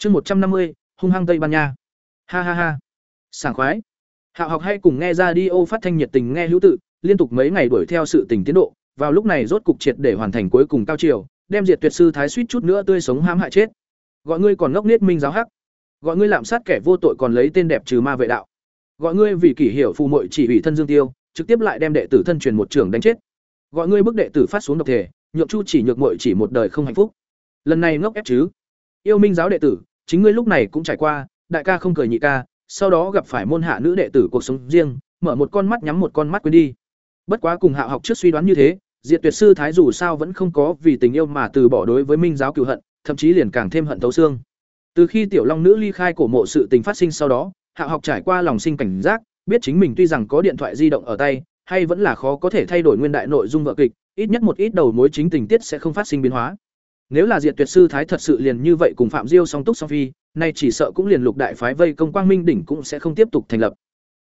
chương một trăm năm mươi, hung hăng tây ban nha. Ha ha ha. Sảng khoái. Hạo học hay cùng nghe ra đi ô phát thanh nhiệt tình nghe hữu tự, liên tục mấy ngày đuổi theo sự tình tiến độ, vào lúc này rốt cục triệt để hoàn thành cuối cùng cao chiều, đem diệt tuyệt sư thái suýt chút nữa tươi sống hãm hại chết. Gọi ngươi còn ngốc niết minh giáo hắc. Gọi ngươi lạm sát kẻ vô tội còn lấy tên đẹp trừ ma vệ đạo. Gọi ngươi vì kỷ hiểu phù muội chỉ ủy thân dương tiêu, trực tiếp lại đem đệ tử thân truyền một trưởng đánh chết. Gọi ngươi bức đệ tử phát xuống độc thể, nhượng chu chỉ nhược muội chỉ một đời không hạnh phúc. Lần này ngốc ép chứ? Yêu minh giáo đệ tử chính ngươi lúc này cũng trải qua, đại ca không cười nhị ca, sau đó gặp phải môn hạ nữ đệ tử cuộc sống riêng, mở một con mắt nhắm một con mắt quên đi. Bất quá cùng hạ học trước suy đoán như thế, diệt tuyệt sư thái dù sao vẫn không có vì tình yêu mà từ bỏ đối với minh giáo cựu hận, thậm chí liền càng thêm hận thấu xương. Từ khi tiểu long nữ ly khai cổ mộ sự tình phát sinh sau đó hạ học trải qua lòng sinh cảnh giác, biết chính mình tuy rằng có điện thoại di động ở tay, hay vẫn là khó có thể thay đổi nguyên đại nội dung vợ kịch, ít nhất một ít đầu mối chính tình tiết sẽ không phát sinh biến hóa nếu là diệt tuyệt sư thái thật sự liền như vậy cùng phạm diêu song túc song phi, nay chỉ sợ cũng liền lục đại phái vây công quang minh đỉnh cũng sẽ không tiếp tục thành lập.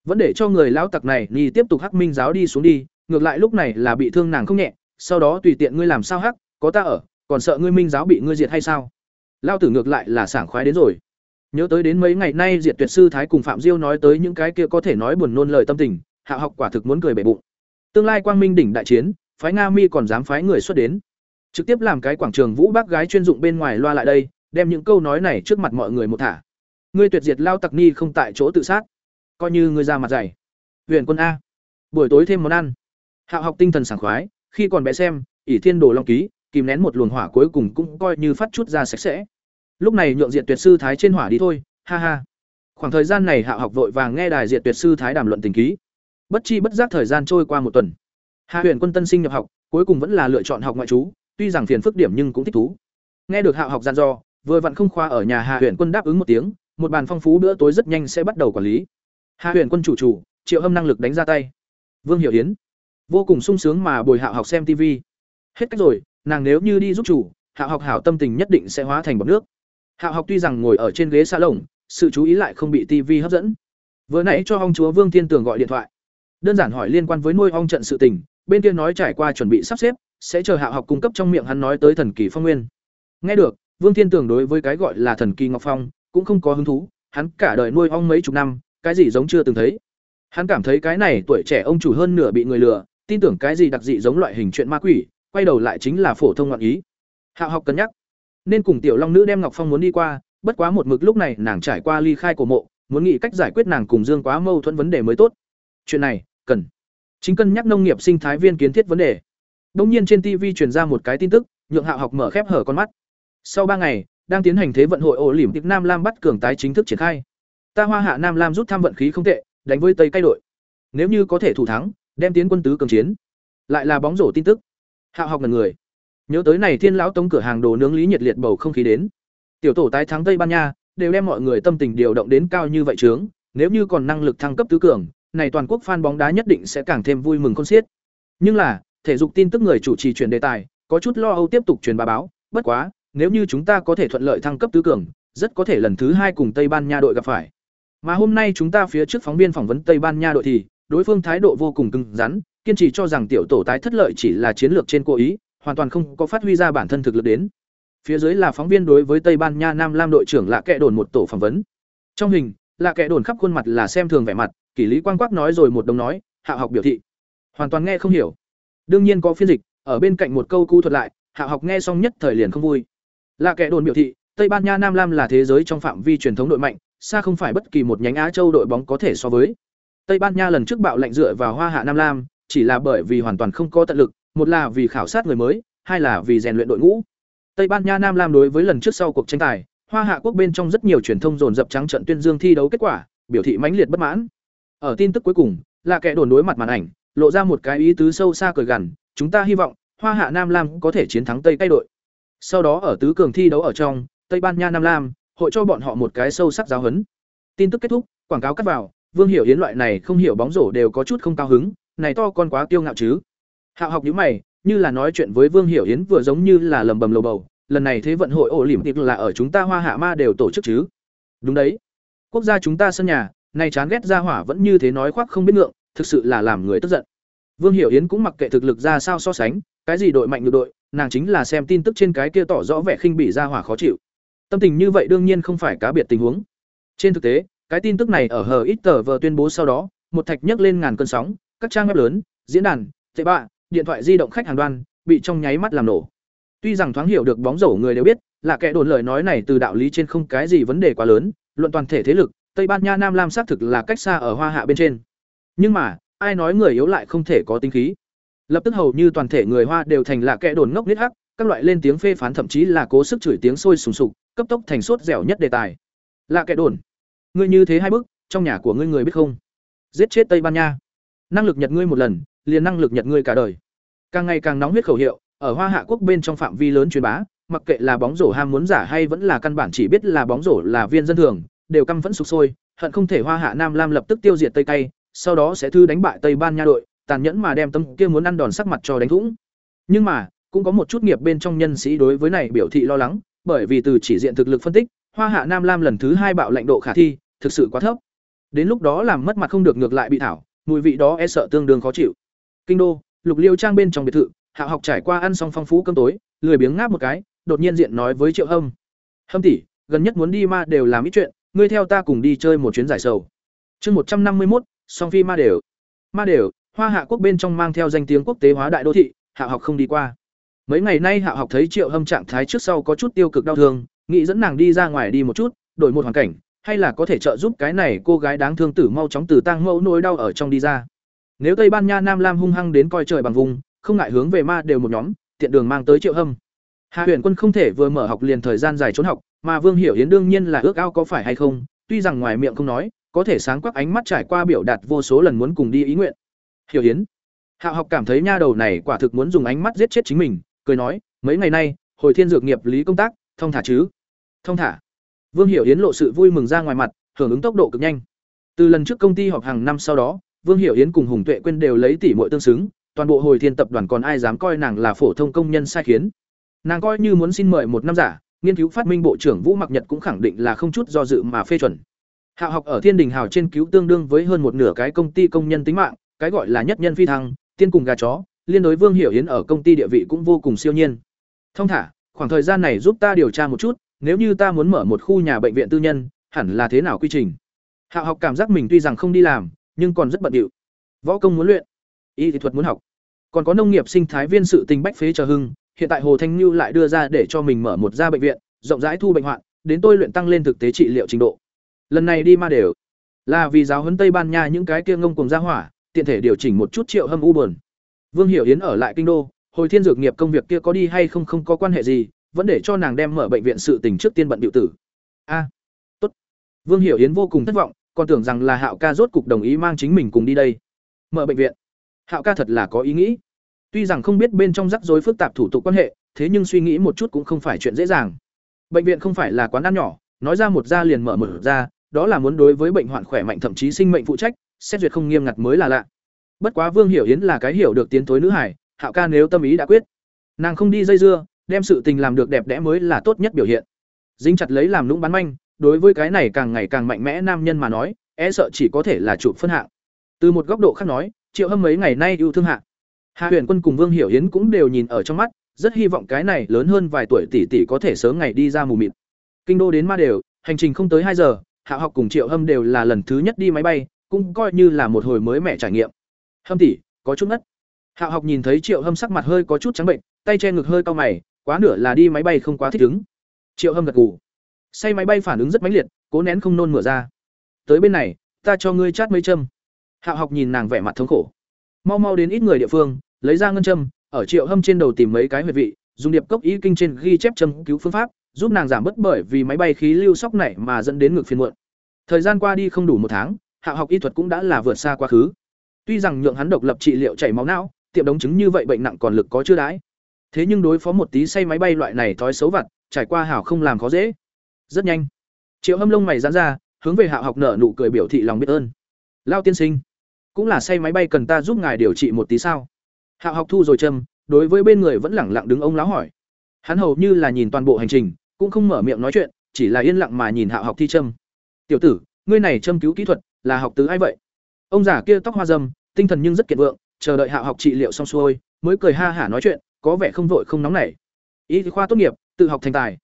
Vẫn để cho người lão tặc này ni tiếp tục hắc minh giáo đi xuống đi, ngược lại lúc này là bị thương nàng không nhẹ, sau đó tùy tiện ngươi làm sao hắc, có ta ở, còn sợ ngươi minh giáo bị ngươi diệt hay sao? Lao tử ngược lại là sảng khoái đến rồi. Nhớ tới đến mấy ngày nay diệt tuyệt sư thái cùng phạm diêu nói tới những cái kia có thể nói buồn nôn lời tâm tình, hạ học quả thực muốn cười bể bụng. Tương lai quang minh đỉnh đại chiến, phái nga mi còn dám phái người xuất đến trực tiếp làm cái quảng trường vũ bác gái chuyên dụng bên ngoài loa lại đây, đem những câu nói này trước mặt mọi người một thả. Ngươi tuyệt diệt lao tặc ni không tại chỗ tự sát. Coi như ngươi ra mặt dày. Huyền quân a. Buổi tối thêm món ăn. Hạo học tinh thần sảng khoái, khi còn bé xem, ỷ thiên đồ long ký, kìm nén một luồng hỏa cuối cùng cũng coi như phát chút ra sạch sẽ. Lúc này nhượng diện tuyệt sư thái trên hỏa đi thôi, ha ha. Khoảng thời gian này hạo học vội vàng nghe đài diện tuyệt sư thái đàm luận tình ký. Bất chi bất giác thời gian trôi qua một tuần. Hạ huyền quân tân sinh nhập học, cuối cùng vẫn là lựa chọn học ngoại trú tuy rằng phiền phức điểm nhưng cũng thích thú. Nghe được hạo học gian do vừa vặn không khoa ở nhà hạ huyền quân đáp ứng một tiếng, một bàn phong phú bữa tối rất nhanh sẽ bắt đầu quản lý. Hạ huyền quân chủ chủ, triệu hâm năng lực đánh ra tay. Vương hiểu hiến vô cùng sung sướng mà bồi hạo học xem tv hết cách rồi, nàng nếu như đi giúp chủ, hạo học hảo tâm tình nhất định sẽ hóa thành bọc nước. Hạo học tuy rằng ngồi ở trên ghế xa lồng, sự chú ý lại không bị tv hấp dẫn. Vừa nãy cho ông chúa vương thiên tường gọi điện thoại. Đơn giản hỏi liên quan với nuôi ong trận sự tình, bên kia nói trải qua chuẩn bị sắp xếp sẽ chờ hạ học cung cấp trong miệng hắn nói tới thần kỳ phong nguyên. Nghe được, vương thiên tường đối với cái gọi là thần kỳ ngọc phong cũng không có hứng thú, hắn cả đời nuôi ong mấy chục năm, cái gì giống chưa từng thấy. Hắn cảm thấy cái này tuổi trẻ ông chủ hơn nửa bị người lừa, tin tưởng cái gì đặc dị giống loại hình chuyện ma quỷ, quay đầu lại chính là phổ thông ngọn ý. Hạ học cân nhắc, nên cùng tiểu long nữ đem ngọc phong muốn đi qua, bất quá một mực lúc này nàng trải qua ly khai của mộ, muốn nghĩ cách giải quyết nàng cùng dương quá mâu thuẫn vấn đề mới tốt. Chuyện này, cần. Chính cân nhắc nông nghiệp sinh thái viên kiến thiết vấn đề đông nhiên trên tv truyền ra một cái tin tức nhượng hạo học mở khép hở con mắt. Sau ba ngày đang tiến hành thế vận hội ổ lỉm Việt nam lam bắt cường tái chính thức triển khai. Ta hoa hạ nam lam rút tham vận khí không tệ đánh với tây cay đội. Nếu như có thể thủ thắng đem tiến quân tứ cường chiến. Lại là bóng rổ tin tức. Hạo học là người. Nhớ tới này thiên lão tống cửa hàng đồ nướng lý nhiệt liệt bầu không khí đến. Tiểu tổ tái thắng tây ban nha đều đem mọi người tâm tình điều động đến cao như vậy chướng, nếu như còn năng lực thăng cấp tứ cường này toàn quốc fan bóng đá nhất định sẽ càng thêm vui mừng con xiết. Nhưng là thể dục tin tức người chủ trì chuyển đề tài, có chút lo âu tiếp tục truyền bá báo. Bất quá, nếu như chúng ta có thể thuận lợi thăng cấp tứ cường, rất có thể lần thứ hai cùng tây ban nha đội gặp phải. Mà hôm nay chúng ta phía trước phóng viên phỏng vấn tây ban nha đội thì, đối phương thái độ vô cùng cứng rắn, kiên trì cho rằng tiểu tổ tái thất lợi chỉ là chiến lược trên cố ý, hoàn toàn không có phát huy ra bản thân thực lực đến. Phía dưới là phóng viên đối với tây ban nha nam lam đội trưởng lạ kệ đồn một tổ phỏng vấn. Trong hình, lạ kệ đồn khắp khuôn mặt là xem thường vẻ mặt, kỷ lý quang quắc nói rồi một đồng nói, hạ học biểu thị. Hoàn toàn nghe không hiểu đương nhiên có phiên dịch, ở bên cạnh một câu cũ thuật lại, hạ học nghe xong nhất thời liền không vui. Là kẻ đồn biểu thị, tây ban nha nam lam là thế giới trong phạm vi truyền thống đội mạnh, xa không phải bất kỳ một nhánh á châu đội bóng có thể so với. Tây ban nha lần trước bạo lệnh dựa vào hoa hạ nam lam, chỉ là bởi vì hoàn toàn không có tận lực, một là vì khảo sát người mới, hai là vì rèn luyện đội ngũ. Tây ban nha nam lam đối với lần trước sau cuộc tranh tài, hoa hạ quốc bên trong rất nhiều truyền thông dồn dập trắng trận tuyên dương thi đấu kết quả, biểu thị mãnh liệt bất mãn. Ở tin tức cuối cùng, là kẻ đồn đối mặt màn ảnh lộ ra một cái ý tứ sâu xa cười gằn, chúng ta hy vọng hoa hạ nam lam có thể chiến thắng tây Tây đội. Sau đó ở tứ cường thi đấu ở trong, tây ban nha nam lam hội cho bọn họ một cái sâu sắc giáo huấn. Tin tức kết thúc, quảng cáo cắt vào, vương hiểu yến loại này không hiểu bóng rổ đều có chút không cao hứng, này to con quá kiêu ngạo chứ. Hạo học nhíu mày, như là nói chuyện với vương hiểu yến vừa giống như là lầm bầm lầu bầu, lần này thế vận hội ổ lỉm tiệc là ở chúng ta hoa hạ ma đều tổ chức chứ? Đúng đấy. Quốc gia chúng ta sân nhà này chán ghét ra hỏa vẫn như thế nói khoác không biết ngượng thực sự là làm người tức giận. Vương hiểu Yến cũng mặc kệ thực lực ra sao so sánh, cái gì đội mạnh được đội, nàng chính là xem tin tức trên cái kia tỏ rõ vẻ khinh bỉ ra hỏa khó chịu. Tâm tình như vậy đương nhiên không phải cá biệt tình huống. Trên thực tế, cái tin tức này ở hờ ít tờ vờ tuyên bố sau đó, một thạch nhấc lên ngàn cơn sóng, các trang web lớn, diễn đàn, tệ bạ, điện thoại di động khách hàng đoan, bị trong nháy mắt làm nổ. Tuy rằng thoáng hiểu được bóng rổ người đều biết, là kẻ đồn lời nói này từ đạo lý trên không cái gì vấn đề quá lớn, luận toàn thể thế lực, tây ban nha nam lam xác thực là cách xa ở hoa hạ bên trên nhưng mà, ai nói người yếu lại không thể có tính khí? Lập tức hầu như toàn thể người hoa đều thành là kẻ đồn ngốc nít hắc, các loại lên tiếng phê phán thậm chí là cố sức chửi tiếng sôi sùng sục, cấp tốc thành sốt dẻo nhất đề tài. Là kẻ đồn, ngươi như thế hai bước trong nhà của ngươi người biết không? Giết chết tây ban nha. Năng lực nhật ngươi một lần, liền năng lực nhật ngươi cả đời. Càng ngày càng nóng huyết khẩu hiệu, ở hoa hạ quốc bên trong phạm vi lớn truyền bá, mặc kệ là bóng rổ ham muốn giả hay vẫn là căn bản chỉ biết là bóng rổ là viên dân thường, đều căm phẫn sục sôi, hận không thể hoa hạ nam lam lập tức tiêu diệt tây tây sau đó sẽ thư đánh bại Tây Ban Nha đội, tàn nhẫn mà đem tâm kia muốn ăn đòn sắc mặt cho đánh thủng. Nhưng mà, cũng có một chút nghiệp bên trong nhân sĩ đối với này biểu thị lo lắng, bởi vì từ chỉ diện thực lực phân tích, Hoa Hạ Nam Lam lần thứ hai bạo lãnh độ khả thi, thực sự quá thấp. Đến lúc đó làm mất mặt không được ngược lại bị thảo, mùi vị đó e sợ tương đương khó chịu. Kinh đô, Lục Liêu trang bên trong biệt thự, Hạ học trải qua ăn xong phong phú cơm tối, lười biếng ngáp một cái, đột nhiên diện nói với Triệu Hâm. "Hâm tỷ, gần nhất muốn đi ma đều làm ít chuyện, ngươi theo ta cùng đi chơi một chuyến giải sầu." Chương 151, song phi ma đều. Ma đều, hoa hạ quốc bên trong mang theo danh tiếng quốc tế hóa đại đô thị, hạ học không đi qua. Mấy ngày nay hạ học thấy triệu hâm trạng thái trước sau có chút tiêu cực đau thương, nghĩ dẫn nàng đi ra ngoài đi một chút, đổi một hoàn cảnh, hay là có thể trợ giúp cái này cô gái đáng thương tử mau chóng từ tang mẫu nỗi đau ở trong đi ra. Nếu tây ban nha nam lam hung hăng đến coi trời bằng vùng, không ngại hướng về ma đều một nhóm, tiện đường mang tới triệu hâm. Hạ huyền quân không thể vừa mở học liền thời gian dài trốn học, mà vương hiểu hiến đương nhiên là ước ao có phải hay không, tuy rằng ngoài miệng không nói có thể sáng quắc ánh mắt trải qua biểu đạt vô số lần muốn cùng đi ý nguyện. Hiểu hiến hạ học cảm thấy nha đầu này quả thực muốn dùng ánh mắt giết chết chính mình, cười nói, mấy ngày nay, hồi thiên dược nghiệp lý công tác, thông thả chứ? Thông thả. Vương hiểu hiến lộ sự vui mừng ra ngoài mặt, hưởng ứng tốc độ cực nhanh. Từ lần trước công ty họp hàng năm sau đó, vương hiểu hiến cùng hùng tuệ quên đều lấy tỷ muội tương xứng, toàn bộ hồi thiên tập đoàn còn ai dám coi nàng là phổ thông công nhân sai khiến. Nàng coi như muốn xin mời một năm giả, nghiên cứu phát minh bộ trưởng vũ mặc nhật cũng khẳng định là không chút do dự mà phê chuẩn. Hạo học ở thiên đình hào trên cứu tương đương với hơn một nửa cái công ty công nhân tính mạng, cái gọi là nhất nhân phi thăng, tiên cùng gà chó, liên đối vương hiểu hiến ở công ty địa vị cũng vô cùng siêu nhiên. Thông thả, khoảng thời gian này giúp ta điều tra một chút, nếu như ta muốn mở một khu nhà bệnh viện tư nhân, hẳn là thế nào quy trình? Hạo học cảm giác mình tuy rằng không đi làm, nhưng còn rất bận rộn. võ công muốn luyện, y thuật muốn học. Còn có nông nghiệp sinh thái viên sự tình bách phế chờ hưng, hiện tại hồ thanh Nưu lại đưa ra để cho mình mở một gia bệnh viện, rộng rãi thu bệnh hoạn, đến tôi luyện tăng lên thực tế trị liệu trình độ lần này đi ma đều. Là vì giáo huấn tây ban nha những cái kia ngông cùng ra hỏa, tiện thể điều chỉnh một chút triệu hâm u buồn. Vương hiểu yến ở lại kinh đô, hồi thiên dược nghiệp công việc kia có đi hay không không có quan hệ gì, vẫn để cho nàng đem mở bệnh viện sự tình trước tiên bận điệu tử. A, tốt. Vương hiểu yến vô cùng thất vọng, còn tưởng rằng là hạo ca rốt cục đồng ý mang chính mình cùng đi đây. Mở bệnh viện. Hạo ca thật là có ý nghĩ. Tuy rằng không biết bên trong rắc rối phức tạp thủ tục quan hệ, thế nhưng suy nghĩ một chút cũng không phải chuyện dễ dàng. Bệnh viện không phải là quán ăn nhỏ, nói ra một gia liền mở mở ra đó là muốn đối với bệnh hoạn khỏe mạnh thậm chí sinh mệnh phụ trách, xét duyệt không nghiêm ngặt mới là lạ. Bất quá vương hiểu yến là cái hiểu được tiến tối nữ hải hạo ca nếu tâm ý đã quyết, nàng không đi dây dưa, đem sự tình làm được đẹp đẽ mới là tốt nhất biểu hiện. Dính chặt lấy làm lũng bán manh, đối với cái này càng ngày càng mạnh mẽ nam nhân mà nói e sợ chỉ có thể là trụ phân hạng. Từ một góc độ khác nói, triệu hâm mấy ngày nay yêu thương hạng hạ huyền quân cùng vương hiểu Yến cũng đều nhìn ở trong mắt, rất hy vọng cái này lớn hơn vài tuổi tỷ tỷ có thể sớm ngày đi ra mù mịt. Kinh đô đến ma đều, hành trình không tới hai giờ hạ học cùng triệu hâm đều là lần thứ nhất đi máy bay, cũng coi như là một hồi mới mẻ trải nghiệm. Hâm tỷ, có chút ngất. Hạ học nhìn thấy triệu hâm sắc mặt hơi có chút trắng bệnh, tay che ngực hơi cao mày, quá nửa là đi máy bay không quá thích ứng. Triệu hâm gật gù. Say máy bay phản ứng rất mãnh liệt, cố nén không nôn mửa ra. Tới bên này, ta cho ngươi chát mấy châm. Hạ học nhìn nàng vẻ mặt thống khổ. Mau mau đến ít người địa phương, lấy ra ngân châm, ở triệu hâm trên đầu tìm mấy cái huyệt vị, dùng điệp cốc ý kinh trên ghi chép châm cứu phương pháp giúp nàng giảm bớt bởi vì máy bay khí lưu sóc này mà dẫn đến ngực phiền muộn. Thời gian qua đi không đủ một tháng, hạ học y thuật cũng đã là vượt xa quá khứ. Tuy rằng nhượng hắn độc lập trị liệu chảy máu não, tiệm đống chứng như vậy bệnh nặng còn lực có chưa đãi. Thế nhưng đối phó một tí say máy bay loại này thói xấu vặt, trải qua hảo không làm khó dễ. Rất nhanh, triệu hâm lông mày giãn ra, hướng về hạ học nở nụ cười biểu thị lòng biết ơn. Lao tiên sinh, cũng là say máy bay cần ta giúp ngài điều trị một tí sao? Hạ học thu rồi châm đối với bên người vẫn lẳng lặng đứng ông láo hỏi. Hắn hầu như là nhìn toàn bộ hành trình cũng không mở miệng nói chuyện chỉ là yên lặng mà nhìn hạ học thi châm tiểu tử ngươi này châm cứu kỹ thuật là học từ ai vậy ông già kia tóc hoa dâm tinh thần nhưng rất kiệt vượng chờ đợi hạ học trị liệu xong xuôi mới cười ha hả nói chuyện có vẻ không vội không nóng nảy y khoa tốt nghiệp tự học thành tài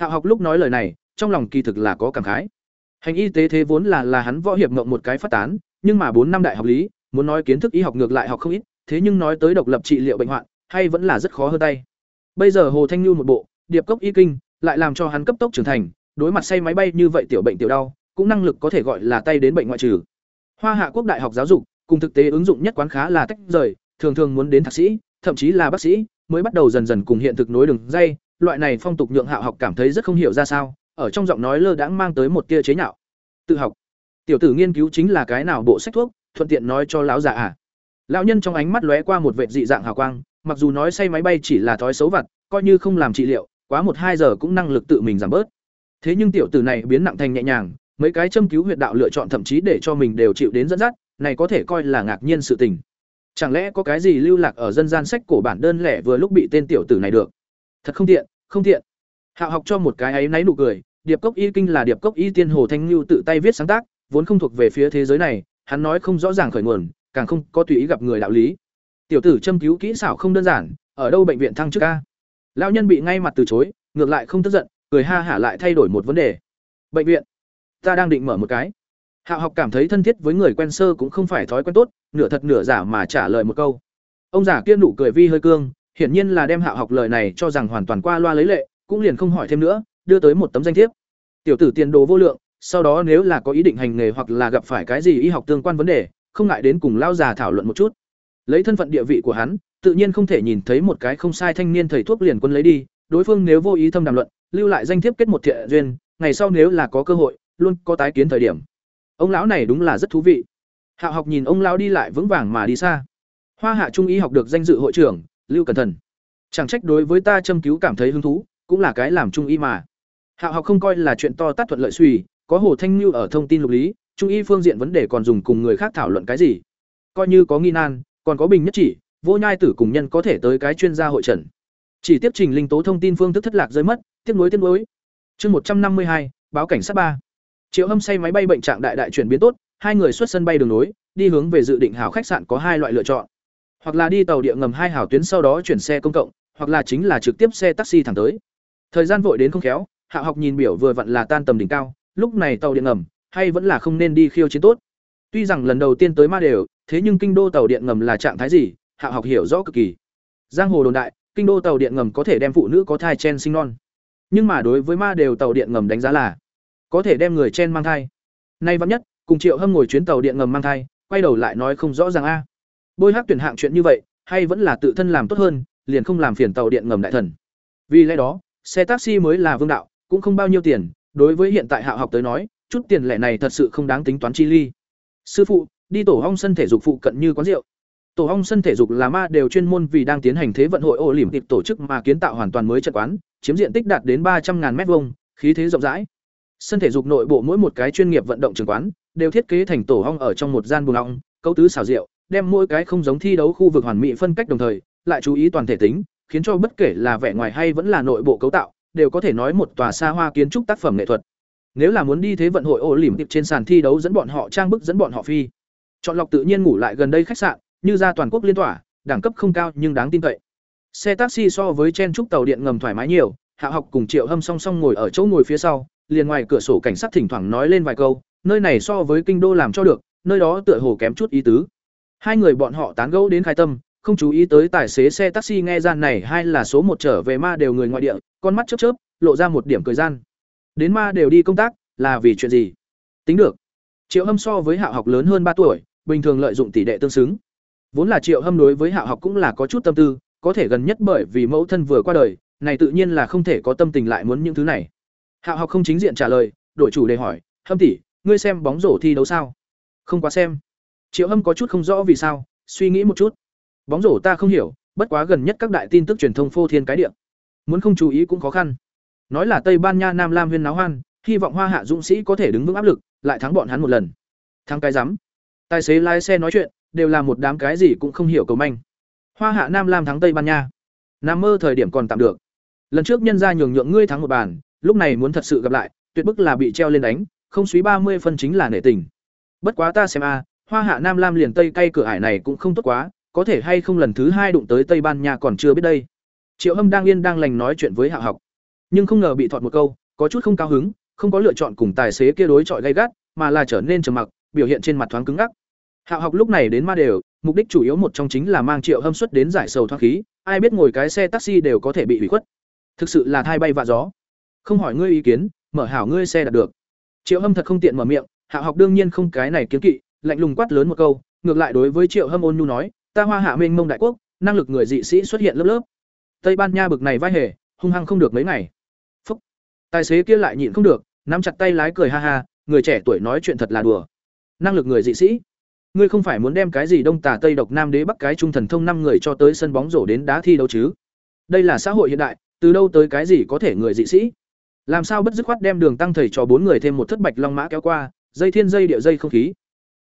Hạo học lúc nói lời này, trong lòng kỳ thực là có cảm khái. Hành y tế thế vốn là là hắn võ hiệp ngậm một cái phát tán, nhưng mà bốn năm đại học lý, muốn nói kiến thức y học ngược lại học không ít, thế nhưng nói tới độc lập trị liệu bệnh hoạn, hay vẫn là rất khó hơn tay. Bây giờ Hồ Thanh Nhu một bộ, điệp cốc y kinh, lại làm cho hắn cấp tốc trưởng thành, đối mặt say máy bay như vậy tiểu bệnh tiểu đau, cũng năng lực có thể gọi là tay đến bệnh ngoại trừ. Hoa Hạ Quốc Đại học giáo dục, cùng thực tế ứng dụng nhất quán khá là tách rời, thường thường muốn đến thạc sĩ, thậm chí là bác sĩ, mới bắt đầu dần dần cùng hiện thực nối đường dây, loại này phong tục nhượng Hạo học cảm thấy rất không hiểu ra sao, ở trong giọng nói lơ đãng mang tới một tia chế nhạo. Tự học. Tiểu tử nghiên cứu chính là cái nào bộ sách thuốc, thuận tiện nói cho lão già à. Lão nhân trong ánh mắt lóe qua một vệt dị dạng hào quang, mặc dù nói say máy bay chỉ là thói xấu vặt, coi như không làm trị liệu, quá một hai giờ cũng năng lực tự mình giảm bớt. Thế nhưng tiểu tử này biến nặng thành nhẹ nhàng, mấy cái châm cứu huyệt đạo lựa chọn thậm chí để cho mình đều chịu đến dẫn dắt, này có thể coi là ngạc nhiên sự tình. Chẳng lẽ có cái gì lưu lạc ở dân gian sách cổ bản đơn lẻ vừa lúc bị tên tiểu tử này được? Thật không tiện, không tiện. Hạo học cho một cái ấy náy nụ cười, điệp cốc y kinh là điệp cốc y tiên hồ thanh lưu tự tay viết sáng tác, vốn không thuộc về phía thế giới này, hắn nói không rõ ràng khởi nguồn, càng không có tùy ý gặp người đạo lý. Tiểu tử châm cứu kỹ xảo không đơn giản, ở đâu bệnh viện thăng chức a? Lão nhân bị ngay mặt từ chối, ngược lại không tức giận, cười ha hả lại thay đổi một vấn đề. Bệnh viện, ta đang định mở một cái. Hạo học cảm thấy thân thiết với người quen sơ cũng không phải thói quen tốt, nửa thật nửa giả mà trả lời một câu. Ông già kia nụ cười vi hơi cương, hiển nhiên là đem Hạo học lời này cho rằng hoàn toàn qua loa lấy lệ, cũng liền không hỏi thêm nữa, đưa tới một tấm danh thiếp. Tiểu tử tiền đồ vô lượng, sau đó nếu là có ý định hành nghề hoặc là gặp phải cái gì y học tương quan vấn đề, không ngại đến cùng lao già thảo luận một chút. Lấy thân phận địa vị của hắn, tự nhiên không thể nhìn thấy một cái không sai thanh niên thầy thuốc liền quân lấy đi, đối phương nếu vô ý thâm đàm luận, lưu lại danh thiếp kết một thiện duyên, ngày sau nếu là có cơ hội, luôn có tái kiến thời điểm. Ông lão này đúng là rất thú vị. Hạo học nhìn ông lão đi lại vững vàng mà đi xa. Hoa Hạ Trung y học được danh dự hội trưởng, Lưu Cẩn Thần. Chẳng trách đối với ta châm cứu cảm thấy hứng thú, cũng là cái làm trung y mà. Hạo học không coi là chuyện to tát thuận lợi suy, có Hồ Thanh Nưu ở thông tin lục lý, trung y phương diện vấn đề còn dùng cùng người khác thảo luận cái gì? Coi như có nghi nan, còn có bình nhất chỉ, vô nhai tử cùng nhân có thể tới cái chuyên gia hội trần. Chỉ tiếp trình linh tố thông tin phương thức thất lạc rơi mất, tiếp nối tiếp nối. Chương một trăm năm mươi hai, báo cảnh sát ba. Triệu Hâm say máy bay bệnh trạng đại đại chuyển biến tốt, hai người xuất sân bay đường nối, đi hướng về dự định hảo khách sạn có hai loại lựa chọn. Hoặc là đi tàu địa ngầm hai hảo tuyến sau đó chuyển xe công cộng, hoặc là chính là trực tiếp xe taxi thẳng tới. Thời gian vội đến không khéo, Hạ học nhìn biểu vừa vặn là tan tầm đỉnh cao, lúc này tàu điện ngầm hay vẫn là không nên đi khiêu chiến tốt. Tuy rằng lần đầu tiên tới ma đều, thế nhưng kinh đô tàu điện ngầm là trạng thái gì, Hạ học hiểu rõ cực kỳ. Giang hồ đồn đại, kinh đô tàu điện ngầm có thể đem phụ nữ có thai chen sinh non. Nhưng mà đối với ma đều tàu điện ngầm đánh giá là có thể đem người chen mang thai. Nay vắn nhất, cùng Triệu Hâm ngồi chuyến tàu điện ngầm mang thai, quay đầu lại nói không rõ ràng a. Bôi hắc tuyển hạng chuyện như vậy, hay vẫn là tự thân làm tốt hơn, liền không làm phiền tàu điện ngầm đại thần. Vì lẽ đó, xe taxi mới là vương đạo, cũng không bao nhiêu tiền, đối với hiện tại Hạ học tới nói, chút tiền lẻ này thật sự không đáng tính toán chi ly. Sư phụ, đi tổ hong sân thể dục phụ cận như quán rượu. Tổ hong sân thể dục là ma đều chuyên môn vì đang tiến hành thế vận hội ô lỉm tổ chức mà kiến tạo hoàn toàn mới trận quán, chiếm diện tích đạt đến ba trăm 300.000 m2, khí thế rộng rãi. Sân thể dục nội bộ mỗi một cái chuyên nghiệp vận động trường quán đều thiết kế thành tổ hong ở trong một gian buồng ong, cấu tứ xảo diệu, đem mỗi cái không giống thi đấu khu vực hoàn mỹ phân cách đồng thời, lại chú ý toàn thể tính, khiến cho bất kể là vẻ ngoài hay vẫn là nội bộ cấu tạo, đều có thể nói một tòa xa hoa kiến trúc tác phẩm nghệ thuật. Nếu là muốn đi thế vận hội ô lỉm trên sàn thi đấu dẫn bọn họ trang bức dẫn bọn họ phi. Chọn lọc tự nhiên ngủ lại gần đây khách sạn, như ra toàn quốc liên tỏa, đẳng cấp không cao nhưng đáng tin cậy. Xe taxi so với chen trúc tàu điện ngầm thoải mái nhiều, Hạ học cùng Triệu Hâm song song ngồi ở chỗ ngồi phía sau, liền ngoài cửa sổ cảnh sát thỉnh thoảng nói lên vài câu, nơi này so với kinh đô làm cho được, nơi đó tựa hồ kém chút ý tứ. Hai người bọn họ tán gẫu đến khai tâm, không chú ý tới tài xế xe taxi nghe gian này hay là số một trở về ma đều người ngoại địa, con mắt chớp chớp, lộ ra một điểm cười gian. Đến ma đều đi công tác, là vì chuyện gì? Tính được. Triệu Hâm so với hạ học lớn hơn ba tuổi, bình thường lợi dụng tỷ đệ tương xứng. Vốn là Triệu Hâm đối với hạ học cũng là có chút tâm tư, có thể gần nhất bởi vì mẫu thân vừa qua đời, này tự nhiên là không thể có tâm tình lại muốn những thứ này. hạ học không chính diện trả lời, đổi chủ đề hỏi, "Hâm tỷ, ngươi xem bóng rổ thi đấu sao?" "Không quá xem." Triệu Hâm có chút không rõ vì sao, suy nghĩ một chút. "Bóng rổ ta không hiểu, bất quá gần nhất các đại tin tức truyền thông phô thiên cái địa. Muốn không chú ý cũng khó khăn." Nói là Tây Ban Nha Nam Lam Huyên náo hoan, hy vọng Hoa Hạ Dũng sĩ có thể đứng vững áp lực, lại thắng bọn hắn một lần. Thắng cái rắm. Tài xế lái xe nói chuyện, đều là một đám cái gì cũng không hiểu cầu manh. Hoa Hạ Nam Lam thắng Tây Ban Nha. Nam mơ thời điểm còn tạm được. Lần trước nhân ra nhường nhượng ngươi thắng một bàn, lúc này muốn thật sự gặp lại, tuyệt bức là bị treo lên đánh, không suý ba mươi phân chính là nể tình. Bất quá ta xem a, Hoa Hạ Nam Lam liền Tây cay cửa ải này cũng không tốt quá, có thể hay không lần thứ hai đụng tới Tây Ban Nha còn chưa biết đây. Triệu Hâm đang yên đang lành nói chuyện với Hạ học. nhưng không ngờ bị thọt một câu có chút không cao hứng không có lựa chọn cùng tài xế kia đối chọi gay gắt mà là trở nên trầm mặc biểu hiện trên mặt thoáng cứng ngắc hạo học lúc này đến ma đều, mục đích chủ yếu một trong chính là mang triệu hâm xuất đến giải sầu thoát khí, ai biết ngồi cái xe taxi đều có thể bị hủy khuất. Thực sự là thai bay vạ gió. Không hỏi ngươi ý kiến, mở hảo ngươi xe đạt được. Triệu hâm thật không tiện mở miệng hạo học đương nhiên không cái này kiến kỵ, lạnh lùng quát lớn một câu, ngược lại đối với triệu hâm ôn nhu nói, ta hoa hạ Minh mông đại quốc, năng lực người dị sĩ xuất hiện lớp lớp. Tây ban nha bực này vai hề, hung hăng không được mấy ngày. Phúc. Tài xế kia lại nhịn không được, nắm chặt tay lái cười ha ha, người trẻ tuổi nói chuyện thật là đùa. Năng lực người dị sĩ ngươi không phải muốn đem cái gì đông tà tây độc nam đế bắc cái trung thần thông năm người cho tới sân bóng rổ đến đá thi đấu chứ? Đây là xã hội hiện đại, từ đâu tới cái gì có thể người dị sĩ? Làm sao bất dứt khoát đem đường tăng thầy cho bốn người thêm một thất bạch long mã kéo qua, dây thiên dây địa dây không khí?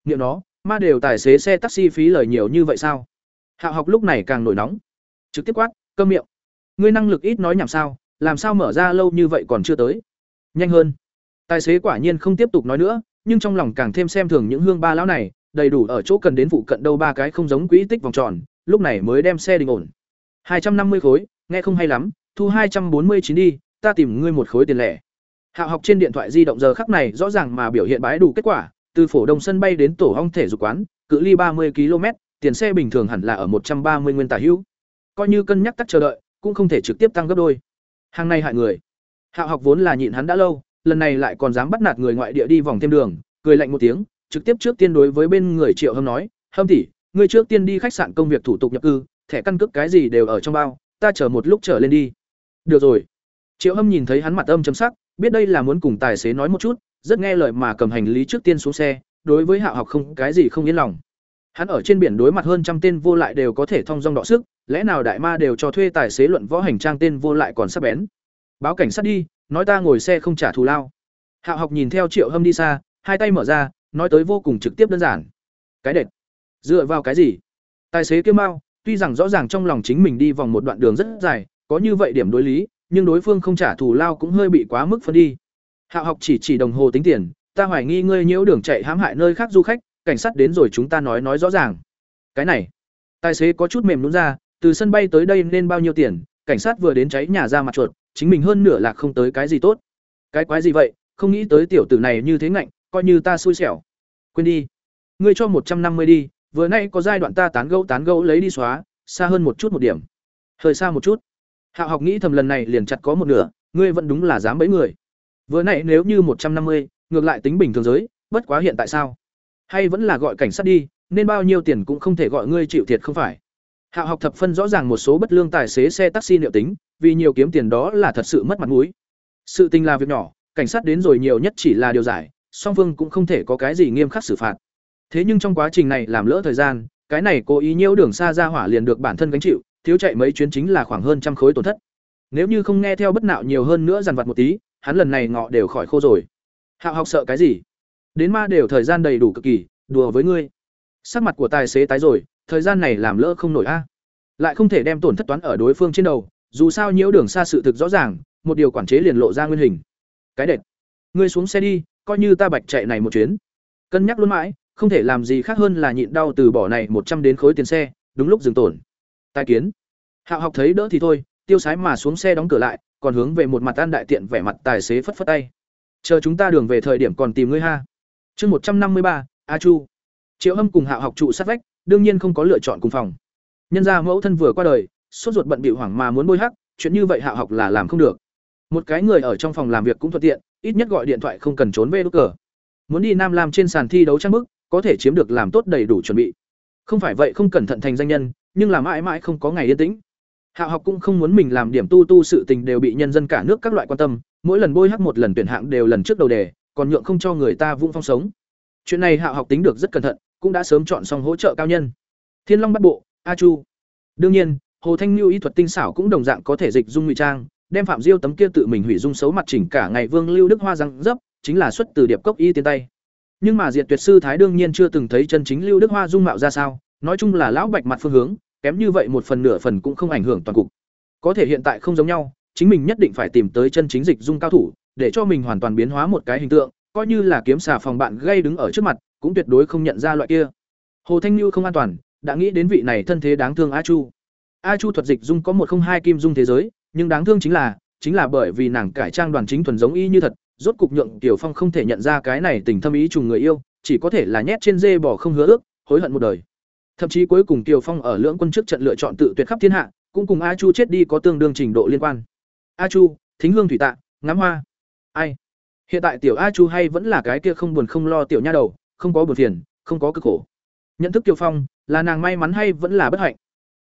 Nghiệm nó, ma đều tài xế xe taxi phí lời nhiều như vậy sao? Hạ học lúc này càng nổi nóng. Trực tiếp quát cơm miệng, ngươi năng lực ít nói nhảm sao, làm sao mở ra lâu như vậy còn chưa tới? Nhanh hơn. Tài xế quả nhiên không tiếp tục nói nữa, nhưng trong lòng càng thêm xem thường những hương ba lão này đầy đủ ở chỗ cần đến vụ cận đâu ba cái không giống quỹ tích vòng tròn lúc này mới đem xe đình ổn hai trăm năm mươi khối nghe không hay lắm thu hai trăm bốn mươi chín đi ta tìm ngươi một khối tiền lẻ Hạo học trên điện thoại di động giờ khắc này rõ ràng mà biểu hiện bái đủ kết quả, từ phổ đông sân bay đến tổ ong thể dục quán, cự ly ba mươi km, tiền xe bình thường hẳn là ở một trăm ba mươi nguyên tả hữu. Coi như cân nhắc tắc chờ đợi, cũng không thể trực tiếp tăng gấp đôi. Hàng này hại người. Hạo học vốn là nhịn hắn đã lâu, lần này lại còn dám bắt nạt người ngoại địa đi vòng thêm đường, cười lạnh một tiếng, trực tiếp trước tiên đối với bên người Triệu Hâm nói, "Hâm tỷ, ngươi trước tiên đi khách sạn công việc thủ tục nhập cư, thẻ căn cước cái gì đều ở trong bao, ta chờ một lúc trở lên đi." "Được rồi." Triệu Hâm nhìn thấy hắn mặt âm trầm sắc, biết đây là muốn cùng tài xế nói một chút rất nghe lời mà cầm hành lý trước tiên xuống xe đối với hạ học không cái gì không yên lòng hắn ở trên biển đối mặt hơn trăm tên vô lại đều có thể thông dong đọ sức lẽ nào đại ma đều cho thuê tài xế luận võ hành trang tên vô lại còn sắp bén báo cảnh sát đi nói ta ngồi xe không trả thù lao hạ học nhìn theo triệu hâm đi xa hai tay mở ra nói tới vô cùng trực tiếp đơn giản. Cái đệt. Dựa vào cái gì? Tài xế kêu mau, tuy rằng rõ ràng trong lòng chính mình đi vòng một đoạn đường rất dài, có như vậy điểm đối lý, nhưng đối phương không trả thù lao cũng hơi bị quá mức phân đi. Hạo học chỉ chỉ đồng hồ tính tiền, ta hoài nghi ngươi nhiễu đường chạy hãm hại nơi khác du khách, cảnh sát đến rồi chúng ta nói nói rõ ràng. Cái này. Tài xế có chút mềm nhún ra, từ sân bay tới đây nên bao nhiêu tiền, cảnh sát vừa đến cháy nhà ra mặt chuột, chính mình hơn nửa lạc không tới cái gì tốt. Cái quái gì vậy? Không nghĩ tới tiểu tử này như thế ngạnh coi như ta xui xẻo quên đi ngươi cho một trăm năm mươi đi vừa nay có giai đoạn ta tán gẫu tán gẫu lấy đi xóa xa hơn một chút một điểm hơi xa một chút Hạo học nghĩ thầm lần này liền chặt có một nửa, ngươi vẫn đúng là dám bẫy người. Vừa nãy nếu như một trăm năm mươi, ngược lại tính bình thường giới, bất quá hiện tại sao? Hay vẫn là gọi cảnh sát đi, nên bao nhiêu tiền cũng không thể gọi ngươi chịu thiệt không phải? Hạo học thập phân rõ ràng một số bất lương tài xế xe taxi liệu tính, vì nhiều kiếm tiền đó là thật sự mất mặt mũi. Sự tình là việc nhỏ, cảnh sát đến rồi nhiều nhất chỉ là điều giải, song phương cũng không thể có cái gì nghiêm khắc xử phạt. Thế nhưng trong quá trình này làm lỡ thời gian, cái này cố ý nhiễu đường xa ra hỏa liền được bản thân gánh chịu, thiếu chạy mấy chuyến chính là khoảng hơn trăm khối tổn thất. Nếu như không nghe theo bất nạo nhiều hơn nữa dằn vặt một tí, hắn lần này ngọ đều khỏi khô rồi. Hạo học sợ cái gì? Đến ma đều thời gian đầy đủ cực kỳ, đùa với ngươi. Sắc mặt của tài xế tái rồi, thời gian này làm lỡ không nổi a. Lại không thể đem tổn thất toán ở đối phương trên đầu, dù sao nhiễu đường xa sự thực rõ ràng, một điều quản chế liền lộ ra nguyên hình. Cái đệt. Ngươi xuống xe đi, coi như ta bạch chạy này một chuyến. Cân nhắc luôn mãi, không thể làm gì khác hơn là nhịn đau từ bỏ này một trăm đến khối tiền xe, đúng lúc dừng tổn. Tai kiến. Hạo học thấy đỡ thì thôi tiêu sái mà xuống xe đóng cửa lại còn hướng về một mặt an đại tiện vẻ mặt tài xế phất phất tay. Chờ chúng ta đường về thời điểm còn tìm ngươi ha. Chương một trăm năm mươi ba a chu. Triệu hâm cùng hạo học trụ sát vách đương nhiên không có lựa chọn cùng phòng. Nhân ra mẫu thân vừa qua đời sốt ruột bận bị hoảng mà muốn bôi hắc chuyện như vậy hạo học là làm không được. Một cái người ở trong phòng làm việc cũng thuận tiện ít nhất gọi điện thoại không cần trốn về đốt cờ muốn đi nam Lam trên sàn thi đấu trang bức có thể chiếm được làm tốt đầy đủ chuẩn bị không phải vậy không cẩn thận thành danh nhân nhưng là mãi mãi không có ngày yên tĩnh Hạo học cũng không muốn mình làm điểm tu tu sự tình đều bị nhân dân cả nước các loại quan tâm, mỗi lần bôi hắc một lần tuyển hạng đều lần trước đầu đề, còn nhượng không cho người ta vung phong sống. Chuyện này Hạo học tính được rất cẩn thận, cũng đã sớm chọn xong hỗ trợ cao nhân. Thiên Long bắt bộ, A Chu. Đương nhiên, Hồ Thanh Nưu y thuật tinh xảo cũng đồng dạng có thể dịch dung ngụy trang, đem Phạm Diêu tấm kia tự mình hủy dung xấu mặt chỉnh cả ngày Vương Lưu Đức Hoa răng dấp, chính là xuất từ điệp cốc y tiên tay. Nhưng mà Diệt Tuyệt sư thái đương nhiên chưa từng thấy chân chính Lưu Đức Hoa dung mạo ra sao, nói chung là lão bạch mặt phương hướng, kém như vậy một phần nửa phần cũng không ảnh hưởng toàn cục. Có thể hiện tại không giống nhau, chính mình nhất định phải tìm tới chân chính dịch dung cao thủ, để cho mình hoàn toàn biến hóa một cái hình tượng, coi như là kiếm xà phòng bạn gây đứng ở trước mặt, cũng tuyệt đối không nhận ra loại kia. Hồ Thanh Nưu không an toàn, đã nghĩ đến vị này thân thế đáng thương A Chu. A Chu thuật dịch dung có một không hai kim dung thế giới, nhưng đáng thương chính là, chính là bởi vì nàng cải trang đoàn chính thuần giống y như thật, rốt cục nhượng Tiểu Phong không thể nhận ra cái này tình thâm ý trùng người yêu, chỉ có thể là nhét trên dê bỏ không hứa ước, hối hận một đời. Thậm chí cuối cùng Tiểu Phong ở lưỡng quân trước trận lựa chọn tự tuyệt khắp thiên hạ, cũng cùng A Chu chết đi có tương đương trình độ liên quan. A Chu, thính hương thủy tạ, ngắm hoa. Ai? Hiện tại tiểu A Chu hay vẫn là cái kia không buồn không lo tiểu nha đầu, không có buồn phiền, không có cực khổ. Nhận thức Tiểu Phong, là nàng may mắn hay vẫn là bất hạnh?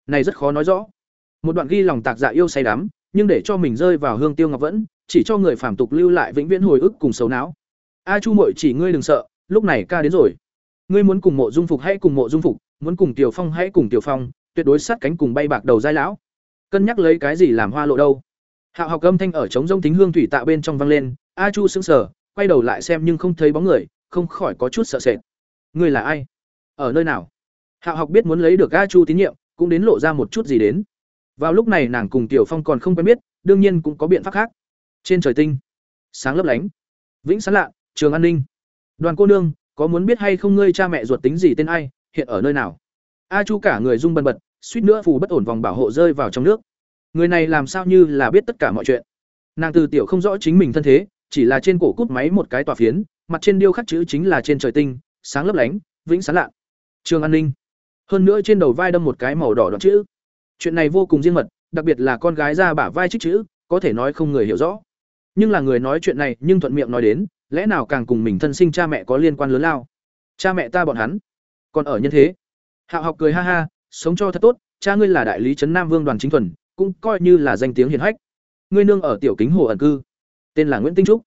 Này rất khó nói rõ. Một đoạn ghi lòng tạc dạ yêu say đắm, nhưng để cho mình rơi vào hương tiêu ngọc vẫn, chỉ cho người phàm tục lưu lại vĩnh viễn hồi ức cùng xấu não. A Chu muội chỉ ngươi đừng sợ, lúc này ca đến rồi. Ngươi muốn cùng Mộ Dung Phục hãy cùng Mộ Dung Phục, muốn cùng Tiểu Phong hãy cùng Tiểu Phong, tuyệt đối sát cánh cùng bay bạc đầu giai lão. Cân nhắc lấy cái gì làm hoa lộ đâu? Hạo học âm thanh ở trống rông tính hương thủy tạ bên trong vang lên, A Chu sững sờ, quay đầu lại xem nhưng không thấy bóng người, không khỏi có chút sợ sệt. Ngươi là ai? Ở nơi nào? Hạo học biết muốn lấy được A Chu tín nhiệm, cũng đến lộ ra một chút gì đến. Vào lúc này nàng cùng Tiểu Phong còn không quen biết, đương nhiên cũng có biện pháp khác. Trên trời tinh, sáng lấp lánh, vĩnh sáng lạ, trường an ninh. Đoàn cô nương, có muốn biết hay không ngươi cha mẹ ruột tính gì tên ai, hiện ở nơi nào? A Chu cả người rung bần bật, suýt nữa phù bất ổn vòng bảo hộ rơi vào trong nước. Người này làm sao như là biết tất cả mọi chuyện. Nàng từ tiểu không rõ chính mình thân thế, chỉ là trên cổ cút máy một cái tòa phiến, mặt trên điêu khắc chữ chính là trên trời tinh, sáng lấp lánh, vĩnh sáng lạ. Trường An Ninh. Hơn nữa trên đầu vai đâm một cái màu đỏ đoạn chữ. Chuyện này vô cùng riêng mật, đặc biệt là con gái ra bả vai trích chữ, có thể nói không người hiểu rõ. Nhưng là người nói chuyện này nhưng thuận miệng nói đến, lẽ nào càng cùng mình thân sinh cha mẹ có liên quan lớn lao. Cha mẹ ta bọn hắn, còn ở nhân thế. Hạo học cười ha ha, sống cho thật tốt, cha ngươi là đại lý trấn Nam Vương đoàn chính thuần, cũng coi như là danh tiếng hiển hách. Ngươi nương ở tiểu kính hồ ẩn cư, tên là Nguyễn Tinh Trúc.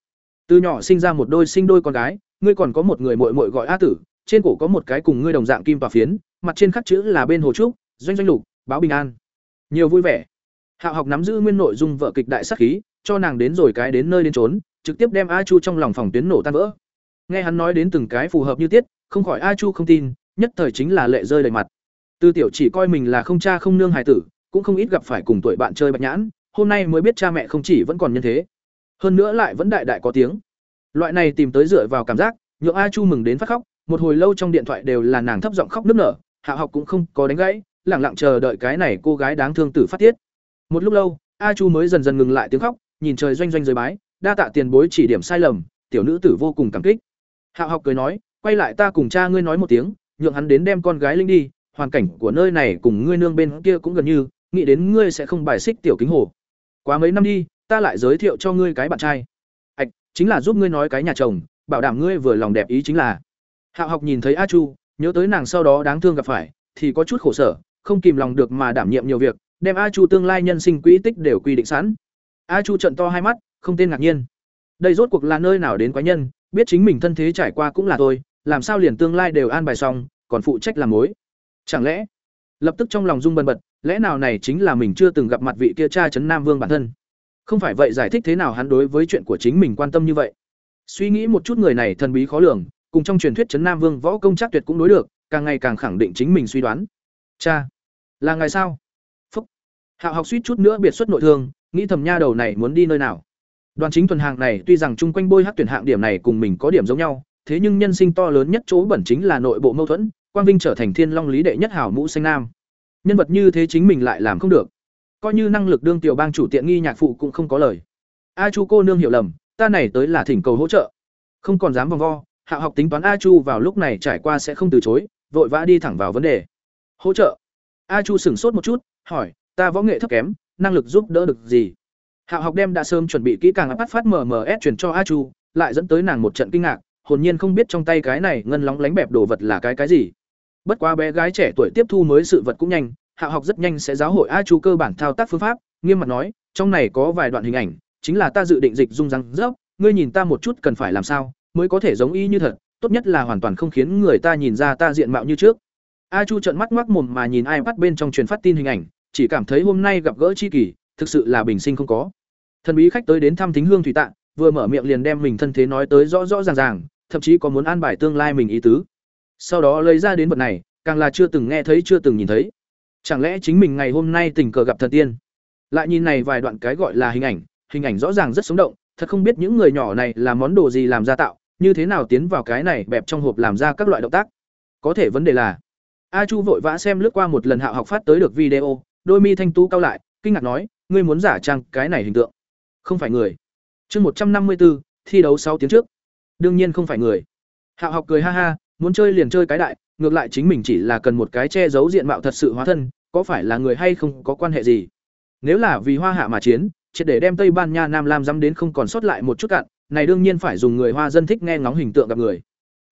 Từ nhỏ sinh ra một đôi sinh đôi con gái, ngươi còn có một người muội muội gọi A Tử, trên cổ có một cái cùng ngươi đồng dạng kim và phiến, mặt trên khắc chữ là bên hồ trúc, doanh doanh lục, báo bình an. Nhiều vui vẻ. Hạo học nắm giữ nguyên nội dung vợ kịch đại sắc khí, cho nàng đến rồi cái đến nơi đến trốn, trực tiếp đem A Chu trong lòng phòng tuyến nổ tan vỡ. Nghe hắn nói đến từng cái phù hợp như tiết, không khỏi A Chu không tin, nhất thời chính là lệ rơi đầy mặt. Tư tiểu chỉ coi mình là không cha không nương hài tử, cũng không ít gặp phải cùng tuổi bạn chơi bạch nhãn, hôm nay mới biết cha mẹ không chỉ vẫn còn nhân thế, hơn nữa lại vẫn đại đại có tiếng. Loại này tìm tới dựa vào cảm giác, nhượng A Chu mừng đến phát khóc, một hồi lâu trong điện thoại đều là nàng thấp giọng khóc nức nở, Hạ học cũng không có đánh gãy, lặng lặng chờ đợi cái này cô gái đáng thương tử phát tiết. Một lúc lâu, A Chu mới dần dần ngừng lại tiếng khóc, nhìn trời doanh doanh dưới bái, đa tạ tiền bối chỉ điểm sai lầm, tiểu nữ tử vô cùng cảm kích. Hạo học cười nói, quay lại ta cùng cha ngươi nói một tiếng, nhượng hắn đến đem con gái linh đi, hoàn cảnh của nơi này cùng ngươi nương bên kia cũng gần như, nghĩ đến ngươi sẽ không bài xích tiểu kính hồ. Quá mấy năm đi, ta lại giới thiệu cho ngươi cái bạn trai. Ảch, chính là giúp ngươi nói cái nhà chồng, bảo đảm ngươi vừa lòng đẹp ý chính là. Hạo học nhìn thấy A Chu, nhớ tới nàng sau đó đáng thương gặp phải, thì có chút khổ sở, không kìm lòng được mà đảm nhiệm nhiều việc, đem A Chu tương lai nhân sinh quỹ tích đều quy định sẵn. A Chu trận to hai mắt, không tên ngạc nhiên. Đây rốt cuộc là nơi nào đến quái nhân, biết chính mình thân thế trải qua cũng là tôi, làm sao liền tương lai đều an bài xong, còn phụ trách làm mối. Chẳng lẽ? Lập tức trong lòng rung bần bật, lẽ nào này chính là mình chưa từng gặp mặt vị kia cha trấn Nam Vương bản thân? Không phải vậy giải thích thế nào hắn đối với chuyện của chính mình quan tâm như vậy? Suy nghĩ một chút người này thần bí khó lường, cùng trong truyền thuyết trấn Nam Vương võ công chắc tuyệt cũng đối được, càng ngày càng khẳng định chính mình suy đoán. Cha, là ngày sao? Phúc. Hạo học suýt chút nữa biệt xuất nội thương, nghĩ thầm nha đầu này muốn đi nơi nào. Đoàn chính thuần hàng này tuy rằng chung quanh bôi hắc tuyển hạng điểm này cùng mình có điểm giống nhau, thế nhưng nhân sinh to lớn nhất chỗ bẩn chính là nội bộ mâu thuẫn, Quang Vinh trở thành Thiên Long lý đệ nhất hảo mũ xanh nam. Nhân vật như thế chính mình lại làm không được. Coi như năng lực đương tiểu bang chủ tiện nghi nhạc phụ cũng không có lời. A Chu cô nương hiểu lầm, ta này tới là thỉnh cầu hỗ trợ. Không còn dám vòng vo, Hạ học tính toán A Chu vào lúc này trải qua sẽ không từ chối, vội vã đi thẳng vào vấn đề. Hỗ trợ? A Chu sửng sốt một chút, hỏi, ta võ nghệ thấp kém, năng lực giúp đỡ được gì? Hạ học đem đã sớm chuẩn bị kỹ càng áp phát MMS truyền cho A Chu, lại dẫn tới nàng một trận kinh ngạc, hồn nhiên không biết trong tay cái này ngân lóng lánh bẹp đồ vật là cái cái gì. Bất quá bé gái trẻ tuổi tiếp thu mới sự vật cũng nhanh, Hạ học rất nhanh sẽ giáo hội A Chu cơ bản thao tác phương pháp, nghiêm mặt nói, trong này có vài đoạn hình ảnh, chính là ta dự định dịch dung răng rớp, ngươi nhìn ta một chút cần phải làm sao, mới có thể giống y như thật, tốt nhất là hoàn toàn không khiến người ta nhìn ra ta diện mạo như trước. A Chu trợn mắt ngoác mồm mà nhìn iPad bên trong truyền phát tin hình ảnh, chỉ cảm thấy hôm nay gặp gỡ chi kỷ, thực sự là bình sinh không có. Thần bí khách tới đến thăm Thính Hương thủy tạ, vừa mở miệng liền đem mình thân thế nói tới rõ rõ ràng ràng, thậm chí có muốn an bài tương lai mình ý tứ. Sau đó lấy ra đến vật này, càng là chưa từng nghe thấy chưa từng nhìn thấy. Chẳng lẽ chính mình ngày hôm nay tình cờ gặp thần tiên? Lại nhìn này vài đoạn cái gọi là hình ảnh, hình ảnh rõ ràng rất sống động, thật không biết những người nhỏ này là món đồ gì làm ra tạo, như thế nào tiến vào cái này bẹp trong hộp làm ra các loại động tác. Có thể vấn đề là, A Chu vội vã xem lướt qua một lần Hạo học phát tới được video, đôi mi thanh tú cao lại, kinh ngạc nói, ngươi muốn giả trang cái này hình tượng. Không phải người. Chương một trăm năm mươi 154, thi đấu sáu tiếng trước. Đương nhiên không phải người. Hạo học cười ha ha, muốn chơi liền chơi cái đại, ngược lại chính mình chỉ là cần một cái che giấu diện mạo thật sự hóa thân, có phải là người hay không có quan hệ gì. Nếu là vì Hoa Hạ mà chiến, triệt để đem Tây Ban Nha Nam Lam dám đến không còn sót lại một chút cạn, này đương nhiên phải dùng người Hoa dân thích nghe ngóng hình tượng gặp người.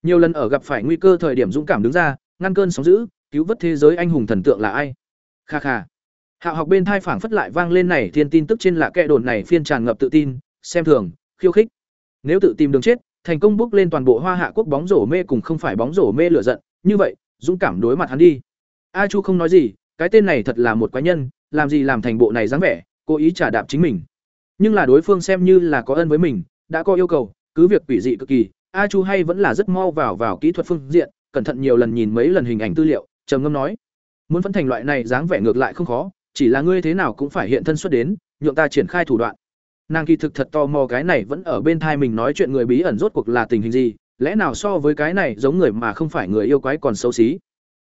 Nhiều lần ở gặp phải nguy cơ thời điểm dũng cảm đứng ra, ngăn cơn sóng dữ, cứu vớt thế giới anh hùng thần tượng là ai? Kha kha. Hạo học bên thai phảng phất lại vang lên này thiên tin tức trên lạ kệ đồn này phiên tràn ngập tự tin, xem thường, khiêu khích. Nếu tự tìm đường chết, thành công bước lên toàn bộ Hoa Hạ quốc bóng rổ mê cùng không phải bóng rổ mê lửa giận, như vậy, dũng cảm đối mặt hắn đi. A Chu không nói gì, cái tên này thật là một quái nhân, làm gì làm thành bộ này dáng vẻ, cố ý trả đạp chính mình. Nhưng là đối phương xem như là có ân với mình, đã có yêu cầu, cứ việc quỷ dị cực kỳ, A Chu hay vẫn là rất mau vào vào kỹ thuật phương diện, cẩn thận nhiều lần nhìn mấy lần hình ảnh tư liệu, trầm ngâm nói: "Muốn phân thành loại này dáng vẻ ngược lại không khó, chỉ là ngươi thế nào cũng phải hiện thân xuất đến, nhượng ta triển khai thủ đoạn." Nàng kỳ thực thật to mò cái này vẫn ở bên thai mình nói chuyện người bí ẩn rốt cuộc là tình hình gì, lẽ nào so với cái này giống người mà không phải người yêu quái còn xấu xí.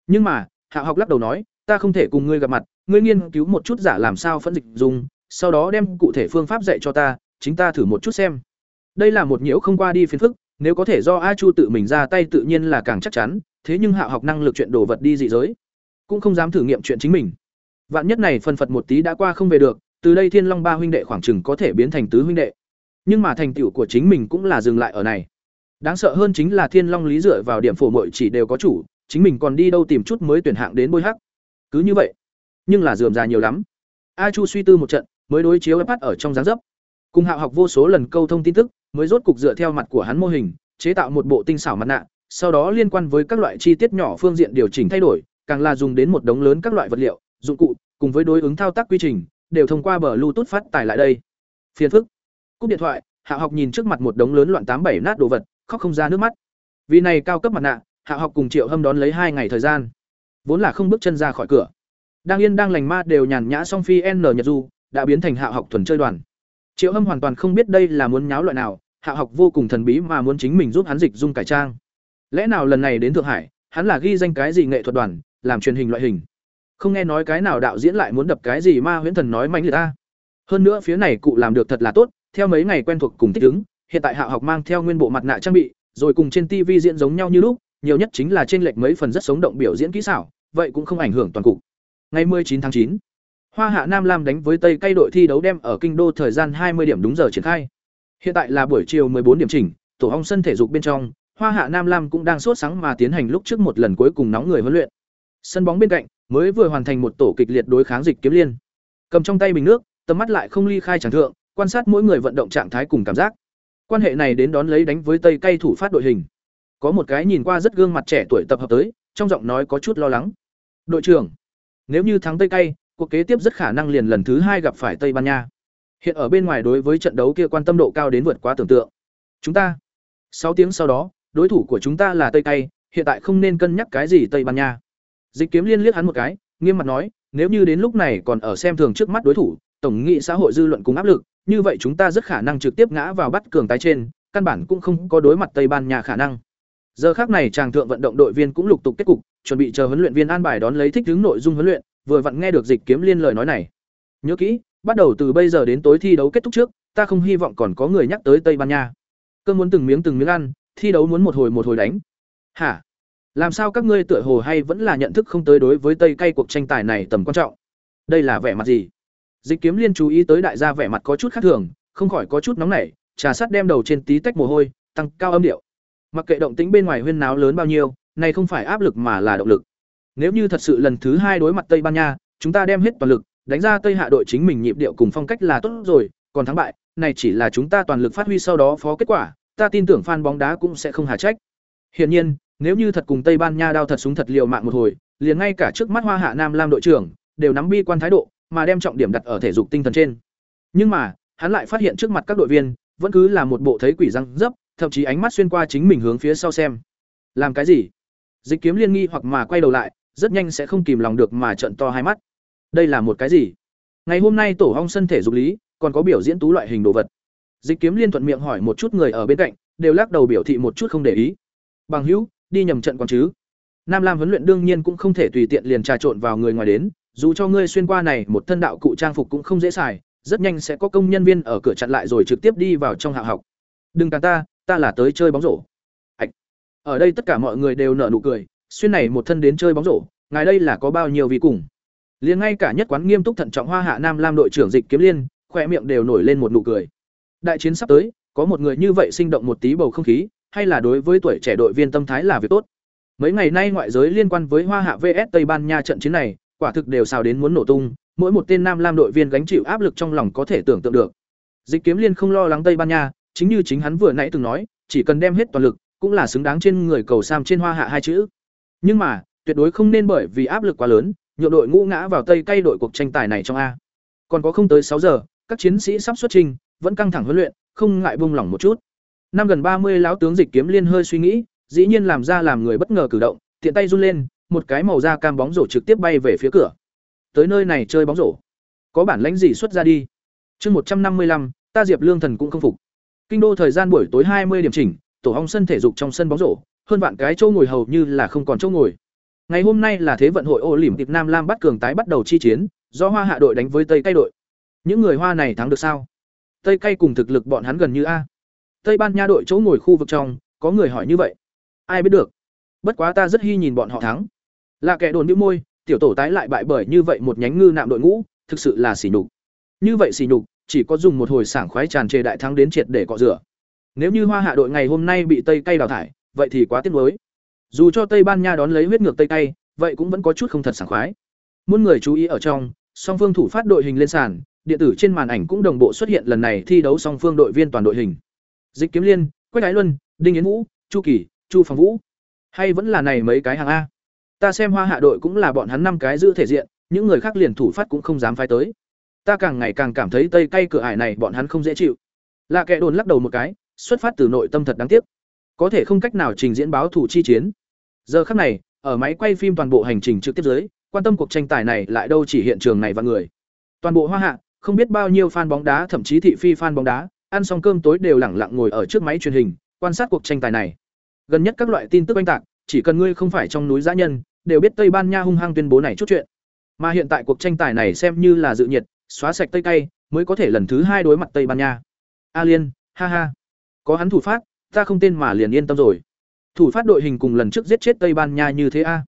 Nhưng mà, Hạ học lắc đầu nói, ta không thể cùng ngươi gặp mặt, ngươi nghiên cứu một chút giả làm sao phân dịch dùng, sau đó đem cụ thể phương pháp dạy cho ta, chính ta thử một chút xem. Đây là một nhiễu không qua đi phiền phức, nếu có thể do A Chu tự mình ra tay tự nhiên là càng chắc chắn, thế nhưng Hạ học năng lực chuyện đồ vật đi dị giới, cũng không dám thử nghiệm chuyện chính mình. Vạn nhất này phân phật một tí đã qua không về được, từ đây Thiên Long ba huynh đệ khoảng chừng có thể biến thành tứ huynh đệ. Nhưng mà thành tựu của chính mình cũng là dừng lại ở này. Đáng sợ hơn chính là Thiên Long lý dựa vào điểm phổ mội chỉ đều có chủ, chính mình còn đi đâu tìm chút mới tuyển hạng đến bôi hắc. Cứ như vậy, nhưng là dườm già nhiều lắm. A Chu suy tư một trận, mới đối chiếu bắt ở trong dáng dấp. Cùng Hạo học vô số lần câu thông tin tức, mới rốt cục dựa theo mặt của hắn mô hình, chế tạo một bộ tinh xảo mặt nạ, sau đó liên quan với các loại chi tiết nhỏ phương diện điều chỉnh thay đổi, càng là dùng đến một đống lớn các loại vật liệu, dụng cụ, cùng với đối ứng thao tác quy trình, đều thông qua bờ Bluetooth phát tải lại đây. Phiền phức. Cúp điện thoại, Hạ học nhìn trước mặt một đống lớn loạn tám bảy nát đồ vật, khóc không ra nước mắt. Vì này cao cấp mặt nạ, Hạ học cùng Triệu Hâm đón lấy hai ngày thời gian. Vốn là không bước chân ra khỏi cửa. Đang yên đang lành ma đều nhàn nhã song phi N Nhật Du, đã biến thành Hạ học thuần chơi đoàn. Triệu Hâm hoàn toàn không biết đây là muốn nháo loại nào, Hạ học vô cùng thần bí mà muốn chính mình giúp hắn dịch dung cải trang. Lẽ nào lần này đến Thượng Hải, hắn là ghi danh cái gì nghệ thuật đoàn, làm truyền hình loại hình. Không nghe nói cái nào đạo diễn lại muốn đập cái gì ma huyễn thần nói mạnh liệt ta. Hơn nữa phía này cụ làm được thật là tốt, theo mấy ngày quen thuộc cùng thích ứng, hiện tại Hạ học mang theo nguyên bộ mặt nạ trang bị, rồi cùng trên TV diễn giống nhau như lúc, nhiều nhất chính là trên lệch mấy phần rất sống động biểu diễn kỹ xảo, vậy cũng không ảnh hưởng toàn cục. Ngày 19 tháng 9, Hoa Hạ Nam Lam đánh với Tây Cây đội thi đấu đem ở kinh đô thời gian 20 điểm đúng giờ triển khai. Hiện tại là buổi chiều 14 điểm chỉnh, tổ ong sân thể dục bên trong, Hoa Hạ Nam Lam cũng đang sốt sáng mà tiến hành lúc trước một lần cuối cùng nóng người huấn luyện. Sân bóng bên cạnh mới vừa hoàn thành một tổ kịch liệt đối kháng dịch kiếm liên. Cầm trong tay bình nước, tầm mắt lại không ly khai chẳng thượng, quan sát mỗi người vận động trạng thái cùng cảm giác. Quan hệ này đến đón lấy đánh với Tây Cây thủ phát đội hình. Có một cái nhìn qua rất gương mặt trẻ tuổi tập hợp tới, trong giọng nói có chút lo lắng. "Đội trưởng, nếu như thắng Tây Cây, cuộc kế tiếp rất khả năng liền lần thứ hai gặp phải Tây Ban Nha." Hiện ở bên ngoài đối với trận đấu kia quan tâm độ cao đến vượt quá tưởng tượng. Chúng ta, sáu tiếng sau đó, đối thủ của chúng ta là Tây Tây, hiện tại không nên cân nhắc cái gì Tây Ban Nha. Dịch Kiếm Liên liếc hắn một cái, nghiêm mặt nói, nếu như đến lúc này còn ở xem thường trước mắt đối thủ, tổng nghị xã hội dư luận cùng áp lực, như vậy chúng ta rất khả năng trực tiếp ngã vào bắt cường tái trên, căn bản cũng không có đối mặt Tây Ban Nha khả năng. Giờ khác này chàng thượng vận động đội viên cũng lục tục kết cục, chuẩn bị chờ huấn luyện viên an bài đón lấy thích ứng nội dung huấn luyện, vừa vặn nghe được Dịch Kiếm Liên lời nói này. Nhớ kỹ, bắt đầu từ bây giờ đến tối thi đấu kết thúc trước, ta không hy vọng còn có người nhắc tới Tây Ban Nha. Cơm muốn từng miếng từng miếng ăn, thi đấu muốn một hồi một hồi đánh. Hả? Làm sao các ngươi tựa hồ hay vẫn là nhận thức không tới đối với Tây cay cuộc tranh tài này tầm quan trọng? Đây là vẻ mặt gì? Dịch Kiếm Liên chú ý tới đại gia vẻ mặt có chút khác thường, không khỏi có chút nóng nảy, trà sắt đem đầu trên tí tách mồ hôi, tăng cao âm điệu. Mặc kệ động tĩnh bên ngoài huyên náo lớn bao nhiêu, này không phải áp lực mà là động lực. Nếu như thật sự lần thứ hai đối mặt Tây Ban Nha, chúng ta đem hết toàn lực, đánh ra Tây Hạ đội chính mình nhịp điệu cùng phong cách là tốt rồi, còn thắng bại, này chỉ là chúng ta toàn lực phát huy sau đó phó kết quả, ta tin tưởng fan bóng đá cũng sẽ không hà trách. Hiển nhiên, nếu như thật cùng Tây Ban Nha đao thật súng thật liều mạng một hồi, liền ngay cả trước mắt Hoa Hạ Nam Lam đội trưởng đều nắm bi quan thái độ, mà đem trọng điểm đặt ở thể dục tinh thần trên. Nhưng mà, hắn lại phát hiện trước mặt các đội viên, vẫn cứ là một bộ thấy quỷ răng dấp, thậm chí ánh mắt xuyên qua chính mình hướng phía sau xem. Làm cái gì? Dịch Kiếm Liên nghi hoặc mà quay đầu lại, rất nhanh sẽ không kìm lòng được mà trợn to hai mắt. Đây là một cái gì? Ngày hôm nay tổ hong sân thể dục lý, còn có biểu diễn tú loại hình đồ vật. Dịch Kiếm Liên thuận miệng hỏi một chút người ở bên cạnh, đều lắc đầu biểu thị một chút không để ý. Bằng hữu, đi nhầm trận còn chứ? Nam Lam huấn luyện đương nhiên cũng không thể tùy tiện liền trà trộn vào người ngoài đến, dù cho ngươi xuyên qua này một thân đạo cụ trang phục cũng không dễ xài, rất nhanh sẽ có công nhân viên ở cửa chặn lại rồi trực tiếp đi vào trong hạ học. Đừng cản ta, ta là tới chơi bóng rổ. Ảch. Ở đây tất cả mọi người đều nở nụ cười, xuyên này một thân đến chơi bóng rổ, ngài đây là có bao nhiêu vị cùng. Liền ngay cả nhất quán nghiêm túc thận trọng Hoa Hạ Nam Lam đội trưởng Dịch Kiếm Liên, khỏe miệng đều nổi lên một nụ cười. Đại chiến sắp tới, có một người như vậy sinh động một tí bầu không khí, hay là đối với tuổi trẻ đội viên tâm thái là việc tốt. Mấy ngày nay ngoại giới liên quan với Hoa Hạ VS Tây Ban Nha trận chiến này, quả thực đều xào đến muốn nổ tung, mỗi một tên Nam Lam đội viên gánh chịu áp lực trong lòng có thể tưởng tượng được. Dịch Kiếm Liên không lo lắng Tây Ban Nha, chính như chính hắn vừa nãy từng nói, chỉ cần đem hết toàn lực, cũng là xứng đáng trên người cầu sam trên Hoa Hạ hai chữ. Nhưng mà, tuyệt đối không nên bởi vì áp lực quá lớn, nhượng đội ngũ ngã vào Tây cay đội cuộc tranh tài này trong a. Còn có không tới sáu giờ, các chiến sĩ sắp xuất trình, vẫn căng thẳng huấn luyện, không ngại buông lỏng một chút. Năm gần ba mươi lão tướng Dịch Kiếm Liên hơi suy nghĩ, dĩ nhiên làm ra làm người bất ngờ cử động, tiện tay run lên, một cái màu da cam bóng rổ trực tiếp bay về phía cửa. Tới nơi này chơi bóng rổ, có bản lãnh gì xuất ra đi. Chương một trăm năm mươi lăm, ta Diệp Lương Thần cũng không phục. Kinh đô thời gian buổi tối hai mươi điểm chỉnh, tổ hong sân thể dục trong sân bóng rổ, hơn vạn cái chỗ ngồi hầu như là không còn chỗ ngồi. Ngày hôm nay là thế vận hội ô Nam Lam bắt cường tái bắt đầu chi chiến, do Hoa Hạ đội đánh với Tây Cay đội. Những người Hoa này thắng được sao? Tây Cay cùng thực lực bọn hắn gần như a. Tây Ban Nha đội chỗ ngồi khu vực trong, có người hỏi như vậy. Ai biết được? Bất quá ta rất hy nhìn bọn họ thắng. Là kẻ đồn nhíu môi, tiểu tổ tái lại bại bởi như vậy một nhánh ngư nạm đội ngũ, thực sự là sỉ nhục. Như vậy sỉ nhục, chỉ có dùng một hồi sảng khoái tràn trề đại thắng đến triệt để cọ rửa. Nếu như Hoa Hạ đội ngày hôm nay bị Tây Cay đào thải, vậy thì quá tiếc nuối. Dù cho Tây Ban Nha đón lấy huyết ngược Tây Cay, vậy cũng vẫn có chút không thật sảng khoái. Muôn người chú ý ở trong, song phương thủ phát đội hình lên sàn, điện tử trên màn ảnh cũng đồng bộ xuất hiện lần này thi đấu song phương đội viên toàn đội hình. Dịch Kiếm Liên, Quách Ái Luân, Đinh Yến Vũ, Chu Kỳ, Chu Phòng Vũ. Hay vẫn là này mấy cái hàng a? Ta xem Hoa Hạ đội cũng là bọn hắn năm cái giữ thể diện, những người khác liền thủ phát cũng không dám phái tới. Ta càng ngày càng cảm thấy Tây cay cửa ải này bọn hắn không dễ chịu. Là kẻ đồn lắc đầu một cái, xuất phát từ nội tâm thật đáng tiếc. Có thể không cách nào trình diễn báo thủ chi chiến. Giờ khắc này, ở máy quay phim toàn bộ hành trình trực tiếp dưới, quan tâm cuộc tranh tài này lại đâu chỉ hiện trường này và người. Toàn bộ Hoa Hạ, không biết bao nhiêu fan bóng đá thậm chí thị phi fan bóng đá, ăn xong cơm tối đều lẳng lặng ngồi ở trước máy truyền hình, quan sát cuộc tranh tài này. Gần nhất các loại tin tức oanh tạc, chỉ cần ngươi không phải trong núi giã nhân, đều biết Tây Ban Nha hung hăng tuyên bố này chút chuyện. Mà hiện tại cuộc tranh tài này xem như là dự nhiệt, xóa sạch Tây Cay, mới có thể lần thứ hai đối mặt Tây Ban Nha. A Liên, ha ha. Có hắn thủ phát, ta không tên mà liền yên tâm rồi. Thủ phát đội hình cùng lần trước giết chết Tây Ban Nha như thế a.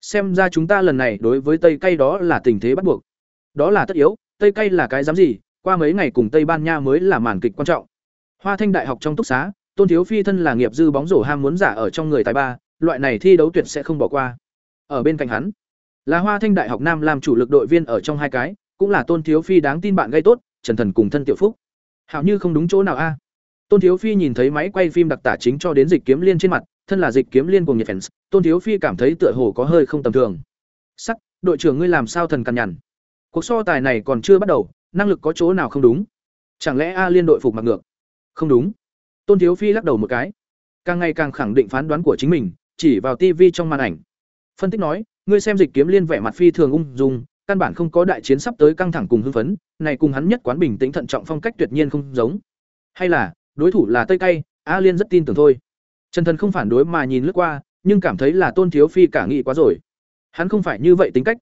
Xem ra chúng ta lần này đối với Tây Cay đó là tình thế bắt buộc. Đó là tất yếu, Tây Cay là cái dám gì, qua mấy ngày cùng Tây Ban Nha mới là màn kịch quan trọng. Hoa Thanh Đại học trong túc xá, Tôn Thiếu Phi thân là nghiệp dư bóng rổ ham muốn giả ở trong người tài ba, loại này thi đấu tuyệt sẽ không bỏ qua. Ở bên cạnh hắn, là Hoa Thanh Đại học Nam làm chủ lực đội viên ở trong hai cái, cũng là Tôn Thiếu Phi đáng tin bạn gây tốt, Trần Thần cùng thân Tiểu Phúc. Hảo như không đúng chỗ nào a. À? Tôn Thiếu Phi nhìn thấy máy quay phim đặc tả chính cho đến dịch kiếm liên trên mặt, thân là dịch kiếm liên cùng nhiệt fans, Tôn Thiếu Phi cảm thấy tựa hồ có hơi không tầm thường. Sắc, đội trưởng ngươi làm sao thần cằn nhằn? Cuộc so tài này còn chưa bắt đầu, năng lực có chỗ nào không đúng? Chẳng lẽ A Liên đội phục mặc ngược? Không đúng. Tôn Thiếu Phi lắc đầu một cái, càng ngày càng khẳng định phán đoán của chính mình, chỉ vào TV trong màn ảnh. Phân tích nói, ngươi xem dịch kiếm liên vẻ mặt phi thường ung dung, căn bản không có đại chiến sắp tới căng thẳng cùng hưng phấn, này cùng hắn nhất quán bình tĩnh thận trọng phong cách tuyệt nhiên không giống. Hay là, đối thủ là Tây Cay, A Liên rất tin tưởng thôi. Trần Thần không phản đối mà nhìn lướt qua, nhưng cảm thấy là Tôn Thiếu Phi cả nghị quá rồi. Hắn không phải như vậy tính cách.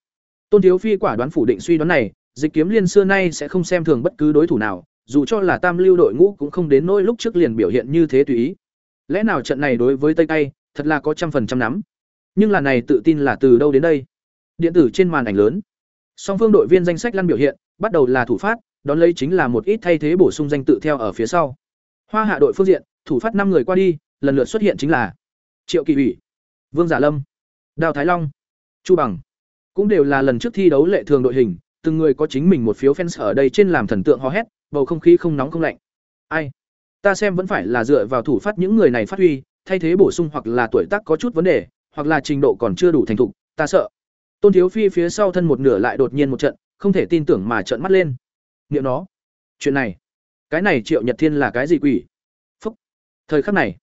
Tôn Thiếu Phi quả đoán phủ định suy đoán này, Dịch Kiếm Liên xưa nay sẽ không xem thường bất cứ đối thủ nào, dù cho là Tam Lưu đội ngũ cũng không đến nỗi lúc trước liền biểu hiện như thế tùy ý. Lẽ nào trận này đối với Tây Tây, thật là có trăm phần trăm nắm. Nhưng là này tự tin là từ đâu đến đây? Điện tử trên màn ảnh lớn. Song phương đội viên danh sách lăn biểu hiện, bắt đầu là thủ phát, đón lấy chính là một ít thay thế bổ sung danh tự theo ở phía sau. Hoa Hạ đội phương diện, thủ phát năm người qua đi, lần lượt xuất hiện chính là Triệu Kỳ ủy, Vương Giả Lâm, Đào Thái Long, Chu Bằng. Cũng đều là lần trước thi đấu lệ thường đội hình, từng người có chính mình một phiếu fans ở đây trên làm thần tượng hò hét, bầu không khí không nóng không lạnh. Ai? Ta xem vẫn phải là dựa vào thủ phát những người này phát huy, thay thế bổ sung hoặc là tuổi tác có chút vấn đề, hoặc là trình độ còn chưa đủ thành thục, ta sợ. Tôn Thiếu Phi phía sau thân một nửa lại đột nhiên một trận, không thể tin tưởng mà trợn mắt lên. Niệm nó, chuyện này, cái này Triệu Nhật Thiên là cái gì quỷ? Phúc. Thời khắc này,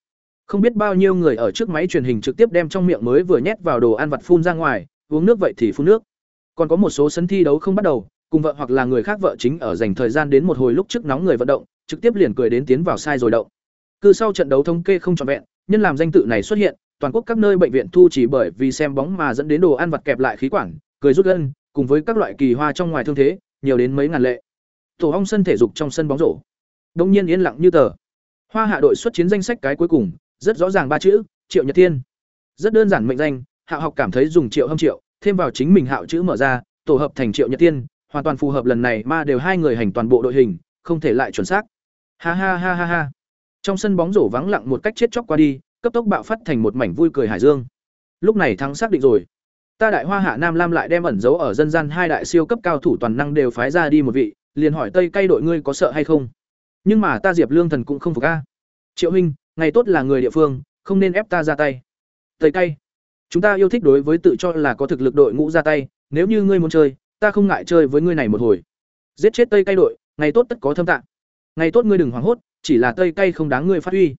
không biết bao nhiêu người ở trước máy truyền hình trực tiếp đem trong miệng mới vừa nhét vào đồ ăn vặt phun ra ngoài, uống nước vậy thì phun nước. Còn có một số sân thi đấu không bắt đầu, cùng vợ hoặc là người khác vợ chính ở dành thời gian đến một hồi lúc trước nóng người vận động, trực tiếp liền cười đến tiến vào sai rồi động. Cứ sau trận đấu thống kê không trọn vẹn, nhân làm danh tự này xuất hiện, toàn quốc các nơi bệnh viện thu chỉ bởi vì xem bóng mà dẫn đến đồ ăn vặt kẹp lại khí quản, cười rút gân, cùng với các loại kỳ hoa trong ngoài thương thế, nhiều đến mấy ngàn lệ. tổ hong sân thể dục trong sân bóng rổ. Đông nhiên yên lặng như tờ. Hoa hạ đội xuất chiến danh sách cái cuối cùng rất rõ ràng ba chữ triệu nhật thiên. Rất đơn giản mệnh danh hạ học cảm thấy dùng triệu hâm triệu thêm vào chính mình hạo chữ mở ra tổ hợp thành triệu nhật thiên hoàn toàn phù hợp lần này mà đều hai người hành toàn bộ đội hình không thể lại chuẩn xác. Ha ha ha ha ha. Trong sân bóng rổ vắng lặng một cách chết chóc qua đi cấp tốc bạo phát thành một mảnh vui cười hải dương. Lúc này thắng xác định rồi. Ta đại hoa hạ nam lam lại đem ẩn giấu ở dân gian hai đại siêu cấp cao thủ toàn năng đều phái ra đi một vị, liền hỏi tây cay đội ngươi có sợ hay không? Nhưng mà ta diệp lương thần cũng không phục a. Triệu huynh, ngày tốt là người địa phương, không nên ép ta ra tay. Tây cay, chúng ta yêu thích đối với tự cho là có thực lực đội ngũ ra tay, nếu như ngươi muốn chơi, ta không ngại chơi với ngươi này một hồi. Giết chết tây cay đội, ngày tốt tất có thâm tạng. Ngày tốt ngươi đừng hoảng hốt, chỉ là tây cay không đáng ngươi phát huy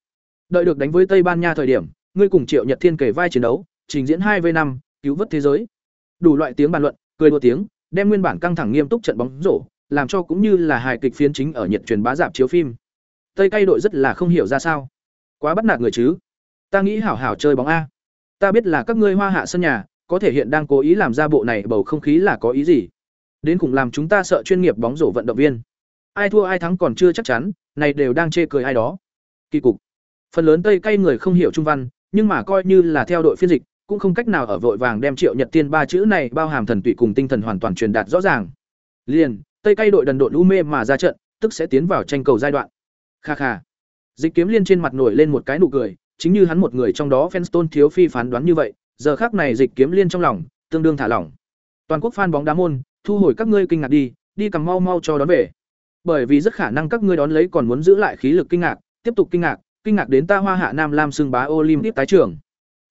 đợi được đánh với tây ban nha thời điểm, ngươi cùng triệu nhật thiên kể vai chiến đấu, trình diễn hai v năm, cứu vớt thế giới. Đủ loại tiếng bàn luận, cười đua tiếng, đem nguyên bản căng thẳng nghiêm túc trận bóng rổ, làm cho cũng như là hài kịch phiến chính ở nhiệt truyền bá dạp chiếu phim. Tây cay đội rất là không hiểu ra sao. Quá bắt nạt người chứ. Ta nghĩ hảo hảo chơi bóng a. Ta biết là các ngươi hoa hạ sân nhà, có thể hiện đang cố ý làm ra bộ này bầu không khí là có ý gì. Đến cùng làm chúng ta sợ chuyên nghiệp bóng rổ vận động viên. Ai thua ai thắng còn chưa chắc chắn, này đều đang chê cười ai đó. Kỳ cục phần lớn tây cay người không hiểu trung văn, nhưng mà coi như là theo đội phiên dịch, cũng không cách nào ở vội vàng đem triệu nhật tiên ba chữ này bao hàm thần tụy cùng tinh thần hoàn toàn truyền đạt rõ ràng. Liền, tây cay đội đần độn u mê mà ra trận, tức sẽ tiến vào tranh cầu giai đoạn. Kha kha. Dịch kiếm liên trên mặt nổi lên một cái nụ cười, chính như hắn một người trong đó Fenstone thiếu phi phán đoán như vậy, giờ khác này dịch kiếm liên trong lòng, tương đương thả lỏng. Toàn quốc fan bóng đá môn, thu hồi các ngươi kinh ngạc đi đi cầm mau mau cho đón về. Bởi vì rất khả năng các ngươi đón lấy còn muốn giữ lại khí lực kinh ngạc, tiếp tục kinh ngạc kinh ngạc đến ta hoa hạ nam lam xưng bá olympic tái trưởng.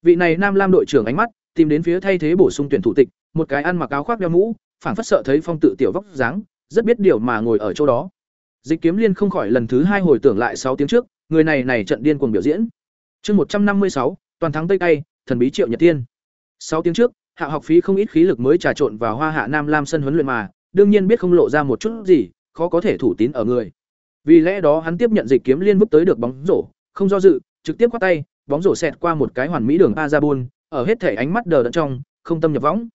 Vị này nam lam đội trưởng ánh mắt, tìm đến phía thay thế bổ sung tuyển thủ tịch, một cái ăn mặc áo khoác đeo mũ phản phất sợ thấy phong tự tiểu vóc dáng, rất biết điều mà ngồi ở chỗ đó. Dịch kiếm liên không khỏi lần thứ hai hồi tưởng lại sáu tiếng trước, người này này trận điên cuồng biểu diễn. Chương một trăm năm mươi sáu, toàn thắng tây tây thần bí triệu nhật tiên sáu tiếng trước, hạ học phí không ít khí lực mới trà trộn vào hoa hạ nam lam sân huấn luyện mà, đương nhiên biết không lộ ra một chút gì, khó có thể thủ tín ở người. Vì lẽ đó hắn tiếp nhận dịch kiếm liên bước tới được bóng rổ không do dự, trực tiếp quát tay, bóng rổ xẹt qua một cái hoàn mỹ đường a ra buôn ở hết thể ánh mắt đờ đẫn trong, không tâm nhập võng.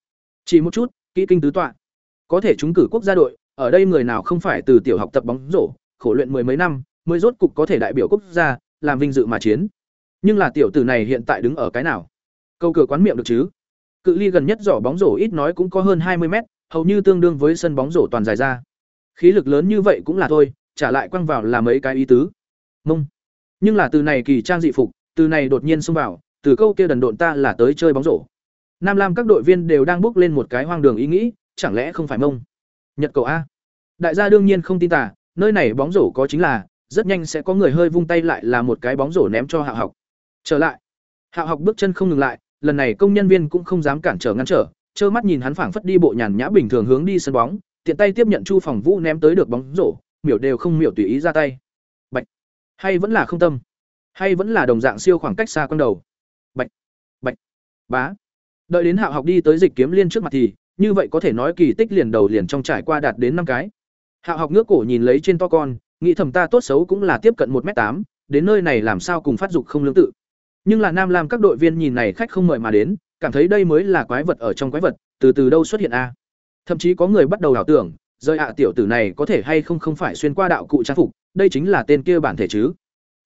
Chỉ một chút, kỹ kinh tứ tọa. Có thể chúng cử quốc gia đội, ở đây người nào không phải từ tiểu học tập bóng rổ, khổ luyện mười mấy năm, mới rốt cục có thể đại biểu quốc gia, làm vinh dự mà chiến. Nhưng là tiểu tử này hiện tại đứng ở cái nào? Câu cửa quán miệng được chứ? Cự ly gần nhất giỏ bóng rổ ít nói cũng có hơn hai mươi mét, hầu như tương đương với sân bóng rổ toàn dài ra. Khí lực lớn như vậy cũng là thôi, trả lại quăng vào là mấy cái ý tứ. Mông nhưng là từ này kỳ trang dị phục, từ này đột nhiên xông vào, từ câu kia đần độn ta là tới chơi bóng rổ. Nam lam các đội viên đều đang bước lên một cái hoang đường ý nghĩ, chẳng lẽ không phải mông? Nhật cầu a. Đại gia đương nhiên không tin tả nơi này bóng rổ có chính là, rất nhanh sẽ có người hơi vung tay lại là một cái bóng rổ ném cho hạ học. Trở lại. Hạ học bước chân không ngừng lại, lần này công nhân viên cũng không dám cản trở ngăn trở, trơ mắt nhìn hắn phảng phất đi bộ nhàn nhã bình thường hướng đi sân bóng, tiện tay tiếp nhận chu phòng vũ ném tới được bóng rổ, miểu đều không miểu tùy ý ra tay hay vẫn là không tâm? Hay vẫn là đồng dạng siêu khoảng cách xa con đầu? Bạch bạch, bá. Đợi đến hạ học đi tới dịch kiếm liên trước mặt thì, như vậy có thể nói kỳ tích liền đầu liền trong trải qua đạt đến năm cái. Hạ học ngước cổ nhìn lấy trên to con, nghĩ thầm ta tốt xấu cũng là tiếp cận một m tám, đến nơi này làm sao cùng phát dục không lương tự. Nhưng là nam lam các đội viên nhìn này khách không mời mà đến, cảm thấy đây mới là quái vật ở trong quái vật, từ từ đâu xuất hiện a. Thậm chí có người bắt đầu ảo tưởng rơi ạ tiểu tử này có thể hay không không phải xuyên qua đạo cụ trang phục đây chính là tên kia bản thể chứ?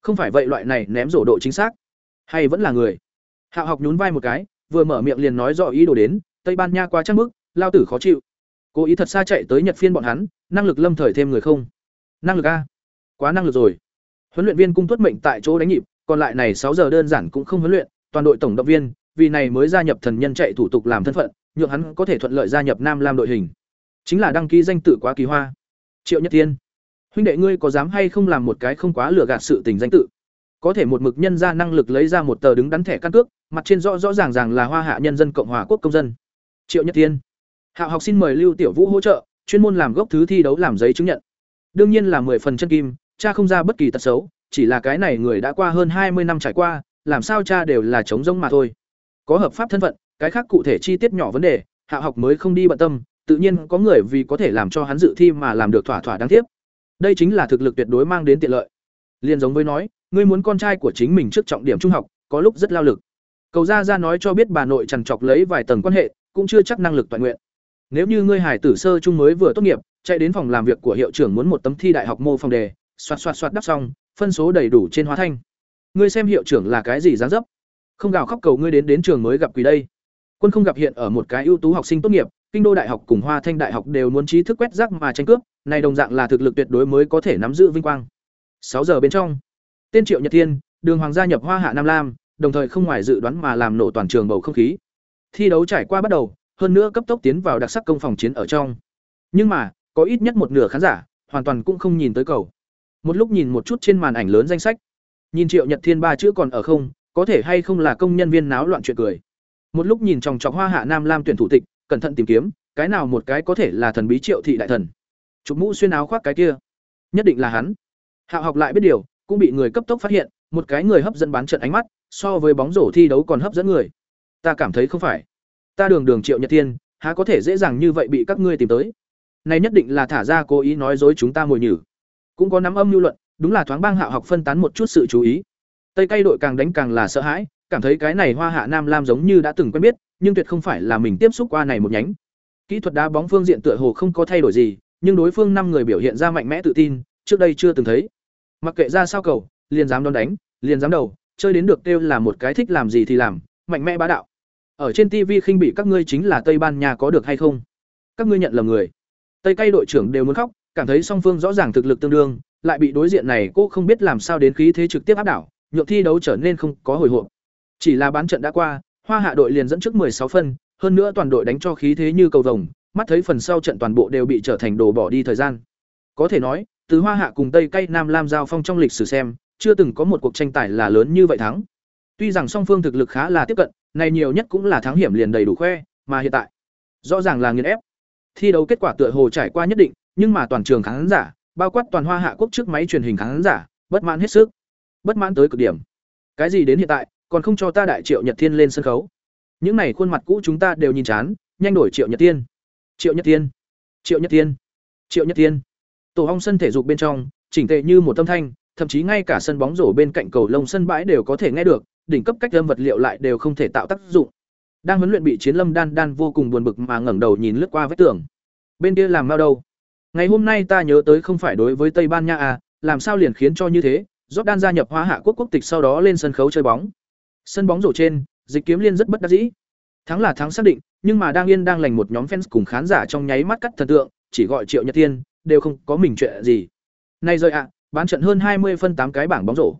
Không phải vậy loại này ném rổ độ chính xác. Hay vẫn là người? Hạ học nhún vai một cái, vừa mở miệng liền nói rõ ý đồ đến, tây ban nha quá trang bức lao tử khó chịu. Cố ý thật xa chạy tới nhật phiên bọn hắn, năng lực lâm thời thêm người không? Năng lực a? Quá năng lực rồi. Huấn luyện viên cung tuất mệnh tại chỗ đánh nhịp, còn lại này sáu giờ đơn giản cũng không huấn luyện, toàn đội tổng động viên, vì này mới gia nhập thần nhân chạy thủ tục làm thân phận, nhượng hắn có thể thuận lợi gia nhập nam lam đội hình. Chính là đăng ký danh tự quá kỳ hoa. Triệu nhất tiên huynh đệ ngươi có dám hay không làm một cái không quá lừa gạt sự tình danh tự? Có thể một mực nhân ra năng lực lấy ra một tờ đứng đắn thẻ căn cước mặt trên rõ rõ ràng ràng là hoa hạ nhân dân cộng hòa quốc công dân. Triệu nhất Thiên, hạ học xin mời lưu tiểu vũ hỗ trợ chuyên môn làm gốc thứ thi đấu làm giấy chứng nhận. Đương nhiên là mười phần chân kim cha không ra bất kỳ tật xấu chỉ là cái này người đã qua hơn hai mươi năm trải qua làm sao cha đều là chống rông mà thôi. Có hợp pháp thân phận cái khác cụ thể chi tiết nhỏ vấn đề hạ học mới không đi bận tâm tự nhiên có người vì có thể làm cho hắn dự thi mà làm được thỏa thỏa đáng tiếc đây chính là thực lực tuyệt đối mang đến tiện lợi liền giống với nói ngươi muốn con trai của chính mình trước trọng điểm trung học có lúc rất lao lực cầu ra ra nói cho biết bà nội trằn trọc lấy vài tầng quan hệ cũng chưa chắc năng lực toàn nguyện Nếu như ngươi hải tử sơ trung mới vừa tốt nghiệp, chạy đến phòng làm việc của hiệu trưởng muốn một tấm thi đại học mô phòng đề, xoạt xoạt xoạt đắp xong, phân số đầy đủ trên hóa thanh. Ngươi xem hiệu trưởng là cái gì dáng dấp? Không gào khóc cầu ngươi đến đến trường mới gặp quỷ đây. Quân không gặp hiện ở một cái ưu tú học sinh tốt nghiệp, kinh đô đại học cùng Hoa Thanh đại học đều muốn trí thức quét rác mà tranh cướp, này đồng dạng là thực lực tuyệt đối mới có thể nắm giữ vinh quang. Sáu giờ bên trong, tên Triệu Nhật Thiên, Đường Hoàng gia nhập Hoa Hạ Nam Lam, đồng thời không ngoài dự đoán mà làm nổ toàn trường bầu không khí. Thi đấu trải qua bắt đầu, hơn nữa cấp tốc tiến vào đặc sắc công phòng chiến ở trong. Nhưng mà, có ít nhất một nửa khán giả hoàn toàn cũng không nhìn tới cầu. Một lúc nhìn một chút trên màn ảnh lớn danh sách, nhìn Triệu Nhật Thiên ba chữ còn ở không, có thể hay không là công nhân viên náo loạn chuyện cười. Một lúc nhìn trong chọc Hoa Hạ Nam Lam tuyển thủ tịch, cẩn thận tìm kiếm, cái nào một cái có thể là thần bí Triệu thị đại thần. Chụp mũ xuyên áo khoác cái kia, nhất định là hắn. Hạo học lại biết điều, cũng bị người cấp tốc phát hiện, một cái người hấp dẫn bán trận ánh mắt, so với bóng rổ thi đấu còn hấp dẫn người. Ta cảm thấy không phải. Ta đường đường Triệu Nhật Thiên, há có thể dễ dàng như vậy bị các ngươi tìm tới. Này nhất định là thả ra cố ý nói dối chúng ta ngồi nhử. Cũng có nắm âm lưu luận, đúng là thoáng bang Hạo học phân tán một chút sự chú ý. Tây Cay đội càng đánh càng là sợ hãi, cảm thấy cái này Hoa Hạ Nam Lam giống như đã từng quen biết, nhưng tuyệt không phải là mình tiếp xúc qua này một nhánh. Kỹ thuật đá bóng phương diện tựa hồ không có thay đổi gì, nhưng đối phương năm người biểu hiện ra mạnh mẽ tự tin, trước đây chưa từng thấy. Mặc kệ ra sao cầu, liền dám đón đánh, liền dám đầu, chơi đến được kêu là một cái thích làm gì thì làm, mạnh mẽ bá đạo. Ở trên TV khinh bị các ngươi chính là Tây Ban Nha có được hay không? Các ngươi nhận lầm người. Tây Cay đội trưởng đều muốn khóc, cảm thấy song phương rõ ràng thực lực tương đương, lại bị đối diện này cô không biết làm sao đến khí thế trực tiếp áp đảo, nhượng thi đấu trở nên không có hồi hộp. Chỉ là bán trận đã qua, Hoa Hạ đội liền dẫn trước 16 phân, hơn nữa toàn đội đánh cho khí thế như cầu vồng, mắt thấy phần sau trận toàn bộ đều bị trở thành đồ bỏ đi thời gian. Có thể nói, từ Hoa Hạ cùng Tây Cay Nam Lam giao phong trong lịch sử xem, chưa từng có một cuộc tranh tài là lớn như vậy thắng. Tuy rằng song phương thực lực khá là tiếp cận, này nhiều nhất cũng là thắng hiểm liền đầy đủ khoe, mà hiện tại, rõ ràng là nghiền ép. Thi đấu kết quả tựa hồ trải qua nhất định, nhưng mà toàn trường khán giả, bao quát toàn Hoa Hạ quốc trước máy truyền hình khán giả, bất mãn hết sức. Bất mãn tới cực điểm. Cái gì đến hiện tại, còn không cho ta đại Triệu Nhật Thiên lên sân khấu. Những này khuôn mặt cũ chúng ta đều nhìn chán, nhanh đổi Triệu Nhật Thiên. Triệu Nhất Thiên. Triệu Nhất Thiên. Triệu Nhất Thiên. Tổ hong sân thể dục bên trong, chỉnh tề như một tâm thanh, thậm chí ngay cả sân bóng rổ bên cạnh cầu lông sân bãi đều có thể nghe được, đỉnh cấp cách âm vật liệu lại đều không thể tạo tác dụng. Đang huấn luyện bị Chiến Lâm Đan Đan vô cùng buồn bực mà ngẩng đầu nhìn lướt qua vách tường. Bên kia làm mau đâu? Ngày hôm nay ta nhớ tới không phải đối với Tây Ban Nha à, làm sao liền khiến cho như thế? Jordan gia nhập Hoa Hạ quốc quốc tịch sau đó lên sân khấu chơi bóng. Sân bóng rổ trên, Dịch Kiếm Liên rất bất đắc dĩ. Thắng là thắng xác định, nhưng mà đang yên đang lành một nhóm fans cùng khán giả trong nháy mắt cắt thần tượng, chỉ gọi Triệu Nhật Thiên, đều không có mình chuyện gì. Này rồi ạ, bán trận hơn hai mươi phân tám cái bảng bóng rổ.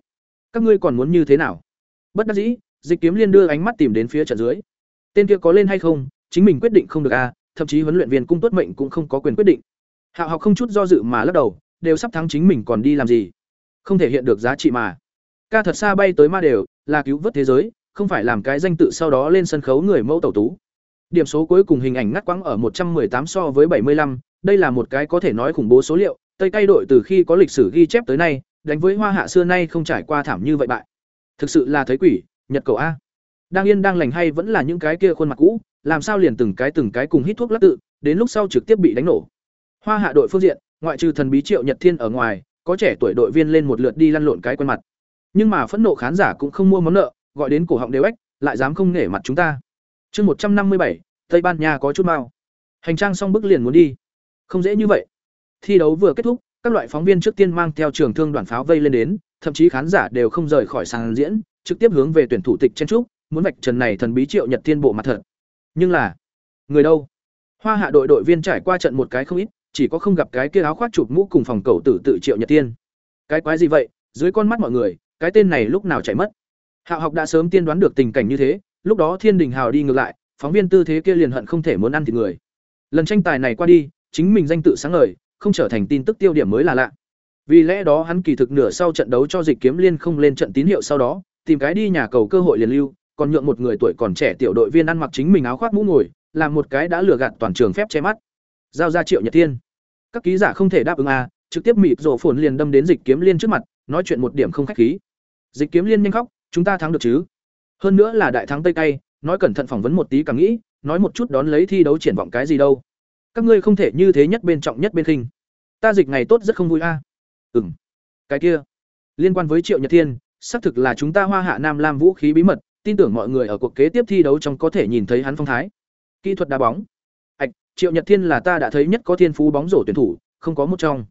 Các ngươi còn muốn như thế nào? Bất đắc dĩ, Dịch Kiếm Liên đưa ánh mắt tìm đến phía trận dưới. Tên kia có lên hay không, chính mình quyết định không được à, thậm chí huấn luyện viên cung tuất mệnh cũng không có quyền quyết định. Hạo học không chút do dự mà lắc đầu, đều sắp thắng chính mình còn đi làm gì? Không thể hiện được giá trị mà. Ca thật xa bay tới ma đều, là cứu vớt thế giới, không phải làm cái danh tự sau đó lên sân khấu người mẫu tẩu tú. Điểm số cuối cùng hình ảnh ngắt quãng ở 118 so với 75, đây là một cái có thể nói khủng bố số liệu, Tây Cay đội từ khi có lịch sử ghi chép tới nay, đánh với Hoa Hạ xưa nay không trải qua thảm như vậy bại. Thực sự là thấy quỷ, Nhật cầu a. Đang yên đang lành hay vẫn là những cái kia khuôn mặt cũ, làm sao liền từng cái từng cái cùng hít thuốc lắc tự, đến lúc sau trực tiếp bị đánh nổ. Hoa Hạ đội phương diện, ngoại trừ thần bí Triệu Nhật Thiên ở ngoài, có trẻ tuổi đội viên lên một lượt đi lăn lộn cái quen mặt. Nhưng mà phẫn nộ khán giả cũng không mua món nợ, gọi đến cổ họng đều ếch, lại dám không nể mặt chúng ta. Chương một trăm năm mươi bảy, Tây Ban Nha có chút mau. Hành trang xong bước liền muốn đi. Không dễ như vậy. Thi đấu vừa kết thúc, các loại phóng viên trước tiên mang theo trường thương đoàn pháo vây lên đến, thậm chí khán giả đều không rời khỏi sàn diễn, trực tiếp hướng về tuyển thủ tịch chen trúc, muốn vạch trần này thần bí Triệu Nhật Thiên bộ mặt thật. Nhưng là, người đâu? Hoa Hạ đội đội viên trải qua trận một cái không ít, chỉ có không gặp cái kia áo khoác chụp mũ cùng phòng cầu tử tự Triệu Nhật Thiên. Cái quái gì vậy? Dưới con mắt mọi người, cái tên này lúc nào chạy mất? Hạo học đã sớm tiên đoán được tình cảnh như thế, lúc đó Thiên Đình Hào đi ngược lại, phóng viên tư thế kia liền hận không thể muốn ăn thịt người. Lần tranh tài này qua đi, chính mình danh tự sáng ngời, không trở thành tin tức tiêu điểm mới là lạ. Vì lẽ đó hắn kỳ thực nửa sau trận đấu cho Dịch Kiếm Liên không lên trận tín hiệu sau đó, tìm cái đi nhà cầu cơ hội liền lưu, còn nhượng một người tuổi còn trẻ tiểu đội viên ăn mặc chính mình áo khoác mũ ngồi, làm một cái đã lừa gạt toàn trường phép che mắt. Giao ra Triệu Nhật Thiên. Các ký giả không thể đáp ứng a, à, trực tiếp mịt rồ phồn liền đâm đến Dịch Kiếm Liên trước mặt, nói chuyện một điểm không khách khí. Dịch Kiếm Liên nhanh khóc, chúng ta thắng được chứ? Hơn nữa là đại thắng Tây Cay, nói cẩn thận phỏng vấn một tí càng nghĩ, nói một chút đón lấy thi đấu triển vọng cái gì đâu. Các ngươi không thể như thế nhất bên trọng nhất bên khinh. Ta dịch ngày tốt rất không vui a. À? Ừm. Cái kia, liên quan với Triệu Nhật Thiên, xác thực là chúng ta Hoa Hạ Nam Lam vũ khí bí mật, tin tưởng mọi người ở cuộc kế tiếp thi đấu trong có thể nhìn thấy hắn phong thái. Kỹ thuật đá bóng. Ạch, Triệu Nhật Thiên là ta đã thấy nhất có thiên phú bóng rổ tuyển thủ, không có một trong.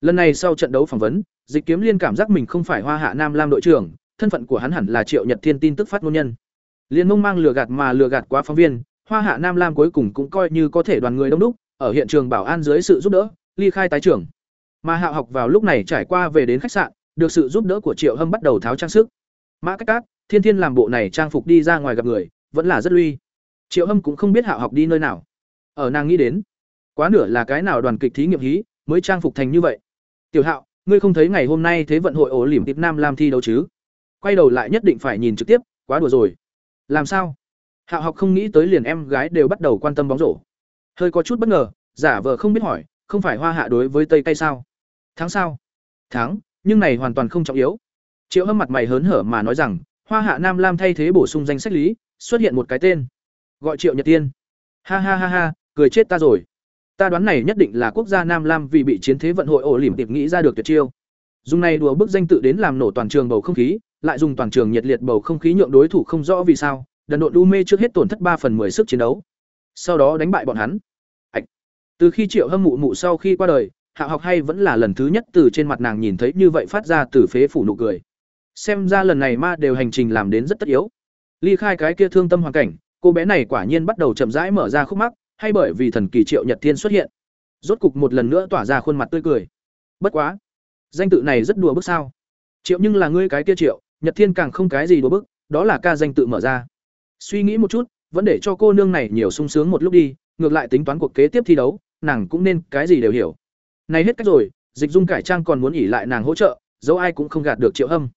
Lần này sau trận đấu phỏng vấn, Dịch Kiếm Liên cảm giác mình không phải Hoa Hạ Nam Lam đội trưởng, thân phận của hắn hẳn là Triệu Nhật Thiên tin tức phát ngôn nhân. Liên mông mang lừa gạt mà lừa gạt quá phóng viên, Hoa Hạ Nam Lam cuối cùng cũng coi như có thể đoàn người đông đúc, ở hiện trường bảo an dưới sự giúp đỡ, ly khai tái trưởng. Mà Hạo học vào lúc này trải qua về đến khách sạn, được sự giúp đỡ của Triệu Hâm bắt đầu tháo trang sức. Mã Cách Cát, Thiên Thiên làm bộ này trang phục đi ra ngoài gặp người, vẫn là rất lui. Triệu Hâm cũng không biết Hạo học đi nơi nào. Ở nàng nghĩ đến, quá nửa là cái nào đoàn kịch thí nghiệm hí, mới trang phục thành như vậy. Tiểu Hạo, ngươi không thấy ngày hôm nay thế vận hội ổ liễm tiếp Nam Lam thi đấu chứ? Quay đầu lại nhất định phải nhìn trực tiếp, quá đùa rồi. Làm sao? Hạ học không nghĩ tới liền em gái đều bắt đầu quan tâm bóng rổ. Hơi có chút bất ngờ, giả vờ không biết hỏi, không phải Hoa Hạ đối với Tây Tây sao? Tháng sao? Tháng, nhưng này hoàn toàn không trọng yếu. Triệu Hâm mặt mày hớn hở mà nói rằng, Hoa Hạ Nam Lam thay thế bổ sung danh sách lý, xuất hiện một cái tên, gọi Triệu Nhật Tiên. Ha ha ha ha, cười chết ta rồi. Ta đoán này nhất định là quốc gia Nam Lam vì bị chiến thế vận hội ổ lỉm tiệp nghĩ ra được tuyệt chiêu. Dùng này đùa bức danh tự đến làm nổ toàn trường bầu không khí, lại dùng toàn trường nhiệt liệt bầu không khí nhượng đối thủ không rõ vì sao, đần độn u mê trước hết tổn thất ba phần 10 sức chiến đấu. Sau đó đánh bại bọn hắn. Ảch. Từ khi Triệu Hâm mụ mụ sau khi qua đời, Hạ học hay vẫn là lần thứ nhất từ trên mặt nàng nhìn thấy như vậy phát ra từ phế phủ nụ cười. Xem ra lần này ma đều hành trình làm đến rất tất yếu. Ly khai cái kia thương tâm hoàn cảnh, cô bé này quả nhiên bắt đầu chậm rãi mở ra khúc mắc, hay bởi vì thần kỳ Triệu Nhật Thiên xuất hiện. Rốt cục một lần nữa tỏa ra khuôn mặt tươi cười. Bất quá, danh tự này rất đùa bước sao? Triệu nhưng là ngươi cái kia Triệu, Nhật Thiên càng không cái gì đùa bức, đó là ca danh tự mở ra. Suy nghĩ một chút, vẫn để cho cô nương này nhiều sung sướng một lúc đi, ngược lại tính toán cuộc kế tiếp thi đấu, nàng cũng nên cái gì đều hiểu. Này hết cách rồi, Dịch Dung cải trang còn muốn ỉ lại nàng hỗ trợ, dẫu ai cũng không gạt được Triệu Hâm.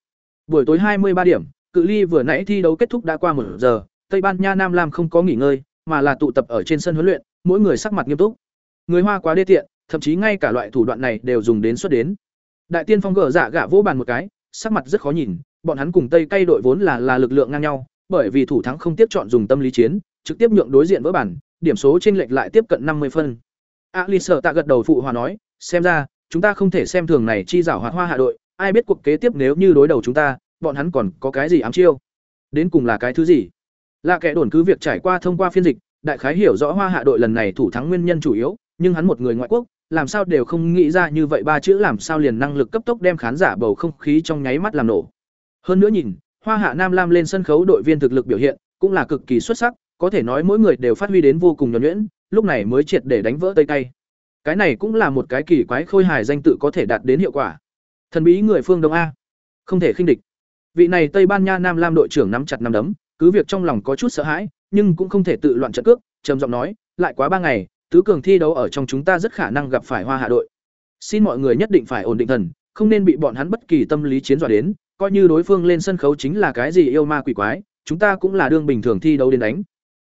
Buổi tối hai mươi ba điểm, cự ly vừa nãy thi đấu kết thúc đã qua một giờ, Tây Ban Nha Nam Lam không có nghỉ ngơi, mà là tụ tập ở trên sân huấn luyện, mỗi người sắc mặt nghiêm túc. Người Hoa quá đê tiện, thậm chí ngay cả loại thủ đoạn này đều dùng đến xuất đến. Đại tiên phong gở dạ gạ vỗ bàn một cái, sắc mặt rất khó nhìn, bọn hắn cùng Tây Cay đội vốn là là lực lượng ngang nhau, bởi vì thủ thắng không tiếp chọn dùng tâm lý chiến, trực tiếp nhượng đối diện vỡ bản, điểm số chênh lệch lại tiếp cận năm mươi phân. Alice tạ gật đầu phụ hòa nói, xem ra, chúng ta không thể xem thường này chi giảo hoạt hoa hạ đội, ai biết cuộc kế tiếp nếu như đối đầu chúng ta, bọn hắn còn có cái gì ám chiêu? Đến cùng là cái thứ gì? Là kẻ đồn cứ việc trải qua thông qua phiên dịch, đại khái hiểu rõ hoa hạ đội lần này thủ thắng nguyên nhân chủ yếu, nhưng hắn một người ngoại quốc, làm sao đều không nghĩ ra như vậy ba chữ làm sao liền năng lực cấp tốc đem khán giả bầu không khí trong nháy mắt làm nổ. Hơn nữa nhìn, Hoa Hạ Nam Lam lên sân khấu đội viên thực lực biểu hiện, cũng là cực kỳ xuất sắc, có thể nói mỗi người đều phát huy đến vô cùng nhuần nhuyễn, lúc này mới triệt để đánh vỡ tây cay. Cái này cũng là một cái kỳ quái khôi hài danh tự có thể đạt đến hiệu quả. Thần bí người phương Đông A, không thể khinh địch. Vị này Tây Ban Nha Nam Lam đội trưởng nắm chặt nắm đấm, cứ việc trong lòng có chút sợ hãi, nhưng cũng không thể tự loạn trận cước, trầm giọng nói, lại quá ba ngày, tứ cường thi đấu ở trong chúng ta rất khả năng gặp phải Hoa Hạ đội. Xin mọi người nhất định phải ổn định thần, không nên bị bọn hắn bất kỳ tâm lý chiến dọa đến, coi như đối phương lên sân khấu chính là cái gì yêu ma quỷ quái, chúng ta cũng là đương bình thường thi đấu đến đánh.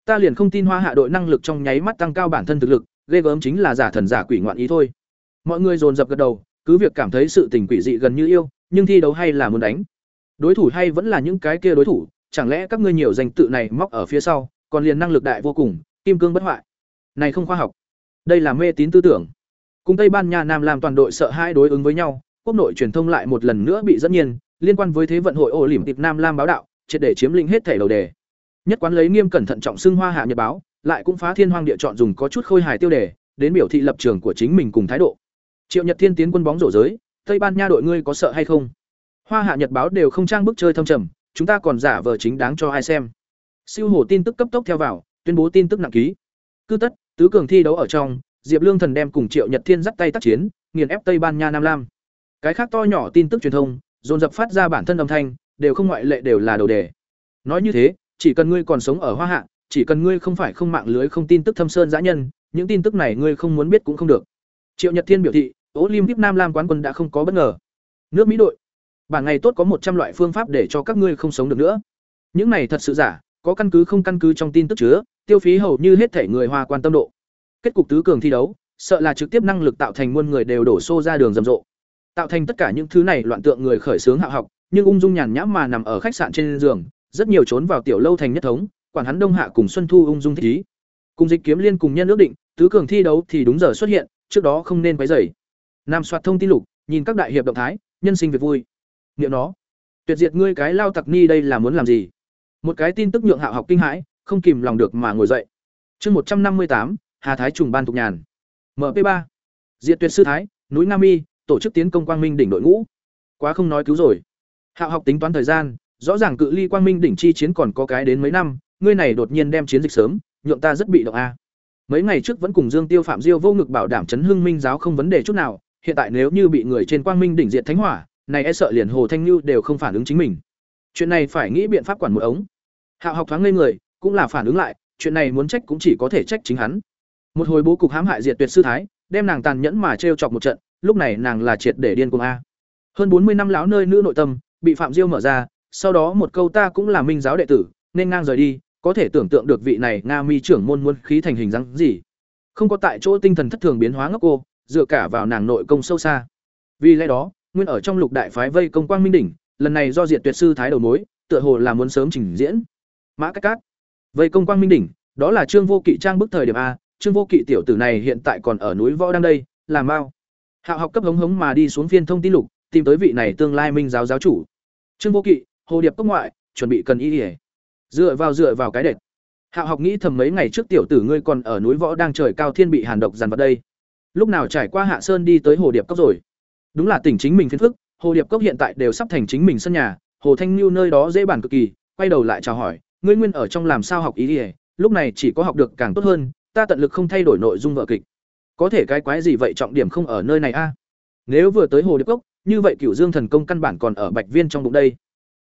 Ta liền không tin Hoa Hạ đội năng lực trong nháy mắt tăng cao bản thân thực lực, ghê gớm chính là giả thần giả quỷ ngoạn ý thôi. Mọi người dồn dập gật đầu, cứ việc cảm thấy sự tình quỷ dị gần như yêu, nhưng thi đấu hay là muốn đánh. Đối thủ hay vẫn là những cái kia đối thủ, chẳng lẽ các ngươi nhiều danh tự này móc ở phía sau, còn liền năng lực đại vô cùng, kim cương bất hoại. Này không khoa học. Đây là mê tín tư tưởng. Cùng Tây Ban Nha Nam làm toàn đội sợ hai đối ứng với nhau, quốc nội truyền thông lại một lần nữa bị dẫn nhiên, liên quan với thế vận hội ổ lỉm tiệp Nam Lam báo đạo, triệt để chiếm lĩnh hết thể đầu đề. Nhất quán lấy nghiêm cẩn thận trọng xưng Hoa Hạ Nhật báo, lại cũng phá thiên hoang địa chọn dùng có chút khôi hài tiêu đề, đến biểu thị lập trường của chính mình cùng thái độ. Triệu Nhật Thiên tiến quân bóng rổ giới, Tây Ban Nha đội ngươi có sợ hay không? Hoa Hạ Nhật báo đều không trang bức chơi thâm trầm, chúng ta còn giả vờ chính đáng cho ai xem. Siêu hổ tin tức cấp tốc theo vào, tuyên bố tin tức nặng ký. Cứ tất, tứ cường thi đấu ở trong, Diệp Lương Thần đem cùng Triệu Nhật Thiên dắt tay tác chiến, nghiền ép Tây Ban Nha Nam Lam. Cái khác to nhỏ tin tức truyền thông, dồn dập phát ra bản thân âm thanh, đều không ngoại lệ đều là đầu đề. Nói như thế, chỉ cần ngươi còn sống ở Hoa Hạ, chỉ cần ngươi không phải không mạng lưới không tin tức thâm sơn dã nhân, những tin tức này ngươi không muốn biết cũng không được. Triệu Nhật Thiên biểu thị, Olympic Nam Lam quán quân đã không có bất ngờ. Nước Mỹ đội, bản ngày tốt có một trăm loại phương pháp để cho các ngươi không sống được nữa. Những này thật sự giả, có căn cứ không căn cứ trong tin tức chứa, tiêu phí hầu như hết thể người Hoa quan tâm độ. Kết cục tứ cường thi đấu, sợ là trực tiếp năng lực tạo thành muôn người đều đổ xô ra đường rầm rộ. Tạo thành tất cả những thứ này loạn tượng người khởi sướng hạ học, nhưng ung dung nhàn nhã mà nằm ở khách sạn trên giường, rất nhiều trốn vào tiểu lâu thành nhất thống, quản hắn Đông Hạ cùng Xuân Thu ung dung thích ý. Cùng Dịch Kiếm Liên cùng nhân ước định, tứ cường thi đấu thì đúng giờ xuất hiện, trước đó không nên quấy dày Nam soạt thông tin lục, nhìn các đại hiệp động thái, nhân sinh việc vui. Niệm nó, tuyệt diệt ngươi cái lao tặc ni đây là muốn làm gì? Một cái tin tức nhượng hạ học kinh hãi, không kìm lòng được mà ngồi dậy. Chương một trăm năm mươi tám hà thái trùng ban tục nhàn mp ba diệt tuyệt sư thái núi nam y tổ chức tiến công quang minh đỉnh đội ngũ. Quá không nói cứu rồi. Hạo học tính toán thời gian, rõ ràng cự ly quang minh đỉnh chi chiến còn có cái đến mấy năm, ngươi này đột nhiên đem chiến dịch sớm, nhượng ta rất bị động a. Mấy ngày trước vẫn cùng dương tiêu phạm diêu vô ngực bảo đảm chấn hưng minh giáo không vấn đề chút nào, hiện tại nếu như bị người trên quang minh đỉnh diện thánh hỏa, này e sợ liền hồ thanh lưu đều không phản ứng chính mình. Chuyện này phải nghĩ biện pháp quản một ống. Hạo học thoáng ngây người, cũng là phản ứng lại, chuyện này muốn trách cũng chỉ có thể trách chính hắn. Một hồi bố cục hãm hại diệt tuyệt sư thái, đem nàng tàn nhẫn mà trêu chọc một trận lúc này nàng là triệt để điên cuồng a. Hơn bốn mươi năm láo nơi nữ nội tâm, bị phạm diêu mở ra, sau đó một câu ta cũng là minh giáo đệ tử, nên ngang rời đi, có thể tưởng tượng được vị này nga mi trưởng môn muôn khí thành hình dáng gì. Không có tại chỗ tinh thần thất thường biến hóa ngốc cô, dựa cả vào nàng nội công sâu xa. Vì lẽ đó, nguyên ở trong lục đại phái vây công quang minh đỉnh, lần này do diệt tuyệt sư thái đầu mối, tựa hồ là muốn sớm trình diễn. Mã cách cát. Vây công quang minh đỉnh, đó là trương vô kỵ trang bức thời điểm a, trương vô kỵ tiểu tử này hiện tại còn ở núi võ đang đây, làm bao? Hạo học cấp hống hống mà đi xuống phiên thông tin lục, tìm tới vị này tương lai minh giáo giáo chủ. Trương vô kỵ, hồ điệp cốc ngoại, chuẩn bị cần y ỉa dựa vào dựa vào cái đệt. Hạo học nghĩ thầm mấy ngày trước tiểu tử ngươi còn ở núi võ đang trời cao thiên bị hàn độc dàn vào đây. Lúc nào trải qua hạ sơn đi tới hồ điệp cốc rồi. Đúng là tỉnh chính mình phiền phức, hồ điệp cốc hiện tại đều sắp thành chính mình sân nhà, hồ thanh lưu nơi đó dễ bản cực kỳ, quay đầu lại chào hỏi, ngươi nguyên ở trong làm sao học ý ỉa lúc này chỉ có học được càng tốt hơn, ta tận lực không thay đổi nội dung vở kịch có thể cái quái gì vậy trọng điểm không ở nơi này a? Nếu vừa tới hồ điệp cốc, như vậy cửu dương thần công căn bản còn ở bạch viên trong bụng đây.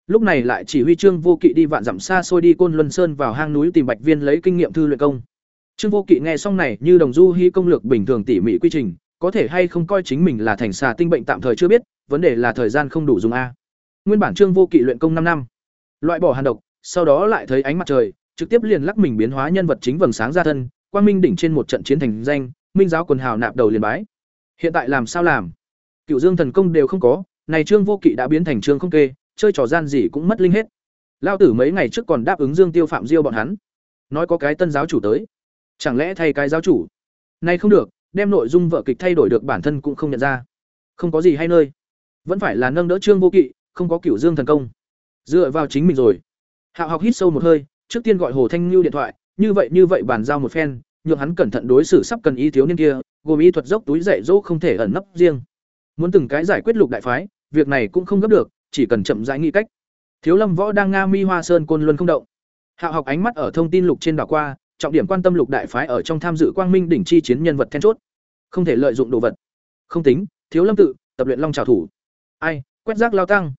Lúc này lại chỉ huy trương vô kỵ đi vạn dặm xa xôi đi côn luân sơn vào hang núi tìm bạch viên lấy kinh nghiệm thư luyện công. Trương vô kỵ nghe xong này, như đồng du hy công lược bình thường tỉ mỉ quy trình, có thể hay không coi chính mình là thành xà tinh bệnh tạm thời chưa biết, vấn đề là thời gian không đủ dùng a. Nguyên bản trương vô kỵ luyện công năm năm. Loại bỏ hàn độc, sau đó lại thấy ánh mặt trời, trực tiếp liền lắc mình biến hóa nhân vật chính vầng sáng ra thân, quang minh đỉnh trên một trận chiến thành danh minh giáo quần hào nạp đầu liền bái. Hiện tại làm sao làm? Cựu dương thần công đều không có, này trương vô kỵ đã biến thành trương không kê, chơi trò gian gì cũng mất linh hết. Lao tử mấy ngày trước còn đáp ứng dương tiêu phạm diêu bọn hắn. Nói có cái tân giáo chủ tới. Chẳng lẽ thay cái giáo chủ? Nay không được, đem nội dung vợ kịch thay đổi được bản thân cũng không nhận ra. Không có gì hay nơi. Vẫn phải là nâng đỡ trương vô kỵ, không có cửu dương thần công. Dựa vào chính mình rồi. Hạo học hít sâu một hơi, trước tiên gọi hồ thanh lưu điện thoại, như vậy như vậy bàn giao một phen nhượng hắn cẩn thận đối xử sắp cần y thiếu niên kia, gồm y thuật dốc túi dạy dỗ không thể ẩn nấp riêng. Muốn từng cái giải quyết lục đại phái, việc này cũng không gấp được, chỉ cần chậm rãi nghĩ cách. Thiếu lâm võ đang nga mi hoa sơn côn luân không động. Hạo học ánh mắt ở thông tin lục trên đảo qua, trọng điểm quan tâm lục đại phái ở trong tham dự quang minh đỉnh chi chiến nhân vật then chốt. Không thể lợi dụng đồ vật. Không tính, thiếu lâm tự, tập luyện long trảo thủ. Ai, quét rác lao tăng.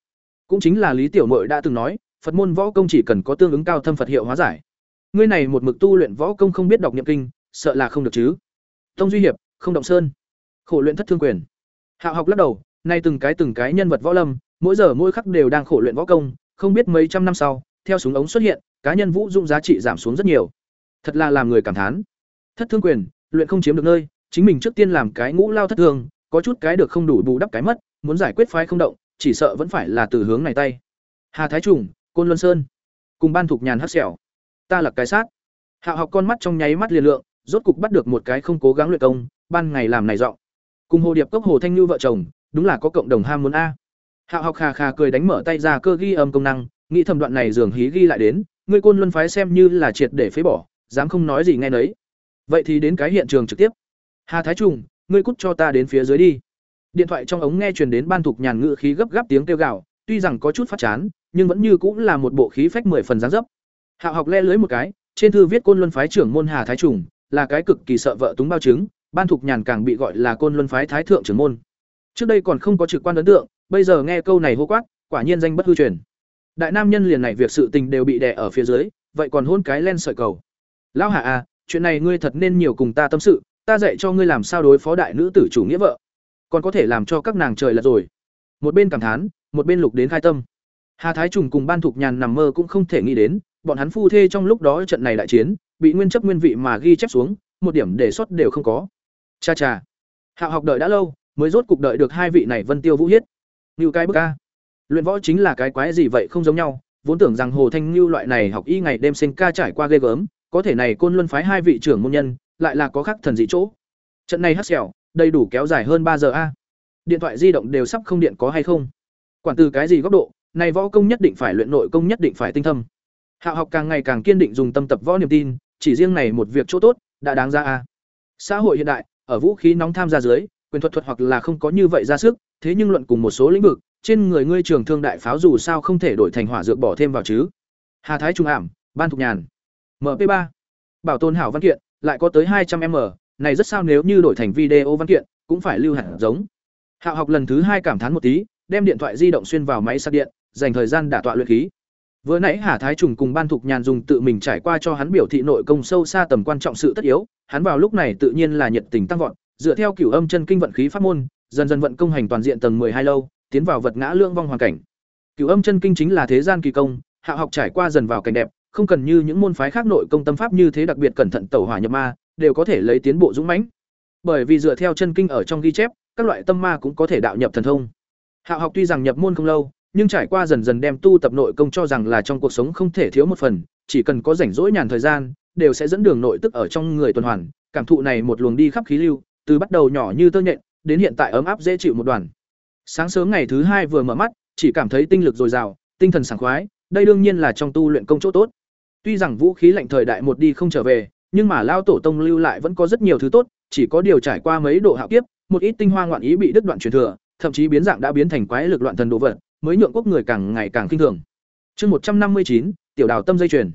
Cũng chính là lý tiểu mội đã từng nói, phật môn võ công chỉ cần có tương ứng cao thâm phật hiệu hóa giải ngươi này một mực tu luyện võ công không biết đọc niệm kinh, sợ là không được chứ? Tông duy hiệp, không động sơn. Khổ luyện thất thương quyền. Hạo học lắc đầu, nay từng cái từng cái nhân vật võ lâm, mỗi giờ mỗi khắc đều đang khổ luyện võ công, không biết mấy trăm năm sau, theo súng ống xuất hiện, cá nhân vũ dụng giá trị giảm xuống rất nhiều. Thật là làm người cảm thán. Thất thương quyền, luyện không chiếm được nơi, chính mình trước tiên làm cái ngũ lao thất thương có chút cái được không đủ bù đắp cái mất, muốn giải quyết phái không động, chỉ sợ vẫn phải là từ hướng này tay. Hà thái trùng, côn luân sơn. Cùng ban thục nhàn hắc xẻo ta là cái sát. Hạ học con mắt trong nháy mắt liền lượng, rốt cục bắt được một cái không cố gắng luyện công, ban ngày làm này dọn cùng hồ điệp cốc hồ thanh như vợ chồng, đúng là có cộng đồng ham muốn a. Hạ học khà khà cười đánh mở tay ra cơ ghi âm công năng, nghĩ thầm đoạn này dường hí ghi lại đến, ngươi côn luân phái xem như là triệt để phế bỏ, dám không nói gì nghe nấy. Vậy thì đến cái hiện trường trực tiếp. Hà thái trùng, ngươi cút cho ta đến phía dưới đi. Điện thoại trong ống nghe truyền đến ban thục nhàn ngự khí gấp gáp tiếng kêu gào, tuy rằng có chút phát chán, nhưng vẫn như cũng là một bộ khí phách mười phần dáng dấp hạo học le lưới một cái, trên thư viết côn luân phái trưởng môn hà thái trùng, là cái cực kỳ sợ vợ túng bao chứng, ban thục nhàn càng bị gọi là côn luân phái thái thượng trưởng môn. Trước đây còn không có trực quan ấn tượng, bây giờ nghe câu này hô quát, quả nhiên danh bất hư truyền. Đại nam nhân liền này việc sự tình đều bị đè ở phía dưới, vậy còn hôn cái len sợi cầu. Lão hạ à chuyện này ngươi thật nên nhiều cùng ta tâm sự, ta dạy cho ngươi làm sao đối phó đại nữ tử chủ nghĩa vợ. Còn có thể làm cho các nàng trời lật rồi. Một bên cảm thán, một bên lục đến khai tâm. Hà thái trùng cùng ban thục nhàn nằm mơ cũng không thể nghĩ đến bọn hắn phu thê trong lúc đó trận này đại chiến, bị nguyên chấp nguyên vị mà ghi chép xuống, một điểm để xuất đều không có. Cha cha. Hạ học đợi đã lâu, mới rốt cục đợi được hai vị này vân tiêu vũ hiết. Như cái bức ca. Luyện võ chính là cái quái gì vậy không giống nhau, vốn tưởng rằng hồ thanh như loại này học y ngày đêm sinh ca trải qua ghê gớm, có thể này côn luân phái hai vị trưởng môn nhân, lại là có khắc thần dị chỗ. Trận này hắc xẻo đầy đủ kéo dài hơn ba giờ a. Điện thoại di động đều sắp không điện có hay không? Quản từ cái gì góc độ, này võ công nhất định phải luyện nội công nhất định phải tinh thâm hạ học càng ngày càng kiên định dùng tâm tập võ niềm tin chỉ riêng này một việc chỗ tốt đã đáng ra a. Xã hội hiện đại ở vũ khí nóng tham gia dưới quyền thuật thuật hoặc là không có như vậy ra sức thế nhưng luận cùng một số lĩnh vực trên người ngươi trường thương đại pháo dù sao không thể đổi thành hỏa dược bỏ thêm vào chứ. Hà thái trung ảm ban thục nhàn. Mp 3 bảo tồn hảo văn kiện lại có tới hai trăm m này rất sao nếu như đổi thành video văn kiện cũng phải lưu hẳn giống. Hạo học lần thứ hai cảm thán một tí, đem điện thoại di động xuyên vào máy sạc điện, dành thời gian đả tọa luyện khí. Vừa nãy Hà Thái Trùng cùng Ban Thục Nhàn dùng tự mình trải qua cho hắn biểu thị nội công sâu xa tầm quan trọng sự tất yếu, hắn vào lúc này tự nhiên là nhiệt tình tăng vọt, dựa theo cửu âm chân kinh vận khí pháp môn, dần dần vận công hành toàn diện tầng hai lâu, tiến vào vật ngã lương vong hoàn cảnh. Cửu âm chân kinh chính là thế gian kỳ công, Hạ học trải qua dần vào cảnh đẹp, không cần như những môn phái khác nội công tâm pháp như thế đặc biệt cẩn thận tẩu hỏa nhập ma, đều có thể lấy tiến bộ dũng mãnh. Bởi vì dựa theo chân kinh ở trong ghi chép, các loại tâm ma cũng có thể đạo nhập thần thông. Hạo học tuy rằng nhập môn không lâu, nhưng trải qua dần dần đem tu tập nội công cho rằng là trong cuộc sống không thể thiếu một phần, chỉ cần có rảnh rỗi nhàn thời gian, đều sẽ dẫn đường nội tức ở trong người tuần hoàn, cảm thụ này một luồng đi khắp khí lưu, từ bắt đầu nhỏ như tơ nhện, đến hiện tại ấm áp dễ chịu một đoàn. Sáng sớm ngày thứ hai vừa mở mắt, chỉ cảm thấy tinh lực dồi dào, tinh thần sảng khoái, đây đương nhiên là trong tu luyện công chỗ tốt. Tuy rằng vũ khí lạnh thời đại một đi không trở về, nhưng mà lao tổ tông lưu lại vẫn có rất nhiều thứ tốt, chỉ có điều trải qua mấy độ hạo kiếp, một ít tinh hoa ngoạn ý bị đứt đoạn truyền thừa, thậm chí biến dạng đã biến thành quái lực loạn thần đồ vật, mới nhượng quốc người càng ngày càng kinh thường. Chương một trăm năm mươi chín, tiểu đào tâm dây chuyền.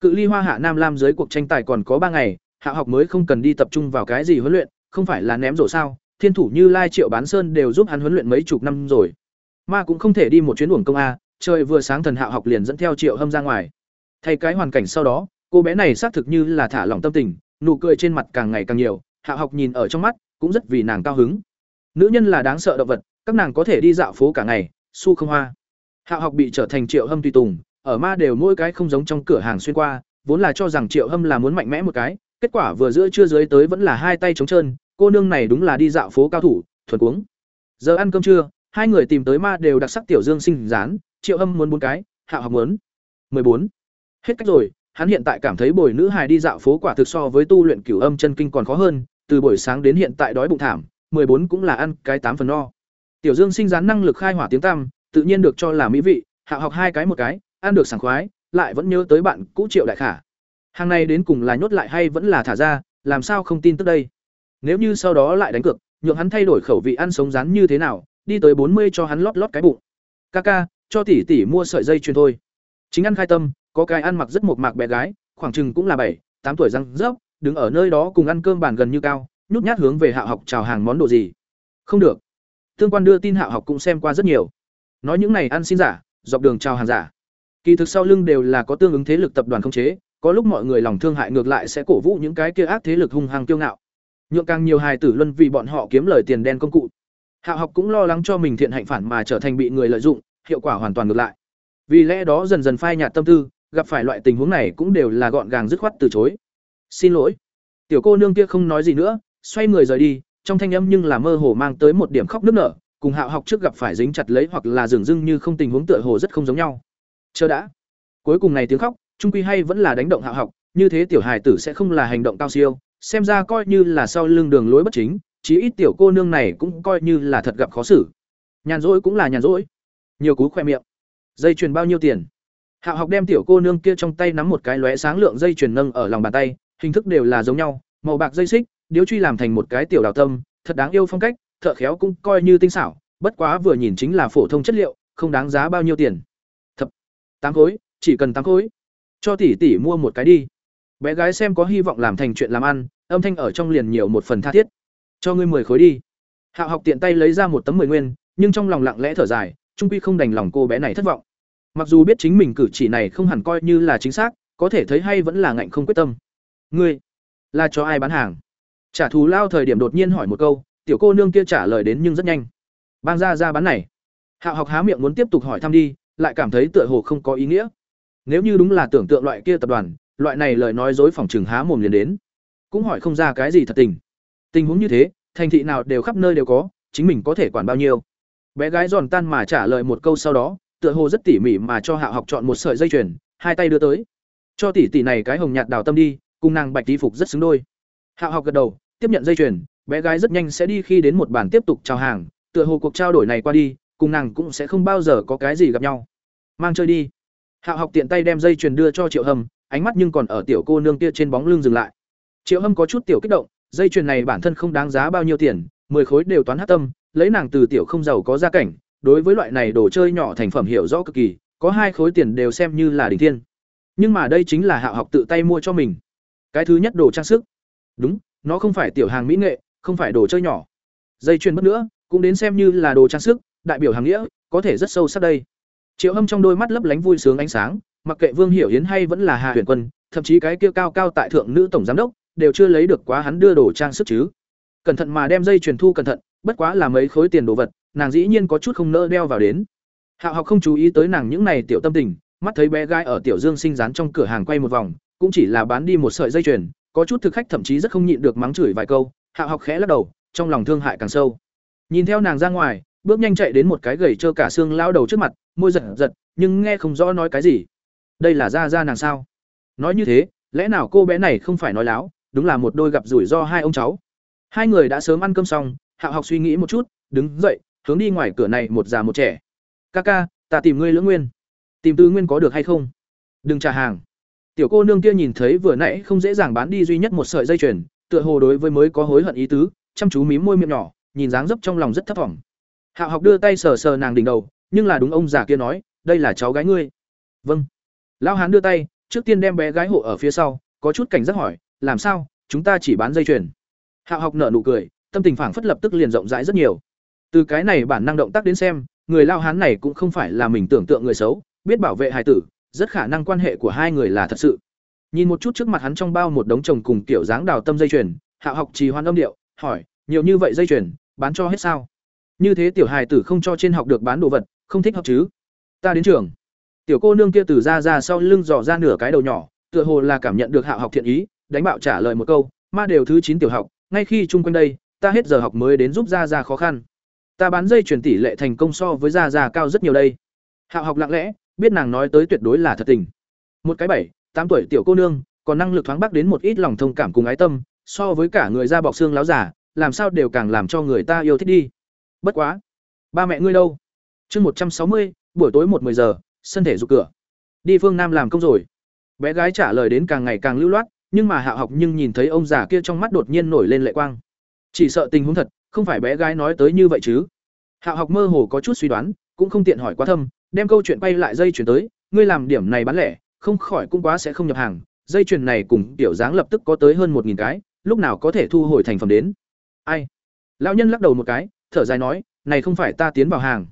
Cự ly Hoa Hạ Nam Lam dưới cuộc tranh tài còn có ba ngày, Hạ học mới không cần đi tập trung vào cái gì huấn luyện, không phải là ném rổ sao? Thiên thủ như Lai Triệu Bán Sơn đều giúp hắn huấn luyện mấy chục năm rồi. mà cũng không thể đi một chuyến uổng công a, trời vừa sáng thần Hạ học liền dẫn theo Triệu Hâm ra ngoài. Thay cái hoàn cảnh sau đó, cô bé này xác thực như là thả lỏng tâm tình, nụ cười trên mặt càng ngày càng nhiều, Hạ học nhìn ở trong mắt, cũng rất vì nàng cao hứng nữ nhân là đáng sợ động vật các nàng có thể đi dạo phố cả ngày su không hoa. Hạo học bị trở thành triệu hâm tùy tùng ở ma đều mỗi cái không giống trong cửa hàng xuyên qua vốn là cho rằng triệu hâm là muốn mạnh mẽ một cái kết quả vừa giữa chưa dưới tới vẫn là hai tay trống trơn cô nương này đúng là đi dạo phố cao thủ thuần cuống. Giờ ăn cơm trưa hai người tìm tới ma đều đặc sắc tiểu dương sinh rán triệu hâm muốn bốn cái hạo học muốn Mười bốn. Hết cách rồi hắn hiện tại cảm thấy bồi nữ hài đi dạo phố quả thực so với tu luyện cửu âm chân kinh còn khó hơn từ buổi sáng đến hiện tại đói bụng thảm, 14 cũng là ăn cái tám phần no. Tiểu Dương sinh gián năng lực khai hỏa tiếng tăm, tự nhiên được cho là mỹ vị, hạ học hai cái một cái, ăn được sảng khoái, lại vẫn nhớ tới bạn cũ Triệu Đại Khả. Hàng này đến cùng là nhốt lại hay vẫn là thả ra, làm sao không tin tức đây? Nếu như sau đó lại đánh cược, nhượng hắn thay đổi khẩu vị ăn sống rán như thế nào, đi tới bốn mươi cho hắn lót lót cái bụng. Kaka, cho tỷ tỷ mua sợi dây chuyền thôi. Chính ăn khai tâm, có cái ăn mặc rất mộc mạc bé gái, khoảng chừng cũng là bảy, tám tuổi răng rớp, đứng ở nơi đó cùng ăn cơm bàn gần như cao nhút nhát hướng về hạ học chào hàng món đồ gì không được tương quan đưa tin hạ học cũng xem qua rất nhiều. Nói những này ăn xin giả, dọc đường chào hàng giả. Kỳ thực sau lưng đều là có tương ứng thế lực tập đoàn không chế, có lúc mọi người lòng thương hại ngược lại sẽ cổ vũ những cái kia ác thế lực hung hăng kiêu ngạo. Nhượng càng nhiều hài tử luân vì bọn họ kiếm lời tiền đen công cụ. Hạ học cũng lo lắng cho mình thiện hạnh phản mà trở thành bị người lợi dụng, hiệu quả hoàn toàn ngược lại. Vì lẽ đó dần dần phai nhạt tâm tư, gặp phải loại tình huống này cũng đều là gọn gàng dứt khoát từ chối. Xin lỗi. Tiểu cô nương kia không nói gì nữa, xoay người rời đi trong thanh âm nhưng là mơ hồ mang tới một điểm khóc nức nở, cùng hạo học trước gặp phải dính chặt lấy hoặc là dường dưng như không tình huống tựa hồ rất không giống nhau. Chờ đã. Cuối cùng này tiếng khóc, trung quy hay vẫn là đánh động hạo học, như thế tiểu hài tử sẽ không là hành động cao siêu, xem ra coi như là sau lưng đường lối bất chính, chí ít tiểu cô nương này cũng coi như là thật gặp khó xử. Nhàn rỗi cũng là nhàn rỗi. Nhiều cú khoe miệng. Dây chuyền bao nhiêu tiền? Hạo học đem tiểu cô nương kia trong tay nắm một cái lóe sáng lượng dây chuyền nâng ở lòng bàn tay, hình thức đều là giống nhau, màu bạc dây xích điếu truy làm thành một cái tiểu đào tâm, thật đáng yêu phong cách, thợ khéo cũng coi như tinh xảo, bất quá vừa nhìn chính là phổ thông chất liệu, không đáng giá bao nhiêu tiền. Thập, tám khối, chỉ cần tám khối. Cho tỷ tỷ mua một cái đi. Bé gái xem có hy vọng làm thành chuyện làm ăn, âm thanh ở trong liền nhiều một phần tha thiết. Cho ngươi mười khối đi. Hạo học tiện tay lấy ra một tấm mười nguyên, nhưng trong lòng lặng lẽ thở dài, trung quy không đành lòng cô bé này thất vọng. Mặc dù biết chính mình cử chỉ này không hẳn coi như là chính xác, có thể thấy hay vẫn là ngạnh không quyết tâm. Ngươi là cho ai bán hàng? Trả thù lao thời điểm đột nhiên hỏi một câu, tiểu cô nương kia trả lời đến nhưng rất nhanh. Bang ra ra bán này. Hạ học há miệng muốn tiếp tục hỏi thăm đi, lại cảm thấy tựa hồ không có ý nghĩa. Nếu như đúng là tưởng tượng loại kia tập đoàn, loại này lời nói dối phòng chừng há mồm liền đến. Cũng hỏi không ra cái gì thật tình. Tình huống như thế, thành thị nào đều khắp nơi đều có, chính mình có thể quản bao nhiêu. Bé gái giòn tan mà trả lời một câu sau đó, tựa hồ rất tỉ mỉ mà cho hạ học chọn một sợi dây chuyền, hai tay đưa tới. Cho tỷ tỷ này cái hồng nhạt đào tâm đi, cùng nàng bạch đi phục rất xứng đôi. Hạ học gật đầu tiếp nhận dây chuyền, bé gái rất nhanh sẽ đi khi đến một bàn tiếp tục chào hàng, tựa hồ cuộc trao đổi này qua đi, cùng nàng cũng sẽ không bao giờ có cái gì gặp nhau. Mang chơi đi. Hạo học tiện tay đem dây chuyền đưa cho triệu hâm, ánh mắt nhưng còn ở tiểu cô nương kia trên bóng lưng dừng lại. Triệu hâm có chút tiểu kích động, dây chuyền này bản thân không đáng giá bao nhiêu tiền, mười khối đều toán hát tâm, lấy nàng từ tiểu không giàu có gia cảnh, đối với loại này đồ chơi nhỏ thành phẩm hiểu rõ cực kỳ, có hai khối tiền đều xem như là đỉnh thiên. Nhưng mà đây chính là hạ học tự tay mua cho mình. Cái thứ nhất đồ trang sức. Đúng nó không phải tiểu hàng mỹ nghệ, không phải đồ chơi nhỏ. Dây chuyền mất nữa, cũng đến xem như là đồ trang sức, đại biểu hàng nghĩa, có thể rất sâu sắc đây. Triệu hâm trong đôi mắt lấp lánh vui sướng ánh sáng, mặc kệ vương hiểu hiến hay vẫn là hà huyền quân, thậm chí cái kia cao cao tại thượng nữ tổng giám đốc, đều chưa lấy được quá hắn đưa đồ trang sức chứ. Cẩn thận mà đem dây truyền thu cẩn thận, bất quá là mấy khối tiền đồ vật, nàng dĩ nhiên có chút không nỡ đeo vào đến. Hạo học không chú ý tới nàng những này tiểu tâm tình, mắt thấy bé gái ở tiểu dương sinh dán trong cửa hàng quay một vòng, cũng chỉ là bán đi một sợi dây chuyền có chút thực khách thậm chí rất không nhịn được mắng chửi vài câu hạo học khẽ lắc đầu, trong lòng thương hại càng sâu. Nhìn theo nàng ra ngoài, bước nhanh chạy đến một cái gầy trơ cả xương lao đầu trước mặt, môi giật giật, nhưng nghe không rõ nói cái gì. Đây là ra ra nàng sao? Nói như thế, lẽ nào cô bé này không phải nói láo, đúng là một đôi gặp rủi ro hai ông cháu. Hai người đã sớm ăn cơm xong hạo học suy nghĩ một chút, đứng dậy, hướng đi ngoài cửa này một già một trẻ. Ca ca, ta tìm ngươi lưỡng nguyên. Tìm tư nguyên có được hay không? Đừng trả hàng tiểu cô nương kia nhìn thấy vừa nãy không dễ dàng bán đi duy nhất một sợi dây chuyền, tựa hồ đối với mới có hối hận ý tứ, chăm chú mím môi miệng nhỏ, nhìn dáng dấp trong lòng rất thấp vọng. hạo học đưa tay sờ sờ nàng đỉnh đầu, nhưng là đúng ông già kia nói, đây là cháu gái ngươi. Vâng. Lão hán đưa tay, trước tiên đem bé gái hộ ở phía sau, có chút cảnh giác hỏi, làm sao? Chúng ta chỉ bán dây chuyền. Hạo học nở nụ cười, tâm tình phảng phất lập tức liền rộng rãi rất nhiều. Từ cái này bản năng động tác đến xem, người lao hán này cũng không phải là mình tưởng tượng người xấu, biết bảo vệ hài tử rất khả năng quan hệ của hai người là thật sự. Nhìn một chút trước mặt hắn trong bao một đống chồng cùng kiểu dáng đào tâm dây chuyền, hạ học trì hoan âm điệu, hỏi, nhiều như vậy dây chuyền, bán cho hết sao? Như thế tiểu hài tử không cho trên học được bán đồ vật, không thích học chứ? Ta đến trường. Tiểu cô nương kia từ ra ra sau lưng dò ra nửa cái đầu nhỏ, tựa hồ là cảm nhận được hạ học thiện ý, đánh bạo trả lời một câu, ma đều thứ chín tiểu học, ngay khi chung quanh đây, ta hết giờ học mới đến giúp ra ra khó khăn. Ta bán dây chuyển tỷ lệ thành công so với ra ra cao rất nhiều đây. Hạ học lặng lẽ biết nàng nói tới tuyệt đối là thật tình. Một cái bảy, tám tuổi tiểu cô nương, còn năng lực thoáng bắc đến một ít lòng thông cảm cùng ái tâm, so với cả người da bọc xương láo giả, làm sao đều càng làm cho người ta yêu thích đi. Bất quá, ba mẹ ngươi đâu? Chương một trăm sáu mươi, buổi tối một mười giờ, sân thể dục cửa. Đi phương nam làm công rồi. Bé gái trả lời đến càng ngày càng lưu loát, nhưng mà hạ học nhưng nhìn thấy ông già kia trong mắt đột nhiên nổi lên lệ quang. Chỉ sợ tình huống thật, không phải bé gái nói tới như vậy chứ. Hạ học mơ hồ có chút suy đoán, cũng không tiện hỏi quá thâm đem câu chuyện bay lại dây chuyển tới, ngươi làm điểm này bán lẻ, không khỏi cũng quá sẽ không nhập hàng. Dây chuyền này cùng tiểu dáng lập tức có tới hơn một nghìn cái, lúc nào có thể thu hồi thành phẩm đến? Ai? Lão nhân lắc đầu một cái, thở dài nói, này không phải ta tiến vào hàng.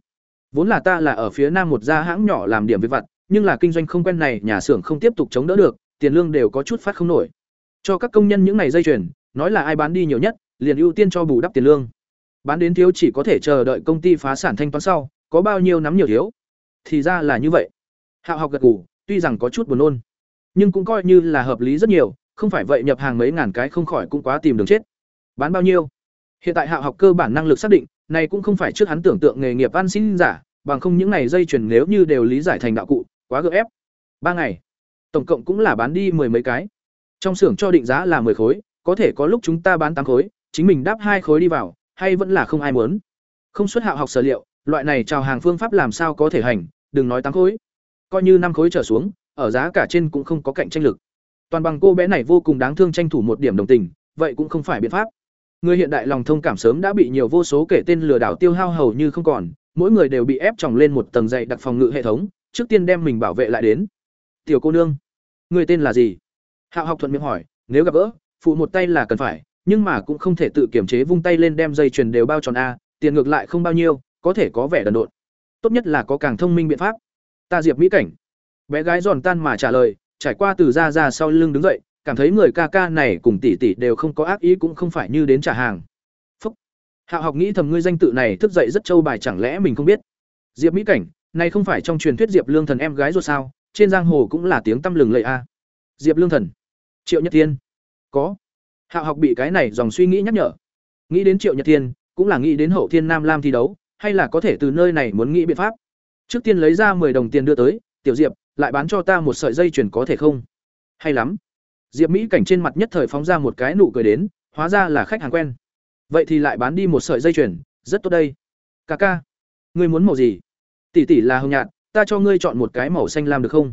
Vốn là ta là ở phía nam một gia hãng nhỏ làm điểm việc vặt, nhưng là kinh doanh không quen này, nhà xưởng không tiếp tục chống đỡ được, tiền lương đều có chút phát không nổi. Cho các công nhân những ngày dây chuyền, nói là ai bán đi nhiều nhất, liền ưu tiên cho bù đắp tiền lương. Bán đến thiếu chỉ có thể chờ đợi công ty phá sản thanh toán sau, có bao nhiêu nắm nhiều thiếu thì ra là như vậy. Hạo học gật gù, tuy rằng có chút buồn nôn, nhưng cũng coi như là hợp lý rất nhiều, không phải vậy nhập hàng mấy ngàn cái không khỏi cũng quá tìm đường chết. Bán bao nhiêu? Hiện tại hạo học cơ bản năng lực xác định, này cũng không phải trước hắn tưởng tượng nghề nghiệp ăn xin giả, bằng không những ngày dây chuyền nếu như đều lý giải thành đạo cụ, quá gợ ép. Ba ngày, tổng cộng cũng là bán đi mười mấy cái. Trong xưởng cho định giá là 10 khối, có thể có lúc chúng ta bán tám khối, chính mình đáp hai khối đi vào, hay vẫn là không ai muốn. Không xuất hạo học sở liệu loại này chào hàng phương pháp làm sao có thể hành, đừng nói tám khối. Coi như năm khối trở xuống, ở giá cả trên cũng không có cạnh tranh lực. Toàn bằng cô bé này vô cùng đáng thương tranh thủ một điểm đồng tình, vậy cũng không phải biện pháp. Người hiện đại lòng thông cảm sớm đã bị nhiều vô số kể tên lừa đảo tiêu hao hầu như không còn, mỗi người đều bị ép tròng lên một tầng dày đặc phòng ngự hệ thống, trước tiên đem mình bảo vệ lại đến. Tiểu cô nương người tên là gì? Hạo học thuận miệng hỏi, nếu gặp gỡ, phụ một tay là cần phải, nhưng mà cũng không thể tự kiểm chế vung tay lên đem dây chuyền đều bao tròn a, tiền ngược lại không bao nhiêu có thể có vẻ đần độn. Tốt nhất là có càng thông minh biện pháp. Ta diệp mỹ cảnh. Bé gái giòn tan mà trả lời, trải qua từ ra ra sau lưng đứng dậy, cảm thấy người ca ca này cùng tỷ tỷ đều không có ác ý cũng không phải như đến trả hàng. Phúc. Hạo học nghĩ thầm ngươi danh tự này thức dậy rất trâu bài chẳng lẽ mình không biết? Diệp mỹ cảnh, này không phải trong truyền thuyết diệp lương thần em gái rồi sao? Trên giang hồ cũng là tiếng tăm lừng lẫy a. Diệp lương thần. Triệu nhật thiên. Có. Hạo học bị cái này dòng suy nghĩ nhắc nhở. Nghĩ đến triệu nhật thiên, cũng là nghĩ đến hậu thiên nam lam thi đấu hay là có thể từ nơi này muốn nghĩ biện pháp? Trước tiên lấy ra 10 đồng tiền đưa tới tiểu diệp lại bán cho ta một sợi dây chuyền có thể không? Hay lắm. Diệp mỹ cảnh trên mặt nhất thời phóng ra một cái nụ cười đến hóa ra là khách hàng quen. Vậy thì lại bán đi một sợi dây chuyền rất tốt đây. Ca ca ngươi muốn màu gì? Tỷ tỷ là hồng nhạt ta cho ngươi chọn một cái màu xanh lam được không?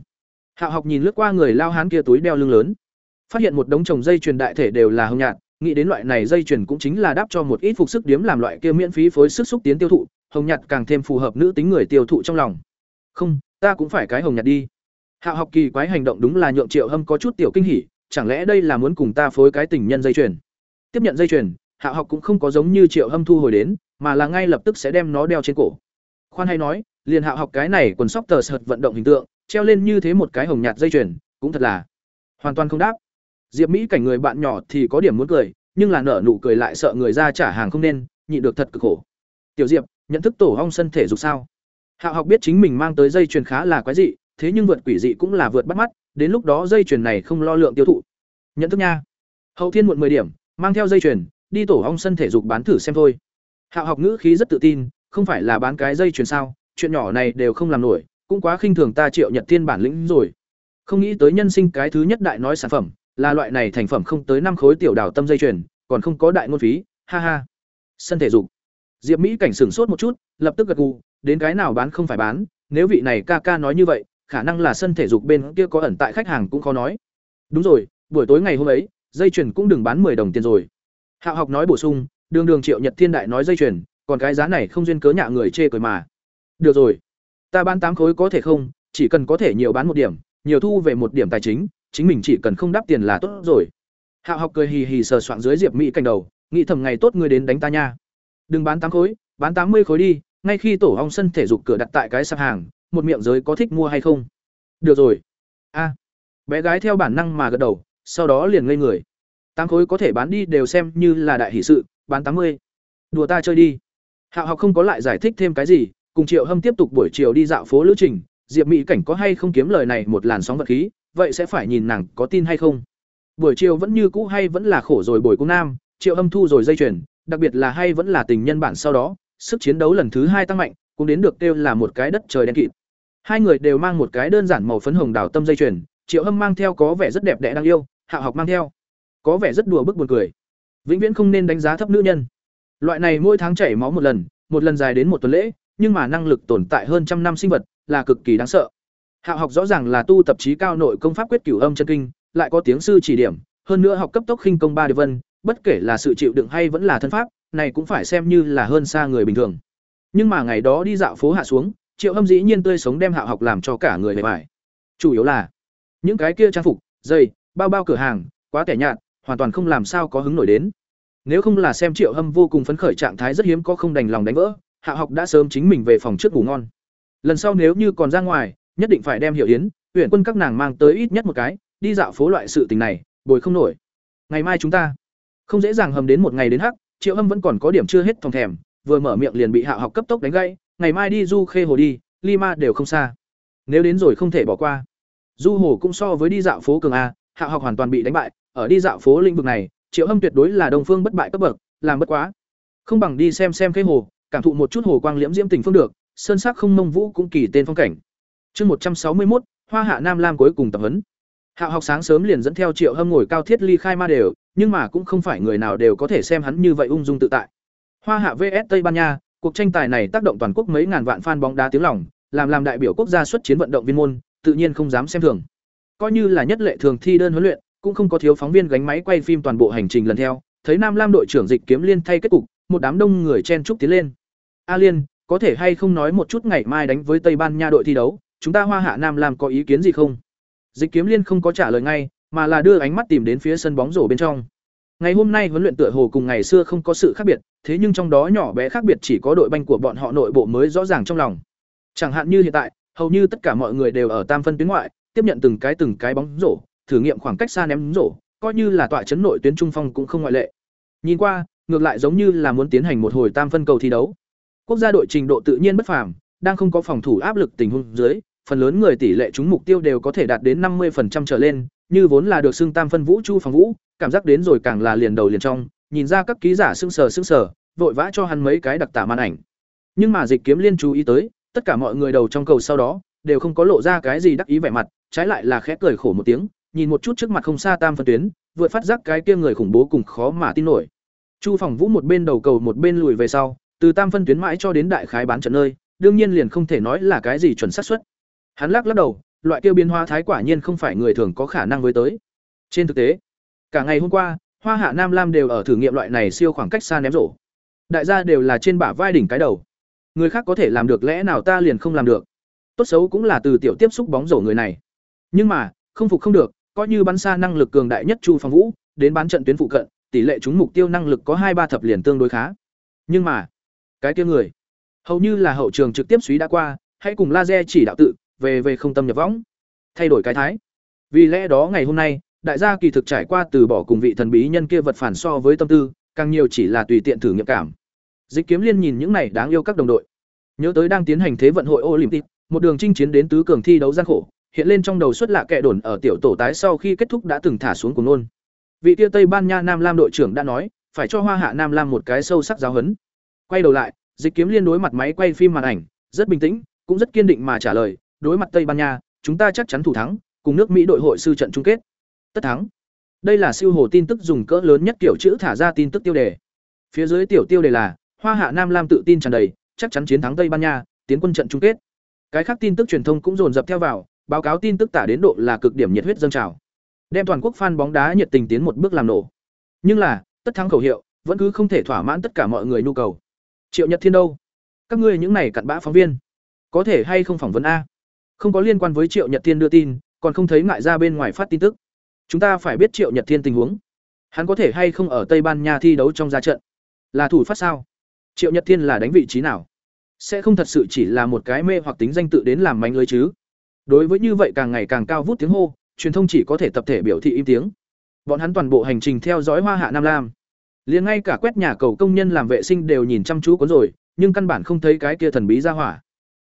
Hạo học nhìn lướt qua người lao hán kia túi đeo lưng lớn. Phát hiện một đống chồng dây chuyền đại thể đều là hồng nhạt nghĩ đến loại này dây chuyền cũng chính là đáp cho một ít phục sức điếm làm loại kia miễn phí phối sức xúc tiến tiêu thụ, hồng nhạt càng thêm phù hợp nữ tính người tiêu thụ trong lòng. Không, ta cũng phải cái hồng nhạt đi. Hạo học kỳ quái hành động đúng là nhượng Triệu Hâm có chút tiểu kinh hỉ, chẳng lẽ đây là muốn cùng ta phối cái tình nhân dây chuyền. Tiếp nhận dây chuyền, Hạo học cũng không có giống như Triệu Hâm thu hồi đến, mà là ngay lập tức sẽ đem nó đeo trên cổ. Khoan hay nói, liền Hạo học cái này quần sóc tờ sợt vận động hình tượng, treo lên như thế một cái hồng nhạt dây chuyền, cũng thật là hoàn toàn không đáp. Diệp Mỹ cảnh người bạn nhỏ thì có điểm muốn cười, nhưng là nở nụ cười lại sợ người ra trả hàng không nên, nhịn được thật cực khổ. Tiểu Diệp, nhận thức tổ hong sân thể dục sao? Hạo học biết chính mình mang tới dây chuyền khá là quái dị, thế nhưng vượt quỷ dị cũng là vượt bắt mắt, đến lúc đó dây chuyền này không lo lượng tiêu thụ. Nhận thức nha. Hậu Thiên muộn 10 điểm, mang theo dây chuyền, đi tổ ong sân thể dục bán thử xem thôi. Hạo học ngữ khí rất tự tin, không phải là bán cái dây chuyền sao, chuyện nhỏ này đều không làm nổi, cũng quá khinh thường ta Triệu Nhật Thiên bản lĩnh rồi. Không nghĩ tới nhân sinh cái thứ nhất đại nói sản phẩm, là loại này thành phẩm không tới năm khối tiểu đào tâm dây chuyền, còn không có đại ngôn phí, ha ha. Sân thể dục. Diệp Mỹ cảnh sửng sốt một chút, lập tức gật gù, đến cái nào bán không phải bán, nếu vị này ca ca nói như vậy, khả năng là sân thể dục bên kia có ẩn tại khách hàng cũng khó nói. Đúng rồi, buổi tối ngày hôm ấy, dây chuyền cũng đừng bán 10 đồng tiền rồi. Hạo học nói bổ sung, đường đường Triệu Nhật Thiên đại nói dây chuyền, còn cái giá này không duyên cớ nhạ người chê cười mà. Được rồi, ta bán tám khối có thể không, chỉ cần có thể nhiều bán một điểm, nhiều thu về một điểm tài chính, chính mình chỉ cần không đáp tiền là tốt rồi. Hạo học cười hì hì sờ soạng dưới Diệp Mỹ cành đầu, nghĩ thầm ngày tốt ngươi đến đánh ta nha. Đừng bán tám khối, bán tám mươi khối đi, ngay khi tổ ong sân thể dục cửa đặt tại cái sạp hàng, một miệng giới có thích mua hay không? Được rồi. A. bé gái theo bản năng mà gật đầu, sau đó liền ngây người. Tám khối có thể bán đi đều xem như là đại hỷ sự, bán tám mươi. Đùa ta chơi đi. Hạo học không có lại giải thích thêm cái gì, cùng Triệu Hâm tiếp tục buổi chiều đi dạo phố lữ trình, Diệp Mỹ cảnh có hay không kiếm lời này một làn sóng vật khí, vậy sẽ phải nhìn nàng có tin hay không. Buổi chiều vẫn như cũ hay vẫn là khổ rồi bồi cung nam, Triệu Hâm thu rồi dây chuyền, đặc biệt là hay vẫn là tình nhân bản sau đó, sức chiến đấu lần thứ hai tăng mạnh, cũng đến được kêu là một cái đất trời đen kịt. Hai người đều mang một cái đơn giản màu phấn hồng đào tâm dây chuyền, Triệu Hâm mang theo có vẻ rất đẹp đẽ đang yêu, Hạ Học mang theo, có vẻ rất đùa bức buồn cười. Vĩnh viễn không nên đánh giá thấp nữ nhân. Loại này mỗi tháng chảy máu một lần, một lần dài đến một tuần lễ, nhưng mà năng lực tồn tại hơn trăm năm sinh vật, là cực kỳ đáng sợ. Hạ học rõ ràng là tu tập trí cao nội công pháp quyết cửu âm chân kinh, lại có tiếng sư chỉ điểm, hơn nữa học cấp tốc khinh công ba điều vân, bất kể là sự chịu đựng hay vẫn là thân pháp, này cũng phải xem như là hơn xa người bình thường. Nhưng mà ngày đó đi dạo phố hạ xuống, Triệu Hâm dĩ nhiên tươi sống đem Hạ học làm cho cả người bề bại. Chủ yếu là những cái kia trang phục, giày, bao bao cửa hàng, quá kẻ nhạt, hoàn toàn không làm sao có hứng nổi đến. Nếu không là xem Triệu Hâm vô cùng phấn khởi trạng thái rất hiếm có không đành lòng đánh vỡ, Hạ học đã sớm chính mình về phòng trước ngủ ngon. Lần sau nếu như còn ra ngoài, nhất định phải đem Hiểu Yến, huyện quân các nàng mang tới ít nhất một cái, đi dạo phố loại sự tình này, bồi không nổi. Ngày mai chúng ta không dễ dàng hầm đến một ngày đến hắc, Triệu Hâm vẫn còn có điểm chưa hết thòng thèm, vừa mở miệng liền bị Hạ học cấp tốc đánh gãy, ngày mai đi du khê hồ đi, Lima đều không xa. Nếu đến rồi không thể bỏ qua. Du hồ cũng so với đi dạo phố cường a, Hạ học hoàn toàn bị đánh bại, ở đi dạo phố lĩnh vực này, Triệu Hâm tuyệt đối là đồng phương bất bại cấp bậc, làm bất quá. Không bằng đi xem xem khê hồ, cảm thụ một chút hồ quang liễm diễm tình phương được, sơn sắc không mông vũ cũng kỳ tên phong cảnh. Chương một trăm sáu mươi một, Hoa Hạ Nam Lam cuối cùng tập huấn. Hạo học sáng sớm liền dẫn theo Triệu Hâm ngồi cao thiết ly khai ma đều, nhưng mà cũng không phải người nào đều có thể xem hắn như vậy ung dung tự tại. Hoa Hạ VS Tây Ban Nha, cuộc tranh tài này tác động toàn quốc mấy ngàn vạn fan bóng đá tiếng lòng, làm làm đại biểu quốc gia xuất chiến vận động viên môn, tự nhiên không dám xem thường. Coi như là nhất lệ thường thi đơn huấn luyện, cũng không có thiếu phóng viên gánh máy quay phim toàn bộ hành trình lần theo, thấy Nam Lam đội trưởng Dịch Kiếm Liên thay kết cục, một đám đông người chen chúc tiến lên. A Liên, có thể hay không nói một chút ngày mai đánh với Tây Ban Nha đội thi đấu, chúng ta Hoa Hạ Nam Lam có ý kiến gì không? Dịch Kiếm Liên không có trả lời ngay, mà là đưa ánh mắt tìm đến phía sân bóng rổ bên trong. Ngày hôm nay huấn luyện tựa hồ cùng ngày xưa không có sự khác biệt, thế nhưng trong đó nhỏ bé khác biệt chỉ có đội banh của bọn họ nội bộ mới rõ ràng trong lòng. Chẳng hạn như hiện tại, hầu như tất cả mọi người đều ở tam phân tuyến ngoại, tiếp nhận từng cái từng cái bóng rổ, thử nghiệm khoảng cách xa ném rổ, coi như là tọa chấn nội tuyến trung phong cũng không ngoại lệ. Nhìn qua, ngược lại giống như là muốn tiến hành một hồi tam phân cầu thi đấu. Quốc gia đội trình độ tự nhiên bất phàm, đang không có phòng thủ áp lực tình huống dưới, phần lớn người tỷ lệ trúng mục tiêu đều có thể đạt đến 50% trở lên, như vốn là được xưng tam phân vũ chu phòng vũ, cảm giác đến rồi càng là liền đầu liền trong, nhìn ra các ký giả sững sờ sững sờ, vội vã cho hắn mấy cái đặc tả màn ảnh. Nhưng mà Dịch Kiếm Liên chú ý tới, tất cả mọi người đầu trong cầu sau đó đều không có lộ ra cái gì đắc ý vẻ mặt, trái lại là khẽ cười khổ một tiếng, nhìn một chút trước mặt không xa tam phân tuyến, vượt phát giác cái kia người khủng bố cùng khó mà tin nổi. Chu Phòng Vũ một bên đầu cầu một bên lùi về sau, từ tam phân tuyến mãi cho đến đại khái bán trận nơi, đương nhiên liền không thể nói là cái gì chuẩn xác suất. Hắn lắc lắc đầu, loại kia biến hóa thái quả nhiên không phải người thường có khả năng với tới. Trên thực tế, cả ngày hôm qua, Hoa Hạ Nam Lam đều ở thử nghiệm loại này siêu khoảng cách xa ném rổ. Đại gia đều là trên bả vai đỉnh cái đầu. Người khác có thể làm được lẽ nào ta liền không làm được. Tốt xấu cũng là từ tiểu tiếp xúc bóng rổ người này. Nhưng mà, không phục không được, coi như bắn xa năng lực cường đại nhất Chu Phong Vũ, đến bán trận tuyến phụ cận, tỷ lệ trúng mục tiêu năng lực có hai ba thập liền tương đối khá. Nhưng mà, cái kia người, hầu như là hậu trường trực tiếp suý đã qua, hãy cùng laser chỉ đạo tự, về về không tâm nhập võng, thay đổi cái thái. Vì lẽ đó ngày hôm nay, đại gia kỳ thực trải qua từ bỏ cùng vị thần bí nhân kia vật phản so với tâm tư, càng nhiều chỉ là tùy tiện thử nghiệm cảm. Dịch Kiếm Liên nhìn những này đáng yêu các đồng đội, nhớ tới đang tiến hành thế vận hội Olympic, một đường chinh chiến đến tứ cường thi đấu gian khổ, hiện lên trong đầu xuất lạ kẻ đồn ở tiểu tổ tái sau khi kết thúc đã từng thả xuống cùng nôn. Vị kia Tây Ban Nha Nam Lam đội trưởng đã nói, phải cho Hoa Hạ Nam Lam một cái sâu sắc giáo huấn. Quay đầu lại, Dịch Kiếm Liên đối mặt máy quay phim màn ảnh, rất bình tĩnh, cũng rất kiên định mà trả lời, đối mặt Tây Ban Nha, chúng ta chắc chắn thủ thắng, cùng nước Mỹ đội hội sư trận chung kết. Tất thắng. Đây là siêu hồ tin tức dùng cỡ lớn nhất kiểu chữ thả ra tin tức tiêu đề. Phía dưới tiểu tiêu đề là Hoa Hạ Nam Lam tự tin tràn đầy, chắc chắn chiến thắng Tây Ban Nha, tiến quân trận chung kết. Cái khác tin tức truyền thông cũng dồn dập theo vào, báo cáo tin tức tả đến độ là cực điểm nhiệt huyết dâng trào. Đem toàn quốc fan bóng đá nhiệt tình tiến một bước làm nổ. Nhưng là, tất thắng khẩu hiệu vẫn cứ không thể thỏa mãn tất cả mọi người nhu cầu. Triệu Nhật Thiên đâu? Các ngươi những này cặn bã phóng viên, có thể hay không phỏng vấn a? Không có liên quan với Triệu Nhật Thiên đưa tin, còn không thấy ngại ra bên ngoài phát tin tức. Chúng ta phải biết Triệu Nhật Thiên tình huống. Hắn có thể hay không ở Tây Ban Nha thi đấu trong ra trận? Là thủ phát sao? Triệu Nhật Thiên là đánh vị trí nào? Sẽ không thật sự chỉ là một cái mê hoặc tính danh tự đến làm mánh lưới chứ? Đối với như vậy càng ngày càng cao vút tiếng hô, truyền thông chỉ có thể tập thể biểu thị im tiếng. Bọn hắn toàn bộ hành trình theo dõi Hoa Hạ Nam Lam. Liền ngay cả quét nhà cầu công nhân làm vệ sinh đều nhìn chăm chú cuốn rồi, nhưng căn bản không thấy cái kia thần bí ra hỏa.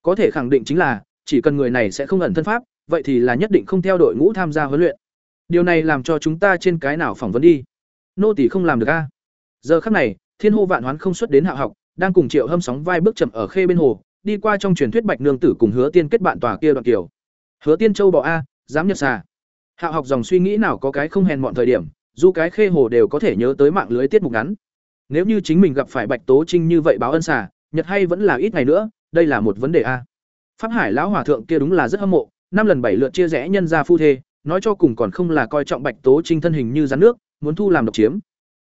Có thể khẳng định chính là, chỉ cần người này sẽ không ẩn thân pháp, vậy thì là nhất định không theo đội ngũ tham gia huấn luyện. Điều này làm cho chúng ta trên cái nào phỏng vấn đi. Nô tỷ không làm được a. À? Giờ khắc này, Thiên hô vạn hoán không xuất đến hạ học, đang cùng Triệu Hâm sóng vai bước chậm ở khê bên hồ, đi qua trong truyền thuyết Bạch Nương tử cùng Hứa Tiên kết bạn tòa kia đoạn tiểu. Hứa Tiên Châu bỏ a, dám nhật xà. Hạ học dòng suy nghĩ nào có cái không hèn mọn thời điểm, dù cái khê hồ đều có thể nhớ tới mạng lưới tiết mục ngắn. Nếu như chính mình gặp phải Bạch Tố Trinh như vậy báo ân xà, nhật hay vẫn là ít ngày nữa, đây là một vấn đề a. Pháp Hải lão hòa thượng kia đúng là rất hâm mộ, năm lần bảy lượt chia rẽ nhân gia phu thê, nói cho cùng còn không là coi trọng Bạch Tố Trinh thân hình như rắn nước, muốn thu làm độc chiếm.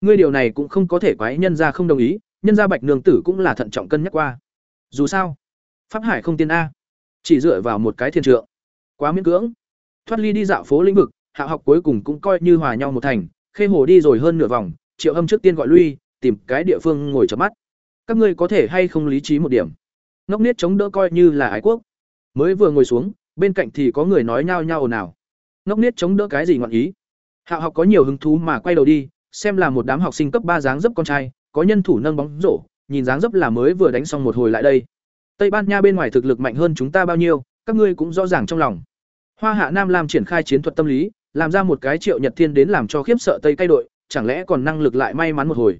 Ngươi điều này cũng không có thể quái nhân gia không đồng ý, nhân gia Bạch nương tử cũng là thận trọng cân nhắc qua. Dù sao, Pháp Hải không tiên a, chỉ dựa vào một cái thiên trượng, quá miễn cưỡng. Thoát ly đi dạo phố lĩnh vực, hạ học cuối cùng cũng coi như hòa nhau một thành, khê hồ đi rồi hơn nửa vòng, Triệu Hâm trước tiên gọi lui, tìm cái địa phương ngồi chợp mắt. Các ngươi có thể hay không lý trí một điểm? Ngốc niết chống đỡ coi như là ái quốc. Mới vừa ngồi xuống, bên cạnh thì có người nói nhao nhao ồn ào. Ngốc niết chống đỡ cái gì ngọn ý? Hạ học có nhiều hứng thú mà quay đầu đi, xem là một đám học sinh cấp ba dáng dấp con trai, có nhân thủ nâng bóng rổ, nhìn dáng dấp là mới vừa đánh xong một hồi lại đây. Tây Ban Nha bên ngoài thực lực mạnh hơn chúng ta bao nhiêu, các ngươi cũng rõ ràng trong lòng. Hoa Hạ Nam làm triển khai chiến thuật tâm lý, làm ra một cái Triệu Nhật Thiên đến làm cho khiếp sợ Tây cay đội, chẳng lẽ còn năng lực lại may mắn một hồi.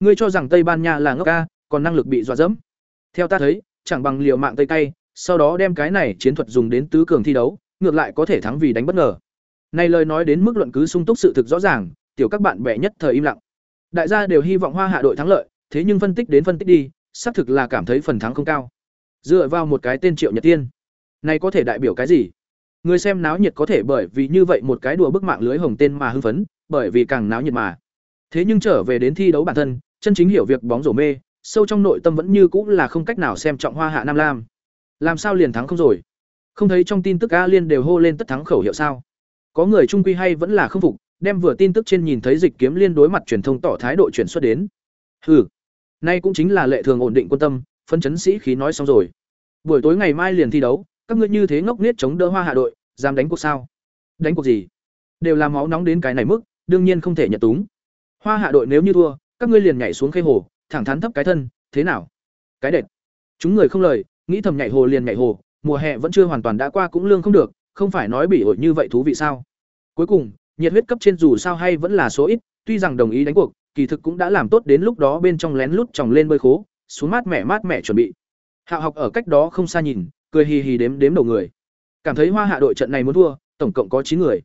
Ngươi cho rằng Tây Ban Nha là ngốc ca, còn năng lực bị dọa dẫm. Theo ta thấy, chẳng bằng liều mạng Tây cay, sau đó đem cái này chiến thuật dùng đến tứ cường thi đấu, ngược lại có thể thắng vì đánh bất ngờ. Này lời nói đến mức luận cứ sung túc sự thực rõ ràng, tiểu các bạn bè nhất thời im lặng. Đại gia đều hy vọng Hoa Hạ đội thắng lợi, thế nhưng phân tích đến phân tích đi, xác thực là cảm thấy phần thắng không cao. Dựa vào một cái tên Triệu Nhật Tiên, này có thể đại biểu cái gì? Người xem náo nhiệt có thể bởi vì như vậy một cái đùa bức mạng lưới hồng tên mà hưng phấn, bởi vì càng náo nhiệt mà. Thế nhưng trở về đến thi đấu bản thân, chân chính hiểu việc bóng rổ mê, sâu trong nội tâm vẫn như cũng là không cách nào xem trọng Hoa Hạ Nam Lam. Làm sao liền thắng không rồi? Không thấy trong tin tức A Liên đều hô lên tất thắng khẩu hiệu sao? Có người trung quy hay vẫn là không phục, đem vừa tin tức trên nhìn thấy dịch kiếm liên đối mặt truyền thông tỏ thái độ chuyển xuất đến. Hừ, nay cũng chính là lệ thường ổn định quân tâm, phân chấn sĩ khí nói xong rồi. Buổi tối ngày mai liền thi đấu, các ngươi như thế ngốc nghếch chống đỡ Hoa Hạ đội, dám đánh cuộc sao? Đánh cuộc gì? Đều là máu nóng đến cái này mức, đương nhiên không thể nhận túng. Hoa Hạ đội nếu như thua, các ngươi liền nhảy xuống khê hồ, thẳng thắn thấp cái thân, thế nào? Cái đệt. Chúng người không lời, nghĩ thầm nhảy hồ liền nhảy hồ, mùa hè vẫn chưa hoàn toàn đã qua cũng lương không được, không phải nói bị ổi như vậy thú vị sao? Cuối cùng, nhiệt huyết cấp trên dù sao hay vẫn là số ít, tuy rằng đồng ý đánh cuộc, kỳ thực cũng đã làm tốt đến lúc đó bên trong lén lút tròng lên bơi khố, xuống mát mẻ mát mẻ chuẩn bị. Hạo học ở cách đó không xa nhìn, cười hì hì đếm đếm đầu người. Cảm thấy Hoa Hạ đội trận này muốn thua, tổng cộng có chín người.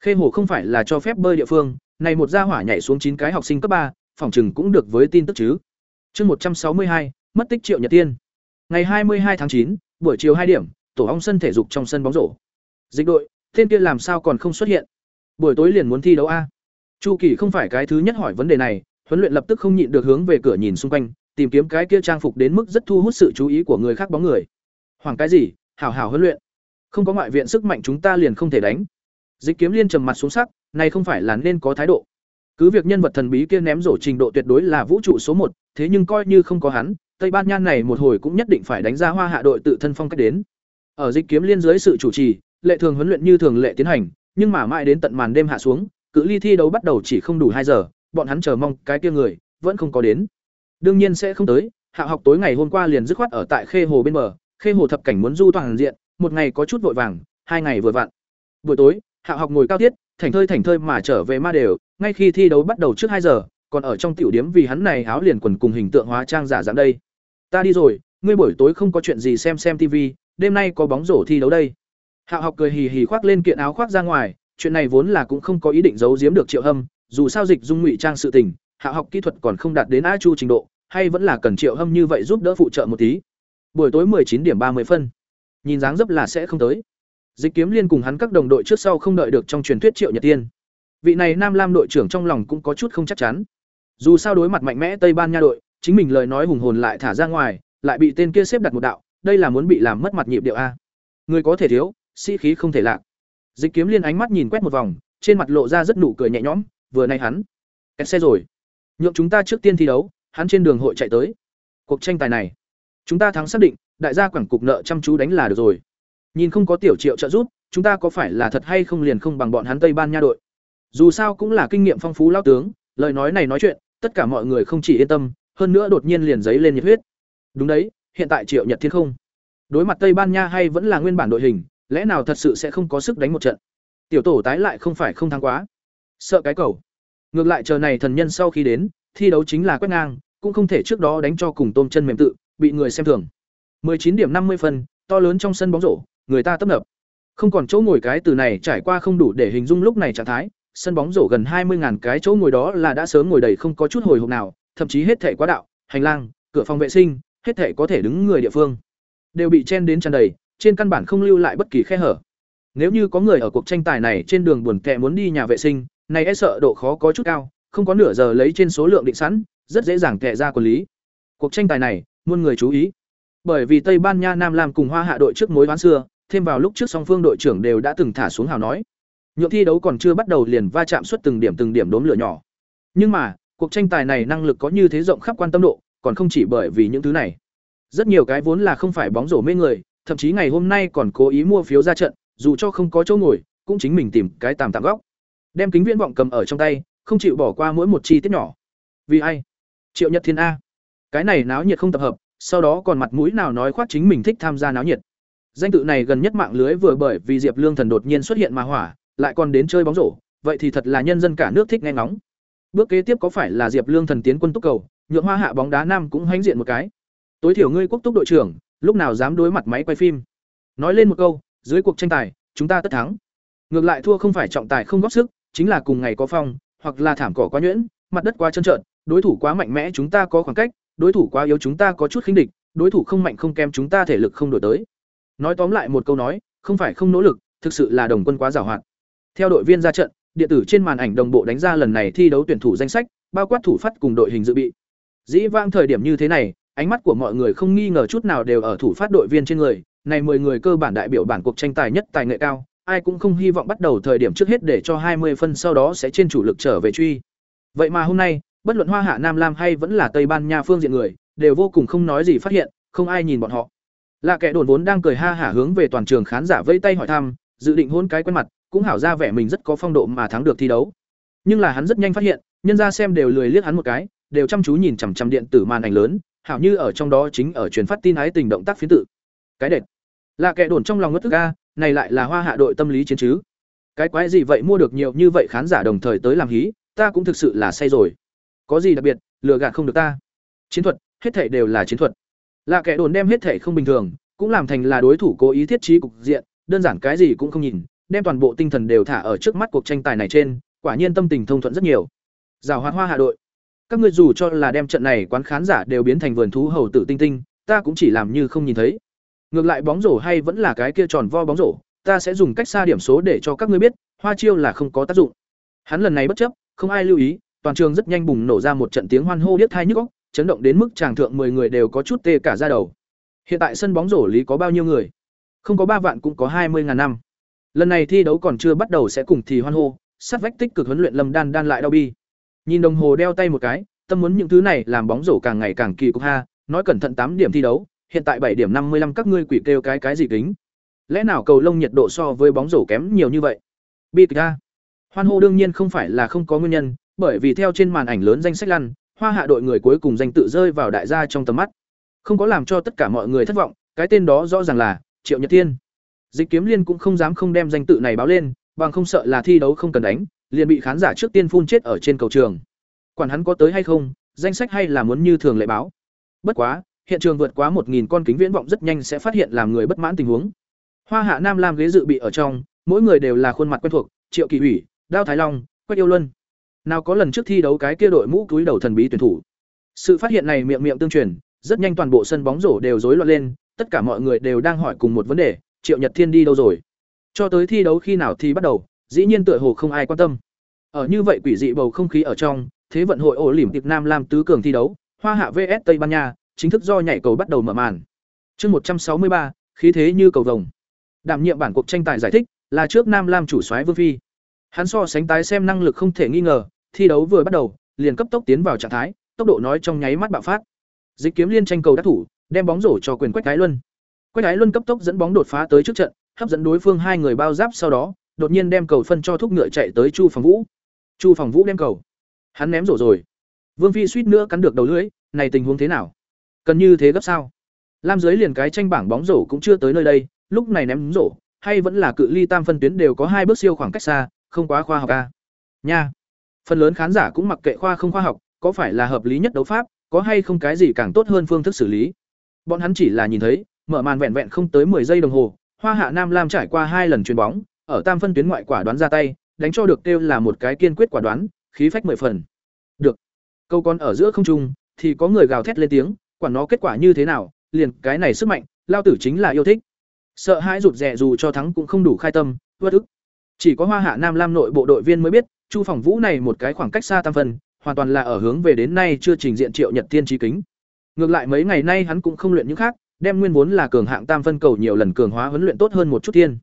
Khê Hồ không phải là cho phép bơi địa phương, này một gia hỏa nhảy xuống chín cái học sinh cấp ba, phòng trừng cũng được với tin tức chứ. Chương một trăm sáu mươi hai, mất tích Triệu Nhật Tiên. Ngày hai mươi hai tháng chín, buổi chiều hai điểm, tổ ong sân thể dục trong sân bóng rổ. Dịch đội, tên kia làm sao còn không xuất hiện? buổi tối liền muốn thi đấu a Chu Kỳ không phải cái thứ nhất hỏi vấn đề này, huấn luyện lập tức không nhịn được hướng về cửa nhìn xung quanh, tìm kiếm cái kia trang phục đến mức rất thu hút sự chú ý của người khác bóng người. Hoàng cái gì? Hảo hảo huấn luyện. Không có ngoại viện sức mạnh chúng ta liền không thể đánh. Dịch Kiếm Liên trầm mặt xuống sắc, này không phải là nên có thái độ. Cứ việc nhân vật thần bí kia ném rổ trình độ tuyệt đối là vũ trụ số một, thế nhưng coi như không có hắn, Tây Ban Nha này một hồi cũng nhất định phải đánh ra Hoa Hạ đội tự thân phong cách đến. Ở Dịch Kiếm Liên dưới sự chủ trì, lệ thường huấn luyện như thường lệ tiến hành, nhưng mà mãi đến tận màn đêm hạ xuống, cự ly thi đấu bắt đầu chỉ không đủ hai giờ, bọn hắn chờ mong cái kia người vẫn không có đến. Đương nhiên sẽ không tới, Hạ học tối ngày hôm qua liền dứt khoát ở tại Khê Hồ bên bờ, Khê Hồ thập cảnh muốn du toàn diện, một ngày có chút vội vàng, hai ngày vừa vặn. Buổi tối, Hạ học ngồi cao tiết, thành thơi thành thơi mà trở về ma đều, ngay khi thi đấu bắt đầu trước hai giờ, còn ở trong tiểu điểm vì hắn này áo liền quần cùng hình tượng hóa trang giả dạng đây. Ta đi rồi, ngươi buổi tối không có chuyện gì xem xem TV, đêm nay có bóng rổ thi đấu đây. Hạ học cười hì hì khoác lên kiện áo khoác ra ngoài, chuyện này vốn là cũng không có ý định giấu giếm được Triệu Hâm, dù sao dịch dung ngụy trang sự tình, hạ học kỹ thuật còn không đạt đến A Chu trình độ, hay vẫn là cần Triệu Hâm như vậy giúp đỡ phụ trợ một tí. Buổi tối chín điểm ba mươi phân. Nhìn dáng dấp là sẽ không tới. Dịch Kiếm Liên cùng hắn các đồng đội trước sau không đợi được trong truyền thuyết Triệu Nhật Tiên. Vị này Nam Lam đội trưởng trong lòng cũng có chút không chắc chắn. Dù sao đối mặt mạnh mẽ Tây Ban Nha đội, chính mình lời nói hùng hồn lại thả ra ngoài, lại bị tên kia xếp đặt một đạo, đây là muốn bị làm mất mặt nhịp điệu a. Người có thể thiếu, sĩ khí không thể lạc. Dịch Kiếm Liên ánh mắt nhìn quét một vòng, trên mặt lộ ra rất nụ cười nhẹ nhõm, vừa nay hắn kẹt xe rồi. Nhượng chúng ta trước tiên thi đấu, hắn trên đường hội chạy tới. Cuộc tranh tài này, chúng ta thắng xác định, đại gia quảng cục nợ chăm chú đánh là được rồi. Nhìn không có tiểu Triệu trợ giúp, chúng ta có phải là thật hay không liền không bằng bọn hắn Tây Ban Nha đội. Dù sao cũng là kinh nghiệm phong phú lao tướng, lời nói này nói chuyện, tất cả mọi người không chỉ yên tâm, hơn nữa đột nhiên liền giấy lên nhiệt huyết. Đúng đấy, hiện tại Triệu Nhật Thiên không. Đối mặt Tây Ban Nha hay vẫn là nguyên bản đội hình, lẽ nào thật sự sẽ không có sức đánh một trận tiểu tổ tái lại không phải không thắng quá sợ cái cầu ngược lại chờ này thần nhân sau khi đến thi đấu chính là quét ngang cũng không thể trước đó đánh cho cùng tôm chân mềm tự bị người xem thường 19 điểm 50 phần to lớn trong sân bóng rổ người ta tấp nập không còn chỗ ngồi cái từ này trải qua không đủ để hình dung lúc này trạng thái sân bóng rổ gần 20.000 cái chỗ ngồi đó là đã sớm ngồi đầy không có chút hồi hộp nào thậm chí hết thể quá đạo hành lang cửa phòng vệ sinh hết thể có thể đứng người địa phương đều bị chen đến tràn đầy trên căn bản không lưu lại bất kỳ khe hở. Nếu như có người ở cuộc tranh tài này trên đường buồn tẻ muốn đi nhà vệ sinh, này e sợ độ khó có chút cao, không có nửa giờ lấy trên số lượng định sẵn, rất dễ dàng tẻ ra quản lý. Cuộc tranh tài này, muôn người chú ý. Bởi vì Tây Ban Nha Nam Lam cùng Hoa Hạ đội trước mối đoán xưa, thêm vào lúc trước song phương đội trưởng đều đã từng thả xuống hào nói. Nhượng thi đấu còn chưa bắt đầu liền va chạm suốt từng điểm từng điểm đốm lửa nhỏ. Nhưng mà, cuộc tranh tài này năng lực có như thế rộng khắp quan tâm độ, còn không chỉ bởi vì những thứ này. Rất nhiều cái vốn là không phải bóng rổ mê người, thậm chí ngày hôm nay còn cố ý mua phiếu ra trận, dù cho không có chỗ ngồi, cũng chính mình tìm cái tạm tạm góc. Đem kính viễn vọng cầm ở trong tay, không chịu bỏ qua mỗi một chi tiết nhỏ. Vì ai? Triệu Nhật Thiên a. Cái này náo nhiệt không tập hợp, sau đó còn mặt mũi nào nói khoác chính mình thích tham gia náo nhiệt. Danh tự này gần nhất mạng lưới vừa bởi vì Diệp Lương Thần đột nhiên xuất hiện mà hỏa, lại còn đến chơi bóng rổ, vậy thì thật là nhân dân cả nước thích nghe ngóng. Bước kế tiếp có phải là Diệp Lương Thần tiến quân túc cầu, nhượng Hoa Hạ bóng đá nam cũng hãnh diện một cái. Tối thiểu ngươi quốc túc đội trưởng, lúc nào dám đối mặt máy quay phim nói lên một câu dưới cuộc tranh tài chúng ta tất thắng ngược lại thua không phải trọng tài không góp sức chính là cùng ngày có phong hoặc là thảm cỏ quá nhuyễn mặt đất quá trơn trợn đối thủ quá mạnh mẽ chúng ta có khoảng cách đối thủ quá yếu chúng ta có chút khinh địch đối thủ không mạnh không kém chúng ta thể lực không đổi tới nói tóm lại một câu nói không phải không nỗ lực thực sự là đồng quân quá giảo hoạt theo đội viên ra trận điện tử trên màn ảnh đồng bộ đánh ra lần này thi đấu tuyển thủ danh sách bao quát thủ phát cùng đội hình dự bị dĩ vang thời điểm như thế này ánh mắt của mọi người không nghi ngờ chút nào đều ở thủ phát đội viên trên người, này 10 người cơ bản đại biểu bản cuộc tranh tài nhất tài nghệ cao, ai cũng không hy vọng bắt đầu thời điểm trước hết để cho 20 phân sau đó sẽ trên chủ lực trở về truy. Vậy mà hôm nay, bất luận Hoa Hạ Nam Lam hay vẫn là Tây Ban Nha phương diện người, đều vô cùng không nói gì phát hiện, không ai nhìn bọn họ. Là kẻ đồn vốn đang cười ha hả hướng về toàn trường khán giả vẫy tay hỏi thăm, dự định hôn cái quen mặt, cũng hảo ra vẻ mình rất có phong độ mà thắng được thi đấu. Nhưng là hắn rất nhanh phát hiện, nhân ra xem đều lười liếc hắn một cái, đều chăm chú nhìn chằm chằm điện tử màn ảnh lớn, hảo như ở trong đó chính ở truyền phát tin ái tình động tác phiến tự. Cái đệt là kẻ đồn trong lòng ngất thức ga, này lại là hoa hạ đội tâm lý chiến chứ. Cái quái gì vậy mua được nhiều như vậy khán giả đồng thời tới làm hí ta cũng thực sự là say rồi. Có gì đặc biệt lừa gạt không được ta. Chiến thuật hết thảy đều là chiến thuật là kẻ đồn đem hết thể không bình thường cũng làm thành là đối thủ cố ý thiết trí cục diện đơn giản cái gì cũng không nhìn đem toàn bộ tinh thần đều thả ở trước mắt cuộc tranh tài này trên quả nhiên tâm tình thông thuận rất nhiều. Giảo hoạt hoa hạ đội. Các ngươi dù cho là đem trận này quán khán giả đều biến thành vườn thú hầu tử tinh tinh ta cũng chỉ làm như không nhìn thấy. Ngược lại bóng rổ hay vẫn là cái kia tròn vo bóng rổ ta sẽ dùng cách xa điểm số để cho các ngươi biết hoa chiêu là không có tác dụng. Hắn lần này bất chấp không ai lưu ý, toàn trường rất nhanh bùng nổ ra một trận tiếng hoan hô điếc tai nhức óc, chấn động đến mức chàng thượng 10 người đều có chút tê cả da đầu. Hiện tại sân bóng rổ lý có bao nhiêu người? Không có ba vạn cũng có hai mươi ngàn năm. Lần này thi đấu còn chưa bắt đầu sẽ cùng thì hoan hô, sát vách tích cực huấn luyện Lâm Đan đan lại đau bi. Nhìn đồng hồ đeo tay một cái, tâm muốn những thứ này làm bóng rổ càng ngày càng kỳ cục ha, nói cẩn thận tám điểm thi đấu, hiện tại bảy điểm năm mươi 55 các ngươi quỷ kêu cái cái gì kính? Lẽ nào cầu lông nhiệt độ so với bóng rổ kém nhiều như vậy? Bi kịch a. Hoan hô đương nhiên không phải là không có nguyên nhân, bởi vì theo trên màn ảnh lớn danh sách lăn, Hoa Hạ đội người cuối cùng danh tự rơi vào đại gia trong tầm mắt. Không có làm cho tất cả mọi người thất vọng, cái tên đó rõ ràng là Triệu Nhật Thiên. Dịch Kiếm Liên cũng không dám không đem danh tự này báo lên, bằng không sợ là thi đấu không cần đánh, liền bị khán giả trước tiên phun chết ở trên cầu trường. Quản hắn có tới hay không, danh sách hay là muốn như thường lệ báo. Bất quá, hiện trường vượt quá 1000 con kính viễn vọng rất nhanh sẽ phát hiện làm người bất mãn tình huống. Hoa Hạ Nam Lam ghế dự bị ở trong, mỗi người đều là khuôn mặt quen thuộc, Triệu Kỳ Ủy, Đao Thái Long, Quách Yêu Luân. Nào có lần trước thi đấu cái kia đội mũ túi đầu thần bí tuyển thủ. Sự phát hiện này miệng miệng tương truyền, rất nhanh toàn bộ sân bóng rổ đều rối loạn lên, tất cả mọi người đều đang hỏi cùng một vấn đề, Triệu Nhật Thiên đi đâu rồi? Cho tới thi đấu khi nào thì bắt đầu, dĩ nhiên tựa hồ không ai quan tâm. Ở như vậy quỷ dị bầu không khí ở trong, thế vận hội ổ lỉm việt Nam làm tứ cường thi đấu, Hoa Hạ VS Tây Ban Nha, chính thức do nhảy cầu bắt đầu mở màn. Chương một trăm sáu mươi ba, khí thế như cầu vồng. Đảm nhiệm bản cuộc tranh tài giải thích là trước Nam Lam chủ soái Vương Phi. Hắn so sánh tái xem năng lực không thể nghi ngờ, thi đấu vừa bắt đầu, liền cấp tốc tiến vào trạng thái, tốc độ nói trong nháy mắt bạo phát. Dịch kiếm liên tranh cầu đắc thủ, đem bóng rổ cho quyền Quách Cái Luân. Quách Cái Luân cấp tốc dẫn bóng đột phá tới trước trận, hấp dẫn đối phương hai người bao giáp sau đó, đột nhiên đem cầu phân cho thúc ngựa chạy tới Chu Phòng Vũ. Chu Phòng Vũ đem cầu. Hắn ném rổ rồi. Vương Phi suýt nữa cắn được đầu lưỡi, này tình huống thế nào? Cần như thế gấp sao? Lam dưới liền cái tranh bảng bóng rổ cũng chưa tới nơi đây, lúc này ném rổ, hay vẫn là cự ly tam phân tuyến đều có hai bước siêu khoảng cách xa, không quá khoa học a. Nha. Phần lớn khán giả cũng mặc kệ khoa không khoa học, có phải là hợp lý nhất đấu pháp, có hay không cái gì càng tốt hơn phương thức xử lý. Bọn hắn chỉ là nhìn thấy, mở màn vẹn vẹn không tới 10 giây đồng hồ, Hoa Hạ Nam Lam trải qua hai lần chuyền bóng, ở tam phân tuyến ngoại quả đoán ra tay, đánh cho được kêu là một cái kiên quyết quả đoán, khí phách mười phần. Được. Câu con ở giữa không trung, thì có người gào thét lên tiếng, quản nó kết quả như thế nào, liền cái này sức mạnh, lao tử chính là yêu thích. Sợ hãi rụt rè dù cho thắng cũng không đủ khai tâm, bất ức. Chỉ có Hoa Hạ Nam Lam nội bộ đội viên mới biết, Chu Phòng Vũ này một cái khoảng cách xa tam phân, hoàn toàn là ở hướng về đến nay chưa trình diện Triệu Nhật Tiên trí kính. Ngược lại mấy ngày nay hắn cũng không luyện những khác, đem nguyên vốn là cường hạng tam phân cầu nhiều lần cường hóa huấn luyện tốt hơn một chút tiên.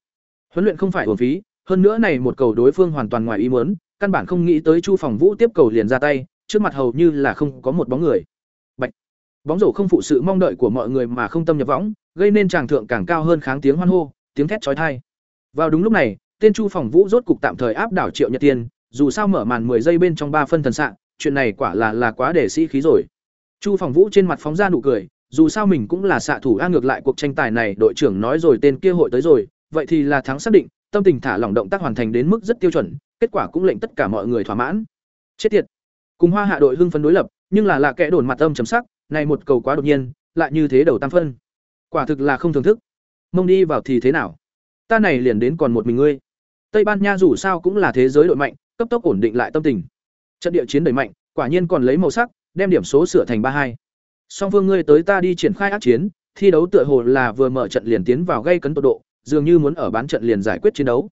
Huấn luyện không phải uổng phí, hơn nữa này một cầu đối phương hoàn toàn ngoài ý muốn, căn bản không nghĩ tới Chu Phòng Vũ tiếp cầu liền ra tay, trước mặt hầu như là không có một bóng người. Bạch. Bóng rổ không phụ sự mong đợi của mọi người mà không tâm nhập võng, gây nên tràng thượng càng cao hơn kháng tiếng hoan hô, tiếng thét chói tai. Vào đúng lúc này, tên Chu Phòng Vũ rốt cục tạm thời áp đảo Triệu Nhật Tiên, dù sao mở màn 10 giây bên trong ba phân thần sạng, chuyện này quả là là quá để sĩ khí rồi. Chu Phòng Vũ trên mặt phóng ra nụ cười, dù sao mình cũng là xạ thủ a ngược lại cuộc tranh tài này đội trưởng nói rồi tên kia hội tới rồi, vậy thì là thắng xác định, tâm tình thả lỏng động tác hoàn thành đến mức rất tiêu chuẩn, kết quả cũng lệnh tất cả mọi người thỏa mãn. Chết tiệt. Cùng Hoa Hạ đội hưng phấn đối lập, nhưng là lạ kẻ đồn mặt âm chấm sắc, này một cầu quá đột nhiên, lại như thế đầu tam phân. Quả thực là không thưởng thức. Mông đi vào thì thế nào? Ta này liền đến còn một mình ngươi. Tây Ban Nha dù sao cũng là thế giới đội mạnh, cấp tốc ổn định lại tâm tình. Trận địa chiến đẩy mạnh, quả nhiên còn lấy màu sắc, đem điểm số sửa thành ba hai. Song phương ngươi tới ta đi triển khai ác chiến, thi đấu tựa hồ là vừa mở trận liền tiến vào gây cấn tột độ, dường như muốn ở bán trận liền giải quyết chiến đấu.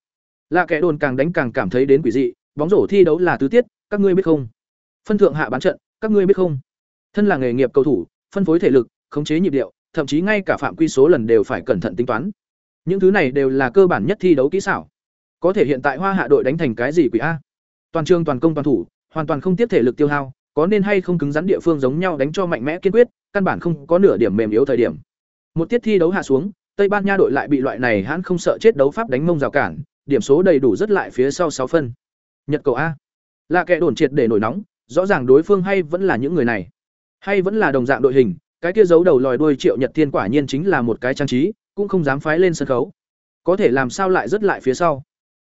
Là kẻ đồn càng đánh càng cảm thấy đến quỷ dị, bóng rổ thi đấu là tứ tiết, các ngươi biết không? Phân thượng hạ bán trận, các ngươi biết không? Thân là nghề nghiệp cầu thủ, phân phối thể lực, khống chế nhịp điệu, thậm chí ngay cả phạm quy số lần đều phải cẩn thận tính toán. Những thứ này đều là cơ bản nhất thi đấu kỹ xảo. Có thể hiện tại Hoa Hạ đội đánh thành cái gì quỷ a? Toàn trường toàn công toàn thủ, hoàn toàn không tiếp thể lực tiêu hao, có nên hay không cứng rắn địa phương giống nhau đánh cho mạnh mẽ kiên quyết, căn bản không có nửa điểm mềm yếu thời điểm. Một tiết thi đấu hạ xuống, Tây Ban Nha đội lại bị loại này hãn không sợ chết đấu pháp đánh mông rào cản, điểm số đầy đủ rất lại phía sau sáu phân. Nhật cầu a. Là kẻ đồn triệt để nổi nóng, rõ ràng đối phương hay vẫn là những người này, hay vẫn là đồng dạng đội hình, cái kia giấu đầu lòi đuôi Triệu Nhật Thiên quả nhiên chính là một cái trang trí, cũng không dám phái lên sân khấu. Có thể làm sao lại rất lại phía sau?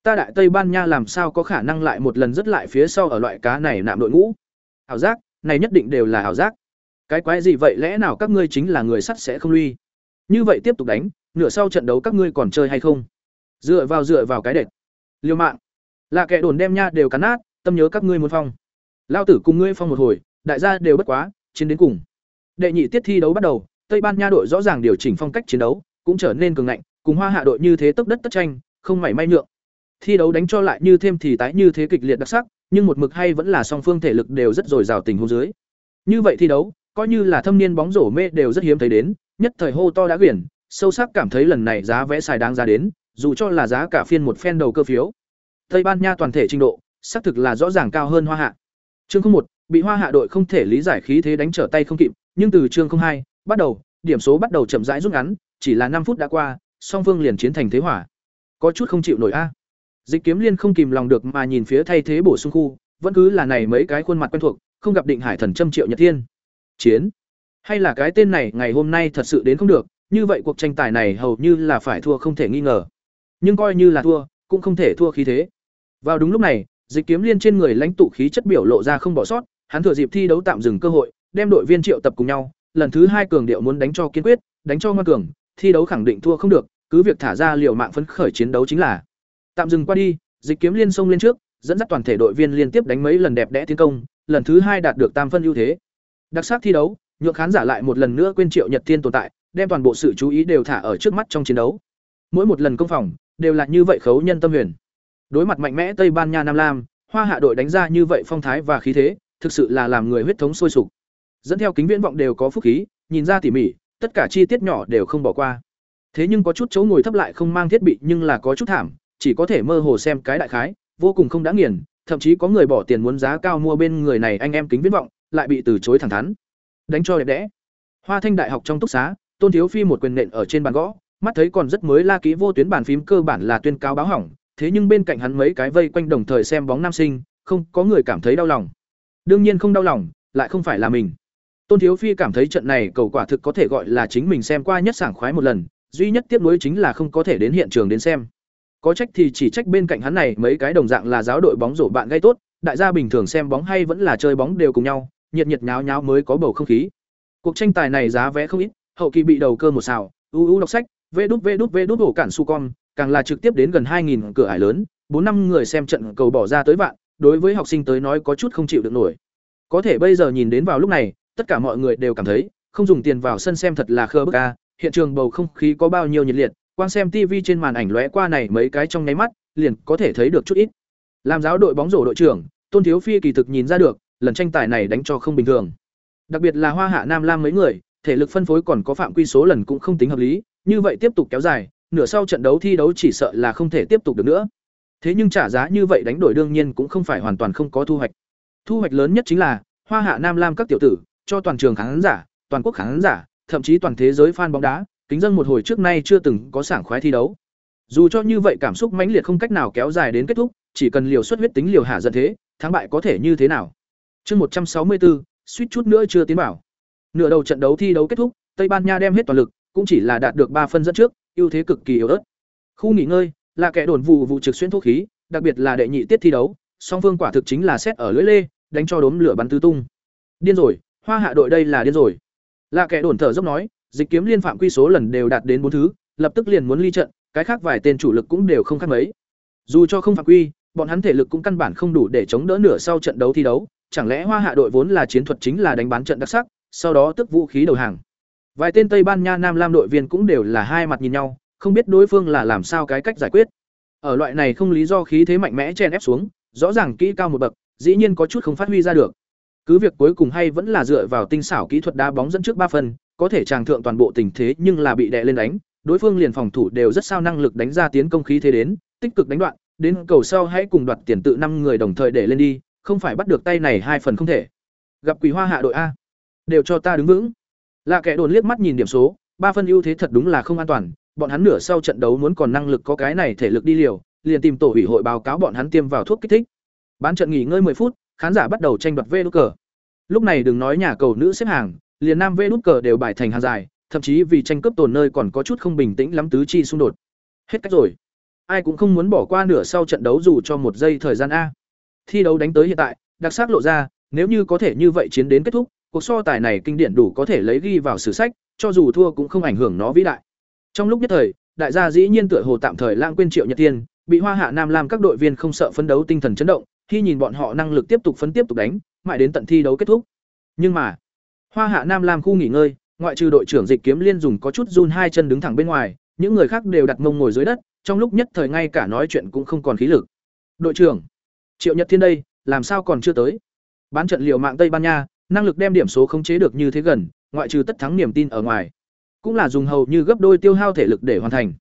Ta đại Tây Ban Nha làm sao có khả năng lại một lần rất lại phía sau ở loại cá này nạm đội ngũ? Ảo giác, này nhất định đều là ảo giác. Cái quái gì vậy lẽ nào các ngươi chính là người sắt sẽ không lui? Như vậy tiếp tục đánh, nửa sau trận đấu các ngươi còn chơi hay không? Dựa vào dựa vào cái đệt. Liêu mạng. Là kẻ đồn đem nha đều cắn nát, tâm nhớ các ngươi muốn phong. Lao tử cùng ngươi phong một hồi, đại gia đều bất quá, chiến đến cùng. Đệ nhị tiết thi đấu bắt đầu, Tây Ban Nha đội rõ ràng điều chỉnh phong cách chiến đấu, cũng trở nên cường ngạnh, cùng Hoa Hạ đội như thế tốc đất tất tranh, không mảy may nhượng thi đấu đánh cho lại như thêm thì tái như thế kịch liệt đặc sắc, nhưng một mực hay vẫn là song phương thể lực đều rất dồi dào tình huống dưới. Như vậy thi đấu, coi như là thâm niên bóng rổ mê đều rất hiếm thấy đến, nhất thời hô to đã quyển, sâu sắc cảm thấy lần này giá vé xài đáng giá đến, dù cho là giá cả phiên một phen đầu cơ phiếu. Tây Ban Nha toàn thể trình độ, xác thực là rõ ràng cao hơn Hoa Hạ. Chương một bị Hoa Hạ đội không thể lý giải khí thế đánh trở tay không kịp, nhưng từ chương hai bắt đầu, điểm số bắt đầu chậm rãi rút ngắn, chỉ là năm phút đã qua, song phương liền chiến thành thế hỏa. Có chút không chịu nổi a. Dịch Kiếm Liên không kìm lòng được mà nhìn phía thay thế bổ sung khu, vẫn cứ là này mấy cái khuôn mặt quen thuộc, không gặp Định Hải Thần Trâm Triệu Nhật Thiên. Chiến, hay là cái tên này ngày hôm nay thật sự đến không được, như vậy cuộc tranh tài này hầu như là phải thua không thể nghi ngờ. Nhưng coi như là thua, cũng không thể thua khí thế. Vào đúng lúc này, Dịch Kiếm Liên trên người lãnh tụ khí chất biểu lộ ra không bỏ sót, hắn thừa dịp thi đấu tạm dừng cơ hội, đem đội viên Triệu tập cùng nhau, lần thứ hai cường điệu muốn đánh cho kiên quyết, đánh cho ngoan cường, thi đấu khẳng định thua không được, cứ việc thả ra liều mạng phấn khởi chiến đấu chính là. Tạm dừng qua đi, Dịch Kiếm Liên xông lên trước, dẫn dắt toàn thể đội viên liên tiếp đánh mấy lần đẹp đẽ tiến công, lần thứ hai đạt được tam phân ưu thế. Đặc sắc thi đấu, nhượng khán giả lại một lần nữa quên Triệu Nhật Thiên tồn tại, đem toàn bộ sự chú ý đều thả ở trước mắt trong chiến đấu. Mỗi một lần công phòng, đều là như vậy khấu nhân tâm huyền. Đối mặt mạnh mẽ Tây Ban Nha Nam Lam, Hoa Hạ đội đánh ra như vậy phong thái và khí thế, thực sự là làm người huyết thống sôi sục. Dẫn theo kính viễn vọng đều có phúc khí, nhìn ra tỉ mỉ, tất cả chi tiết nhỏ đều không bỏ qua. Thế nhưng có chút chỗ ngồi thấp lại không mang thiết bị nhưng là có chút thảm, chỉ có thể mơ hồ xem cái đại khái, vô cùng không đã nghiền, thậm chí có người bỏ tiền muốn giá cao mua bên người này anh em kính viễn vọng, lại bị từ chối thẳng thắn. Đánh cho đẹp đẽ. Hoa Thanh Đại học trong túc xá, Tôn Thiếu Phi một quyền nện ở trên bàn gõ, mắt thấy còn rất mới la ký vô tuyến bàn phím cơ bản là tuyên cáo báo hỏng, thế nhưng bên cạnh hắn mấy cái vây quanh đồng thời xem bóng nam sinh, không có người cảm thấy đau lòng. Đương nhiên không đau lòng, lại không phải là mình. Tôn Thiếu Phi cảm thấy trận này cầu quả thực có thể gọi là chính mình xem qua nhất sảng khoái một lần, duy nhất tiếc nuối chính là không có thể đến hiện trường đến xem. Có trách thì chỉ trách bên cạnh hắn này mấy cái đồng dạng là giáo đội bóng rổ bạn gây tốt, đại gia bình thường xem bóng hay vẫn là chơi bóng đều cùng nhau, nhiệt nhiệt nháo nháo mới có bầu không khí. Cuộc tranh tài này giá vé không ít, hậu kỳ bị đầu cơ một xào, uu đọc sách, vê đút vê đút vê đút hổ cản su con, càng là trực tiếp đến gần 2000 cửa ải lớn, bốn năm người xem trận cầu bỏ ra tới vạn, đối với học sinh tới nói có chút không chịu được nổi. Có thể bây giờ nhìn đến vào lúc này, tất cả mọi người đều cảm thấy, không dùng tiền vào sân xem thật là khờ bức a, hiện trường bầu không khí có bao nhiêu nhiệt liệt, quan xem TV trên màn ảnh lóe qua này mấy cái trong nháy mắt, liền có thể thấy được chút ít. Làm giáo đội bóng rổ đội trưởng, Tôn Thiếu Phi kỳ thực nhìn ra được, lần tranh tài này đánh cho không bình thường. Đặc biệt là Hoa Hạ Nam Lam mấy người, thể lực phân phối còn có phạm quy số lần cũng không tính hợp lý, như vậy tiếp tục kéo dài, nửa sau trận đấu thi đấu chỉ sợ là không thể tiếp tục được nữa. Thế nhưng trả giá như vậy đánh đổi đương nhiên cũng không phải hoàn toàn không có thu hoạch. Thu hoạch lớn nhất chính là Hoa Hạ Nam Lam các tiểu tử, cho toàn trường khán giả, toàn quốc khán giả, thậm chí toàn thế giới fan bóng đá, kính dân một hồi trước nay chưa từng có sảng khoái thi đấu. Dù cho như vậy cảm xúc mãnh liệt không cách nào kéo dài đến kết thúc, chỉ cần liều xuất huyết tính liều hạ giận thế, thắng bại có thể như thế nào. Chương 164, suýt chút nữa chưa tiến bảo. Nửa đầu trận đấu thi đấu kết thúc, Tây Ban Nha đem hết toàn lực, cũng chỉ là đạt được ba phân dẫn trước, ưu thế cực kỳ yếu ớt. Khu nghỉ ngơi, là kẻ đồn vụ vụ trực xuyên thuốc khí, đặc biệt là đệ nhị tiết thi đấu, song phương quả thực chính là xét ở lưỡi lê, đánh cho đốm lửa bắn tứ tung. Điên rồi, Hoa Hạ đội đây là điên rồi. Là kẻ đồn thở dốc nói, dịch kiếm liên phạm quy số lần đều đạt đến bốn thứ, lập tức liền muốn ly trận, cái khác vài tên chủ lực cũng đều không khác mấy. Dù cho không phạm quy, bọn hắn thể lực cũng căn bản không đủ để chống đỡ nửa sau trận đấu thi đấu, chẳng lẽ Hoa Hạ đội vốn là chiến thuật chính là đánh bán trận đặc sắc, sau đó tức vũ khí đầu hàng. Vài tên Tây Ban Nha Nam Lam đội viên cũng đều là hai mặt nhìn nhau, không biết đối phương là làm sao cái cách giải quyết. Ở loại này không lý do khí thế mạnh mẽ chen ép xuống, rõ ràng kỹ cao một bậc, dĩ nhiên có chút không phát huy ra được. Cứ việc cuối cùng hay vẫn là dựa vào tinh xảo kỹ thuật đá bóng dẫn trước ba phần, có thể chàng thượng toàn bộ tình thế nhưng là bị đè lên đánh, đối phương liền phòng thủ đều rất sao năng lực đánh ra tiến công khí thế đến, tích cực đánh đoạn, đến cầu sau hãy cùng đoạt tiền tự năm người đồng thời để lên đi, không phải bắt được tay này hai phần không thể. Gặp Quỷ Hoa hạ đội a, đều cho ta đứng vững. Là kẻ đồn liếc mắt nhìn điểm số, ba phân ưu thế thật đúng là không an toàn, bọn hắn nửa sau trận đấu muốn còn năng lực có cái này thể lực đi liều, liền tìm tổ ủy hội báo cáo bọn hắn tiêm vào thuốc kích thích. Bán trận nghỉ ngơi 10 phút, khán giả bắt đầu tranh đoạt vê đút cờ. Lúc này đừng nói nhà cầu nữ xếp hàng, liền nam vê nút cờ đều bài thành hàng dài, thậm chí vì tranh cướp tồn nơi còn có chút không bình tĩnh lắm tứ chi xung đột. Hết cách rồi. Ai cũng không muốn bỏ qua nửa sau trận đấu dù cho một giây thời gian a. Thi đấu đánh tới hiện tại, đặc sắc lộ ra, nếu như có thể như vậy chiến đến kết thúc, cuộc so tài này kinh điển đủ có thể lấy ghi vào sử sách, cho dù thua cũng không ảnh hưởng nó vĩ đại. Trong lúc nhất thời, đại gia dĩ nhiên tựa hồ tạm thời lãng quên Triệu Nhật Tiên, bị Hoa Hạ Nam Lam các đội viên không sợ phấn đấu tinh thần chấn động, khi nhìn bọn họ năng lực tiếp tục phấn tiếp tục đánh, mãi đến tận thi đấu kết thúc. Nhưng mà, Hoa Hạ Nam Lam khu nghỉ ngơi, ngoại trừ đội trưởng Dịch Kiếm Liên dùng có chút run hai chân đứng thẳng bên ngoài, những người khác đều đặt mông ngồi dưới đất, trong lúc nhất thời ngay cả nói chuyện cũng không còn khí lực. "Đội trưởng, Triệu Nhật Thiên đây, làm sao còn chưa tới?" Bán trận liều mạng Tây Ban Nha, năng lực đem điểm số khống chế được như thế gần, ngoại trừ tất thắng niềm tin ở ngoài, cũng là dùng hầu như gấp đôi tiêu hao thể lực để hoàn thành.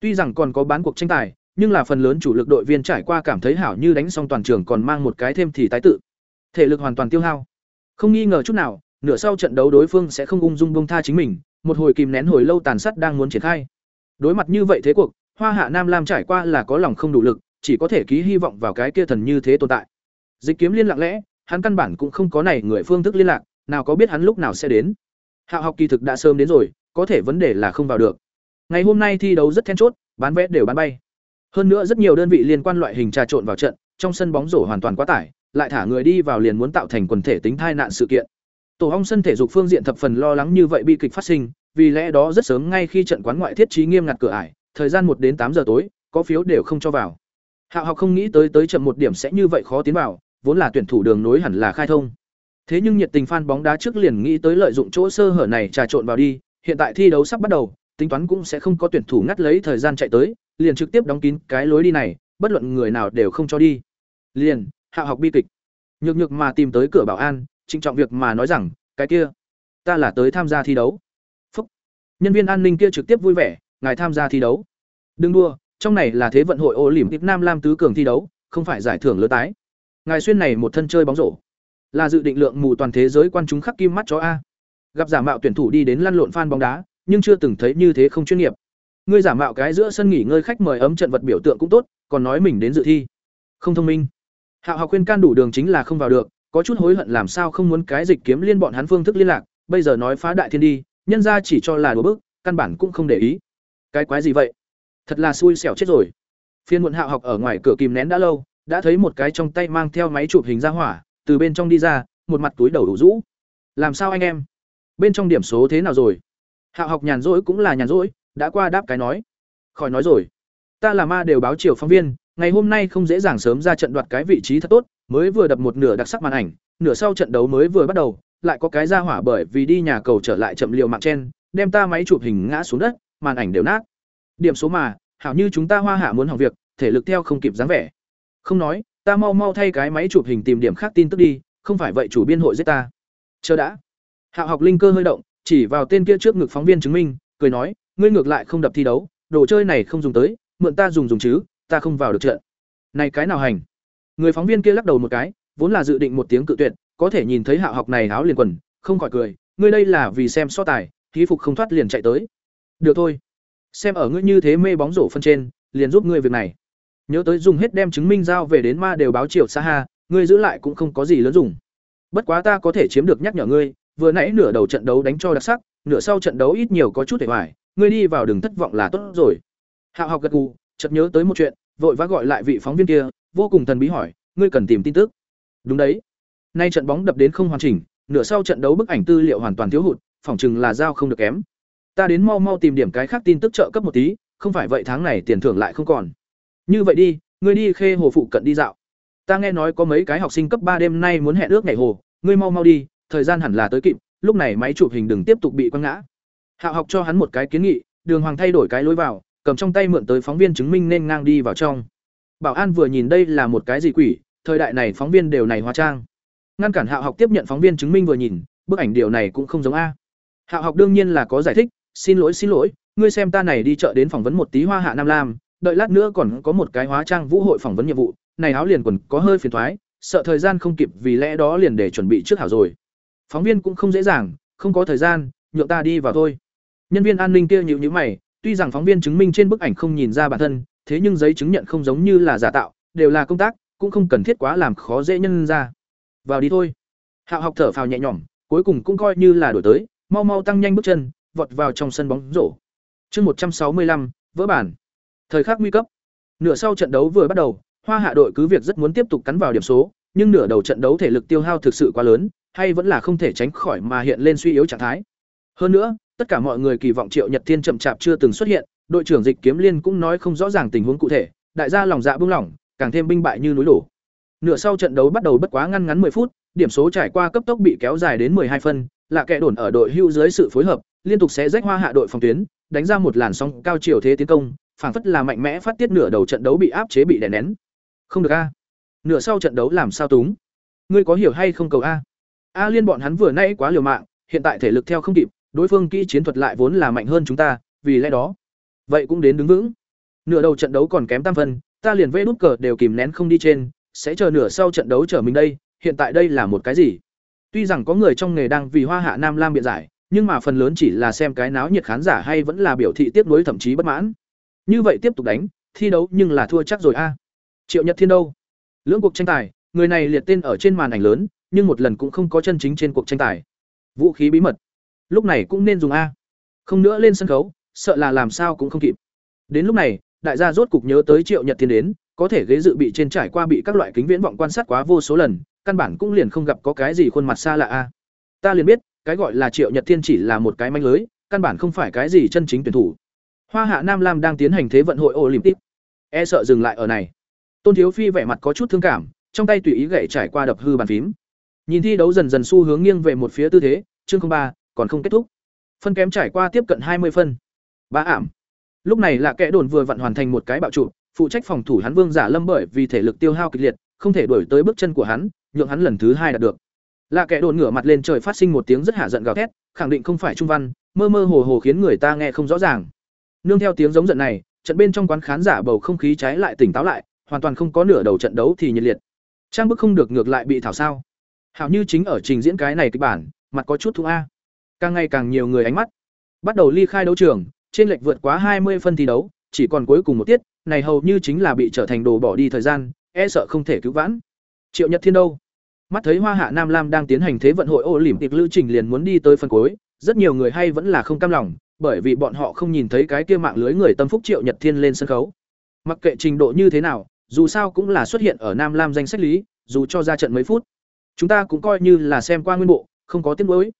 Tuy rằng còn có bán cuộc tranh tài, nhưng là phần lớn chủ lực đội viên trải qua cảm thấy hảo như đánh xong toàn trường còn mang một cái thêm thì tái tự. Thể lực hoàn toàn tiêu hao. Không nghi ngờ chút nào, nửa sau trận đấu đối phương sẽ không ung dung bông tha chính mình, một hồi kìm nén hồi lâu tàn sát đang muốn triển khai. Đối mặt như vậy thế cuộc, Hoa Hạ Nam Lam trải qua là có lòng không đủ lực, chỉ có thể ký hy vọng vào cái kia thần như thế tồn tại. Dịch Kiếm Liên lạc lẽ, hắn căn bản cũng không có này người phương thức liên lạc, nào có biết hắn lúc nào sẽ đến. hạ học kỳ thực đã sớm đến rồi, có thể vấn đề là không vào được. Ngày hôm nay thi đấu rất then chốt, bán vé đều bán bay. Hơn nữa rất nhiều đơn vị liên quan loại hình trà trộn vào trận, trong sân bóng rổ hoàn toàn quá tải, lại thả người đi vào liền muốn tạo thành quần thể tính thai nạn sự kiện. Tổ Hong sân thể dục phương diện thập phần lo lắng như vậy bi kịch phát sinh, vì lẽ đó rất sớm ngay khi trận quán ngoại thiết trí nghiêm ngặt cửa ải, thời gian một đến tám giờ tối, có phiếu đều không cho vào. Hạo học không nghĩ tới tới chậm một điểm sẽ như vậy khó tiến vào, vốn là tuyển thủ đường nối hẳn là khai thông. Thế nhưng nhiệt tình fan bóng đá trước liền nghĩ tới lợi dụng chỗ sơ hở này trà trộn vào đi, hiện tại thi đấu sắp bắt đầu, tính toán cũng sẽ không có tuyển thủ ngắt lấy thời gian chạy tới, liền trực tiếp đóng kín cái lối đi này, bất luận người nào đều không cho đi. Liền, Hạo học bi kịch. Nhược nhược mà tìm tới cửa bảo an, trịnh trọng việc mà nói rằng, cái kia, ta là tới tham gia thi đấu. Phúc. Nhân viên an ninh kia trực tiếp vui vẻ, ngài tham gia thi đấu. Đừng đua, trong này là thế vận hội ô limpit Nam Lam tứ cường thi đấu, không phải giải thưởng lớn tái. Ngài xuyên này một thân chơi bóng rổ, là dự định lượng mù toàn thế giới quan chúng khắc kim mắt chó a. Gặp giả mạo tuyển thủ đi đến lăn lộn fan bóng đá, nhưng chưa từng thấy như thế không chuyên nghiệp. Ngươi giả mạo cái giữa sân nghỉ ngơi khách mời ấm trận vật biểu tượng cũng tốt, còn nói mình đến dự thi. Không thông minh. Hạo học khuyên can đủ đường chính là không vào được, có chút hối hận làm sao không muốn cái dịch kiếm liên bọn hắn phương thức liên lạc, bây giờ nói phá đại thiên đi, nhân ra chỉ cho là đùa bức, căn bản cũng không để ý. Cái quái gì vậy? Thật là xui xẻo chết rồi. Phiên muộn Hạo học ở ngoài cửa kìm nén đã lâu, đã thấy một cái trong tay mang theo máy chụp hình ra hỏa, từ bên trong đi ra, một mặt túi đầu đủ rũ. Làm sao anh em? Bên trong điểm số thế nào rồi? Hạo học nhàn rỗi cũng là nhàn rỗi, đã qua đáp cái nói. Khỏi nói rồi. Ta là ma đều báo chiều phóng viên, ngày hôm nay không dễ dàng sớm ra trận đoạt cái vị trí thật tốt, mới vừa đập một nửa đặc sắc màn ảnh, nửa sau trận đấu mới vừa bắt đầu, lại có cái ra hỏa bởi vì đi nhà cầu trở lại chậm liều mạng chen, đem ta máy chụp hình ngã xuống đất, màn ảnh đều nát. Điểm số mà, hảo như chúng ta hoa hạ muốn hỏng việc, thể lực theo không kịp dáng vẻ. Không nói, ta mau mau thay cái máy chụp hình tìm điểm khác tin tức đi, không phải vậy chủ biên hội giết ta. Chờ đã. Hạo học linh cơ hơi động, chỉ vào tên kia trước ngực phóng viên chứng minh, cười nói, ngươi ngược lại không đập thi đấu, đồ chơi này không dùng tới, mượn ta dùng dùng chứ, ta không vào được trận. Này cái nào hành? Người phóng viên kia lắc đầu một cái, vốn là dự định một tiếng cự tuyệt, có thể nhìn thấy Hạo học này áo liền quần, không khỏi cười, ngươi đây là vì xem so tài, khí phục không thoát liền chạy tới. Được thôi. Xem ở ngươi như thế mê bóng rổ phân trên, liền giúp ngươi việc này. Nhớ tới dùng hết đem chứng minh giao về đến ma đều báo triều xa ha, ngươi giữ lại cũng không có gì lớn dùng. Bất quá ta có thể chiếm được nhắc nhở ngươi, vừa nãy nửa đầu trận đấu đánh cho đặc sắc, nửa sau trận đấu ít nhiều có chút để hoài, ngươi đi vào đừng thất vọng là tốt rồi. Hạo học gật gù, chợt nhớ tới một chuyện, vội vã gọi lại vị phóng viên kia, vô cùng thần bí hỏi, ngươi cần tìm tin tức. Đúng đấy. Nay trận bóng đập đến không hoàn chỉnh, nửa sau trận đấu bức ảnh tư liệu hoàn toàn thiếu hụt, phỏng chừng là giao không được kém. Ta đến mau mau tìm điểm cái khác tin tức trợ cấp một tí, không phải vậy tháng này tiền thưởng lại không còn. Như vậy đi, ngươi đi khê hồ phụ cận đi dạo. Ta nghe nói có mấy cái học sinh cấp ba đêm nay muốn hẹn ước ngày hồ, ngươi mau mau đi, thời gian hẳn là tới kịp, lúc này máy chụp hình đừng tiếp tục bị quăng ngã. Hạo học cho hắn một cái kiến nghị, Đường Hoàng thay đổi cái lối vào, cầm trong tay mượn tới phóng viên chứng minh nên ngang đi vào trong. Bảo an vừa nhìn đây là một cái gì quỷ, thời đại này phóng viên đều này hóa trang. Ngăn cản Hạo học tiếp nhận phóng viên chứng minh vừa nhìn, bức ảnh điều này cũng không giống a. Hạo học đương nhiên là có giải thích, xin lỗi xin lỗi, ngươi xem ta này đi chợ đến phỏng vấn một tí Hoa Hạ Nam Lam, đợi lát nữa còn có một cái hóa trang vũ hội phỏng vấn nhiệm vụ, này áo liền quần có hơi phiền thoái, sợ thời gian không kịp vì lẽ đó liền để chuẩn bị trước hảo rồi. Phóng viên cũng không dễ dàng, không có thời gian, nhượng ta đi vào thôi. Nhân viên an ninh kia nhíu nhíu mày, tuy rằng phóng viên chứng minh trên bức ảnh không nhìn ra bản thân, thế nhưng giấy chứng nhận không giống như là giả tạo, đều là công tác, cũng không cần thiết quá làm khó dễ nhân ra. Vào đi thôi. Hạo học thở phào nhẹ nhõm, cuối cùng cũng coi như là đổi tới, mau mau tăng nhanh bước chân, vọt vào trong sân bóng rổ. Chương một trăm sáu mươi lăm vỡ bản. Thời khắc nguy cấp. Nửa sau trận đấu vừa bắt đầu, Hoa Hạ đội cứ việc rất muốn tiếp tục cắn vào điểm số, nhưng nửa đầu trận đấu thể lực tiêu hao thực sự quá lớn, hay vẫn là không thể tránh khỏi mà hiện lên suy yếu trạng thái. Hơn nữa, tất cả mọi người kỳ vọng Triệu Nhật Thiên chậm chạp chưa từng xuất hiện, đội trưởng Dịch Kiếm Liên cũng nói không rõ ràng tình huống cụ thể, đại gia lòng dạ buông lỏng, càng thêm binh bại như núi đổ. Nửa sau trận đấu bắt đầu bất quá ngăn ngắn 10 phút, điểm số trải qua cấp tốc bị kéo dài đến 12 phân, là kẻ đồn ở đội hưu dưới sự phối hợp, liên tục xé rách Hoa Hạ đội phòng tuyến, đánh ra một làn sóng cao chiều thế tiến công, phảng phất là mạnh mẽ phát tiết nửa đầu trận đấu bị áp chế bị đè nén. Không được a. Nửa sau trận đấu làm sao túng? Ngươi có hiểu hay không cầu a? A Liên bọn hắn vừa nãy quá liều mạng, hiện tại thể lực theo không kịp, đối phương kỹ chiến thuật lại vốn là mạnh hơn chúng ta, vì lẽ đó, vậy cũng đến đứng vững. Nửa đầu trận đấu còn kém tam phân, ta liền vê nút cờ đều kìm nén không đi trên, sẽ chờ nửa sau trận đấu trở mình đây, hiện tại đây là một cái gì? Tuy rằng có người trong nghề đang vì Hoa Hạ Nam Lam biện giải, nhưng mà phần lớn chỉ là xem cái náo nhiệt khán giả hay vẫn là biểu thị tiếp nối thậm chí bất mãn. Như vậy tiếp tục đánh, thi đấu nhưng là thua chắc rồi a. Triệu Nhật Thiên đâu? Lưỡng cuộc tranh tài, người này liệt tên ở trên màn ảnh lớn, nhưng một lần cũng không có chân chính trên cuộc tranh tài. Vũ khí bí mật, lúc này cũng nên dùng a. Không nữa lên sân khấu, sợ là làm sao cũng không kịp. Đến lúc này, đại gia rốt cục nhớ tới Triệu Nhật Thiên đến, có thể ghế dự bị trên trải qua bị các loại kính viễn vọng quan sát quá vô số lần, căn bản cũng liền không gặp có cái gì khuôn mặt xa lạ a. Ta liền biết, cái gọi là Triệu Nhật Thiên chỉ là một cái manh lưới, căn bản không phải cái gì chân chính tuyển thủ. Hoa Hạ Nam Lam đang tiến hành thế vận hội Olympic. E sợ dừng lại ở này. Tôn Thiếu Phi vẻ mặt có chút thương cảm, trong tay tùy ý gậy trải qua đập hư bàn phím. Nhìn thi đấu dần dần xu hướng nghiêng về một phía tư thế, chương ba còn không kết thúc. Phân kém trải qua tiếp cận hai mươi phân. Ba ảm. Lúc này là kẻ đồn vừa vận hoàn thành một cái bạo trụ, phụ trách phòng thủ hắn Vương Giả Lâm bởi vì thể lực tiêu hao kịch liệt, không thể đuổi tới bước chân của hắn, nhượng hắn lần thứ hai đạt được. Là kẻ đồn ngửa mặt lên trời phát sinh một tiếng rất hạ giận gào thét, khẳng định không phải trung văn, mơ mơ hồ hồ khiến người ta nghe không rõ ràng. Nương theo tiếng giống giận này, trận bên trong quán khán giả bầu không khí trái lại tỉnh táo lại, hoàn toàn không có nửa đầu trận đấu thì nhiệt liệt. Trang bức không được ngược lại bị thảo sao? Hảo như chính ở trình diễn cái này kịch bản, mặt có chút thú a. Càng ngày càng nhiều người ánh mắt. Bắt đầu ly khai đấu trường, trên lệch vượt quá hai mươi phân thi đấu, chỉ còn cuối cùng một tiết, này hầu như chính là bị trở thành đồ bỏ đi thời gian, e sợ không thể cứu vãn. Triệu Nhật Thiên đâu? Mắt thấy Hoa Hạ Nam Lam đang tiến hành thế vận hội ô lỉm tiệc lưu trình liền muốn đi tới phần cuối, rất nhiều người hay vẫn là không cam lòng, bởi vì bọn họ không nhìn thấy cái kia mạng lưới người tâm phúc Triệu Nhật Thiên lên sân khấu. Mặc kệ trình độ như thế nào, dù sao cũng là xuất hiện ở Nam Lam danh sách lý, dù cho ra trận mấy phút. Chúng ta cũng coi như là xem qua nguyên bộ, không có tiếng đối.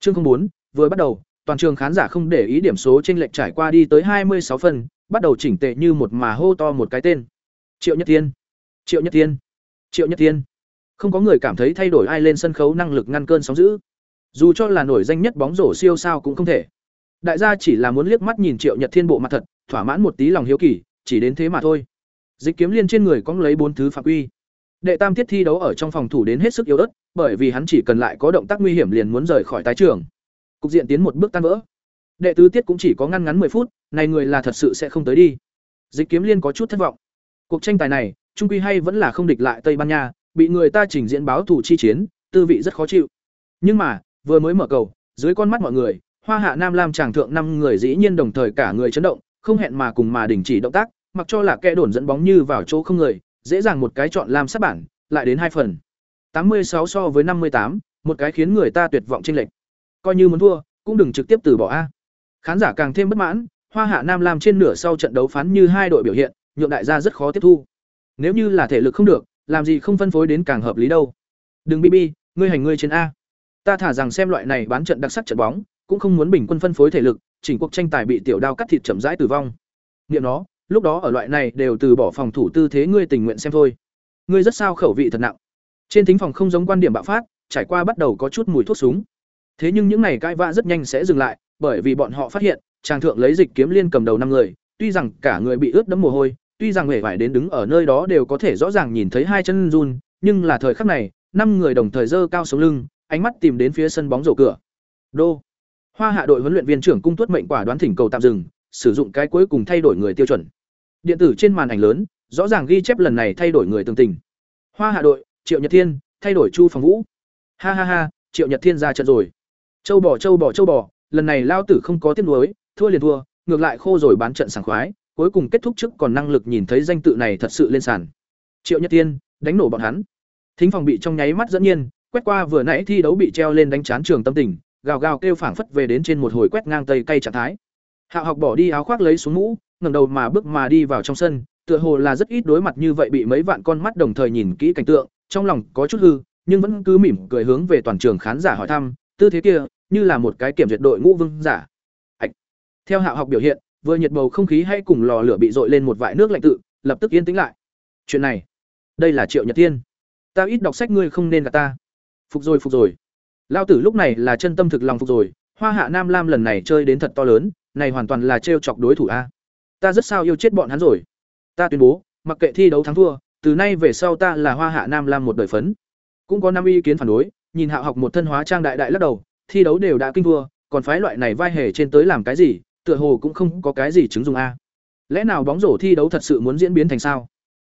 Chương 04, vừa bắt đầu, toàn trường khán giả không để ý điểm số chênh lệch trải qua đi tới hai mươi sáu phần, bắt đầu chỉnh tề như một mà hô to một cái tên. Triệu Nhất Thiên, Triệu Nhất Thiên, Triệu Nhất Thiên. Không có người cảm thấy thay đổi ai lên sân khấu năng lực ngăn cơn sóng dữ. Dù cho là nổi danh nhất bóng rổ siêu sao cũng không thể. Đại gia chỉ là muốn liếc mắt nhìn Triệu Nhật Thiên bộ mặt thật, thỏa mãn một tí lòng hiếu kỳ, chỉ đến thế mà thôi. Dịch kiếm liên trên người có lấy bốn thứ phạm quy. Đệ tam tiết thi đấu ở trong phòng thủ đến hết sức yếu ớt, bởi vì hắn chỉ cần lại có động tác nguy hiểm liền muốn rời khỏi tái trường. Cục diện tiến một bước tan vỡ. Đệ tứ tiết cũng chỉ có ngăn ngắn 10 phút, này người là thật sự sẽ không tới đi. Dịch Kiếm Liên có chút thất vọng. Cuộc tranh tài này, trung quy hay vẫn là không địch lại Tây Ban Nha, bị người ta trình diễn báo thủ chi chiến, tư vị rất khó chịu. Nhưng mà, vừa mới mở cầu, dưới con mắt mọi người, Hoa Hạ Nam Lam chàng thượng năm người dĩ nhiên đồng thời cả người chấn động, không hẹn mà cùng mà đình chỉ động tác, mặc cho là kẻ đồn dẫn bóng như vào chỗ không người, dễ dàng một cái chọn làm sát bản, lại đến hai phần. 86 so với 58, một cái khiến người ta tuyệt vọng chênh lệch. Coi như muốn thua, cũng đừng trực tiếp từ bỏ a. Khán giả càng thêm bất mãn, Hoa Hạ Nam Lam trên nửa sau trận đấu phán như hai đội biểu hiện, nhượng đại gia rất khó tiếp thu. Nếu như là thể lực không được, làm gì không phân phối đến càng hợp lý đâu. Đừng bi bi, ngươi hành ngươi trên a. Ta thả rằng xem loại này bán trận đặc sắc trận bóng, cũng không muốn bình quân phân phối thể lực, chỉnh cuộc tranh tài bị tiểu đao cắt thịt chậm rãi tử vong. Niệm nó, lúc đó ở loại này đều từ bỏ phòng thủ tư thế ngươi tình nguyện xem thôi. Ngươi rất sao khẩu vị thật nặng. Trên thính phòng không giống quan điểm bạo phát, trải qua bắt đầu có chút mùi thuốc súng. Thế nhưng những này cãi vã rất nhanh sẽ dừng lại, bởi vì bọn họ phát hiện, chàng thượng lấy dịch kiếm liên cầm đầu năm người, tuy rằng cả người bị ướt đẫm mồ hôi, tuy rằng hề vải đến đứng ở nơi đó đều có thể rõ ràng nhìn thấy hai chân run, nhưng là thời khắc này, năm người đồng thời dơ cao sống lưng, ánh mắt tìm đến phía sân bóng rổ cửa. Đô. Hoa Hạ đội huấn luyện viên trưởng cung tuất mệnh quả đoán thỉnh cầu tạm dừng, sử dụng cái cuối cùng thay đổi người tiêu chuẩn. Điện tử trên màn ảnh lớn, rõ ràng ghi chép lần này thay đổi người tương tình. Hoa Hạ đội, Triệu Nhật Thiên, thay đổi Chu Phòng Vũ. Ha ha ha, Triệu Nhật Thiên ra trận rồi. Châu bò châu bò châu bò, lần này lao tử không có tiếc nuối, thua liền thua, ngược lại khô rồi bán trận sảng khoái, cuối cùng kết thúc trước còn năng lực nhìn thấy danh tự này thật sự lên sàn. Triệu nhật thiên đánh nổ bọn hắn. Thính phòng bị trong nháy mắt dẫn nhiên, quét qua vừa nãy thi đấu bị treo lên đánh chán trường tâm tình, gào gào kêu phảng phất về đến trên một hồi quét ngang tây cay trạng thái. Hạo học bỏ đi áo khoác lấy xuống mũ, ngẩng đầu mà bước mà đi vào trong sân, tựa hồ là rất ít đối mặt như vậy bị mấy vạn con mắt đồng thời nhìn kỹ cảnh tượng, trong lòng có chút hư, nhưng vẫn cứ mỉm cười hướng về toàn trường khán giả hỏi thăm, tư thế kia, như là một cái kiểm duyệt đội ngũ vương giả. Ảch. Theo Hạo học biểu hiện, vừa nhiệt bầu không khí hay cùng lò lửa bị dội lên một vại nước lạnh tự, lập tức yên tĩnh lại. Chuyện này, đây là Triệu Nhật Tiên. Ta ít đọc sách ngươi không nên gạt ta. Phục rồi phục rồi. Lao tử lúc này là chân tâm thực lòng phục rồi, Hoa Hạ Nam Lam lần này chơi đến thật to lớn, này hoàn toàn là trêu chọc đối thủ a. Ta rất sao yêu chết bọn hắn rồi. Ta tuyên bố, mặc kệ thi đấu thắng thua, từ nay về sau ta là Hoa Hạ Nam Lam một đời phấn. Cũng có năm ý kiến phản đối, nhìn Hạ học một thân hóa trang đại đại lắc đầu, thi đấu đều đã kinh thua, còn phái loại này vai hề trên tới làm cái gì, tựa hồ cũng không có cái gì chứng dùng a. Lẽ nào bóng rổ thi đấu thật sự muốn diễn biến thành sao?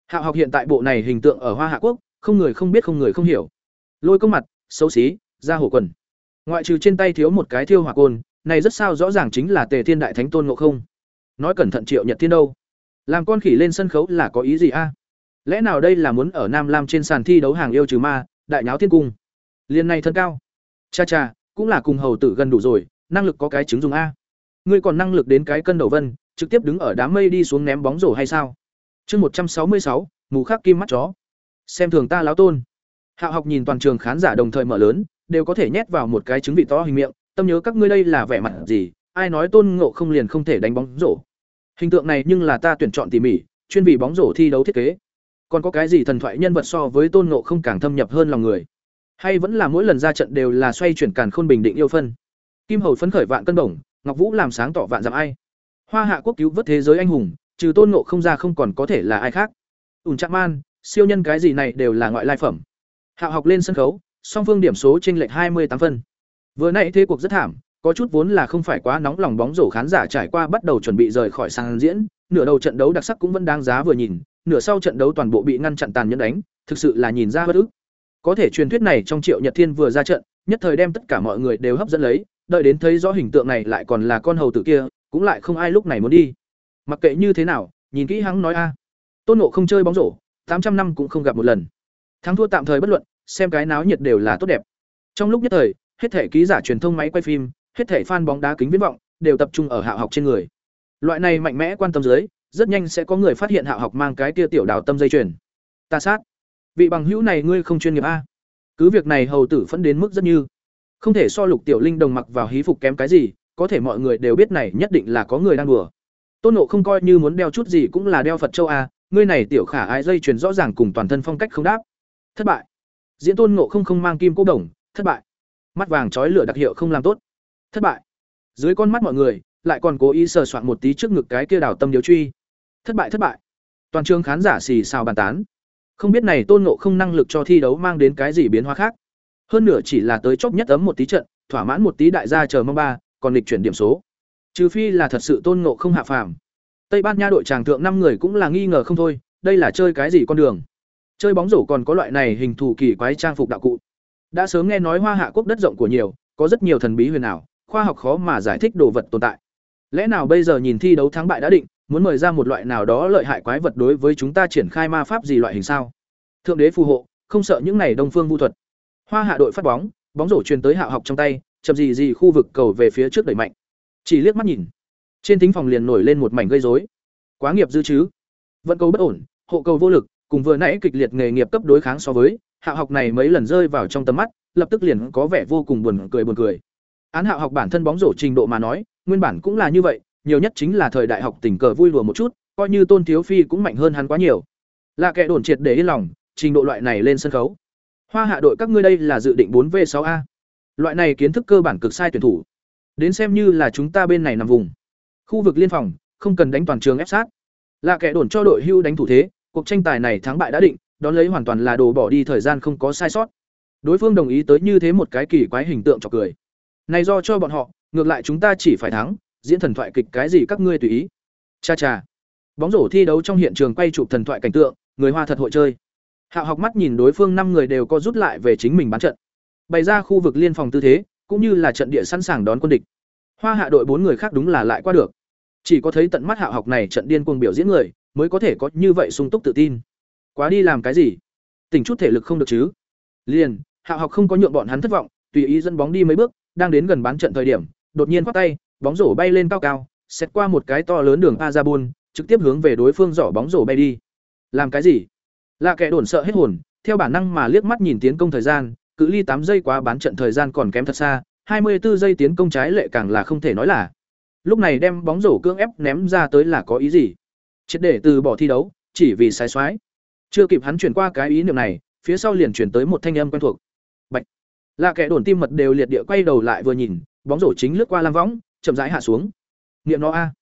Hạ học hiện tại bộ này hình tượng ở Hoa Hạ quốc, không người không biết không người không hiểu. Lôi công mặt, xấu xí, ra hổ quần. Ngoại trừ trên tay thiếu một cái thiêu hỏa côn, này rất sao rõ ràng chính là Tề Thiên Đại Thánh Tôn Ngộ Không. Nói cẩn thận Triệu Nhật Thiên đâu? Làm con khỉ lên sân khấu là có ý gì a? Lẽ nào đây là muốn ở Nam Lam trên sàn thi đấu hàng yêu trừ ma, đại nháo thiên cung? Liên này thân cao. Cha cha, cũng là cùng hầu tử gần đủ rồi, năng lực có cái chứng dùng a. Ngươi còn năng lực đến cái cân đầu vân, trực tiếp đứng ở đám mây đi xuống ném bóng rổ hay sao? Chương một trăm sáu mươi sáu, mù khắc kim mắt chó. Xem thường ta láo tôn. Hạo học nhìn toàn trường khán giả đồng thời mở lớn, đều có thể nhét vào một cái trứng vị to hình miệng, tâm nhớ các ngươi đây là vẻ mặt gì, ai nói Tôn Ngộ không liền không thể đánh bóng rổ. Hình tượng này nhưng là ta tuyển chọn tỉ mỉ, chuyên vì bóng rổ thi đấu thiết kế. Còn có cái gì thần thoại nhân vật so với Tôn Ngộ không càng thâm nhập hơn lòng người? Hay vẫn là mỗi lần ra trận đều là xoay chuyển càn khôn bình định yêu phân? Kim Hầu phấn khởi vạn cân bổng, Ngọc Vũ làm sáng tỏ vạn dặm ai? Hoa Hạ quốc cứu vớt thế giới anh hùng, trừ Tôn Ngộ không ra không còn có thể là ai khác. ủn Trạm Man, siêu nhân cái gì này đều là ngoại lai phẩm. Hạo học lên sân khấu, song phương điểm số chênh lệch 28 phân. Vừa nãy thế cuộc rất thảm, có chút vốn là không phải quá nóng lòng bóng rổ khán giả trải qua bắt đầu chuẩn bị rời khỏi sàn diễn, nửa đầu trận đấu đặc sắc cũng vẫn đáng giá vừa nhìn, nửa sau trận đấu toàn bộ bị ngăn chặn tàn nhẫn đánh, thực sự là nhìn ra bất ức. Có thể truyền thuyết này trong Triệu Nhật Thiên vừa ra trận, nhất thời đem tất cả mọi người đều hấp dẫn lấy, đợi đến thấy rõ hình tượng này lại còn là con hầu tử kia, cũng lại không ai lúc này muốn đi. Mặc kệ như thế nào, nhìn kỹ hắn nói a. Tôn Ngộ không chơi bóng rổ, tám trăm năm cũng không gặp một lần. Thắng thua tạm thời bất luận, xem cái náo nhiệt đều là tốt đẹp. Trong lúc nhất thời, hết thể ký giả truyền thông máy quay phim, hết thể fan bóng đá kính viễn vọng đều tập trung ở Hạo học trên người. Loại này mạnh mẽ quan tâm dưới, rất nhanh sẽ có người phát hiện Hạo học mang cái kia tiểu đào tâm dây chuyền. Ta sát, vị bằng hữu này ngươi không chuyên nghiệp a. Cứ việc này hầu tử phẫn đến mức rất như, không thể so Lục Tiểu Linh đồng mặc vào hí phục kém cái gì, có thể mọi người đều biết này nhất định là có người đang đùa. Tôn Nộ không coi như muốn đeo chút gì cũng là đeo Phật châu a, ngươi này tiểu khả ái dây chuyền rõ ràng cùng toàn thân phong cách không đáp. Thất bại. Diễn Tôn Ngộ không không mang kim cô đồng, thất bại. Mắt vàng chói lửa đặc hiệu không làm tốt. Thất bại. Dưới con mắt mọi người, lại còn cố ý sờ soạn một tí trước ngực cái kia đào tâm điếu truy. Thất bại thất bại. Toàn trường khán giả xì xào bàn tán. Không biết này Tôn Ngộ không năng lực cho thi đấu mang đến cái gì biến hóa khác. Hơn nữa chỉ là tới chốc nhất ấm một tí trận, thỏa mãn một tí đại gia chờ mong ba, còn lịch chuyển điểm số. Trừ phi là thật sự Tôn Ngộ không hạ phàm. Tây Ban Nha đội tràng thượng năm người cũng là nghi ngờ không thôi, đây là chơi cái gì con đường. Chơi bóng rổ còn có loại này hình thù kỳ quái trang phục đạo cụ. Đã sớm nghe nói Hoa Hạ quốc đất rộng của nhiều, có rất nhiều thần bí huyền ảo, khoa học khó mà giải thích đồ vật tồn tại. Lẽ nào bây giờ nhìn thi đấu thắng bại đã định, muốn mời ra một loại nào đó lợi hại quái vật đối với chúng ta triển khai ma pháp gì loại hình sao? Thượng đế phù hộ, không sợ những này đông phương vu thuật. Hoa Hạ đội phát bóng, bóng rổ truyền tới Hạ học trong tay, chậm gì gì khu vực cầu về phía trước đẩy mạnh. Chỉ liếc mắt nhìn, trên thính phòng liền nổi lên một mảnh gây rối. Quá nghiệp dư chứ? Vận cầu bất ổn, hộ cầu vô lực, cùng vừa nãy kịch liệt nghề nghiệp cấp đối kháng so với, hạ học này mấy lần rơi vào trong tầm mắt, lập tức liền có vẻ vô cùng buồn cười buồn cười. Án hạ học bản thân bóng rổ trình độ mà nói, nguyên bản cũng là như vậy, nhiều nhất chính là thời đại học tình cờ vui đùa một chút, coi như Tôn Thiếu Phi cũng mạnh hơn hắn quá nhiều. Là kẻ đồn triệt để yên lòng, trình độ loại này lên sân khấu. Hoa hạ đội các ngươi đây là dự định 4V6A. Loại này kiến thức cơ bản cực sai tuyển thủ. Đến xem như là chúng ta bên này nằm vùng. Khu vực liên phòng, không cần đánh toàn trường ép sát. Là kẻ đồn cho đội hưu đánh thủ thế, cuộc tranh tài này thắng bại đã định, đón lấy hoàn toàn là đồ bỏ đi thời gian không có sai sót. Đối phương đồng ý tới như thế một cái kỳ quái hình tượng cho cười. Này do cho bọn họ, ngược lại chúng ta chỉ phải thắng, diễn thần thoại kịch cái gì các ngươi tùy ý. Cha cha. Bóng rổ thi đấu trong hiện trường quay chụp thần thoại cảnh tượng, người Hoa thật hội chơi. Hạo học mắt nhìn đối phương năm người đều có rút lại về chính mình bán trận. Bày ra khu vực liên phòng tư thế, cũng như là trận địa sẵn sàng đón quân địch. Hoa hạ đội bốn người khác đúng là lại qua được. Chỉ có thấy tận mắt Hạo học này trận điên cuồng biểu diễn người, mới có thể có như vậy sung túc tự tin quá đi làm cái gì tỉnh chút thể lực không được chứ liền hạ học không có nhượng bọn hắn thất vọng tùy ý dẫn bóng đi mấy bước đang đến gần bán trận thời điểm đột nhiên khoác tay bóng rổ bay lên cao cao xét qua một cái to lớn đường Azabun, trực tiếp hướng về đối phương giỏ bóng rổ bay đi. Làm cái gì? Là kẻ đồn sợ hết hồn theo bản năng mà liếc mắt nhìn tiến công thời gian cự ly tám giây quá bán trận thời gian còn kém thật xa hai mươi 24 giây tiến công trái lệ càng là không thể nói là. Lúc này đem bóng rổ cưỡng ép ném ra tới là có ý gì? Chết để từ bỏ thi đấu chỉ vì sai soái. Chưa kịp hắn chuyển qua cái ý niệm này phía sau liền chuyển tới một thanh âm quen thuộc. Bạch. là kẻ đồn tim mật đều liệt địa quay đầu lại vừa nhìn bóng rổ chính lướt qua lam võng chậm rãi hạ xuống niệm nó a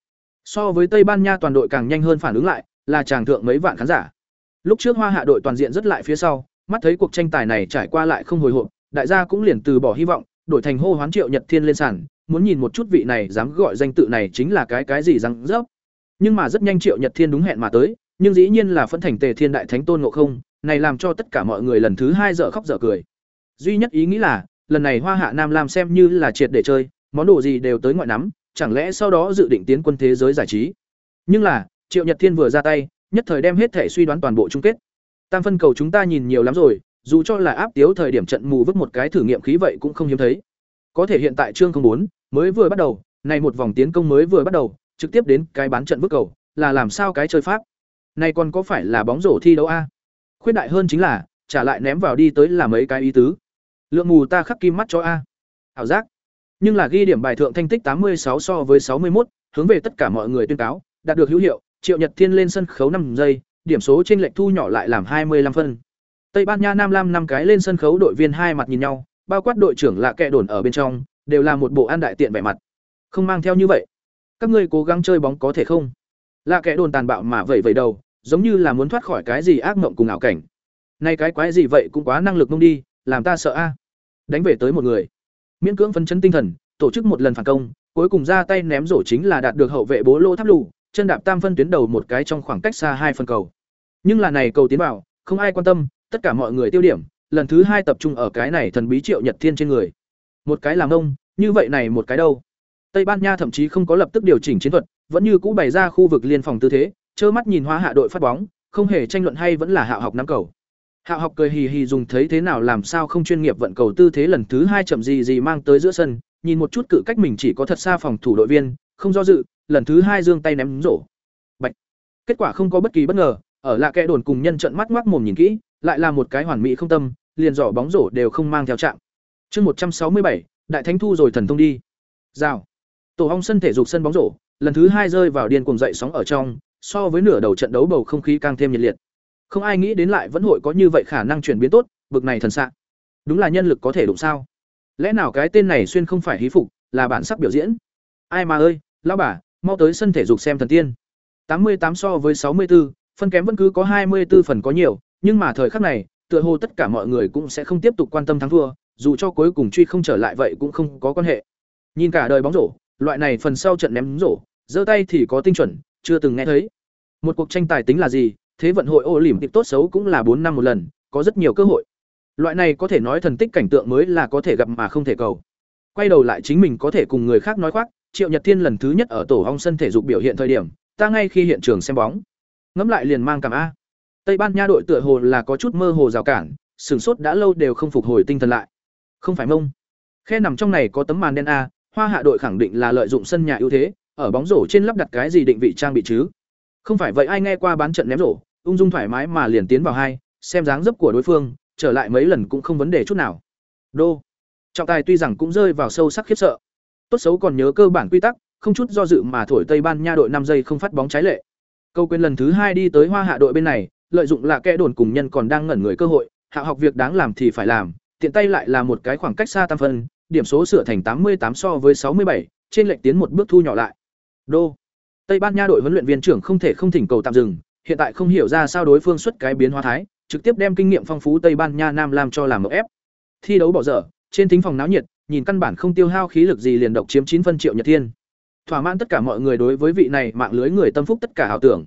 So với Tây Ban Nha toàn đội càng nhanh hơn phản ứng lại, là chàng thượng mấy vạn khán giả. Lúc trước Hoa Hạ đội toàn diện rất lại phía sau, mắt thấy cuộc tranh tài này trải qua lại không hồi hộp, đại gia cũng liền từ bỏ hy vọng, đổi thành hô hoán Triệu Nhật Thiên lên sàn, muốn nhìn một chút vị này dám gọi danh tự này chính là cái cái gì răng rớp. Nhưng mà rất nhanh Triệu Nhật Thiên đúng hẹn mà tới, nhưng dĩ nhiên là phân thành Tề Thiên Đại Thánh Tôn Ngộ Không, này làm cho tất cả mọi người lần thứ hai dở khóc dở cười. Duy nhất ý nghĩ là, lần này Hoa Hạ Nam Lam xem như là triệt để chơi, món đồ gì đều tới ngoại nắm, chẳng lẽ sau đó dự định tiến quân thế giới giải trí. Nhưng là, Triệu Nhật Thiên vừa ra tay, nhất thời đem hết thể suy đoán toàn bộ chung kết. Tam phân cầu chúng ta nhìn nhiều lắm rồi, dù cho là áp tiếu thời điểm trận mù vứt một cái thử nghiệm khí vậy cũng không hiếm thấy. Có thể hiện tại chương bốn mới vừa bắt đầu, này một vòng tiến công mới vừa bắt đầu, trực tiếp đến cái bán trận vứt cầu, là làm sao cái chơi pháp? Này còn có phải là bóng rổ thi đấu a? Khuyết đại hơn chính là, trả lại ném vào đi tới là mấy cái ý tứ. Lượng mù ta khắc kim mắt cho a. Hảo giác. Nhưng là ghi điểm bài thượng thành tích tám mươi sáu so với sáu mươi một, hướng về tất cả mọi người tuyên cáo, đạt được hữu hiệu, Triệu Nhật Thiên lên sân khấu năm giây, điểm số trên lệch thu nhỏ lại làm hai mươi 25 phân. Tây Ban Nha Nam Lam năm cái lên sân khấu đội viên hai mặt nhìn nhau, bao quát đội trưởng lạ kẻ đồn ở bên trong, đều là một bộ an đại tiện vẻ mặt. Không mang theo như vậy. Các ngươi cố gắng chơi bóng có thể không? Lạ kẻ đồn tàn bạo mà vẩy vẩy đầu, giống như là muốn thoát khỏi cái gì ác mộng cùng ảo cảnh. Nay cái quái gì vậy cũng quá năng lực mông đi, làm ta sợ a. Đánh về tới một người. Miễn cưỡng phấn chấn tinh thần, tổ chức một lần phản công, cuối cùng ra tay ném rổ chính là đạt được hậu vệ bố lô tháp lù, chân đạp tam phân tuyến đầu một cái trong khoảng cách xa hai phân cầu. Nhưng là này cầu tiến vào, không ai quan tâm, tất cả mọi người tiêu điểm, lần thứ hai tập trung ở cái này thần bí Triệu Nhật Thiên trên người. Một cái làm ông, như vậy này một cái đâu. Tây Ban Nha thậm chí không có lập tức điều chỉnh chiến thuật, vẫn như cũ bày ra khu vực liên phòng tư thế, trơ mắt nhìn hóa hạ đội phát bóng, không hề tranh luận hay vẫn là hạ học nắm cầu. Hạ học cười hì hì dùng thấy thế nào làm sao không chuyên nghiệp vận cầu tư thế lần thứ hai chậm gì gì mang tới giữa sân, nhìn một chút cự cách mình chỉ có thật xa phòng thủ đội viên, không do dự, lần thứ hai giương tay ném rổ. Bạch. Kết quả không có bất kỳ bất ngờ, ở lạ kẽ đồn cùng nhân trận mắt ngoác mồm nhìn kỹ, lại là một cái hoàn mỹ không tâm, liền giỏ bóng rổ đều không mang theo trạng. Chương một trăm sáu mươi bảy, đại thánh thu rồi thần thông đi. Rào. Tổ hong sân thể dục sân bóng rổ, lần thứ hai rơi vào điên cuồng dậy sóng ở trong, so với nửa đầu trận đấu bầu không khí càng thêm nhiệt liệt. Không ai nghĩ đến lại vẫn hội có như vậy khả năng chuyển biến tốt, bực này thần sạ. Đúng là nhân lực có thể đụng sao? Lẽ nào cái tên này xuyên không phải hí phục, là bản sắc biểu diễn? Ai mà ơi, lão bà, mau tới sân thể dục xem thần tiên. tám mươi tám so với sáu mươi 64, phân kém vẫn cứ có hai mươi 24 phần có nhiều, nhưng mà thời khắc này, tựa hồ tất cả mọi người cũng sẽ không tiếp tục quan tâm thắng thua, dù cho cuối cùng truy không trở lại vậy cũng không có quan hệ. Nhìn cả đời bóng rổ, loại này phần sau trận ném rổ, giơ tay thì có tinh chuẩn, chưa từng nghe thấy. Một cuộc tranh tài tính là gì, thế vận hội ô lỉm tiệp tốt xấu cũng là bốn năm một lần, có rất nhiều cơ hội. Loại này có thể nói thần tích cảnh tượng mới là có thể gặp mà không thể cầu. Quay đầu lại chính mình có thể cùng người khác nói khoác, Triệu Nhật Thiên lần thứ nhất ở tổ ong sân thể dục biểu hiện thời điểm, ta ngay khi hiện trường xem bóng. Ngẫm lại liền mang cảm a. Tây Ban Nha đội tựa hồ là có chút mơ hồ rào cản, sửng sốt đã lâu đều không phục hồi tinh thần lại. Không phải mông. Khe nằm trong này có tấm màn đen a, Hoa Hạ đội khẳng định là lợi dụng sân nhà ưu thế, ở bóng rổ trên lắp đặt cái gì định vị trang bị chứ? Không phải vậy ai nghe qua bán trận ném rổ, ung dung thoải mái mà liền tiến vào hai, xem dáng dấp của đối phương, trở lại mấy lần cũng không vấn đề chút nào. Đô. Trọng tài tuy rằng cũng rơi vào sâu sắc khiếp sợ. Tốt xấu còn nhớ cơ bản quy tắc, không chút do dự mà thổi Tây Ban Nha đội năm giây không phát bóng trái lệ. Câu quyền lần thứ hai đi tới Hoa Hạ đội bên này, lợi dụng là kẻ đồn cùng nhân còn đang ngẩn người cơ hội, hạ học việc đáng làm thì phải làm, tiện tay lại là một cái khoảng cách xa tam phân, điểm số sửa thành tám mươi tám so với sáu mươi bảy, trên lệch tiến một bước thu nhỏ lại. Đô. Tây Ban Nha đội huấn luyện viên trưởng không thể không thỉnh cầu tạm dừng, hiện tại không hiểu ra sao đối phương xuất cái biến hóa thái, trực tiếp đem kinh nghiệm phong phú Tây Ban Nha Nam làm cho làm mộng ép. Thi đấu bỏ dở, trên thính phòng náo nhiệt, nhìn căn bản không tiêu hao khí lực gì liền độc chiếm chín phân triệu Nhật Thiên. Thỏa mãn tất cả mọi người đối với vị này mạng lưới người tâm phúc tất cả ảo tưởng.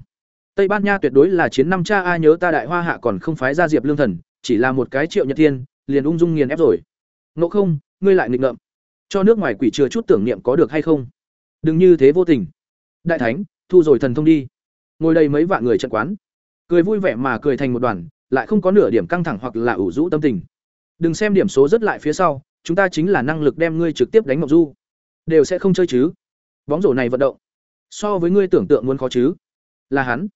Tây Ban Nha tuyệt đối là chiến năm cha a nhớ ta đại hoa hạ còn không phái ra Diệp Lương Thần, chỉ là một cái triệu Nhật Thiên, liền ung dung nghiền ép rồi. Ngộ không, ngươi lại nghịch ngợm. Cho nước ngoài quỷ chừa chút tưởng niệm có được hay không? Đừng như thế vô tình. Đại thánh, thu rồi thần thông đi. Ngồi đây mấy vạn người trận quán, cười vui vẻ mà cười thành một đoàn, lại không có nửa điểm căng thẳng hoặc là ủ rũ tâm tình. Đừng xem điểm số rất lại phía sau, chúng ta chính là năng lực đem ngươi trực tiếp đánh Ngọc Du. Đều sẽ không chơi chứ? Bóng rổ này vận động, so với ngươi tưởng tượng muốn khó chứ? Là hắn.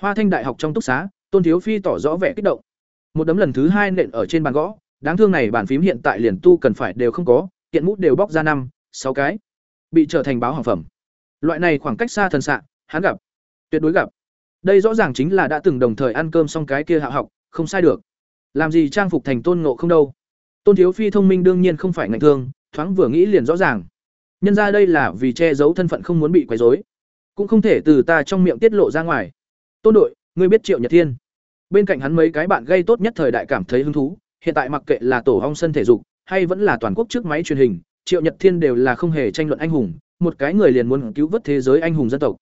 Hoa Thanh Đại học trong túc xá, Tôn Thiếu Phi tỏ rõ vẻ kích động. Một đấm lần thứ hai nện ở trên bàn gõ, đáng thương này bàn phím hiện tại liền tu cần phải đều không có, kiện mút đều bóc ra năm, sáu cái, bị trở thành báo hàng phẩm. Loại này khoảng cách xa thần xạ, hắn gặp, tuyệt đối gặp. Đây rõ ràng chính là đã từng đồng thời ăn cơm xong cái kia hạ học, không sai được. Làm gì trang phục thành tôn ngộ không đâu. Tôn Thiếu Phi thông minh đương nhiên không phải ngành thương, thoáng vừa nghĩ liền rõ ràng. Nhân ra đây là vì che giấu thân phận không muốn bị quấy rối. cũng không thể từ ta trong miệng tiết lộ ra ngoài tôn đội ngươi biết triệu nhật thiên bên cạnh hắn mấy cái bạn gây tốt nhất thời đại cảm thấy hứng thú hiện tại mặc kệ là tổ hong sân thể dục hay vẫn là toàn quốc trước máy truyền hình triệu nhật thiên đều là không hề tranh luận anh hùng một cái người liền muốn cứu vớt thế giới anh hùng dân tộc.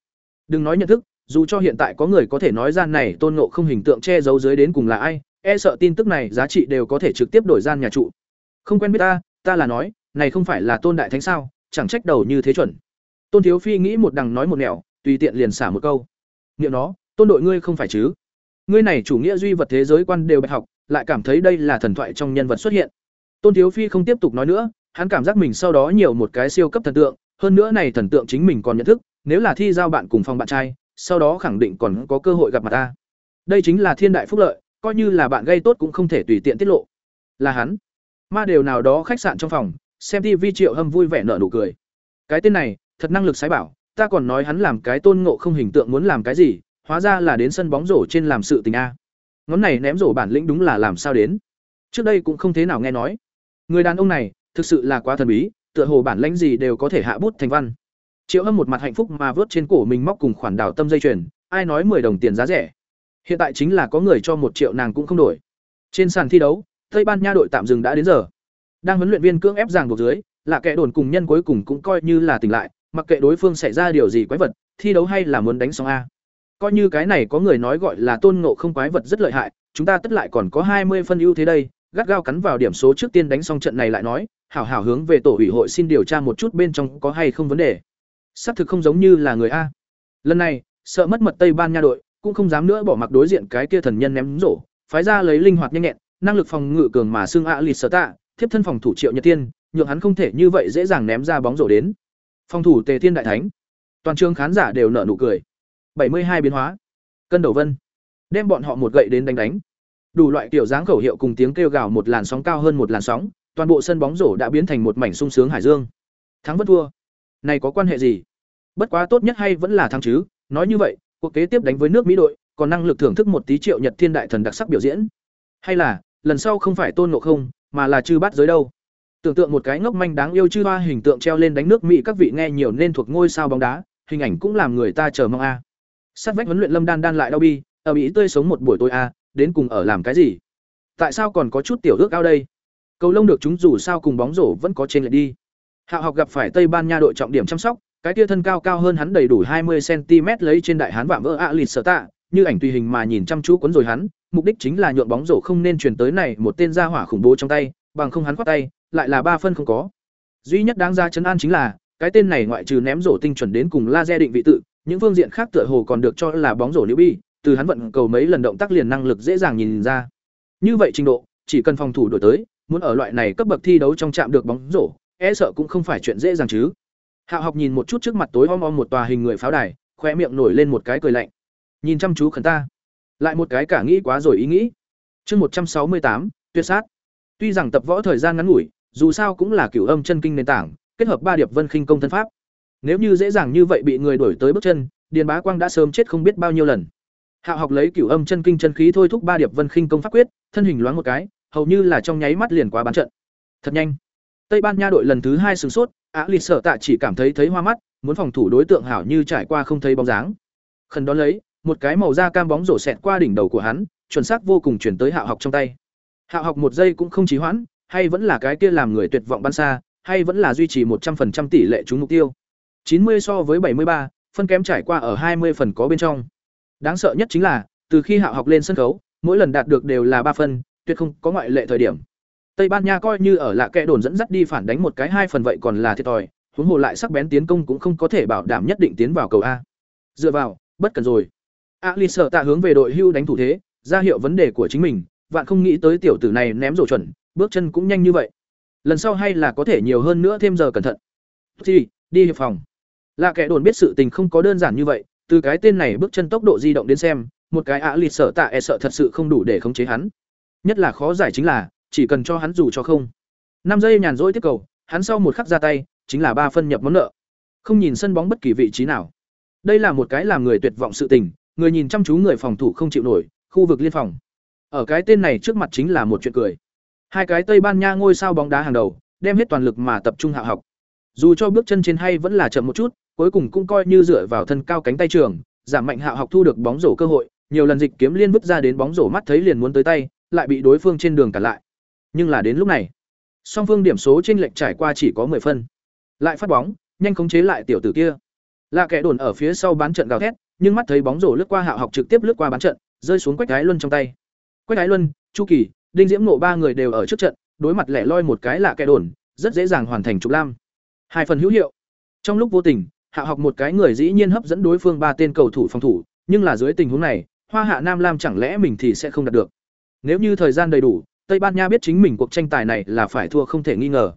Đừng nói nhận thức, dù cho hiện tại có người có thể nói gian này tôn ngộ không hình tượng che giấu dưới đến cùng là ai e sợ tin tức này giá trị đều có thể trực tiếp đổi gian nhà trụ. Không quen biết ta ta là nói, này không phải là tôn đại thánh sao, chẳng trách đầu như thế chuẩn. Tôn thiếu phi nghĩ một đằng nói một nẻo, tùy tiện liền xả một câu. Niệm nó, tôn đội ngươi không phải chứ? Ngươi này chủ nghĩa duy vật thế giới quan đều bạch học, lại cảm thấy đây là thần thoại trong nhân vật xuất hiện. Tôn thiếu phi không tiếp tục nói nữa, hắn cảm giác mình sau đó nhiều một cái siêu cấp thần tượng hơn nữa này thần tượng chính mình còn nhận thức, nếu là thi giao bạn cùng phòng bạn trai, sau đó khẳng định còn có cơ hội gặp mặt ta. Đây chính là thiên đại phúc lợi, coi như là bạn gây tốt cũng không thể tùy tiện tiết lộ. Là hắn. Ma đều nào đó khách sạn trong phòng, xem tv triệu hâm vui vẻ nở nụ cười. Cái tên này, thật năng lực sái bảo, ta còn nói hắn làm cái tôn ngộ không hình tượng muốn làm cái gì, hóa ra là đến sân bóng rổ trên làm sự tình a. Ngón này ném rổ bản lĩnh đúng là làm sao đến? Trước đây cũng không thế nào nghe nói. Người đàn ông này, thực sự là quá thần bí tựa hồ bản lãnh gì đều có thể hạ bút thành văn. Triệu hâm một mặt hạnh phúc mà vớt trên cổ mình móc cùng khoản đào tâm dây chuyền, ai nói mười đồng tiền giá rẻ. Hiện tại chính là có người cho một triệu nàng cũng không đổi. Trên sàn thi đấu, tây ban nha đội tạm dừng đã đến giờ. Đang huấn luyện viên cưỡng ép giảng buộc dưới, là kẻ đồn cùng nhân cuối cùng cũng coi như là tỉnh lại, mặc kệ đối phương xảy ra điều gì quái vật, thi đấu hay là muốn đánh xong a. Coi như cái này có người nói gọi là tôn ngộ không quái vật rất lợi hại, chúng ta tất lại còn có hai mươi phân ưu thế đây, gắt gao cắn vào điểm số trước tiên đánh xong trận này lại nói hảo hảo hướng về tổ ủy hội xin điều tra một chút bên trong có hay không vấn đề. Xác thực không giống như là người a. Lần này, sợ mất mật tây ban nha đội, cũng không dám nữa bỏ mặc đối diện cái kia thần nhân ném rổ, phái ra lấy linh hoạt nhanh nhẹn, năng lực phòng ngự cường mà xương ạ lịt sở tạ thiếp thân phòng thủ triệu nhật tiên, nhượng hắn không thể như vậy dễ dàng ném ra bóng rổ đến. Phòng thủ tề thiên đại thánh. Toàn trường khán giả đều nở nụ cười. Bảy mươi hai biến hóa. Cân đầu vân. Đem bọn họ một gậy đến đánh đánh. Đủ loại kiểu dáng khẩu hiệu cùng tiếng kêu gào một làn sóng cao hơn một làn sóng toàn bộ sân bóng rổ đã biến thành một mảnh sung sướng hải dương. Thắng vẫn thua. Này có quan hệ gì? Bất quá tốt nhất hay vẫn là thắng chứ. Nói như vậy, cuộc kế tiếp đánh với nước mỹ đội, còn năng lực thưởng thức một tí triệu nhật thiên đại thần đặc sắc biểu diễn. Hay là, lần sau không phải tôn ngộ không, mà là chư bát giới đâu? Tưởng tượng một cái ngốc manh đáng yêu chư hoa hình tượng treo lên đánh nước mỹ các vị nghe nhiều nên thuộc ngôi sao bóng đá, hình ảnh cũng làm người ta chờ mong a. Sát vách huấn luyện lâm đan đan lại đau bi ở mỹ tươi sống một buổi tối a, đến cùng ở làm cái gì? Tại sao còn có chút tiểu ước ao đây? Cầu lông được chúng dù sao cùng bóng rổ vẫn có trên lại đi. Hạo học gặp phải tây ban nha đội trọng điểm chăm sóc, cái kia thân cao cao hơn hắn đầy đủ hai mươi cm lấy trên đại hán vạm vỡ ạ lịt sở tạ, như ảnh tùy hình mà nhìn chăm chú cuốn rồi hắn, mục đích chính là nhượng bóng rổ không nên truyền tới này một tên gia hỏa khủng bố trong tay, bằng không hắn quát tay, lại là ba phân không có. Duy nhất đáng ra chấn an chính là, cái tên này ngoại trừ ném rổ tinh chuẩn đến cùng laser định vị tự, những phương diện khác tựa hồ còn được cho là bóng rổ nữ bi, từ hắn vận cầu mấy lần động tác liền năng lực dễ dàng nhìn ra. Như vậy trình độ, chỉ cần phòng thủ đổi tới muốn ở loại này cấp bậc thi đấu trong chạm được bóng rổ e sợ cũng không phải chuyện dễ dàng chứ. Hạo học nhìn một chút trước mặt tối om om một tòa hình người pháo đài khoe miệng nổi lên một cái cười lạnh. Nhìn chăm chú khẩn ta. Lại một cái cả nghĩ quá rồi ý nghĩ. Chương một trăm sáu mươi tám, tuyệt sát. Tuy rằng tập võ thời gian ngắn ngủi, dù sao cũng là cửu âm chân kinh nền tảng, kết hợp ba điệp vân khinh công thân pháp. Nếu như dễ dàng như vậy bị người đuổi tới bước chân, điền bá quang đã sớm chết không biết bao nhiêu lần. Hạo học lấy cửu âm chân kinh chân khí thôi thúc ba điệp vân khinh công pháp quyết, thân hình loáng một cái hầu như là trong nháy mắt liền quá bán trận. Thật nhanh. Tây ban nha đội lần thứ hai sửng sốt, á lịch sở tạ chỉ cảm thấy thấy hoa mắt, muốn phòng thủ đối tượng hảo như trải qua không thấy bóng dáng. Khẩn đón lấy, một cái màu da cam bóng rổ xẹt qua đỉnh đầu của hắn, chuẩn xác vô cùng chuyển tới Hạo học trong tay. Hạo học một giây cũng không trì hoãn, hay vẫn là cái kia làm người tuyệt vọng bắn xa, hay vẫn là duy trì một trăm 100% tỷ lệ trúng mục tiêu. Chín mươi so với bảy mươi ba, phân kém trải qua ở hai mươi phần có bên trong. Đáng sợ nhất chính là, từ khi Hạo học lên sân khấu, mỗi lần đạt được đều là ba phân tuyệt không có ngoại lệ thời điểm. Tây ban nha coi như ở lạ kẽ đồn dẫn dắt đi phản đánh một cái hai phần vậy còn là thiệt thòi, huống hồ lại sắc bén tiến công cũng không có thể bảo đảm nhất định tiến vào cầu a. Dựa vào, bất cần rồi. A tạ hướng về đội hưu đánh thủ thế, ra hiệu vấn đề của chính mình, vạn không nghĩ tới tiểu tử này ném rổ chuẩn, bước chân cũng nhanh như vậy. Lần sau hay là có thể nhiều hơn nữa thêm giờ cẩn thận. Thì, đi hiệp phòng. Lạ kẻ đồn biết sự tình không có đơn giản như vậy, từ cái tên này bước chân tốc độ di động đến xem, một cái ạ lịt sợ tạ e sợ thật sự không đủ để khống chế hắn nhất là khó giải chính là chỉ cần cho hắn dù cho không. Năm giây nhàn rỗi tiếp cầu hắn sau một khắc ra tay chính là ba phân nhập món nợ. Không nhìn sân bóng bất kỳ vị trí nào. Đây là một cái làm người tuyệt vọng sự tình người nhìn chăm chú người phòng thủ không chịu nổi khu vực liên phòng. Ở cái tên này trước mặt chính là một chuyện cười. Hai cái tây ban nha ngôi sao bóng đá hàng đầu đem hết toàn lực mà tập trung hạ học. Dù cho bước chân trên hay vẫn là chậm một chút, cuối cùng cũng coi như dựa vào thân cao cánh tay trường, giảm mạnh hạ học thu được bóng rổ cơ hội, nhiều lần dịch kiếm liên vứt ra đến bóng rổ mắt thấy liền muốn tới tay, lại bị đối phương trên đường cản lại. Nhưng là đến lúc này, song phương điểm số chênh lệch trải qua chỉ có 10 phân. Lại phát bóng, nhanh khống chế lại tiểu tử kia. Là kẻ đồn ở phía sau bán trận gào thét, nhưng mắt thấy bóng rổ lướt qua Hạo học trực tiếp lướt qua bán trận, rơi xuống quách Thái luân trong tay. Quách Thái luân, Chu Kỳ, Đinh Diễm nộ ba người đều ở trước trận, đối mặt lẻ loi một cái là kẻ đồn, rất dễ dàng hoàn thành trục lam. Hai phần hữu hiệu. Trong lúc vô tình, Hạ học một cái người dĩ nhiên hấp dẫn đối phương ba tên cầu thủ phòng thủ, nhưng là dưới tình huống này, Hoa Hạ Nam Lam chẳng lẽ mình thì sẽ không đạt được. Nếu như thời gian đầy đủ, Tây Ban Nha biết chính mình cuộc tranh tài này là phải thua không thể nghi ngờ.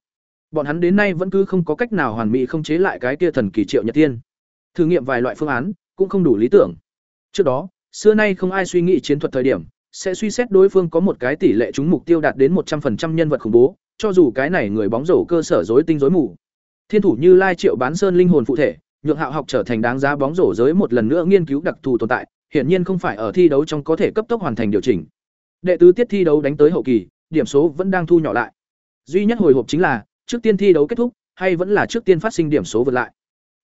Bọn hắn đến nay vẫn cứ không có cách nào hoàn mỹ không chế lại cái kia thần kỳ Triệu Nhật Tiên. Thử nghiệm vài loại phương án, cũng không đủ lý tưởng. Trước đó, xưa nay không ai suy nghĩ chiến thuật thời điểm, sẽ suy xét đối phương có một cái tỷ lệ trúng mục tiêu đạt đến một trăm 100% nhân vật khủng bố, cho dù cái này người bóng rổ cơ sở rối tinh rối mù. Thiên thủ như Lai Triệu Bán Sơn linh hồn phụ thể, nhượng Hạo học trở thành đáng giá bóng rổ giới một lần nữa nghiên cứu đặc thù tồn tại, hiển nhiên không phải ở thi đấu trong có thể cấp tốc hoàn thành điều chỉnh. Đệ tứ tiết thi đấu đánh tới hậu kỳ, điểm số vẫn đang thu nhỏ lại. Duy nhất hồi hộp chính là, trước tiên thi đấu kết thúc, hay vẫn là trước tiên phát sinh điểm số vượt lại.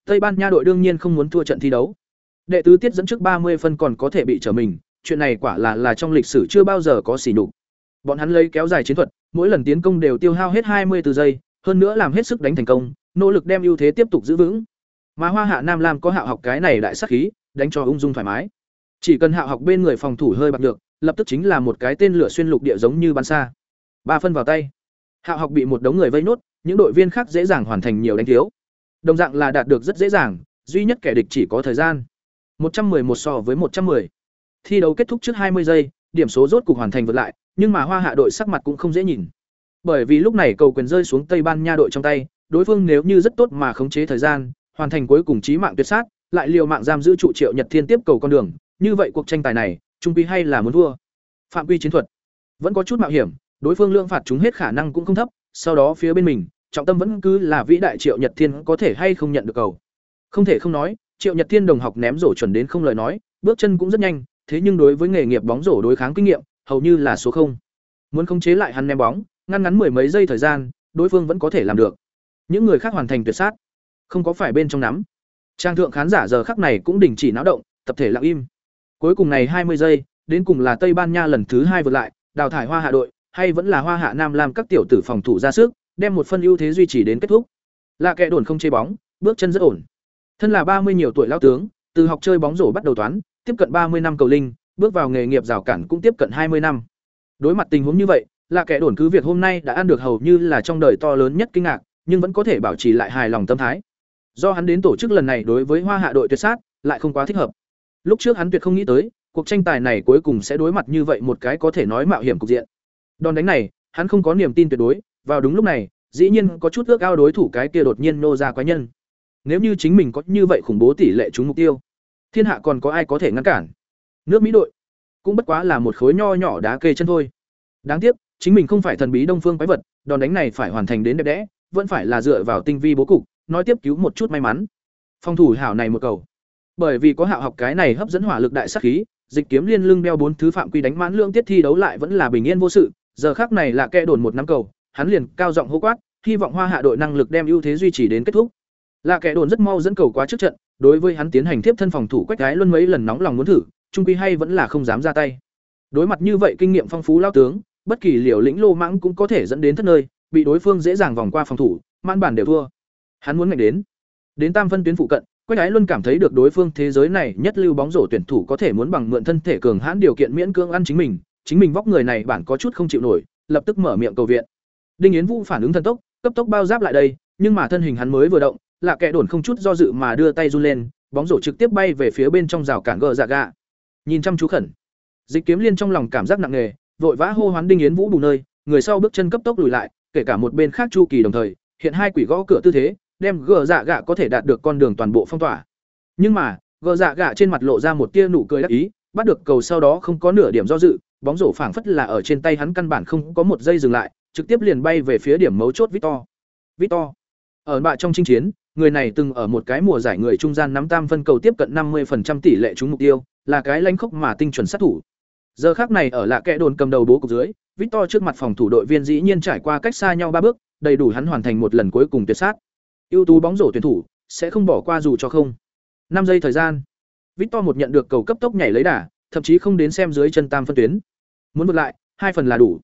Tây Ban Nha đội đương nhiên không muốn thua trận thi đấu. Đệ tứ tiết dẫn trước ba mươi phân còn có thể bị trở mình, chuyện này quả là là trong lịch sử chưa bao giờ có xỉ nhục. Bọn hắn lấy kéo dài chiến thuật, mỗi lần tiến công đều tiêu hao hết hai mươi từ giây, hơn nữa làm hết sức đánh thành công, nỗ lực đem ưu thế tiếp tục giữ vững. Mà Hoa Hạ Nam Lam có Hạo học cái này đại sát khí, đánh cho ung dung thoải mái. Chỉ cần Hạo học bên người phòng thủ hơi bạc được, lập tức chính là một cái tên lửa xuyên lục địa giống như bắn xa. Ba phân vào tay. Hạo học bị một đống người vây nốt, những đội viên khác dễ dàng hoàn thành nhiều đánh thiếu. Đồng dạng là đạt được rất dễ dàng, duy nhất kẻ địch chỉ có thời gian. 111 so với 110. Thi đấu kết thúc trước 20 giây, điểm số rốt cục hoàn thành vượt lại, nhưng mà Hoa Hạ đội sắc mặt cũng không dễ nhìn. Bởi vì lúc này cầu quyền rơi xuống Tây Ban Nha đội trong tay, đối phương nếu như rất tốt mà khống chế thời gian, hoàn thành cuối cùng chí mạng tuyệt sát, lại liều mạng giam giữ trụ Triệu Nhật Thiên tiếp cầu con đường, như vậy cuộc tranh tài này, trung quy hay là muốn thua. Phạm quy chiến thuật vẫn có chút mạo hiểm, đối phương lượng phạt chúng hết khả năng cũng không thấp, sau đó phía bên mình, trọng tâm vẫn cứ là vĩ đại Triệu Nhật Thiên có thể hay không nhận được cầu. Không thể không nói, Triệu Nhật Thiên đồng học ném rổ chuẩn đến không lời nói, bước chân cũng rất nhanh, thế nhưng đối với nghề nghiệp bóng rổ đối kháng kinh nghiệm, hầu như là số không. Muốn khống chế lại hắn ném bóng, ngăn ngắn mười mấy giây thời gian, đối phương vẫn có thể làm được. Những người khác hoàn thành tuyệt sát, không có phải bên trong nắm. Trang thượng khán giả giờ khắc này cũng đình chỉ náo động, tập thể lặng im. Cuối cùng này hai mươi giây, đến cùng là Tây Ban Nha lần thứ hai vượt lại, đào thải Hoa Hạ đội, hay vẫn là Hoa Hạ Nam làm các tiểu tử phòng thủ ra sức, đem một phân ưu thế duy trì đến kết thúc. Là kẻ đồn không chê bóng, bước chân rất ổn. Thân là ba mươi nhiều tuổi lão tướng, từ học chơi bóng rổ bắt đầu toán, tiếp cận ba mươi năm cầu linh, bước vào nghề nghiệp rào cản cũng tiếp cận hai mươi năm. Đối mặt tình huống như vậy, là kẻ đồn cứ việc hôm nay đã ăn được hầu như là trong đời to lớn nhất kinh ngạc, nhưng vẫn có thể bảo trì lại hài lòng tâm thái. Do hắn đến tổ chức lần này đối với Hoa Hạ đội tuyệt sát, lại không quá thích hợp. Lúc trước hắn tuyệt không nghĩ tới, cuộc tranh tài này cuối cùng sẽ đối mặt như vậy một cái có thể nói mạo hiểm cục diện. Đòn đánh này, hắn không có niềm tin tuyệt đối, vào đúng lúc này, dĩ nhiên có chút ước ao đối thủ cái kia đột nhiên nô ra quái nhân. Nếu như chính mình có như vậy khủng bố tỷ lệ trúng mục tiêu, thiên hạ còn có ai có thể ngăn cản? Nước Mỹ đội cũng bất quá là một khối nho nhỏ đá kê chân thôi. Đáng tiếc, chính mình không phải thần bí đông phương quái vật, đòn đánh này phải hoàn thành đến đẹp đẽ, vẫn phải là dựa vào tinh vi bố cục, nói tiếp cứu một chút may mắn. Phòng thủ hảo này một cầu. Bởi vì có hạo học cái này hấp dẫn hỏa lực đại sát khí, dịch kiếm liên lưng đeo bốn thứ phạm quy đánh mãn lượng tiết thi đấu lại vẫn là bình yên vô sự, giờ khắc này là kẻ đồn một năm cầu, hắn liền cao giọng hô quát, hy vọng Hoa Hạ đội năng lực đem ưu thế duy trì đến kết thúc. Là kẻ đồn rất mau dẫn cầu quá trước trận, đối với hắn tiến hành tiếp thân phòng thủ quách gái luôn mấy lần nóng lòng muốn thử, trung quy hay vẫn là không dám ra tay. Đối mặt như vậy kinh nghiệm phong phú lao tướng, bất kỳ liều lĩnh lô mãng cũng có thể dẫn đến thất nơi, bị đối phương dễ dàng vòng qua phòng thủ, man bản đều thua. Hắn muốn ngạnh đến. Đến tam phân tuyến phụ cận, Quách Ái luôn cảm thấy được đối phương thế giới này nhất lưu bóng rổ tuyển thủ có thể muốn bằng mượn thân thể cường hãn điều kiện miễn cưỡng ăn chính mình, chính mình vóc người này bản có chút không chịu nổi, lập tức mở miệng cầu viện. Đinh Yến Vũ phản ứng thần tốc, cấp tốc bao giáp lại đây, nhưng mà thân hình hắn mới vừa động, là kẻ đồn không chút do dự mà đưa tay run lên, bóng rổ trực tiếp bay về phía bên trong rào cản gờ dạ gạ. Nhìn chăm chú khẩn, Dịch Kiếm Liên trong lòng cảm giác nặng nề, vội vã hô hoán Đinh Yến Vũ bù nơi, người sau bước chân cấp tốc lùi lại, kể cả một bên khác Chu Kỳ đồng thời, hiện hai quỷ gõ cửa tư thế, đem gờ dạ gạ có thể đạt được con đường toàn bộ phong tỏa. Nhưng mà, gờ dạ gạ trên mặt lộ ra một tia nụ cười đắc ý, bắt được cầu sau đó không có nửa điểm do dự, bóng rổ phảng phất là ở trên tay hắn căn bản không có một giây dừng lại, trực tiếp liền bay về phía điểm mấu chốt Victor. Victor. Ở bạ trong chinh chiến, người này từng ở một cái mùa giải người trung gian nắm tam phân cầu tiếp cận 50% tỷ lệ trúng mục tiêu, là cái lanh khốc mà tinh chuẩn sát thủ. Giờ khác này ở lạ kẽ đồn cầm đầu bố cục dưới, Victor trước mặt phòng thủ đội viên dĩ nhiên trải qua cách xa nhau ba bước, đầy đủ hắn hoàn thành một lần cuối cùng tuyệt sát ưu tú bóng rổ tuyển thủ, sẽ không bỏ qua dù cho không. Năm giây thời gian, victor một nhận được cầu cấp tốc nhảy lấy đà, thậm chí không đến xem dưới chân tam phân tuyến. Muốn vượt lại, hai phần là đủ.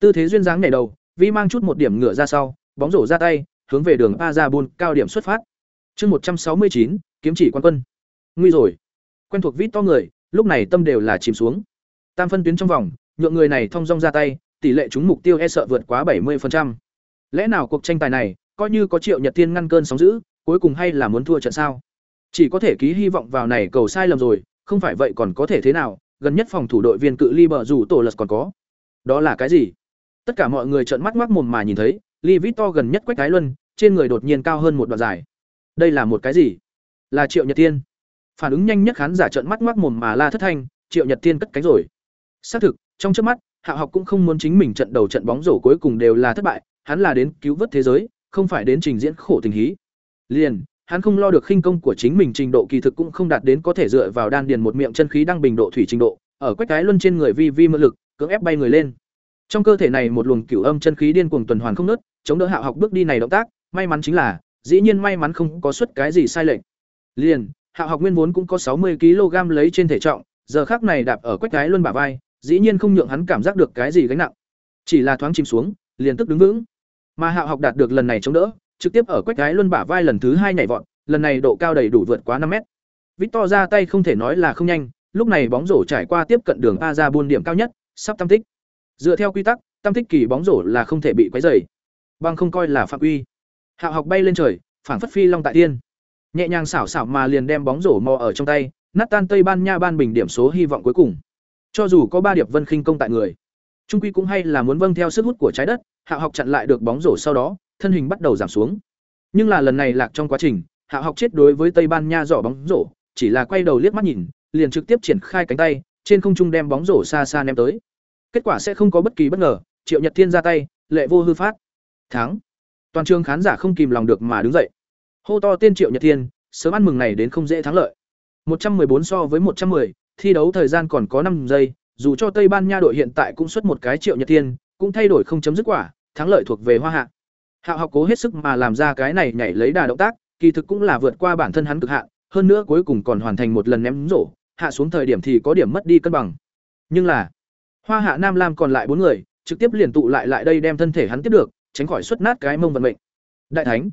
Tư thế duyên dáng nhảy đầu, vi mang chút một điểm ngựa ra sau, bóng rổ ra tay, hướng về đường a ra cao điểm xuất phát. Chương một trăm sáu mươi chín, kiếm chỉ quan quân. Nguy rồi. Quen thuộc vít to người, lúc này tâm đều là chìm xuống. Tam phân tuyến trong vòng, nhượng người này thong dong ra tay, tỷ lệ trúng mục tiêu e sợ vượt quá bảy 70%. lẽ nào cuộc tranh tài này coi như có triệu nhật thiên ngăn cơn sóng dữ, cuối cùng hay là muốn thua trận sao? Chỉ có thể ký hy vọng vào này cầu sai lầm rồi, không phải vậy còn có thể thế nào? Gần nhất phòng thủ đội viên cự ly bờ rủ tổ lật còn có. Đó là cái gì? Tất cả mọi người trợn mắt ngoác mồm mà nhìn thấy ly vít to gần nhất quách cái luân, trên người đột nhiên cao hơn một đoạn dài. Đây là một cái gì? Là triệu nhật tiên phản ứng nhanh nhất khán giả trợn mắt ngoác mồm mà la thất thanh, triệu nhật tiên cất cánh rồi. Xác thực, trong trước mắt, hạ học cũng không muốn chính mình trận đầu trận bóng rổ cuối cùng đều là thất bại, hắn là đến cứu vớt thế giới không phải đến trình diễn khổ tình hí. Liền, hắn không lo được khinh công của chính mình trình độ kỳ thực cũng không đạt đến có thể dựa vào đan điền một miệng chân khí đang bình độ thủy trình độ, ở quách cái luân trên người vi vi mượn lực, cưỡng ép bay người lên. Trong cơ thể này một luồng cửu âm chân khí điên cuồng tuần hoàn không nứt chống đỡ hạ học bước đi này động tác, may mắn chính là, dĩ nhiên may mắn không có xuất cái gì sai lệch. Liền, hạ học nguyên vốn cũng có sáu mươi kg lấy trên thể trọng, giờ khắc này đạp ở quách cái luân bả vai, dĩ nhiên không nhượng hắn cảm giác được cái gì gánh nặng. Chỉ là thoáng chìm xuống, liền tức đứng vững mà Hạo học đạt được lần này chống đỡ, trực tiếp ở quách gái luân bả vai lần thứ hai nhảy vọt, lần này độ cao đầy đủ vượt quá năm mét. Victor ra tay không thể nói là không nhanh, lúc này bóng rổ trải qua tiếp cận đường a ra buôn điểm cao nhất, sắp tam tích. Dựa theo quy tắc, tam tích kỳ bóng rổ là không thể bị quấy dày bằng không coi là phạm uy. Hạo học bay lên trời phảng phất phi long tại tiên nhẹ nhàng xảo xảo mà liền đem bóng rổ mò ở trong tay, nát tan tây ban nha ban bình điểm số hy vọng cuối cùng. Cho dù có ba điệp vân khinh công tại người, trung quy cũng hay là muốn vâng theo sức hút của trái đất Hạ học chặn lại được bóng rổ sau đó thân hình bắt đầu giảm xuống. Nhưng là lần này lạc trong quá trình Hạ học chết đối với tây ban nha giỏ bóng rổ chỉ là quay đầu liếc mắt nhìn liền trực tiếp triển khai cánh tay trên không trung đem bóng rổ xa xa ném tới. Kết quả sẽ không có bất kỳ bất ngờ triệu nhật thiên ra tay lệ vô hư phát. Thắng. Toàn trường khán giả không kìm lòng được mà đứng dậy. Hô to tên triệu nhật thiên sớm ăn mừng này đến không dễ thắng lợi. 114 so với 110, thi đấu thời gian còn có năm giây dù cho tây ban nha đội hiện tại cũng xuất một cái triệu nhật thiên cũng thay đổi không chấm dứt quả thắng lợi thuộc về hoa hạ. Hạo học cố hết sức mà làm ra cái này nhảy lấy đà động tác, kỳ thực cũng là vượt qua bản thân hắn cực hạn, hơn nữa cuối cùng còn hoàn thành một lần ném rổ, hạ xuống thời điểm thì có điểm mất đi cân bằng. Nhưng là, hoa hạ nam lam còn lại bốn người, trực tiếp liền tụ lại lại đây đem thân thể hắn tiếp được, tránh khỏi xuất nát cái mông vận mệnh. Đại thánh,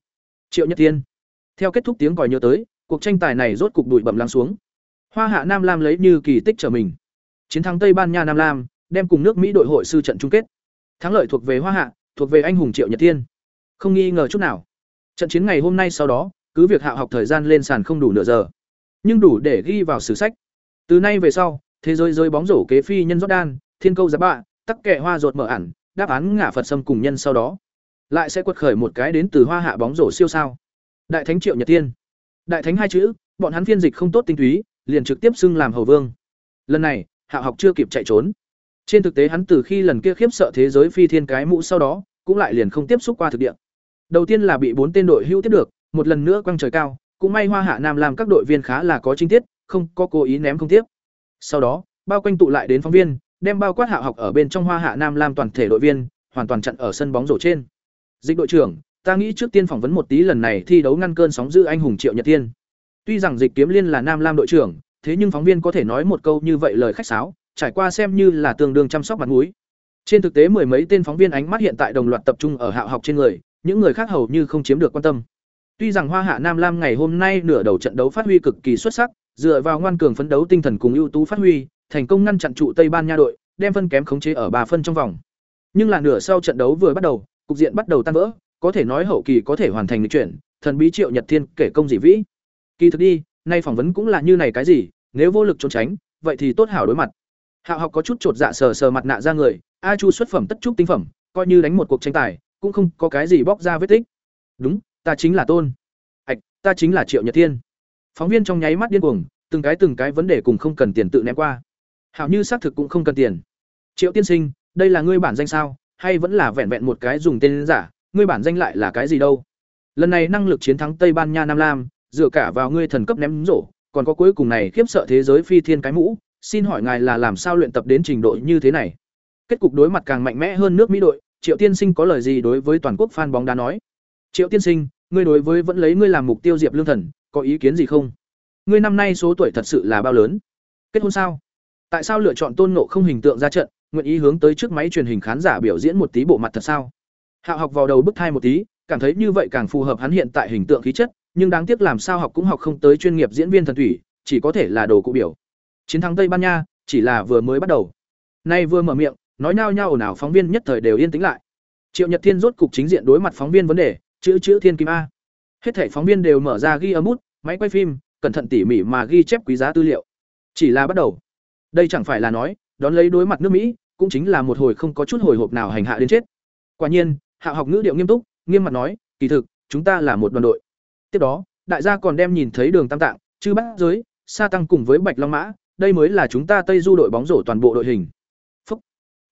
triệu nhất thiên. Theo kết thúc tiếng còi nhớ tới, cuộc tranh tài này rốt cục đuổi bẩm lắng xuống. Hoa hạ nam lam lấy như kỳ tích trở mình. Chiến thắng tây ban nha nam lam, đem cùng nước mỹ đội hội sư trận chung kết. Thắng lợi thuộc về hoa hạ thuộc về anh hùng triệu nhật thiên. Không nghi ngờ chút nào. Trận chiến ngày hôm nay sau đó, cứ việc hạ học thời gian lên sàn không đủ nửa giờ, nhưng đủ để ghi vào sử sách. Từ nay về sau, thế giới rơi bóng rổ kế phi nhân jordan, thiên câu giáp bạ, tắc kệ hoa ruột mở ẩn đáp án ngả phật sâm cùng nhân sau đó, lại sẽ quật khởi một cái đến từ hoa hạ bóng rổ siêu sao. Đại thánh triệu nhật tiên đại thánh hai chữ, bọn hắn phiên dịch không tốt tinh túy, liền trực tiếp xưng làm hầu vương. Lần này, hạ học chưa kịp chạy trốn trên thực tế hắn từ khi lần kia khiếp sợ thế giới phi thiên cái mũ sau đó, cũng lại liền không tiếp xúc qua thực địa. Đầu tiên là bị bốn tên đội hưu tiếp được, một lần nữa quăng trời cao, cũng may hoa hạ nam làm các đội viên khá là có chính tiết, không có cố ý ném không tiếp. Sau đó, bao quanh tụ lại đến phóng viên, đem bao quát hạ học ở bên trong hoa hạ nam lam toàn thể đội viên, hoàn toàn chặn ở sân bóng rổ trên. Dịch đội trưởng, ta nghĩ trước tiên phỏng vấn một tí lần này thi đấu ngăn cơn sóng dữ anh hùng triệu nhật tiên tuy rằng dịch kiếm liên là nam lam đội trưởng, thế nhưng phóng viên có thể nói một câu như vậy lời khách sáo trải qua xem như là tương đương chăm sóc mặt mũi trên thực tế mười mấy tên phóng viên ánh mắt hiện tại đồng loạt tập trung ở hạ học trên người những người khác hầu như không chiếm được quan tâm tuy rằng hoa hạ nam lam ngày hôm nay nửa đầu trận đấu phát huy cực kỳ xuất sắc dựa vào ngoan cường phấn đấu tinh thần cùng ưu tú phát huy thành công ngăn chặn trụ Tây Ban Nha đội, đem phân kém khống chế ở ba phân trong vòng. Nhưng là nửa sau trận đấu vừa bắt đầu, cục diện bắt đầu tan vỡ, có thể nói hậu kỳ có thể hoàn thành lịch chuyển, thần bí Triệu Nhật Thiên kể công gì vĩ. Kỳ thực đi, nay phỏng vấn cũng là như này cái gì, nếu vô lực trốn tránh, vậy thì tốt hảo đối mặt. Hạo học có chút trột dạ sờ sờ mặt nạ ra người, A Chu xuất phẩm tất trúc tinh phẩm, coi như đánh một cuộc tranh tài, cũng không có cái gì bóc ra vết tích. Đúng, ta chính là Tôn. Hạch, ta chính là Triệu Nhật Thiên. Phóng viên trong nháy mắt điên cuồng, từng cái từng cái vấn đề cùng không cần tiền tự ném qua Hạo như xác thực cũng không cần tiền triệu tiên sinh đây là ngươi bản danh sao hay vẫn là vẹn vẹn một cái dùng tên giả ngươi bản danh lại là cái gì đâu lần này năng lực chiến thắng tây ban nha nam lam dựa cả vào ngươi thần cấp ném rổ còn có cuối cùng này khiếp sợ thế giới phi thiên cái mũ xin hỏi ngài là làm sao luyện tập đến trình độ như thế này? Kết cục đối mặt càng mạnh mẽ hơn nước mỹ đội, triệu tiên sinh có lời gì đối với toàn quốc fan bóng đá nói? Triệu tiên sinh, ngươi đối với vẫn lấy ngươi làm mục tiêu diệp lương thần, có ý kiến gì không? Ngươi năm nay số tuổi thật sự là bao lớn. Kết hôn sao? Tại sao lựa chọn tôn ngộ không hình tượng ra trận, nguyện ý hướng tới trước máy truyền hình khán giả biểu diễn một tí bộ mặt thật sao? Hạo học vào đầu bức thai một tí, cảm thấy như vậy càng phù hợp hắn hiện tại hình tượng khí chất, nhưng đáng tiếc làm sao học cũng học không tới chuyên nghiệp diễn viên thần thủy, chỉ có thể là đồ cụ biểu chiến thắng tây ban nha chỉ là vừa mới bắt đầu. Nay vừa mở miệng, nói nhao nhao ồn ào phóng viên nhất thời đều yên tĩnh lại. Triệu nhật thiên rốt cục chính diện đối mặt phóng viên vấn đề, chữ chữ thiên kim a. Hết thảy phóng viên đều mở ra ghi âm bút, máy quay phim, cẩn thận tỉ mỉ mà ghi chép quý giá tư liệu. Chỉ là bắt đầu. Đây chẳng phải là nói, đón lấy đối mặt nước mỹ, cũng chính là một hồi không có chút hồi hộp nào hành hạ đến chết. Quả nhiên, hạ học ngữ điệu nghiêm túc, nghiêm mặt nói, kỳ thực, chúng ta là một đoàn đội. Tiếp đó, đại gia còn đem nhìn thấy đường tam tạng, chư bát giới, sa tăng cùng với bạch long mã đây mới là chúng ta tây du đội bóng rổ toàn bộ đội hình. Phúc.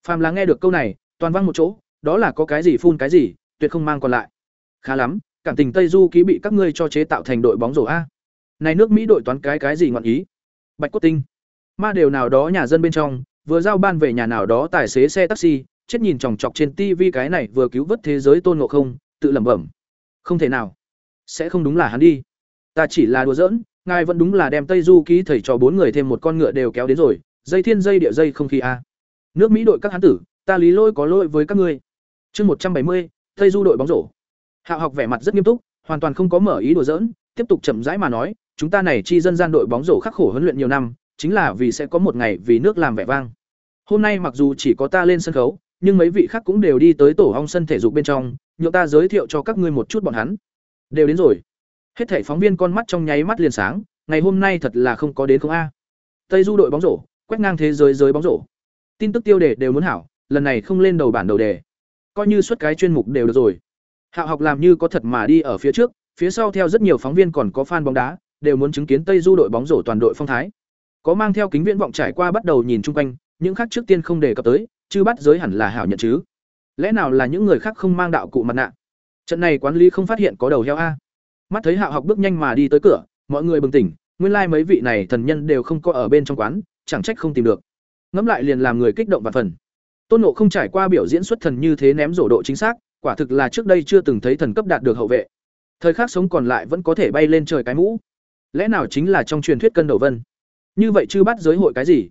Phàm là nghe được câu này, toàn văng một chỗ, đó là có cái gì phun cái gì, tuyệt không mang còn lại. Khá lắm, cảm tình tây du ký bị các ngươi cho chế tạo thành đội bóng rổ a. Này nước mỹ đội toán cái cái gì ngọn ý? Bạch cốt tinh. Ma đều nào đó nhà dân bên trong, vừa giao ban về nhà nào đó tài xế xe taxi, chết nhìn chòng chọc trên tivi cái này vừa cứu vớt thế giới tôn ngộ không, tự lẩm bẩm. Không thể nào. Sẽ không đúng là hắn đi. Ta chỉ là đùa giỡn ngài vẫn đúng là đem tây du ký thầy cho bốn người thêm một con ngựa đều kéo đến rồi, dây thiên dây địa dây không khí a. Nước mỹ đội các hán tử, ta lý lôi có lỗi với các ngươi. Chương một trăm bảy mươi, tây du đội bóng rổ. Hạo học vẻ mặt rất nghiêm túc, hoàn toàn không có mở ý đùa giỡn, tiếp tục chậm rãi mà nói, chúng ta này chi dân gian đội bóng rổ khắc khổ huấn luyện nhiều năm, chính là vì sẽ có một ngày vì nước làm vẻ vang. Hôm nay mặc dù chỉ có ta lên sân khấu, nhưng mấy vị khác cũng đều đi tới tổ hong sân thể dục bên trong nhựa ta giới thiệu cho các ngươi một chút bọn hắn. Đều đến rồi hết thảy phóng viên con mắt trong nháy mắt liền sáng, ngày hôm nay thật là không có đến không a. Tây du đội bóng rổ, quét ngang thế giới giới bóng rổ. Tin tức tiêu đề đều muốn hảo, lần này không lên đầu bản đầu đề. Coi như xuất cái chuyên mục đều được rồi. Hạo học làm như có thật mà đi ở phía trước, phía sau theo rất nhiều phóng viên còn có fan bóng đá, đều muốn chứng kiến tây du đội bóng rổ toàn đội phong thái. Có mang theo kính viễn vọng trải qua bắt đầu nhìn chung quanh, những khác trước tiên không đề cập tới, chứ bắt giới hẳn là hảo nhận chứ. Lẽ nào là những người khác không mang đạo cụ mặt nạ? Trận này quản lý không phát hiện có đầu heo a? Mắt thấy hạo học bước nhanh mà đi tới cửa mọi người bừng tỉnh nguyên lai mấy vị này thần nhân đều không có ở bên trong quán chẳng trách không tìm được. Ngẫm lại liền làm người kích động và phần. Tôn nộ không trải qua biểu diễn xuất thần như thế ném rổ độ chính xác quả thực là trước đây chưa từng thấy thần cấp đạt được hậu vệ. Thời khắc sống còn lại vẫn có thể bay lên trời cái mũ. Lẽ nào chính là trong truyền thuyết cân đầu vân? Như vậy chưa bắt giới hội cái gì?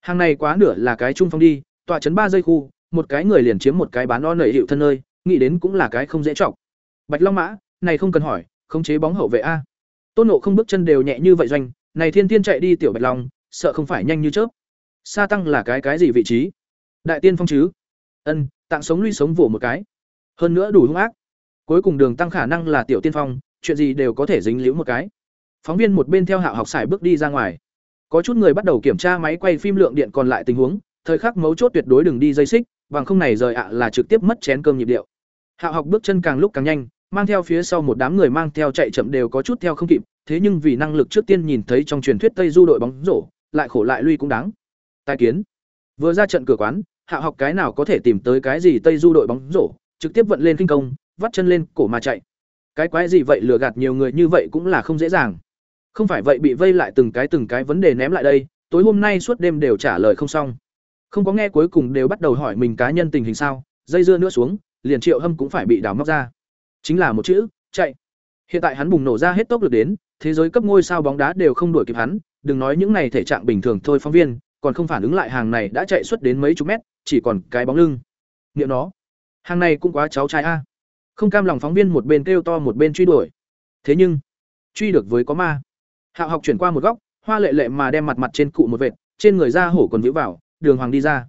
Hàng này quá nửa là cái trung phong đi tọa chấn ba giây khu một cái người liền chiếm một cái bán o nầy hiệu thân ơi, nghĩ đến cũng là cái không dễ trọng bạch long mã này không cần hỏi khống chế bóng hậu vệ a. Tôn nộ không bước chân đều nhẹ như vậy doanh, này thiên tiên chạy đi tiểu bạch long, sợ không phải nhanh như chớp. Sa tăng là cái cái gì vị trí? Đại tiên phong chứ? Ân, tạng sống lui sống vỗ một cái. Hơn nữa đủ hung ác. Cuối cùng đường tăng khả năng là tiểu tiên phong, chuyện gì đều có thể dính liễu một cái. Phóng viên một bên theo hạo học xài bước đi ra ngoài. Có chút người bắt đầu kiểm tra máy quay phim lượng điện còn lại tình huống, thời khắc mấu chốt tuyệt đối đừng đi dây xích, bằng không này rời ạ là trực tiếp mất chén cơm nhịp điệu. Hạo học bước chân càng lúc càng nhanh mang theo phía sau một đám người mang theo chạy chậm đều có chút theo không kịp, thế nhưng vì năng lực trước tiên nhìn thấy trong truyền thuyết tây du đội bóng rổ, lại khổ lại lui cũng đáng. Tài kiến. Vừa ra trận cửa quán, hạ học cái nào có thể tìm tới cái gì tây du đội bóng rổ, trực tiếp vận lên kinh công, vắt chân lên cổ mà chạy. Cái quái gì vậy lừa gạt nhiều người như vậy cũng là không dễ dàng. Không phải vậy bị vây lại từng cái từng cái vấn đề ném lại đây, tối hôm nay suốt đêm đều trả lời không xong. Không có nghe cuối cùng đều bắt đầu hỏi mình cá nhân tình hình sao, dây dưa nữa xuống, liền triệu hâm cũng phải bị đào móc ra chính là một chữ, chạy. Hiện tại hắn bùng nổ ra hết tốc lực đến, thế giới cấp ngôi sao bóng đá đều không đuổi kịp hắn. Đừng nói những này thể trạng bình thường thôi phóng viên, còn không phản ứng lại hàng này đã chạy suốt đến mấy chục mét, chỉ còn cái bóng lưng. Niệm nó. Hàng này cũng quá cháu trai a. Không cam lòng phóng viên một bên kêu to một bên truy đuổi. Thế nhưng, truy được với có ma. Hạo học chuyển qua một góc, hoa lệ lệ mà đem mặt mặt trên cụ một vệt, trên người ra hổ còn vĩu vào, đường hoàng đi ra.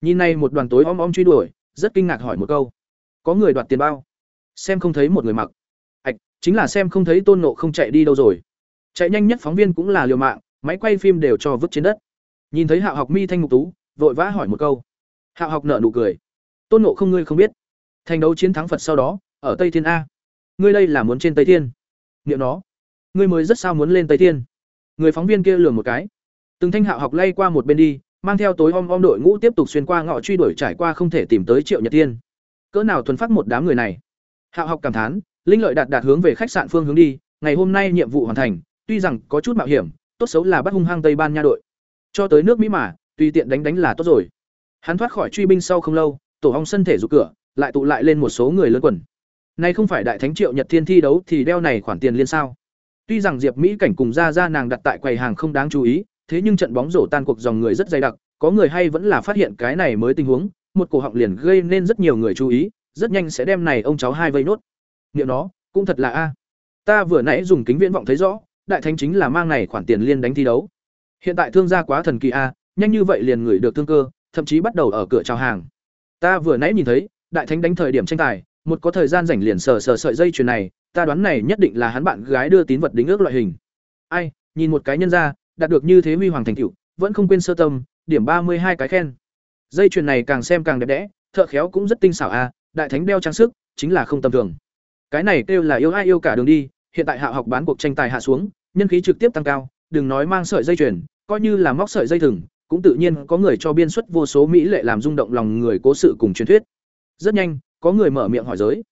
Nhìn này một đoàn tối om om truy đuổi, rất kinh ngạc hỏi một câu. Có người đoạt tiền bao? Xem không thấy một người mặc. Ạch, chính là xem không thấy tôn nộ không chạy đi đâu rồi. Chạy nhanh nhất phóng viên cũng là liều mạng, máy quay phim đều cho vứt trên đất. Nhìn thấy hạo học mi thanh ngục tú, vội vã hỏi một câu. Hạo học nợ nụ cười. Tôn nộ không ngươi không biết. Thành đấu chiến thắng phật sau đó, ở tây thiên a. Ngươi đây là muốn trên tây thiên. Niệm nó. Ngươi mới rất sao muốn lên tây thiên. Người phóng viên kia lừa một cái. Từng thanh hạo học lay qua một bên đi, mang theo tối om om đội ngũ tiếp tục xuyên qua ngõ truy đuổi trải qua không thể tìm tới triệu nhật tiên cỡ nào thuần phát một đám người này hạo học cảm thán linh lợi đạt đạt hướng về khách sạn phương hướng đi ngày hôm nay nhiệm vụ hoàn thành tuy rằng có chút mạo hiểm tốt xấu là bắt hung hăng tây ban nha đội. Cho tới nước mỹ mà tùy tiện đánh đánh là tốt rồi. Hắn thoát khỏi truy binh sau không lâu tổ hong sân thể dục cửa lại tụ lại lên một số người lớn quần. Này không phải đại thánh Triệu Nhật Thiên thi đấu thì đeo này khoản tiền liên sao? Tuy rằng Diệp Mỹ cảnh cùng ra ra nàng đặt tại quầy hàng không đáng chú ý, thế nhưng trận bóng rổ tan cuộc dòng người rất dày đặc, có người hay vẫn là phát hiện cái này mới tình huống, một cổ họng liền gây nên rất nhiều người chú ý, rất nhanh sẽ đem này ông cháu hai vây nốt. Niệm nó, cũng thật là a. Ta vừa nãy dùng kính viễn vọng thấy rõ, đại thánh chính là mang này khoản tiền liên đánh thi đấu. Hiện tại thương gia quá thần kỳ a, nhanh như vậy liền người được thương cơ, thậm chí bắt đầu ở cửa chào hàng. Ta vừa nãy nhìn thấy, đại thánh đánh thời điểm tranh tài, một có thời gian rảnh liền sờ sờ sợi dây chuyền này, ta đoán này nhất định là hắn bạn gái đưa tín vật đính ước loại hình. Ai, nhìn một cái nhân ra, đạt được như thế huy hoàng thành tựu, vẫn không quên sơ tâm, điểm ba mươi hai cái khen. Dây chuyền này càng xem càng đẹp đẽ, thợ khéo cũng rất tinh xảo a, đại thánh đeo trang sức, chính là không tầm thường. Cái này kêu là yêu ai yêu cả đường đi, hiện tại hạ học bán cuộc tranh tài hạ xuống, nhân khí trực tiếp tăng cao, đừng nói mang sợi dây chuyền, coi như là móc sợi dây thừng, cũng tự nhiên có người cho biên xuất vô số mỹ lệ làm rung động lòng người cố sự cùng truyền thuyết. Rất nhanh, có người mở miệng hỏi giới.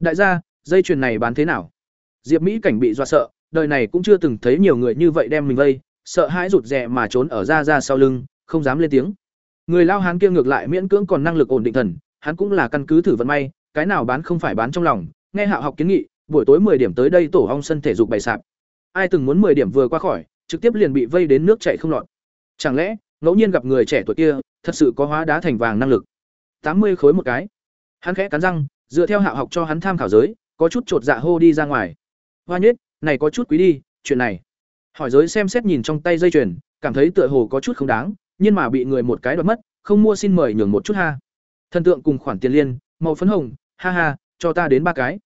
Đại gia, dây chuyền này bán thế nào? Diệp Mỹ cảnh bị dọa sợ, đời này cũng chưa từng thấy nhiều người như vậy đem mình vây, sợ hãi rụt rè mà trốn ở ra ra sau lưng, không dám lên tiếng. Người lao hán kia ngược lại miễn cưỡng còn năng lực ổn định thần, hắn cũng là căn cứ thử vận may, cái nào bán không phải bán trong lòng, nghe Hạo học kiến nghị, buổi tối 10 điểm tới đây tổ ong sân thể dục bày sạp. Ai từng muốn 10 điểm vừa qua khỏi, trực tiếp liền bị vây đến nước chảy không lọt. Chẳng lẽ, ngẫu nhiên gặp người trẻ tuổi kia, thật sự có hóa đá thành vàng năng lực. 80 khối một cái. Hắn khẽ cắn răng, dựa theo Hạo học cho hắn tham khảo giới, có chút trột dạ hô đi ra ngoài. Hoa nhất, này có chút quý đi, chuyện này. Hỏi giới xem xét nhìn trong tay dây chuyền, cảm thấy tựa hồ có chút không đáng, nhưng mà bị người một cái đoạt mất, không mua xin mời nhường một chút ha. Thần tượng cùng khoản tiền liên, màu phấn hồng, ha ha, cho ta đến ba cái.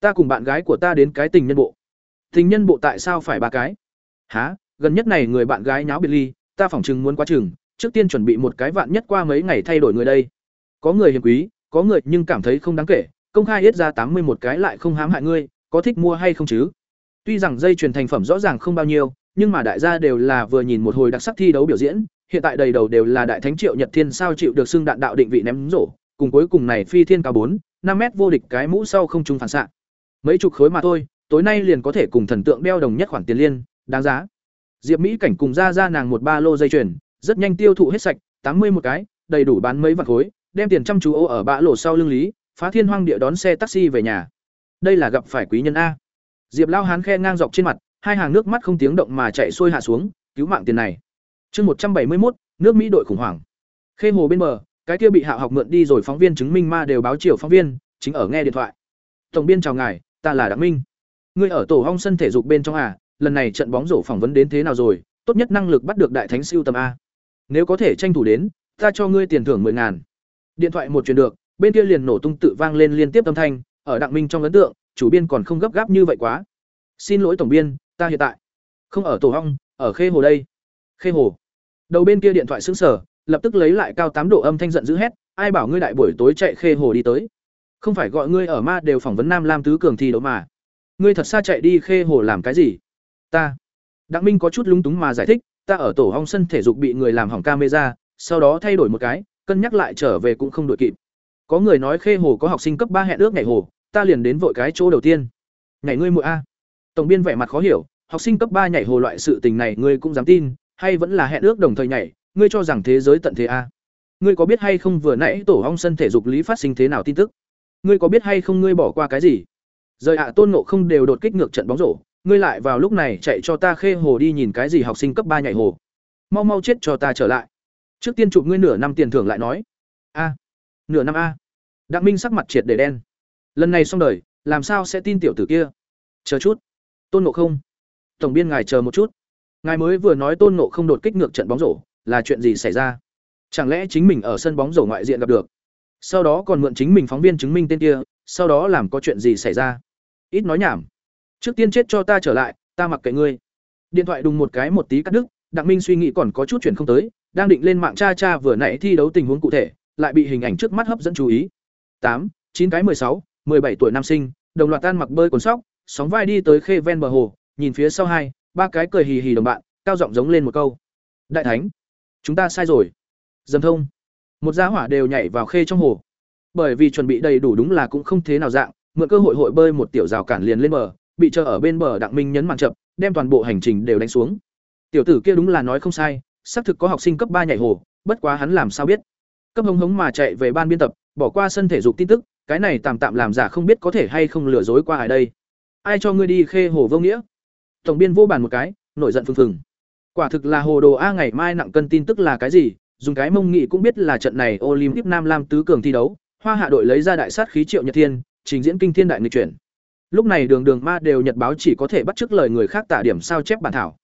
Ta cùng bạn gái của ta đến cái tình nhân bộ. Tình nhân bộ tại sao phải ba cái? há, gần nhất này người bạn gái nháo biệt ly, ta phỏng chừng muốn quá chừng, trước tiên chuẩn bị một cái vạn nhất qua mấy ngày thay đổi người đây. Có người hiền quý, có người nhưng cảm thấy không đáng kể, công khai hết ra tám mươi một cái lại không hám hại ngươi, có thích mua hay không chứ? Tuy rằng dây chuyền thành phẩm rõ ràng không bao nhiêu, nhưng mà đại gia đều là vừa nhìn một hồi đặc sắc thi đấu biểu diễn, hiện tại đầy đầu đều là đại thánh Triệu Nhật Thiên sao chịu được xưng đạn đạo định vị ném rổ, cùng cuối cùng này phi thiên cao bốn, năm mét vô địch cái mũ sau không trung phản xạ. Mấy chục khối mà thôi, tối nay liền có thể cùng thần tượng đeo đồng nhất khoản tiền liên, đáng giá. Diệp Mỹ cảnh cùng ra ra nàng một ba lô dây chuyền, rất nhanh tiêu thụ hết sạch, tám mươi một cái, đầy đủ bán mấy vạn khối, đem tiền chăm chú ô ở bã lỗ sau lưng lý, phá thiên hoang địa đón xe taxi về nhà. Đây là gặp phải quý nhân a. Diệp Lao Hán khe ngang dọc trên mặt, hai hàng nước mắt không tiếng động mà chạy xuôi hạ xuống, cứu mạng tiền này. Chương một trăm bảy mươi một, nước Mỹ đội khủng hoảng. Khê hồ bên bờ, cái kia bị Hạ học mượn đi rồi phóng viên chứng minh ma đều báo chiều phóng viên, chính ở nghe điện thoại. Tổng biên chào ngài, ta là Đặng Minh. Ngươi ở tổ hong sân thể dục bên trong à, lần này trận bóng rổ phỏng vấn đến thế nào rồi, tốt nhất năng lực bắt được đại thánh siêu tầm a. Nếu có thể tranh thủ đến, ta cho ngươi tiền thưởng mười ngàn. Điện thoại một truyền được, bên kia liền nổ tung tự vang lên liên tiếp âm thanh, ở Đặng Minh trong ấn tượng, chủ biên còn không gấp gáp như vậy quá. Xin lỗi tổng biên, ta hiện tại không ở tổ hong, ở Khê Hồ đây. Khê Hồ. Đầu bên kia điện thoại sững sờ, lập tức lấy lại cao tám độ âm thanh giận dữ hét, ai bảo ngươi đại buổi tối chạy Khê Hồ đi tới? Không phải gọi ngươi ở ma đều phỏng vấn Nam Lam tứ cường thi đấu mà. Ngươi thật xa chạy đi Khê Hồ làm cái gì? Ta. Đặng Minh có chút lúng túng mà giải thích, ta ở tổ hong sân thể dục bị người làm hỏng camera, sau đó thay đổi một cái, cân nhắc lại trở về cũng không đội kịp. Có người nói Khê Hồ có học sinh cấp ba hẹn ước nhảy hồ, ta liền đến vội cái chỗ đầu tiên. Nhảy ngươi mụi a. Tổng biên vẻ mặt khó hiểu, học sinh cấp ba nhảy hồ loại sự tình này ngươi cũng dám tin, hay vẫn là hẹn ước đồng thời nhảy, ngươi cho rằng thế giới tận thế a? Ngươi có biết hay không vừa nãy tổ hong sân thể dục lý phát sinh thế nào tin tức? Ngươi có biết hay không ngươi bỏ qua cái gì? Rời ạ Tôn Ngộ không đều đột kích ngược trận bóng rổ, ngươi lại vào lúc này chạy cho ta khê hồ đi nhìn cái gì học sinh cấp ba nhảy hồ. Mau mau chết cho ta trở lại. Trước tiên chụp ngươi nửa năm tiền thưởng lại nói. A, nửa năm a. Đặng Minh sắc mặt triệt để đen. Lần này xong đời, làm sao sẽ tin tiểu tử kia? Chờ chút. Tôn Ngộ không. Tổng biên ngài chờ một chút. Ngài mới vừa nói Tôn Ngộ không đột kích ngược trận bóng rổ, là chuyện gì xảy ra? Chẳng lẽ chính mình ở sân bóng rổ ngoại diện gặp được? Sau đó còn mượn chính mình phóng viên chứng minh tên kia, sau đó làm có chuyện gì xảy ra? Ít nói nhảm. Trước tiên chết cho ta trở lại, ta mặc kệ ngươi. Điện thoại đùng một cái một tí cắt đứt, Đặng Minh suy nghĩ còn có chút chuyện không tới, đang định lên mạng tra tra vừa nãy thi đấu tình huống cụ thể, lại bị hình ảnh trước mắt hấp dẫn chú ý. Tám, chín cái sáu, 17 tuổi nam sinh, đồng loạt tan mặc bơi quần sóc, sóng vai đi tới khê ven bờ hồ, nhìn phía sau hai, ba cái cười hì hì đồng bạn, cao giọng giống lên một câu. Đại thánh, chúng ta sai rồi. Dầm thông. Một gia hỏa đều nhảy vào khê trong hồ. Bởi vì chuẩn bị đầy đủ đúng là cũng không thế nào dạng, mượn cơ hội hội bơi một tiểu rào cản liền lên bờ, bị chờ ở bên bờ Đặng Minh nhấn màn chậm, đem toàn bộ hành trình đều đánh xuống. Tiểu tử kia đúng là nói không sai, xác thực có học sinh cấp ba nhảy hồ, bất quá hắn làm sao biết. Cấp hống hống mà chạy về ban biên tập, bỏ qua sân thể dục tin tức, cái này tạm tạm làm giả không biết có thể hay không lừa dối qua ở đây ai cho ngươi đi khê hồ vô nghĩa tổng biên vô bàn một cái, nổi giận phừng phừng. Quả thực là hồ đồ a ngày mai nặng cân tin tức là cái gì, dùng cái mông nghị cũng biết là trận này olympic nam lam tứ cường thi đấu, hoa hạ đội lấy ra đại sát khí triệu nhật thiên, trình diễn kinh thiên đại nghịch chuyển. Lúc này đường đường ma đều nhật báo chỉ có thể bắt chước lời người khác tả điểm sao chép bản thảo.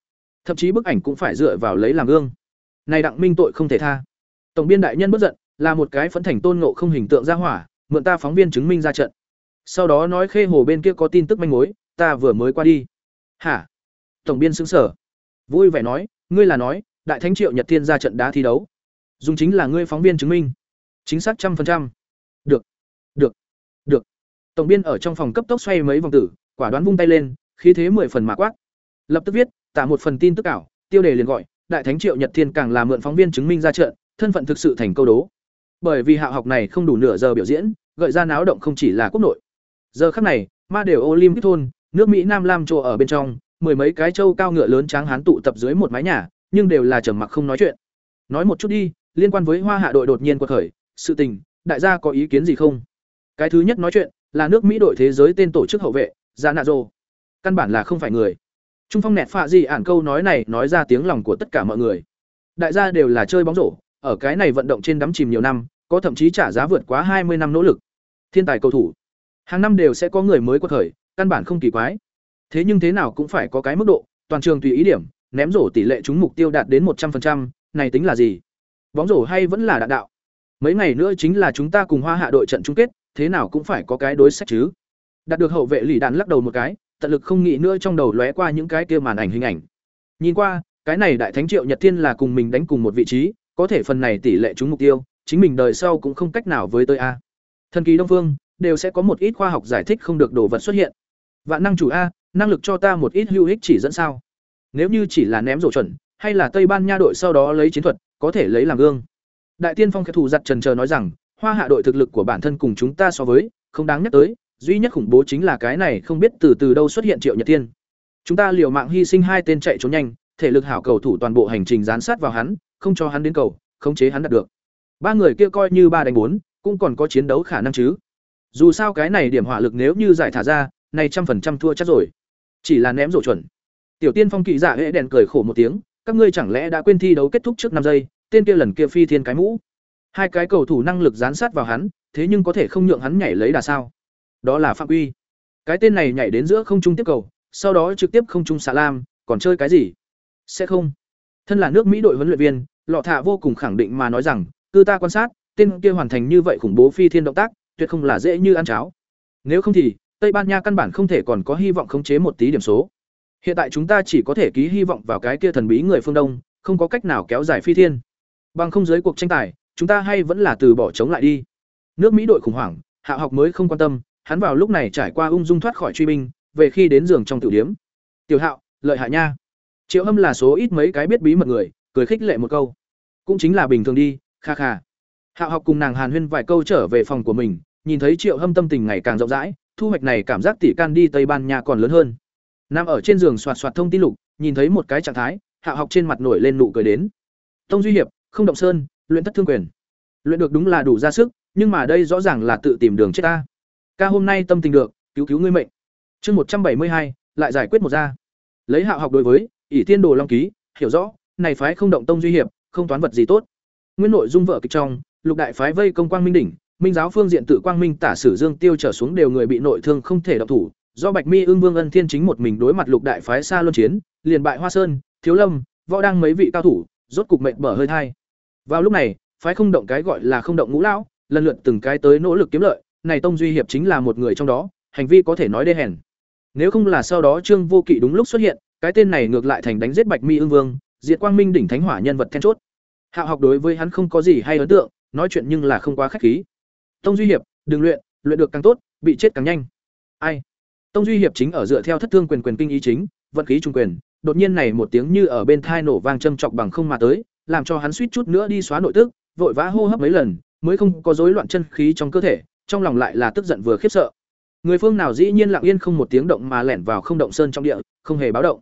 Thậm chí bức ảnh cũng phải dựa vào lấy làm gương. Này đặng minh tội không thể tha. Tổng biên đại nhân bất giận, là một cái phấn thành tôn ngộ không hình tượng ra hỏa, mượn ta phóng viên chứng minh ra trận. Sau đó nói khê hồ bên kia có tin tức manh mối, ta vừa mới qua đi hả? Tổng biên xứng sở. Vui vẻ nói, ngươi là nói, đại thánh triệu nhật thiên ra trận đá thi đấu. Dùng chính là ngươi phóng viên chứng minh. Chính xác trăm phần trăm. Được. Được. Được. Tổng biên ở trong phòng cấp tốc xoay mấy vòng tử, quả đoán vung tay lên, khí thế mười phần mạ quát. Lập tức viết tả một phần tin tức ảo. Tiêu đề liền gọi, đại thánh triệu nhật thiên càng là mượn phóng viên chứng minh ra trận, thân phận thực sự thành câu đố. Bởi vì hạ học này không đủ nửa giờ biểu diễn, gợi ra náo động không chỉ là quốc nội. Giờ khắc này, ma đều olympic thôn nước mỹ nam lam chỗ ở bên trong, mười mấy cái châu cao ngựa lớn tráng hán tụ tập dưới một mái nhà, nhưng đều là trầm mặc không nói chuyện. Nói một chút đi, liên quan với hoa hạ đội đột nhiên quật khởi, sự tình, đại gia có ý kiến gì không? Cái thứ nhất nói chuyện, là nước mỹ đội thế giới tên tổ chức hậu vệ ra nạ rô căn bản là không phải người. Trung phong nẹt phạ gì ản câu nói này nói ra tiếng lòng của tất cả mọi người. Đại gia đều là chơi bóng rổ, ở cái này vận động trên đắm chìm nhiều năm, có thậm chí trả giá vượt quá hai mươi năm nỗ lực. Thiên tài cầu thủ. Hàng năm đều sẽ có người mới quật khởi căn bản không kỳ quái. Thế nhưng thế nào cũng phải có cái mức độ, toàn trường tùy ý điểm, ném rổ tỷ lệ trúng mục tiêu đạt đến một trăm linh này tính là gì? Bóng rổ hay vẫn là đạn đạo? Mấy ngày nữa chính là chúng ta cùng hoa hạ đội trận chung kết, thế nào cũng phải có cái đối sách chứ. Đạt được hậu vệ lì đạn lắc đầu một cái, tận lực không nghĩ nữa trong đầu lóe qua những cái kia màn ảnh hình ảnh. Nhìn qua, cái này đại thánh triệu nhật thiên là cùng mình đánh cùng một vị trí, có thể phần này tỷ lệ trúng mục tiêu, chính mình đời sau cũng không cách nào với tới a. Thần kỳ đông phương đều sẽ có một ít khoa học giải thích không được đồ vật xuất hiện. Vạn năng chủ a, năng lực cho ta một ít hữu ích chỉ dẫn sao? Nếu như chỉ là ném rổ chuẩn, hay là tây ban nha đội sau đó lấy chiến thuật, có thể lấy làm gương. Đại tiên phong kẻ thù giặt trần chờ nói rằng, hoa hạ đội thực lực của bản thân cùng chúng ta so với, không đáng nhắc tới, duy nhất khủng bố chính là cái này không biết từ từ đâu xuất hiện triệu nhật tiên chúng ta liều mạng hy sinh hai tên chạy trốn nhanh, thể lực hảo cầu thủ toàn bộ hành trình gián sát vào hắn, không cho hắn đến cầu, khống chế hắn đạt được. Ba người kia coi như ba đánh bốn, cũng còn có chiến đấu khả năng chứ dù sao cái này điểm hỏa lực nếu như giải thả ra, này trăm phần trăm thua chắc rồi. Chỉ là ném rổ chuẩn. Tiểu tiên phong kỵ giả hệ đèn cười khổ một tiếng, các ngươi chẳng lẽ đã quên thi đấu kết thúc trước năm giây, tên kia lần kia phi thiên cái mũ. Hai cái cầu thủ năng lực gián sát vào hắn, thế nhưng có thể không nhượng hắn nhảy lấy đà sao? Đó là phạm uy cái tên này nhảy đến giữa không trung tiếp cầu, sau đó trực tiếp không trung xà lam, còn chơi cái gì? Sẽ không. Thân là nước mỹ đội huấn luyện viên, lọ thạ vô cùng khẳng định mà nói rằng cư ta quan sát, tên kia hoàn thành như vậy khủng bố phi thiên động tác tuyệt không là dễ như ăn cháo. Nếu không thì, tây ban nha căn bản không thể còn có hy vọng khống chế một tí điểm số. Hiện tại chúng ta chỉ có thể ký hy vọng vào cái kia thần bí người phương đông, không có cách nào kéo dài phi thiên. Bằng không giới cuộc tranh tài, chúng ta hay vẫn là từ bỏ chống lại đi. Nước mỹ đội khủng hoảng, hạ học mới không quan tâm, hắn vào lúc này trải qua ung dung thoát khỏi truy binh, về khi đến giường trong tiểu điếm. Tiểu hạo, lợi hại nha. Triệu hâm là số ít mấy cái biết bí mật người, cười khích lệ một câu. Cũng chính là bình thường đi, kha kha hạo học cùng nàng hàn huyên vài câu trở về phòng của mình, nhìn thấy triệu hâm tâm tình ngày càng rộng rãi, thu hoạch này cảm giác tỷ can đi tây ban nha còn lớn hơn. Nam ở trên giường soạt soạt thông tin lục, nhìn thấy một cái trạng thái, hạo học trên mặt nổi lên nụ cười đến. Tông duy hiệp, không động sơn, luyện thất thương quyền. Luyện được đúng là đủ ra sức, nhưng mà đây rõ ràng là tự tìm đường chết ta. Ca hôm nay tâm tình được, cứu cứu ngươi mệnh. Chương một trăm bảy mươi hai, lại giải quyết một ra. Lấy hạo học đối với, ỷ tiên đồ long ký, hiểu rõ, này phái không động tông duy hiệp, không toán vật gì tốt. Nguyên nội dung vợ kịch trong lục đại phái vây công quang minh đỉnh, minh giáo phương diện tự quang minh tả sử dương tiêu trở xuống đều người bị nội thương không thể động thủ, do bạch mi ưng vương ân thiên chính một mình đối mặt lục đại phái xa luân chiến, liền bại hoa sơn, thiếu lâm, võ đăng mấy vị cao thủ, rốt cục mệnh mở hơi thai. Vào lúc này, phái không động cái gọi là không động ngũ lão, lần lượt từng cái tới nỗ lực kiếm lợi, này tông duy hiệp chính là một người trong đó, hành vi có thể nói đê hèn. Nếu không là sau đó trương vô kỵ đúng lúc xuất hiện, cái tên này ngược lại thành đánh giết bạch mi ưng vương, diệt quang minh đỉnh thánh hỏa nhân vật then chốt. Hạo học đối với hắn không có gì hay ấn tượng nói chuyện nhưng là không quá khách khí. Tông duy hiệp, đừng luyện luyện được càng tốt, bị chết càng nhanh. Ai? Tông duy hiệp chính ở dựa theo thất thương quyền quyền kinh ý chính, vận khí trung quyền, đột nhiên này một tiếng như ở bên thai nổ vang châm chọc bằng không mà tới, làm cho hắn suýt chút nữa đi xóa nội tức, vội vã hô hấp mấy lần, mới không có rối loạn chân khí trong cơ thể, trong lòng lại là tức giận vừa khiếp sợ. Người phương nào dĩ nhiên lặng yên không một tiếng động mà lẻn vào không động sơn trong địa, không hề báo động.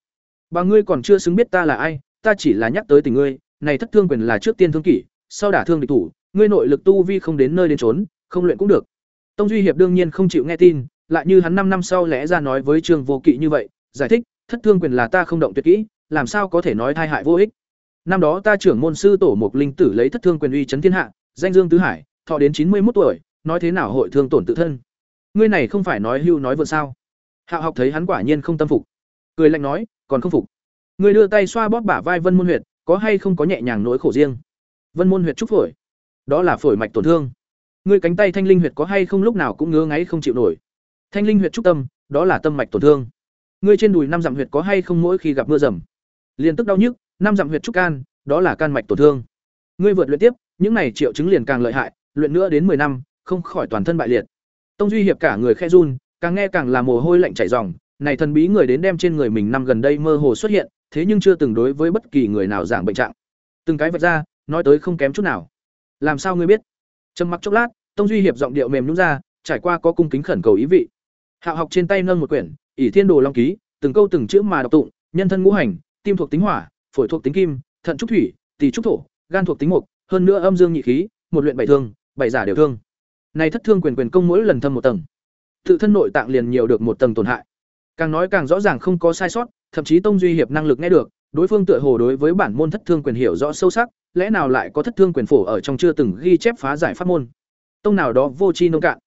Bà ngươi còn chưa xứng biết ta là ai, ta chỉ là nhắc tới tình ngươi, này thất thương quyền là trước tiên thương kỷ, sau đả thương địch thủ ngươi nội lực tu vi không đến nơi đến trốn không luyện cũng được Tông Duy Hiệp đương nhiên không chịu nghe tin, lại như hắn năm năm sau lẽ ra nói với Trương Vô Kỵ như vậy, giải thích, thất thương quyền là ta không động tuyệt kỹ, làm sao có thể nói thai hại vô ích. Năm đó ta trưởng môn sư tổ Mục Linh Tử lấy thất thương quyền uy chấn thiên hạ, danh dương tứ hải, thọ đến chín mươi 91 tuổi, nói thế nào hội thương tổn tự thân. Ngươi này không phải nói hưu nói vượn sao? Hạo học thấy hắn quả nhiên không tâm phục, cười lạnh nói, còn không phục. Ngươi đưa tay xoa bóp bả vai Vân Môn huyệt, có hay không có nhẹ nhàng nỗi khổ riêng? Vân Môn huyệt trúc phổi, đó là phổi mạch tổn thương. Ngươi cánh tay thanh linh huyệt có hay không lúc nào cũng ngứa ngáy không chịu nổi? Thanh linh huyệt trúc tâm, đó là tâm mạch tổn thương. Ngươi trên đùi năm dặm huyệt có hay không mỗi khi gặp mưa rầm? liền tức đau nhức, năm dặm huyệt trúc can, đó là can mạch tổn thương. Ngươi vượt luyện tiếp, những này triệu chứng liền càng lợi hại, luyện nữa đến 10 năm, không khỏi toàn thân bại liệt. Tông Duy Hiệp cả người khe run, càng nghe càng là mồ hôi lạnh chảy ròng, này thần bí người đến đem trên người mình năm gần đây mơ hồ xuất hiện, thế nhưng chưa từng đối với bất kỳ người nào giảng bệnh trạng. Từng cái vật ra, nói tới không kém chút nào. Làm sao ngươi biết? Trầm mặc chốc lát, Tông Duy Hiệp giọng điệu mềm nhũn ra, trải qua có cung kính khẩn cầu ý vị. Hạo học trên tay nâng một quyển, ỷ thiên đồ long ký, từng câu từng chữ mà đọc tụng, nhân thân ngũ hành, tim thuộc tính hỏa, phổi thuộc tính kim, thận trúc thủy, tỳ trúc thổ, gan thuộc tính mộc, hơn nữa âm dương nhị khí, một luyện bảy thương, bảy giả đều thương. Này thất thương quyền quyền công mỗi lần thâm một tầng, tự thân nội tạng liền nhiều được một tầng tổn hại. Càng nói càng rõ ràng không có sai sót, thậm chí Tông Duy hiệp năng lực nghe được, đối phương tựa hồ đối với bản môn thất thương quyền hiểu rõ sâu sắc, lẽ nào lại có thất thương quyền phổ ở trong chưa từng ghi chép phá giải pháp môn. Tông nào đó vô chi nông cạn,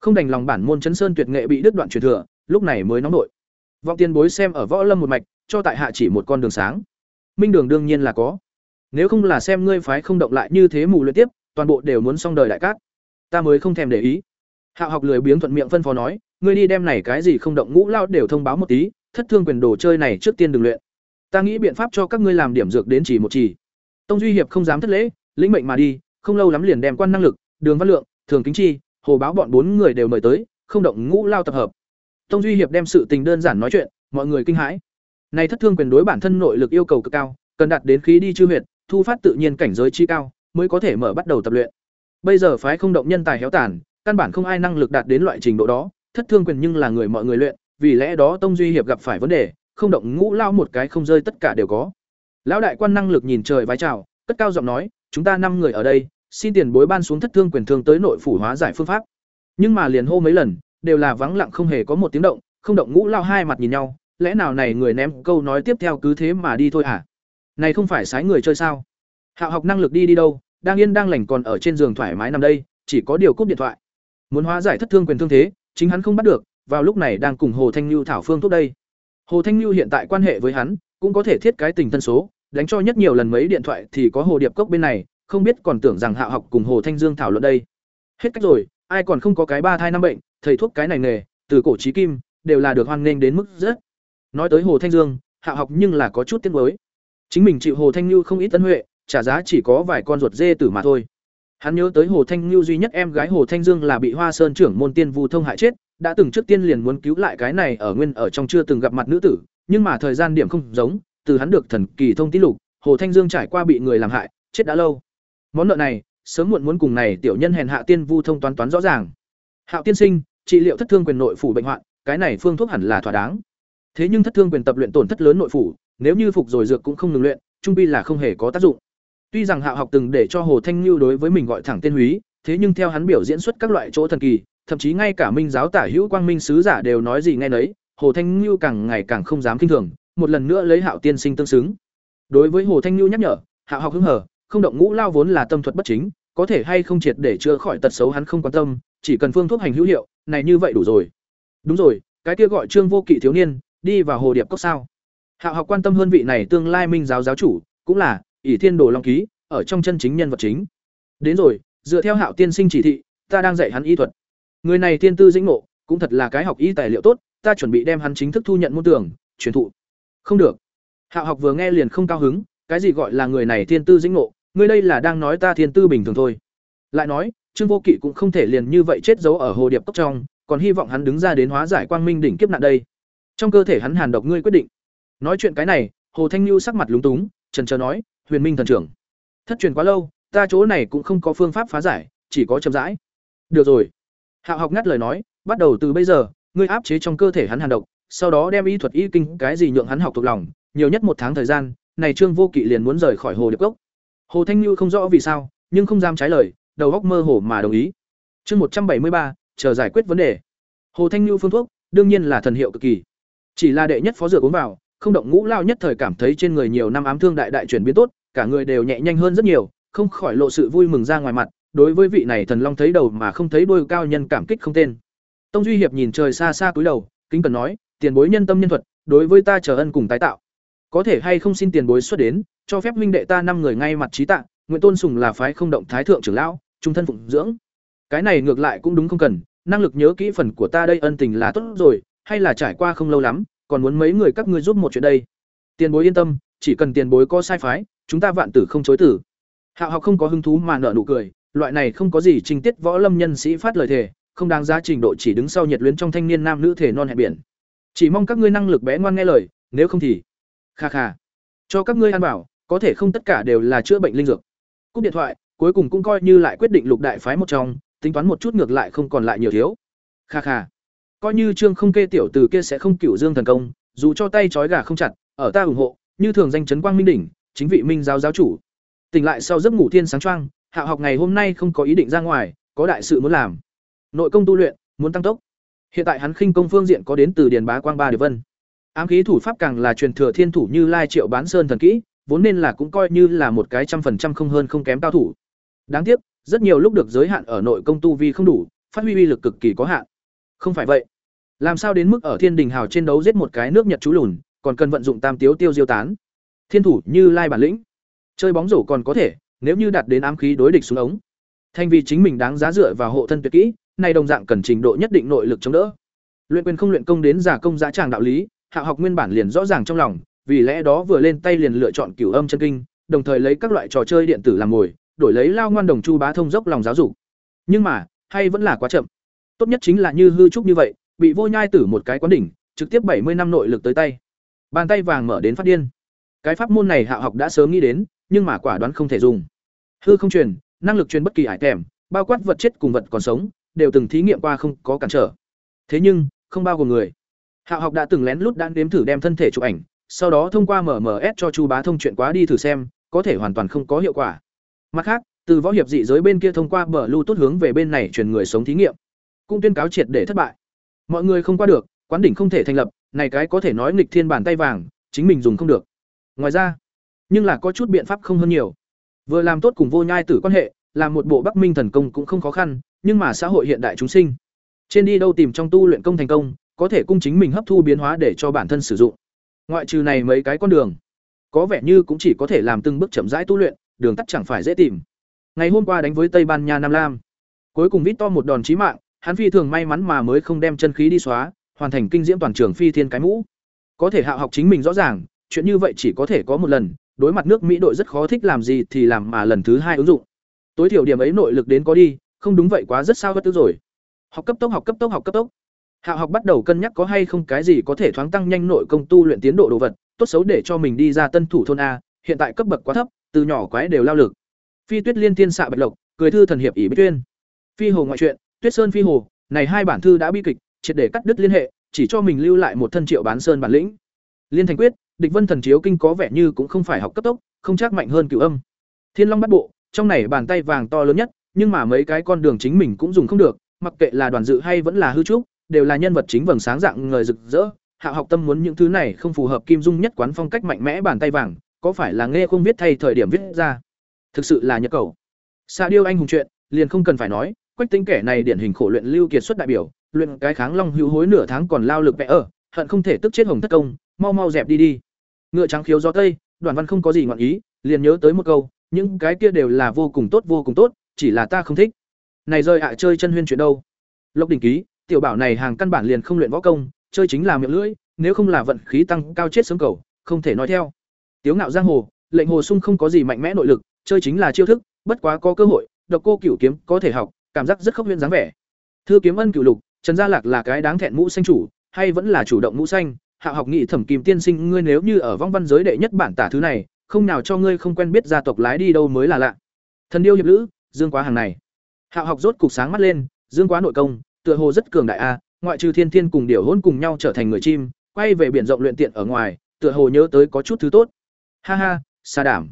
không đành lòng bản môn chấn sơn tuyệt nghệ bị đứt đoạn truyền thừa, lúc này mới nóng nổi Vọng tiền bối xem ở võ lâm một mạch, cho tại hạ chỉ một con đường sáng. Minh đường đương nhiên là có. Nếu không là xem ngươi phái không động lại như thế mù luyện tiếp, toàn bộ đều muốn xong đời đại cát. Ta mới không thèm để ý. Hạo học lười biếng thuận miệng phân phó nói, ngươi đi đem này cái gì không động ngũ lao đều thông báo một tí, thất thương quyền đồ chơi này trước tiên đừng luyện. Ta nghĩ biện pháp cho các ngươi làm điểm dược đến chỉ một chỉ. Tông Duy Hiệp không dám thất lễ, lĩnh mệnh mà đi, không lâu lắm liền đem quan năng lực, Đường Văn Lượng, Thường Kính Chi, Hồ Báo bọn bốn người đều mời tới, không động ngũ lao tập hợp. Tông Duy Hiệp đem sự tình đơn giản nói chuyện, mọi người kinh hãi. Này thất thương quyền đối bản thân nội lực yêu cầu cực cao, cần đạt đến khí đi chư huyệt, thu phát tự nhiên cảnh giới chi cao, mới có thể mở bắt đầu tập luyện. Bây giờ phái không động nhân tài héo tàn, căn bản không ai năng lực đạt đến loại trình độ đó, thất thương quyền nhưng là người mọi người luyện, vì lẽ đó Tông Duy Hiệp gặp phải vấn đề, không động ngũ lao một cái không rơi tất cả đều có. Lão đại quan năng lực nhìn trời vái chào, cất cao giọng nói, chúng ta năm người ở đây, xin tiền bối ban xuống thất thương quyền thương tới nội phủ hóa giải phương pháp. Nhưng mà liền hô mấy lần, đều là vắng lặng không hề có một tiếng động, không động ngũ lao hai mặt nhìn nhau, lẽ nào này người ném câu nói tiếp theo cứ thế mà đi thôi hả? Này không phải sái người chơi sao? Hạo học năng lực đi đi đâu, đang yên đang lành còn ở trên giường thoải mái nằm đây, chỉ có điều cúp điện thoại. Muốn hóa giải thất thương quyền thương thế, chính hắn không bắt được, vào lúc này đang cùng Hồ Thanh Nưu thảo phương thuốc đây. Hồ Thanh Nhu hiện tại quan hệ với hắn, cũng có thể thiết cái tình thân số, đánh cho nhất nhiều lần mấy điện thoại thì có Hồ Điệp Cốc bên này, không biết còn tưởng rằng Hạo học cùng Hồ Thanh Dương thảo luận đây. Hết cách rồi, ai còn không có cái ba thai năm bệnh, thầy thuốc cái này nghề, từ cổ chí kim, đều là được hoan nghênh đến mức rất. Nói tới Hồ Thanh Dương, Hạo học nhưng là có chút tiếc nuối. Chính mình chịu Hồ Thanh Nhu không ít tân huệ, trả giá chỉ có vài con ruột dê tử mà thôi. Hắn nhớ tới Hồ Thanh Nhu duy nhất em gái Hồ Thanh Dương là bị Hoa Sơn trưởng môn tiên Vu Thông hại chết, đã từng trước tiên liền muốn cứu lại cái này ở nguyên ở trong chưa từng gặp mặt nữ tử, nhưng mà thời gian điểm không giống, từ hắn được thần kỳ thông tin lục, Hồ Thanh Dương trải qua bị người làm hại, chết đã lâu. Món nợ này, sớm muộn muốn cùng này tiểu nhân hèn hạ tiên Vu Thông toán toán rõ ràng. Hạo tiên sinh, trị liệu thất thương quyền nội phủ bệnh hoạn, cái này phương thuốc hẳn là thỏa đáng. Thế nhưng thất thương quyền tập luyện tổn thất lớn nội phủ, nếu như phục rồi dược cũng không ngừng luyện, trung bi là không hề có tác dụng. Tuy rằng Hạo học từng để cho Hồ Thanh Nưu đối với mình gọi thẳng tên húy, thế nhưng theo hắn biểu diễn xuất các loại chỗ thần kỳ, thậm chí ngay cả Minh giáo tả hữu quang minh sứ giả đều nói gì nghe nấy, Hồ Thanh ngưu càng ngày càng không dám kinh thường, một lần nữa lấy Hạo tiên sinh tương xứng. Đối với Hồ Thanh ngưu nhắc nhở, Hạo học hứng hở, không động ngũ lao vốn là tâm thuật bất chính, có thể hay không triệt để chữa khỏi tật xấu hắn không quan tâm, chỉ cần phương thuốc hành hữu hiệu, này như vậy đủ rồi. Đúng rồi, cái kia gọi Trương Vô Kỵ thiếu niên, đi vào hồ điệp cốc sao? Hạo học quan tâm hơn vị này tương lai minh giáo giáo chủ, cũng là ỷ thiên đồ long ký ở trong chân chính nhân vật chính đến rồi dựa theo hạo tiên sinh chỉ thị ta đang dạy hắn y thuật người này thiên tư dĩnh ngộ, cũng thật là cái học y tài liệu tốt, ta chuẩn bị đem hắn chính thức thu nhận môn tưởng truyền thụ. Không được. Hạo học vừa nghe liền không cao hứng, cái gì gọi là người này thiên tư dĩnh ngộ ngươi đây là đang nói ta thiên tư bình thường thôi. Lại nói, trương vô kỵ cũng không thể liền như vậy chết giấu ở hồ điệp cốc trong, còn hy vọng hắn đứng ra đến hóa giải quang minh đỉnh kiếp nạn đây. Trong cơ thể hắn hàn độc ngươi quyết định. Nói chuyện cái này, hồ thanh lưu sắc mặt lúng túng, trần trờ nói, huyền minh thần trưởng, thất truyền quá lâu, ta chỗ này cũng không có phương pháp phá giải, chỉ có chậm rãi. Được rồi hạo học ngắt lời nói bắt đầu từ bây giờ ngươi áp chế trong cơ thể hắn hàn độc sau đó đem y thuật y kinh cái gì nhượng hắn học thuộc lòng nhiều nhất một tháng thời gian này trương vô kỵ liền muốn rời khỏi hồ điệp cốc hồ thanh như không rõ vì sao nhưng không dám trái lời đầu óc mơ hồ mà đồng ý chương một trăm bảy mươi ba chờ giải quyết vấn đề. Hồ Thanh Nhu phương thuốc, đương nhiên là thần hiệu cực kỳ. Chỉ là đệ nhất phó dược uống vào, không động ngũ lao nhất thời cảm thấy trên người nhiều năm ám thương đại đại chuyển biến tốt, cả người đều nhẹ nhanh hơn rất nhiều, không khỏi lộ sự vui mừng ra ngoài mặt, đối với vị này thần long thấy đầu mà không thấy đuôi cao nhân cảm kích không tên. Tông Duy Hiệp nhìn trời xa xa cúi đầu, kính cần nói, tiền bối nhân tâm nhân thuật, đối với ta chờ ân cùng tái tạo. Có thể hay không xin tiền bối xuất đến, cho phép huynh đệ ta năm người ngay mặt trí tạ, nguyễn tôn sùng là phái không động thái thượng trưởng lão, trung thân phụng dưỡng. Cái này ngược lại cũng đúng không cần, năng lực nhớ kỹ phần của ta đây ân tình là tốt rồi, hay là trải qua không lâu lắm, còn muốn mấy người các ngươi giúp một chuyện đây. Tiền bối yên tâm, chỉ cần tiền bối có sai phái, chúng ta vạn tử không chối tử. Hạo học không có hứng thú mà nở nụ cười, loại này không có gì trình tiết võ lâm nhân sĩ phát lời thề, không đáng giá trình độ chỉ đứng sau nhiệt luyến trong thanh niên nam nữ thể non hẹn biển. Chỉ mong các ngươi năng lực bé ngoan nghe lời, nếu không thì kha kha. Cho các ngươi ăn bảo, có thể không tất cả đều là chữa bệnh linh dược. Cúp điện thoại, cuối cùng cũng coi như lại quyết định lục đại phái một trong, tính toán một chút ngược lại không còn lại nhiều thiếu. Kha kha. Coi như Trương không kê tiểu từ kia sẽ không cửu dương thần công, dù cho tay trói gà không chặt, ở ta ủng hộ, như thường danh chấn quang minh đỉnh, chính vị minh giáo giáo chủ. Tỉnh lại sau giấc ngủ thiên sáng choang, Hạ học ngày hôm nay không có ý định ra ngoài, có đại sự muốn làm. Nội công tu luyện, muốn tăng tốc. Hiện tại hắn khinh công phương diện có đến từ Điền Bá Quang Ba Điệp Vân. Ám khí thủ pháp càng là truyền thừa thiên thủ như Lai Triệu Bán Sơn thần kỹ, vốn nên là cũng coi như là một cái trăm phần trăm không hơn không kém cao thủ. Đáng tiếc, rất nhiều lúc được giới hạn ở nội công tu vi không đủ, phát huy uy lực cực kỳ có hạn. Không phải vậy, làm sao đến mức ở Thiên Đình Hào trên đấu giết một cái nước Nhật chú lùn, còn cần vận dụng Tam Tiếu Tiêu Diêu tán. Thiên thủ như Lai bản lĩnh, chơi bóng rổ còn có thể, nếu như đạt đến ám khí đối địch xuống ống. Thành vì chính mình đáng giá dựa vào hộ thân tuyệt kỹ, nay đồng dạng cần trình độ nhất định nội lực chống đỡ. Luyện quyền không luyện công đến giả công giá tràng đạo lý, Hạ học nguyên bản liền rõ ràng trong lòng, vì lẽ đó vừa lên tay liền lựa chọn cửu âm chân kinh, đồng thời lấy các loại trò chơi điện tử làm mồi, đổi lấy lao ngoan đồng chu bá thông dốc lòng giáo dục. Nhưng mà, hay vẫn là quá chậm. Tốt nhất chính là như hư trúc như vậy, bị vô nhai tử một cái quán đỉnh, trực tiếp bảy mươi năm nội lực tới tay. Bàn tay vàng mở đến phát điên. Cái pháp môn này Hạ học đã sớm nghĩ đến, nhưng mà quả đoán không thể dùng. Hư không truyền, năng lực truyền bất kỳ ải kèm, bao quát vật chết cùng vật còn sống, đều từng thí nghiệm qua không có cản trở. Thế nhưng, không bao gồm người. Hạo học đã từng lén lút đan đếm thử đem thân thể chụp ảnh, sau đó thông qua MMS cho Chu Bá thông chuyện quá đi thử xem, có thể hoàn toàn không có hiệu quả. Mặt khác, từ võ hiệp dị giới bên kia thông qua bờ tốt hướng về bên này truyền người sống thí nghiệm, cũng tuyên cáo triệt để thất bại. Mọi người không qua được, quán đỉnh không thể thành lập, này cái có thể nói nghịch thiên bản tay vàng, chính mình dùng không được. Ngoài ra, nhưng là có chút biện pháp không hơn nhiều. Vừa làm tốt cùng vô nhai tử quan hệ, làm một bộ Bắc Minh thần công cũng không khó khăn, nhưng mà xã hội hiện đại chúng sinh, trên đi đâu tìm trong tu luyện công thành công, có thể cung chính mình hấp thu biến hóa để cho bản thân sử dụng. Ngoại trừ này mấy cái con đường, có vẻ như cũng chỉ có thể làm từng bước chậm rãi tu luyện, đường tắt chẳng phải dễ tìm. Ngày hôm qua đánh với Tây Ban Nha Nam Lam, cuối cùng Victor một đòn chí mạng, hắn phi thường may mắn mà mới không đem chân khí đi xóa, hoàn thành kinh diễm toàn trường phi thiên cái mũ. Có thể hạ học chính mình rõ ràng, chuyện như vậy chỉ có thể có một lần, đối mặt nước Mỹ đội rất khó thích làm gì thì làm mà lần thứ hai ứng dụng. Tối thiểu điểm ấy nội lực đến có đi, không đúng vậy quá rất sao bất tức rồi. Học cấp tốc học cấp tốc học cấp tốc. Hạo học bắt đầu cân nhắc có hay không cái gì có thể thoáng tăng nhanh nội công tu luyện tiến độ đồ vật, tốt xấu để cho mình đi ra tân thủ thôn a, hiện tại cấp bậc quá thấp, từ nhỏ quái đều lao lực. Phi Tuyết Liên Tiên xạ bạch lộc, cười thư thần hiệp ỷ bích tuyên. Phi hồ ngoại truyện, Tuyết Sơn phi hồ, này hai bản thư đã bi kịch, triệt để cắt đứt liên hệ, chỉ cho mình lưu lại một thân triệu bán sơn bản lĩnh. Liên thành quyết, địch vân thần chiếu kinh có vẻ như cũng không phải học cấp tốc, không chắc mạnh hơn cửu âm. Thiên Long bắt bộ, trong này bàn tay vàng to lớn nhất, nhưng mà mấy cái con đường chính mình cũng dùng không được, mặc kệ là đoàn dự hay vẫn là hư trúc, đều là nhân vật chính vầng sáng dạng người rực rỡ. Hạ học tâm muốn những thứ này không phù hợp kim dung nhất quán phong cách mạnh mẽ bàn tay vàng, có phải là nghe không biết thay thời điểm viết ra. Thực sự là nhật cầu. Sa điêu anh hùng chuyện, liền không cần phải nói, quách tính kẻ này điển hình khổ luyện lưu kiệt xuất đại biểu, luyện cái kháng long hữu hối nửa tháng còn lao lực vẽ ở, hận không thể tức chết hồng thất công, mau mau dẹp đi đi. Ngựa trắng khiếu gió tây, đoàn văn không có gì ngọn ý, liền nhớ tới một câu, những cái kia đều là vô cùng tốt vô cùng tốt, chỉ là ta không thích. Này rơi ạ chơi chân huyên chuyện đâu? Lộc đỉnh ký, tiểu bảo này hàng căn bản liền không luyện võ công, chơi chính là miệng lưỡi, nếu không là vận khí tăng cao chết sớm cầu, không thể nói theo. Tiếu ngạo giang hồ, lệnh hồ sung không có gì mạnh mẽ nội lực, chơi chính là chiêu thức, bất quá có cơ hội, độc cô cửu kiếm có thể học, cảm giác rất khốc huyễn dáng vẻ. Thư kiếm ân cửu lục, Trần Gia Lạc là cái đáng thẹn mũ xanh chủ, hay vẫn là chủ động mũ xanh, hạ học nghị thẩm kim tiên sinh ngươi nếu như ở vong văn giới đệ nhất bản tả thứ này, không nào cho ngươi không quen biết gia tộc lái đi đâu mới là lạ. Thần điêu hiệp lữ, dương quá hàng này. Hạ học rốt cục sáng mắt lên, dương quá nội công, tựa hồ rất cường đại a, ngoại trừ thiên thiên cùng điểu hôn cùng nhau trở thành người chim, quay về biển rộng luyện tiện ở ngoài, tựa hồ nhớ tới có chút thứ tốt. Ha ha, xà đảm.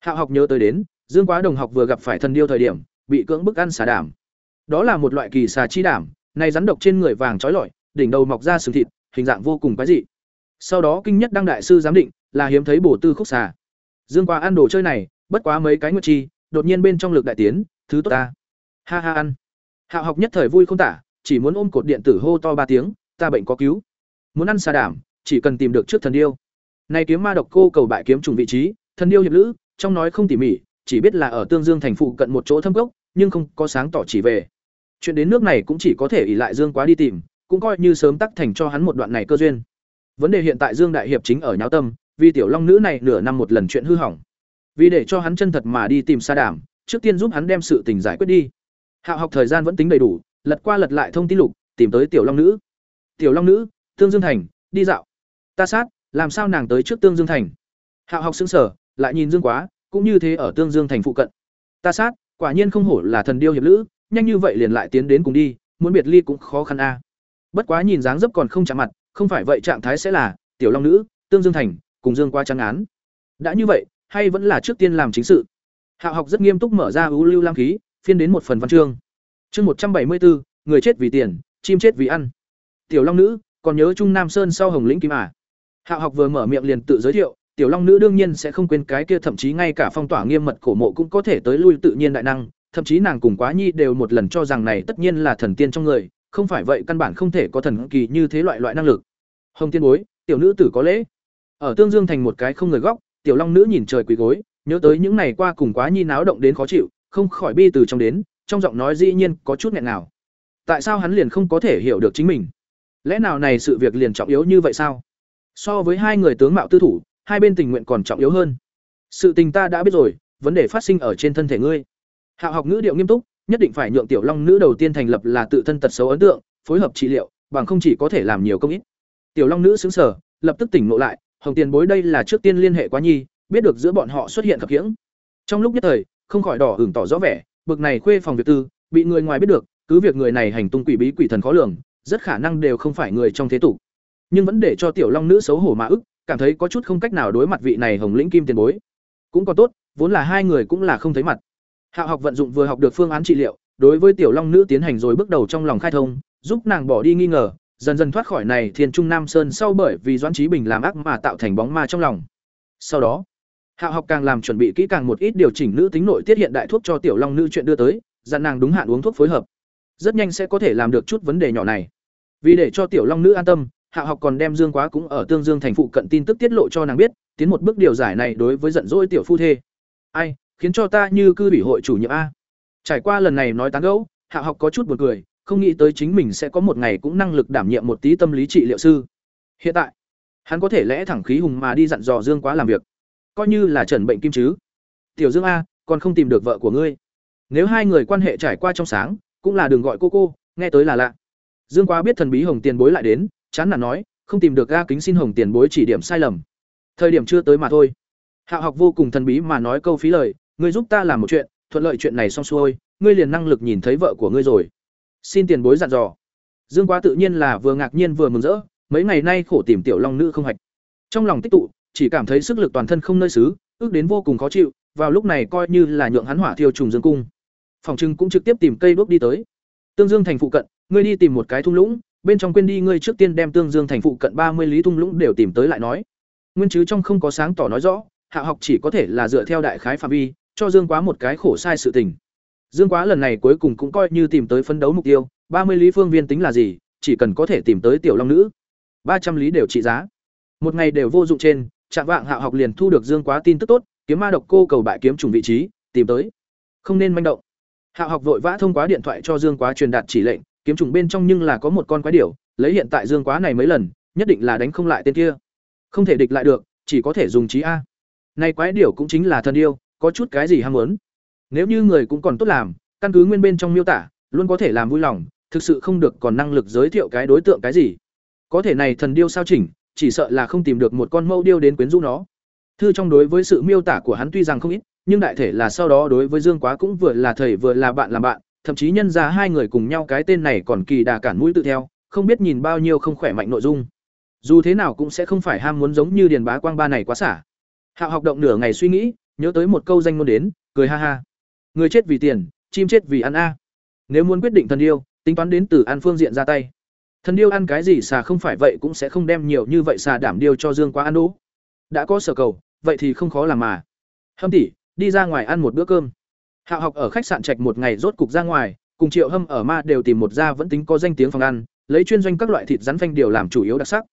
Hạ học nhớ tới đến, dương quá đồng học vừa gặp phải thần điêu thời điểm, bị cưỡng bức ăn xà đảm. Đó là một loại kỳ xà chi đảm, này rắn độc trên người vàng trói lọi đỉnh đầu mọc ra sừng thịt hình dạng vô cùng quái dị. Sau đó kinh nhất đăng đại sư giám định là hiếm thấy bổ tư khúc xà. Dương quá ăn đồ chơi này, bất quá mấy cái nguyệt chi, đột nhiên bên trong lực đại tiến, thứ tốt ta. Ha ha ăn. Hạo học nhất thời vui không tả, chỉ muốn ôm cột điện tử hô to ba tiếng, ta bệnh có cứu. Muốn ăn xà đảm, chỉ cần tìm được trước thần điêu. Này kiếm ma độc cô cầu bại kiếm trùng vị trí, thần điêu hiệp lữ, trong nói không tỉ mỉ, chỉ biết là ở tương dương thành phụ cận một chỗ thâm cốc, nhưng không có sáng tỏ chỉ về. Chuyện đến nước này cũng chỉ có thể ỷ lại dương quá đi tìm cũng coi như sớm tắc thành cho hắn một đoạn này cơ duyên. Vấn đề hiện tại dương đại hiệp chính ở nháo tâm vì tiểu long nữ này nửa năm một lần chuyện hư hỏng. Vì để cho hắn chân thật mà đi tìm sa đảm trước tiên giúp hắn đem sự tình giải quyết đi. Hạo học thời gian vẫn tính đầy đủ lật qua lật lại thông tin lục tìm tới tiểu long nữ. Tiểu long nữ tương dương thành đi dạo. Ta sát làm sao nàng tới trước tương dương thành? Hạo học sững sờ, lại nhìn dương quá cũng như thế ở tương dương thành phụ cận. Ta sát quả nhiên không hổ là thần điêu hiệp lữ nhanh như vậy liền lại tiến đến cùng đi muốn biệt ly cũng khó khăn a bất quá nhìn dáng dấp còn không chạm mặt, không phải vậy trạng thái sẽ là, tiểu long nữ, tương dương thành, cùng dương qua trắng án. Đã như vậy, hay vẫn là trước tiên làm chính sự? Hạo học rất nghiêm túc mở ra ưu lưu lam khí, phiên đến một phần văn chương. Chương một trăm bảy mươi bốn người chết vì tiền, chim chết vì ăn. Tiểu long nữ, còn nhớ trung nam sơn sau hồng lĩnh kim à? Hạo học vừa mở miệng liền tự giới thiệu, tiểu long nữ đương nhiên sẽ không quên cái kia thậm chí ngay cả phong tỏa nghiêm mật cổ mộ cũng có thể tới lui tự nhiên đại năng, thậm chí nàng cùng quá nhi đều một lần cho rằng này tất nhiên là thần tiên trong người không phải vậy căn bản không thể có thần kỳ như thế loại loại năng lực. Hồng tiên bối, tiểu nữ tử có lễ. Ở tương dương thành một cái không người góc, tiểu long nữ nhìn trời quỳ gối, nhớ tới những ngày qua cùng quá nhi náo động đến khó chịu, không khỏi bi từ trong đến, trong giọng nói dĩ nhiên có chút nghẹn nào tại sao hắn liền không có thể hiểu được chính mình? Lẽ nào này sự việc liền trọng yếu như vậy sao? So với hai người tướng mạo tư thủ, hai bên tình nguyện còn trọng yếu hơn. Sự tình ta đã biết rồi, vấn đề phát sinh ở trên thân thể ngươi. Hạo học ngữ điệu nghiêm túc nhất định phải nhượng tiểu long nữ đầu tiên thành lập là tự thân tật xấu ấn tượng, phối hợp trị liệu, bằng không chỉ có thể làm nhiều công ít. Tiểu long nữ xứng sở lập tức tỉnh ngộ lại, hồng tiền bối đây là trước tiên liên hệ quá nhi, biết được giữa bọn họ xuất hiện khập khiễng trong lúc nhất thời, không khỏi đỏ hưởng tỏ rõ vẻ, bực này khuê phòng việc tư, bị người ngoài biết được, cứ việc người này hành tung quỷ bí quỷ thần khó lường, rất khả năng đều không phải người trong thế tục. Nhưng vẫn để cho tiểu long nữ xấu hổ mà ức, cảm thấy có chút không cách nào đối mặt vị này hồng lĩnh kim tiền bối. Cũng còn tốt, vốn là hai người cũng là không thấy mặt hạo học vận dụng vừa học được phương án trị liệu đối với tiểu long nữ tiến hành rồi bước đầu trong lòng khai thông giúp nàng bỏ đi nghi ngờ dần dần thoát khỏi này thiên trung nam sơn sau bởi vì doãn trí bình làm ác mà tạo thành bóng ma trong lòng. Sau đó hạo học càng làm chuẩn bị kỹ càng một ít điều chỉnh nữ tính nội tiết hiện đại thuốc cho tiểu long nữ chuyện đưa tới dặn nàng đúng hạn uống thuốc phối hợp. Rất nhanh sẽ có thể làm được chút vấn đề nhỏ này. Vì để cho tiểu long nữ an tâm Hạo học còn đem Dương Quá cũng ở Tương Dương thành phụ cận tin tức tiết lộ cho nàng biết, tiến một bước điều giải này đối với giận dỗi tiểu phu thê. Ai, khiến cho ta như cư ủy hội chủ nhiệm a. Trải qua lần này nói tán gẫu, hạ học có chút buồn cười, không nghĩ tới chính mình sẽ có một ngày cũng năng lực đảm nhiệm một tí tâm lý trị liệu sư. Hiện tại, hắn có thể lẽ thẳng khí hùng mà đi dặn dò Dương Quá làm việc, coi như là trần bệnh kim chứ. Tiểu Dương a, còn không tìm được vợ của ngươi. Nếu hai người quan hệ trải qua trong sáng, cũng là đừng gọi cô cô, nghe tới là lạ. Dương Quá biết thần bí hồng tiền bối lại đến, chán nản nói không tìm được ga kính xin hồng tiền bối chỉ điểm sai lầm thời điểm chưa tới mà thôi hạ học vô cùng thần bí mà nói câu phí lời ngươi giúp ta làm một chuyện, thuận lợi chuyện này xong xuôi, ngươi liền năng lực nhìn thấy vợ của ngươi rồi. Xin tiền bối dặn dò. Dương quá tự nhiên là vừa ngạc nhiên vừa mừng rỡ, mấy ngày nay khổ tìm tiểu long nữ không hạch. Trong lòng tích tụ, chỉ cảm thấy sức lực toàn thân không nơi xứ, ước đến vô cùng khó chịu, vào lúc này coi như là nhượng hắn hỏa thiêu trùng dương cung. Phòng trưng cũng trực tiếp tìm cây đuốc đi tới. Tương dương thành phụ cận, ngươi đi tìm một cái thung lũng, bên trong quên đi ngươi trước tiên đem tương dương thành phụ cận ba mươi lý thung lũng đều tìm tới lại nói. Nguyên chứ trong không có sáng tỏ nói rõ, hạ học chỉ có thể là dựa theo đại khái phạm vi cho dương quá một cái khổ sai sự tình. Dương quá lần này cuối cùng cũng coi như tìm tới phấn đấu mục tiêu, ba mươi lý phương viên tính là gì, chỉ cần có thể tìm tới tiểu long nữ. ba trăm lý đều trị giá. Một ngày đều vô dụng trên trạng vạng Hạo học liền thu được dương quá tin tức tốt, kiếm ma độc cô cầu bại kiếm trùng vị trí, tìm tới. Không nên manh động. Hạo học vội vã thông qua điện thoại cho dương quá truyền đạt chỉ lệnh, kiếm trùng bên trong nhưng là có một con quái điểu, lấy hiện tại dương quá này mấy lần, nhất định là đánh không lại tên kia. Không thể địch lại được, chỉ có thể dùng trí a. Này quái điểu cũng chính là thần yêu có chút cái gì ham muốn. Nếu như người cũng còn tốt làm, căn cứ nguyên bên trong miêu tả, luôn có thể làm vui lòng, thực sự không được còn năng lực giới thiệu cái đối tượng cái gì. Có thể này thần điêu sao chỉnh, chỉ sợ là không tìm được một con mâu điêu đến quyến rũ nó. Thư trong đối với sự miêu tả của hắn tuy rằng không ít, nhưng đại thể là sau đó đối với dương quá cũng vừa là thầy vừa là bạn làm bạn, thậm chí nhân ra hai người cùng nhau cái tên này còn kỳ đà cản mũi tự theo, không biết nhìn bao nhiêu không khỏe mạnh nội dung. Dù thế nào cũng sẽ không phải ham muốn giống như điền bá quang ba này quá xả. Hạo học động nửa ngày suy nghĩ nhớ tới một câu danh ngôn đến, cười ha ha. Người chết vì tiền, chim chết vì ăn a. Nếu muốn quyết định thân yêu, tính toán đến từ an phương diện ra tay. Thần điêu ăn cái gì xà không phải vậy cũng sẽ không đem nhiều như vậy xà đảm điêu cho dương quá ăn đỗ. Đã có sở cầu, vậy thì không khó làm mà. Hâm tỷ, đi ra ngoài ăn một bữa cơm. Hạ học ở khách sạn trạch một ngày rốt cục ra ngoài, cùng triệu hâm ở ma đều tìm một gia vẫn tính có danh tiếng phòng ăn, lấy chuyên doanh các loại thịt rắn phanh điều làm chủ yếu đặc sắc.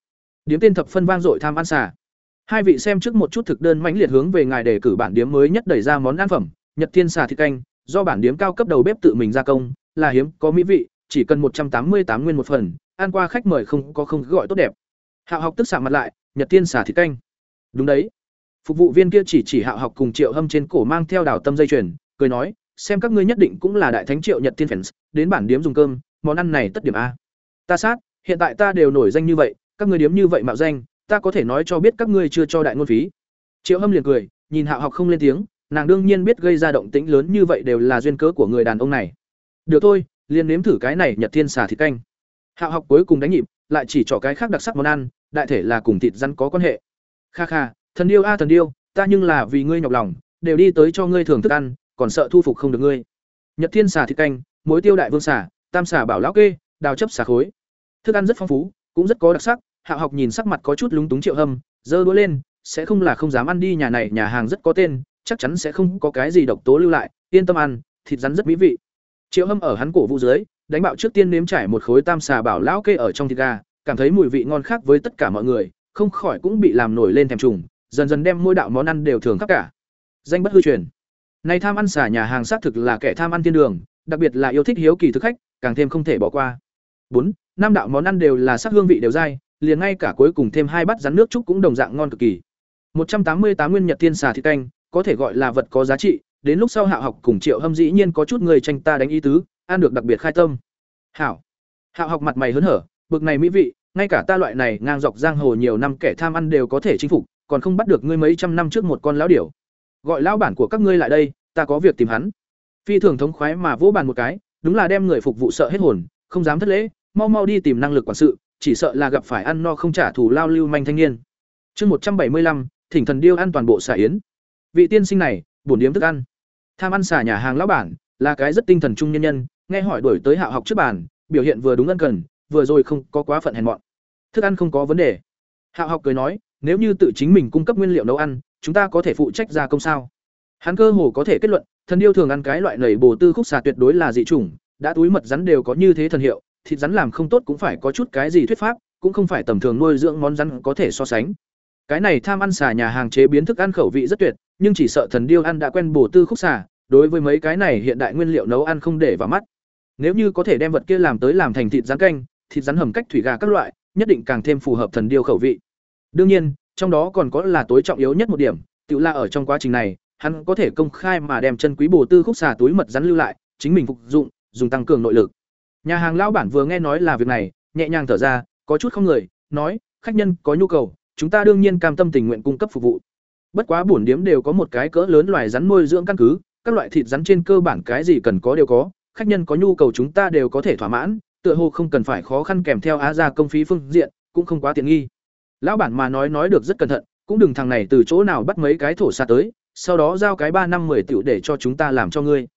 Điếm tên thập phân vang dội tham ăn xà hai vị xem trước một chút thực đơn mãnh liệt hướng về ngài đề cử bản điếm mới nhất đẩy ra món ăn phẩm, nhật thiên xà thịt canh. Do bản điếm cao cấp đầu bếp tự mình gia công, là hiếm, có mỹ vị, chỉ cần một trăm tám mươi tám nguyên một phần, ăn qua khách mời không có không gọi tốt đẹp. Hạo học tức xạ mặt lại, nhật thiên xà thịt canh. Đúng đấy. Phục vụ viên kia chỉ chỉ hạo học cùng triệu hâm trên cổ mang theo đảo tâm dây chuyền, cười nói, xem các ngươi nhất định cũng là đại thánh triệu nhật thiên fans, đến bản điếm dùng cơm, món ăn này tất điểm a. Ta sát, hiện tại ta đều nổi danh như vậy, các ngươi điếm như vậy mạo danh ta có thể nói cho biết các ngươi chưa cho đại ngôn phí. Triệu hâm liền cười, nhìn hạo học không lên tiếng, nàng đương nhiên biết gây ra động tĩnh lớn như vậy đều là duyên cớ của người đàn ông này. Được thôi, liền nếm thử cái này nhật thiên xà thịt canh. Hạo học cuối cùng đánh nhịp, lại chỉ cho cái khác đặc sắc món ăn, đại thể là cùng thịt rắn có quan hệ. Kha kha, thần điêu a thần điêu, ta nhưng là vì ngươi nhọc lòng, đều đi tới cho ngươi thưởng thức ăn, còn sợ thu phục không được ngươi. Nhật thiên xà thịt canh mối tiêu đại vương xà, tam xà bảo lão kê, đào chấp xà khối. Thức ăn rất phong phú, cũng rất có đặc sắc hạ học nhìn sắc mặt có chút lúng túng triệu hâm, giơ đũa lên, sẽ không là không dám ăn đi, nhà này nhà hàng rất có tên, chắc chắn sẽ không có cái gì độc tố lưu lại, yên tâm ăn, thịt rắn rất mỹ vị. Triệu hâm ở hắn cổ vũ dưới, đánh bạo trước tiên nếm trải một khối tam xà bảo lão kê ở trong thịt gà, cảm thấy mùi vị ngon khác với tất cả mọi người, không khỏi cũng bị làm nổi lên thèm trùng, dần dần đem mỗi đạo món ăn đều thường khắp cả. Danh bất hư truyền. Này tham ăn xả nhà hàng xác thực là kẻ tham ăn thiên đường, đặc biệt là yêu thích hiếu kỳ thực khách, càng thêm không thể bỏ qua. Bốn, năm đạo món ăn đều là sắc hương vị đều dai liền ngay cả cuối cùng thêm hai bát rắn nước trúc cũng đồng dạng ngon cực kỳ. Một trăm tám mươi tám nguyên nhật thiên xà thịt canh, có thể gọi là vật có giá trị, đến lúc sau hạo học cùng triệu hâm dĩ nhiên có chút người tranh ta đánh ý tứ, ăn được đặc biệt khai tâm. Hảo. Hạo học mặt mày hớn hở, bực này mỹ vị, ngay cả ta loại này ngang dọc giang hồ nhiều năm kẻ tham ăn đều có thể chinh phục, còn không bắt được ngươi mấy trăm năm trước một con lão điểu. Gọi lão bản của các ngươi lại đây, ta có việc tìm hắn. Phi thường thống khoái mà vỗ bàn một cái, đúng là đem người phục vụ sợ hết hồn, không dám thất lễ, mau mau đi tìm năng lực quản sự chỉ sợ là gặp phải ăn no không trả thù lao lưu manh thanh niên. Chương một trăm bảy mươi lăm, thỉnh thần điêu ăn toàn bộ xả yến. Vị tiên sinh này, bổn điếm thức ăn. Tham ăn xả nhà hàng lão bản, là cái rất tinh thần trung nhân nhân, nghe hỏi đổi tới hạ học trước bàn, biểu hiện vừa đúng ân cần, vừa rồi không có quá phận hèn mọn. Thức ăn không có vấn đề. Hạ học cười nói, nếu như tự chính mình cung cấp nguyên liệu nấu ăn, chúng ta có thể phụ trách gia công sao? Hắn cơ hồ có thể kết luận, thần điêu thường ăn cái loại nảy bổ tư khúc xà tuyệt đối là dị chủng, đã túi mật rắn đều có như thế thần hiệu thịt rắn làm không tốt cũng phải có chút cái gì thuyết pháp, cũng không phải tầm thường nuôi dưỡng món rắn có thể so sánh. Cái này tham ăn xà nhà hàng chế biến thức ăn khẩu vị rất tuyệt, nhưng chỉ sợ thần điêu ăn đã quen bổ tư khúc xà, đối với mấy cái này hiện đại nguyên liệu nấu ăn không để vào mắt. Nếu như có thể đem vật kia làm tới làm thành thịt rắn canh, thịt rắn hầm cách thủy gà các loại, nhất định càng thêm phù hợp thần điêu khẩu vị. Đương nhiên, trong đó còn có là tối trọng yếu nhất một điểm, tự là ở trong quá trình này, hắn có thể công khai mà đem chân quý bổ tư khúc xà túi mật rắn lưu lại, chính mình phục dụng, dùng tăng cường nội lực nhà hàng lão bản vừa nghe nói là việc này, nhẹ nhàng thở ra, có chút không người, nói, khách nhân có nhu cầu, chúng ta đương nhiên cam tâm tình nguyện cung cấp phục vụ. Bất quá bổn điếm đều có một cái cỡ lớn loài rắn nuôi dưỡng căn cứ, các loại thịt rắn trên cơ bản cái gì cần có đều có, khách nhân có nhu cầu chúng ta đều có thể thỏa mãn, tựa hồ không cần phải khó khăn kèm theo á ra công phí phương diện, cũng không quá tiện nghi. Lão bản mà nói nói được rất cẩn thận, cũng đừng thằng này từ chỗ nào bắt mấy cái thổ xa tới, sau đó giao cái ba năm mười tiểu để cho chúng ta làm cho ngươi.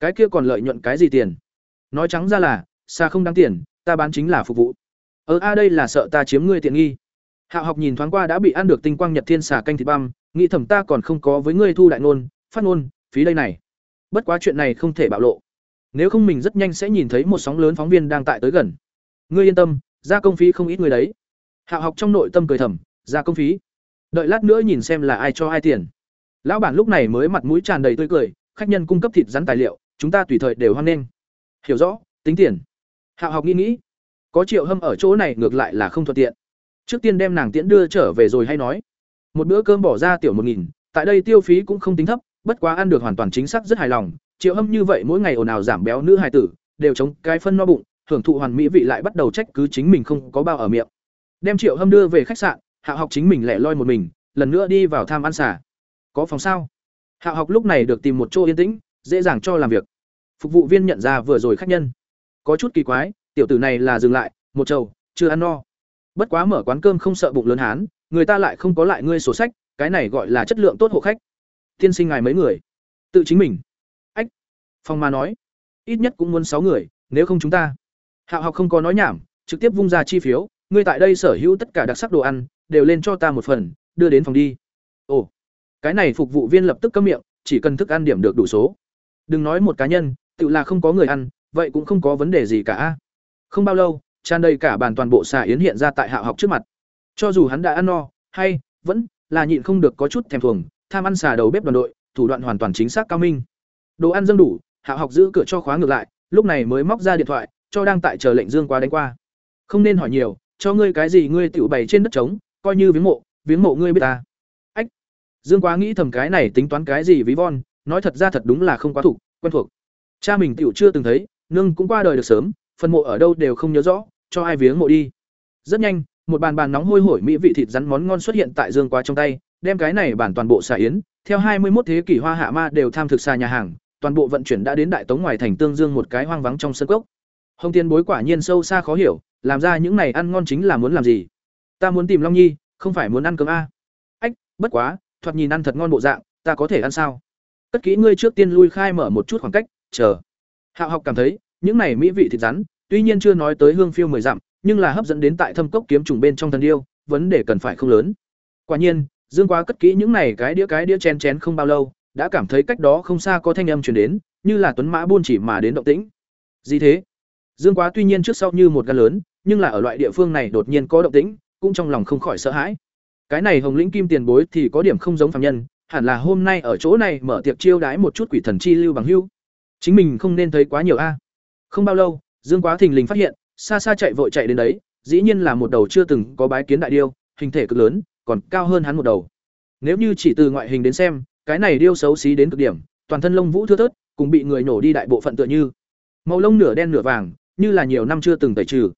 Cái kia còn lợi nhuận cái gì tiền? Nói trắng ra là xa không đáng tiền ta bán chính là phục vụ ở a đây là sợ ta chiếm ngươi tiện nghi hạ học nhìn thoáng qua đã bị ăn được tinh quang nhật thiên xà canh thịt băm, nghĩ thẩm ta còn không có với ngươi thu đại ngôn, phát ngôn, phí đây này. Bất quá chuyện này không thể bạo lộ. Nếu không mình rất nhanh sẽ nhìn thấy một sóng lớn phóng viên đang tại tới gần. Ngươi yên tâm, ra công phí không ít người đấy. hạ học trong nội tâm cười thầm, ra công phí. Đợi lát nữa nhìn xem là ai cho ai tiền. Lão bản lúc này mới mặt mũi tràn đầy tươi cười, khách nhân cung cấp thịt rắn tài liệu, chúng ta tùy thời đều hoan nghênh. Hiểu rõ, tính tiền. Hạo học nghĩ nghĩ, có Triệu Hâm ở chỗ này ngược lại là không thuận tiện. Trước tiên đem nàng tiễn đưa trở về rồi hay nói. Một bữa cơm bỏ ra tiểu một nghìn tại đây tiêu phí cũng không tính thấp bất quá ăn được hoàn toàn chính xác rất hài lòng. Triệu hâm như vậy mỗi ngày ồn ào giảm béo nữ hài tử đều chống cái phân no bụng hưởng thụ hoàn mỹ vị lại bắt đầu trách cứ chính mình không có bao ở miệng. Đem triệu hâm đưa về khách sạn hạ học chính mình lẻ loi một mình lần nữa đi vào tham ăn xả có phòng sao? Hạ học lúc này được tìm một chỗ yên tĩnh dễ dàng cho làm việc. Phục vụ viên nhận ra vừa rồi khách nhân có chút kỳ quái, tiểu tử này là dừng lại, một trầu chưa ăn no. Bất quá mở quán cơm không sợ bụng lớn hán, người ta lại không có lại ngươi sổ sách, cái này gọi là chất lượng tốt hộ khách. Tiên sinh ngài mấy người? Tự chính mình. Ách, phong ma nói. Ít nhất cũng muốn sáu người, nếu không chúng ta. Hạo học không có nói nhảm, trực tiếp vung ra chi phiếu, ngươi tại đây sở hữu tất cả đặc sắc đồ ăn, đều lên cho ta một phần, đưa đến phòng đi. Ồ, cái này phục vụ viên lập tức cấm miệng, chỉ cần thức ăn điểm được đủ số. Đừng nói một cá nhân, tự là không có người ăn vậy cũng không có vấn đề gì cả. Không bao lâu, tràn đầy cả bàn toàn bộ xà yến hiện ra tại hạ học trước mặt. Cho dù hắn đã ăn no, hay, vẫn là nhịn không được có chút thèm thuồng, tham ăn xà đầu bếp đoàn đội, thủ đoạn hoàn toàn chính xác cao minh. Đồ ăn dâng đủ hạ học giữ cửa cho khóa ngược lại, lúc này mới móc ra điện thoại, cho đang tại chờ lệnh dương quá đánh qua. Không nên hỏi nhiều, cho ngươi cái gì ngươi tự bày trên đất trống, coi như viếng mộ viếng mộ ngươi biết ta. Ách. Dương quá nghĩ thầm cái này tính toán cái gì ví von, nói thật ra thật đúng là không quá thủ quen thuộc. Cha mình tựu chưa từng thấy nương cũng qua đời được sớm, phần mộ ở đâu đều không nhớ rõ, cho ai viếng mộ đi. Rất nhanh, một bàn bàn nóng hôi hổi mỹ vị thịt rắn món ngon xuất hiện tại dương quá trong tay, đem cái này bản toàn bộ xà yến, theo hai mươi một thế kỷ hoa hạ ma đều tham thực xa nhà hàng, toàn bộ vận chuyển đã đến đại tống ngoài thành tương dương một cái hoang vắng trong sân cốc. Hồng tiên bối quả nhiên sâu xa khó hiểu, làm ra những này ăn ngon chính là muốn làm gì? Ta muốn tìm long nhi, không phải muốn ăn cơm a. Ách, bất quá, thoạt nhìn ăn thật ngon bộ dạng, ta có thể ăn sao? Cất kỹ ngươi trước tiên lui khai mở một chút khoảng cách, chờ. Hạo học cảm thấy những này mỹ vị thịt rắn, tuy nhiên chưa nói tới hương phiêu mười dặm, nhưng là hấp dẫn đến tại thâm cốc kiếm trùng bên trong thần điêu, vấn đề cần phải không lớn. Quả nhiên, dương quá cất kỹ những này cái đĩa cái đĩa chen chén không bao lâu, đã cảm thấy cách đó không xa có thanh âm truyền đến, như là tuấn mã buôn chỉ mà đến động tĩnh. Gì thế? Dương quá tuy nhiên trước sau như một gan lớn, nhưng là ở loại địa phương này đột nhiên có động tĩnh, cũng trong lòng không khỏi sợ hãi. Cái này hồng lĩnh kim tiền bối thì có điểm không giống phàm nhân, hẳn là hôm nay ở chỗ này mở tiệc chiêu đái một chút quỷ thần chi lưu bằng hưu. Chính mình không nên thấy quá nhiều a không bao lâu, dương quá thình lình phát hiện, xa xa chạy vội chạy đến đấy, dĩ nhiên là một đầu chưa từng có bái kiến đại điêu, hình thể cực lớn, còn cao hơn hắn một đầu. Nếu như chỉ từ ngoại hình đến xem, cái này điêu xấu xí đến cực điểm, toàn thân lông vũ thưa thớt, cùng bị người nổ đi đại bộ phận tựa như. Màu lông nửa đen nửa vàng, như là nhiều năm chưa từng tẩy trừ.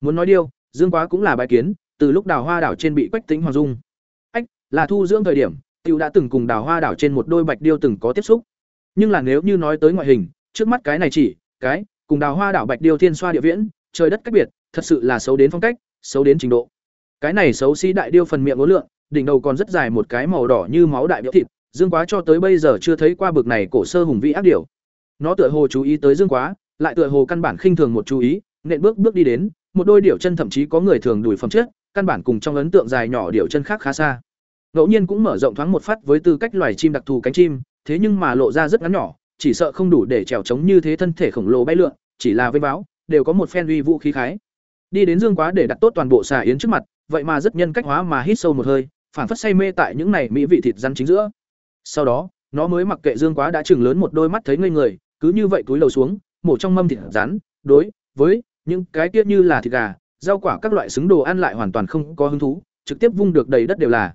Muốn nói điêu, dương quá cũng là bái kiến, từ lúc đào hoa đảo trên bị quách tính hoàng dung. Ách, là thu dưỡng thời điểm, tiêu đã từng cùng đào hoa đảo trên một đôi bạch điêu từng có tiếp xúc. Nhưng là nếu như nói tới ngoại hình, trước mắt cái này chỉ, cái cùng đào hoa đảo bạch điêu thiên xoa địa viễn, trời đất cách biệt, thật sự là xấu đến phong cách, xấu đến trình độ. Cái này xấu xí đại điêu phần miệng ngố lượng, đỉnh đầu còn rất dài một cái màu đỏ như máu đại biểu thịt, dương quá cho tới bây giờ chưa thấy qua bực này cổ sơ hùng vĩ ác điều nó tựa hồ chú ý tới dương quá, lại tựa hồ căn bản khinh thường một chú ý, nện bước bước đi đến, một đôi điểu chân thậm chí có người thường đuổi phẩm chất, căn bản cùng trong ấn tượng dài nhỏ điểu chân khác khá xa. Ngẫu nhiên cũng mở rộng thoáng một phát với tư cách loài chim đặc thù cánh chim, thế nhưng mà lộ ra rất ngắn nhỏ chỉ sợ không đủ để trèo trống như thế thân thể khổng lồ bay lượn, chỉ là vây báo đều có một phen uy vũ khí khái. Đi đến dương quá để đặt tốt toàn bộ xà yến trước mặt, vậy mà rất nhân cách hóa mà hít sâu một hơi phản phất say mê tại những này mỹ vị thịt rắn chính giữa. Sau đó, nó mới mặc kệ dương quá đã chừng lớn một đôi mắt thấy ngây người, cứ như vậy túi lầu xuống, mổ trong mâm thịt rắn, đối với những cái tiết như là thịt gà, rau quả các loại xứng đồ ăn lại hoàn toàn không có hứng thú, trực tiếp vung được đầy đất đều là.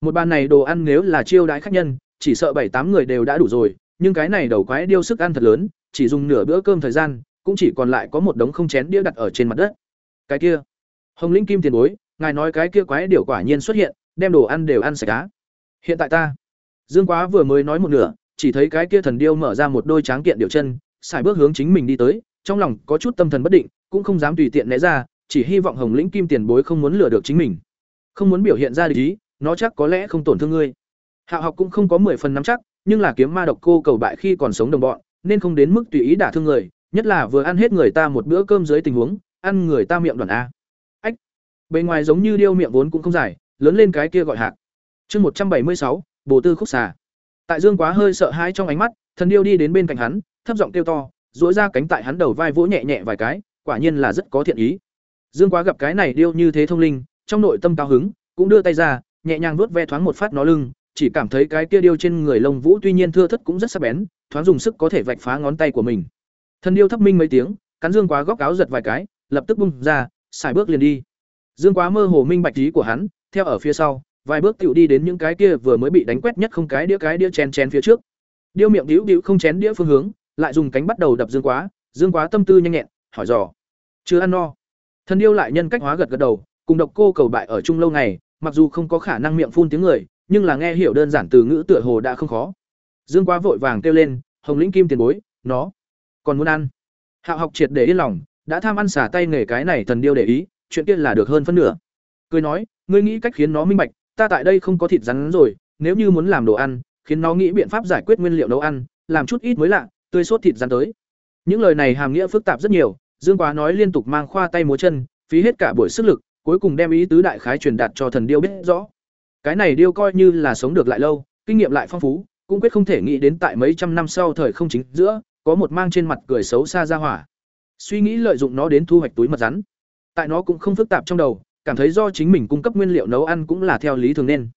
Một bàn này đồ ăn nếu là chiêu đãi khách nhân, chỉ sợ bảy tám người đều đã đủ rồi nhưng cái này đầu quái điêu sức ăn thật lớn, chỉ dùng nửa bữa cơm thời gian, cũng chỉ còn lại có một đống không chén đĩa đặt ở trên mặt đất. Cái kia, hồng linh kim tiền bối, ngài nói cái kia quái điểu quả nhiên xuất hiện, đem đồ ăn đều ăn sạch cá hiện tại ta, dương quá vừa mới nói một nửa, chỉ thấy cái kia thần điêu mở ra một đôi tráng kiện điệu chân, xài bước hướng chính mình đi tới, trong lòng có chút tâm thần bất định, cũng không dám tùy tiện né ra, chỉ hy vọng hồng lĩnh kim tiền bối không muốn lừa được chính mình. Không muốn biểu hiện ra lý nó chắc có lẽ không tổn thương ngươi. Hạ học cũng không có mười phần nắm chắc nhưng là kiếm ma độc cô cầu bại khi còn sống đồng bọn, nên không đến mức tùy ý đả thương người, nhất là vừa ăn hết người ta một bữa cơm dưới tình huống, ăn người ta miệng đoàn a. Ách! Bên ngoài giống như điêu miệng vốn cũng không dài, lớn lên cái kia gọi hạc. Chương một trăm bảy mươi sáu, bồ tư khúc xà. Tại dương quá hơi sợ hãi trong ánh mắt, thần điêu đi đến bên cạnh hắn, thấp giọng kêu to, duỗi ra cánh tại hắn đầu vai vỗ nhẹ nhẹ vài cái, quả nhiên là rất có thiện ý. Dương quá gặp cái này điêu như thế thông linh, trong nội tâm cao hứng, cũng đưa tay ra, nhẹ nhàng vuốt ve thoáng một phát nó lưng chỉ cảm thấy cái kia điêu trên người lông vũ tuy nhiên thưa thất cũng rất sắc bén, thoáng dùng sức có thể vạch phá ngón tay của mình. Thần điêu thấp minh mấy tiếng, cắn dương quá góc áo giật vài cái, lập tức bung ra, xài bước liền đi. Dương quá mơ hồ minh bạch ý của hắn, theo ở phía sau, vài bước tựu đi đến những cái kia vừa mới bị đánh quét nhất không cái đĩa cái đĩa chen chen phía trước. Điêu miệng đĩu đĩu không chén đĩa phương hướng, lại dùng cánh bắt đầu đập dương quá dương quá tâm tư nhanh nhẹn, hỏi dò. Chưa ăn no. Thần điêu lại nhân cách hóa gật gật đầu, cùng độc cô cầu bại ở chung lâu ngày, mặc dù không có khả năng miệng phun tiếng người nhưng là nghe hiểu đơn giản từ ngữ tựa hồ đã không khó. Dương quá vội vàng kêu lên hồng lĩnh kim tiền bối nó còn muốn ăn? Hạo học triệt để yên lòng đã tham ăn xả tay nghề cái này thần điêu để ý chuyện kia là được hơn phân nửa. Cười nói ngươi nghĩ cách khiến nó minh bạch ta tại đây không có thịt rắn rồi nếu như muốn làm đồ ăn khiến nó nghĩ biện pháp giải quyết nguyên liệu nấu ăn làm chút ít mới lạ tươi sốt thịt rắn tới. Những lời này hàm nghĩa phức tạp rất nhiều Dương Quá nói liên tục mang khoa tay múa chân, phí hết cả buổi sức lực, cuối cùng đem ý tứ đại khái truyền đạt cho thần điêu biết rõ. Cái này điêu coi như là sống được lại lâu, kinh nghiệm lại phong phú, cũng quyết không thể nghĩ đến tại mấy trăm năm sau thời không chính giữa, có một mang trên mặt cười xấu xa ra hỏa. Suy nghĩ lợi dụng nó đến thu hoạch túi mật rắn. Tại nó cũng không phức tạp trong đầu, cảm thấy do chính mình cung cấp nguyên liệu nấu ăn cũng là theo lý thường nên.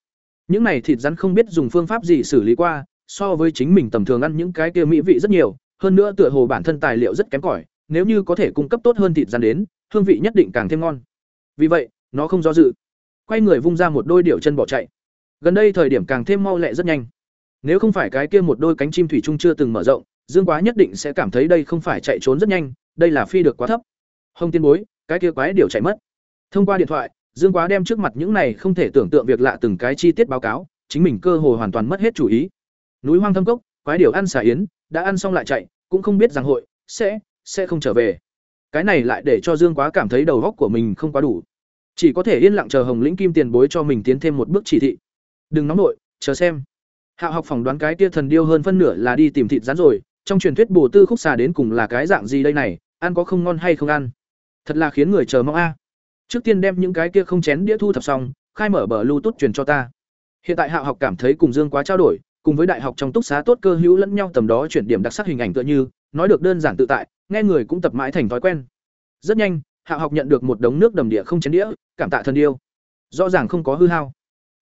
Những này thịt rắn không biết dùng phương pháp gì xử lý qua, so với chính mình tầm thường ăn những cái kia mỹ vị rất nhiều, hơn nữa tựa hồ bản thân tài liệu rất kém cỏi, nếu như có thể cung cấp tốt hơn thịt rắn đến, hương vị nhất định càng thêm ngon. Vì vậy, nó không do dự, quay người vung ra một đôi điệu chân bỏ chạy. Gần đây thời điểm càng thêm mau lẹ rất nhanh. Nếu không phải cái kia một đôi cánh chim thủy chung chưa từng mở rộng, Dương Quá nhất định sẽ cảm thấy đây không phải chạy trốn rất nhanh, đây là phi được quá thấp. Hồng Tiên Bối, cái kia quái điều chạy mất. Thông qua điện thoại, Dương Quá đem trước mặt những này không thể tưởng tượng việc lạ từng cái chi tiết báo cáo, chính mình cơ hồ hoàn toàn mất hết chủ ý. Núi hoang thâm cốc, quái điều ăn xà yến, đã ăn xong lại chạy, cũng không biết rằng hội sẽ sẽ không trở về. Cái này lại để cho Dương Quá cảm thấy đầu óc của mình không quá đủ. Chỉ có thể yên lặng chờ Hồng Lĩnh Kim tiền bối cho mình tiến thêm một bước chỉ thị. Đừng nóng nổi, chờ xem. Hạo học phỏng đoán cái tia thần điêu hơn phân nửa là đi tìm thịt rắn rồi, trong truyền thuyết bổ tư khúc xà đến cùng là cái dạng gì đây này, ăn có không ngon hay không ăn. Thật là khiến người chờ mong a. À. Trước tiên đem những cái kia không chén đĩa thu thập xong, khai mở bờ lưu tốt truyền cho ta. Hiện tại Hạo học cảm thấy cùng Dương quá trao đổi, cùng với đại học trong túc xá tốt cơ hữu lẫn nhau tầm đó chuyển điểm đặc sắc hình ảnh tựa như, nói được đơn giản tự tại, nghe người cũng tập mãi thành thói quen. Rất nhanh, Hạ học nhận được một đống nước đầm địa không chén đĩa, cảm tạ thần điêu. Rõ ràng không có hư hao.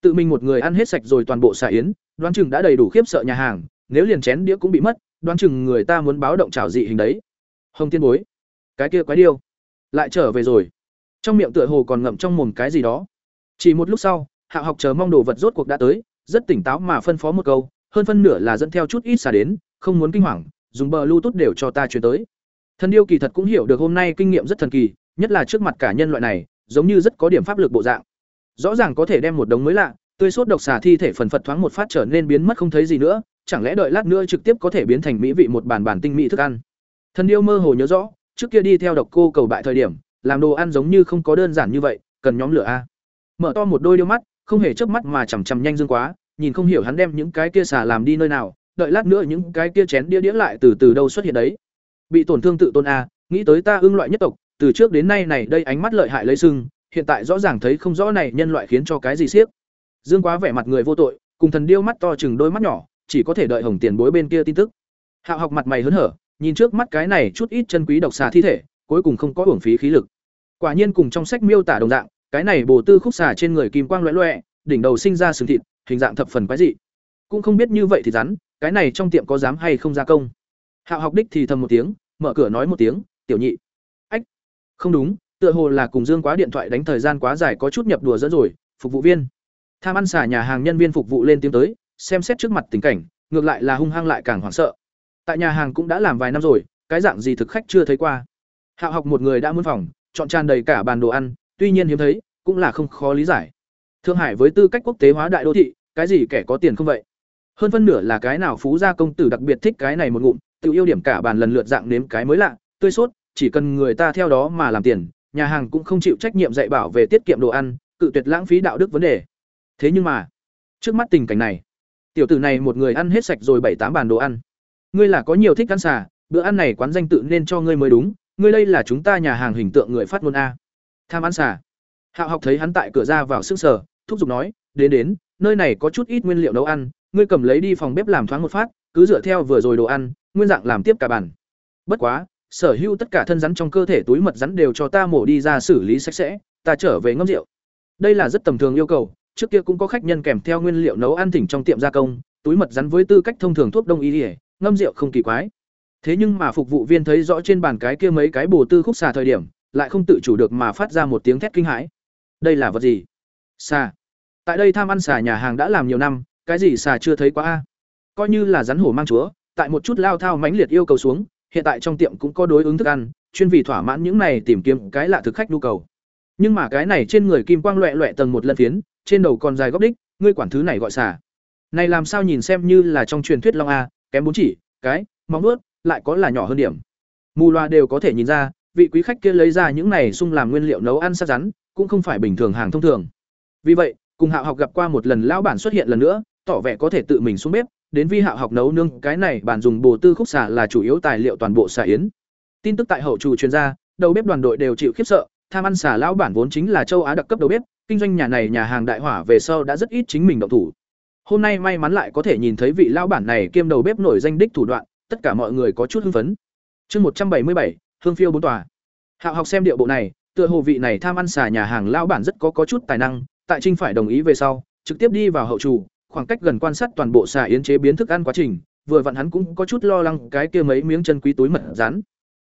Tự mình một người ăn hết sạch rồi toàn bộ xà yến, đoán chừng đã đầy đủ khiếp sợ nhà hàng, nếu liền chén đĩa cũng bị mất, đoán chừng người ta muốn báo động trào dị hình đấy. Hồng Tiên Bối, cái kia quái điêu, lại trở về rồi. Trong miệng tựa hồ còn ngậm trong mồm cái gì đó. Chỉ một lúc sau, Hạ học chờ mong đồ vật rốt cuộc đã tới, rất tỉnh táo mà phân phó một câu, hơn phân nửa là dẫn theo chút ít xà đến, không muốn kinh hoàng, dùng bờ lưu tốt đều cho ta chuyển tới. Thần điêu kỳ thật cũng hiểu được hôm nay kinh nghiệm rất thần kỳ, nhất là trước mặt cả nhân loại này, giống như rất có điểm pháp lực bộ dạng. Rõ ràng có thể đem một đống mới lạ, tươi sốt độc xà thi thể phần phật thoáng một phát trở nên biến mất không thấy gì nữa, chẳng lẽ đợi lát nữa trực tiếp có thể biến thành mỹ vị một bàn bản tinh mỹ thức ăn. Thần điêu mơ hồ nhớ rõ, trước kia đi theo độc cô cầu bại thời điểm, làm đồ ăn giống như không có đơn giản như vậy, cần nhóm lửa a. Mở to một đôi điêu mắt, không hề chớp mắt mà chằm chằm nhanh dương quá, nhìn không hiểu hắn đem những cái kia xà làm đi nơi nào, đợi lát nữa những cái kia chén đĩa đĩa lại từ từ đâu xuất hiện đấy. Bị tổn thương tự tôn a, nghĩ tới ta ưng loại nhất tộc, từ trước đến nay này đây ánh mắt lợi hại lấy sưng, hiện tại rõ ràng thấy không rõ này nhân loại khiến cho cái gì siếc. Dương Quá vẻ mặt người vô tội, cùng thần điêu mắt to chừng đôi mắt nhỏ, chỉ có thể đợi Hồng Tiền Bối bên kia tin tức. Hạo học mặt mày hớn hở, nhìn trước mắt cái này chút ít chân quý độc xà thi thể, cuối cùng không có uổng phí khí lực. Quả nhiên cùng trong sách miêu tả đồng dạng, cái này bổ tư khúc xà trên người kim quang loẹ loẹ đỉnh đầu sinh ra sừng thịt, hình dạng thập phần quái dị. Cũng không biết như vậy thì rắn, cái này trong tiệm có dám hay không gia công. Hạo học đích thì thầm một tiếng, mở cửa nói một tiếng, "Tiểu nhị." Không đúng, tựa hồ là cùng Dương Quá điện thoại đánh thời gian quá dài có chút nhập đùa dẫn rồi, phục vụ viên. Tham ăn xả nhà hàng nhân viên phục vụ lên tiếng tới xem xét trước mặt tình cảnh ngược lại là hung hăng lại càng hoảng sợ. Tại nhà hàng cũng đã làm vài năm rồi cái dạng gì thực khách chưa thấy qua. Hạo học một người đã muốn phòng chọn tràn đầy cả bàn đồ ăn tuy nhiên hiếm thấy cũng là không khó lý giải. Thương hải với tư cách quốc tế hóa đại đô thị cái gì kẻ có tiền không vậy? Hơn phân nửa là cái nào phú gia công tử đặc biệt thích cái này một ngụm tự yêu điểm cả bàn lần lượt dạng nếm cái mới lạ tươi sốt chỉ cần người ta theo đó mà làm tiền, nhà hàng cũng không chịu trách nhiệm dạy bảo về tiết kiệm đồ ăn, cự tuyệt lãng phí đạo đức vấn đề. Thế nhưng mà, trước mắt tình cảnh này, tiểu tử này một người ăn hết sạch rồi bảy tám bàn đồ ăn. Ngươi là có nhiều thích ăn xà, bữa ăn này quán danh tự nên cho ngươi mới đúng, ngươi đây là chúng ta nhà hàng hình tượng người phát ngôn a. Tham ăn xà. Hạo học thấy hắn tại cửa ra vào sức sở thúc giục nói, đến đến, nơi này có chút ít nguyên liệu nấu ăn, ngươi cầm lấy đi phòng bếp làm thoáng một phát, cứ dựa theo vừa rồi đồ ăn, nguyên dạng làm tiếp cả bàn. Bất quá sở hữu tất cả thân rắn trong cơ thể túi mật rắn đều cho ta mổ đi ra xử lý sạch sẽ ta trở về ngâm rượu đây là rất tầm thường yêu cầu trước kia cũng có khách nhân kèm theo nguyên liệu nấu ăn thỉnh trong tiệm gia công, túi mật rắn với tư cách thông thường thuốc đông y, ngâm rượu không kỳ quái. Thế nhưng mà phục vụ viên thấy rõ trên bàn cái kia mấy cái bồ tư khúc xà thời điểm, lại không tự chủ được mà phát ra một tiếng thét kinh hãi. Đây là vật gì? Xà. Tại đây tham ăn xà nhà hàng đã làm nhiều năm, cái gì xà chưa thấy quá a. Coi như là rắn hổ mang chúa, tại một chút lao thao mãnh liệt yêu cầu xuống, hiện tại trong tiệm cũng có đối ứng thức ăn, chuyên vì thỏa mãn những này tìm kiếm cái lạ thực khách nhu cầu. Nhưng mà cái này trên người kim quang loẹt loẹt tầng một lần phiến, trên đầu còn dài góc đích, ngươi quản thứ này gọi xả. Này làm sao nhìn xem như là trong truyền thuyết long a, kém bốn chỉ, cái, móng nuốt, lại có là nhỏ hơn điểm. Mù loa đều có thể nhìn ra, vị quý khách kia lấy ra những này sung làm nguyên liệu nấu ăn sát rắn, cũng không phải bình thường hàng thông thường. Vì vậy, cùng Hạo học gặp qua một lần lão bản xuất hiện lần nữa, tỏ vẻ có thể tự mình xuống bếp, đến vi Hạo học nấu nương, cái này bản dùng bồ tư khúc xả là chủ yếu tài liệu toàn bộ xả yến. Tin tức tại hậu chủ chuyên gia, đầu bếp đoàn đội đều chịu khiếp sợ, tham ăn xả lão bản vốn chính là châu Á đặc cấp đầu bếp, kinh doanh nhà này nhà hàng đại hỏa về sau đã rất ít chính mình động thủ. Hôm nay may mắn lại có thể nhìn thấy vị lão bản này kiêm đầu bếp nổi danh đích thủ đoạn, tất cả mọi người có chút hưng phấn. Chương một trăm bảy mươi bảy, Hương phiêu bốn tòa. Hạo học xem điệu bộ này, tựa hồ vị này tham ăn xà nhà hàng lão bản rất có có chút tài năng, tại Trinh phải đồng ý về sau, trực tiếp đi vào hậu chủ, khoảng cách gần quan sát toàn bộ xà yến chế biến thức ăn quá trình, vừa vặn hắn cũng có chút lo lắng cái kia mấy miếng chân quý túi mật rắn.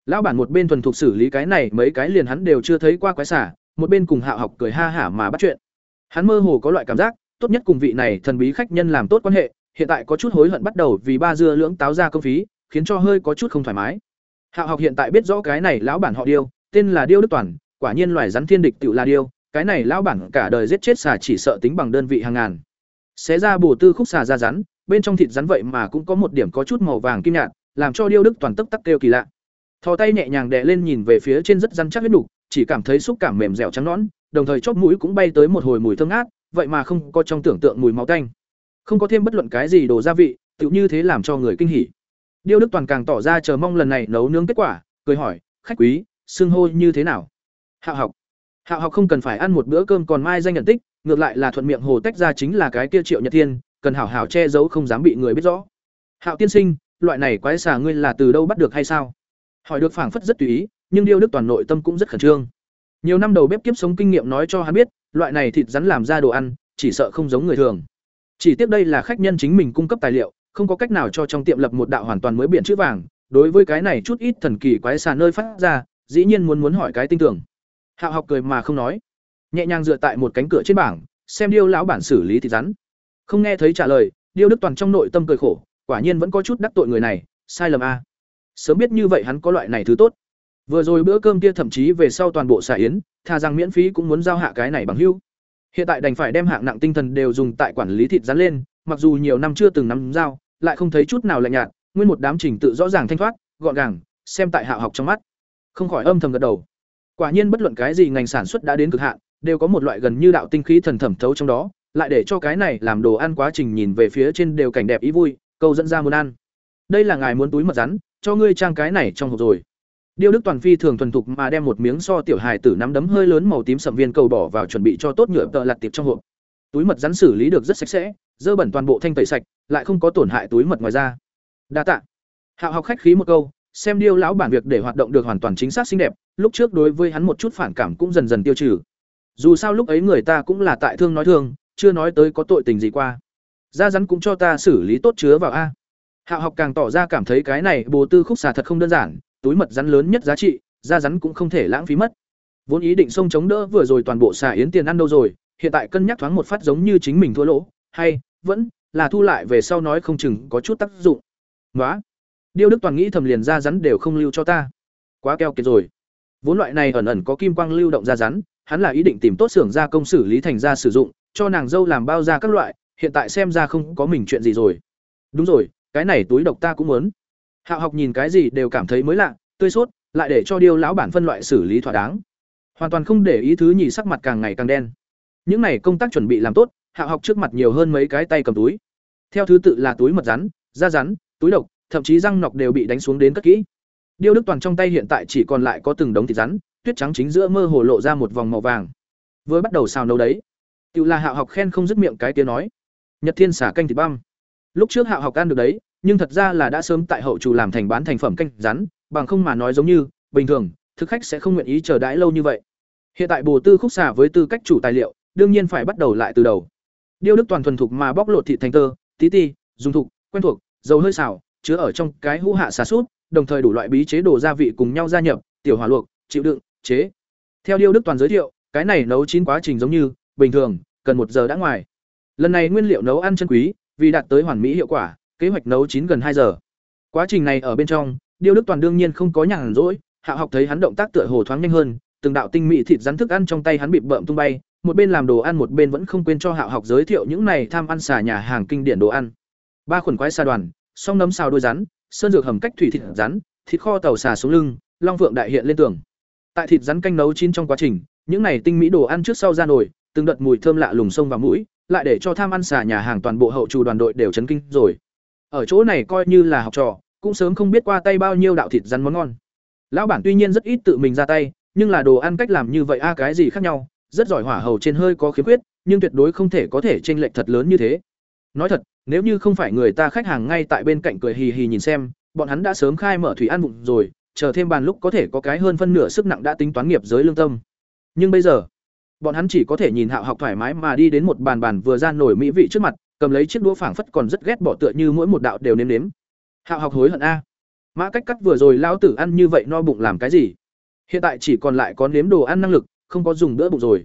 Lão bản một bên thuần thục xử lý cái này, mấy cái liền hắn đều chưa thấy qua quái xà, một bên cùng Hạo học cười ha hả mà bắt chuyện. Hắn mơ hồ có loại cảm giác, tốt nhất cùng vị này thần bí khách nhân làm tốt quan hệ, hiện tại có chút hối hận bắt đầu vì ba dưa lưỡng táo ra công phí, khiến cho hơi có chút không thoải mái. Hạo học hiện tại biết rõ cái này lão bản họ Điêu, tên là Điêu Đức Toàn, quả nhiên loài rắn thiên địch tiểu là Điêu, cái này lão bản cả đời giết chết xà chỉ sợ tính bằng đơn vị hàng ngàn. Xé ra bổ tư khúc xà ra rắn, bên trong thịt rắn vậy mà cũng có một điểm có chút màu vàng kim nhạt, làm cho Điêu Đức Toàn tức tắc kêu kỳ lạ. Thò tay nhẹ nhàng đè lên nhìn về phía trên rất rắn chắc huyết đủ chỉ cảm thấy xúc cảm mềm dẻo trắng nõn, đồng thời chóp mũi cũng bay tới một hồi mùi thơm ngát, vậy mà không có trong tưởng tượng mùi máu tanh. Không có thêm bất luận cái gì đồ gia vị, tựu như thế làm cho người kinh hỉ. Điêu Đức Toàn càng tỏ ra chờ mong lần này nấu nướng kết quả, cười hỏi, "Khách quý, xưng hô như thế nào?" Hạo học. Hạo học không cần phải ăn một bữa cơm còn mai danh nhận tích, ngược lại là thuận miệng hồ tách ra chính là cái kia Triệu Nhật Thiên, cần hảo hảo che giấu không dám bị người biết rõ. Hạo tiên sinh, loại này quái xà ngươi là từ đâu bắt được hay sao? Hỏi được phảng phất rất tùy ý, nhưng Điêu Đức toàn nội tâm cũng rất khẩn trương. Nhiều năm đầu bếp kiếp sống kinh nghiệm nói cho hắn biết, loại này thịt rắn làm ra đồ ăn, chỉ sợ không giống người thường. Chỉ tiếc đây là khách nhân chính mình cung cấp tài liệu, không có cách nào cho trong tiệm lập một đạo hoàn toàn mới biển chữ vàng, đối với cái này chút ít thần kỳ quái xà nơi phát ra, dĩ nhiên muốn muốn hỏi cái tinh tưởng. Hạo học cười mà không nói, nhẹ nhàng dựa tại một cánh cửa trên bảng, xem Điêu lão bản xử lý thịt rắn. Không nghe thấy trả lời, Điêu Đức toàn trong nội tâm cười khổ, quả nhiên vẫn có chút đắc tội người này, sai lầm a. Sớm biết như vậy hắn có loại này thứ tốt. Vừa rồi bữa cơm kia thậm chí về sau toàn bộ xà yến, thà rằng miễn phí cũng muốn giao hạ cái này bằng hưu. Hiện tại đành phải đem hạng nặng tinh thần đều dùng tại quản lý thịt rắn lên, mặc dù nhiều năm chưa từng nắm giao, lại không thấy chút nào lạnh nhạt, nguyên một đám trình tự rõ ràng thanh thoát, gọn gàng, xem tại hạ học trong mắt. Không khỏi âm thầm gật đầu. Quả nhiên bất luận cái gì ngành sản xuất đã đến cực hạn, đều có một loại gần như đạo tinh khí thần thẩm thấu trong đó, lại để cho cái này làm đồ ăn quá trình nhìn về phía trên đều cảnh đẹp ý vui, câu dẫn ra muốn ăn. Đây là ngài muốn túi mật rắn, cho ngươi trang cái này trong hộp rồi. Điêu Đức Toàn Phi thường thuần thục mà đem một miếng so tiểu hài tử nắm đấm hơi lớn màu tím sậm viên cầu bỏ vào chuẩn bị cho tốt nhựa tợ lật tiệp trong hộp. Túi mật rắn xử lý được rất sạch sẽ, dơ bẩn toàn bộ thanh tẩy sạch, lại không có tổn hại túi mật ngoài ra. Đa tạ. Hạo học khách khí một câu, xem Điêu lão bản việc để hoạt động được hoàn toàn chính xác xinh đẹp, lúc trước đối với hắn một chút phản cảm cũng dần dần tiêu trừ. Dù sao lúc ấy người ta cũng là tại thương nói thương, chưa nói tới có tội tình gì qua. Ra rắn cũng cho ta xử lý tốt chứa vào a. Hạo học càng tỏ ra cảm thấy cái này bồ tư khúc xà thật không đơn giản, túi mật rắn lớn nhất giá trị, da rắn cũng không thể lãng phí mất. Vốn ý định xông chống đỡ vừa rồi toàn bộ xà yến tiền ăn đâu rồi, hiện tại cân nhắc thoáng một phát giống như chính mình thua lỗ, hay vẫn là thu lại về sau nói không chừng có chút tác dụng. nói Điêu Đức toàn nghĩ thầm liền da rắn đều không lưu cho ta. Quá keo kiệt rồi. Vốn loại này ẩn ẩn có kim quang lưu động da rắn, hắn là ý định tìm tốt xưởng gia công xử lý thành ra sử dụng, cho nàng dâu làm bao da các loại, hiện tại xem ra không có mình chuyện gì rồi. Đúng rồi, cái này túi độc ta cũng muốn. Hạo học nhìn cái gì đều cảm thấy mới lạ, tươi sốt, lại để cho điêu lão bản phân loại xử lý thỏa đáng. Hoàn toàn không để ý thứ nhì sắc mặt càng ngày càng đen. Những này công tác chuẩn bị làm tốt, Hạo học trước mặt nhiều hơn mấy cái tay cầm túi. Theo thứ tự là túi mật rắn, da rắn, túi độc, thậm chí răng nọc đều bị đánh xuống đến cất kỹ. Điêu Đức toàn trong tay hiện tại chỉ còn lại có từng đống thịt rắn, tuyết trắng chính giữa mơ hồ lộ ra một vòng màu vàng. Vừa bắt đầu xào nấu đấy, Tiểu là Hạo học khen không dứt miệng cái tiếng nói. Nhật Thiên xả canh thịt băm. Lúc trước Hạo học ăn được đấy, nhưng thật ra là đã sớm tại hậu chủ làm thành bán thành phẩm canh rắn, bằng không mà nói giống như, bình thường, thực khách sẽ không nguyện ý chờ đãi lâu như vậy. Hiện tại Bồ Tư khúc xả với tư cách chủ tài liệu, đương nhiên phải bắt đầu lại từ đầu. Điêu Đức toàn thuần thục mà bóc lột thịt thành tơ, tí ti, dùng thục, quen thuộc, dầu hơi xào, chứa ở trong cái hũ hạ xà sút, đồng thời đủ loại bí chế đồ gia vị cùng nhau gia nhập, tiểu hỏa luộc, chịu đựng, chế. Theo Điêu Đức toàn giới thiệu, cái này nấu chín quá trình giống như, bình thường, cần một giờ đã ngoài. Lần này nguyên liệu nấu ăn chân quý, vì đạt tới hoàn mỹ hiệu quả, kế hoạch nấu chín gần hai giờ. Quá trình này ở bên trong, Điêu Đức Toàn đương nhiên không có nhàn rỗi, Hạ học thấy hắn động tác tựa hồ thoáng nhanh hơn, từng đạo tinh mỹ thịt rắn thức ăn trong tay hắn bị bợm tung bay, một bên làm đồ ăn một bên vẫn không quên cho Hạ học giới thiệu những này tham ăn xà nhà hàng kinh điển đồ ăn. Ba khuẩn quái xà đoàn, song nấm xào đôi rắn, sơn dược hầm cách thủy thịt rắn, thịt kho tàu xà xuống lưng, long vượng đại hiện lên tường. Tại thịt rắn canh nấu chín trong quá trình, những này tinh mỹ đồ ăn trước sau ra nồi, từng đợt mùi thơm lạ lùng sông vào mũi, lại để cho tham ăn xà nhà hàng toàn bộ hậu trù đoàn đội đều chấn kinh rồi. Ở chỗ này coi như là học trò, cũng sớm không biết qua tay bao nhiêu đạo thịt rắn món ngon. lão bản tuy nhiên rất ít tự mình ra tay nhưng là đồ ăn cách làm như vậy a à, cái gì khác nhau rất giỏi hỏa hầu trên hơi có khiếm khuyết nhưng tuyệt đối không thể có thể chênh lệch thật lớn như thế nói thật nếu như không phải người ta khách hàng ngay tại bên cạnh cười hì hì nhìn xem bọn hắn đã sớm khai mở thủy ăn vụng rồi chờ thêm bàn lúc có thể có cái hơn phân nửa sức nặng đã tính toán nghiệp giới lương tâm. Nhưng bây giờ, bọn hắn chỉ có thể nhìn hạo học thoải mái mà đi đến một bàn bàn vừa ra nổi mỹ vị trước mặt, cầm lấy chiếc đũa phảng phất còn rất ghét bỏ tựa như mỗi một đạo đều nếm nếm. Hạo học hối hận a. Mã cách cắt vừa rồi lao tử ăn như vậy no bụng làm cái gì? Hiện tại chỉ còn lại có nếm đồ ăn năng lực, không có dùng đỡ bụng rồi.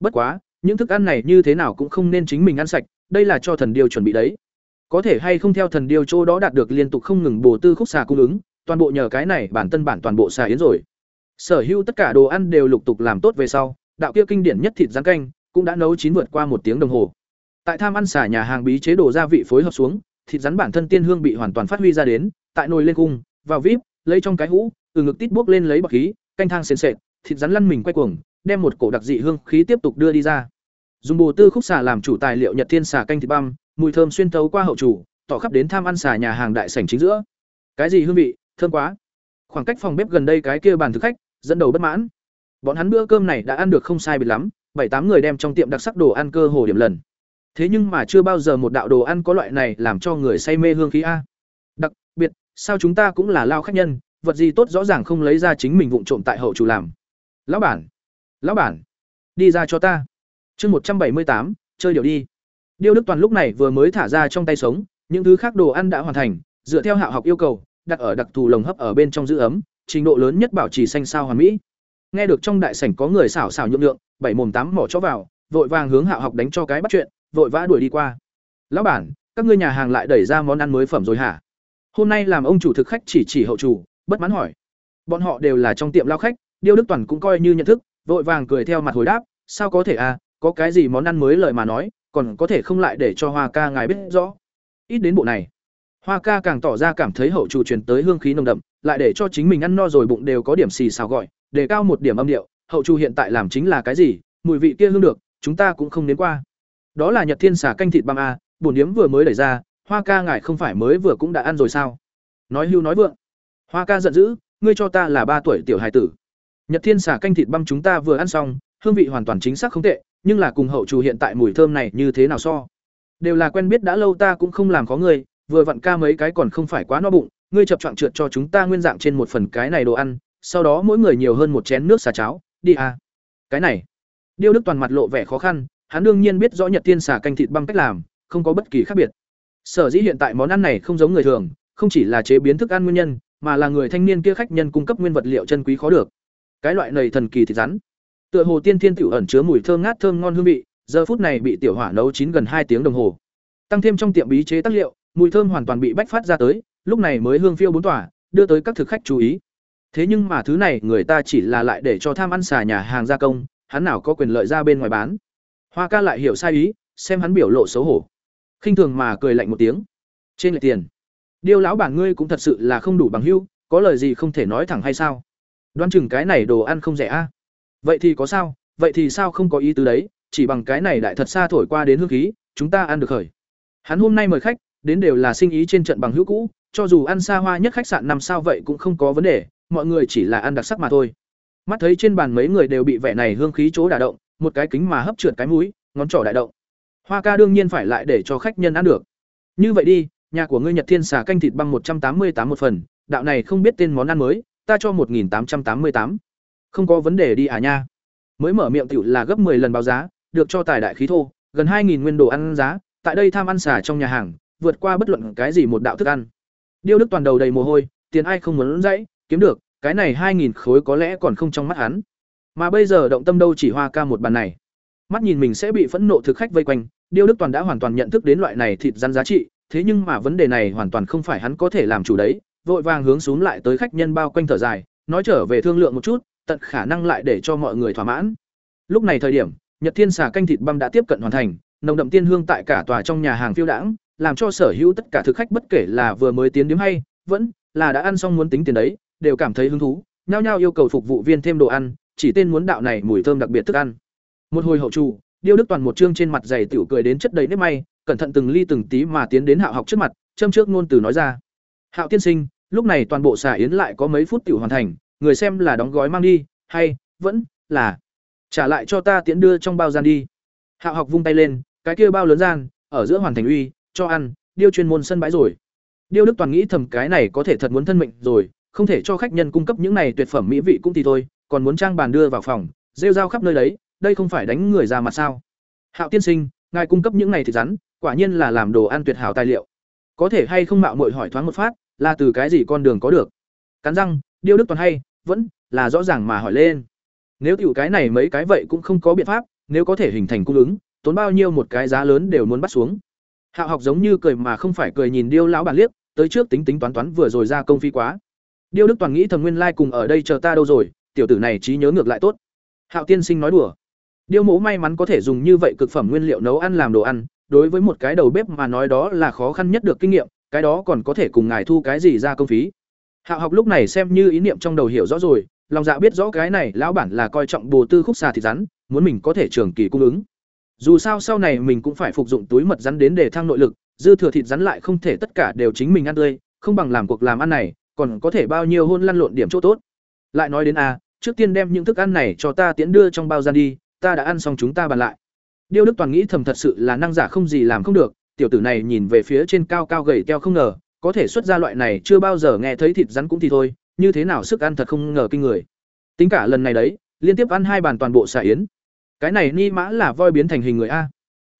Bất quá, những thức ăn này như thế nào cũng không nên chính mình ăn sạch, đây là cho thần điêu chuẩn bị đấy. Có thể hay không theo thần điêu chỗ đó đạt được liên tục không ngừng bổ tư khúc xà cung ứng toàn bộ nhờ cái này bản tân bản toàn bộ xà yến rồi. Sở hữu tất cả đồ ăn đều lục tục làm tốt về sau, đạo kia kinh điển nhất thịt rán canh cũng đã nấu chín vượt qua một tiếng đồng hồ. Tại tham ăn xả nhà hàng bí chế đồ gia vị phối hợp xuống, thịt rắn bản thân tiên hương bị hoàn toàn phát huy ra đến, tại nồi lên cung vào vip, lấy trong cái hũ, từ ngực tít buốc lên lấy bọc khí, canh thang sền sệt, thịt rắn lăn mình quay cuồng, đem một cổ đặc dị hương khí tiếp tục đưa đi ra. Dùng bồ tư khúc xà làm chủ tài liệu nhật thiên xà canh thịt băm, mùi thơm xuyên thấu qua hậu chủ, tỏ khắp đến tham ăn xà nhà hàng đại sảnh chính giữa. Cái gì hương vị? Thơm quá. Khoảng cách phòng bếp gần đây cái kia bàn thực khách, dẫn đầu bất mãn. Bọn hắn bữa cơm này đã ăn được không sai biệt lắm, bảy tám người đem trong tiệm đặc sắc đồ ăn cơ hồ điểm lần. Thế nhưng mà chưa bao giờ một đạo đồ ăn có loại này làm cho người say mê hương khí a. Đặc, biệt, sao chúng ta cũng là lao khách nhân, vật gì tốt rõ ràng không lấy ra chính mình vụng trộm tại hậu chủ làm. Lão bản lão bản, đi ra cho ta. Chương một trăm bảy mươi tám, chơi điều đi. Điêu đức toàn lúc này vừa mới thả ra trong tay sống, những thứ khác đồ ăn đã hoàn thành, dựa theo hạ học yêu cầu đặt ở đặc thù lồng hấp ở bên trong giữ ấm, trình độ lớn nhất bảo trì xanh sao hoàn mỹ. Nghe được trong đại sảnh có người xảo xảo nhượng lượng bảy mồm tám mỏ chó vào, vội vàng hướng hạ học đánh cho cái bắt chuyện, vội vã đuổi đi qua. Lão bản, các ngươi nhà hàng lại đẩy ra món ăn mới phẩm rồi hả? Hôm nay làm ông chủ thực khách chỉ chỉ hậu chủ, bất mãn hỏi. Bọn họ đều là trong tiệm lao khách, điêu đức toàn cũng coi như nhận thức, vội vàng cười theo mặt hồi đáp, sao có thể à có cái gì món ăn mới lời mà nói, còn có thể không lại để cho hoa ca ngài biết rõ. Ít đến bộ này hoa ca càng tỏ ra cảm thấy hậu chủ truyền tới hương khí nồng đậm, lại để cho chính mình ăn no rồi bụng đều có điểm xì xào gọi, để cao một điểm âm điệu, hậu chủ hiện tại làm chính là cái gì, mùi vị kia hương được, chúng ta cũng không nếm qua. Đó là nhật thiên xà canh thịt băm a bổn điếm vừa mới đẩy ra, hoa ca ngài không phải mới vừa cũng đã ăn rồi sao? Nói hưu nói vượng. Hoa ca giận dữ, ngươi cho ta là ba tuổi tiểu hài tử. Nhật thiên xà canh thịt băm chúng ta vừa ăn xong, hương vị hoàn toàn chính xác không tệ, nhưng là cùng hậu chủ hiện tại mùi thơm này như thế nào so? Đều là quen biết đã lâu ta cũng không làm có ngươi vừa vặn ca mấy cái còn không phải quá no bụng, ngươi chập choạng trượt cho chúng ta nguyên dạng trên một phần cái này đồ ăn, sau đó mỗi người nhiều hơn một chén nước xà cháo, đi à. Cái này, điêu đức toàn mặt lộ vẻ khó khăn, hắn đương nhiên biết rõ nhật thiên xà canh thịt băng cách làm, không có bất kỳ khác biệt. Sở dĩ hiện tại món ăn này không giống người thường, không chỉ là chế biến thức ăn nguyên nhân, mà là người thanh niên kia khách nhân cung cấp nguyên vật liệu chân quý khó được. Cái loại này thần kỳ thịt rắn. Tựa hồ tiên thiên tiểu ẩn chứa mùi thơm ngát thơm ngon hương vị, giờ phút này bị tiểu hỏa nấu chín gần hai tiếng đồng hồ. Tăng thêm trong tiệm bí chế tác liệu mùi thơm hoàn toàn bị bách phát ra tới, lúc này mới hương phiêu bốn tỏa đưa tới các thực khách chú ý. Thế nhưng mà thứ này, người ta chỉ là lại để cho tham ăn xà nhà hàng gia công, hắn nào có quyền lợi ra bên ngoài bán. Hoa ca lại hiểu sai ý, xem hắn biểu lộ xấu hổ. Khinh thường mà cười lạnh một tiếng. Trên lệ tiền. Điêu lão bản ngươi cũng thật sự là không đủ bằng hưu, có lời gì không thể nói thẳng hay sao? Đoan chừng cái này đồ ăn không rẻ a. Vậy thì có sao, vậy thì sao không có ý tứ đấy, chỉ bằng cái này đại thật xa thổi qua đến hương khí, chúng ta ăn được khởi. Hắn hôm nay mời khách đến đều là sinh ý trên trận bằng hữu cũ, cho dù ăn xa hoa nhất khách sạn năm sao vậy cũng không có vấn đề, mọi người chỉ là ăn đặc sắc mà thôi. Mắt thấy trên bàn mấy người đều bị vẻ này hương khí chỗ đả động, một cái kính mà hấp trượt cái mũi, ngón trỏ đại động. Hoa ca đương nhiên phải lại để cho khách nhân ăn được. Như vậy đi, nhà của ngươi nhật thiên xà canh thịt băng một trăm tám mươi tám một phần, đạo này không biết tên món ăn mới, ta cho một nghìn tám trăm tám mươi tám. Không có vấn đề đi à nha. Mới mở miệng tiểu là gấp 10 lần báo giá, được cho tài đại khí thô, gần hai nghìn nguyên đồ ăn giá, tại đây tham ăn xả trong nhà hàng vượt qua bất luận cái gì một đạo thức ăn. Điêu đức toàn đầu đầy mồ hôi, tiền ai không muốn dãy, kiếm được, cái này hai nghìn khối có lẽ còn không trong mắt hắn. Mà bây giờ động tâm đâu chỉ hoa ca một bàn này. Mắt nhìn mình sẽ bị phẫn nộ thực khách vây quanh, điêu đức toàn đã hoàn toàn nhận thức đến loại này thịt rắn giá trị, thế nhưng mà vấn đề này hoàn toàn không phải hắn có thể làm chủ đấy, vội vàng hướng xuống lại tới khách nhân bao quanh thở dài, nói trở về thương lượng một chút, tận khả năng lại để cho mọi người thỏa mãn. Lúc này thời điểm, nhật thiên xà canh thịt băm đã tiếp cận hoàn thành, nồng đậm tiên hương tại cả tòa trong nhà hàng phiêu đãng làm cho sở hữu tất cả thực khách bất kể là vừa mới tiến điếm hay, vẫn là đã ăn xong muốn tính tiền đấy, đều cảm thấy hứng thú, nhao nhao yêu cầu phục vụ viên thêm đồ ăn, chỉ tên muốn đạo này mùi thơm đặc biệt thức ăn. Một hồi hậu trụ điêu đức toàn một chương trên mặt dày tiểu cười đến chất đầy nếp may, cẩn thận từng ly từng tí mà tiến đến hạo học trước mặt, châm trước ngôn từ nói ra. Hạo tiên sinh, lúc này toàn bộ xà yến lại có mấy phút tiểu hoàn thành, người xem là đóng gói mang đi, hay vẫn là trả lại cho ta tiễn đưa trong bao gian đi. Hạo học vung tay lên, cái kia bao lớn gian, ở giữa hoàn thành uy cho ăn, điêu chuyên môn sân bãi rồi. Điêu đức toàn nghĩ thầm cái này có thể thật muốn thân mệnh rồi, không thể cho khách nhân cung cấp những này tuyệt phẩm mỹ vị cũng thì thôi, còn muốn trang bàn đưa vào phòng, rêu rao khắp nơi đấy, đây không phải đánh người ra mặt sao. Hạo tiên sinh, ngài cung cấp những này thịt rắn, quả nhiên là làm đồ ăn tuyệt hảo tài liệu. Có thể hay không mạo muội hỏi thoáng một phát, là từ cái gì con đường có được? Cắn răng, điêu đức toàn hay, vẫn là rõ ràng mà hỏi lên. Nếu tiểu cái này mấy cái vậy cũng không có biện pháp, nếu có thể hình thành cung ứng, tốn bao nhiêu một cái giá lớn đều muốn bắt xuống hạo học giống như cười mà không phải cười nhìn điêu lão bản liếc, tới trước tính tính toán toán vừa rồi ra công phi quá. Điêu đức toàn nghĩ thầm nguyên lai cùng ở đây chờ ta đâu rồi, tiểu tử này trí nhớ ngược lại tốt. Hạo tiên sinh nói đùa. Điêu mẫu may mắn có thể dùng như vậy cực phẩm nguyên liệu nấu ăn làm đồ ăn, đối với một cái đầu bếp mà nói đó là khó khăn nhất được kinh nghiệm, cái đó còn có thể cùng ngài thu cái gì ra công phí. Hạo học lúc này xem như ý niệm trong đầu hiểu rõ rồi, lòng dạ biết rõ cái này lão bản là coi trọng bồ tư khúc xà thịt rắn, muốn mình có thể trường kỳ cung ứng dù sao sau này mình cũng phải phục dụng túi mật rắn đến để thăng nội lực, dư thừa thịt rắn lại không thể tất cả đều chính mình ăn tươi, không bằng làm cuộc làm ăn này, còn có thể bao nhiêu hôn lăn lộn điểm chỗ tốt. Lại nói đến a, trước tiên đem những thức ăn này cho ta tiễn đưa trong bao gian đi, ta đã ăn xong chúng ta bàn lại. Điêu đức toàn nghĩ thầm thật sự là năng giả không gì làm không được, tiểu tử này nhìn về phía trên cao cao gầy teo không ngờ, có thể xuất ra loại này chưa bao giờ nghe thấy thịt rắn cũng thì thôi, như thế nào sức ăn thật không ngờ kinh người. Tính cả lần này đấy, liên tiếp ăn hai bàn toàn bộ xà yến cái này ni mã là voi biến thành hình người a.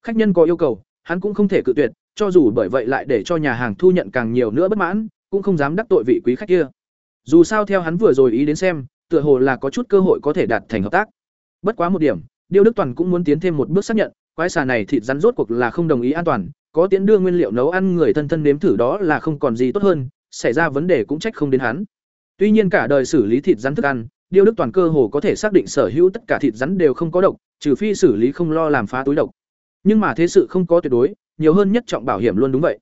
Khách nhân có yêu cầu, hắn cũng không thể cự tuyệt, cho dù bởi vậy lại để cho nhà hàng thu nhận càng nhiều nữa bất mãn, cũng không dám đắc tội vị quý khách kia. Dù sao theo hắn vừa rồi ý đến xem, tựa hồ là có chút cơ hội có thể đạt thành hợp tác. Bất quá một điểm, điêu đức toàn cũng muốn tiến thêm một bước xác nhận, quái xà này thịt rắn rốt cuộc là không đồng ý an toàn, có tiến đưa nguyên liệu nấu ăn người thân thân nếm thử đó là không còn gì tốt hơn, xảy ra vấn đề cũng trách không đến hắn. Tuy nhiên cả đời xử lý thịt rắn thức ăn điêu đức toàn cơ hồ có thể xác định sở hữu tất cả thịt rắn đều không có độc, trừ phi xử lý không lo làm phá túi độc. Nhưng mà thế sự không có tuyệt đối, nhiều hơn nhất trọng bảo hiểm luôn đúng vậy.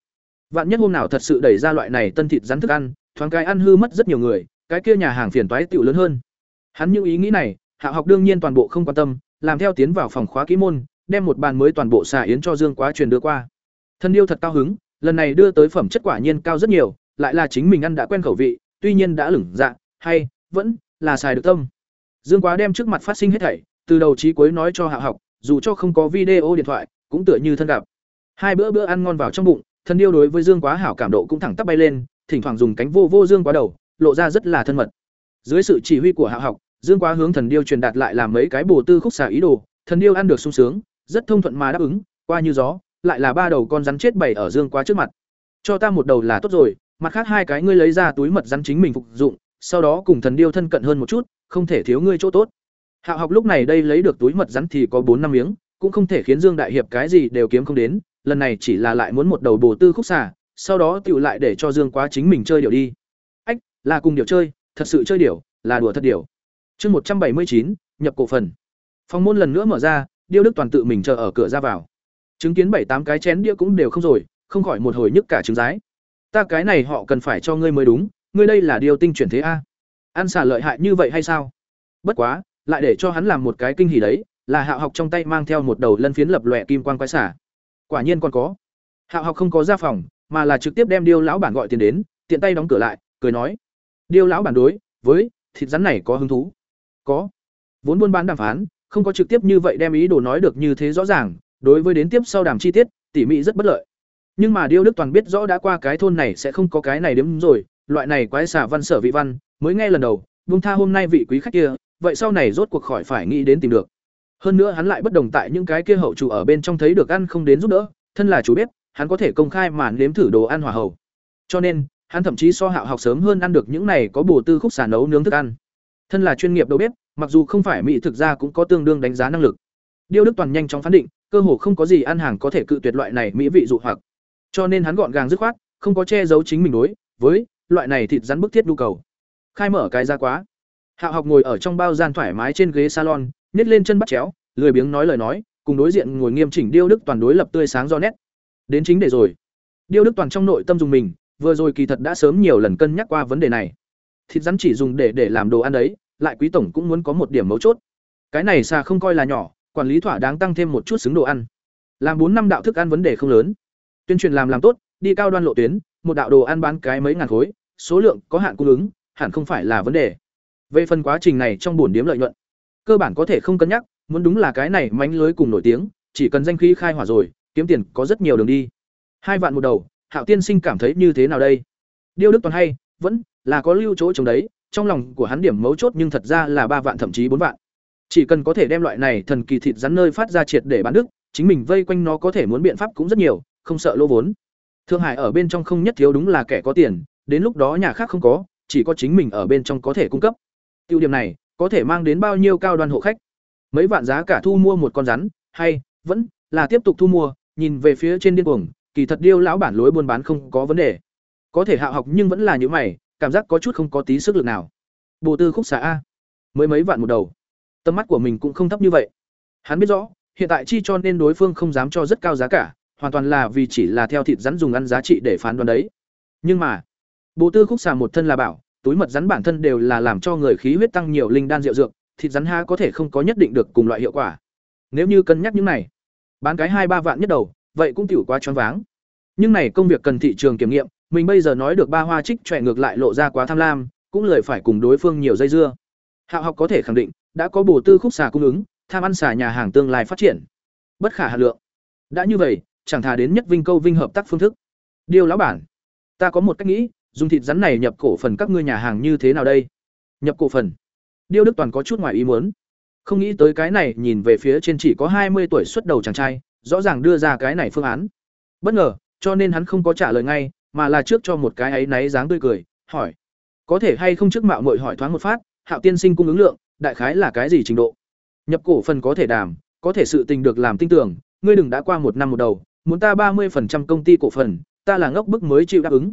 Vạn nhất hôm nào thật sự đẩy ra loại này tân thịt rắn thức ăn, thoáng cái ăn hư mất rất nhiều người, cái kia nhà hàng phiền toái tiểu lớn hơn. Hắn những ý nghĩ này, hạ học đương nhiên toàn bộ không quan tâm, làm theo tiến vào phòng khóa kỹ môn, đem một bàn mới toàn bộ xà yến cho dương quá truyền đưa qua. Thân điêu thật cao hứng, lần này đưa tới phẩm chất quả nhiên cao rất nhiều, lại là chính mình ăn đã quen khẩu vị, tuy nhiên đã lửng dạ hay, vẫn là xài được tâm. Dương quá đem trước mặt phát sinh hết thảy, từ đầu chí cuối nói cho hạ học, dù cho không có video điện thoại, cũng tựa như thân gặp. Hai bữa bữa ăn ngon vào trong bụng, thân điêu đối với dương quá hảo cảm độ cũng thẳng tắp bay lên, thỉnh thoảng dùng cánh vô vô dương quá đầu, lộ ra rất là thân mật. Dưới sự chỉ huy của hạ học, dương quá hướng thần điêu truyền đạt lại làm mấy cái bồ tư khúc xả ý đồ, thần điêu ăn được sung sướng, rất thông thuận mà đáp ứng, qua như gió, lại là ba đầu con rắn chết bày ở dương quá trước mặt. Cho ta một đầu là tốt rồi, mặt khác hai cái ngươi lấy ra túi mật rắn chính mình phục dụng sau đó cùng thần điêu thân cận hơn một chút, không thể thiếu ngươi chỗ tốt. Hạo học lúc này đây lấy được túi mật rắn thì có bốn năm miếng, cũng không thể khiến dương đại hiệp cái gì đều kiếm không đến, lần này chỉ là lại muốn một đầu bồ tư khúc xả sau đó tựu lại để cho dương quá chính mình chơi điệu đi. Ách, là cùng điệu chơi, thật sự chơi điệu là đùa thật điệu chương một trăm bảy mươi chín, nhập cổ phần. Phòng môn lần nữa mở ra, điêu đức toàn tự mình chờ ở cửa ra vào. Chứng kiến bảy tám cái chén đĩa cũng đều không rồi, không khỏi một hồi nhức cả trứng rái. Ta cái này họ cần phải cho ngươi mới đúng ngươi đây là điều tinh chuyển thế a? Ăn xả lợi hại như vậy hay sao? Bất quá, lại để cho hắn làm một cái kinh hỉ đấy, là hạo học trong tay mang theo một đầu lân phiến lập lòe kim quan quái xả. Quả nhiên còn có. Hạo học không có ra phòng, mà là trực tiếp đem điêu lão bản gọi tiền đến, tiện tay đóng cửa lại, cười nói, điêu lão bản đối với thịt rắn này có hứng thú? Có. Vốn buôn bán đàm phán, không có trực tiếp như vậy đem ý đồ nói được như thế rõ ràng, đối với đến tiếp sau đàm chi tiết, tỉ mỉ rất bất lợi. Nhưng mà điêu đức toàn biết rõ đã qua cái thôn này sẽ không có cái này đếm rồi loại này quái xả văn sở vị văn, mới nghe lần đầu, buông tha hôm nay vị quý khách kia, vậy sau này rốt cuộc khỏi phải nghĩ đến tìm được. Hơn nữa hắn lại bất đồng tại những cái kia hậu chủ ở bên trong thấy được ăn không đến giúp đỡ, thân là chủ bếp, hắn có thể công khai mà nếm thử đồ ăn hòa hậu. Cho nên, hắn thậm chí so hạo học sớm hơn ăn được những này có bổ tư khúc xà nấu nướng thức ăn. Thân là chuyên nghiệp đầu bếp, mặc dù không phải mỹ thực ra cũng có tương đương đánh giá năng lực. Điêu đức toàn nhanh chóng phán định, cơ hồ không có gì ăn hàng có thể cự tuyệt loại này mỹ vị dụ hoặc. Cho nên hắn gọn gàng dứt khoát, không có che giấu chính mình đối với loại này thịt rắn bức thiết nhu cầu. Khai mở cái ra quá. Hạo học ngồi ở trong bao gian thoải mái trên ghế salon nhét lên chân bắt chéo, lười biếng nói lời nói, cùng đối diện ngồi nghiêm chỉnh điêu đức toàn đối lập tươi sáng do nét. Đến chính để rồi. Điêu đức toàn trong nội tâm dùng mình, vừa rồi kỳ thật đã sớm nhiều lần cân nhắc qua vấn đề này. Thịt rắn chỉ dùng để để làm đồ ăn đấy, lại quý tổng cũng muốn có một điểm mấu chốt. Cái này xa không coi là nhỏ, quản lý thỏa đáng tăng thêm một chút xứng đồ ăn. Làm bốn năm đạo thức ăn vấn đề không lớn. Tuyên truyền làm làm tốt, đi cao đoan lộ tuyến, một đạo đồ ăn bán cái mấy ngàn khối số lượng có hạn cung ứng hẳn không phải là vấn đề Về phần quá trình này trong bổn điểm lợi nhuận, cơ bản có thể không cân nhắc, muốn đúng là cái này mánh lưới cùng nổi tiếng, chỉ cần danh khí khai hỏa rồi, kiếm tiền có rất nhiều đường đi. Hai vạn một đầu, Hạo tiên sinh cảm thấy như thế nào đây? Điêu Đức toàn hay, vẫn là có lưu chỗ trống đấy, trong lòng của hắn điểm mấu chốt nhưng thật ra là ba vạn thậm chí bốn vạn. Chỉ cần có thể đem loại này thần kỳ thịt rắn nơi phát ra triệt để bán đức, chính mình vây quanh nó có thể muốn biện pháp cũng rất nhiều, không sợ lỗ vốn. Thương Hải ở bên trong không nhất thiếu đúng là kẻ có tiền, đến lúc đó nhà khác không có, chỉ có chính mình ở bên trong có thể cung cấp. Tiêu điểm này, có thể mang đến bao nhiêu cao đoàn hộ khách. Mấy vạn giá cả thu mua một con rắn, hay vẫn là tiếp tục thu mua, nhìn về phía trên điên cuồng, kỳ thật điêu lão bản lối buôn bán không có vấn đề. Có thể hạ học nhưng vẫn là như mày, cảm giác có chút không có tí sức lực nào. Bồ tư khúc xạ a, mới mấy vạn một đầu. Tâm mắt của mình cũng không thấp như vậy. Hắn biết rõ, hiện tại chi cho nên đối phương không dám cho rất cao giá cả, hoàn toàn là vì chỉ là theo thịt rắn dùng ăn giá trị để phán đoán đấy. Nhưng mà, Bộ Tư khúc xà một thân là bảo, túi mật rắn bản thân đều là làm cho người khí huyết tăng nhiều linh đan rượu dược, thịt rắn ha có thể không có nhất định được cùng loại hiệu quả. Nếu như cân nhắc những này, bán cái hai ba vạn nhất đầu, vậy cũng tiểu quá choáng váng. Nhưng này công việc cần thị trường kiểm nghiệm, mình bây giờ nói được ba hoa trích trẻ ngược lại lộ ra quá tham lam, cũng lời phải cùng đối phương nhiều dây dưa. Hạo học có thể khẳng định, đã có bổ tư khúc xà cung ứng, tham ăn xà nhà hàng tương lai phát triển. Bất khả hà lượng. Đã như vậy, chẳng thà đến nhất vinh câu vinh hợp tác phương thức. Điều lão bản, ta có một cách nghĩ, dùng thịt rắn này nhập cổ phần các ngươi nhà hàng như thế nào đây? Nhập cổ phần. Điêu Đức Toàn có chút ngoài ý muốn. Không nghĩ tới cái này, nhìn về phía trên chỉ có hai mươi tuổi xuất đầu chàng trai, rõ ràng đưa ra cái này phương án. Bất ngờ, cho nên hắn không có trả lời ngay, mà là trước cho một cái ấy náy dáng tươi cười, hỏi: "Có thể hay không trước mạo muội hỏi thoáng một phát, Hạo tiên sinh cung ứng lượng, đại khái là cái gì trình độ?" Nhập cổ phần có thể đảm, có thể sự tình được làm tin tưởng, ngươi đừng đã qua một năm một đầu, muốn ta ba 30% công ty cổ phần, ta là ngốc bức mới chịu đáp ứng.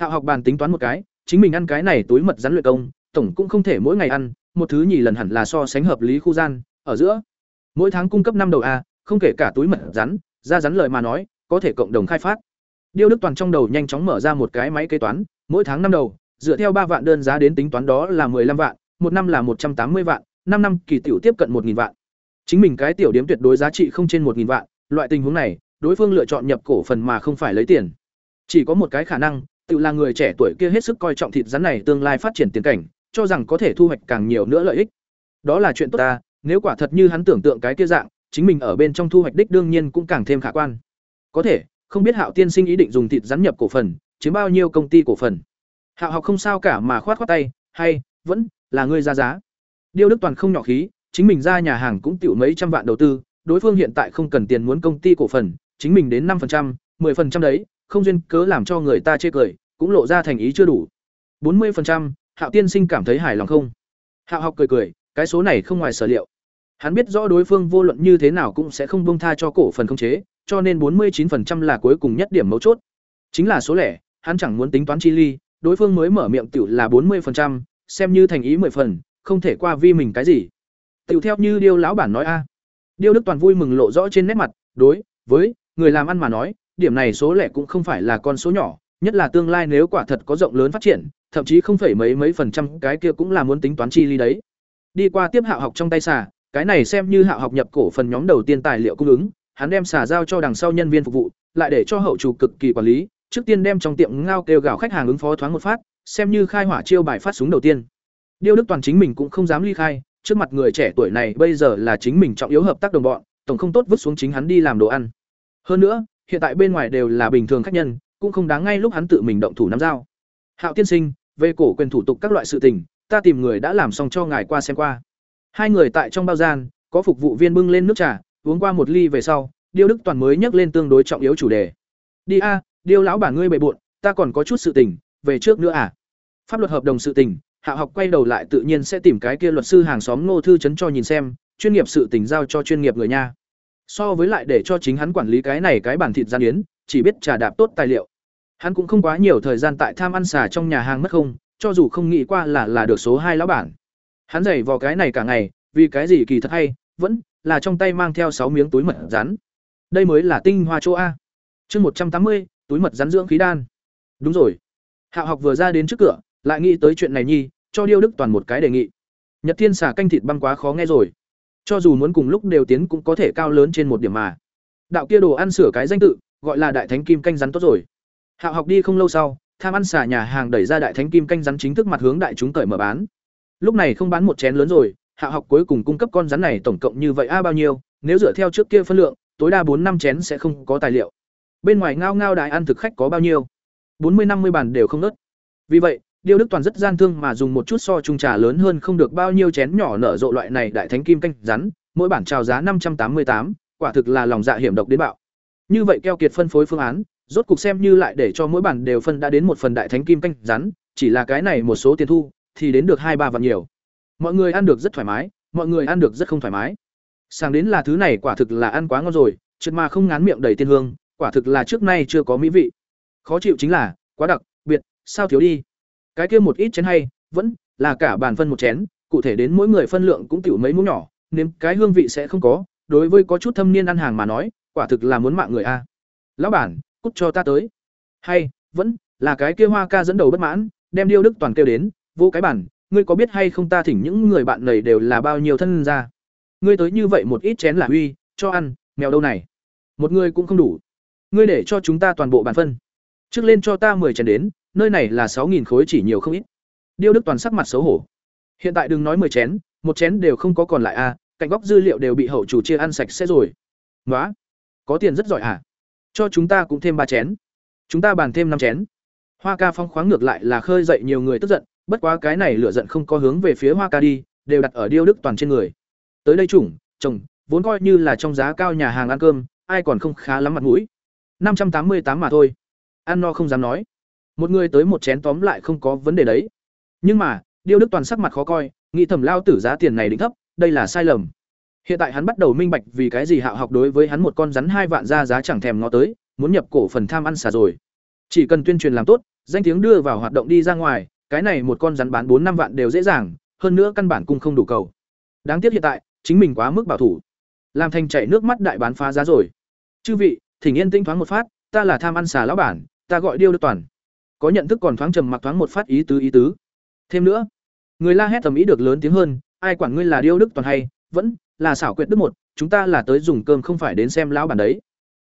Hạo học bàn tính toán một cái, chính mình ăn cái này túi mật rắn luyện công, tổng cũng không thể mỗi ngày ăn, một thứ nhì lần hẳn là so sánh hợp lý khu gian, ở giữa. Mỗi tháng cung cấp năm đầu a, không kể cả túi mật rắn, ra rắn lời mà nói, có thể cộng đồng khai phát. Điêu Đức Toàn trong đầu nhanh chóng mở ra một cái máy kế toán, mỗi tháng năm đầu, dựa theo ba vạn đơn giá đến tính toán đó là 15 vạn, một năm là một trăm tám mươi vạn, năm năm kỳ tiểu tiếp cận 1000 vạn. Chính mình cái tiểu điểm tuyệt đối giá trị không trên 1000 vạn, loại tình huống này, đối phương lựa chọn nhập cổ phần mà không phải lấy tiền. Chỉ có một cái khả năng, tự là người trẻ tuổi kia hết sức coi trọng thịt rắn này tương lai phát triển tiền cảnh, cho rằng có thể thu hoạch càng nhiều nữa lợi ích. Đó là chuyện tốt ta, nếu quả thật như hắn tưởng tượng cái kia dạng, chính mình ở bên trong thu hoạch đích đương nhiên cũng càng thêm khả quan. Có thể, không biết Hạo tiên sinh ý định dùng thịt rắn nhập cổ phần, chiếm bao nhiêu công ty cổ phần. Hạo học không sao cả mà khoát khoát tay, hay vẫn là ngươi ra giá. Điêu Đức Toàn không nhỏ khí, chính mình ra nhà hàng cũng tiểu mấy trăm vạn đầu tư, đối phương hiện tại không cần tiền muốn công ty cổ phần, chính mình đến 5%, 10% đấy, không duyên cớ làm cho người ta chê cười, cũng lộ ra thành ý chưa đủ. 40%, Hạo tiên sinh cảm thấy hài lòng không? Hạo học cười cười, cái số này không ngoài sở liệu. Hắn biết rõ đối phương vô luận như thế nào cũng sẽ không buông tha cho cổ phần không chế, cho nên 49% là cuối cùng nhất điểm mấu chốt. Chính là số lẻ, hắn chẳng muốn tính toán chi ly, đối phương mới mở miệng tiểu là 40%, xem như thành ý 10 phần, không thể qua vi mình cái gì. Tiểu theo như điêu lão bản nói a. Điêu Đức toàn vui mừng lộ rõ trên nét mặt, đối với người làm ăn mà nói, điểm này số lẻ cũng không phải là con số nhỏ, nhất là tương lai nếu quả thật có rộng lớn phát triển, thậm chí không phải mấy mấy phần trăm cái kia cũng là muốn tính toán chi ly đấy. Đi qua tiếp Hạo học trong tay xà, cái này xem như Hạo học nhập cổ phần nhóm đầu tiên tài liệu cung ứng, hắn đem xà giao cho đằng sau nhân viên phục vụ, lại để cho hậu chủ cực kỳ quản lý, trước tiên đem trong tiệm ngao kêu gào khách hàng ứng phó thoáng một phát, xem như khai hỏa chiêu bài phát súng đầu tiên. Điêu Đức toàn chính mình cũng không dám ly khai, trước mặt người trẻ tuổi này bây giờ là chính mình trọng yếu hợp tác đồng bọn, tổng không tốt vứt xuống chính hắn đi làm đồ ăn. Hơn nữa, hiện tại bên ngoài đều là bình thường khách nhân, cũng không đáng ngay lúc hắn tự mình động thủ nắm dao. Hạo tiên sinh, về cổ quyền thủ tục các loại sự tình, ta tìm người đã làm xong cho ngài qua xem qua. Hai người tại trong bao gian, có phục vụ viên bưng lên nước trà, uống qua một ly về sau, Điêu Đức toàn mới nhắc lên tương đối trọng yếu chủ đề. Đi a, Điêu lão bản ngươi bệ bộn, ta còn có chút sự tình, về trước nữa à? Pháp luật hợp đồng sự tình, Hạ học quay đầu lại tự nhiên sẽ tìm cái kia luật sư hàng xóm Ngô thư chấn cho nhìn xem, chuyên nghiệp sự tình giao cho chuyên nghiệp người nha. So với lại để cho chính hắn quản lý cái này cái bản thịt gian yến, chỉ biết trà đạp tốt tài liệu. Hắn cũng không quá nhiều thời gian tại tham ăn xả trong nhà hàng mất không, cho dù không nghĩ qua là là được số hai lão bản. Hắn giày vào cái này cả ngày, vì cái gì kỳ thật hay, vẫn là trong tay mang theo sáu miếng túi mật rắn. Đây mới là tinh hoa chỗ a. Chương một trăm tám mươi, túi mật rắn dưỡng khí đan. Đúng rồi. Hạo học vừa ra đến trước cửa, lại nghĩ tới chuyện này nhi, cho Điêu Đức toàn một cái đề nghị. Nhật Thiên xả canh thịt băng quá khó nghe rồi. Cho dù muốn cùng lúc đều tiến cũng có thể cao lớn trên một điểm mà. Đạo kia đồ ăn sửa cái danh tự, gọi là Đại Thánh Kim canh rắn tốt rồi. Hạo học đi không lâu sau, tham ăn xả nhà hàng đẩy ra Đại Thánh Kim canh rắn chính thức mặt hướng đại chúng cởi mở bán. lúc này không bán một chén lớn rồi hạ học cuối cùng cung cấp con rắn này tổng cộng như vậy a bao nhiêu nếu dựa theo trước kia phân lượng tối đa bốn năm chén sẽ không có tài liệu bên ngoài ngao ngao đại ăn thực khách có bao nhiêu bốn mươi năm mươi bàn đều không nớt vì vậy điêu đức toàn rất gian thương mà dùng một chút so trung trà lớn hơn không được bao nhiêu chén nhỏ nở rộ loại này đại thánh kim canh rắn, mỗi bản trào giá năm trăm tám mươi tám, quả thực là lòng dạ hiểm độc đến bạo. Như vậy keo kiệt phân phối phương án, rốt cục xem như lại để cho mỗi bản đều phân đã đến một phần đại thánh kim canh rắn, chỉ là cái này một số tiền thu thì đến được hai ba vạn nhiều. Mọi người ăn được rất thoải mái, mọi người ăn được rất không thoải mái. Sang đến là thứ này quả thực là ăn quá ngon rồi, trượt mà không ngán miệng đầy tiên hương, quả thực là trước nay chưa có mỹ vị. Khó chịu chính là, quá đặc, biệt, sao thiếu đi? Cái kia một ít chén hay, vẫn là cả bàn phân một chén, cụ thể đến mỗi người phân lượng cũng tiểu mấy muỗng nhỏ, nếm cái hương vị sẽ không có. Đối với có chút thâm niên ăn hàng mà nói, quả thực là muốn mạng người a. Lão bản, cút cho ta tới. Hay, vẫn là cái kia hoa ca dẫn đầu bất mãn, đem điêu đức toàn kêu đến, vô cái bản, ngươi có biết hay không ta thỉnh những người bạn này đều là bao nhiêu thân ra? Ngươi tới như vậy một ít chén là uy, cho ăn, mèo đâu này? Một người cũng không đủ. Ngươi để cho chúng ta toàn bộ bàn phân. Trước lên cho ta mười chén đến nơi này là sáu nghìn khối chỉ nhiều không ít. Điêu đức toàn sắc mặt xấu hổ. Hiện tại đừng nói mười chén một chén đều không có còn lại a à, cạnh góc dư liệu đều bị hậu chủ chia ăn sạch sẽ rồi. Nói có tiền rất giỏi à? Cho chúng ta cũng thêm ba chén. Chúng ta bàn thêm năm chén. Hoa ca phong khoáng ngược lại là khơi dậy nhiều người tức giận bất quá cái này lửa giận không có hướng về phía hoa ca đi đều đặt ở điêu đức toàn trên người. Tới đây chủng chồng vốn coi như là trong giá cao nhà hàng ăn cơm ai còn không khá lắm mặt mũi. Năm trăm tám mươi tám mà thôi. Ăn no không dám nói một người tới một chén tóm lại không có vấn đề đấy. Nhưng mà, điêu đức toàn sắc mặt khó coi, nghĩ thầm lao tử giá tiền này định thấp, đây là sai lầm. Hiện tại hắn bắt đầu minh bạch vì cái gì hạo học đối với hắn một con rắn hai vạn ra giá chẳng thèm ngó tới, muốn nhập cổ phần tham ăn xả rồi. Chỉ cần tuyên truyền làm tốt, danh tiếng đưa vào hoạt động đi ra ngoài, cái này một con rắn bán bốn năm vạn đều dễ dàng, hơn nữa căn bản cung không đủ cầu. Đáng tiếc hiện tại, chính mình quá mức bảo thủ. Làm thành chảy nước mắt đại bán phá giá rồi. Chư vị, thỉnh yên tinh thoáng một phát, ta là tham ăn xà lão bản, ta gọi điêu đức toàn có nhận thức còn thoáng trầm mặc thoáng một phát ý tứ ý tứ. Thêm nữa, người la hét tầm ý được lớn tiếng hơn, ai quản ngươi là điêu đức toàn hay, vẫn là xảo quyệt đức một, chúng ta là tới dùng cơm không phải đến xem lão bản đấy.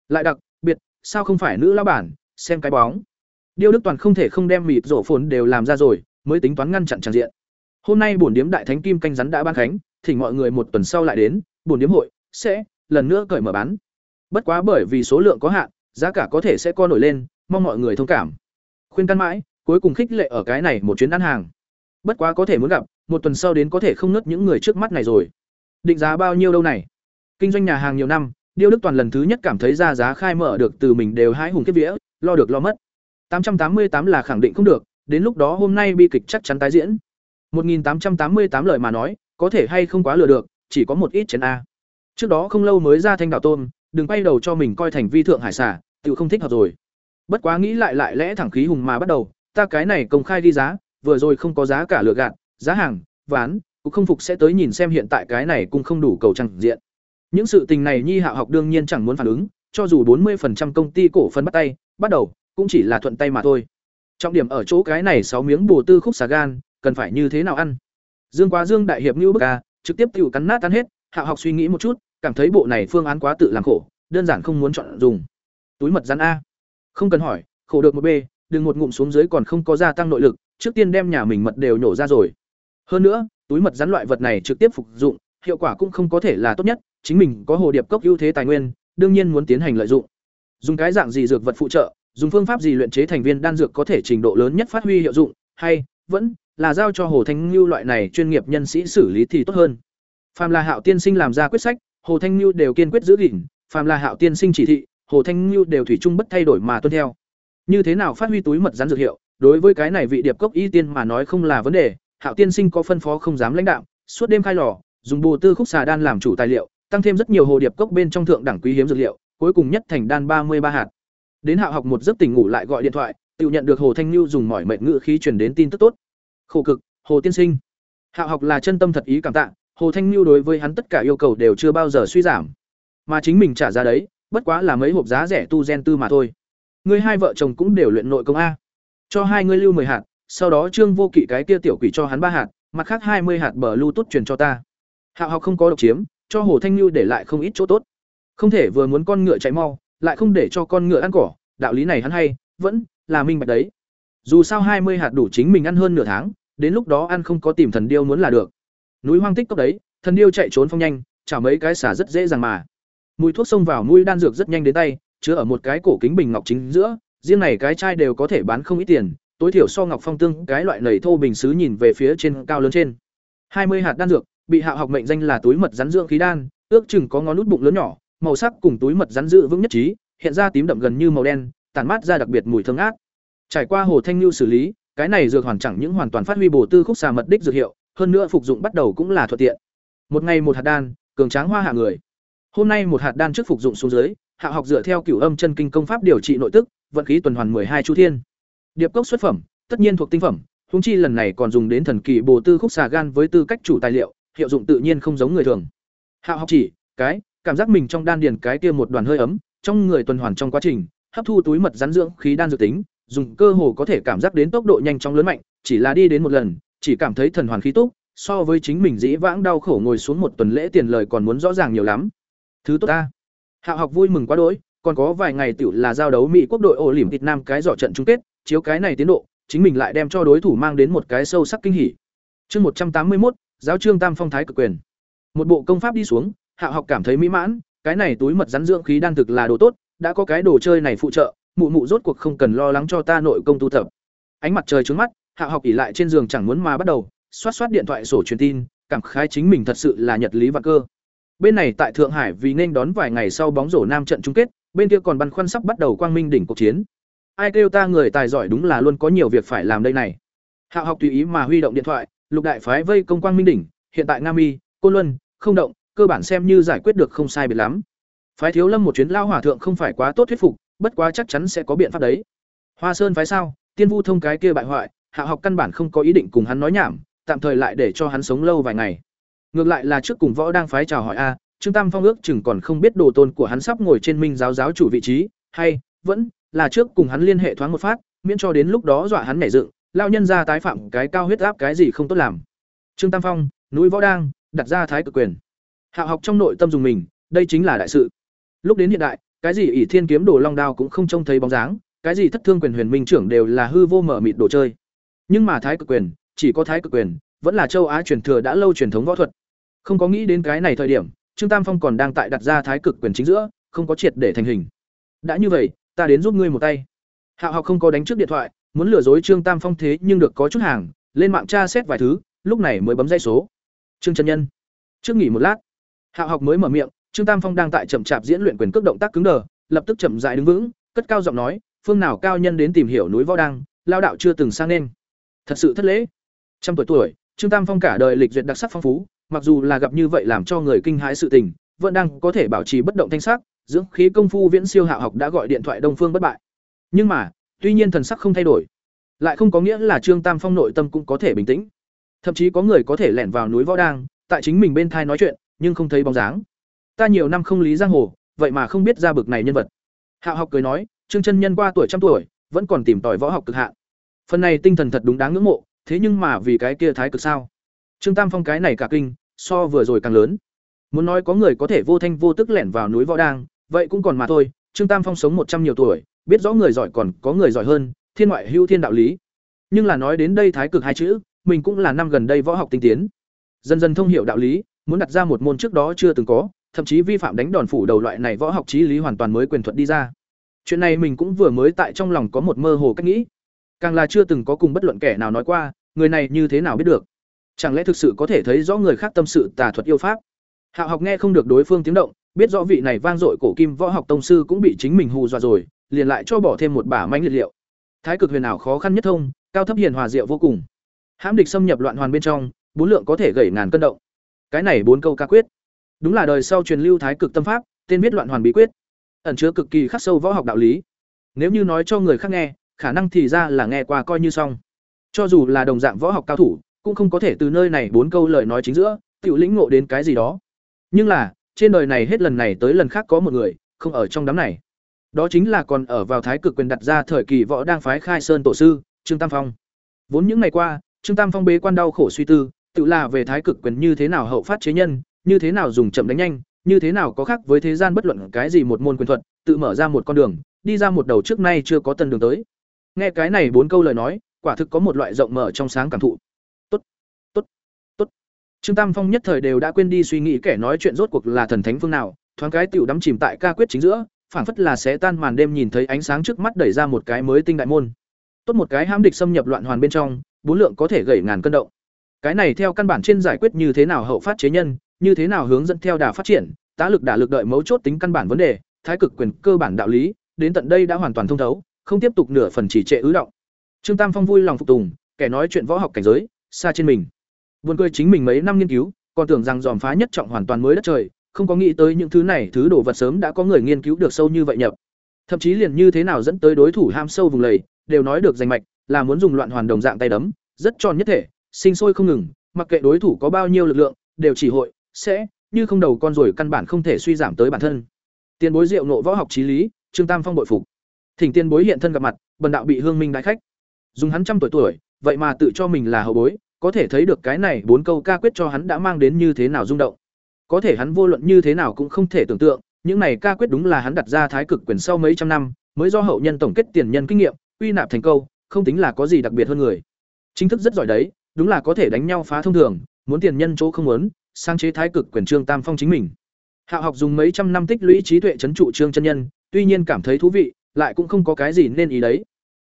Lại đặc, biệt, sao không phải nữ lão bản, xem cái bóng. Điêu đức toàn không thể không đem mịt rổ phồn đều làm ra rồi, mới tính toán ngăn chặn tràn diện. Hôm nay bổn điếm đại thánh kim canh rắn đã ban khánh, thỉnh mọi người một tuần sau lại đến, bổn điếm hội sẽ lần nữa cởi mở bán. Bất quá bởi vì số lượng có hạn, giá cả có thể sẽ co nổi lên, mong mọi người thông cảm khuyên căn mãi, cuối cùng khích lệ ở cái này một chuyến ăn hàng. Bất quá có thể muốn gặp, một tuần sau đến có thể không nứt những người trước mắt này rồi. Định giá bao nhiêu đâu này? Kinh doanh nhà hàng nhiều năm, điêu đức toàn lần thứ nhất cảm thấy ra giá khai mở được từ mình đều hãi hùng kiếp vía, lo được lo mất. 888 là khẳng định không được, đến lúc đó hôm nay bi kịch chắc chắn tái diễn. 1888 lời mà nói, có thể hay không quá lừa được, chỉ có một ít chén a. Trước đó không lâu mới ra thanh đảo tôm, đừng quay đầu cho mình coi thành vi thượng hải xả tự không thích hợp rồi bất quá nghĩ lại lại lẽ thẳng khí hùng mà bắt đầu, ta cái này công khai đi giá, vừa rồi không có giá cả lựa gạt, giá hàng, ván, cũng không phục sẽ tới nhìn xem hiện tại cái này cũng không đủ cầu trăng diện. Những sự tình này nhi hạ học đương nhiên chẳng muốn phản ứng, cho dù bốn 40% công ty cổ phần bắt tay, bắt đầu, cũng chỉ là thuận tay mà thôi. Trọng điểm ở chỗ cái này sáu miếng bồ tư khúc xà gan, cần phải như thế nào ăn? Dương quá dương đại hiệp như bức ca trực tiếp tự cắn nát tan hết, hạ học suy nghĩ một chút, cảm thấy bộ này phương án quá tự làm khổ, đơn giản không muốn chọn dùng. Túi mật rắn a không cần hỏi, khổ được một b đừng một ngụm xuống dưới còn không có gia tăng nội lực, trước tiên đem nhà mình mật đều nhổ ra rồi. Hơn nữa, túi mật rắn loại vật này trực tiếp phục dụng, hiệu quả cũng không có thể là tốt nhất, chính mình có hồ điệp cốc ưu thế tài nguyên, đương nhiên muốn tiến hành lợi dụng. Dùng cái dạng gì dược vật phụ trợ, dùng phương pháp gì luyện chế thành viên đan dược có thể trình độ lớn nhất phát huy hiệu dụng, hay, vẫn, là giao cho hồ thanh lưu loại này chuyên nghiệp nhân sĩ xử lý thì tốt hơn. Phàm là hạo tiên sinh làm ra quyết sách, hồ thanh lưu đều kiên quyết giữ gìn phàm là hạo tiên sinh chỉ thị hồ thanh lưu đều thủy chung bất thay đổi mà tuân theo. Như thế nào phát huy túi mật rắn dược hiệu, đối với cái này vị điệp cốc y tiên mà nói không là vấn đề, hạo tiên sinh có phân phó không dám lãnh đạo, suốt đêm khai lò, dùng bồ tư khúc xà đan làm chủ tài liệu, tăng thêm rất nhiều hồ điệp cốc bên trong thượng đẳng quý hiếm dược liệu, cuối cùng nhất thành đan ba mươi ba hạt. Đến hạo học một giấc tỉnh ngủ lại gọi điện thoại, tự nhận được hồ thanh lưu dùng mỏi mệt ngự khí truyền đến tin tức tốt. Khổ cực, hồ tiên sinh. Hạo học là chân tâm thật ý cảm tạ, hồ thanh lưu đối với hắn tất cả yêu cầu đều chưa bao giờ suy giảm. Mà chính mình trả ra đấy bất quá là mấy hộp giá rẻ tu gen tư mà thôi. Ngươi hai vợ chồng cũng đều luyện nội công a. Cho hai ngươi lưu mười hạt, sau đó trương vô kỵ cái kia tiểu quỷ cho hắn ba hạt, mặt khác hai mươi hạt bờ lưu tốt truyền cho ta. Hạo học không có độc chiếm, cho hồ thanh lưu để lại không ít chỗ tốt. Không thể vừa muốn con ngựa chạy mau, lại không để cho con ngựa ăn cỏ, đạo lý này hắn hay, vẫn là minh bạch đấy. Dù sao hai mươi hạt đủ chính mình ăn hơn nửa tháng, đến lúc đó ăn không có tìm thần điêu muốn là được. Núi hoang tích cốc đấy, thần điêu chạy trốn phong nhanh, chả mấy cái xả rất dễ dàng mà mùi thuốc xông vào mũi đan dược rất nhanh đến tay, chứa ở một cái cổ kính bình ngọc chính giữa, riêng này cái chai đều có thể bán không ít tiền. Tối thiểu so ngọc phong tương, cái loại nầy thô bình xứ nhìn về phía trên cao lớn trên. Hai mươi hạt đan dược, bị hạ học mệnh danh là túi mật rắn dưỡng khí đan, ước chừng có ngón nút bụng lớn nhỏ, màu sắc cùng túi mật rắn dự vững nhất trí, hiện ra tím đậm gần như màu đen, tản mát ra đặc biệt mùi thơm ngát. Trải qua hồ thanh lưu xử lý, cái này dược hoàn chẳng những hoàn toàn phát huy bổ tư khúc xà mật đích dược hiệu, hơn nữa phục dụng bắt đầu cũng là thuận tiện. Một ngày một hạt đan, cường tráng hoa hạ người hôm nay một hạt đan trước phục dụng xuống dưới, hạ học dựa theo cửu âm chân kinh công pháp điều trị nội tức, vận khí tuần hoàn hai chu thiên. Điệp cốc xuất phẩm, tất nhiên thuộc tinh phẩm húng chi lần này còn dùng đến thần kỳ bồ tư khúc xà gan với tư cách chủ tài liệu, hiệu dụng tự nhiên không giống người thường. Hạ học chỉ, cái, cảm giác mình trong đan điền cái kia một đoàn hơi ấm, trong người tuần hoàn trong quá trình, hấp thu túi mật rắn dưỡng khí đan dược tính, dùng cơ hồ có thể cảm giác đến tốc độ nhanh chóng lớn mạnh, chỉ là đi đến một lần, chỉ cảm thấy thần hoàn khí túc, so với chính mình dĩ vãng đau khổ ngồi xuống một tuần lễ tiền lời còn muốn rõ ràng nhiều lắm thứ tốt ta. Hạ học vui mừng quá đỗi còn có vài ngày tiểu là giao đấu mỹ quốc đội ổ lỉm việt nam cái giỏ trận chung kết chiếu cái này tiến độ chính mình lại đem cho đối thủ mang đến một cái sâu sắc kinh hỉ. Chương một trăm tám mươi mốt, giáo trương tam phong thái cực quyền. Một bộ công pháp đi xuống hạ học cảm thấy mỹ mãn cái này túi mật rắn dưỡng khí đan thực là đồ tốt đã có cái đồ chơi này phụ trợ mụ mụ rốt cuộc không cần lo lắng cho ta nội công tu tập. Ánh mặt trời trướng mắt hạ học ỉ lại trên giường chẳng muốn mà bắt đầu xoát xoát điện thoại sổ truyền tin cảm khái chính mình thật sự là nhật lý và cơ bên này tại thượng hải vì nên đón vài ngày sau bóng rổ nam trận chung kết, bên kia còn băn khoăn sắp bắt đầu quang minh đỉnh cuộc chiến. Ai kêu ta người tài giỏi đúng là luôn có nhiều việc phải làm đây này. Hạ học tùy ý mà huy động điện thoại, lục đại phái vây công quang minh đỉnh, hiện tại nam y côn luân, không động, cơ bản xem như giải quyết được không sai biệt lắm. Phái thiếu lâm một chuyến lao hỏa thượng không phải quá tốt thuyết phục, bất quá chắc chắn sẽ có biện pháp đấy. Hoa sơn phái sao? Tiên vu thông cái kia bại hoại, hạ học căn bản không có ý định cùng hắn nói nhảm, tạm thời lại để cho hắn sống lâu vài ngày ngược lại là trước cùng võ đang phái chào hỏi a, trương tam phong ước chừng còn không biết đồ tôn của hắn sắp ngồi trên minh giáo giáo chủ vị trí, hay vẫn là trước cùng hắn liên hệ thoáng một phát, miễn cho đến lúc đó dọa hắn nảy dựng lao nhân ra tái phạm cái cao huyết áp cái gì không tốt làm. Trương tam phong, núi võ đang, đặt ra thái cực quyền. Hạ học trong nội tâm dùng mình, đây chính là đại sự. Lúc đến hiện đại, cái gì ỷ thiên kiếm đồ long đao cũng không trông thấy bóng dáng, cái gì thất thương quyền huyền minh trưởng đều là hư vô mở mịt đồ chơi. Nhưng mà thái cực quyền, chỉ có thái cực quyền, vẫn là châu á truyền thừa đã lâu truyền thống võ thuật không có nghĩ đến cái này thời điểm, trương tam phong còn đang tại đặt ra thái cực quyền chính giữa, không có triệt để thành hình. Đã như vậy, ta đến giúp ngươi một tay. Hạo học không có đánh trước điện thoại, muốn lừa dối trương tam phong thế nhưng được có chút hàng, lên mạng tra xét vài thứ, lúc này mới bấm dây số. Trương trần nhân, trước nghỉ một lát. Hạo học mới mở miệng, trương tam phong đang tại chậm chạp diễn luyện quyền cước động tác cứng đờ, lập tức chậm rãi đứng vững, cất cao giọng nói, phương nào cao nhân đến tìm hiểu núi võ đăng, lao đạo chưa từng sang nên. Thật sự thất lễ. Trăm tuổi tuổi, trương tam phong cả đời lịch duyệt đặc sắc phong phú mặc dù là gặp như vậy làm cho người kinh hãi sự tình, vẫn đang có thể bảo trì bất động thanh sắc, dưỡng khí công phu viễn siêu hạ học đã gọi điện thoại đông phương bất bại. Nhưng mà, tuy nhiên thần sắc không thay đổi, lại không có nghĩa là trương tam phong nội tâm cũng có thể bình tĩnh. Thậm chí có người có thể lẻn vào núi võ đang, tại chính mình bên thai nói chuyện, nhưng không thấy bóng dáng. Ta nhiều năm không lý giang hồ, vậy mà không biết ra bực này nhân vật. Hạ học cười nói, trương chân nhân qua tuổi trăm tuổi, vẫn còn tìm tòi võ học cực hạn. Phần này tinh thần thật đúng đáng ngưỡng mộ, thế nhưng mà vì cái kia thái cực sao? Trương tam phong cái này cả kinh, so vừa rồi càng lớn. Muốn nói có người có thể vô thanh vô tức lẻn vào núi võ đang, vậy cũng còn mà thôi, trương tam phong sống một trăm nhiều tuổi, biết rõ người giỏi còn có người giỏi hơn, thiên ngoại hữu thiên đạo lý. Nhưng là nói đến đây thái cực hai chữ, mình cũng là năm gần đây võ học tinh tiến. Dần dần thông hiểu đạo lý, muốn đặt ra một môn trước đó chưa từng có, thậm chí vi phạm đánh đòn phủ đầu loại này võ học trí lý hoàn toàn mới quyền thuật đi ra. Chuyện này mình cũng vừa mới tại trong lòng có một mơ hồ cách nghĩ. Càng là chưa từng có cùng bất luận kẻ nào nói qua, người này như thế nào biết được chẳng lẽ thực sự có thể thấy rõ người khác tâm sự tà thuật yêu pháp? Hạ học nghe không được đối phương tiếng động, biết rõ vị này vang dội cổ kim võ học tông sư cũng bị chính mình hù dọa rồi, liền lại cho bỏ thêm một bả manh liệt liệu. Thái cực huyền ảo khó khăn nhất thông, cao thấp hiền hòa diệu vô cùng. Hãm địch xâm nhập loạn hoàn bên trong, bốn lượng có thể gẩy ngàn cân động. Cái này bốn câu ca quyết. Đúng là đời sau truyền lưu thái cực tâm pháp, tên viết loạn hoàn bí quyết. Ẩn chứa cực kỳ khắc sâu võ học đạo lý. Nếu như nói cho người khác nghe, khả năng thì ra là nghe qua coi như xong. Cho dù là đồng dạng võ học cao thủ cũng không có thể từ nơi này bốn câu lời nói chính giữa tự lĩnh ngộ đến cái gì đó. Nhưng là, trên đời này hết lần này tới lần khác có một người, không ở trong đám này. Đó chính là còn ở vào thái cực quyền đặt ra thời kỳ võ đang phái khai sơn tổ sư, trương tam phong. Vốn những ngày qua, trương tam phong bế quan đau khổ suy tư, tự là về thái cực quyền như thế nào hậu phát chế nhân, như thế nào dùng chậm đánh nhanh, như thế nào có khác với thế gian bất luận cái gì một môn quyền thuật, tự mở ra một con đường, đi ra một đầu trước nay chưa có tân đường tới. Nghe cái này bốn câu lời nói, quả thực có một loại rộng mở trong sáng cảm thụ. Trương Tam Phong nhất thời đều đã quên đi suy nghĩ kẻ nói chuyện rốt cuộc là thần thánh phương nào, thoáng cái tiểu đắm chìm tại ca quyết chính giữa, phảng phất là sẽ tan màn đêm nhìn thấy ánh sáng trước mắt đẩy ra một cái mới tinh đại môn. Tốt một cái hãm địch xâm nhập loạn hoàn bên trong, bốn lượng có thể gẩy ngàn cân động. Cái này theo căn bản trên giải quyết như thế nào hậu phát chế nhân, như thế nào hướng dẫn theo đà phát triển, tá lực đả lực đợi mấu chốt tính căn bản vấn đề, thái cực quyền cơ bản đạo lý, đến tận đây đã hoàn toàn thông thấu, không tiếp tục nửa phần chỉ trệ ứ động. Trương Tam Phong vui lòng phục tùng, kẻ nói chuyện võ học cảnh giới, xa trên mình. Buồn cười chính mình mấy năm nghiên cứu, còn tưởng rằng dòm phá nhất trọng hoàn toàn mới đất trời, không có nghĩ tới những thứ này thứ đồ vật sớm đã có người nghiên cứu được sâu như vậy nhập. Thậm chí liền như thế nào dẫn tới đối thủ ham sâu vùng lầy, đều nói được danh mạch, là muốn dùng loạn hoàn đồng dạng tay đấm, rất tròn nhất thể, sinh sôi không ngừng, mặc kệ đối thủ có bao nhiêu lực lượng, đều chỉ hội sẽ như không đầu con rồi căn bản không thể suy giảm tới bản thân. Tiền bối diệu nộ võ học trí lý, Trương Tam Phong bội phục. Thỉnh tiền bối hiện thân gặp mặt, bần đạo bị hương minh đại khách. Dùng hắn trăm tuổi tuổi, vậy mà tự cho mình là hậu bối, có thể thấy được cái này bốn câu ca quyết cho hắn đã mang đến như thế nào rung động. Có thể hắn vô luận như thế nào cũng không thể tưởng tượng, những này ca quyết đúng là hắn đặt ra thái cực quyền sau mấy trăm năm, mới do hậu nhân tổng kết tiền nhân kinh nghiệm, uy nạp thành câu, không tính là có gì đặc biệt hơn người. Chính thức rất giỏi đấy, đúng là có thể đánh nhau phá thông thường, muốn tiền nhân chỗ không muốn, sang chế thái cực quyền trương tam phong chính mình. Hạo học dùng mấy trăm năm tích lũy trí tuệ trấn trụ trương chân nhân, tuy nhiên cảm thấy thú vị, lại cũng không có cái gì nên ý đấy.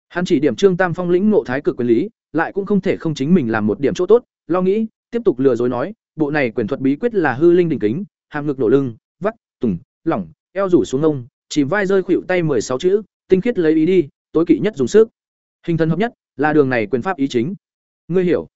Hắn chỉ điểm trương tam phong lĩnh ngộ thái cực quyền lý, lại cũng không thể không chính mình làm một điểm chỗ tốt, lo nghĩ, tiếp tục lừa dối nói, bộ này quyền thuật bí quyết là hư linh đỉnh kính, hàm ngực nổ lưng, vắt, tùng, lỏng, eo rủ xuống ngông, chìm vai rơi khuỵu tay sáu chữ, tinh khiết lấy ý đi, tối kỵ nhất dùng sức. Hình thân hợp nhất, là đường này quyền pháp ý chính. Ngươi hiểu?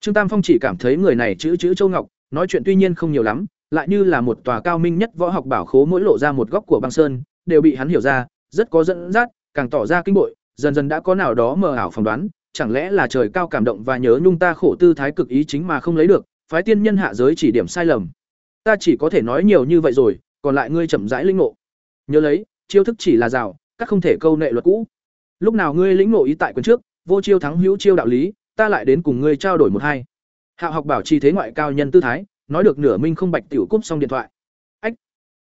Trương Tam Phong chỉ cảm thấy người này chữ chữ châu ngọc, nói chuyện tuy nhiên không nhiều lắm, lại như là một tòa cao minh nhất võ học bảo khố mỗi lộ ra một góc của băng sơn, đều bị hắn hiểu ra, rất có dẫn dắt, càng tỏ ra kinh bội, dần dần đã có nào đó mờ ảo phỏng đoán, chẳng lẽ là trời cao cảm động và nhớ nhung ta khổ tư thái cực ý chính mà không lấy được, phái tiên nhân hạ giới chỉ điểm sai lầm. Ta chỉ có thể nói nhiều như vậy rồi, còn lại ngươi chậm rãi linh ngộ. Nhớ lấy, chiêu thức chỉ là rào, các không thể câu nệ luật cũ. Lúc nào ngươi lĩnh ngộ ý tại quyền trước, vô chiêu thắng hữu chiêu đạo lý, ta lại đến cùng ngươi trao đổi một hai. Hạ học bảo trì thế ngoại cao nhân tư thái, nói được nửa minh không bạch tiểu cúp xong điện thoại. Ách.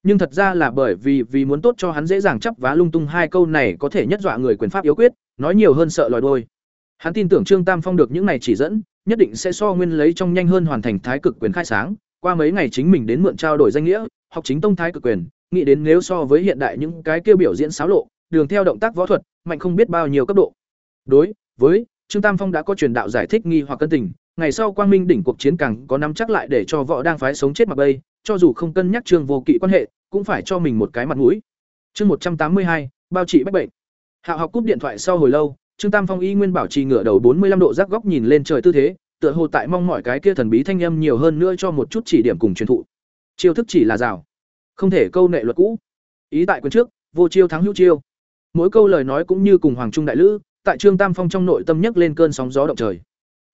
Nhưng thật ra là bởi vì vì muốn tốt cho hắn dễ dàng chấp vá lung tung hai câu này có thể nhất dọa người quyền pháp yếu quyết, nói nhiều hơn sợ lòi đôi. Hắn tin tưởng Trương Tam Phong được những này chỉ dẫn, nhất định sẽ so nguyên lấy trong nhanh hơn hoàn thành thái cực quyền khai sáng, qua mấy ngày chính mình đến mượn trao đổi danh nghĩa, học chính tông thái cực quyền, nghĩ đến nếu so với hiện đại những cái kia biểu diễn xáo lộ, đường theo động tác võ thuật, mạnh không biết bao nhiêu cấp độ. Đối với Trương Tam Phong đã có truyền đạo giải thích nghi hoặc cân tình, ngày sau Quang Minh đỉnh cuộc chiến càng có nắm chắc lại để cho võ đang phái sống chết mà bây, cho dù không cân nhắc Trương Vô Kỵ quan hệ, cũng phải cho mình một cái mặt mũi. Chương một trăm tám mươi hai, bao trị bách bệnh. Hạo học cúp điện thoại sau hồi lâu, Trương Tam Phong y nguyên bảo trì ngửa đầu bốn mươi 45 độ rắc góc nhìn lên trời tư thế, tựa hồ tại mong mỏi cái kia thần bí thanh âm nhiều hơn nữa cho một chút chỉ điểm cùng truyền thụ. Chiêu thức chỉ là rào, không thể câu nệ luật cũ. Ý tại quyền trước, vô chiêu thắng hữu chiêu. Mỗi câu lời nói cũng như cùng hoàng trung đại lữ, tại Trương Tam Phong trong nội tâm nhấc lên cơn sóng gió động trời.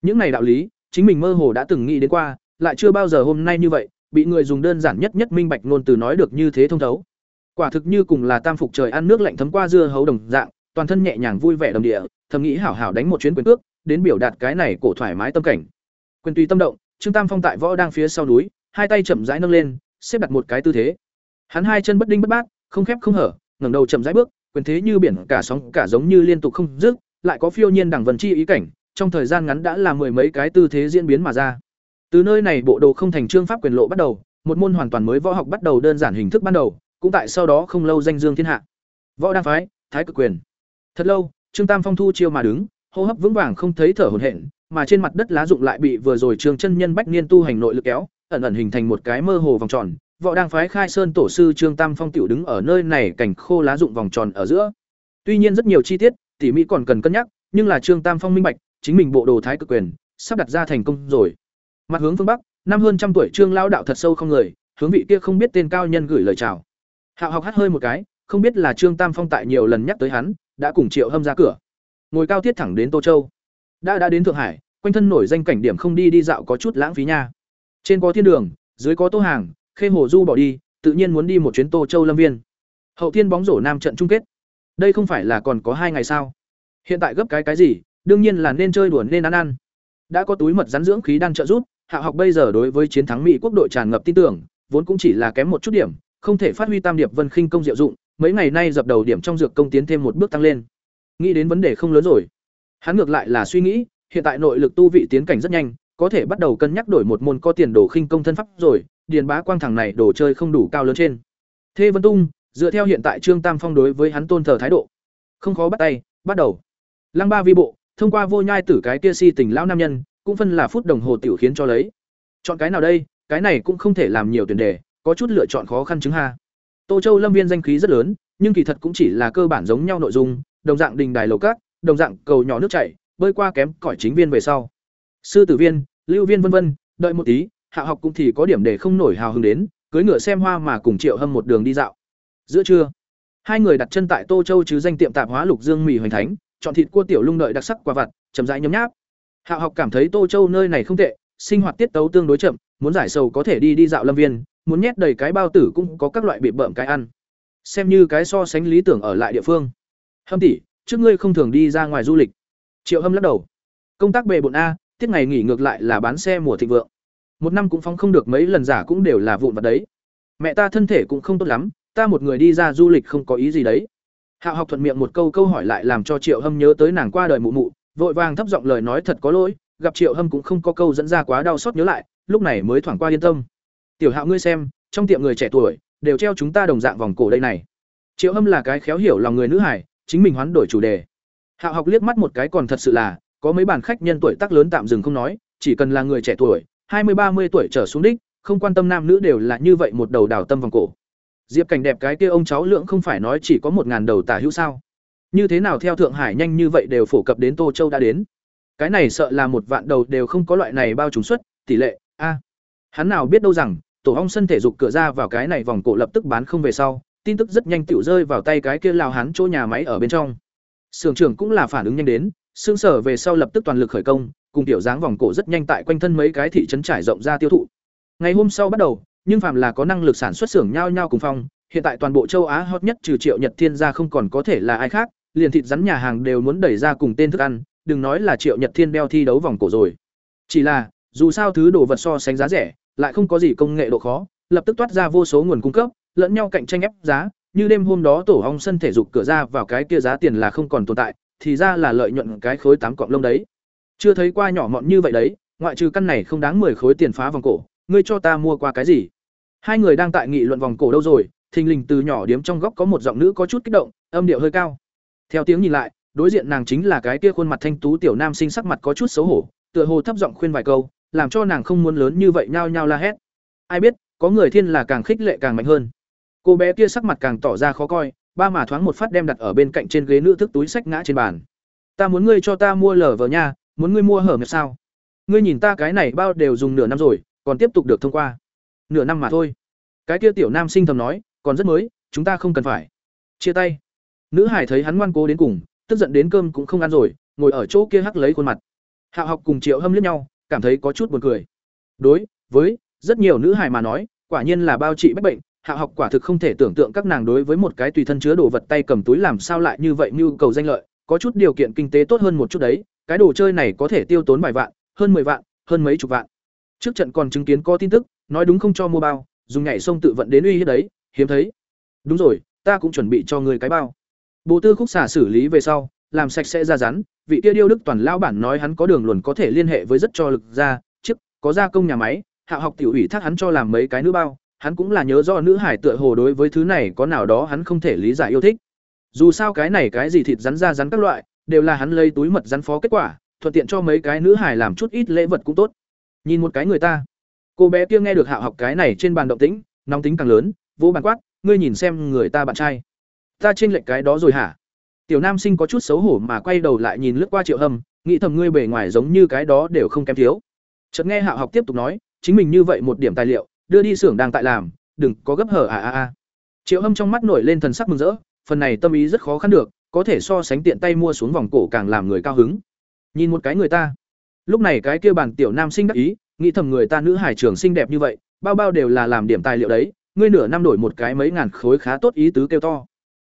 Những này đạo lý, chính mình mơ hồ đã từng nghĩ đến qua, lại chưa bao giờ hôm nay như vậy, bị người dùng đơn giản nhất nhất minh bạch ngôn từ nói được như thế thông thấu. Quả thực như cùng là tam phục trời ăn nước lạnh thấm qua dưa hấu đồng dạng, toàn thân nhẹ nhàng vui vẻ đồng địa, thầm nghĩ hảo hảo đánh một chuyến quyền cước, đến biểu đạt cái này cổ thoải mái tâm cảnh. Quyền tùy tâm động, Trương Tam Phong tại võ đang phía sau núi, hai tay chậm rãi nâng lên, xếp đặt một cái tư thế. Hắn hai chân bất đinh bất bát, không khép không hở, ngẩng đầu chậm rãi bước, quyền thế như biển cả sóng cả giống như liên tục không dứt, lại có phiêu nhiên đẳng vần chi ý cảnh, trong thời gian ngắn đã là mười mấy cái tư thế diễn biến mà ra. Từ nơi này bộ đồ không thành trương pháp quyền lộ bắt đầu, một môn hoàn toàn mới võ học bắt đầu đơn giản hình thức ban đầu, cũng tại sau đó không lâu danh dương thiên hạ. Võ đang phái, thái cực quyền. Thật lâu, Trương Tam Phong thu chiêu mà đứng, hô hấp vững vàng không thấy thở hổn hển, mà trên mặt đất lá dụng lại bị vừa rồi Trương chân nhân bách niên tu hành nội lực kéo, ẩn ẩn hình thành một cái mơ hồ vòng tròn. Võ đang phái khai sơn tổ sư Trương Tam Phong tiểu đứng ở nơi này cảnh khô lá dụng vòng tròn ở giữa. Tuy nhiên rất nhiều chi tiết, tỉ mỹ còn cần cân nhắc, nhưng là Trương Tam Phong minh bạch, chính mình bộ đồ thái cực quyền sắp đặt ra thành công rồi. Mặt hướng phương bắc, năm hơn trăm tuổi Trương lão đạo thật sâu không người, hướng vị kia không biết tên cao nhân gửi lời chào. Hạo học hắt hơi một cái, không biết là Trương Tam Phong tại nhiều lần nhắc tới hắn, đã cùng Triệu Hâm ra cửa. Ngồi cao thiết thẳng đến Tô Châu. Đã đã đến Thượng Hải, quanh thân nổi danh cảnh điểm không đi đi dạo có chút lãng phí nha. Trên có thiên đường, dưới có Tô Hàng, Khê Hồ Du bỏ đi, tự nhiên muốn đi một chuyến Tô Châu Lâm Viên. Hậu thiên bóng rổ nam trận chung kết. Đây không phải là còn có hai ngày sao? Hiện tại gấp cái cái gì, đương nhiên là nên chơi đùa nên ăn ăn. Đã có túi mật rắn dưỡng khí đang trợ giúp, Hạ học bây giờ đối với chiến thắng Mỹ quốc đội tràn ngập tin tưởng, vốn cũng chỉ là kém một chút điểm, không thể phát huy tam điệp vân khinh công diệu dụng, mấy ngày nay dập đầu điểm trong dược công tiến thêm một bước tăng lên. Nghĩ đến vấn đề không lớn rồi. Hắn ngược lại là suy nghĩ, hiện tại nội lực tu vị tiến cảnh rất nhanh, có thể bắt đầu cân nhắc đổi một môn có tiền đồ khinh công thân pháp rồi, điền bá quang thằng này đồ chơi không đủ cao lớn trên. Thê Vân Tung, dựa theo hiện tại Trương Tam Phong đối với hắn tôn thờ thái độ, không khó bắt tay, bắt đầu. Lăng Ba vi bộ, thông qua vô nhai tử cái kia si tình lão nam nhân, cũng phân là phút đồng hồ tiểu khiến cho lấy. Chọn cái nào đây, cái này cũng không thể làm nhiều tuyển đề, có chút lựa chọn khó khăn chứng ha. Tô Châu Lâm Viên danh khí rất lớn, nhưng kỳ thật cũng chỉ là cơ bản giống nhau nội dung, đồng dạng đình đài lầu cát, đồng dạng cầu nhỏ nước chảy, bơi qua kém cỏi chính viên về sau. Sư tử viên, lưu viên vân vân, đợi một tí, hạ học cũng thì có điểm để không nổi hào hứng đến, cưới ngựa xem hoa mà cùng Triệu Hâm một đường đi dạo. Giữa trưa, hai người đặt chân tại Tô Châu chứ danh tiệm tạp hóa Lục Dương mì hoành thánh, chọn thịt cua tiểu lung đợi đặc sắc quả vặt, chậm rãi nhấm nháp. Hạ học cảm thấy Tô Châu nơi này không tệ, sinh hoạt tiết tấu tương đối chậm, muốn giải sầu có thể đi đi dạo lâm viên, muốn nhét đầy cái bao tử cũng có các loại bị bợm cái ăn. Xem như cái so sánh lý tưởng ở lại địa phương. Hâm tỷ, trước ngươi không thường đi ra ngoài du lịch. Triệu Hâm lắc đầu. Công tác bề bộn a, tiết ngày nghỉ ngược lại là bán xe mùa thịnh vượng. Một năm cũng phóng không được mấy lần giả cũng đều là vụn vặt đấy. Mẹ ta thân thể cũng không tốt lắm, ta một người đi ra du lịch không có ý gì đấy. Hạo học thuận miệng một câu câu hỏi lại làm cho Triệu Hâm nhớ tới nàng qua đời mụ mụ, vội vàng thấp giọng lời nói thật có lỗi, gặp Triệu Hâm cũng không có câu dẫn ra quá đau xót nhớ lại, lúc này mới thoảng qua yên tâm. "Tiểu Hạo ngươi xem, trong tiệm người trẻ tuổi đều treo chúng ta đồng dạng vòng cổ đây này." Triệu Hâm là cái khéo hiểu lòng người nữ hải, chính mình hoán đổi chủ đề. Hạo học liếc mắt một cái còn thật sự là, có mấy bản khách nhân tuổi tác lớn tạm dừng không nói, chỉ cần là người trẻ tuổi, hai mươi ba mươi tuổi trở xuống đích, không quan tâm nam nữ đều là như vậy một đầu đào tâm vòng cổ. Diệp Cảnh đẹp cái kia ông cháu lượng không phải nói chỉ có một ngàn đầu tả hữu sao? Như thế nào theo Thượng Hải nhanh như vậy đều phổ cập đến Tô Châu đã đến? Cái này sợ là một vạn đầu đều không có loại này bao trùng suất, tỷ lệ a. hắn nào biết đâu rằng, tổ ong sân thể dục cửa ra vào cái này vòng cổ lập tức bán không về sau, tin tức rất nhanh tựu rơi vào tay cái kia lao hắn chỗ nhà máy ở bên trong. Sưởng trưởng cũng là phản ứng nhanh đến, xương sở về sau lập tức toàn lực khởi công, cùng tiểu dáng vòng cổ rất nhanh tại quanh thân mấy cái thị trấn trải rộng ra tiêu thụ. Ngày hôm sau bắt đầu, nhưng phàm là có năng lực sản xuất xưởng nhao nhau cùng phong, hiện tại toàn bộ châu Á hot nhất trừ Triệu Nhật Thiên ra không còn có thể là ai khác, liền thịt rắn nhà hàng đều muốn đẩy ra cùng tên thức ăn, đừng nói là Triệu Nhật Thiên đeo thi đấu vòng cổ rồi. Chỉ là, dù sao thứ đồ vật so sánh giá rẻ, lại không có gì công nghệ độ khó, lập tức toát ra vô số nguồn cung cấp, lẫn nhau cạnh tranh ép giá, như đêm hôm đó tổ ong sân thể dục cửa ra vào cái kia giá tiền là không còn tồn tại, thì ra là lợi nhuận cái khối tám cọng lông đấy. Chưa thấy qua nhỏ mọn như vậy đấy, ngoại trừ căn này không đáng 10 khối tiền phá vòng cổ, ngươi cho ta mua qua cái gì? Hai người đang tại nghị luận vòng cổ đâu rồi, thình lình từ nhỏ điếm trong góc có một giọng nữ có chút kích động, âm điệu hơi cao. Theo tiếng nhìn lại, đối diện nàng chính là cái kia khuôn mặt thanh tú tiểu nam sinh sắc mặt có chút xấu hổ, tựa hồ thấp giọng khuyên vài câu, làm cho nàng không muốn lớn như vậy nhao nhao la hét. Ai biết, có người thiên là càng khích lệ càng mạnh hơn. Cô bé kia sắc mặt càng tỏ ra khó coi, ba mà thoáng một phát đem đặt ở bên cạnh trên ghế nữ thức túi sách ngã trên bàn. Ta muốn ngươi cho ta mua lở vở nha, muốn ngươi mua hở nghiệp sao? Ngươi nhìn ta cái này bao đều dùng nửa năm rồi, còn tiếp tục được thông qua. Nửa năm mà thôi. Cái kia tiểu nam sinh thầm nói, còn rất mới, chúng ta không cần phải. Chia tay. Nữ hải thấy hắn ngoan cố đến cùng, tức giận đến cơm cũng không ăn rồi, ngồi ở chỗ kia hắc lấy khuôn mặt. Hạo học cùng Triệu Hâm liếc nhau, cảm thấy có chút buồn cười. Đối với rất nhiều nữ hài mà nói, quả nhiên là bao trị bách bệnh, Hạ học quả thực không thể tưởng tượng các nàng đối với một cái tùy thân chứa đồ vật tay cầm túi làm sao lại như vậy nhu cầu danh lợi, có chút điều kiện kinh tế tốt hơn một chút đấy, cái đồ chơi này có thể tiêu tốn vài vạn, hơn 10 vạn, hơn mấy chục vạn. Trước trận còn chứng kiến có tin tức, nói đúng không cho mua bao, dùng nhảy sông tự vận đến uy hiếp đấy, hiếm thấy. Đúng rồi, ta cũng chuẩn bị cho người cái bao. Bộ tư khúc xả xử lý về sau, làm sạch sẽ ra rắn, vị kia điêu đức toàn lão bản nói hắn có đường luồn có thể liên hệ với rất cho lực ra, trước có gia công nhà máy, hạ học tiểu ủy thác hắn cho làm mấy cái nữ bao, hắn cũng là nhớ do nữ hải tựa hồ đối với thứ này có nào đó hắn không thể lý giải yêu thích. Dù sao cái này cái gì thịt rắn ra rắn các loại, đều là hắn lấy túi mật rắn phó kết quả, thuận tiện cho mấy cái nữ hải làm chút ít lễ vật cũng tốt. Nhìn một cái người ta, cô bé kia nghe được hạ học cái này trên bàn động tĩnh, nóng tính càng lớn, vỗ bàn quát, ngươi nhìn xem người ta bạn trai. Ta trên lệnh cái đó rồi hả? Tiểu Nam Sinh có chút xấu hổ mà quay đầu lại nhìn lướt qua Triệu Hâm, nghĩ thầm ngươi bề ngoài giống như cái đó đều không kém thiếu. Chợt nghe Hạo học tiếp tục nói, chính mình như vậy một điểm tài liệu, đưa đi xưởng đang tại làm, đừng có gấp hở à à à. Triệu Hâm trong mắt nổi lên thần sắc mừng rỡ, phần này tâm ý rất khó khăn được, có thể so sánh tiện tay mua xuống vòng cổ càng làm người cao hứng. Nhìn một cái người ta. Lúc này cái kia bản tiểu nam sinh đắc ý, nghĩ thầm người ta nữ hải trưởng xinh đẹp như vậy, bao bao đều là làm điểm tài liệu đấy, ngươi nửa năm đổi một cái mấy ngàn khối khá tốt ý tứ kêu to.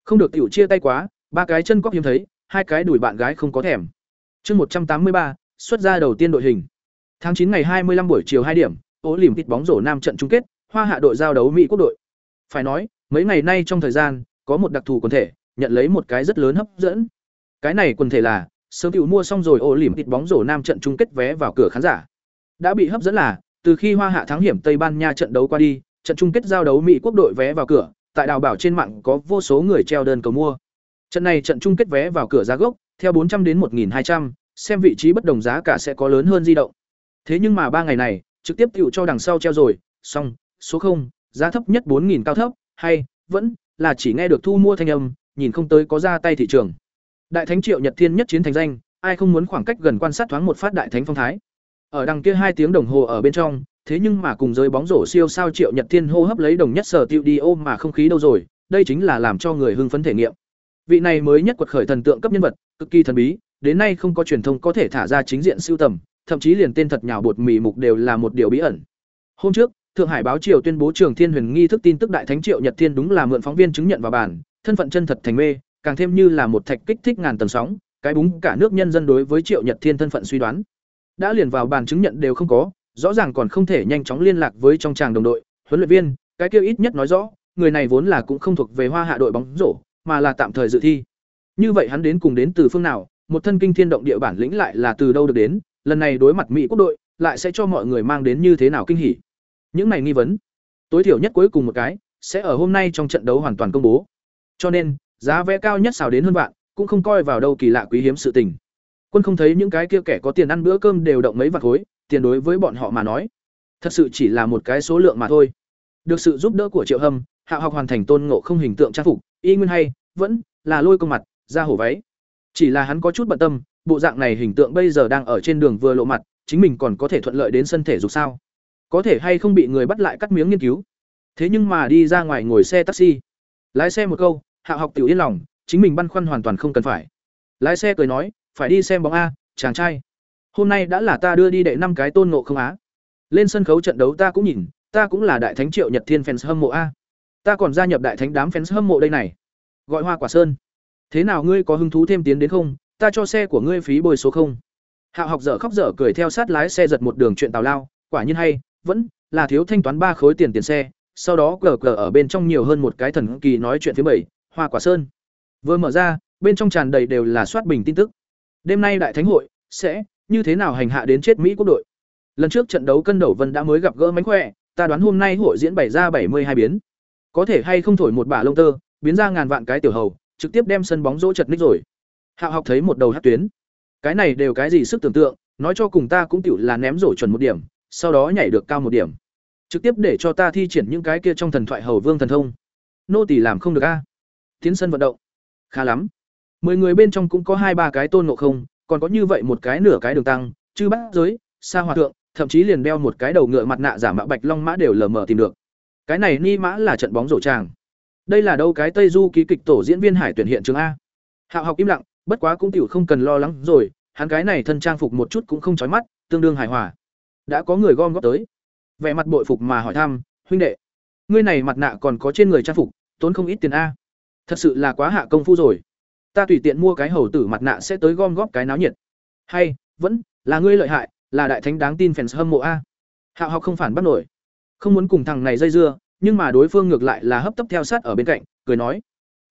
Không được tiểu chia tay quá, ba cái chân cóc hiếm thấy, hai cái đuổi bạn gái không có thèm. Chương một trăm tám mươi ba, xuất ra đầu tiên đội hình. Tháng chín ngày hai mươi 25 buổi chiều hai điểm, ố lìm tít bóng rổ nam trận chung kết, hoa hạ đội giao đấu Mỹ quốc đội. Phải nói, mấy ngày nay trong thời gian, có một đặc thù quần thể, nhận lấy một cái rất lớn hấp dẫn. Cái này quần thể là, sớm cựu mua xong rồi ô lìm tít bóng rổ nam trận chung kết vé vào cửa khán giả. Đã bị hấp dẫn là, từ khi Hoa Hạ thắng hiểm Tây Ban Nha trận đấu qua đi, trận chung kết giao đấu Mỹ quốc đội vé vào cửa, tại đào bảo trên mạng có vô số người treo đơn cầu mua. Trận này trận chung kết vé vào cửa giá gốc, theo 400 đến 1200, xem vị trí bất đồng giá cả sẽ có lớn hơn di động. Thế nhưng mà ba ngày này, trực tiếp tiểu cho đằng sau treo rồi, xong, số 0, giá thấp nhất 4000 cao thấp, hay vẫn là chỉ nghe được thu mua thanh âm, nhìn không tới có ra tay thị trường. Đại thánh Triệu Nhật Thiên nhất chiến thành danh, ai không muốn khoảng cách gần quan sát thoáng một phát đại thánh phong thái. Ở đằng kia hai tiếng đồng hồ ở bên trong, thế nhưng mà cùng giới bóng rổ siêu sao Triệu Nhật Thiên hô hấp lấy đồng nhất sở tiêu đi ôm mà không khí đâu rồi, đây chính là làm cho người hưng phấn thể nghiệm. Vị này mới nhất quật khởi thần tượng cấp nhân vật, cực kỳ thần bí, đến nay không có truyền thông có thể thả ra chính diện siêu tầm, thậm chí liền tên thật nhào bột mì mục đều là một điều bí ẩn. Hôm trước, Thượng Hải báo Triều tuyên bố Trường Thiên Huyền nghi thức tin tức đại thánh Triệu Nhật Thiên đúng là mượn phóng viên chứng nhận vào bản, thân phận chân thật thành mê, càng thêm như là một thạch kích thích ngàn tầng sóng, cái búng cả nước nhân dân đối với Triệu Nhật Thiên thân phận suy đoán. Đã liền vào bàn chứng nhận đều không có, rõ ràng còn không thể nhanh chóng liên lạc với trong tràng đồng đội, huấn luyện viên, cái kia ít nhất nói rõ, người này vốn là cũng không thuộc về Hoa Hạ đội bóng rổ, mà là tạm thời dự thi. Như vậy hắn đến cùng đến từ phương nào, một thân kinh thiên động địa bản lĩnh lại là từ đâu được đến, lần này đối mặt Mỹ quốc đội, lại sẽ cho mọi người mang đến như thế nào kinh hỉ. Những này nghi vấn, tối thiểu nhất cuối cùng một cái, sẽ ở hôm nay trong trận đấu hoàn toàn công bố. Cho nên, giá vé cao nhất xào đến hơn vạn, cũng không coi vào đâu kỳ lạ quý hiếm sự tình. Quân không thấy những cái kia kẻ có tiền ăn bữa cơm đều động mấy vạt khối, tiền đối với bọn họ mà nói, thật sự chỉ là một cái số lượng mà thôi. Được sự giúp đỡ của Triệu Hâm, Hạ học hoàn thành tôn ngộ không hình tượng trang phục, y nguyên hay, vẫn là lôi công mặt, ra hổ váy. Chỉ là hắn có chút bận tâm, bộ dạng này hình tượng bây giờ đang ở trên đường vừa lộ mặt, chính mình còn có thể thuận lợi đến sân thể dục sao? Có thể hay không bị người bắt lại cắt miếng nghiên cứu? Thế nhưng mà đi ra ngoài ngồi xe taxi, lái xe một câu, Hạ học tiểu yên lòng, chính mình băn khoăn hoàn toàn không cần phải. Lái xe cười nói, phải đi xem bóng a, chàng trai. Hôm nay đã là ta đưa đi đệ năm cái tôn ngộ không á. Lên sân khấu trận đấu ta cũng nhìn, ta cũng là đại thánh Triệu Nhật Thiên fans hâm mộ a. Ta còn gia nhập đại thánh đám fans hâm mộ đây này. Gọi Hoa Quả Sơn. Thế nào ngươi có hứng thú thêm tiến đến không? Ta cho xe của ngươi phí bồi số không. Hạo học dở khóc dở cười theo sát lái xe giật một đường chuyện tào lao, quả nhiên hay, vẫn là thiếu thanh toán ba khối tiền tiền xe, sau đó cờ cờ ở bên trong nhiều hơn một cái thần kỳ nói chuyện thứ bảy, Hoa Quả Sơn. Vừa mở ra, bên trong tràn đầy đều là soát bình tin tức. Đêm nay đại thánh hội sẽ như thế nào hành hạ đến chết Mỹ quốc đội. Lần trước trận đấu cân đầu vân đã mới gặp gỡ mánh khỏe, ta đoán hôm nay hội diễn bày ra bảy mươi hai biến. Có thể hay không thổi một bả lông tơ, biến ra ngàn vạn cái tiểu hầu, trực tiếp đem sân bóng rỗ chật ních rồi. Hạo học thấy một đầu hát tuyến. Cái này đều cái gì sức tưởng tượng, nói cho cùng ta cũng tiểu là ném rổ chuẩn một điểm, sau đó nhảy được cao một điểm. Trực tiếp để cho ta thi triển những cái kia trong thần thoại hầu vương thần thông. Nô tỳ làm không được a. Tiến sân vận động. Khá lắm. Mười người bên trong cũng có hai ba cái tôn ngộ không, còn có như vậy một cái nửa cái đường tăng, chư bát giới, sa hòa thượng, thậm chí liền đeo một cái đầu ngựa mặt nạ giả mạo bạch long mã đều lờ mờ tìm được. Cái này ni mã là trận bóng rổ tràng. Đây là đâu cái Tây Du ký kịch tổ diễn viên Hải tuyển hiện trường a. Hạo học im lặng, bất quá cũng tiểu không cần lo lắng rồi, hắn cái này thân trang phục một chút cũng không chói mắt, tương đương hài hòa. Đã có người gom góp tới. Vẻ mặt bội phục mà hỏi thăm, huynh đệ, ngươi này mặt nạ còn có trên người trang phục, tốn không ít tiền a. Thật sự là quá hạ công phu rồi. Ta tùy tiện mua cái hầu tử mặt nạ sẽ tới gom góp cái náo nhiệt. Hay, vẫn là ngươi lợi hại, là đại thánh đáng tin fans hâm mộ a. Hạo học không phản bắt nổi. Không muốn cùng thằng này dây dưa, nhưng mà đối phương ngược lại là hấp tấp theo sát ở bên cạnh, cười nói: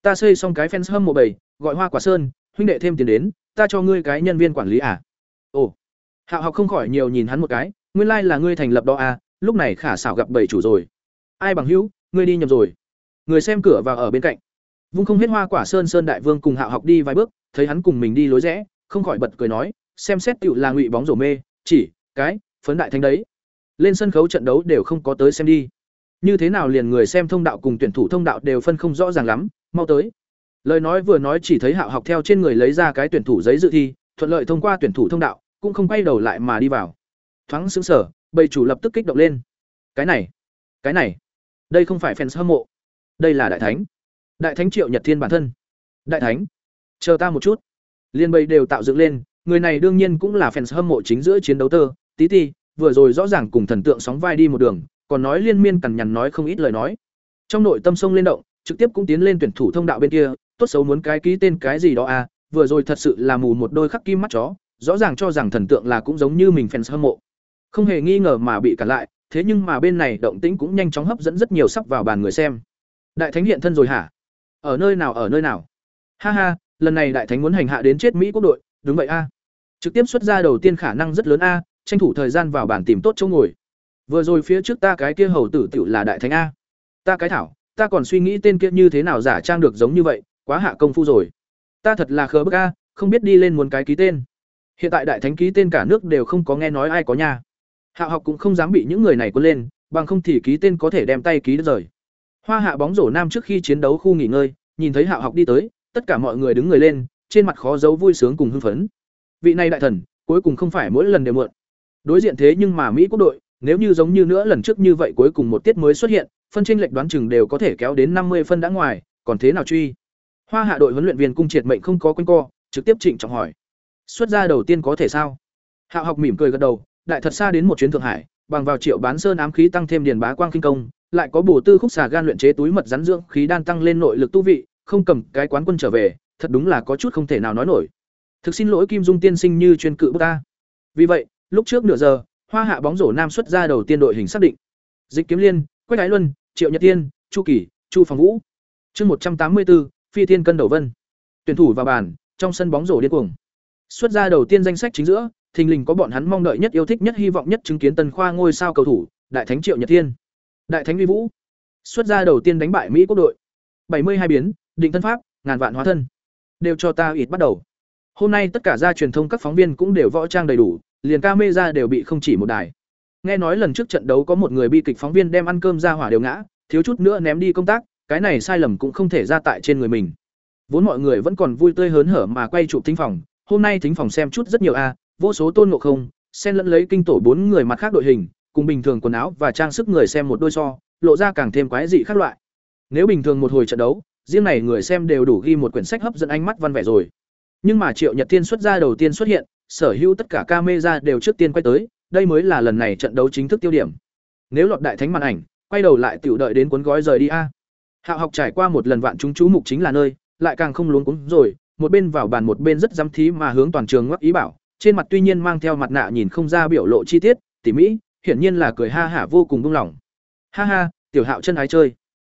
"Ta xây xong cái fans hâm mộ bầy, gọi Hoa Quả Sơn, huynh đệ thêm tiền đến, ta cho ngươi cái nhân viên quản lý à?" Ồ. Hạo học không khỏi nhiều nhìn hắn một cái, nguyên lai like là ngươi thành lập đó à, lúc này khả xảo gặp bảy chủ rồi. Ai bằng hữu, ngươi đi nhầm rồi. Người xem cửa vào ở bên cạnh. Vung không hết Hoa Quả Sơn Sơn đại vương cùng Hạo học đi vài bước, thấy hắn cùng mình đi lối rẽ, không khỏi bật cười nói, xem xét tựu là ngụy bóng rổ mê, chỉ cái phấn đại thánh đấy. Lên sân khấu trận đấu đều không có tới xem đi. Như thế nào liền người xem thông đạo cùng tuyển thủ thông đạo đều phân không rõ ràng lắm, mau tới. Lời nói vừa nói chỉ thấy hạo học theo trên người lấy ra cái tuyển thủ giấy dự thi, thuận lợi thông qua tuyển thủ thông đạo, cũng không quay đầu lại mà đi vào. Thoáng xứng sở bầy chủ lập tức kích động lên. Cái này cái này, đây không phải fans hâm mộ. Đây là đại thánh. Đại thánh triệu nhật thiên bản thân. Đại thánh, chờ ta một chút. Liên bầy đều tạo dựng lên, người này đương nhiên cũng là fans hâm mộ chính giữa chiến đấu tơ, tí ti vừa rồi rõ ràng cùng thần tượng sóng vai đi một đường, còn nói liên miên cằn nhằn nói không ít lời nói. Trong nội tâm sông lên động, trực tiếp cũng tiến lên tuyển thủ thông đạo bên kia, tốt xấu muốn cái ký tên cái gì đó à vừa rồi thật sự là mù một đôi khắc kim mắt chó, rõ ràng cho rằng thần tượng là cũng giống như mình fans hâm mộ. Không hề nghi ngờ mà bị cản lại, thế nhưng mà bên này động tĩnh cũng nhanh chóng hấp dẫn rất nhiều sắp vào bàn người xem. Đại thánh hiện thân rồi hả? Ở nơi nào, ở nơi nào? Ha ha, lần này đại thánh muốn hành hạ đến chết mỹ quốc đội, đúng vậy a. Trực tiếp xuất ra đầu tiên khả năng rất lớn a tranh thủ thời gian vào bản tìm tốt chỗ ngồi. Vừa rồi phía trước ta cái kia hầu tử tiểu là đại thánh a. Ta cái thảo, ta còn suy nghĩ tên kia như thế nào giả trang được giống như vậy, quá hạ công phu rồi. Ta thật là khờ bức a, không biết đi lên muốn cái ký tên. Hiện tại đại thánh ký tên cả nước đều không có nghe nói ai có nha. Hạ học cũng không dám bị những người này cuốn lên, bằng không thì ký tên có thể đem tay ký rời. Hoa hạ bóng rổ nam trước khi chiến đấu khu nghỉ ngơi, nhìn thấy Hạ học đi tới, tất cả mọi người đứng người lên, trên mặt khó giấu vui sướng cùng hưng phấn. Vị này đại thần, cuối cùng không phải mỗi lần đều mượn. Đối diện thế nhưng mà Mỹ quốc đội, nếu như giống như nữa lần trước như vậy cuối cùng một tiết mới xuất hiện, phân chênh lệch đoán chừng đều có thể kéo đến năm mươi phân đã ngoài, còn thế nào truy? Hoa hạ đội huấn luyện viên cung triệt mệnh không có quanh co, trực tiếp trịnh trọng hỏi. Xuất ra đầu tiên có thể sao? Hạo học mỉm cười gật đầu, đại thật xa đến một chuyến Thượng Hải, bằng vào triệu bán sơn ám khí tăng thêm điền bá quang kinh công, lại có bổ tư khúc xà gan luyện chế túi mật rắn dưỡng khí đan tăng lên nội lực tu vị, không cầm cái quán quân trở về, thật đúng là có chút không thể nào nói nổi. Thực xin lỗi Kim Dung tiên sinh như chuyên cự bức ta. Vì vậy, lúc trước nửa giờ, Hoa Hạ bóng rổ nam xuất ra đầu tiên đội hình xác định. Dịch Kiếm Liên, Quách Ái Luân, Triệu Nhật Tiên, Chu Kỳ, Chu Phòng Vũ. Chương một trăm tám mươi bốn Phi Thiên Cân Đầu Vân. Tuyển thủ vào bàn, trong sân bóng rổ điên cuồng. Xuất ra đầu tiên danh sách chính giữa, thình lình có bọn hắn mong đợi nhất yêu thích nhất hy vọng nhất chứng kiến tần khoa ngôi sao cầu thủ, Đại Thánh Triệu Nhật Thiên. Đại Thánh Vi Vũ. Xuất ra đầu tiên đánh bại Mỹ quốc đội. bảy mươi hai biến, định thân pháp, ngàn vạn hóa thân. Đều cho ta ít bắt đầu. Hôm nay tất cả gia truyền thông các phóng viên cũng đều võ trang đầy đủ, liền camera đều bị không chỉ một đài. Nghe nói lần trước trận đấu có một người bi kịch phóng viên đem ăn cơm ra hỏa đều ngã, thiếu chút nữa ném đi công tác, cái này sai lầm cũng không thể ra tại trên người mình. Vốn mọi người vẫn còn vui tươi hớn hở mà quay chụp thính phòng, hôm nay thính phòng xem chút rất nhiều a, vô số tôn ngộ không, xen lẫn lấy kinh tổ bốn người mặt khác đội hình, cùng bình thường quần áo và trang sức người xem một đôi so, lộ ra càng thêm quái dị khác loại. Nếu bình thường một hồi trận đấu, riêng này người xem đều đủ ghi một quyển sách hấp dẫn ánh mắt văn vẻ rồi. Nhưng mà Triệu Nhật Thiên xuất ra đầu tiên xuất hiện, sở hữu tất cả camera đều trước tiên quay tới, đây mới là lần này trận đấu chính thức tiêu điểm. Nếu lọt đại thánh màn ảnh, quay đầu lại tiểu đợi đến cuốn gói rời đi a. Hạo học trải qua một lần vạn chúng chú mục chính là nơi, lại càng không luống cuống rồi, một bên vào bàn một bên rất dám thí mà hướng toàn trường ngoắc ý bảo, trên mặt tuy nhiên mang theo mặt nạ nhìn không ra biểu lộ chi tiết, tỉ mỹ, hiển nhiên là cười ha hả vô cùng buông lỏng. Ha ha, tiểu Hạo chân ái chơi.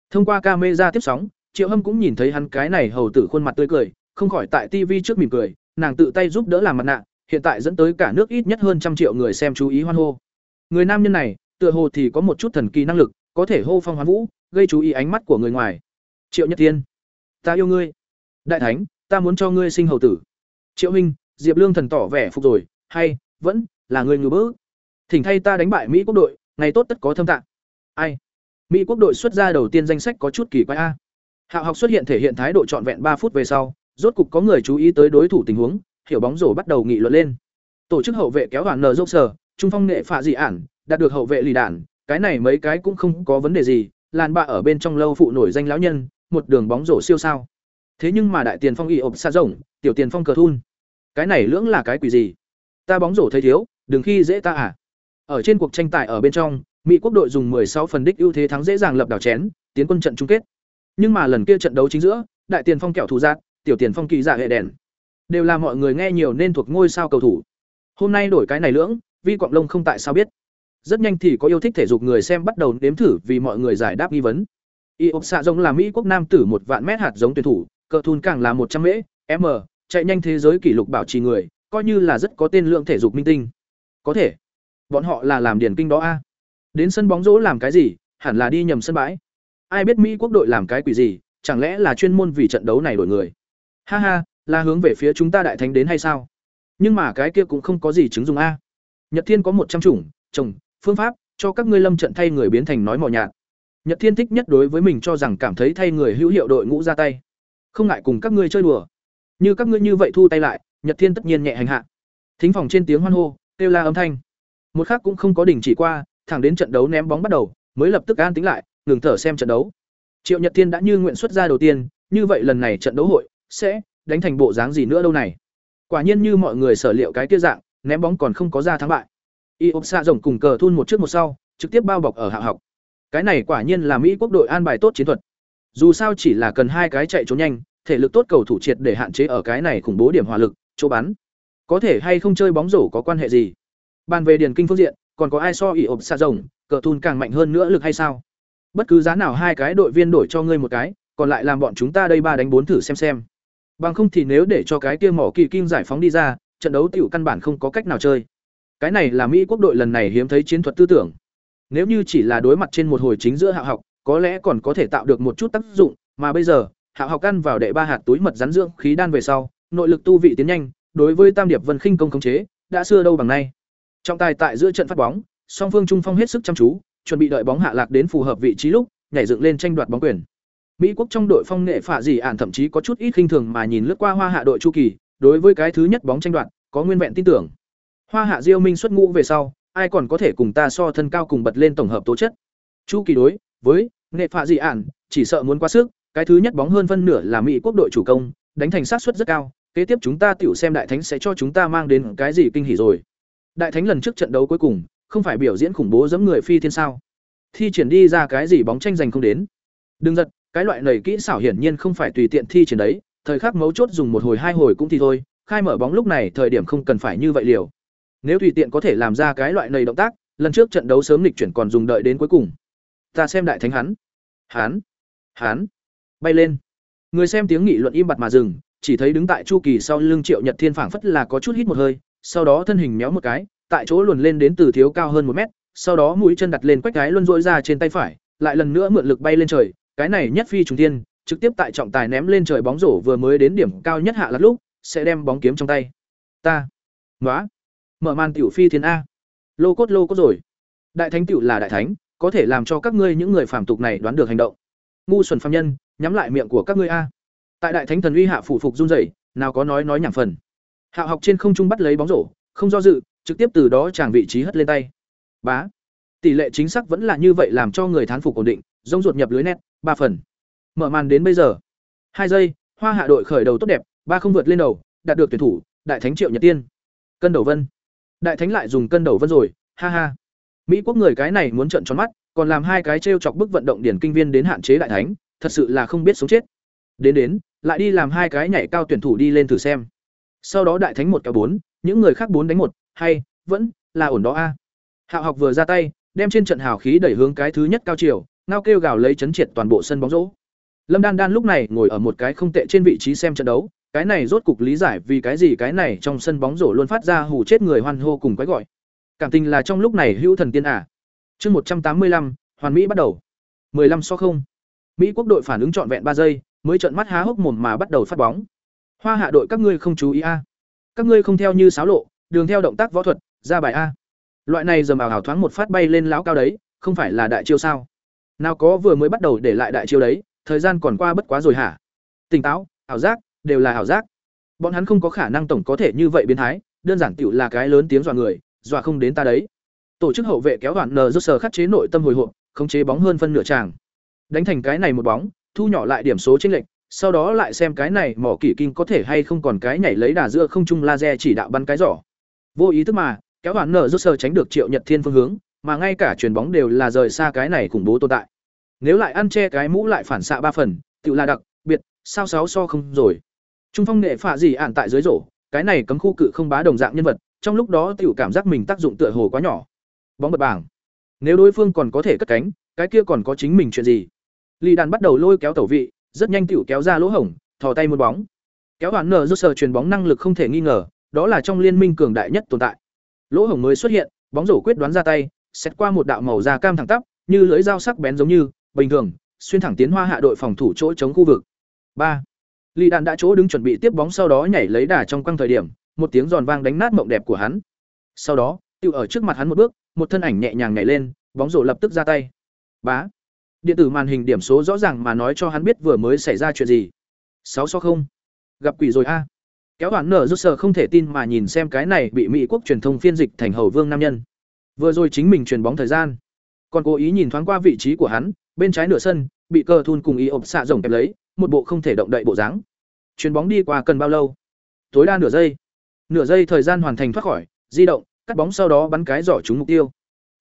Thông qua camera tiếp sóng, Triệu Hâm cũng nhìn thấy hắn cái này hầu tử khuôn mặt tươi cười, không khỏi tại TV trước mỉm cười, nàng tự tay giúp đỡ làm mặt nạ, hiện tại dẫn tới cả nước ít nhất hơn trăm triệu người xem chú ý hoan hô. Người nam nhân này, tựa hồ thì có một chút thần kỳ năng lực, có thể hô phong hoán vũ, gây chú ý ánh mắt của người ngoài. Triệu Nhất Tiên, ta yêu ngươi. Đại thánh, ta muốn cho ngươi sinh hầu tử. Triệu huynh, Diệp Lương thần tỏ vẻ phục rồi, hay vẫn là người ngư bớ. Thỉnh thay ta đánh bại Mỹ quốc đội, ngày tốt tất có thâm tạng. Ai? Mỹ quốc đội xuất ra đầu tiên danh sách có chút kỳ quái a. Hạo học xuất hiện thể hiện thái độ trọn vẹn ba phút về sau, rốt cục có người chú ý tới đối thủ tình huống, hiểu bóng rổ bắt đầu nghị luận lên. Tổ chức hậu vệ kéo hoàn nờ dốc sở, trung phong nghệ phạ dị ản, đạt được hậu vệ lì đản, cái này mấy cái cũng không có vấn đề gì, làn bạ ở bên trong lâu phụ nổi danh lão nhân, một đường bóng rổ siêu sao. Thế nhưng mà đại tiền phong y ộp xa rộng, tiểu tiền phong cờ thun. Cái này lưỡng là cái quỷ gì? Ta bóng rổ thấy thiếu, đừng khi dễ ta à. Ở trên cuộc tranh tài ở bên trong, Mỹ quốc đội dùng 16 phần đích ưu thế thắng dễ dàng lập đảo chén, tiến quân trận chung kết. Nhưng mà lần kia trận đấu chính giữa, đại tiền phong kẹo thủ giác, tiểu tiền phong kỳ giả hệ đèn, đều là mọi người nghe nhiều nên thuộc ngôi sao cầu thủ. Hôm nay đổi cái này lưỡng, vi quạng lông không tại sao biết. Rất nhanh thì có yêu thích thể dục người xem bắt đầu nếm thử vì mọi người giải đáp nghi vấn. Iop xạ giống là Mỹ quốc nam tử một vạn mét hạt giống tuyển thủ, cờ thun càng là một trăm mễ, m, chạy nhanh thế giới kỷ lục bảo trì người, coi như là rất có tên lượng thể dục minh tinh. Có thể, bọn họ là làm điển kinh đó a. Đến sân bóng rổ làm cái gì, hẳn là đi nhầm sân bãi. Ai biết Mỹ quốc đội làm cái quỷ gì, chẳng lẽ là chuyên môn vì trận đấu này đổi người. Ha ha, là hướng về phía chúng ta đại thánh đến hay sao? Nhưng mà cái kia cũng không có gì chứng dùng a. Nhật Thiên có một trăm chủng, trồng, phương pháp, cho các ngươi lâm trận thay người biến thành nói mỏ nhạt. Nhật Thiên thích nhất đối với mình cho rằng cảm thấy thay người hữu hiệu đội ngũ ra tay. Không ngại cùng các ngươi chơi đùa. Như các ngươi như vậy thu tay lại, Nhật Thiên tất nhiên nhẹ hành hạ. Thính phòng trên tiếng hoan hô, kêu la âm thanh. Một khác cũng không có đình chỉ qua, thẳng đến trận đấu ném bóng bắt đầu, mới lập tức an tính lại, ngừng thở xem trận đấu. Triệu Nhật Thiên đã như nguyện xuất ra đầu tiên, như vậy lần này trận đấu hội sẽ đánh thành bộ dáng gì nữa đâu này. Quả nhiên như mọi người sở liệu cái kia dạng, ném bóng còn không có ra thắng bại. Iop xạ rồng cùng cờ thun một trước một sau, trực tiếp bao bọc ở hạ học. Cái này quả nhiên là Mỹ quốc đội an bài tốt chiến thuật. Dù sao chỉ là cần hai cái chạy trốn nhanh, thể lực tốt cầu thủ triệt để hạn chế ở cái này khủng bố điểm hỏa lực, chỗ bắn. Có thể hay không chơi bóng rổ có quan hệ gì? Bàn về điền kinh phương diện, còn có ai so Iop xạ rồng, cờ thun càng mạnh hơn nữa lực hay sao? Bất cứ giá nào hai cái đội viên đổi cho ngươi một cái, còn lại làm bọn chúng ta đây ba đánh bốn thử xem xem. Bằng không thì nếu để cho cái kia mỏ kỳ kim giải phóng đi ra, trận đấu tiểu căn bản không có cách nào chơi. Cái này là Mỹ quốc đội lần này hiếm thấy chiến thuật tư tưởng. Nếu như chỉ là đối mặt trên một hồi chính giữa hạ học, có lẽ còn có thể tạo được một chút tác dụng, mà bây giờ, hạ học ăn vào đệ ba hạt túi mật rắn dưỡng khí đan về sau, nội lực tu vị tiến nhanh, đối với Tam Điệp Vân khinh công khống chế, đã xưa đâu bằng nay. Trọng tài tại giữa trận phát bóng, song phương trung phong hết sức chăm chú, chuẩn bị đợi bóng hạ lạc đến phù hợp vị trí lúc, nhảy dựng lên tranh đoạt bóng quyền. Mỹ quốc trong đội phong nghệ phạ gì ản thậm chí có chút ít khinh thường mà nhìn lướt qua Hoa Hạ đội Chu Kỳ, đối với cái thứ nhất bóng tranh đoạt, có nguyên vẹn tin tưởng. Hoa Hạ Diêu Minh xuất ngũ về sau, ai còn có thể cùng ta so thân cao cùng bật lên tổng hợp tố chất. Chu Kỳ đối với nghệ phạ gì ản, chỉ sợ muốn quá sức, cái thứ nhất bóng hơn phân nửa là Mỹ quốc đội chủ công, đánh thành sát suất rất cao, kế tiếp chúng ta tiểu xem đại thánh sẽ cho chúng ta mang đến cái gì kinh hỉ rồi. Đại thánh lần trước trận đấu cuối cùng, không phải biểu diễn khủng bố giẫm người phi thiên sao? Thi triển đi ra cái gì bóng tranh giành không đến. Đừng giật, cái loại nảy kỹ xảo hiển nhiên không phải tùy tiện thi triển đấy, thời khắc mấu chốt dùng một hồi hai hồi cũng thì thôi, khai mở bóng lúc này thời điểm không cần phải như vậy liều. Nếu tùy tiện có thể làm ra cái loại nảy động tác, lần trước trận đấu sớm lịch chuyển còn dùng đợi đến cuối cùng. Ta xem đại thánh hắn. Hắn, hắn, bay lên. Người xem tiếng nghị luận im bặt mà dừng, chỉ thấy đứng tại chu kỳ sau lưng Triệu Nhật Thiên phảng phất là có chút hít một hơi, sau đó thân hình méo một cái, tại chỗ luồn lên đến từ thiếu cao hơn một mét, sau đó mũi chân đặt lên quách cái luân rỗi ra trên tay phải, lại lần nữa mượn lực bay lên trời, cái này nhất phi trùng thiên, trực tiếp tại trọng tài ném lên trời bóng rổ vừa mới đến điểm cao nhất hạ lát lúc, sẽ đem bóng kiếm trong tay. Ta, ngoá, mở màn tiểu phi thiên a. Lô cốt lô cốt rồi. Đại thánh tiểu là đại thánh, có thể làm cho các ngươi những người phàm tục này đoán được hành động. Ngu xuẩn phàm nhân, nhắm lại miệng của các ngươi a. Tại đại thánh thần uy hạ phủ phục run rẩy, nào có nói nói nhảm phần. Hạo học trên không trung bắt lấy bóng rổ, không do dự, trực tiếp từ đó chàng vị trí hất lên tay. Bá. Tỷ lệ chính xác vẫn là như vậy làm cho người thán phục ổn định, rông ruột nhập lưới net, ba phần. Mở màn đến bây giờ. hai giây, Hoa Hạ đội khởi đầu tốt đẹp, ba không vượt lên đầu, đạt được tuyển thủ, đại thánh Triệu Nhật Tiên. Cân đầu vân. Đại thánh lại dùng cân đầu vân rồi, ha ha. Mỹ quốc người cái này muốn trợn tròn mắt, còn làm hai cái trêu chọc bức vận động điển kinh viên đến hạn chế đại thánh, thật sự là không biết sống chết. Đến đến, lại đi làm hai cái nhảy cao tuyển thủ đi lên thử xem. Sau đó đại thánh một kéo bốn, những người khác bốn đánh một, hay vẫn là ổn đó a. Hạo học vừa ra tay, đem trên trận hào khí đẩy hướng cái thứ nhất cao chiều, ngao kêu gào lấy chấn triệt toàn bộ sân bóng rổ. Lâm Đan Đan lúc này ngồi ở một cái không tệ trên vị trí xem trận đấu, cái này rốt cục lý giải vì cái gì cái này trong sân bóng rổ luôn phát ra hù chết người hoan hô cùng quái gọi. Cảm tình là trong lúc này hữu thần tiên à. Chương một trăm tám mươi lăm, hoàn mỹ bắt đầu. 15 so không. Mỹ quốc đội phản ứng trọn vẹn ba giây, mới trợn mắt há hốc mồm mà bắt đầu phát bóng. Hoa hạ đội các ngươi không chú ý a. Các ngươi không theo như sáo lộ, đường theo động tác võ thuật, ra bài a. Loại này dầm ảo ảo thoáng một phát bay lên lão cao đấy, không phải là đại chiêu sao? Nào có vừa mới bắt đầu để lại đại chiêu đấy, thời gian còn qua bất quá rồi hả? Tỉnh táo, ảo giác, đều là ảo giác. Bọn hắn không có khả năng tổng có thể như vậy biến thái, đơn giản tiểu là cái lớn tiếng dọa người, dọa không đến ta đấy. Tổ chức hậu vệ kéo đoạn nờ rút sờ khắc chế nội tâm hồi hộp, khống chế bóng hơn phân nửa tràng. Đánh thành cái này một bóng, thu nhỏ lại điểm số chênh lệch, sau đó lại xem cái này mỏ kỷ kinh có thể hay không còn cái nhảy lấy đà giữa không trung laser chỉ đạo bắn cái giỏ. Vô ý thức mà, kéo đoạn nờ rút sờ tránh được Triệu Nhật Thiên phương hướng, mà ngay cả chuyền bóng đều là rời xa cái này khủng bố tồn tại. Nếu lại ăn che cái mũ lại phản xạ ba phần, tự là đặc biệt, sao sáu so không rồi. Trung phong nghệ phạ gì ản tại dưới rổ, cái này cấm khu cự không bá đồng dạng nhân vật, trong lúc đó tiểu cảm giác mình tác dụng tựa hồ quá nhỏ. Bóng bật bảng. Nếu đối phương còn có thể cất cánh, cái kia còn có chính mình chuyện gì? Lý đàn bắt đầu lôi kéo tẩu vị, rất nhanh tiểu kéo ra lỗ hổng, thò tay một bóng. Kéo hoàn nở rút sờ truyền bóng năng lực không thể nghi ngờ, đó là trong liên minh cường đại nhất tồn tại. Lỗ hổng mới xuất hiện, bóng rổ quyết đoán ra tay, xét qua một đạo màu da cam thẳng tắp, như lưỡi dao sắc bén giống như bình thường, xuyên thẳng tiến hoa hạ đội phòng thủ chỗ chống khu vực. ba Lý đạn đã chỗ đứng chuẩn bị tiếp bóng sau đó nhảy lấy đà trong quăng thời điểm, một tiếng giòn vang đánh nát mộng đẹp của hắn. Sau đó, tiêu ở trước mặt hắn một bước, một thân ảnh nhẹ nhàng nhảy lên, bóng rổ lập tức ra tay. Bá. Điện tử màn hình điểm số rõ ràng mà nói cho hắn biết vừa mới xảy ra chuyện gì. sáu so không. Gặp quỷ rồi a. Kéo hoàn nở rút sờ không thể tin mà nhìn xem cái này bị Mỹ quốc truyền thông phiên dịch thành hầu vương nam nhân. Vừa rồi chính mình truyền bóng thời gian, còn cố ý nhìn thoáng qua vị trí của hắn, bên trái nửa sân, bị cờ thun cùng ý ộp xạ rồng kẹp lấy, một bộ không thể động đậy bộ dáng. Truyền bóng đi qua cần bao lâu? Tối đa nửa giây. Nửa giây thời gian hoàn thành thoát khỏi, di động, cắt bóng sau đó bắn cái giỏ trúng mục tiêu.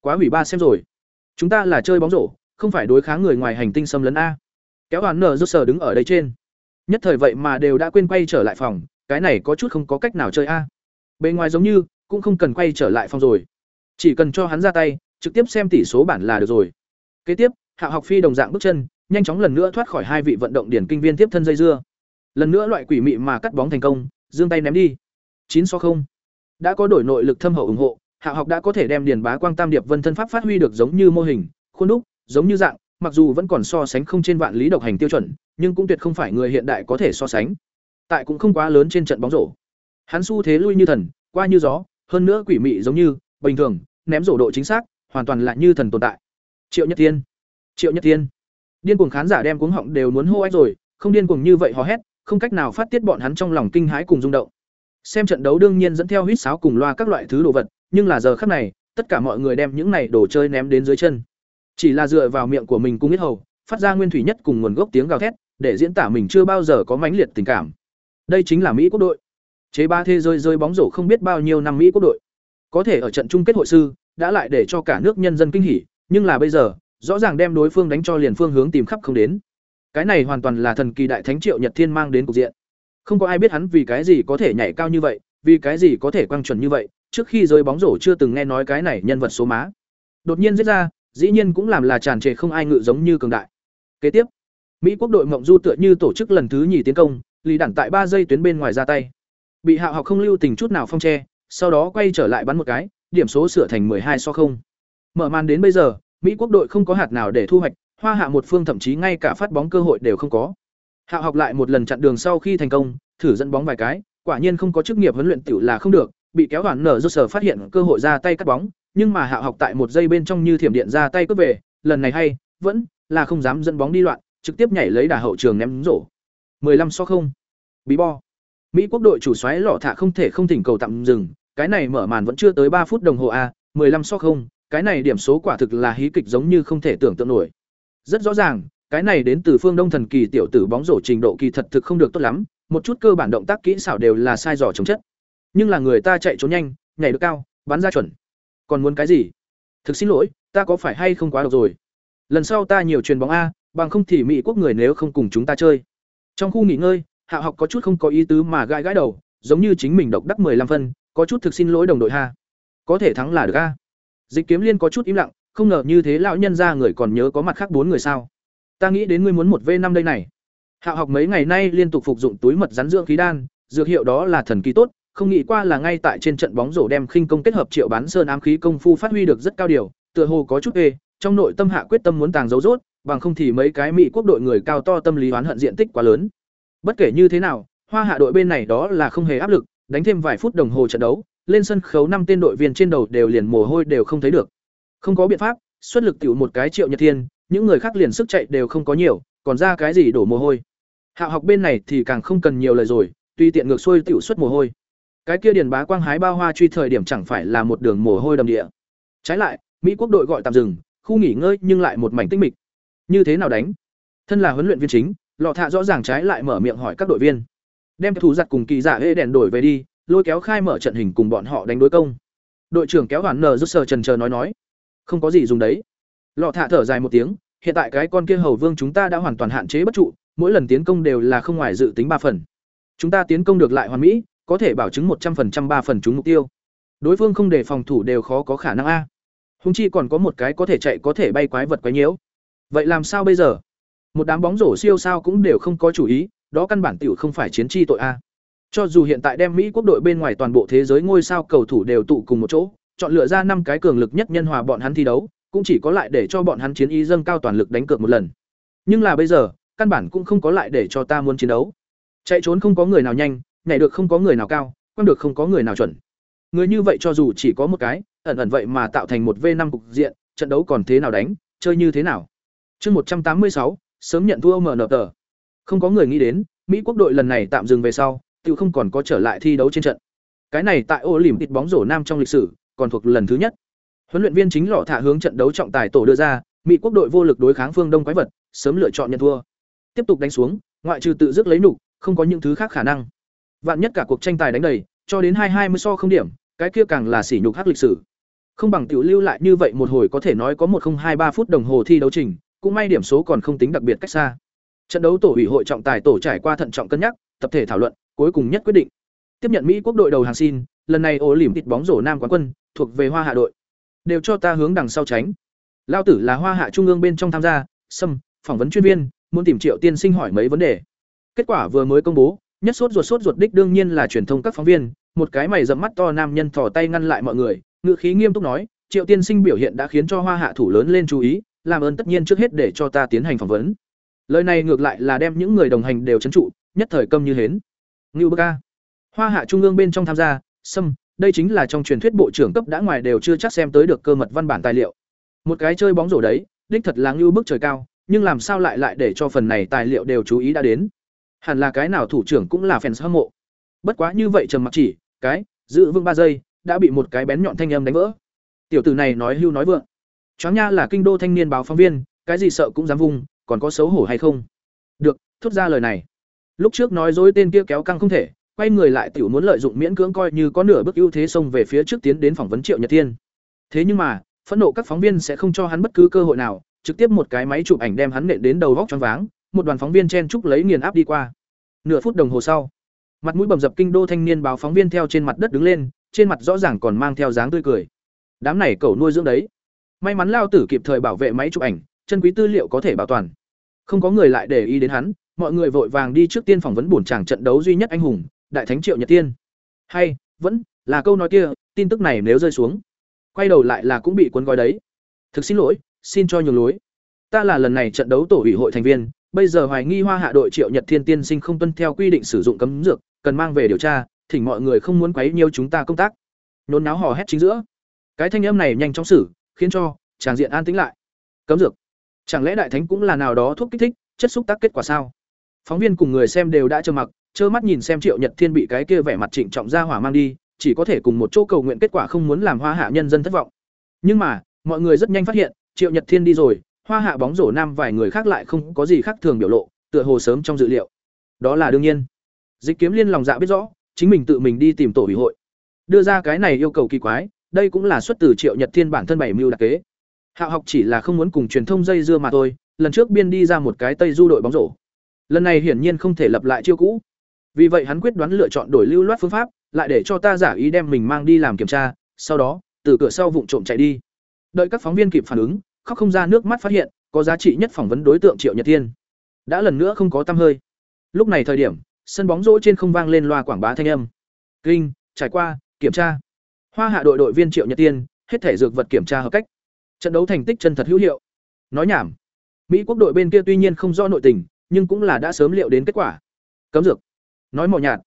Quá hủy ba xem rồi. Chúng ta là chơi bóng rổ, không phải đối kháng người ngoài hành tinh xâm lấn a. Kéo hoàn nở rốt sờ đứng ở đây trên. Nhất thời vậy mà đều đã quên quay trở lại phòng, cái này có chút không có cách nào chơi a. Bên ngoài giống như cũng không cần quay trở lại phòng rồi. Chỉ cần cho hắn ra tay, trực tiếp xem tỷ số bản là được rồi. Kế tiếp, Hạ học phi đồng dạng bước chân, nhanh chóng lần nữa thoát khỏi hai vị vận động điển kinh viên tiếp thân dây dưa. Lần nữa loại quỷ mị mà cắt bóng thành công, giương tay ném đi. chín so không. Đã có đổi nội lực thâm hậu ủng hộ, Hạ học đã có thể đem Điền Bá Quang Tam Điệp Vân thân pháp phát huy được giống như mô hình, khuôn đúc, giống như dạng, mặc dù vẫn còn so sánh không trên vạn lý độc hành tiêu chuẩn, nhưng cũng tuyệt không phải người hiện đại có thể so sánh. Tại cũng không quá lớn trên trận bóng rổ. Hắn xu thế lui như thần, qua như gió, hơn nữa quỷ mị giống như bình thường, ném rổ độ chính xác, hoàn toàn là như thần tồn tại. Triệu Nhất Thiên, Triệu Nhất Thiên. Điên cuồng khán giả đem cuống họng đều muốn hô ách rồi, không điên cuồng như vậy hò hét, không cách nào phát tiết bọn hắn trong lòng kinh hãi cùng rung động. Xem trận đấu đương nhiên dẫn theo huýt sáo cùng loa các loại thứ đồ vật, nhưng là giờ khắc này, tất cả mọi người đem những này đồ chơi ném đến dưới chân. Chỉ là dựa vào miệng của mình cung biết hầu, phát ra nguyên thủy nhất cùng nguồn gốc tiếng gào thét, để diễn tả mình chưa bao giờ có mãnh liệt tình cảm. Đây chính là Mỹ quốc đội. Chế ba thế rơi rơi bóng rổ không biết bao nhiêu năm Mỹ quốc đội. Có thể ở trận chung kết hội sư, đã lại để cho cả nước nhân dân kinh hỉ, nhưng là bây giờ, rõ ràng đem đối phương đánh cho liền phương hướng tìm khắp không đến. Cái này hoàn toàn là thần kỳ đại thánh Triệu Nhật Thiên mang đến cục diện. Không có ai biết hắn vì cái gì có thể nhảy cao như vậy, vì cái gì có thể quang chuẩn như vậy, trước khi rơi bóng rổ chưa từng nghe nói cái này nhân vật số má. Đột nhiên giết ra, dĩ nhiên cũng làm là tràn trề không ai ngự giống như cường đại. Kế tiếp, Mỹ quốc đội Mộng Du tựa như tổ chức lần thứ nhì tiến công, lì đẳng tại ba giây tuyến bên ngoài ra tay. Bị Hạo Học không lưu tình chút nào phong che, sau đó quay trở lại bắn một cái, điểm số sửa thành 12 so không. Mở màn đến bây giờ, Mỹ quốc đội không có hạt nào để thu hoạch, Hoa Hạ một phương thậm chí ngay cả phát bóng cơ hội đều không có. Hạo Học lại một lần chặn đường sau khi thành công, thử dẫn bóng vài cái, quả nhiên không có chức nghiệp huấn luyện tiểu là không được, bị kéo hoàn nở rốt sở phát hiện cơ hội ra tay cắt bóng, nhưng mà Hạo Học tại một giây bên trong như thiểm điện ra tay cướp về, lần này hay, vẫn là không dám dẫn bóng đi loạn, trực tiếp nhảy lấy đà hậu trường ném rổ. 15 so không. Bí bo. Mỹ quốc đội chủ xoáy lọ thả không thể không thỉnh cầu tạm dừng, cái này mở màn vẫn chưa tới ba phút đồng hồ a, 15 so không, cái này điểm số quả thực là hí kịch giống như không thể tưởng tượng nổi. Rất rõ ràng, cái này đến từ phương Đông thần kỳ tiểu tử bóng rổ trình độ kỳ thật thực không được tốt lắm, một chút cơ bản động tác kỹ xảo đều là sai dò chống chất. Nhưng là người ta chạy trốn nhanh, nhảy được cao, bắn ra chuẩn. Còn muốn cái gì? Thực xin lỗi, ta có phải hay không quá độc rồi? Lần sau ta nhiều truyền bóng a, bằng không thì Mỹ quốc người nếu không cùng chúng ta chơi. Trong khu nghỉ ngơi, Hạ học có chút không có ý tứ mà gãi gãi đầu, giống như chính mình độc đắc 15 phân, có chút thực xin lỗi đồng đội ha. Có thể thắng là được a. Dịch Kiếm Liên có chút im lặng, không ngờ như thế lão nhân ra người còn nhớ có mặt khác bốn người sao? Ta nghĩ đến ngươi muốn một v năm đây này. Hạ học mấy ngày nay liên tục phục dụng túi mật rắn dưỡng khí đan, dược hiệu đó là thần kỳ tốt, không nghĩ qua là ngay tại trên trận bóng rổ đem khinh công kết hợp triệu bán sơn ám khí công phu phát huy được rất cao điều, tựa hồ có chút ê, trong nội tâm hạ quyết tâm muốn tàng dấu rốt, bằng không thì mấy cái mỹ quốc đội người cao to tâm lý oán hận diện tích quá lớn. Bất kể như thế nào, Hoa Hạ đội bên này đó là không hề áp lực, đánh thêm vài phút đồng hồ trận đấu, lên sân khấu năm tên đội viên trên đầu đều liền mồ hôi đều không thấy được. Không có biện pháp, xuất lực tiểu một cái Triệu Nhật Thiên, những người khác liền sức chạy đều không có nhiều, còn ra cái gì đổ mồ hôi. Hạ học bên này thì càng không cần nhiều lời rồi, tuy tiện ngược xuôi tiểu xuất mồ hôi. Cái kia điền bá quang hái bao hoa truy thời điểm chẳng phải là một đường mồ hôi đầm địa. Trái lại, Mỹ quốc đội gọi tạm dừng, khu nghỉ ngơi nhưng lại một mảnh tinh mịch. Như thế nào đánh? Thân là huấn luyện viên chính, lọ thạ rõ ràng trái lại mở miệng hỏi các đội viên. Đem thủ giặt cùng kỳ dạ giả hễ đèn đổi về đi, lôi kéo khai mở trận hình cùng bọn họ đánh đối công. Đội trưởng kéo hoàn nờ rút sờ trần chờ nói nói. Không có gì dùng đấy. Lọ thạ thở dài một tiếng, hiện tại cái con kia hầu vương chúng ta đã hoàn toàn hạn chế bất trụ, mỗi lần tiến công đều là không ngoài dự tính ba phần. Chúng ta tiến công được lại hoàn mỹ, có thể bảo chứng một trăm phần ba phần chúng mục tiêu. Đối phương không để phòng thủ đều khó có khả năng a. Húng chi còn có một cái có thể chạy có thể bay quái vật quái nhiễu. Vậy làm sao bây giờ? Một đám bóng rổ siêu sao cũng đều không có chủ ý, đó căn bản tiểu không phải chiến tri tội a. Cho dù hiện tại đem mỹ quốc đội bên ngoài toàn bộ thế giới ngôi sao cầu thủ đều tụ cùng một chỗ, chọn lựa ra năm cái cường lực nhất nhân hòa bọn hắn thi đấu, cũng chỉ có lại để cho bọn hắn chiến ý dâng cao toàn lực đánh cược một lần. Nhưng là bây giờ, căn bản cũng không có lại để cho ta muốn chiến đấu. Chạy trốn không có người nào nhanh, nhảy được không có người nào cao, quăng được không có người nào chuẩn. Người như vậy cho dù chỉ có một cái, ẩn ẩn vậy mà tạo thành một v năm cục diện, trận đấu còn thế nào đánh, chơi như thế nào? Chương một trăm tám mươi sáu sớm nhận thua mở nợ tờ. Không có người nghĩ đến, mỹ quốc đội lần này tạm dừng về sau tự không còn có trở lại thi đấu trên trận. Cái này tại ô lìm bóng rổ nam trong lịch sử, còn thuộc lần thứ nhất. Huấn luyện viên chính lọ thả hướng trận đấu trọng tài tổ đưa ra, mỹ quốc đội vô lực đối kháng phương đông quái vật, sớm lựa chọn nhận thua. Tiếp tục đánh xuống, ngoại trừ tự dứt lấy nục không có những thứ khác khả năng. Vạn nhất cả cuộc tranh tài đánh đầy, cho đến hai hai mươi so không điểm, cái kia càng là sỉ nhục hắc lịch sử. Không bằng tiểu lưu lại như vậy một hồi có thể nói có một không hai ba phút đồng hồ thi đấu trình cũng may điểm số còn không tính đặc biệt cách xa. Trận đấu tổ ủy hội trọng tài tổ trải qua thận trọng cân nhắc, tập thể thảo luận, cuối cùng nhất quyết định. Tiếp nhận Mỹ quốc đội đầu hàng xin, lần này ổ lỉm tịt bóng rổ nam quán quân, thuộc về Hoa Hạ đội. Đều cho ta hướng đằng sau tránh. Lao tử là Hoa Hạ trung ương bên trong tham gia, xâm, phỏng vấn chuyên viên, muốn tìm Triệu Tiên Sinh hỏi mấy vấn đề. Kết quả vừa mới công bố, nhất sốt ruột sốt ruột đích đương nhiên là truyền thông các phóng viên, một cái mày rậm mắt to nam nhân thò tay ngăn lại mọi người, ngữ khí nghiêm túc nói, Triệu tiên sinh biểu hiện đã khiến cho Hoa Hạ thủ lớn lên chú ý, làm ơn tất nhiên trước hết để cho ta tiến hành phỏng vấn. Lời này ngược lại là đem những người đồng hành đều trấn trụ, nhất thời câm như hến. Ngưu Bơ Ca. Hoa Hạ trung ương bên trong tham gia, xâm, đây chính là trong truyền thuyết bộ trưởng cấp đã ngoài đều chưa chắc xem tới được cơ mật văn bản tài liệu. Một cái chơi bóng rổ đấy, đích thật là ngưu bức trời cao, nhưng làm sao lại lại để cho phần này tài liệu đều chú ý đã đến. Hẳn là cái nào thủ trưởng cũng là fans hâm mộ. Bất quá như vậy trầm mặc chỉ, cái, giữ vững ba giây, đã bị một cái bén nhọn thanh âm đánh vỡ. Tiểu tử này nói hưu nói vượng. Choáng nha là kinh đô thanh niên báo phóng viên, cái gì sợ cũng dám vung, còn có xấu hổ hay không? Được, thốt ra lời này. Lúc trước nói dối tên kia kéo căng không thể, quay người lại tiểu muốn lợi dụng miễn cưỡng coi như có nửa bước ưu thế xông về phía trước tiến đến phỏng vấn Triệu Nhật Thiên. Thế nhưng mà, phẫn nộ các phóng viên sẽ không cho hắn bất cứ cơ hội nào, trực tiếp một cái máy chụp ảnh đem hắn nện đến đầu góc choáng váng, một đoàn phóng viên chen chúc lấy nghiền áp đi qua. Nửa phút đồng hồ sau, mặt mũi bầm dập kinh đô thanh niên báo phóng viên theo trên mặt đất đứng lên, trên mặt rõ ràng còn mang theo dáng tươi cười. Đám này cẩu nuôi dưỡng đấy. May mắn lao tử kịp thời bảo vệ máy chụp ảnh, chân quý tư liệu có thể bảo toàn. Không có người lại để ý đến hắn, mọi người vội vàng đi trước tiên phỏng vấn buồn chàng trận đấu duy nhất anh hùng, đại thánh Triệu Nhật Tiên. Hay, vẫn là câu nói kia, tin tức này nếu rơi xuống, quay đầu lại là cũng bị cuốn gói đấy. Thực xin lỗi, xin cho nhường lối. Ta là lần này trận đấu tổ ủy hội thành viên, bây giờ hoài nghi Hoa Hạ đội Triệu Nhật Thiên tiên sinh không tuân theo quy định sử dụng cấm dược, cần mang về điều tra, thỉnh mọi người không muốn quấy nhiêu chúng ta công tác. Nôn náo hò hét chính giữa. Cái thanh âm này nhanh chóng xử, khiến cho tràng diện an tĩnh lại. Cấm dược. Chẳng lẽ đại thánh cũng là nào đó thuốc kích thích, chất xúc tác kết quả sao? Phóng viên cùng người xem đều đã trơ mặc, trơ mắt nhìn xem Triệu Nhật Thiên bị cái kia vẻ mặt trịnh trọng ra hỏa mang đi, chỉ có thể cùng một chỗ cầu nguyện kết quả không muốn làm Hoa Hạ nhân dân thất vọng. Nhưng mà, mọi người rất nhanh phát hiện, Triệu Nhật Thiên đi rồi, Hoa Hạ bóng rổ nam vài người khác lại không có gì khác thường biểu lộ, tựa hồ sớm trong dự liệu. Đó là đương nhiên. Dịch Kiếm Liên lòng dạ biết rõ, chính mình tự mình đi tìm tổ ủy hội. Đưa ra cái này yêu cầu kỳ quái, đây cũng là xuất từ Triệu Nhật Thiên bản thân bảy mưu đặc kế. Hạ học chỉ là không muốn cùng truyền thông dây dưa mà thôi, lần trước biên đi ra một cái Tây Du đội bóng rổ. Lần này hiển nhiên không thể lập lại chiêu cũ. Vì vậy hắn quyết đoán lựa chọn đổi lưu loát phương pháp, lại để cho ta giả ý đem mình mang đi làm kiểm tra, sau đó, từ cửa sau vụng trộm chạy đi. Đợi các phóng viên kịp phản ứng, khóc không ra nước mắt phát hiện, có giá trị nhất phỏng vấn đối tượng Triệu Nhật Thiên. Đã lần nữa không có tăm hơi. Lúc này thời điểm, sân bóng rổ trên không vang lên loa quảng bá thanh âm. Kinh, trải qua, kiểm tra. Hoa Hạ đội đội viên Triệu Nhật Tiên, hết thể dược vật kiểm tra hợp cách. Trận đấu thành tích chân thật hữu hiệu. Nói nhảm. Mỹ quốc đội bên kia tuy nhiên không rõ nội tình, nhưng cũng là đã sớm liệu đến kết quả. Cấm dược. Nói mỏ nhạt.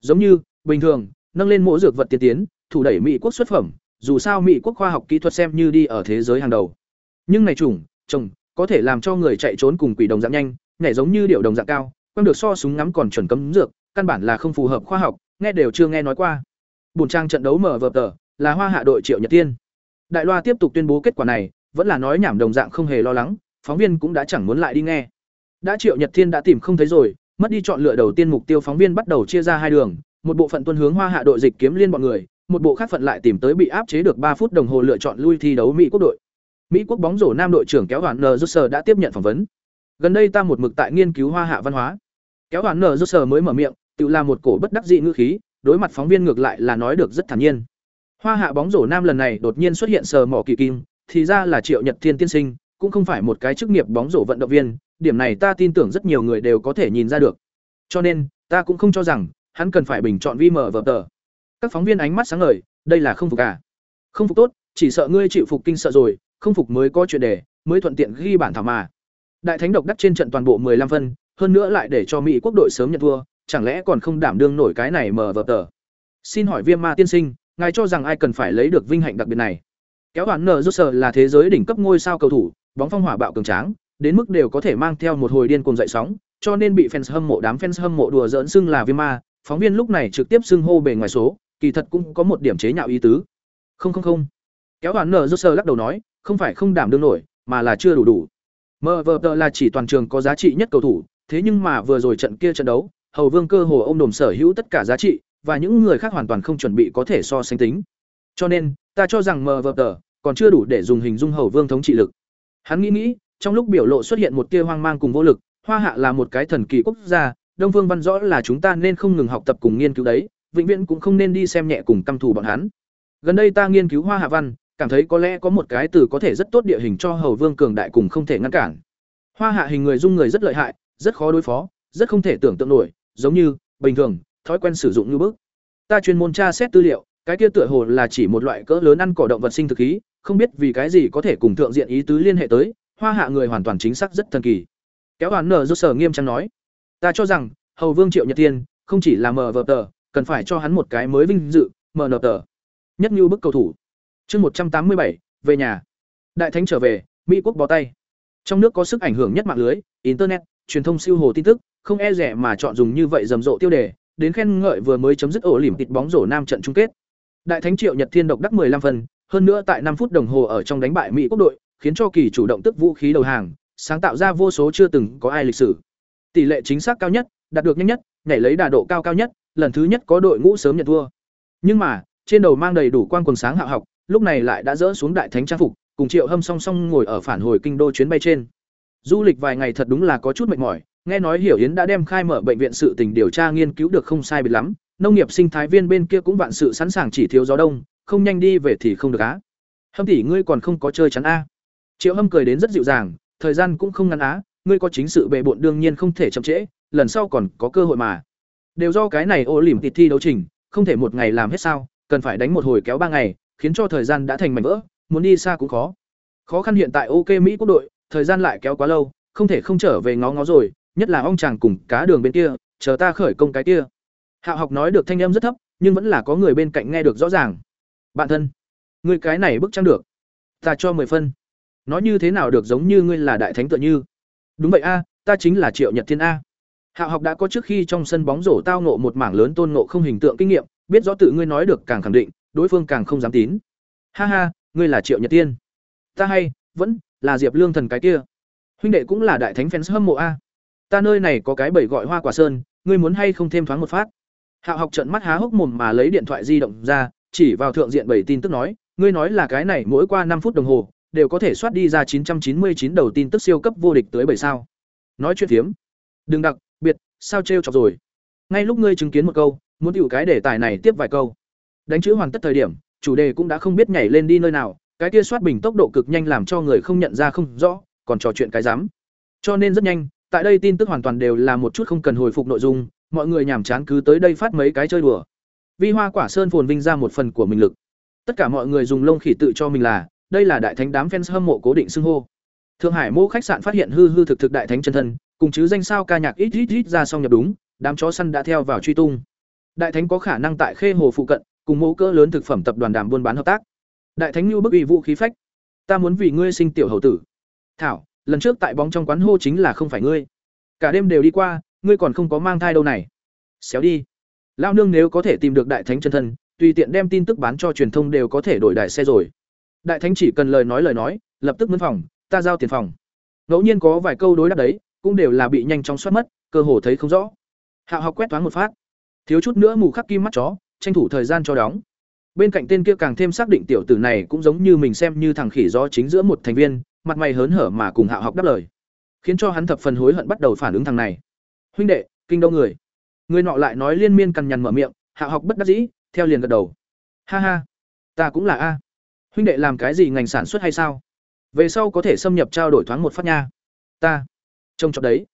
Giống như, bình thường, nâng lên mỗi dược vật tiên tiến, thủ đẩy Mỹ quốc xuất phẩm, dù sao Mỹ quốc khoa học kỹ thuật xem như đi ở thế giới hàng đầu. Nhưng này chủng, trồng, có thể làm cho người chạy trốn cùng quỷ đồng dạng nhanh, nhảy giống như điệu đồng dạng cao, quăng được so súng ngắm còn chuẩn cấm dược, căn bản là không phù hợp khoa học, nghe đều chưa nghe nói qua. Buồn trang trận đấu mở vở tờ, là Hoa Hạ đội Triệu Nhật Tiên. Đại Loa tiếp tục tuyên bố kết quả này, vẫn là nói nhảm đồng dạng không hề lo lắng, phóng viên cũng đã chẳng muốn lại đi nghe. Đã Triệu Nhật Thiên đã tìm không thấy rồi, mất đi chọn lựa đầu tiên mục tiêu phóng viên bắt đầu chia ra hai đường, một bộ phận tuân hướng Hoa Hạ đội dịch kiếm liên bọn người, một bộ khác phận lại tìm tới bị áp chế được ba phút đồng hồ lựa chọn lui thi đấu Mỹ quốc đội. Mỹ quốc bóng rổ nam đội trưởng kéo hoàn N. Đã tiếp nhận phỏng vấn. Gần đây ta một mực tại nghiên cứu Hoa Hạ văn hóa. Kéo hoàn N. Mới mở miệng, tự là một cổ bất đắc dị ngữ khí, đối mặt phóng viên ngược lại là nói được rất thản nhiên. Hoa Hạ bóng rổ nam lần này đột nhiên xuất hiện sờ mỏ kỳ kim, thì ra là Triệu Nhật Thiên tiên sinh, cũng không phải một cái chức nghiệp bóng rổ vận động viên, điểm này ta tin tưởng rất nhiều người đều có thể nhìn ra được. Cho nên, ta cũng không cho rằng hắn cần phải bình chọn vi mở vở tờ. Các phóng viên ánh mắt sáng ngời, đây là không phục à? Không phục tốt, chỉ sợ ngươi chịu phục kinh sợ rồi, không phục mới có chuyện để, mới thuận tiện ghi bản thảo mà. Đại thánh độc đắc trên trận toàn bộ 15 phân, hơn nữa lại để cho Mỹ quốc đội sớm nhận thua, chẳng lẽ còn không đảm đương nổi cái này mờ vờ tờ. Xin hỏi Viêm Ma tiên sinh, ngài cho rằng ai cần phải lấy được vinh hạnh đặc biệt này? Kéo hoàn nở rút sở là thế giới đỉnh cấp ngôi sao cầu thủ, bóng phong hỏa bạo cường tráng, đến mức đều có thể mang theo một hồi điên cuồng dậy sóng, cho nên bị fans hâm mộ đám fans hâm mộ đùa giỡn xưng là viêm ma, phóng viên lúc này trực tiếp xưng hô bề ngoài số, kỳ thật cũng có một điểm chế nhạo ý tứ. Không không không. Kéo hoàn nở rút sở lắc đầu nói, không phải không đảm đương nổi, mà là chưa đủ đủ. MVP là chỉ toàn trường có giá trị nhất cầu thủ, thế nhưng mà vừa rồi trận kia trận đấu, Hầu Vương cơ hồ ông đồm sở hữu tất cả giá trị, và những người khác hoàn toàn không chuẩn bị có thể so sánh tính. Cho nên, ta cho rằng MVP còn chưa đủ để dùng hình dung Hầu Vương thống trị lực. Hắn nghĩ nghĩ, trong lúc biểu lộ xuất hiện một tia hoang mang cùng vô lực, Hoa Hạ là một cái thần kỳ quốc gia, Đông vương Văn rõ là chúng ta nên không ngừng học tập cùng nghiên cứu đấy, vĩnh viễn cũng không nên đi xem nhẹ cùng căm thù bọn hắn. Gần đây ta nghiên cứu Hoa Hạ văn, cảm thấy có lẽ có một cái từ có thể rất tốt địa hình cho Hầu Vương cường đại cùng không thể ngăn cản. Hoa Hạ hình người dung người rất lợi hại, rất khó đối phó, rất không thể tưởng tượng nổi, giống như bình thường, thói quen sử dụng như bước. Ta chuyên môn tra xét tư liệu, cái kia tựa hồ là chỉ một loại cỡ lớn ăn cỏ động vật sinh thực khí không biết vì cái gì có thể cùng thượng diện ý tứ liên hệ tới hoa hạ người hoàn toàn chính xác rất thần kỳ. Kéo hoàn nở do sở nghiêm trang nói ta cho rằng hầu vương triệu nhật tiên không chỉ là mờ vờ tờ cần phải cho hắn một cái mới vinh dự mờ nờ tờ. Nhất như bức cầu thủ. Chương một trăm tám mươi bảy về nhà. Đại thánh trở về mỹ quốc bó tay. Trong nước có sức ảnh hưởng nhất mạng lưới internet truyền thông siêu hồ tin tức không e rẻ mà chọn dùng như vậy rầm rộ tiêu đề, đến khen ngợi vừa mới chấm dứt ổ lỉm tịt bóng rổ nam trận chung kết. Đại thánh triệu nhật thiên độc đắc 15 phần hơn nữa tại năm phút đồng hồ ở trong đánh bại mỹ quốc đội, khiến cho kỳ chủ động tức vũ khí đầu hàng, sáng tạo ra vô số chưa từng có ai lịch sử. Tỷ lệ chính xác cao nhất, đạt được nhanh nhất, nhảy lấy đà độ cao cao nhất, lần thứ nhất có đội ngũ sớm nhận thua. Nhưng mà, trên đầu mang đầy đủ quang quần sáng hạ học, lúc này lại đã dỡ xuống đại thánh trang phục, cùng triệu hâm song song ngồi ở phản hồi kinh đô chuyến bay trên. Du lịch vài ngày thật đúng là có chút mệt mỏi nghe nói hiểu yến đã đem khai mở bệnh viện sự tình điều tra nghiên cứu được không sai biệt lắm, nông nghiệp sinh thái viên bên kia cũng vạn sự sẵn sàng chỉ thiếu gió đông, không nhanh đi về thì không được á. Hâm tỷ, ngươi còn không có chơi chắn a. Triệu hâm cười đến rất dịu dàng, thời gian cũng không ngắn á, ngươi có chính sự bệ bộn đương nhiên không thể chậm trễ, lần sau còn có cơ hội mà. Đều do cái này ô lỉm tịt thi đấu trình, không thể một ngày làm hết sao, cần phải đánh một hồi kéo ba ngày, khiến cho thời gian đã thành mảnh vỡ, muốn đi xa cũng khó. Khó khăn hiện tại ok mỹ quốc đội, thời gian lại kéo quá lâu, không thể không trở về ngó ngó rồi nhất là ông chàng cùng cá đường bên kia, chờ ta khởi công cái kia. Hạ học nói được thanh âm rất thấp, nhưng vẫn là có người bên cạnh nghe được rõ ràng. Bạn thân, ngươi cái này bức trang được. Ta cho mười phân. Nói như thế nào được giống như ngươi là đại thánh tựa như. Đúng vậy a, ta chính là triệu nhật thiên a. Hạ học đã có trước khi trong sân bóng rổ tao nộ một mảng lớn tôn nộ không hình tượng kinh nghiệm, biết rõ tự ngươi nói được càng khẳng định, đối phương càng không dám tín. Ha ha, ngươi là triệu nhật tiên ta hay, vẫn là diệp lương thần cái kia. Huynh đệ cũng là đại thánh fans hâm mộ a ta nơi này có cái bầy gọi hoa quả sơn, ngươi muốn hay không thêm thoáng một phát? Hạo học trận mắt há hốc mồm mà lấy điện thoại di động ra, chỉ vào thượng diện bảy tin tức nói, ngươi nói là cái này mỗi qua năm phút đồng hồ, đều có thể soát đi ra chín trăm chín mươi chín đầu tin tức siêu cấp vô địch tới bảy sao. Nói chuyện phiếm. Đừng đặc, biệt, sao trêu chọc rồi? Ngay lúc ngươi chứng kiến một câu, muốn hiểu cái đề tài này tiếp vài câu. Đánh chữ hoàn tất thời điểm, chủ đề cũng đã không biết nhảy lên đi nơi nào, cái kia soát bình tốc độ cực nhanh làm cho người không nhận ra không rõ, còn trò chuyện cái dám cho nên rất nhanh tại đây tin tức hoàn toàn đều là một chút không cần hồi phục nội dung, mọi người nhàm chán cứ tới đây phát mấy cái chơi đùa. Vi hoa quả sơn phồn vinh ra một phần của mình lực. Tất cả mọi người dùng lông khỉ tự cho mình là, đây là đại thánh đám fans hâm mộ cố định xưng hô. Thượng hải mô khách sạn phát hiện hư hư thực thực đại thánh chân thân, cùng chứ danh sao ca nhạc ít ít ít ra xong nhập đúng, đám chó săn đã theo vào truy tung. Đại thánh có khả năng tại khê hồ phụ cận, cùng mẫu cỡ lớn thực phẩm tập đoàn đàm buôn bán hợp tác. Đại thánh như bức ủy vũ khí phách. Ta muốn vì ngươi sinh tiểu hầu tử. Thảo lần trước tại bóng trong quán hô chính là không phải ngươi. Cả đêm đều đi qua, ngươi còn không có mang thai đâu này. Xéo đi. Lao nương nếu có thể tìm được đại thánh chân thân, tùy tiện đem tin tức bán cho truyền thông đều có thể đổi đại xe rồi. Đại thánh chỉ cần lời nói lời nói, lập tức mướn phòng, ta giao tiền phòng. Ngẫu nhiên có vài câu đối đáp đấy, cũng đều là bị nhanh chóng soát mất, cơ hồ thấy không rõ. Hạ học quét thoáng một phát. Thiếu chút nữa mù khắc kim mắt chó, tranh thủ thời gian cho đóng. Bên cạnh tên kia càng thêm xác định tiểu tử này cũng giống như mình xem như thằng khỉ do chính giữa một thành viên mặt mày hớn hở mà cùng hạ học đáp lời, khiến cho hắn thập phần hối hận bắt đầu phản ứng thằng này. Huynh đệ, kinh đâu người. Người nọ lại nói liên miên cằn nhằn mở miệng hạ học bất đắc dĩ, theo liền gật đầu. Ha ha, ta cũng là a. Huynh đệ làm cái gì ngành sản xuất hay sao? Về sau có thể xâm nhập trao đổi thoáng một phát nha. Ta, trông chọc đấy.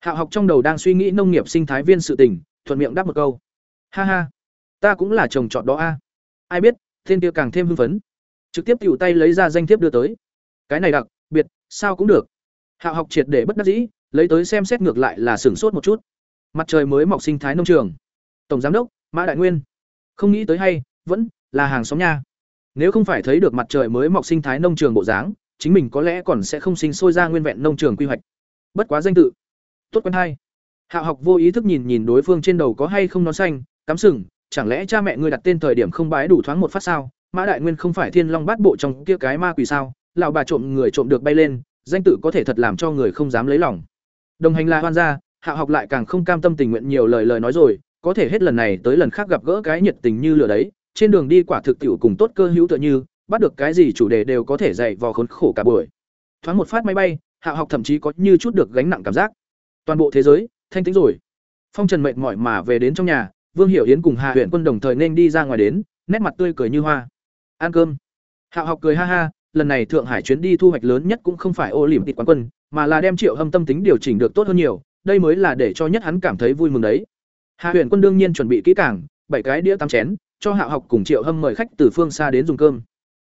Hạ học trong đầu đang suy nghĩ nông nghiệp sinh thái viên sự tình, thuận miệng đáp một câu. Ha ha, ta cũng là chồng chọn đó a. Ai biết tên kia càng thêm hưng phấn. Trực tiếp tiểu tay lấy ra danh thiếp đưa tới. Cái này đặc sao cũng được. Hạ học triệt để bất đắc dĩ, lấy tới xem xét ngược lại là sửng sốt một chút. Mặt trời mới mọc sinh thái nông trường. Tổng giám đốc, mã đại nguyên. Không nghĩ tới hay, vẫn là hàng xóm nha. Nếu không phải thấy được mặt trời mới mọc sinh thái nông trường bộ dáng, chính mình có lẽ còn sẽ không sinh sôi ra nguyên vẹn nông trường quy hoạch. Bất quá danh tự. Tốt quen hay. Hạ học vô ý thức nhìn nhìn đối phương trên đầu có hay không nó xanh, cắm sừng, chẳng lẽ cha mẹ ngươi đặt tên thời điểm không bái đủ thoáng một phát sao? Mã đại nguyên không phải thiên long bát bộ trong kia cái ma quỷ sao? Lão bà trộm người trộm được bay lên, danh tự có thể thật làm cho người không dám lấy lòng. Đồng hành là hoan gia, hạ học lại càng không cam tâm tình nguyện nhiều lời lời nói rồi, có thể hết lần này tới lần khác gặp gỡ cái nhiệt tình như lửa đấy, trên đường đi quả thực tiểu cùng tốt cơ hữu tựa như, bắt được cái gì chủ đề đều có thể dạy vò khốn khổ cả buổi. Thoáng một phát máy bay, hạ học thậm chí có như chút được gánh nặng cảm giác. Toàn bộ thế giới, thanh tĩnh rồi. Phong trần mệt mỏi mà về đến trong nhà, vương hiểu yến cùng hạ huyện quân đồng thời nên đi ra ngoài đến, nét mặt tươi cười như hoa. Ăn cơm. Hạ học cười ha ha lần này thượng hải chuyến đi thu hoạch lớn nhất cũng không phải ô lỉm tịt quán quân mà là đem triệu hâm tâm tính điều chỉnh được tốt hơn nhiều đây mới là để cho nhất hắn cảm thấy vui mừng đấy hạ huyện quân đương nhiên chuẩn bị kỹ càng bảy cái đĩa tám chén cho Hạ học cùng Triệu Hâm mời khách từ phương xa đến dùng cơm.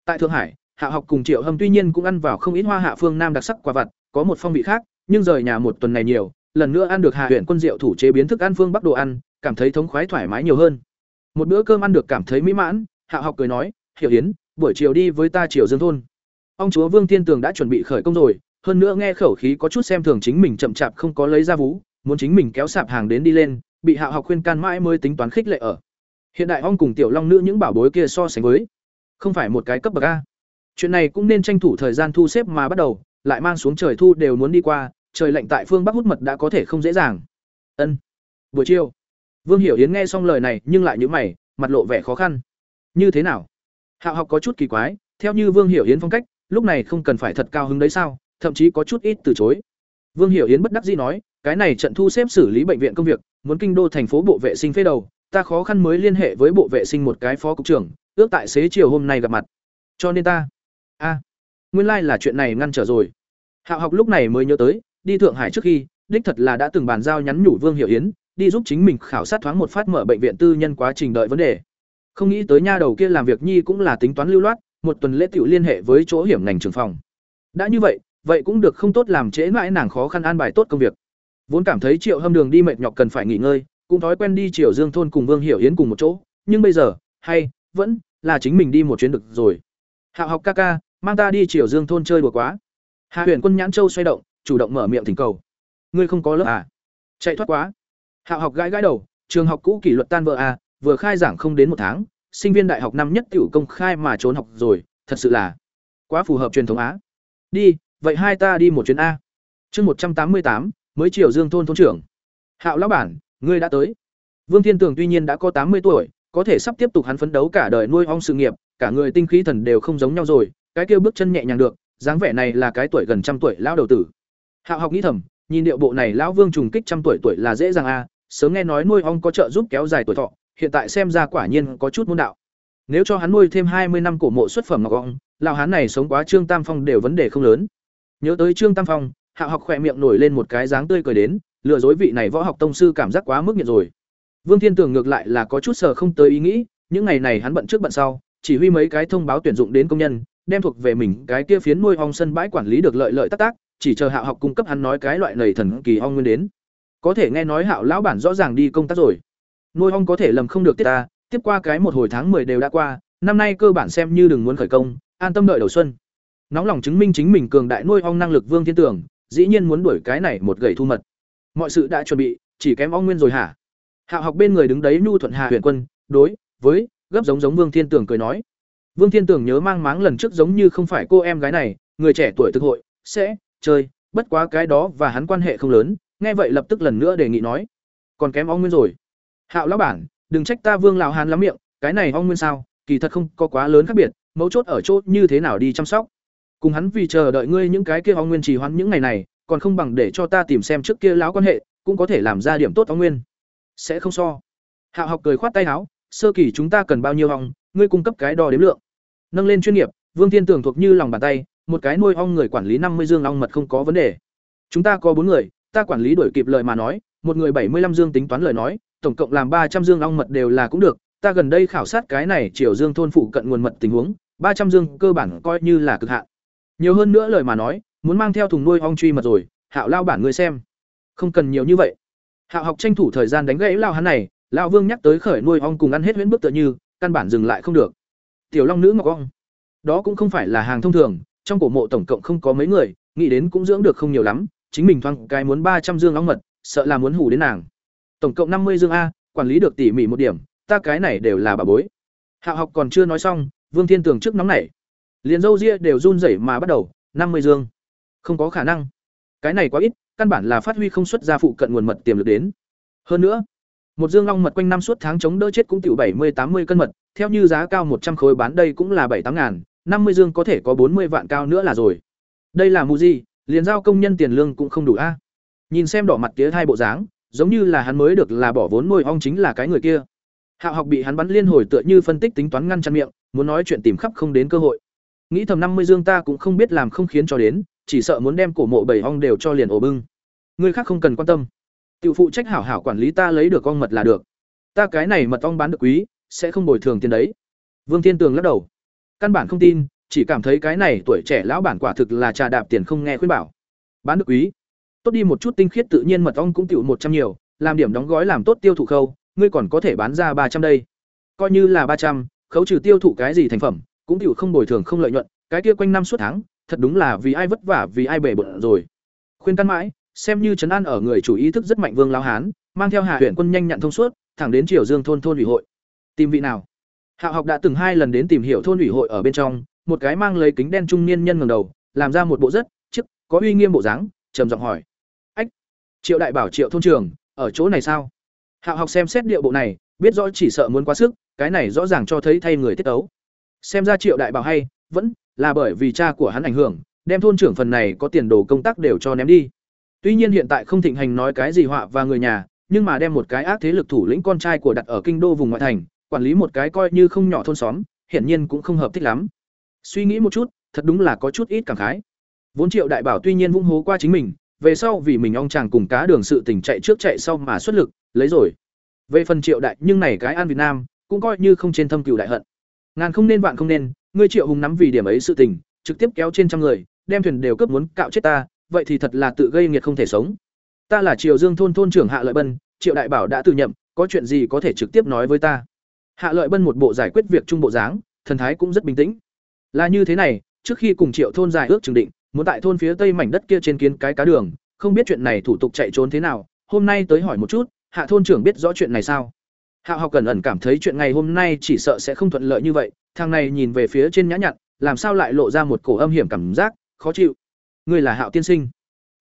Tại Thượng Hải, Hạ học cùng Triệu Hâm tuy nhiên cũng ăn vào không ít hoa hạ phương nam đặc sắc quả vặt, có một phong vị khác, nhưng rời nhà một tuần này nhiều, lần nữa ăn được Hạ huyện quân rượu thủ chế biến thức ăn phương Bắc đồ ăn, cảm thấy thống khoái thoải mái nhiều hơn. Một bữa cơm ăn được cảm thấy mỹ mãn, Hạ học cười nói, "Hiểu Hiến, buổi chiều đi với ta Triều Dương thôn." Ông chúa Vương Thiên Tường đã chuẩn bị khởi công rồi, hơn nữa nghe khẩu khí có chút xem thường chính mình chậm chạp không có lấy ra vú, muốn chính mình kéo sạp hàng đến đi lên, bị Hạ học khuyên can mãi mới tính toán khích lệ ở. Hiện đại ông cùng tiểu long nữ những bảo bối kia so sánh với, không phải một cái cấp bậc a. Chuyện này cũng nên tranh thủ thời gian thu xếp mà bắt đầu, lại mang xuống trời thu đều muốn đi qua, trời lạnh tại phương Bắc hút mật đã có thể không dễ dàng. Ân. Buổi chiều. Vương Hiểu Yến nghe xong lời này, nhưng lại nhữ mày, mặt lộ vẻ khó khăn. Như thế nào? Hạo học có chút kỳ quái, theo như Vương Hiểu Yến phong cách, lúc này không cần phải thật cao hứng đấy sao, thậm chí có chút ít từ chối. Vương Hiểu Yến bất đắc dĩ nói, cái này trận thu xếp xử lý bệnh viện công việc, muốn kinh đô thành phố bộ vệ sinh phế đầu, ta khó khăn mới liên hệ với bộ vệ sinh một cái phó cục trưởng, ước tại xế chiều hôm nay gặp mặt. Cho nên ta, a, nguyên lai like là chuyện này ngăn trở rồi. Hạo học lúc này mới nhớ tới, đi Thượng Hải trước khi, đích thật là đã từng bàn giao nhắn nhủ Vương Hiểu Yến, đi giúp chính mình khảo sát thoáng một phát mở bệnh viện tư nhân quá trình đợi vấn đề. Không nghĩ tới nha đầu kia làm việc nhi cũng là tính toán lưu loát, một tuần lễ tiểu liên hệ với chỗ hiểm ngành trưởng phòng. Đã như vậy, vậy cũng được không tốt làm trễ mãi nàng khó khăn an bài tốt công việc. Vốn cảm thấy Triệu Hâm Đường đi mệt nhọc cần phải nghỉ ngơi, cũng thói quen đi Triều Dương thôn cùng Vương Hiểu Yến cùng một chỗ, nhưng bây giờ, hay vẫn là chính mình đi một chuyến được rồi. Hạo học ca ca, mang ta đi Triều Dương thôn chơi đùa quá. Hạ Huyền Quân nhãn châu xoay động, chủ động mở miệng thỉnh cầu. Ngươi không có lớp à? Chạy thoát quá. Hạo học gãi gãi đầu, trường học cũ kỷ luật tan vỡ à, vừa khai giảng không đến một tháng, sinh viên đại học năm nhất tiểu công khai mà trốn học rồi, thật sự là quá phù hợp truyền thống á. Đi, vậy hai ta đi một chuyến a. Chương một trăm tám mươi tám, mới chiều Dương thôn thôn trưởng. Hạo lão bản, ngươi đã tới. Vương Thiên Tường tuy nhiên đã có tám mươi tuổi, có thể sắp tiếp tục hắn phấn đấu cả đời nuôi ong sự nghiệp, cả người tinh khí thần đều không giống nhau rồi, cái kia bước chân nhẹ nhàng được, dáng vẻ này là cái tuổi gần trăm tuổi lão đầu tử. Hạo học nghĩ thầm, nhìn điệu bộ này lão Vương trùng kích trăm tuổi tuổi là dễ dàng a, sớm nghe nói nuôi ong có trợ giúp kéo dài tuổi thọ, hiện tại xem ra quả nhiên có chút môn đạo. Nếu cho hắn nuôi thêm hai mươi năm cổ mộ xuất phẩm ngọc ong, lão hắn này sống quá Trương Tam Phong đều vấn đề không lớn. Nhớ tới Trương Tam Phong, Hạo học khỏe miệng nổi lên một cái dáng tươi cười đến, lừa dối vị này võ học tông sư cảm giác quá mức nhiệt rồi. Vương Thiên Tường ngược lại là có chút sờ không tới ý nghĩ, những ngày này hắn bận trước bận sau, chỉ huy mấy cái thông báo tuyển dụng đến công nhân, đem thuộc về mình cái kia phiến nuôi ong sân bãi quản lý được lợi lợi tác tác, chỉ chờ Hạo học cung cấp hắn nói cái loại nầy thần kỳ ong nguyên đến. Có thể nghe nói Hạo lão bản rõ ràng đi công tác rồi. Nuôi ong có thể lầm không được tiết ta, tiếp qua cái một hồi tháng 10 đều đã qua, năm nay cơ bản xem như đừng muốn khởi công, an tâm đợi đầu xuân. Nóng lòng chứng minh chính mình cường đại nuôi ong năng lực Vương Thiên Tường, dĩ nhiên muốn đuổi cái này một gậy thu mật. Mọi sự đã chuẩn bị, chỉ kém ong nguyên rồi hả? Hạo học bên người đứng đấy nhu thuận hạ huyền quân, đối với gấp giống giống Vương Thiên Tường cười nói. Vương Thiên Tường nhớ mang máng lần trước giống như không phải cô em gái này, người trẻ tuổi thực hội sẽ chơi, bất quá cái đó và hắn quan hệ không lớn, nghe vậy lập tức lần nữa đề nghị nói, còn kém ong nguyên rồi. Hạo lão bản, đừng trách ta Vương lão hán lắm miệng, cái này ong nguyên sao, kỳ thật không có quá lớn khác biệt, mấu chốt ở chỗ như thế nào đi chăm sóc. Cùng hắn vì chờ đợi ngươi những cái kia ong nguyên trì hoãn những ngày này, còn không bằng để cho ta tìm xem trước kia lão quan hệ, cũng có thể làm ra điểm tốt ong nguyên. Sẽ không so. Hạo học cười khoát tay áo, sơ kỳ chúng ta cần bao nhiêu ong, ngươi cung cấp cái đo đếm lượng. Nâng lên chuyên nghiệp, Vương Thiên tưởng thuộc như lòng bàn tay, một cái nuôi ong người quản lý năm mươi dương ong mật không có vấn đề. Chúng ta có bốn người, ta quản lý đổi kịp lời mà nói, một người bảy mươi 75 dương tính toán lời nói, tổng cộng làm ba trăm dương ong mật đều là cũng được, ta gần đây khảo sát cái này Triều Dương thôn phụ cận nguồn mật tình huống, ba trăm dương cơ bản coi như là cực hạn. Nhiều hơn nữa lời mà nói, muốn mang theo thùng nuôi ong truy mật rồi, Hạo lao bản ngươi xem. Không cần nhiều như vậy. Hạo học tranh thủ thời gian đánh gãy lao hắn này, lão Vương nhắc tới khởi nuôi ong cùng ăn hết huyễn bước tựa như, căn bản dừng lại không được. Tiểu Long nữ ngọc ong, đó cũng không phải là hàng thông thường, trong cổ mộ tổng cộng không có mấy người, nghĩ đến cũng dưỡng được không nhiều lắm, chính mình thoáng cái muốn ba trăm dương ong mật, sợ là muốn hủ đến nàng. Tổng cộng năm mươi dương a, quản lý được tỉ mỉ một điểm, ta cái này đều là bà bối. Hạo học còn chưa nói xong, Vương Thiên Tường trước nóng nảy. Liền dâu ria đều run rẩy mà bắt đầu, năm mươi dương. Không có khả năng. Cái này quá ít, căn bản là phát huy không xuất ra phụ cận nguồn mật tiềm lực đến. Hơn nữa, một dương long mật quanh năm suốt tháng chống đỡ chết cũng tiểu bảy mươi tám mươi cân mật, theo như giá cao một trăm khối bán đây cũng là bảy tám ngàn, năm mươi dương có thể có bốn mươi vạn cao nữa là rồi. Đây là mù gì, liền giao công nhân tiền lương cũng không đủ a. Nhìn xem đỏ mặt tía hai bộ dáng, giống như là hắn mới được là bỏ vốn nuôi ong chính là cái người kia. Hạo học bị hắn bắn liên hồi tựa như phân tích tính toán ngăn chặn miệng, muốn nói chuyện tìm khắp không đến cơ hội. Nghĩ thầm năm mươi dương ta cũng không biết làm không khiến cho đến, chỉ sợ muốn đem cổ mộ bảy ong đều cho liền ổ bưng. Người khác không cần quan tâm. Tiểu phụ trách hảo hảo quản lý ta lấy được ong mật là được. Ta cái này mật ong bán được quý, sẽ không bồi thường tiền đấy vương thiên tường lắc đầu căn bản không tin chỉ cảm thấy cái này tuổi trẻ lão bản quả thực là trà đạp tiền không nghe khuyên bảo bán được quý tốt đi một chút tinh khiết tự nhiên mật ong cũng tiểu một trăm nhiều, làm điểm đóng gói làm tốt tiêu thụ khâu, ngươi còn có thể bán ra ba trăm đây. Coi như là ba trăm, khấu trừ tiêu thụ cái gì thành phẩm, cũng tiểu không bồi thường không lợi nhuận, cái kia quanh năm suốt tháng, thật đúng là vì ai vất vả, vì ai bể bận rồi. Khuyên can mãi, xem như trấn an ở người chủ ý thức rất mạnh vương lão hán, mang theo hạ huyện quân nhanh nhận thông suốt, thẳng đến triều dương thôn thôn ủy hội. Tìm vị nào? Hạ học đã từng hai lần đến tìm hiểu thôn ủy hội ở bên trong, một cái mang lấy kính đen trung niên nhân ngẩng đầu, làm ra một bộ rất, chức, có uy nghiêm bộ dáng, trầm giọng hỏi triệu đại bảo, triệu thôn trường, ở chỗ này sao? Hạo học xem xét điệu bộ này, biết rõ chỉ sợ muốn quá sức, cái này rõ ràng cho thấy thay người tiết ấu xem ra triệu đại bảo hay, vẫn là bởi vì cha của hắn ảnh hưởng, đem thôn trưởng phần này có tiền đồ công tác đều cho ném đi. Tuy nhiên hiện tại không thịnh hành nói cái gì họa và người nhà, nhưng mà đem một cái ác thế lực thủ lĩnh con trai của đặt ở kinh đô vùng ngoại thành, quản lý một cái coi như không nhỏ thôn xóm, hiển nhiên cũng không hợp thích lắm. Suy nghĩ một chút, thật đúng là có chút ít cảm khái. Vốn triệu đại bảo tuy nhiên vung hố qua chính mình về sau vì mình ong chàng cùng cá đường sự tình chạy trước chạy sau mà xuất lực, lấy rồi. Về phần triệu đại, nhưng này cái an việt nam, cũng coi như không trên thâm cửu đại hận. Ngàn không nên vạn không nên, ngươi triệu hùng nắm vì điểm ấy sự tình, trực tiếp kéo trên trăm người, đem thuyền đều cướp muốn cạo chết ta, vậy thì thật là tự gây nghiệt không thể sống. Ta là triều dương thôn thôn trưởng hạ lợi bân, triệu đại bảo đã từ nhậm, có chuyện gì có thể trực tiếp nói với ta. Hạ lợi bân một bộ giải quyết việc trung bộ dáng, thần thái cũng rất bình tĩnh. Là như thế này, trước khi cùng triệu thôn giải ước trường định muốn tại thôn phía tây mảnh đất kia trên kiến cái cá đường, không biết chuyện này thủ tục chạy trốn thế nào, hôm nay tới hỏi một chút, hạ thôn trưởng biết rõ chuyện này sao? Hạ học cẩn ẩn cảm thấy chuyện ngày hôm nay chỉ sợ sẽ không thuận lợi như vậy, thằng này nhìn về phía trên nhã nhặn, làm sao lại lộ ra một cổ âm hiểm cảm giác, khó chịu. Ngươi là hạo tiên sinh.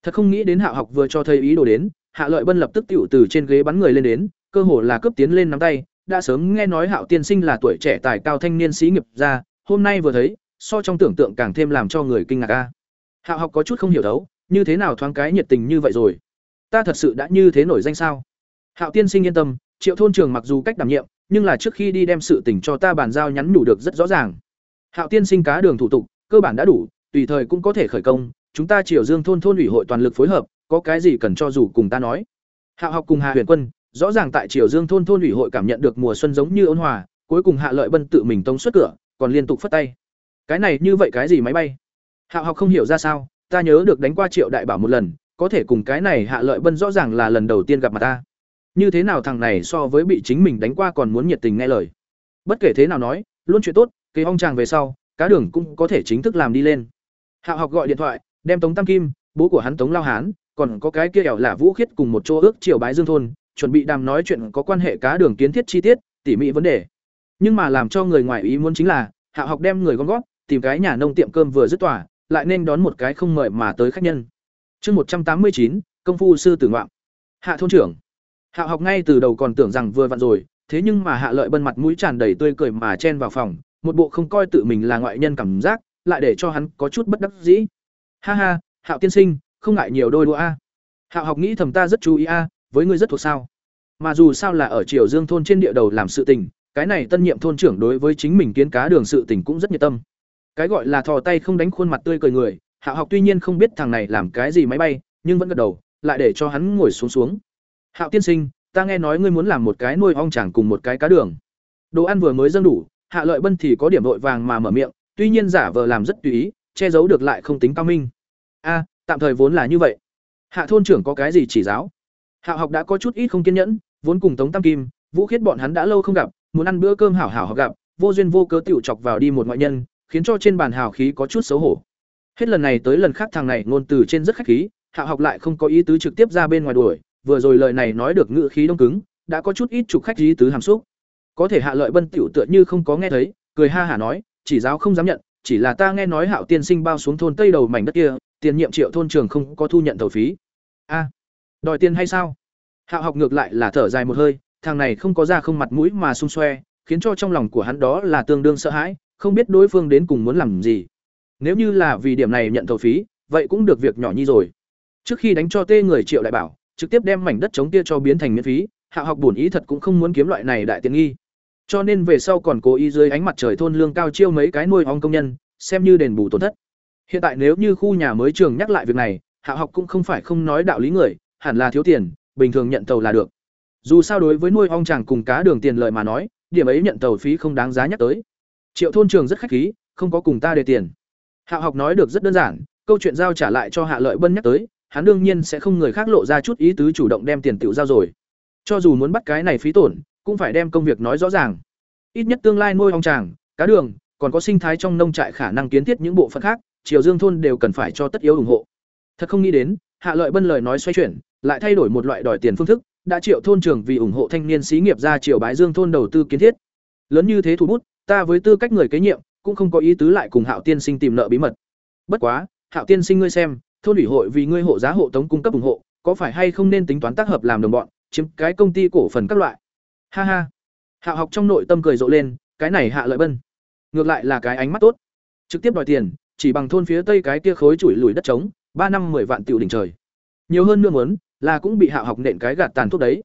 Thật không nghĩ đến hạ học vừa cho thấy ý đồ đến, hạ lợi bân lập tức tựu từ trên ghế bắn người lên đến, cơ hồ là cướp tiến lên nắm tay, đã sớm nghe nói hạo tiên sinh là tuổi trẻ tài cao thanh niên sĩ nghiệp ra hôm nay vừa thấy, so trong tưởng tượng càng thêm làm cho người kinh ngạc a hạo học có chút không hiểu thấu, như thế nào thoáng cái nhiệt tình như vậy rồi? Ta thật sự đã như thế nổi danh sao? Hạo tiên sinh yên tâm triệu thôn trường mặc dù cách đảm nhiệm nhưng là trước khi đi đem sự tình cho ta bàn giao nhắn nhủ được rất rõ ràng. Hạo tiên sinh cá đường thủ tục cơ bản đã đủ tùy thời cũng có thể khởi công chúng ta triều dương thôn thôn ủy hội toàn lực phối hợp có cái gì cần cho dù cùng ta nói. Hạo học cùng Hà huyền quân rõ ràng tại triều dương thôn thôn ủy hội cảm nhận được mùa xuân giống như ôn hòa cuối cùng hạ lợi bân tự mình tông xuất cửa còn liên tục phất tay. Cái này như vậy cái gì máy bay? Hạo học không hiểu ra sao, ta nhớ được đánh qua triệu đại bảo một lần, có thể cùng cái này hạ lợi bân rõ ràng là lần đầu tiên gặp mặt ta. Như thế nào thằng này so với bị chính mình đánh qua còn muốn nhiệt tình nghe lời. Bất kể thế nào nói, luôn chuyện tốt, kế hong tràng về sau, cá đường cũng có thể chính thức làm đi lên. Hạo học gọi điện thoại, đem tống tam kim, bố của hắn tống lao hán, còn có cái kia ẻo là vũ khiết cùng một chỗ ước triều bái dương thôn, chuẩn bị đàm nói chuyện có quan hệ cá đường kiến thiết chi tiết, tỉ mỉ vấn đề. Nhưng mà làm cho người ngoài ý muốn chính là hạ học đem người con gót tìm cái nhà nông tiệm cơm vừa dứt tỏa lại nên đón một cái không mời mà tới khách nhân. Chương một trăm tám mươi chín, công phu sư tử ngoạm. Hạ thôn trưởng. Hạ học ngay từ đầu còn tưởng rằng vừa vặn rồi, thế nhưng mà hạ lợi bân mặt mũi tràn đầy tươi cười mà chen vào phòng, một bộ không coi tự mình là ngoại nhân cảm giác, lại để cho hắn có chút bất đắc dĩ. Ha ha, hạo tiên sinh, không ngại nhiều đôi đũa a. Hạo học nghĩ thầm ta rất chú ý a, với ngươi rất thuộc sao. Mà dù sao là ở triều dương thôn trên địa đầu làm sự tình, cái này tân nhiệm thôn trưởng đối với chính mình kiến cá đường sự tình cũng rất nhiệt tâm cái gọi là thò tay không đánh khuôn mặt tươi cười người, hạ học tuy nhiên không biết thằng này làm cái gì máy bay, nhưng vẫn gật đầu, lại để cho hắn ngồi xuống xuống. Hạo tiên sinh, ta nghe nói ngươi muốn làm một cái nuôi ong chàng cùng một cái cá đường. Đồ ăn vừa mới dâng đủ, hạ lợi bân thì có điểm vội vàng mà mở miệng, tuy nhiên giả vờ làm rất tùy ý, che giấu được lại không tính cao minh. A, tạm thời vốn là như vậy. Hạ thôn trưởng có cái gì chỉ giáo? Hạ học đã có chút ít không kiên nhẫn, vốn cùng tống tam kim, vũ khiết bọn hắn đã lâu không gặp, muốn ăn bữa cơm hảo hảo học gặp, vô duyên vô cớ tiểu chọc vào đi một ngoại nhân khiến cho trên bàn hào khí có chút xấu hổ. Hết lần này tới lần khác thằng này ngôn từ trên rất khách khí, hạ học lại không có ý tứ trực tiếp ra bên ngoài đuổi, vừa rồi lời này nói được ngữ khí đông cứng, đã có chút ít chục khách ý tứ hàm xúc. Có thể hạ lợi bân tiểu tựa như không có nghe thấy, cười ha hả nói, chỉ giáo không dám nhận, chỉ là ta nghe nói hạo tiên sinh bao xuống thôn tây đầu mảnh đất kia, tiền nhiệm triệu thôn trường không có thu nhận thầu phí. A, đòi tiền hay sao? Hạo học ngược lại là thở dài một hơi, thằng này không có ra không mặt mũi mà xung xoe, khiến cho trong lòng của hắn đó là tương đương sợ hãi không biết đối phương đến cùng muốn làm gì. Nếu như là vì điểm này nhận thầu phí, vậy cũng được việc nhỏ nhi rồi. Trước khi đánh cho tê người triệu đại bảo, trực tiếp đem mảnh đất chống kia cho biến thành miễn phí, hạ học bổn ý thật cũng không muốn kiếm loại này đại tiện nghi. Cho nên về sau còn cố ý dưới ánh mặt trời thôn lương cao chiêu mấy cái nuôi ong công nhân, xem như đền bù tổn thất. Hiện tại nếu như khu nhà mới trường nhắc lại việc này, hạ học cũng không phải không nói đạo lý người, hẳn là thiếu tiền, bình thường nhận tàu là được. Dù sao đối với nuôi ong chàng cùng cá đường tiền lợi mà nói, điểm ấy nhận tàu phí không đáng giá nhắc tới triệu thôn trường rất khách khí, không có cùng ta để tiền. Hạ học nói được rất đơn giản, câu chuyện giao trả lại cho hạ lợi bân nhắc tới, hắn đương nhiên sẽ không người khác lộ ra chút ý tứ chủ động đem tiền tiểu giao rồi. Cho dù muốn bắt cái này phí tổn, cũng phải đem công việc nói rõ ràng. Ít nhất tương lai nuôi ong tràng cá đường, còn có sinh thái trong nông trại khả năng kiến thiết những bộ phận khác, triều dương thôn đều cần phải cho tất yếu ủng hộ. Thật không nghĩ đến, hạ lợi bân lời nói xoay chuyển, lại thay đổi một loại đòi tiền phương thức, đã triệu thôn trưởng vì ủng hộ thanh niên xí nghiệp ra triều bái dương thôn đầu tư kiến thiết. Lớn như thế thủ bút ta với tư cách người kế nhiệm, cũng không có ý tứ lại cùng hạo tiên sinh tìm nợ bí mật. Bất quá, hạo tiên sinh ngươi xem, thôn ủy hội vì ngươi hộ giá hộ tống cung cấp ủng hộ, có phải hay không nên tính toán tác hợp làm đồng bọn, chiếm cái công ty cổ phần các loại? Ha ha. Hạ học trong nội tâm cười rộ lên, cái này hạ lợi bân. Ngược lại là cái ánh mắt tốt. Trực tiếp đòi tiền, chỉ bằng thôn phía tây cái kia khối chủi lùi đất trống, ba năm mười vạn tiểu đỉnh trời. Nhiều hơn nương muốn, là cũng bị hạ học nện cái gạt tàn thuốc đấy.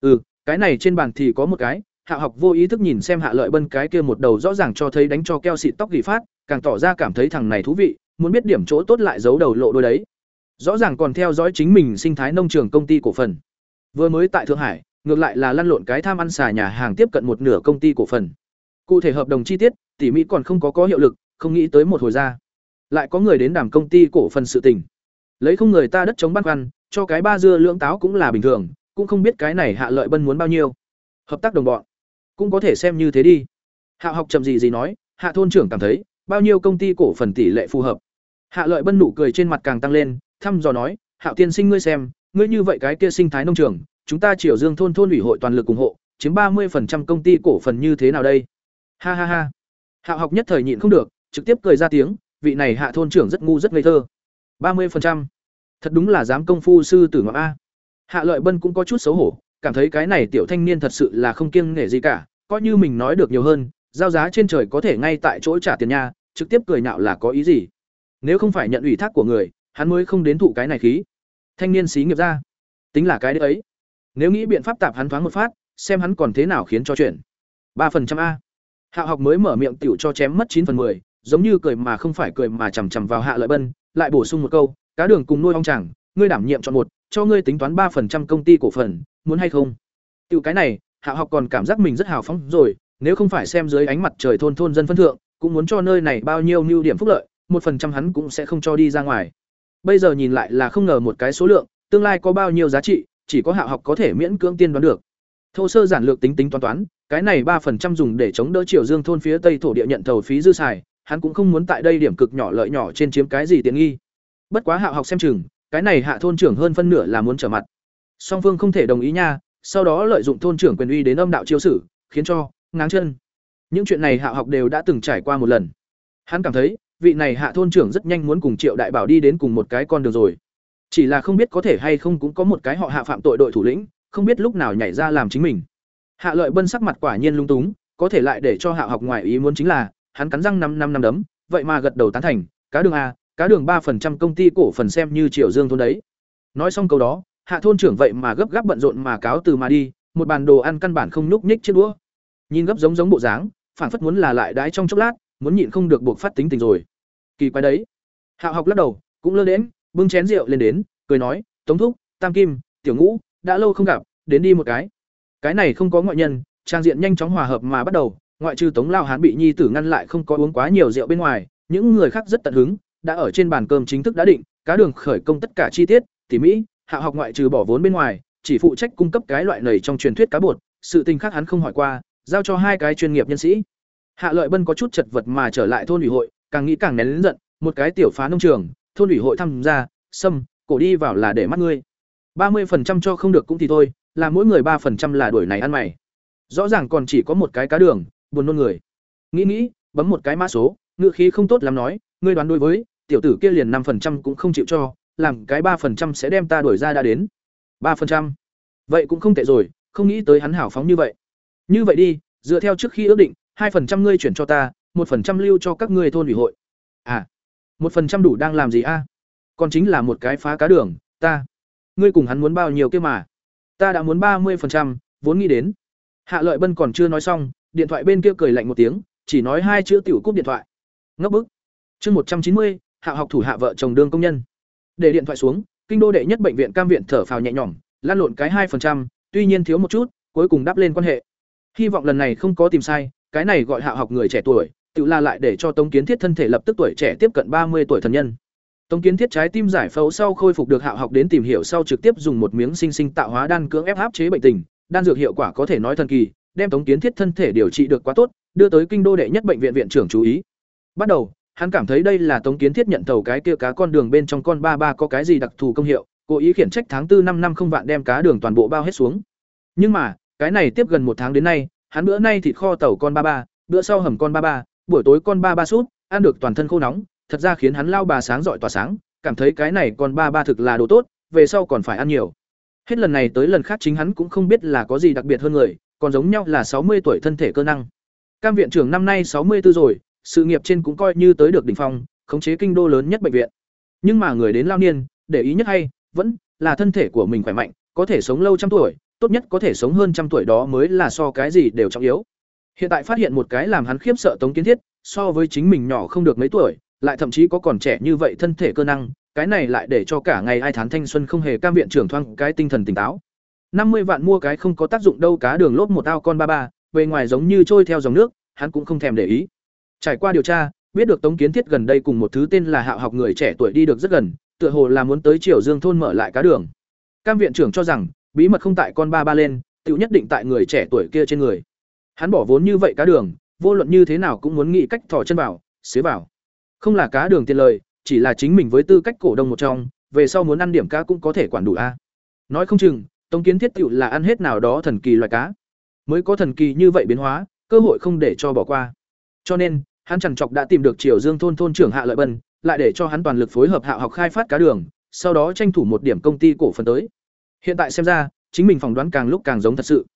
Ừ cái này trên bàn thì có một cái hạ học vô ý thức nhìn xem hạ lợi bân cái kia một đầu rõ ràng cho thấy đánh cho keo xịt tóc gỉ phát, càng tỏ ra cảm thấy thằng này thú vị, muốn biết điểm chỗ tốt lại giấu đầu lộ đôi đấy. Rõ ràng còn theo dõi chính mình sinh thái nông trường công ty cổ phần. Vừa mới tại thượng hải, ngược lại là lăn lộn cái tham ăn xà nhà hàng tiếp cận một nửa công ty cổ phần. Cụ thể hợp đồng chi tiết, tỉ mỹ còn không có có hiệu lực, không nghĩ tới một hồi ra. Lại có người đến đàm công ty cổ phần sự tình. Lấy không người ta đất chống băn khoăn, cho cái ba dưa lưỡng táo cũng là bình thường, cũng không biết cái này hạ lợi bân muốn bao nhiêu. Hợp tác đồng bọn cũng có thể xem như thế đi. Hạ học chậm gì gì nói, hạ thôn trưởng cảm thấy, bao nhiêu công ty cổ phần tỷ lệ phù hợp. Hạ lợi bân nụ cười trên mặt càng tăng lên, thăm dò nói hạ tiên sinh ngươi xem, ngươi như vậy cái kia sinh thái nông trường, chúng ta triều dương thôn thôn ủy hội toàn lực ủng hộ, chiếm ba mươi công ty cổ phần như thế nào đây? Ha ha ha. Hạ học nhất thời nhịn không được, trực tiếp cười ra tiếng, vị này hạ thôn trưởng rất ngu rất ngây thơ. ba mươi thật đúng là dám công phu sư tử ngọc a. Hạ lợi bân cũng có chút xấu hổ, cảm thấy cái này tiểu thanh niên thật sự là không kiêng nể gì cả coi như mình nói được nhiều hơn, giao giá trên trời có thể ngay tại chỗ trả tiền nha, trực tiếp cười nhạo là có ý gì? Nếu không phải nhận ủy thác của người, hắn mới không đến thụ cái này khí. Thanh niên xí nghiệp ra. Tính là cái đấy ấy. Nếu nghĩ biện pháp tạp hắn thoáng một phát, xem hắn còn thế nào khiến cho chuyện. ba phần trăm a. Hạ học mới mở miệng tiểu cho chém mất chín phần mười, giống như cười mà không phải cười mà chằm chằm vào hạ lợi bân, lại bổ sung một câu, cá đường cùng nuôi ong chẳng ngươi đảm nhiệm chọn một, cho ngươi tính toán ba phần trăm công ty cổ phần, muốn hay không? Tiểu cái này hạ học còn cảm giác mình rất hào phóng rồi, nếu không phải xem dưới ánh mặt trời thôn thôn dân phân thượng, cũng muốn cho nơi này bao nhiêu mưu điểm phúc lợi, một phần trăm hắn cũng sẽ không cho đi ra ngoài. Bây giờ nhìn lại là không ngờ một cái số lượng, tương lai có bao nhiêu giá trị, chỉ có hạ học có thể miễn cưỡng tiên đoán được. Thô sơ giản lược tính tính toán toán, cái này ba phần trăm dùng để chống đỡ triều dương thôn phía tây thổ địa nhận thầu phí dư xài, hắn cũng không muốn tại đây điểm cực nhỏ lợi nhỏ trên chiếm cái gì tiện nghi. Bất quá hạ học xem chừng, cái này hạ thôn trưởng hơn phân nửa là muốn trở mặt. Song phương không thể đồng ý nha sau đó lợi dụng thôn trưởng quyền uy đến âm đạo chiêu sử, khiến cho ngáng chân. Những chuyện này hạ học đều đã từng trải qua một lần. Hắn cảm thấy, vị này hạ thôn trưởng rất nhanh muốn cùng triệu đại bảo đi đến cùng một cái con đường rồi. Chỉ là không biết có thể hay không cũng có một cái họ hạ phạm tội đội thủ lĩnh, không biết lúc nào nhảy ra làm chính mình. Hạ lợi bân sắc mặt quả nhiên lung túng, có thể lại để cho hạ học ngoài ý muốn chính là, hắn cắn răng năm năm năm đấm, vậy mà gật đầu tán thành, cá đường a, cá đường ba phần trăm công ty cổ phần xem như triệu dương thôn đấy. Nói xong câu đó hạ thôn trưởng vậy mà gấp gáp bận rộn mà cáo từ mà đi, một bàn đồ ăn căn bản không nhúc nhích chiếc đũa. Nhìn gấp giống giống bộ dáng phản phất muốn là lại đái trong chốc lát, muốn nhịn không được buộc phát tính tình rồi. Kỳ quái đấy. Hạ học lắc đầu, cũng lơ đễm bưng chén rượu lên đến, cười nói, tống thúc, tam kim, tiểu ngũ, đã lâu không gặp, đến đi một cái. Cái này không có ngoại nhân, trang diện nhanh chóng hòa hợp mà bắt đầu, ngoại trừ tống lao hán bị nhi tử ngăn lại không có uống quá nhiều rượu bên ngoài, những người khác rất tận hứng, đã ở trên bàn cơm chính thức đã định, cá đường khởi công tất cả chi tiết, tỉ mỹ hạ học ngoại trừ bỏ vốn bên ngoài, chỉ phụ trách cung cấp cái loại này trong truyền thuyết cá bột, sự tình khác hắn không hỏi qua, giao cho hai cái chuyên nghiệp nhân sĩ. Hạ lợi bân có chút chật vật mà trở lại thôn ủy hội, càng nghĩ càng nén lớn giận, một cái tiểu phá nông trường, thôn ủy hội tham gia, xâm, cổ đi vào là để mắt ngươi. ba mươi phần trăm cho không được cũng thì thôi, là mỗi người ba phần trăm là đuổi này ăn mày. Rõ ràng còn chỉ có một cái cá đường, buồn nôn người. Nghĩ nghĩ, bấm một cái mã số ngựa khí không tốt lắm nói, ngươi đoán đối với, tiểu tử kia liền năm phần trăm cũng không chịu cho làm cái ba phần trăm sẽ đem ta đuổi ra đã đến. ba phần trăm? Vậy cũng không tệ rồi, không nghĩ tới hắn hảo phóng như vậy. Như vậy đi, dựa theo trước khi ước định, hai phần trăm ngươi chuyển cho ta, một phần trăm lưu cho các ngươi thôn ủy hội. À một phần trăm đủ đang làm gì a? Còn chính là một cái phá cá đường, ta, ngươi cùng hắn muốn bao nhiêu kia mà? Ta đã muốn ba mươi phần trăm, vốn nghĩ đến. Hạ lợi bân còn chưa nói xong, điện thoại bên kia cười lạnh một tiếng, chỉ nói hai chữ tiểu cúp điện thoại. Ngốc bức. Chương một trăm chín mươi, hạ học thủ hạ vợ chồng đương công nhân để điện thoại xuống, kinh đô đệ nhất bệnh viện cam viện thở phào nhẹ nhõm lan lộn cái hai phần trăm, tuy nhiên thiếu một chút, cuối cùng đáp lên quan hệ. Hy vọng lần này không có tìm sai, cái này gọi hạ học người trẻ tuổi, tự la lại để cho tống kiến thiết thân thể lập tức tuổi trẻ tiếp cận ba mươi tuổi thần nhân. Tống kiến thiết trái tim giải phẫu sau khôi phục được hạ học đến tìm hiểu sau trực tiếp dùng một miếng sinh sinh tạo hóa đan cưỡng ép áp chế bệnh tình, đan dược hiệu quả có thể nói thần kỳ, đem tống kiến thiết thân thể điều trị được quá tốt, đưa tới kinh đô đệ nhất bệnh viện viện trưởng chú ý. Bắt đầu hắn cảm thấy đây là tống kiến thiết nhận tàu cái kia cá con đường bên trong con ba ba có cái gì đặc thù công hiệu, cố ý khiển trách tháng tư năm năm không vạn đem cá đường toàn bộ bao hết xuống. Nhưng mà, cái này tiếp gần một tháng đến nay, hắn bữa nay thịt kho tàu con ba ba, bữa sau hầm con ba ba, buổi tối con ba ba sút, ăn được toàn thân khô nóng, thật ra khiến hắn lao bà sáng giỏi tỏa sáng, cảm thấy cái này con ba ba thực là đồ tốt, về sau còn phải ăn nhiều. Hết lần này tới lần khác chính hắn cũng không biết là có gì đặc biệt hơn người, còn giống nhau là sáu mươi tuổi thân thể cơ năng. Cam viện trưởng năm nay sáu mươi 64 rồi sự nghiệp trên cũng coi như tới được đỉnh phong, khống chế kinh đô lớn nhất bệnh viện. Nhưng mà người đến lao niên, để ý nhất hay, vẫn là thân thể của mình khỏe mạnh, có thể sống lâu trăm tuổi, tốt nhất có thể sống hơn trăm tuổi đó mới là so cái gì đều trọng yếu. Hiện tại phát hiện một cái làm hắn khiếp sợ tống kiến thiết, so với chính mình nhỏ không được mấy tuổi, lại thậm chí có còn trẻ như vậy thân thể cơ năng, cái này lại để cho cả ngày ai thán thanh xuân không hề cam viện trưởng thoang cái tinh thần tỉnh táo. Năm mươi vạn mua cái không có tác dụng đâu, cá đường lốp một ao con ba ba, bề ngoài giống như trôi theo dòng nước, hắn cũng không thèm để ý trải qua điều tra, biết được tống kiến thiết gần đây cùng một thứ tên là hạo học người trẻ tuổi đi được rất gần, tựa hồ là muốn tới triều dương thôn mở lại cá đường. Cam viện trưởng cho rằng, bí mật không tại con ba ba lên tựu nhất định tại người trẻ tuổi kia trên người. Hắn bỏ vốn như vậy cá đường, vô luận như thế nào cũng muốn nghĩ cách thỏ chân vào, xế vào. Không là cá đường tiền lời, chỉ là chính mình với tư cách cổ đông một trong, về sau muốn ăn điểm cá cũng có thể quản đủ a. Nói không chừng, tống kiến thiết tựu là ăn hết nào đó thần kỳ loài cá. Mới có thần kỳ như vậy biến hóa, cơ hội không để cho bỏ qua. Cho nên hắn chẳng chọc đã tìm được triều dương thôn thôn trưởng hạ lợi bân, lại để cho hắn toàn lực phối hợp hạ học khai phát cá đường, sau đó tranh thủ một điểm công ty cổ phần tới. Hiện tại xem ra, chính mình phỏng đoán càng lúc càng giống thật sự.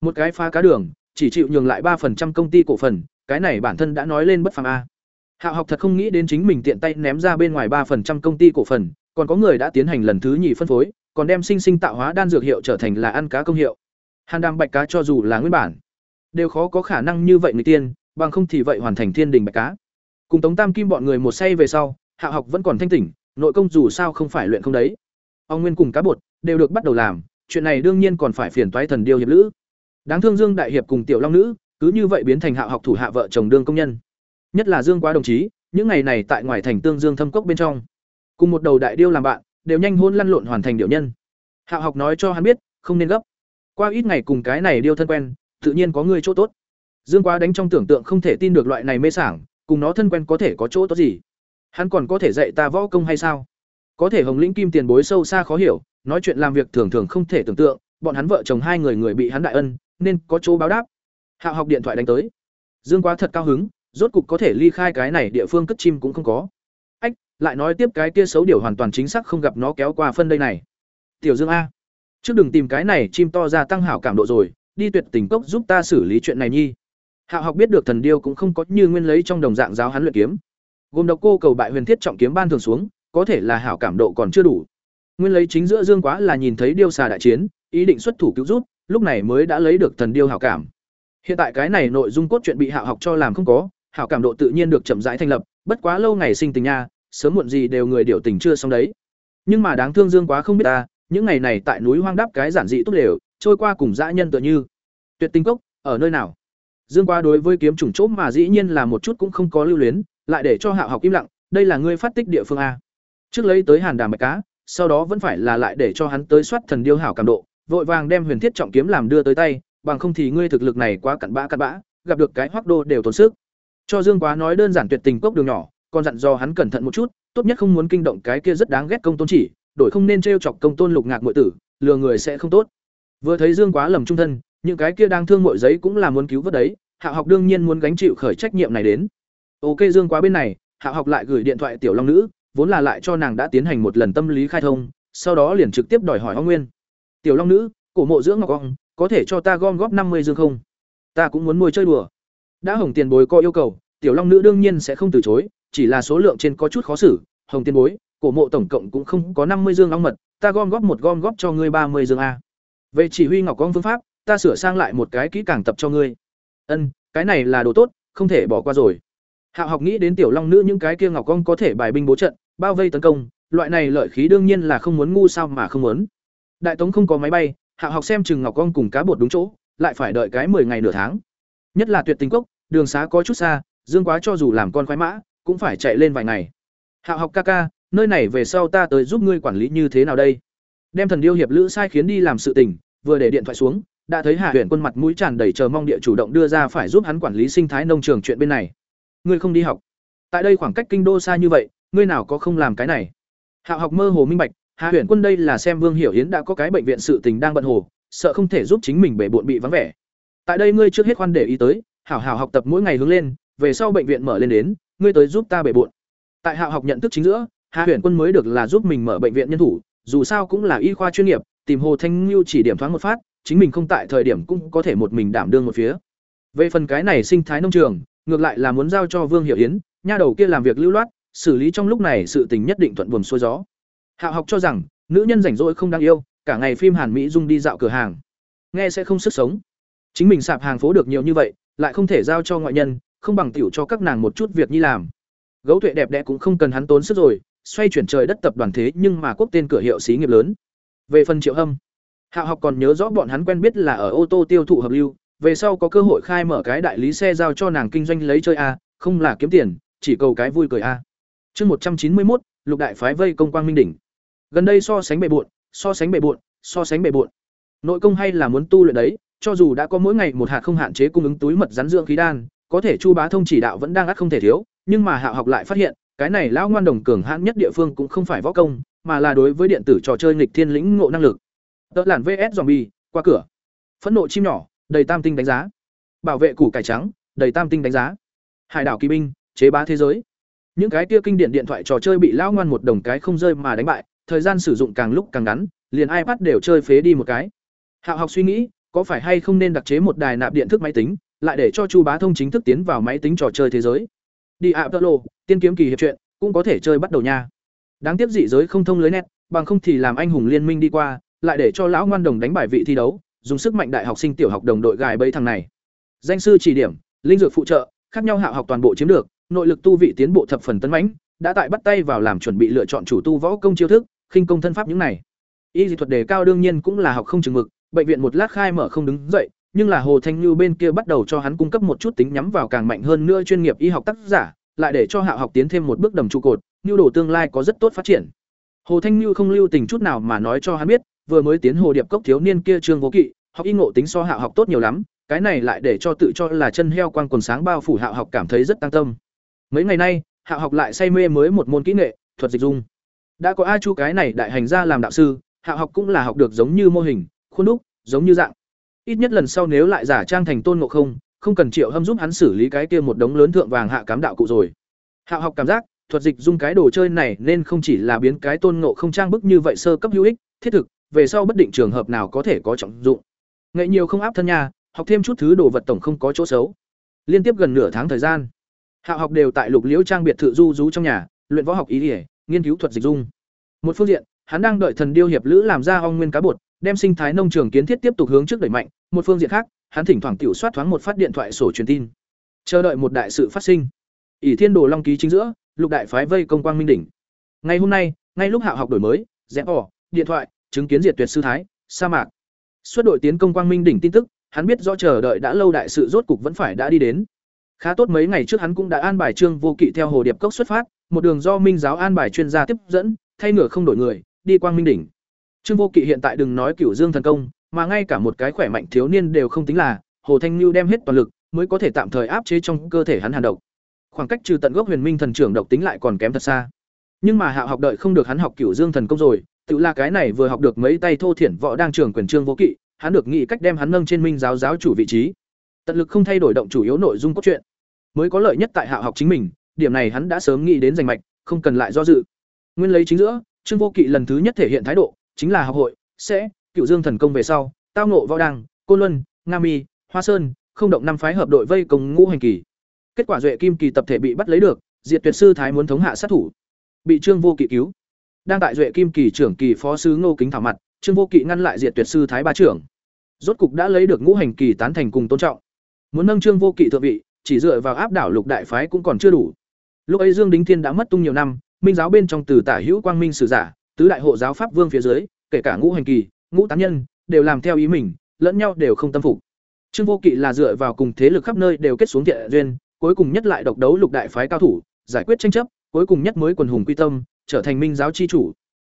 Một cái phá cá đường, chỉ chịu nhường lại ba phần trăm công ty cổ phần, cái này bản thân đã nói lên bất phàm a. Hạ học thật không nghĩ đến chính mình tiện tay ném ra bên ngoài ba phần trăm công ty cổ phần, còn có người đã tiến hành lần thứ nhì phân phối, còn đem sinh sinh tạo hóa đan dược hiệu trở thành là ăn cá công hiệu. Hàn đàm bạch cá cho dù là nguyên bản, đều khó có khả năng như vậy người tiên bằng không thì vậy hoàn thành thiên đình bạch cá. Cùng tống tam kim bọn người một say về sau, hạ học vẫn còn thanh tỉnh, nội công dù sao không phải luyện không đấy. Ông nguyên cùng cá bột đều được bắt đầu làm, chuyện này đương nhiên còn phải phiền toái thần điêu hiệp lữ. Đáng thương dương đại hiệp cùng tiểu long nữ, cứ như vậy biến thành hạ học thủ hạ vợ chồng đương công nhân. Nhất là dương quá đồng chí, những ngày này tại ngoài thành tương dương thâm cốc bên trong. Cùng một đầu đại điêu làm bạn, đều nhanh hôn lăn lộn hoàn thành điệu nhân. Hạ học nói cho hắn biết, không nên gấp. Qua ít ngày cùng cái này điêu thân quen, tự nhiên có người chỗ tốt dương quá đánh trong tưởng tượng không thể tin được loại này mê sảng, cùng nó thân quen có thể có chỗ tốt gì? Hắn còn có thể dạy ta võ công hay sao? Có thể hồng lĩnh kim tiền bối sâu xa khó hiểu, nói chuyện làm việc thường thường không thể tưởng tượng, bọn hắn vợ chồng hai người người bị hắn đại ân, nên có chỗ báo đáp. Hạo học điện thoại đánh tới. Dương quá thật cao hứng, rốt cục có thể ly khai cái này địa phương cất chim cũng không có. Ách, lại nói tiếp cái kia xấu điều hoàn toàn chính xác không gặp nó kéo qua phân đây này. Tiểu dương a, trước đừng tìm cái này chim to ra tăng hảo cảm độ rồi, đi tuyệt tình cốc giúp ta xử lý chuyện này nhi hạ học biết được thần điêu cũng không có như nguyên lấy trong đồng dạng giáo hắn luyện kiếm. Gồm độc cô cầu bại huyền thiết trọng kiếm ban thường xuống, có thể là hảo cảm độ còn chưa đủ. Nguyên lấy chính giữa dương quá là nhìn thấy điêu xà đại chiến, ý định xuất thủ cứu giúp, lúc này mới đã lấy được thần điêu hảo cảm. Hiện tại cái này nội dung cốt truyện bị hạ học cho làm không có, hảo cảm độ tự nhiên được chậm rãi thành lập, bất quá lâu ngày sinh tình nha, sớm muộn gì đều người điều tình chưa xong đấy. Nhưng mà đáng thương dương quá không biết ta, những ngày này tại núi hoang đáp cái giản dị tốt đều, trôi qua cùng dã nhân tựa như. Tuyệt tình cốc, ở nơi nào? Dương quá đối với kiếm trùng chỗ mà dĩ nhiên là một chút cũng không có lưu luyến, lại để cho Hạo học im lặng, đây là ngươi phát tích địa phương a. Trước lấy tới hàn đàm bạch cá, sau đó vẫn phải là lại để cho hắn tới soát thần điêu hảo cảm độ, vội vàng đem huyền thiết trọng kiếm làm đưa tới tay, bằng không thì ngươi thực lực này quá cặn bã cặn bã, gặp được cái hoắc đô đều tốn sức. Cho dương quá nói đơn giản tuyệt tình cốc đường nhỏ, còn dặn dò hắn cẩn thận một chút, tốt nhất không muốn kinh động cái kia rất đáng ghét công tôn chỉ, đổi không nên trêu chọc công tôn lục ngạc muội tử, lừa người sẽ không tốt. Vừa thấy dương quá lầm trung thân những cái kia đang thương mọi giấy cũng là muốn cứu vớt đấy, hạ học đương nhiên muốn gánh chịu khởi trách nhiệm này đến. Ok dương quá bên này, hạ học lại gửi điện thoại tiểu long nữ, vốn là lại cho nàng đã tiến hành một lần tâm lý khai thông, sau đó liền trực tiếp đòi hỏi Hoa nguyên. Tiểu long nữ, cổ mộ dưỡng ngọc ong, có thể cho ta gom góp năm mươi dương không? Ta cũng muốn nuôi chơi đùa. Đã hồng tiền bối có yêu cầu, tiểu long nữ đương nhiên sẽ không từ chối, chỉ là số lượng trên có chút khó xử. Hồng tiền bối, cổ mộ tổng cộng cũng không có năm mươi dương long mật, ta gom góp một gom góp cho ngươi ba mươi dương a. Về chỉ huy ngọc con phương pháp ta sửa sang lại một cái kỹ càng tập cho ngươi ân cái này là đồ tốt không thể bỏ qua rồi hạo học nghĩ đến tiểu long nữ những cái kia ngọc con có thể bài binh bố trận bao vây tấn công loại này lợi khí đương nhiên là không muốn ngu sao mà không muốn đại tống không có máy bay hạo học xem chừng ngọc con cùng cá bột đúng chỗ lại phải đợi cái 10 ngày nửa tháng. Nhất là Tuyệt Tình Cốc, đường xá có chút xa, Dương Quá cho dù làm con khoái mã, cũng phải chạy lên vài ngày. Hạo học ca ca, nơi này về sau ta tới giúp ngươi quản lý như thế nào đây? Đem thần điêu hiệp lữ sai khiến đi làm sự tình, vừa để điện thoại xuống, đã thấy Hạ Huyền Quân mặt mũi tràn đầy chờ mong địa chủ động đưa ra phải giúp hắn quản lý sinh thái nông trường chuyện bên này. Ngươi không đi học. Tại đây khoảng cách kinh đô xa như vậy, ngươi nào có không làm cái này? hạ học mơ hồ minh bạch, Hạ Huyền Quân đây là xem Vương Hiểu hiến đã có cái bệnh viện sự tình đang bận hồ, sợ không thể giúp chính mình bể bộn bị vắng vẻ. Tại đây ngươi trước hết khoan để ý tới, hảo hảo học tập mỗi ngày hướng lên, về sau bệnh viện mở lên đến, ngươi tới giúp ta bể bộn. Tại hạ học nhận thức chính giữa, Hạ Huyền Quân mới được là giúp mình mở bệnh viện nhân thủ, dù sao cũng là y khoa chuyên nghiệp, tìm Hồ Thanh Nưu chỉ điểm thoáng một phát, chính mình không tại thời điểm cũng có thể một mình đảm đương một phía. Về phần cái này sinh thái nông trường, ngược lại là muốn giao cho Vương Hiểu Yến, nha đầu kia làm việc lưu loát, xử lý trong lúc này sự tình nhất định thuận buồm xuôi gió. Hạ học cho rằng, nữ nhân rảnh rỗi không đáng yêu, cả ngày phim Hàn Mỹ dung đi dạo cửa hàng. Nghe sẽ không sức sống. Chính mình sạp hàng phố được nhiều như vậy, lại không thể giao cho ngoại nhân, không bằng tiểu cho các nàng một chút việc nhi làm. Gấu tuệ đẹp đẽ cũng không cần hắn tốn sức rồi, xoay chuyển trời đất tập đoàn thế nhưng mà quốc tên cửa hiệu xí nghiệp lớn. Về phần Triệu Hâm, Hạ học còn nhớ rõ bọn hắn quen biết là ở ô tô tiêu thụ hợp lưu, về sau có cơ hội khai mở cái đại lý xe giao cho nàng kinh doanh lấy chơi a, không là kiếm tiền, chỉ cầu cái vui cười a. Chương một trăm chín mươi một, Lục đại phái vây công quang minh đỉnh. Gần đây so sánh bề bộn, so sánh bề bộn, so sánh bề bộn. Nội công hay là muốn tu luyện đấy, cho dù đã có mỗi ngày một hạt không hạn chế cung ứng túi mật rắn dưỡng khí đan, có thể Chu Bá Thông chỉ đạo vẫn đang ắt không thể thiếu, nhưng mà Hạ học lại phát hiện, cái này lão ngoan đồng cường hãn nhất địa phương cũng không phải võ công, mà là đối với điện tử trò chơi nghịch thiên lĩnh ngộ năng lực. Tớ làn VS zombie, qua cửa. Phẫn nộ chim nhỏ, đầy tam tinh đánh giá. Bảo vệ củ cải trắng, đầy tam tinh đánh giá. Hải đảo kỳ binh, chế bá thế giới. Những cái kia kinh điển điện thoại trò chơi bị lão ngoan một đồng cái không rơi mà đánh bại, thời gian sử dụng càng lúc càng ngắn, liền iPad đều chơi phế đi một cái. Hạo học suy nghĩ, có phải hay không nên đặc chế một đài nạp điện thức máy tính, lại để cho Chu Bá Thông chính thức tiến vào máy tính trò chơi thế giới. Đi Apollo, tiên kiếm kỳ hiệp truyện, cũng có thể chơi bắt đầu nha. Đáng tiếc dị giới không thông lưới net, bằng không thì làm anh hùng liên minh đi qua, lại để cho lão ngoan đồng đánh bài vị thi đấu, dùng sức mạnh đại học sinh tiểu học đồng đội gài bẫy thằng này. Danh sư chỉ điểm, linh dược phụ trợ, khác nhau hạ học toàn bộ chiếm được, nội lực tu vị tiến bộ thập phần tấn mãnh, đã tại bắt tay vào làm chuẩn bị lựa chọn chủ tu võ công chiêu thức, khinh công thân pháp những này. Y dị thuật đề cao đương nhiên cũng là học không chừng mực, bệnh viện một lát khai mở không đứng dậy, nhưng là Hồ Thanh Như bên kia bắt đầu cho hắn cung cấp một chút tính nhắm vào càng mạnh hơn nữa chuyên nghiệp y học tác giả, lại để cho Hạ học tiến thêm một bước đầm trụ cột, nhu đồ tương lai có rất tốt phát triển. Hồ Thanh Như không lưu tình chút nào mà nói cho hắn biết, vừa mới tiến hồ điệp cốc thiếu niên kia trương vô kỵ, học y ngộ tính so hạ học tốt nhiều lắm, cái này lại để cho tự cho là chân heo quang quần sáng bao phủ hạ học cảm thấy rất tăng tâm. Mấy ngày nay, hạ học lại say mê mới một môn kỹ nghệ, thuật dịch dung. Đã có a chu cái này đại hành gia làm đạo sư, hạ học cũng là học được giống như mô hình, khuôn đúc, giống như dạng. Ít nhất lần sau nếu lại giả trang thành tôn ngộ không không cần triệu hâm giúp hắn xử lý cái kia một đống lớn thượng vàng hạ cám đạo cụ rồi. Hạ học cảm giác, thuật dịch dung cái đồ chơi này nên không chỉ là biến cái tôn ngộ không trang bức như vậy sơ cấp hữu ích, thiết thực về sau bất định trường hợp nào có thể có trọng dụng. Nghệ nhiều không áp thân nha, học thêm chút thứ đồ vật tổng không có chỗ xấu. Liên tiếp gần nửa tháng thời gian, Hạo học đều tại Lục Liễu trang biệt thự du rú trong nhà, luyện võ học ý liễu, nghiên cứu thuật dịch dung. Một phương diện, hắn đang đợi thần điêu hiệp lữ làm ra ong nguyên cá bột, đem sinh thái nông trường kiến thiết tiếp tục hướng trước đẩy mạnh, một phương diện khác, hắn thỉnh thoảng tiểu soát thoáng một phát điện thoại sổ truyền tin. Chờ đợi một đại sự phát sinh. ỷ Thiên Đồ Long ký chính giữa, Lục đại phái vây công quang minh đỉnh. Ngày hôm nay, ngay lúc Hạo học đổi mới, rẽ ỏ, điện thoại, chứng kiến diệt tuyệt sư thái, sa mạc. Xuất đội tiến công quang minh đỉnh tin tức, hắn biết rõ chờ đợi đã lâu đại sự rốt cục vẫn phải đã đi đến. Khá tốt mấy ngày trước hắn cũng đã an bài Trương Vô Kỵ theo hồ điệp cốc xuất phát, một đường do Minh giáo an bài chuyên gia tiếp dẫn, thay ngửa không đổi người, đi quang minh đỉnh. Trương Vô Kỵ hiện tại đừng nói Cửu Dương thần công, mà ngay cả một cái khỏe mạnh thiếu niên đều không tính là, Hồ Thanh lưu đem hết toàn lực, mới có thể tạm thời áp chế trong cơ thể hắn hàn độc. Khoảng cách trừ tận gốc Huyền Minh thần trưởng độc tính lại còn kém thật xa. Nhưng mà Hạo học đợi không được hắn học Cửu Dương thần công rồi, Tự là cái này vừa học được mấy tay thô thiển võ đang trưởng quyền trương vô kỵ, hắn được nghĩ cách đem hắn nâng trên minh giáo giáo chủ vị trí. Tận lực không thay đổi động chủ yếu nội dung cốt truyện, mới có lợi nhất tại hạ học chính mình, điểm này hắn đã sớm nghĩ đến giành mạch, không cần lại do dự. Nguyên lấy chính giữa, Trương Vô Kỵ lần thứ nhất thể hiện thái độ, chính là học hội sẽ cựu dương thần công về sau, tao nộ võ đăng, côn luân, nga mi, hoa sơn, không động năm phái hợp đội vây công ngũ hành kỳ. Kết quả duệ kim kỳ tập thể bị bắt lấy được, diệt tuyệt sư thái muốn thống hạ sát thủ, bị Trương Vô Kỵ cứu đang tại duệ kim kỳ trưởng kỳ phó sứ ngô kính thảo mặt trương vô kỵ ngăn lại diệt tuyệt sư thái ba trưởng. Rốt cục đã lấy được ngũ hành kỳ tán thành cùng tôn trọng. Muốn nâng trương vô kỵ thượng vị chỉ dựa vào áp đảo lục đại phái cũng còn chưa đủ. Lúc ấy dương đính thiên đã mất tung nhiều năm minh giáo bên trong từ tả hữu quang minh sử giả tứ đại hộ giáo pháp vương phía dưới kể cả ngũ hành kỳ ngũ tán nhân đều làm theo ý mình lẫn nhau đều không tâm phục. Trương Vô Kỵ là dựa vào cùng thế lực khắp nơi đều kết xuống thiện duyên, cuối cùng nhất lại độc đấu lục đại phái cao thủ, giải quyết tranh chấp, cuối cùng nhất mới quần hùng quy tâm, trở thành minh giáo chi chủ.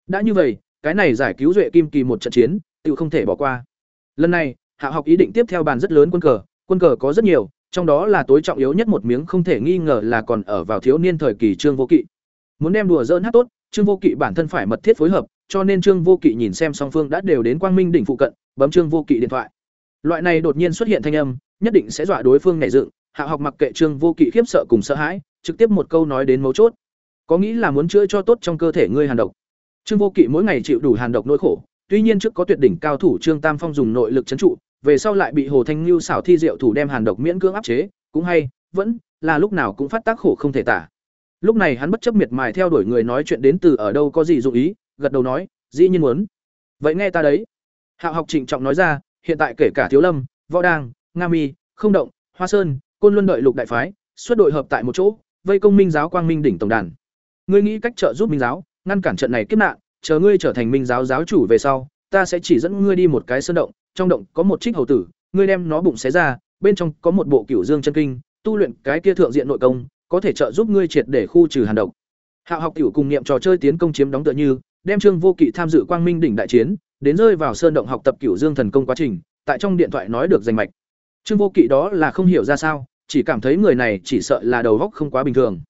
Đã như vậy, cái này giải cứu duệ kim kỳ một trận chiến, tự không thể bỏ qua. Lần này, Hạ học ý định tiếp theo bàn rất lớn quân cờ, quân cờ có rất nhiều, trong đó là tối trọng yếu nhất một miếng không thể nghi ngờ là còn ở vào thiếu niên thời kỳ Trương Vô Kỵ. Muốn đem đùa dỡn hát tốt, Trương Vô Kỵ bản thân phải mật thiết phối hợp, cho nên Trương Vô Kỵ nhìn xem song phương đã đều đến Quang Minh đỉnh phụ cận, bấm Trương Vô Kỵ điện thoại. Loại này đột nhiên xuất hiện thanh âm, nhất định sẽ dọa đối phương nảy dựng, Hạ học mặc kệ Trương Vô Kỵ khiếp sợ cùng sợ hãi, trực tiếp một câu nói đến mấu chốt. Có nghĩ là muốn chữa cho tốt trong cơ thể ngươi hàn độc. Trương Vô Kỵ mỗi ngày chịu đủ hàn độc nỗi khổ, tuy nhiên trước có tuyệt đỉnh cao thủ Trương Tam Phong dùng nội lực trấn trụ, về sau lại bị Hồ Thanh Nưu xảo thi diệu thủ đem hàn độc miễn cưỡng áp chế, cũng hay, vẫn là lúc nào cũng phát tác khổ không thể tả. Lúc này hắn bất chấp miệt mài theo đuổi người nói chuyện đến từ ở đâu có gì dụ ý, gật đầu nói, dĩ nhiên muốn. Vậy nghe ta đấy. Hạo học trịnh trọng nói ra, hiện tại kể cả Thiếu Lâm, Võ Đang, Nga Mi, Không Động, Hoa Sơn, Côn Luân đợi lục đại phái, xuất đội hợp tại một chỗ, vây công Minh giáo Quang Minh đỉnh tổng đàn. Ngươi nghĩ cách trợ giúp Minh giáo, ngăn cản trận này kiếp nạn, chờ ngươi trở thành Minh giáo giáo chủ về sau, ta sẽ chỉ dẫn ngươi đi một cái sơn động, trong động có một trích hầu tử, ngươi đem nó bụng xé ra, bên trong có một bộ Cửu Dương chân kinh, tu luyện cái kia thượng diện nội công, có thể trợ giúp ngươi triệt để khu trừ hàn độc. Hạo học tiểu cùng niệm trò chơi tiến công chiếm đóng tựa như, đem Trương Vô Kỵ tham dự Quang Minh đỉnh đại chiến, đến rơi vào sơn động học tập Cửu Dương thần công quá trình, tại trong điện thoại nói được danh mạch. Trương Vô Kỵ đó là không hiểu ra sao, chỉ cảm thấy người này chỉ sợ là đầu óc không quá bình thường.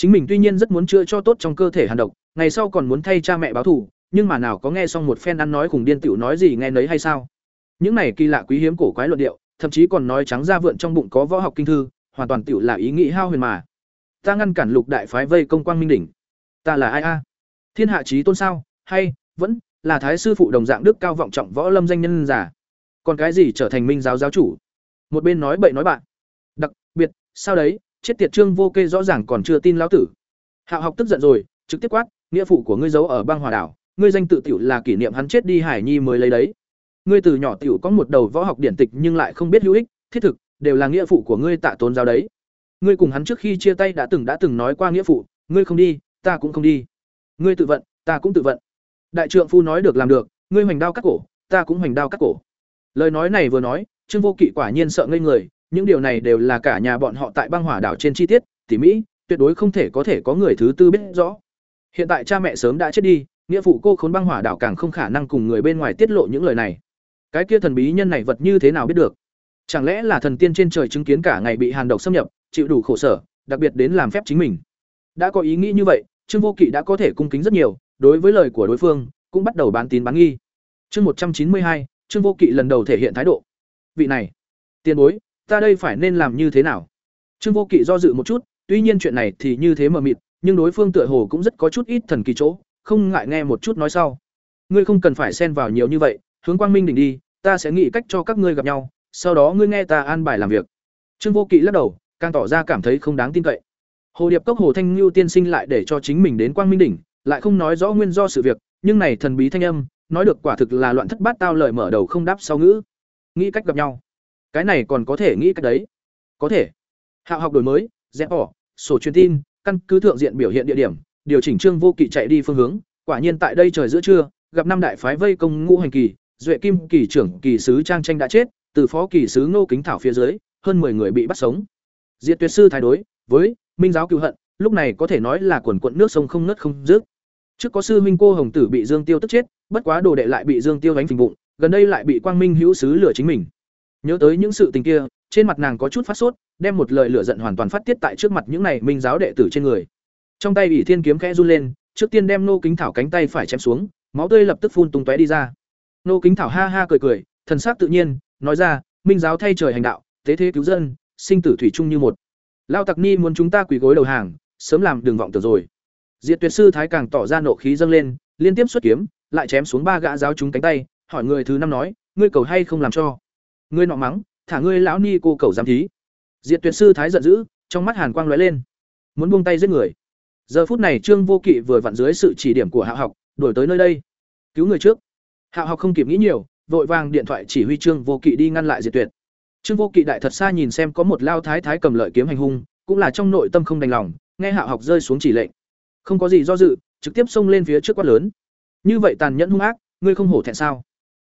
Chính mình tuy nhiên rất muốn chữa cho tốt trong cơ thể hàn độc, ngày sau còn muốn thay cha mẹ báo thù, nhưng mà nào có nghe xong một phen ăn nói cùng điên tiểu nói gì nghe nấy hay sao? Những này kỳ lạ quý hiếm cổ quái luận điệu, thậm chí còn nói trắng ra vượn trong bụng có võ học kinh thư, hoàn toàn tiểu là ý nghĩ hao huyền mà. Ta ngăn cản lục đại phái vây công quang minh đỉnh. Ta là ai a? Thiên hạ chí tôn sao? Hay vẫn là thái sư phụ đồng dạng đức cao vọng trọng võ lâm danh nhân giả? Còn cái gì trở thành minh giáo giáo chủ? Một bên nói bậy nói bạn. Đặc biệt, sao đấy, chết tiệt trương vô kê rõ ràng còn chưa tin lão tử. Hạo học tức giận rồi, trực tiếp quát, nghĩa phụ của ngươi giấu ở băng hòa đảo, ngươi danh tự tiểu là kỷ niệm hắn chết đi hải nhi mới lấy đấy. Ngươi từ nhỏ tiểu có một đầu võ học điển tịch nhưng lại không biết hữu ích thiết thực đều là nghĩa phụ của ngươi tạ tốn giáo đấy. Ngươi cùng hắn trước khi chia tay đã từng đã từng nói qua nghĩa phụ ngươi không đi ta cũng không đi. Ngươi tự vận ta cũng tự vận. Đại trượng phu nói được làm được ngươi hoành đao cắt cổ ta cũng hoành đao cắt cổ. Lời nói này vừa nói trương vô kỵ quả nhiên sợ ngây người những điều này đều là cả nhà bọn họ tại băng hỏa đảo trên chi tiết, tỉ mỹ tuyệt đối không thể có thể có người thứ tư biết rõ. Hiện tại cha mẹ sớm đã chết đi, nghĩa phụ cô khốn băng hỏa đảo càng không khả năng cùng người bên ngoài tiết lộ những lời này. Cái kia thần bí nhân này vật như thế nào biết được? Chẳng lẽ là thần tiên trên trời chứng kiến cả ngày bị hàn độc xâm nhập, chịu đủ khổ sở, đặc biệt đến làm phép chính mình? Đã có ý nghĩ như vậy, trương vô kỵ đã có thể cung kính rất nhiều, đối với lời của đối phương, cũng bắt đầu bán tín bán nghi. Chương một trăm chín mươi hai, trương vô kỵ lần đầu thể hiện thái độ. Vị này, tiền bối ta đây phải nên làm như thế nào? Trương vô kỵ do dự một chút, tuy nhiên chuyện này thì như thế mờ mịt, nhưng đối phương tựa hồ cũng rất có chút ít thần kỳ chỗ, không ngại nghe một chút nói sau. Ngươi không cần phải xen vào nhiều như vậy, hướng quang minh đỉnh đi, ta sẽ nghĩ cách cho các ngươi gặp nhau, sau đó ngươi nghe ta an bài làm việc. Trương vô kỵ lắc đầu, càng tỏ ra cảm thấy không đáng tin cậy. Hồ điệp cốc hồ thanh lưu tiên sinh lại để cho chính mình đến quang minh đỉnh, lại không nói rõ nguyên do sự việc, nhưng này thần bí thanh âm, nói được quả thực là loạn thất bát tao lời mở đầu không đáp sau ngữ. Nghĩ cách gặp nhau cái này còn có thể nghĩ cách đấy. Có thể. Hạ học đổi mới, dẹp bỏ, sổ truyền tin, căn cứ thượng diện biểu hiện địa điểm, điều chỉnh trương vô kỵ chạy đi phương hướng. Quả nhiên tại đây trời giữa trưa, gặp năm đại phái vây công ngũ hành kỳ, duệ kim kỳ trưởng kỳ sứ trang tranh đã chết, từ phó kỳ sứ ngô kính thảo phía dưới, hơn 10 người bị bắt sống. Diệt tuyệt sư thái đối với minh giáo cựu hận, lúc này có thể nói là quần quận nước sông không nứt không dứt. Trước có sư huynh cô hồng tử bị dương tiêu tức chết, bất quá đồ đệ lại bị dương tiêu đánh phình bụng gần đây lại bị quang minh hữu sứ lửa chính mình nhớ tới những sự tình kia, trên mặt nàng có chút phát sốt, đem một lời lửa giận hoàn toàn phát tiết tại trước mặt những này minh giáo đệ tử trên người. Trong tay ỷ thiên kiếm khẽ run lên, trước tiên đem nô kính thảo cánh tay phải chém xuống, máu tươi lập tức phun tung tóe đi ra. Nô kính thảo ha ha cười cười, thần sắc tự nhiên, nói ra, minh giáo thay trời hành đạo, tế thế cứu dân, sinh tử thủy chung như một. Lao tặc ni muốn chúng ta quỳ gối đầu hàng, sớm làm đường vọng tưởng rồi. Diệt tuyệt sư thái càng tỏ ra nộ khí dâng lên, liên tiếp xuất kiếm, lại chém xuống ba gã giáo chúng cánh tay, hỏi người thứ năm nói, ngươi cầu hay không làm cho? Ngươi nọ mắng, thả ngươi lão ni cô cầu giám thí. Diện tuyệt sư thái giận dữ, trong mắt hàn quang lóe lên. Muốn buông tay giết người. Giờ phút này trương vô kỵ vừa vặn dưới sự chỉ điểm của hạ học, đuổi tới nơi đây. Cứu người trước. Hạ học không kịp nghĩ nhiều, vội vàng điện thoại chỉ huy trương vô kỵ đi ngăn lại diệt tuyệt. Trương vô kỵ đại thật xa nhìn xem có một lao thái thái cầm lợi kiếm hành hung, cũng là trong nội tâm không đành lòng, nghe hạ học rơi xuống chỉ lệnh. Không có gì do dự, trực tiếp xông lên phía trước quát lớn. Như vậy tàn nhẫn hung ác, ngươi không hổ thẹn sao?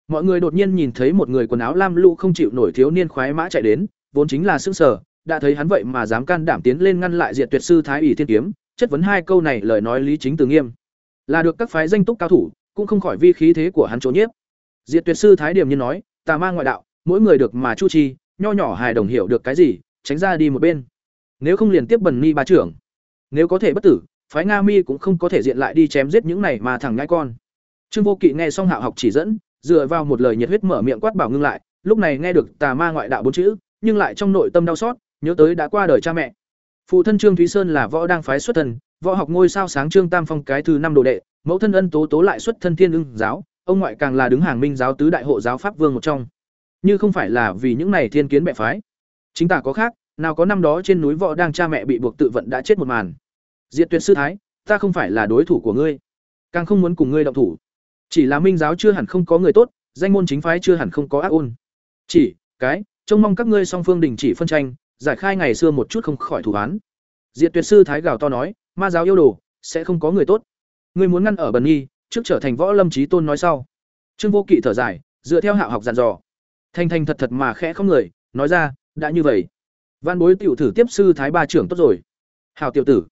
Mọi người đột nhiên nhìn thấy một người quần áo lam lũ không chịu nổi thiếu niên khoái mã chạy đến, vốn chính là xương sở đã thấy hắn vậy mà dám can đảm tiến lên ngăn lại diệt tuyệt sư thái ỷ thiên kiếm, chất vấn hai câu này lời nói lý chính từ nghiêm. Là được các phái danh túc cao thủ, cũng không khỏi vi khí thế của hắn trốn nhiếp. Diệt tuyệt sư thái điểm như nói, tà ma ngoại đạo, mỗi người được mà chu chi, nho nhỏ hài đồng hiểu được cái gì, tránh ra đi một bên. Nếu không liền tiếp bần ni ba trưởng. Nếu có thể bất tử, phái nga mi cũng không có thể diện lại đi chém giết những này mà thằng nhãi con. Trương vô kỵ nghe xong hạo học chỉ dẫn dựa vào một lời nhiệt huyết mở miệng quát bảo ngưng lại, lúc này nghe được tà ma ngoại đạo bốn chữ, nhưng lại trong nội tâm đau xót, nhớ tới đã qua đời cha mẹ. Phụ thân trương thúy sơn là võ đang phái xuất thân võ học ngôi sao sáng trương tam phong cái thứ năm đồ đệ, mẫu thân ân tố tố lại xuất thân thiên ưng giáo, ông ngoại càng là đứng hàng minh giáo tứ đại hộ giáo pháp vương một trong. Như không phải là vì những này thiên kiến bệ phái. Chính tả có khác, nào có năm đó trên núi võ đang cha mẹ bị buộc tự vận đã chết một màn. Diệt tuyệt sư thái, ta không phải là đối thủ của ngươi, càng không muốn cùng ngươi động thủ chỉ là minh giáo chưa hẳn không có người tốt, danh môn chính phái chưa hẳn không có ác ôn. Chỉ, cái, trông mong các ngươi song phương đình chỉ phân tranh, giải khai ngày xưa một chút không khỏi thủ án diệt tuyệt sư thái gào to nói, ma giáo yêu đồ, sẽ không có người tốt. Ngươi muốn ngăn ở bần nghi, trước trở thành võ lâm trí tôn nói sau. Trương vô kỵ thở dài, dựa theo hạo học dàn dò. Thanh thanh thật thật mà khẽ không người, nói ra, đã như vậy, văn bối tiểu thử tiếp sư thái ba trưởng tốt rồi. Hào tiểu tử.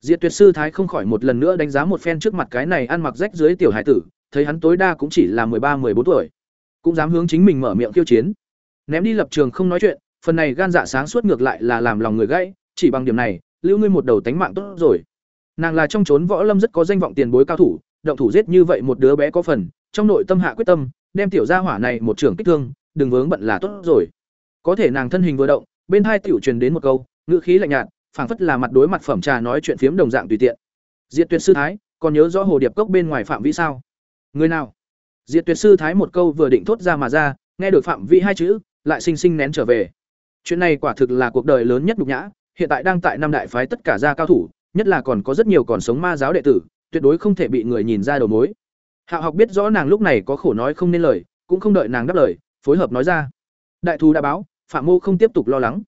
Diệt tuyệt sư thái không khỏi một lần nữa đánh giá một phen trước mặt cái này ăn mặc rách dưới tiểu hải tử thấy hắn tối đa cũng chỉ là ba bốn tuổi. Cũng dám hướng chính mình mở miệng khiêu chiến. Ném đi lập trường không nói chuyện, phần này gan dạ sáng suốt ngược lại là làm lòng người gãy, chỉ bằng điểm này, lưu ngươi một đầu tánh mạng tốt rồi. Nàng là trong chốn võ lâm rất có danh vọng tiền bối cao thủ, động thủ giết như vậy một đứa bé có phần, trong nội tâm hạ quyết tâm, đem tiểu gia hỏa này một trưởng kích thương, đừng vướng bận là tốt rồi. Có thể nàng thân hình vừa động, bên hai tiểu truyền đến một câu, ngữ khí lạnh nhạt, phảng phất là mặt đối mặt phẩm trà nói chuyện phiếm đồng dạng tùy tiện. Diệt tuyệt sư thái, còn nhớ rõ hồ điệp cốc bên ngoài phạm vi sao? Người nào? Diệt tuyệt sư thái một câu vừa định thốt ra mà ra, nghe được phạm vi hai chữ, lại sinh sinh nén trở về. Chuyện này quả thực là cuộc đời lớn nhất nhục nhã, hiện tại đang tại năm đại phái tất cả gia cao thủ, nhất là còn có rất nhiều còn sống ma giáo đệ tử, tuyệt đối không thể bị người nhìn ra đầu mối. Hạo học biết rõ nàng lúc này có khổ nói không nên lời, cũng không đợi nàng đáp lời, phối hợp nói ra. Đại thù đã báo, phạm mô không tiếp tục lo lắng.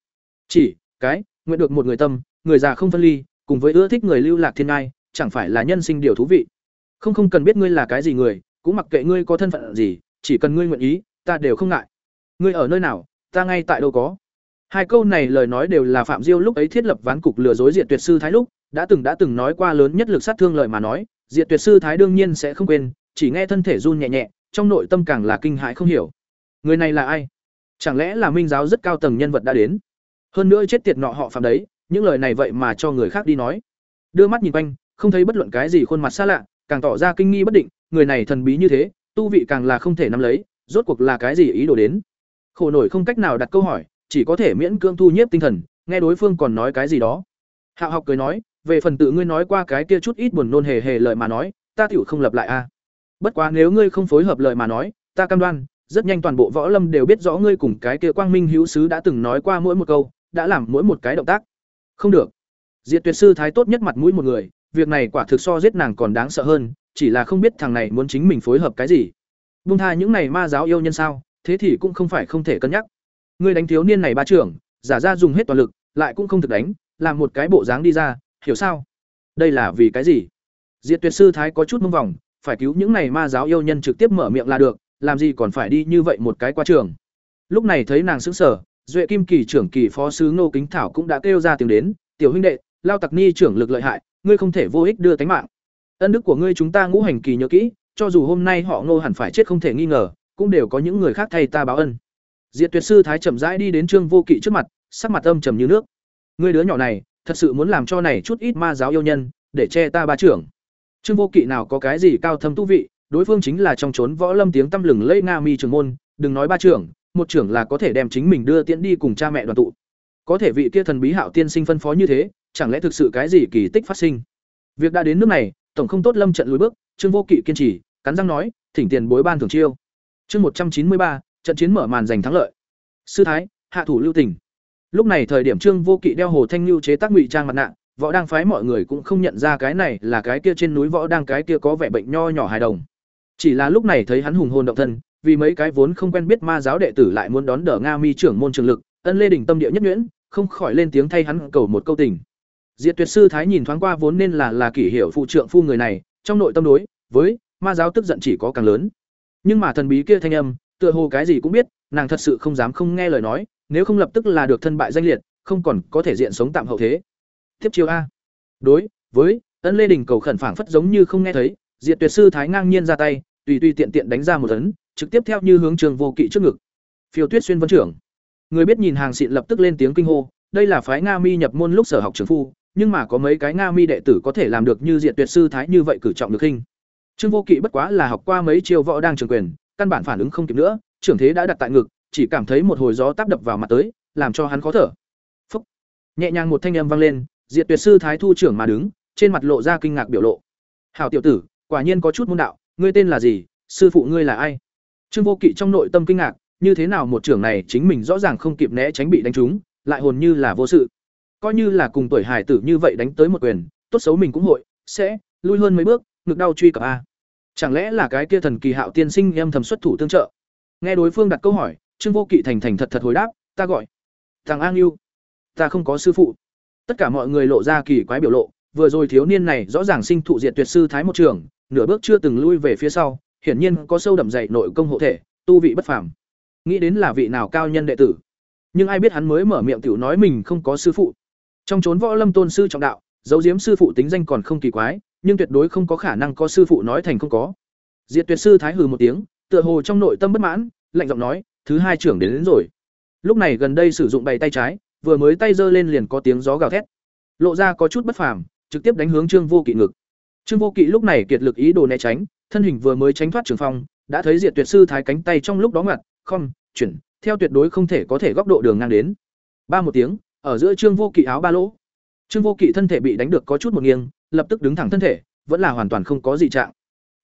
Chỉ, cái, nguyện được một người tâm, người già không phân ly, cùng với ưa thích người lưu lạc thiên ngai, chẳng phải là nhân sinh điều thú vị không không cần biết ngươi là cái gì người, cũng mặc kệ ngươi có thân phận gì, chỉ cần ngươi nguyện ý, ta đều không ngại. Ngươi ở nơi nào, ta ngay tại đâu có. Hai câu này lời nói đều là phạm diêu lúc ấy thiết lập ván cục lừa dối diệt tuyệt sư thái lúc, đã từng đã từng nói qua lớn nhất lực sát thương lời mà nói, diệt tuyệt sư thái đương nhiên sẽ không quên, chỉ nghe thân thể run nhẹ nhẹ, trong nội tâm càng là kinh hãi không hiểu. Người này là ai? Chẳng lẽ là minh giáo rất cao tầng nhân vật đã đến? Hơn nữa chết tiệt nọ họ phạm đấy, những lời này vậy mà cho người khác đi nói. Đưa mắt nhìn quanh, không thấy bất luận cái gì khuôn mặt xa lạ càng tỏ ra kinh nghi bất định, người này thần bí như thế, tu vị càng là không thể nắm lấy, rốt cuộc là cái gì ý đồ đến? Khổ nổi không cách nào đặt câu hỏi, chỉ có thể miễn cưỡng thu nhiếp tinh thần, nghe đối phương còn nói cái gì đó. Hạo học cười nói, về phần tự ngươi nói qua cái kia chút ít buồn nôn hề hề lời mà nói, ta tiểu không lập lại a bất quá nếu ngươi không phối hợp lời mà nói, ta cam đoan, rất nhanh toàn bộ võ lâm đều biết rõ ngươi cùng cái kia quang minh hữu sứ đã từng nói qua mỗi một câu, đã làm mỗi một cái động tác. Không được. Diệt tuyệt sư thái tốt nhất mặt mũi một người việc này quả thực so giết nàng còn đáng sợ hơn, chỉ là không biết thằng này muốn chính mình phối hợp cái gì. Bung tha những này ma giáo yêu nhân sao, thế thì cũng không phải không thể cân nhắc. Ngươi đánh thiếu niên này ba trưởng, giả ra dùng hết toàn lực, lại cũng không thực đánh, làm một cái bộ dáng đi ra, hiểu sao? Đây là vì cái gì? Diệt tuyệt sư thái có chút mông vòng, phải cứu những này ma giáo yêu nhân trực tiếp mở miệng là được, làm gì còn phải đi như vậy một cái qua trường. Lúc này thấy nàng sững sờ, duệ kim kỳ trưởng kỳ phó sứ ngô kính thảo cũng đã kêu ra tiếng đến, tiểu huynh đệ, lao tặc ni trưởng lực lợi hại ngươi không thể vô ích đưa tánh mạng. Ân đức của ngươi chúng ta ngũ hành kỳ nhớ kỹ, cho dù hôm nay họ ngô hẳn phải chết không thể nghi ngờ, cũng đều có những người khác thay ta báo ân. Diệt tuyệt sư thái chậm rãi đi đến trương vô kỵ trước mặt, sắc mặt âm trầm như nước. Ngươi đứa nhỏ này, thật sự muốn làm cho này chút ít ma giáo yêu nhân, để che ta ba trưởng. Trương vô kỵ nào có cái gì cao thâm tu vị, đối phương chính là trong trốn võ lâm tiếng tăm lừng lẫy nga mi trường môn, đừng nói ba trưởng, một trưởng là có thể đem chính mình đưa tiễn đi cùng cha mẹ đoàn tụ. Có thể vị kia thần bí hạo tiên sinh phân phó như thế chẳng lẽ thực sự cái gì kỳ tích phát sinh? Việc đã đến nước này, tổng không tốt lâm trận lùi bước, trương vô kỵ kiên trì, cắn răng nói, thỉnh tiền bối ban thưởng chiêu. Chương một trăm chín mươi ba, trận chiến mở màn giành thắng lợi. Sư thái, hạ thủ lưu tình. Lúc này thời điểm trương vô kỵ đeo hồ thanh lưu chế tác ngụy trang mặt nạ, võ đang phái mọi người cũng không nhận ra cái này là cái kia trên núi võ đang cái kia có vẻ bệnh nho nhỏ hài đồng. Chỉ là lúc này thấy hắn hùng hồn động thân, vì mấy cái vốn không quen biết ma giáo đệ tử lại muốn đón đỡ nga mi trưởng môn trường lực, ân lê đình tâm địa nhất nhuyễn, không khỏi lên tiếng thay hắn cầu một câu tình diệt tuyệt sư thái nhìn thoáng qua vốn nên là là kỷ hiểu phụ trượng phu người này trong nội tâm đối với ma giáo tức giận chỉ có càng lớn. Nhưng mà thần bí kia thanh âm tựa hồ cái gì cũng biết nàng thật sự không dám không nghe lời nói nếu không lập tức là được thân bại danh liệt không còn có thể diện sống tạm hậu thế. Tiếp chiêu a. Đối với ân lê đình cầu khẩn phảng phất giống như không nghe thấy diệt tuyệt sư thái ngang nhiên ra tay tùy tùy tiện tiện đánh ra một ấn, trực tiếp theo như hướng trường vô kỵ trước ngực. Phiêu tuyết xuyên vân trưởng. Người biết nhìn hàng xịn lập tức lên tiếng kinh hô đây là phái nga mi nhập môn lúc sở học trưởng phu nhưng mà có mấy cái nga mi đệ tử có thể làm được như diệt tuyệt sư thái như vậy cử trọng được hình trương vô kỵ bất quá là học qua mấy chiêu võ đang trường quyền, căn bản phản ứng không kịp nữa, trưởng thế đã đặt tại ngực, chỉ cảm thấy một hồi gió táp đập vào mặt tới, làm cho hắn khó thở. Phúc. nhẹ nhàng một thanh âm vang lên, diệt tuyệt sư thái thu trưởng mà đứng, trên mặt lộ ra kinh ngạc biểu lộ. Hảo tiểu tử, quả nhiên có chút môn đạo, ngươi tên là gì, sư phụ ngươi là ai? Trương vô kỵ trong nội tâm kinh ngạc, như thế nào một trưởng này chính mình rõ ràng không kịp né tránh bị đánh trúng, lại hồn như là vô sự coi như là cùng tuổi hải tử như vậy đánh tới một quyền, tốt xấu mình cũng hội, sẽ lui hơn mấy bước, ngực đau truy cập a. Chẳng lẽ là cái kia thần kỳ hạo tiên sinh em thầm xuất thủ tương trợ? Nghe đối phương đặt câu hỏi, trương vô kỵ thành thành thật thật hồi đáp, ta gọi thằng an yêu ta không có sư phụ. Tất cả mọi người lộ ra kỳ quái biểu lộ, vừa rồi thiếu niên này rõ ràng sinh thụ diệt tuyệt sư thái một trường, nửa bước chưa từng lui về phía sau, hiển nhiên có sâu đậm dày nội công hộ thể, tu vị bất phàm. Nghĩ đến là vị nào cao nhân đệ tử. Nhưng ai biết hắn mới mở miệng tiểu nói mình không có sư phụ trong chốn võ lâm tôn sư trọng đạo dấu diếm sư phụ tính danh còn không kỳ quái nhưng tuyệt đối không có khả năng có sư phụ nói thành không có. Diệt tuyệt sư thái hừ một tiếng tựa hồ trong nội tâm bất mãn lạnh giọng nói thứ hai trưởng đến, đến rồi. Lúc này gần đây sử dụng bày tay trái vừa mới tay giơ lên liền có tiếng gió gào thét. Lộ ra có chút bất phàm trực tiếp đánh hướng trương vô kỵ ngực. Trương vô kỵ lúc này kiệt lực ý đồ né tránh thân hình vừa mới tránh thoát trường phong đã thấy diệt tuyệt sư thái cánh tay trong lúc đó ngặt không chuyển theo tuyệt đối không thể có thể góc độ đường ngang đến. Ba một tiếng ở giữa trương vô kỵ áo ba lỗ. Trương vô kỵ thân thể bị đánh được có chút một nghiêng, lập tức đứng thẳng thân thể, vẫn là hoàn toàn không có gì trạng.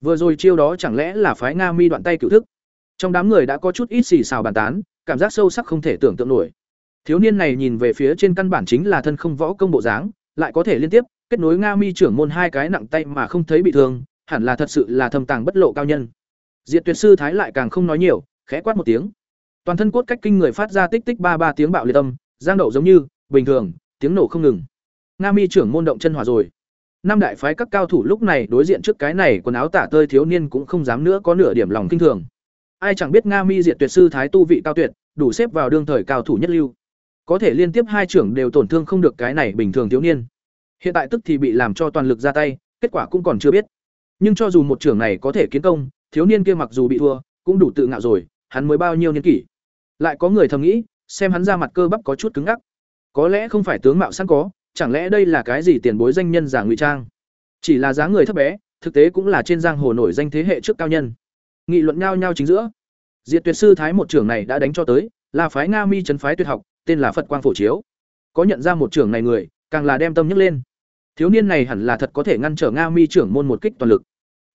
Vừa rồi chiêu đó chẳng lẽ là phái nga mi đoạn tay cựu thức? Trong đám người đã có chút ít xì xào bàn tán, cảm giác sâu sắc không thể tưởng tượng nổi. Thiếu niên này nhìn về phía trên căn bản chính là thân không võ công bộ dáng, lại có thể liên tiếp, kết nối nga mi trưởng môn hai cái nặng tay mà không thấy bị thương, hẳn là thật sự là thâm tàng bất lộ cao nhân. Diệt tuyệt sư thái lại càng không nói nhiều, khẽ quát một tiếng. Toàn thân cốt cách kinh người phát ra tích tích ba ba tiếng bạo liệt tâm giang đậu giống như, bình thường, tiếng nổ không ngừng. Nga mi trưởng môn động chân hỏa rồi. Năm đại phái các cao thủ lúc này đối diện trước cái này quần áo tả tơi thiếu niên cũng không dám nữa có nửa điểm lòng kinh thường. Ai chẳng biết nga mi diệt tuyệt sư thái tu vị cao tuyệt, đủ xếp vào đương thời cao thủ nhất lưu. Có thể liên tiếp hai trưởng đều tổn thương không được cái này bình thường thiếu niên. Hiện tại tức thì bị làm cho toàn lực ra tay, kết quả cũng còn chưa biết. Nhưng cho dù một trưởng này có thể kiến công, thiếu niên kia mặc dù bị thua, cũng đủ tự ngạo rồi, hắn mới bao nhiêu niên kỷ. Lại có người thầm nghĩ xem hắn ra mặt cơ bắp có chút cứng ngắc. Có lẽ không phải tướng mạo sẵn có, chẳng lẽ đây là cái gì tiền bối danh nhân giả ngụy trang? Chỉ là dáng người thấp bé, thực tế cũng là trên giang hồ nổi danh thế hệ trước cao nhân. Nghị luận nhau nhau chính giữa. Diệt tuyệt sư thái một trưởng này đã đánh cho tới, là phái nga mi trấn phái tuyệt học, tên là phật quang phổ chiếu. Có nhận ra một trưởng này người, càng là đem tâm nhấc lên. Thiếu niên này hẳn là thật có thể ngăn trở nga mi trưởng môn một kích toàn lực.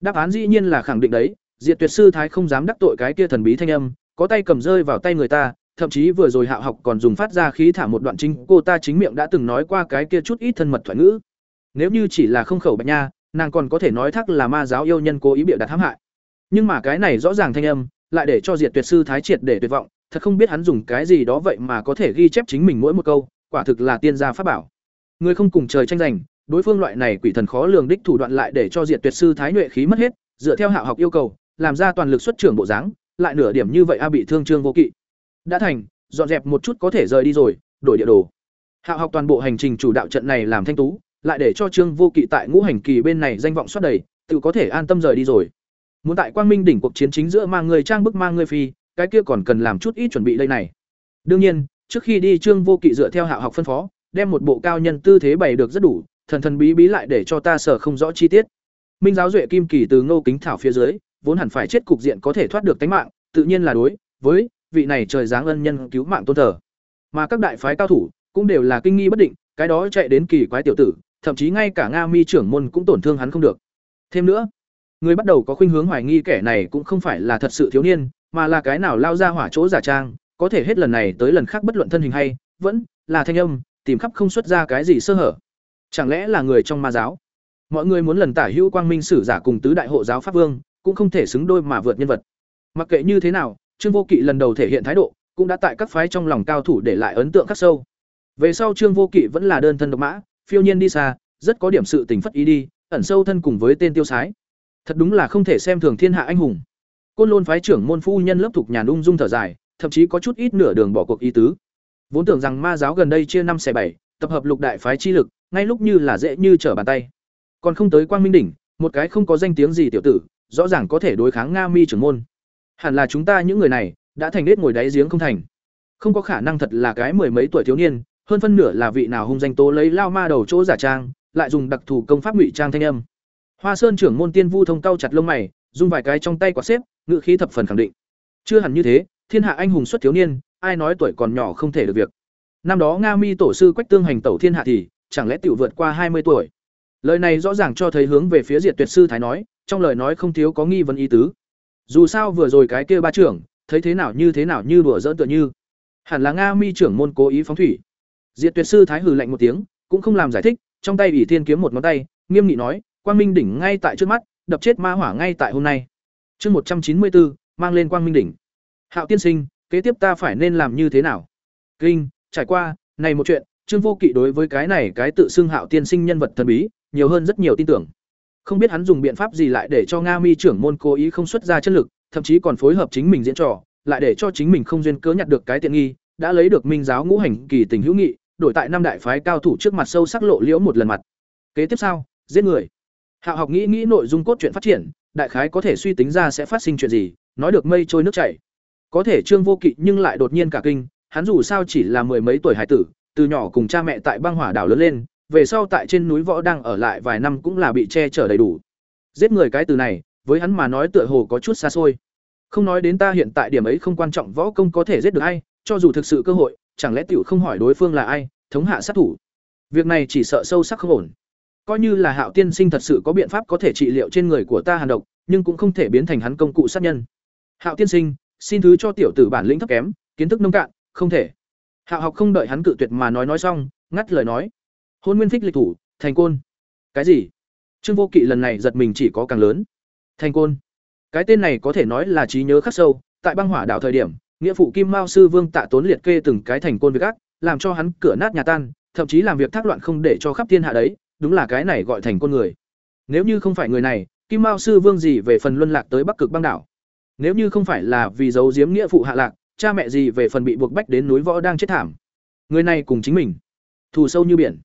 Đáp án dĩ nhiên là khẳng định đấy, diệt tuyệt sư thái không dám đắc tội cái kia thần bí thanh âm, có tay cầm rơi vào tay người ta thậm chí vừa rồi hạo học còn dùng phát ra khí thả một đoạn chính, cô ta chính miệng đã từng nói qua cái kia chút ít thân mật thoại ngữ. Nếu như chỉ là không khẩu bạch nha, nàng còn có thể nói thắc là ma giáo yêu nhân cố ý bịa đặt hãm hại. Nhưng mà cái này rõ ràng thanh âm, lại để cho diệt tuyệt sư thái triệt để tuyệt vọng, thật không biết hắn dùng cái gì đó vậy mà có thể ghi chép chính mình mỗi một câu, quả thực là tiên gia pháp bảo. Người không cùng trời tranh giành, đối phương loại này quỷ thần khó lường đích thủ đoạn lại để cho diệt tuyệt sư thái nhuệ khí mất hết, dựa theo hạo học yêu cầu, làm ra toàn lực xuất trưởng bộ dáng, lại nửa điểm như vậy a bị thương trương vô kỵ đã thành, dọn dẹp một chút có thể rời đi rồi, đổi địa đồ. Hạo học toàn bộ hành trình chủ đạo trận này làm thanh tú, lại để cho trương vô kỵ tại ngũ hành kỳ bên này danh vọng xuất đầy, tự có thể an tâm rời đi rồi. Muốn tại quang minh đỉnh cuộc chiến chính giữa mang người trang bức mang người phi, cái kia còn cần làm chút ít chuẩn bị đây này. Đương nhiên, trước khi đi trương vô kỵ dựa theo hạo học phân phó, đem một bộ cao nhân tư thế bày được rất đủ, thần thần bí bí lại để cho ta sở không rõ chi tiết. Minh giáo duệ kim kỳ từ ngô kính thảo phía dưới, vốn hẳn phải chết cục diện có thể thoát được tính mạng, tự nhiên là đối với vị này trời giáng ân nhân cứu mạng tôn thờ. Mà các đại phái cao thủ cũng đều là kinh nghi bất định, cái đó chạy đến kỳ quái tiểu tử, thậm chí ngay cả nga mi trưởng môn cũng tổn thương hắn không được. Thêm nữa, người bắt đầu có khuynh hướng hoài nghi kẻ này cũng không phải là thật sự thiếu niên, mà là cái nào lao ra hỏa chỗ giả trang, có thể hết lần này tới lần khác bất luận thân hình hay, vẫn là thanh âm, tìm khắp không xuất ra cái gì sơ hở. Chẳng lẽ là người trong ma giáo? Mọi người muốn lần tả hữu quang minh sử giả cùng tứ đại hộ giáo pháp vương, cũng không thể xứng đôi mà vượt nhân vật. Mặc kệ như thế nào trương vô kỵ lần đầu thể hiện thái độ cũng đã tại các phái trong lòng cao thủ để lại ấn tượng khắc sâu về sau trương vô kỵ vẫn là đơn thân độc mã phiêu nhiên đi xa rất có điểm sự tình phất ý đi ẩn sâu thân cùng với tên tiêu sái thật đúng là không thể xem thường thiên hạ anh hùng Côn Lôn phái trưởng môn phu nhân lớp thuộc nhàn ung dung thở dài, thậm chí có chút ít nửa đường bỏ cuộc ý tứ. Vốn tưởng rằng ma giáo gần đây chia năm xẻ bảy, tập hợp lục đại phái chi lực, ngay lúc như là dễ như trở bàn tay. Còn không tới Quang Minh đỉnh, một cái không có danh tiếng gì tiểu tử, rõ ràng có thể đối kháng Nga Mi trưởng môn. Hẳn là chúng ta những người này đã thành nết ngồi đáy giếng không thành. Không có khả năng thật là cái mười mấy tuổi thiếu niên, hơn phân nửa là vị nào hung danh tố lấy lao ma đầu chỗ giả trang, lại dùng đặc thù công pháp ngụy trang thanh âm. Hoa Sơn trưởng môn Tiên Vu thông cao chặt lông mày, dùng vài cái trong tay quả xếp, ngự khí thập phần khẳng định. Chưa hẳn như thế, thiên hạ anh hùng xuất thiếu niên, ai nói tuổi còn nhỏ không thể được việc. Năm đó Nga Mi tổ sư Quách Tương hành tẩu thiên hạ thì, chẳng lẽ tiểu vượt qua hai mươi tuổi. Lời này rõ ràng cho thấy hướng về phía Diệt Tuyệt sư thái nói, trong lời nói không thiếu có nghi vấn ý tứ. Dù sao vừa rồi cái kia ba trưởng, thấy thế nào như thế nào như đùa dỡn tựa như. Hẳn là Nga Mi trưởng môn cố ý phóng thủy. Diệt Tuyệt sư thái hừ lạnh một tiếng, cũng không làm giải thích, trong tay ủy thiên kiếm một ngón tay, nghiêm nghị nói, Quang Minh đỉnh ngay tại trước mắt, đập chết ma hỏa ngay tại hôm nay. Chương một trăm chín mươi bốn mang lên Quang Minh đỉnh. Hạo tiên sinh, kế tiếp ta phải nên làm như thế nào? Kinh, trải qua, này một chuyện, Trương Vô Kỵ đối với cái này cái tự xưng Hạo tiên sinh nhân vật thần bí, nhiều hơn rất nhiều tin tưởng. Không biết hắn dùng biện pháp gì lại để cho Nga Mi trưởng môn cố ý không xuất ra chất lực, thậm chí còn phối hợp chính mình diễn trò, lại để cho chính mình không duyên cớ nhặt được cái tiện nghi, đã lấy được minh giáo ngũ hành kỳ tình hữu nghị, đổi tại năm đại phái cao thủ trước mặt sâu sắc lộ liễu một lần mặt. Kế tiếp sao? Giết người. Hạo học nghĩ nghĩ nội dung cốt truyện phát triển, đại khái có thể suy tính ra sẽ phát sinh chuyện gì, nói được mây trôi nước chảy. Có thể Trương Vô Kỵ nhưng lại đột nhiên cả kinh, hắn dù sao chỉ là mười mấy tuổi hải tử, từ nhỏ cùng cha mẹ tại băng hỏa đảo lớn lên, về sau tại trên núi võ đang ở lại vài năm cũng là bị che chở đầy đủ. Giết người cái từ này, với hắn mà nói tựa hồ có chút xa xôi. Không nói đến ta hiện tại điểm ấy không quan trọng võ công có thể giết được ai, cho dù thực sự cơ hội, chẳng lẽ tiểu không hỏi đối phương là ai, thống hạ sát thủ. Việc này chỉ sợ sâu sắc không ổn. Coi như là Hạo tiên sinh thật sự có biện pháp có thể trị liệu trên người của ta hàn độc, nhưng cũng không thể biến thành hắn công cụ sát nhân. Hạo tiên sinh, xin thứ cho tiểu tử bản lĩnh thấp kém, kiến thức nông cạn, không thể. Hạo học không đợi hắn cự tuyệt mà nói nói xong, ngắt lời nói. Hôn Nguyên Phích lịch thủ, thành côn. Cái gì? Trương Vô Kỵ lần này giật mình chỉ có càng lớn. Thành côn. Cái tên này có thể nói là trí nhớ khắc sâu, tại băng hỏa đảo thời điểm, nghĩa phụ Kim Mao sư Vương Tạ Tốn liệt kê từng cái thành côn việc ác, làm cho hắn cửa nát nhà tan, thậm chí làm việc thác loạn không để cho khắp thiên hạ đấy, đúng là cái này gọi thành côn người. Nếu như không phải người này, Kim Mao sư Vương gì về phần luân lạc tới Bắc Cực băng đảo. Nếu như không phải là vì giấu giếm nghĩa phụ hạ lạc, cha mẹ gì về phần bị buộc bách đến núi võ đang chết thảm. Người này cùng chính mình, thù sâu như biển.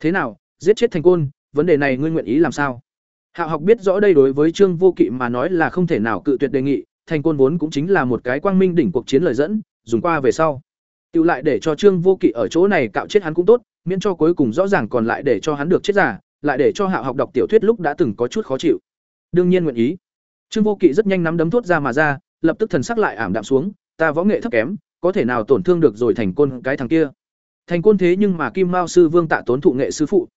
Thế nào, giết chết thành côn, vấn đề này ngươi nguyện ý làm sao? Hạo học biết rõ đây đối với Trương Vô Kỵ mà nói là không thể nào cự tuyệt đề nghị, thành côn vốn cũng chính là một cái quang minh đỉnh cuộc chiến lời dẫn, dùng qua về sau. tự lại để cho Trương Vô Kỵ ở chỗ này cạo chết hắn cũng tốt, miễn cho cuối cùng rõ ràng còn lại để cho hắn được chết giả, lại để cho Hạo học đọc tiểu thuyết lúc đã từng có chút khó chịu. Đương nhiên nguyện ý. Trương Vô Kỵ rất nhanh nắm đấm thuốc ra mà ra, lập tức thần sắc lại ảm đạm xuống, ta võ nghệ thấp kém, có thể nào tổn thương được rồi thành côn cái thằng kia. Thành côn thế nhưng mà Kim Mao sư Vương Tạ Tốn thụ nghệ sư phụ.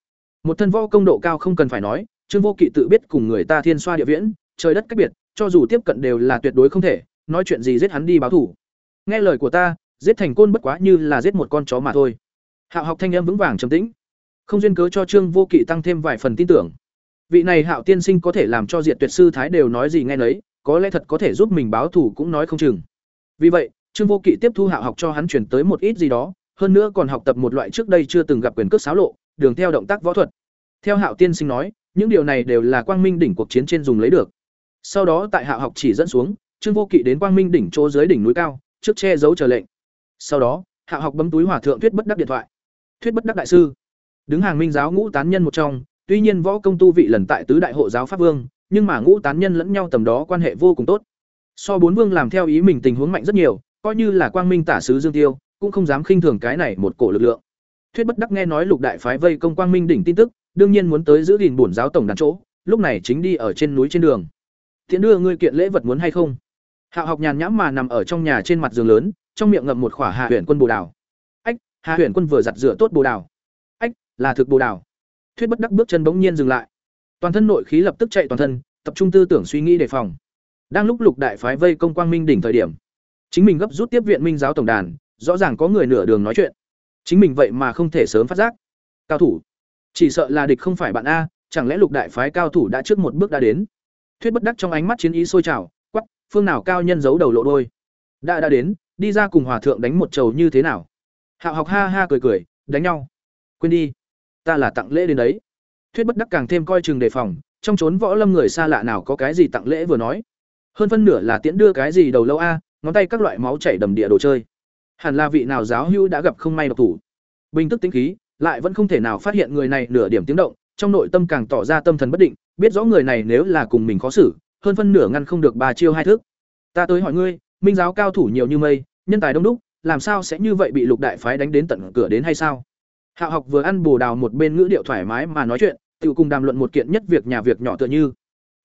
Một thân võ công độ cao không cần phải nói, Trương Vô Kỵ tự biết cùng người ta thiên xoa địa viễn, trời đất cách biệt, cho dù tiếp cận đều là tuyệt đối không thể, nói chuyện gì giết hắn đi báo thủ. Nghe lời của ta, giết thành côn bất quá như là giết một con chó mà thôi. Hạo học thanh âm vững vàng trầm tĩnh, không duyên cớ cho Trương Vô Kỵ tăng thêm vài phần tin tưởng. Vị này Hạo tiên sinh có thể làm cho Diệt Tuyệt sư thái đều nói gì nghe nấy, có lẽ thật có thể giúp mình báo thủ cũng nói không chừng. Vì vậy, Trương Vô Kỵ tiếp thu Hạo học cho hắn truyền tới một ít gì đó, hơn nữa còn học tập một loại trước đây chưa từng gặp quyền cước xáo lộ, đường theo động tác võ thuật. Theo Hạo tiên sinh nói, những điều này đều là Quang Minh đỉnh cuộc chiến trên dùng lấy được. Sau đó tại Hạo học chỉ dẫn xuống, Trương Vô Kỵ đến Quang Minh đỉnh chỗ dưới đỉnh núi cao, trước che giấu chờ lệnh. Sau đó, Hạo học bấm túi hỏa thượng thuyết bất đắc điện thoại. Thuyết bất đắc đại sư, đứng hàng minh giáo ngũ tán nhân một trong, tuy nhiên võ công tu vị lần tại tứ đại hộ giáo pháp vương, nhưng mà ngũ tán nhân lẫn nhau tầm đó quan hệ vô cùng tốt. So bốn vương làm theo ý mình tình huống mạnh rất nhiều, coi như là Quang Minh tả sứ Dương Tiêu, cũng không dám khinh thường cái này một cổ lực lượng. Thuyết bất đắc nghe nói lục đại phái vây công Quang Minh đỉnh tin tức, đương nhiên muốn tới giữ gìn bổn giáo tổng đàn chỗ, lúc này chính đi ở trên núi trên đường. Tiễn đưa ngươi kiện lễ vật muốn hay không? Hạo học nhàn nhãm mà nằm ở trong nhà trên mặt giường lớn, trong miệng ngậm một khỏa hạ huyền quân bồ đào. Ách, hạ huyền quân vừa giặt rửa tốt bồ đào. Ách, là thực bồ đào. Thuyết bất đắc bước chân bỗng nhiên dừng lại. Toàn thân nội khí lập tức chạy toàn thân, tập trung tư tưởng suy nghĩ đề phòng. Đang lúc lục đại phái vây công quang minh đỉnh thời điểm, chính mình gấp rút tiếp viện minh giáo tổng đàn, rõ ràng có người nửa đường nói chuyện. Chính mình vậy mà không thể sớm phát giác. Cao thủ, chỉ sợ là địch không phải bạn a, chẳng lẽ lục đại phái cao thủ đã trước một bước đã đến. Thuyết bất đắc trong ánh mắt chiến ý sôi trào, quắp phương nào cao nhân giấu đầu lộ đôi. Đã đã đến, đi ra cùng hòa thượng đánh một trầu như thế nào? Hạo học ha ha cười cười, đánh nhau. Quên đi, ta là tặng lễ đến đấy. Thuyết bất đắc càng thêm coi chừng đề phòng, trong chốn võ lâm người xa lạ nào có cái gì tặng lễ vừa nói. hơn phân nửa là tiễn đưa cái gì đầu lâu a ngón tay các loại máu chảy đầm địa đồ chơi hẳn là vị nào giáo hữu đã gặp không may độc thủ. Bình tức tính khí, lại vẫn không thể nào phát hiện người này nửa điểm tiếng động, trong nội tâm càng tỏ ra tâm thần bất định, biết rõ người này nếu là cùng mình khó xử, hơn phân nửa ngăn không được ba chiêu hai thước. Ta tới hỏi ngươi, minh giáo cao thủ nhiều như mây, nhân tài đông đúc, làm sao sẽ như vậy bị lục đại phái đánh đến tận cửa đến hay sao? Hạo học vừa ăn bồ đào một bên ngữ điệu thoải mái mà nói chuyện, tự cùng đàm luận một kiện nhất việc nhà việc nhỏ tựa như.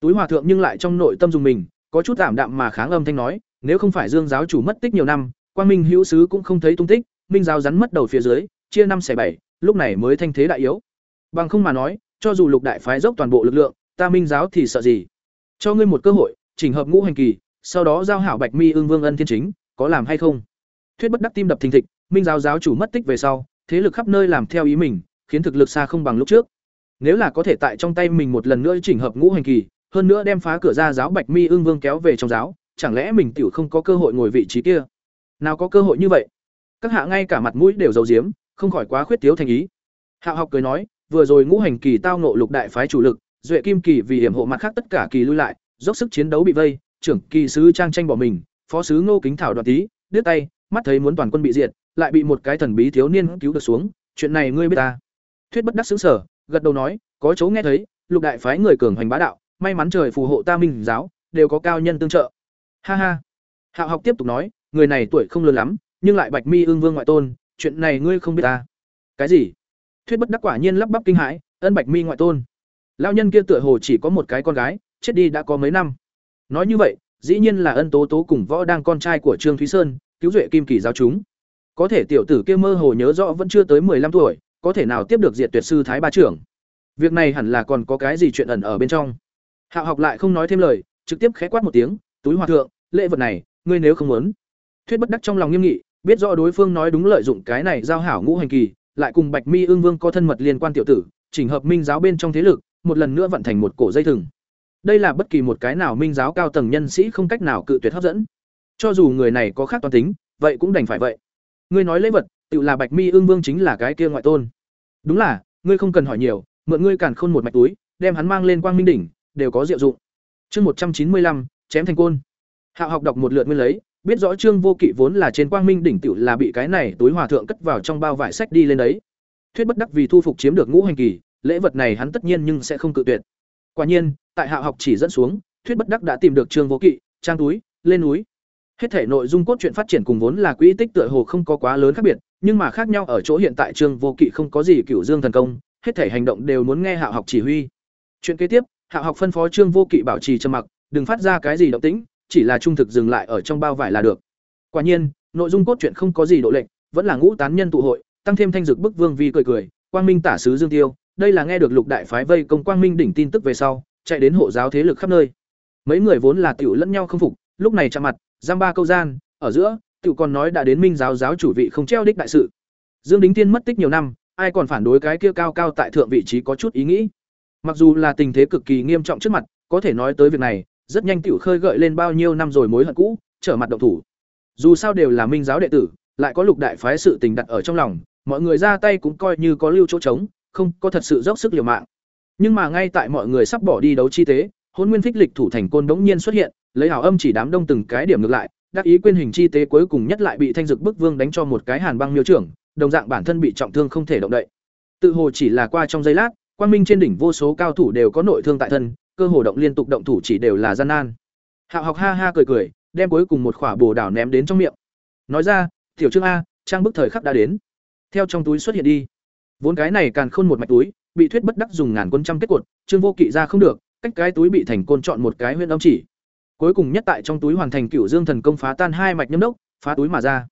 Túi hòa thượng nhưng lại trong nội tâm dùng mình, có chút tạm đạm mà kháng âm thanh nói, nếu không phải dương giáo chủ mất tích nhiều năm quan minh hữu sứ cũng không thấy tung tích, minh giáo rắn mất đầu phía dưới, chia năm xẻ bảy, lúc này mới thanh thế đại yếu. Bằng không mà nói, cho dù lục đại phái dốc toàn bộ lực lượng, ta minh giáo thì sợ gì? Cho ngươi một cơ hội, chỉnh hợp ngũ hành kỳ, sau đó giao hảo bạch mi ương vương ân thiên chính, có làm hay không? Thuyết bất đắc tim đập thình thịch, minh giáo giáo chủ mất tích về sau, thế lực khắp nơi làm theo ý mình, khiến thực lực xa không bằng lúc trước. Nếu là có thể tại trong tay mình một lần nữa chỉnh hợp ngũ hành kỳ, hơn nữa đem phá cửa ra giáo bạch mi ương vương kéo về trong giáo, chẳng lẽ mình tiểu không có cơ hội ngồi vị trí kia? Nào có cơ hội như vậy? Các hạ ngay cả mặt mũi đều giấu giếm, không khỏi quá khuyết thiếu thành ý. Hạo học cười nói, vừa rồi ngũ hành kỳ tao nộ lục đại phái chủ lực, duệ kim kỳ vì hiểm hộ mặt khác tất cả kỳ lui lại, dốc sức chiến đấu bị vây, trưởng kỳ sứ trang tranh bỏ mình, phó sứ ngô kính thảo đoạt tí đứt tay, mắt thấy muốn toàn quân bị diệt, lại bị một cái thần bí thiếu niên cứu được xuống, chuyện này ngươi biết ta? Thuyết bất đắc xứng sở, gật đầu nói, có chỗ nghe thấy, lục đại phái người cường hành bá đạo, may mắn trời phù hộ ta minh giáo, đều có cao nhân tương trợ. Ha ha. Hạo học tiếp tục nói người này tuổi không lớn lắm, nhưng lại bạch mi ương vương ngoại tôn, chuyện này ngươi không biết ta. Cái gì? Thuyết bất đắc quả nhiên lắp bắp kinh hãi, ân bạch mi ngoại tôn. Lao nhân kia tựa hồ chỉ có một cái con gái, chết đi đã có mấy năm. Nói như vậy, dĩ nhiên là ân tố tố cùng võ đang con trai của trương thúy sơn, cứu duệ kim kỳ giáo chúng. Có thể tiểu tử kia mơ hồ nhớ rõ vẫn chưa tới 15 tuổi, có thể nào tiếp được diệt tuyệt sư thái ba trưởng? Việc này hẳn là còn có cái gì chuyện ẩn ở bên trong? Hạo học lại không nói thêm lời, trực tiếp khẽ quát một tiếng, túi hòa thượng, lễ vật này, ngươi nếu không muốn thuyết bất đắc trong lòng nghiêm nghị, biết rõ đối phương nói đúng lợi dụng cái này giao hảo ngũ hành kỳ, lại cùng bạch mi ương vương có thân mật liên quan tiểu tử, chỉnh hợp minh giáo bên trong thế lực, một lần nữa vận thành một cổ dây thừng. Đây là bất kỳ một cái nào minh giáo cao tầng nhân sĩ không cách nào cự tuyệt hấp dẫn. Cho dù người này có khác toàn tính, vậy cũng đành phải vậy. Ngươi nói lễ vật, tự là bạch mi ương vương chính là cái kia ngoại tôn. Đúng là, ngươi không cần hỏi nhiều, mượn ngươi càn khôn một mạch túi, đem hắn mang lên quang minh đỉnh, đều có diệu dụng. Chương một trăm chín mươi lăm, chém thành côn. Hạo học đọc một lượt nguyên lấy biết rõ trương vô kỵ vốn là trên quang minh đỉnh tiểu là bị cái này túi hòa thượng cất vào trong bao vải sách đi lên đấy. Thuyết bất đắc vì thu phục chiếm được ngũ hành kỳ, lễ vật này hắn tất nhiên nhưng sẽ không cự tuyệt. Quả nhiên, tại hạ học chỉ dẫn xuống, thuyết bất đắc đã tìm được trương vô kỵ, trang túi, lên núi. Hết thể nội dung cốt truyện phát triển cùng vốn là quỹ tích tựa hồ không có quá lớn khác biệt, nhưng mà khác nhau ở chỗ hiện tại trương vô kỵ không có gì cửu dương thần công, hết thể hành động đều muốn nghe hạ học chỉ huy. Chuyện kế tiếp, hạ học phân phó trương vô kỵ bảo trì trầm mặc, đừng phát ra cái gì động tĩnh chỉ là trung thực dừng lại ở trong bao vải là được. Quả nhiên, nội dung cốt truyện không có gì độ lệnh vẫn là ngũ tán nhân tụ hội, tăng thêm thanh dược bức vương vi cười cười, quang minh tả sứ dương tiêu, đây là nghe được lục đại phái vây công quang minh đỉnh tin tức về sau, chạy đến hộ giáo thế lực khắp nơi. Mấy người vốn là tiểu lẫn nhau không phục, lúc này chạm mặt, giam ba câu gian, ở giữa, tiểu còn nói đã đến minh giáo giáo chủ vị không treo đích đại sự. Dương đính tiên mất tích nhiều năm, ai còn phản đối cái kia cao cao tại thượng vị trí có chút ý nghĩ. Mặc dù là tình thế cực kỳ nghiêm trọng trước mặt, có thể nói tới việc này rất nhanh tiểu khơi gợi lên bao nhiêu năm rồi mối hận cũ, trở mặt động thủ. Dù sao đều là minh giáo đệ tử, lại có lục đại phái sự tình đặt ở trong lòng, mọi người ra tay cũng coi như có lưu chỗ trống, không có thật sự dốc sức liều mạng. Nhưng mà ngay tại mọi người sắp bỏ đi đấu chi tế hôn nguyên phích lịch thủ thành côn đống nhiên xuất hiện, lấy hảo âm chỉ đám đông từng cái điểm ngược lại, đắc ý quên hình chi tế cuối cùng nhất lại bị thanh dực bức vương đánh cho một cái hàn băng miêu trưởng, đồng dạng bản thân bị trọng thương không thể động đậy. Tự hồ chỉ là qua trong giây lát, quang minh trên đỉnh vô số cao thủ đều có nội thương tại thân cơ hồ động liên tục động thủ chỉ đều là gian nan. Hạo học ha ha cười cười, đem cuối cùng một khỏa bồ đảo ném đến trong miệng. Nói ra, tiểu trương a, trang bức thời khắc đã đến. Theo trong túi xuất hiện đi. Vốn cái này càng khôn một mạch túi, bị thuyết bất đắc dùng ngàn quân trăm kết cột, trương vô kỵ ra không được, cách cái túi bị thành côn chọn một cái huyên âm chỉ. Cuối cùng nhất tại trong túi hoàn thành cửu dương thần công phá tan hai mạch nhâm đốc, phá túi mà ra.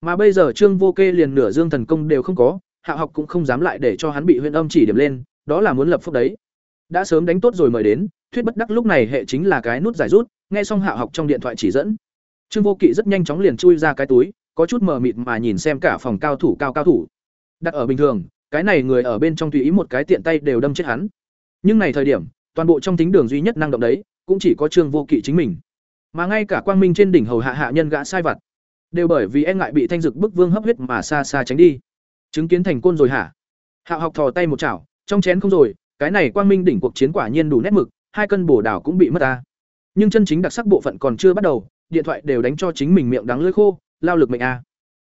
Mà bây giờ trương vô kê liền nửa dương thần công đều không có hạ học cũng không dám lại để cho hắn bị huyên âm chỉ điểm lên, đó là muốn lập phúc đấy đã sớm đánh tốt rồi mời đến, thuyết bất đắc lúc này hệ chính là cái nút giải rút, nghe xong hạ học trong điện thoại chỉ dẫn. Trương vô kỵ rất nhanh chóng liền chui ra cái túi, có chút mờ mịt mà nhìn xem cả phòng cao thủ cao cao thủ. Đặt ở bình thường, cái này người ở bên trong tùy ý một cái tiện tay đều đâm chết hắn. Nhưng này thời điểm, toàn bộ trong tính đường duy nhất năng động đấy, cũng chỉ có trương vô kỵ chính mình. Mà ngay cả quang minh trên đỉnh hầu hạ hạ nhân gã sai vặt, đều bởi vì e ngại bị thanh dực bức vương hấp huyết mà xa xa tránh đi. Chứng kiến thành côn rồi hả? Hạ học thò tay một chảo, trong chén không rồi cái này quang minh đỉnh cuộc chiến quả nhiên đủ nét mực, hai cân bổ đảo cũng bị mất ta. Nhưng chân chính đặc sắc bộ phận còn chưa bắt đầu, điện thoại đều đánh cho chính mình miệng đắng lưỡi khô, lao lực mệnh a.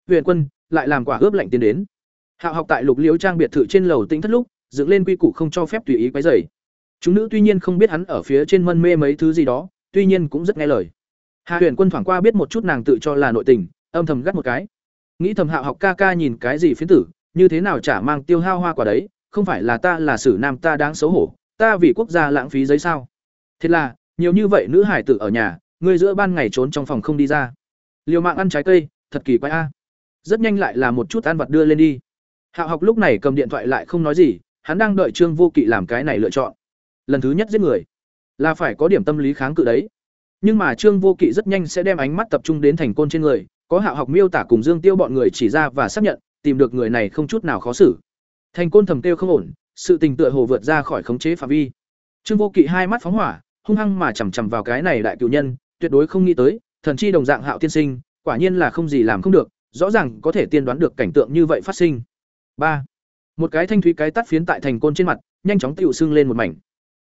Huyền quân, lại làm quả ướp lạnh tiến đến. Hạo học tại lục liễu trang biệt thự trên lầu tính thất lúc, dựng lên quy củ không cho phép tùy ý quấy rầy. Chúng nữ tuy nhiên không biết hắn ở phía trên mân mê mấy thứ gì đó, tuy nhiên cũng rất nghe lời. Hạ huyền quân thoảng qua biết một chút nàng tự cho là nội tình, âm thầm gắt một cái. Nghĩ thầm hạo học ca ca nhìn cái gì phiến tử, như thế nào chả mang tiêu hao hoa quả đấy không phải là ta là sử nam ta đáng xấu hổ, ta vì quốc gia lãng phí giấy sao? Thế là, nhiều như vậy nữ hải tử ở nhà, ngươi giữa ban ngày trốn trong phòng không đi ra. Liều mạng ăn trái cây, thật kỳ quái a. Rất nhanh lại là một chút ăn vặt đưa lên đi. Hạo học lúc này cầm điện thoại lại không nói gì, hắn đang đợi trương vô kỵ làm cái này lựa chọn. Lần thứ nhất giết người. Là phải có điểm tâm lý kháng cự đấy. Nhưng mà trương vô kỵ rất nhanh sẽ đem ánh mắt tập trung đến thành côn trên người, có hạo học miêu tả cùng dương tiêu bọn người chỉ ra và xác nhận, tìm được người này không chút nào khó xử thành côn thầm tiêu không ổn, sự tình tựa hồ vượt ra khỏi khống chế phạm vi. Trương vô kỵ hai mắt phóng hỏa, hung hăng mà chằm chằm vào cái này đại cựu nhân, tuyệt đối không nghĩ tới, thần chi đồng dạng hạo tiên sinh, quả nhiên là không gì làm không được, rõ ràng có thể tiên đoán được cảnh tượng như vậy phát sinh. Ba. Một cái thanh thúy cái tắt phiến tại thành côn trên mặt, nhanh chóng tựu sưng lên một mảnh.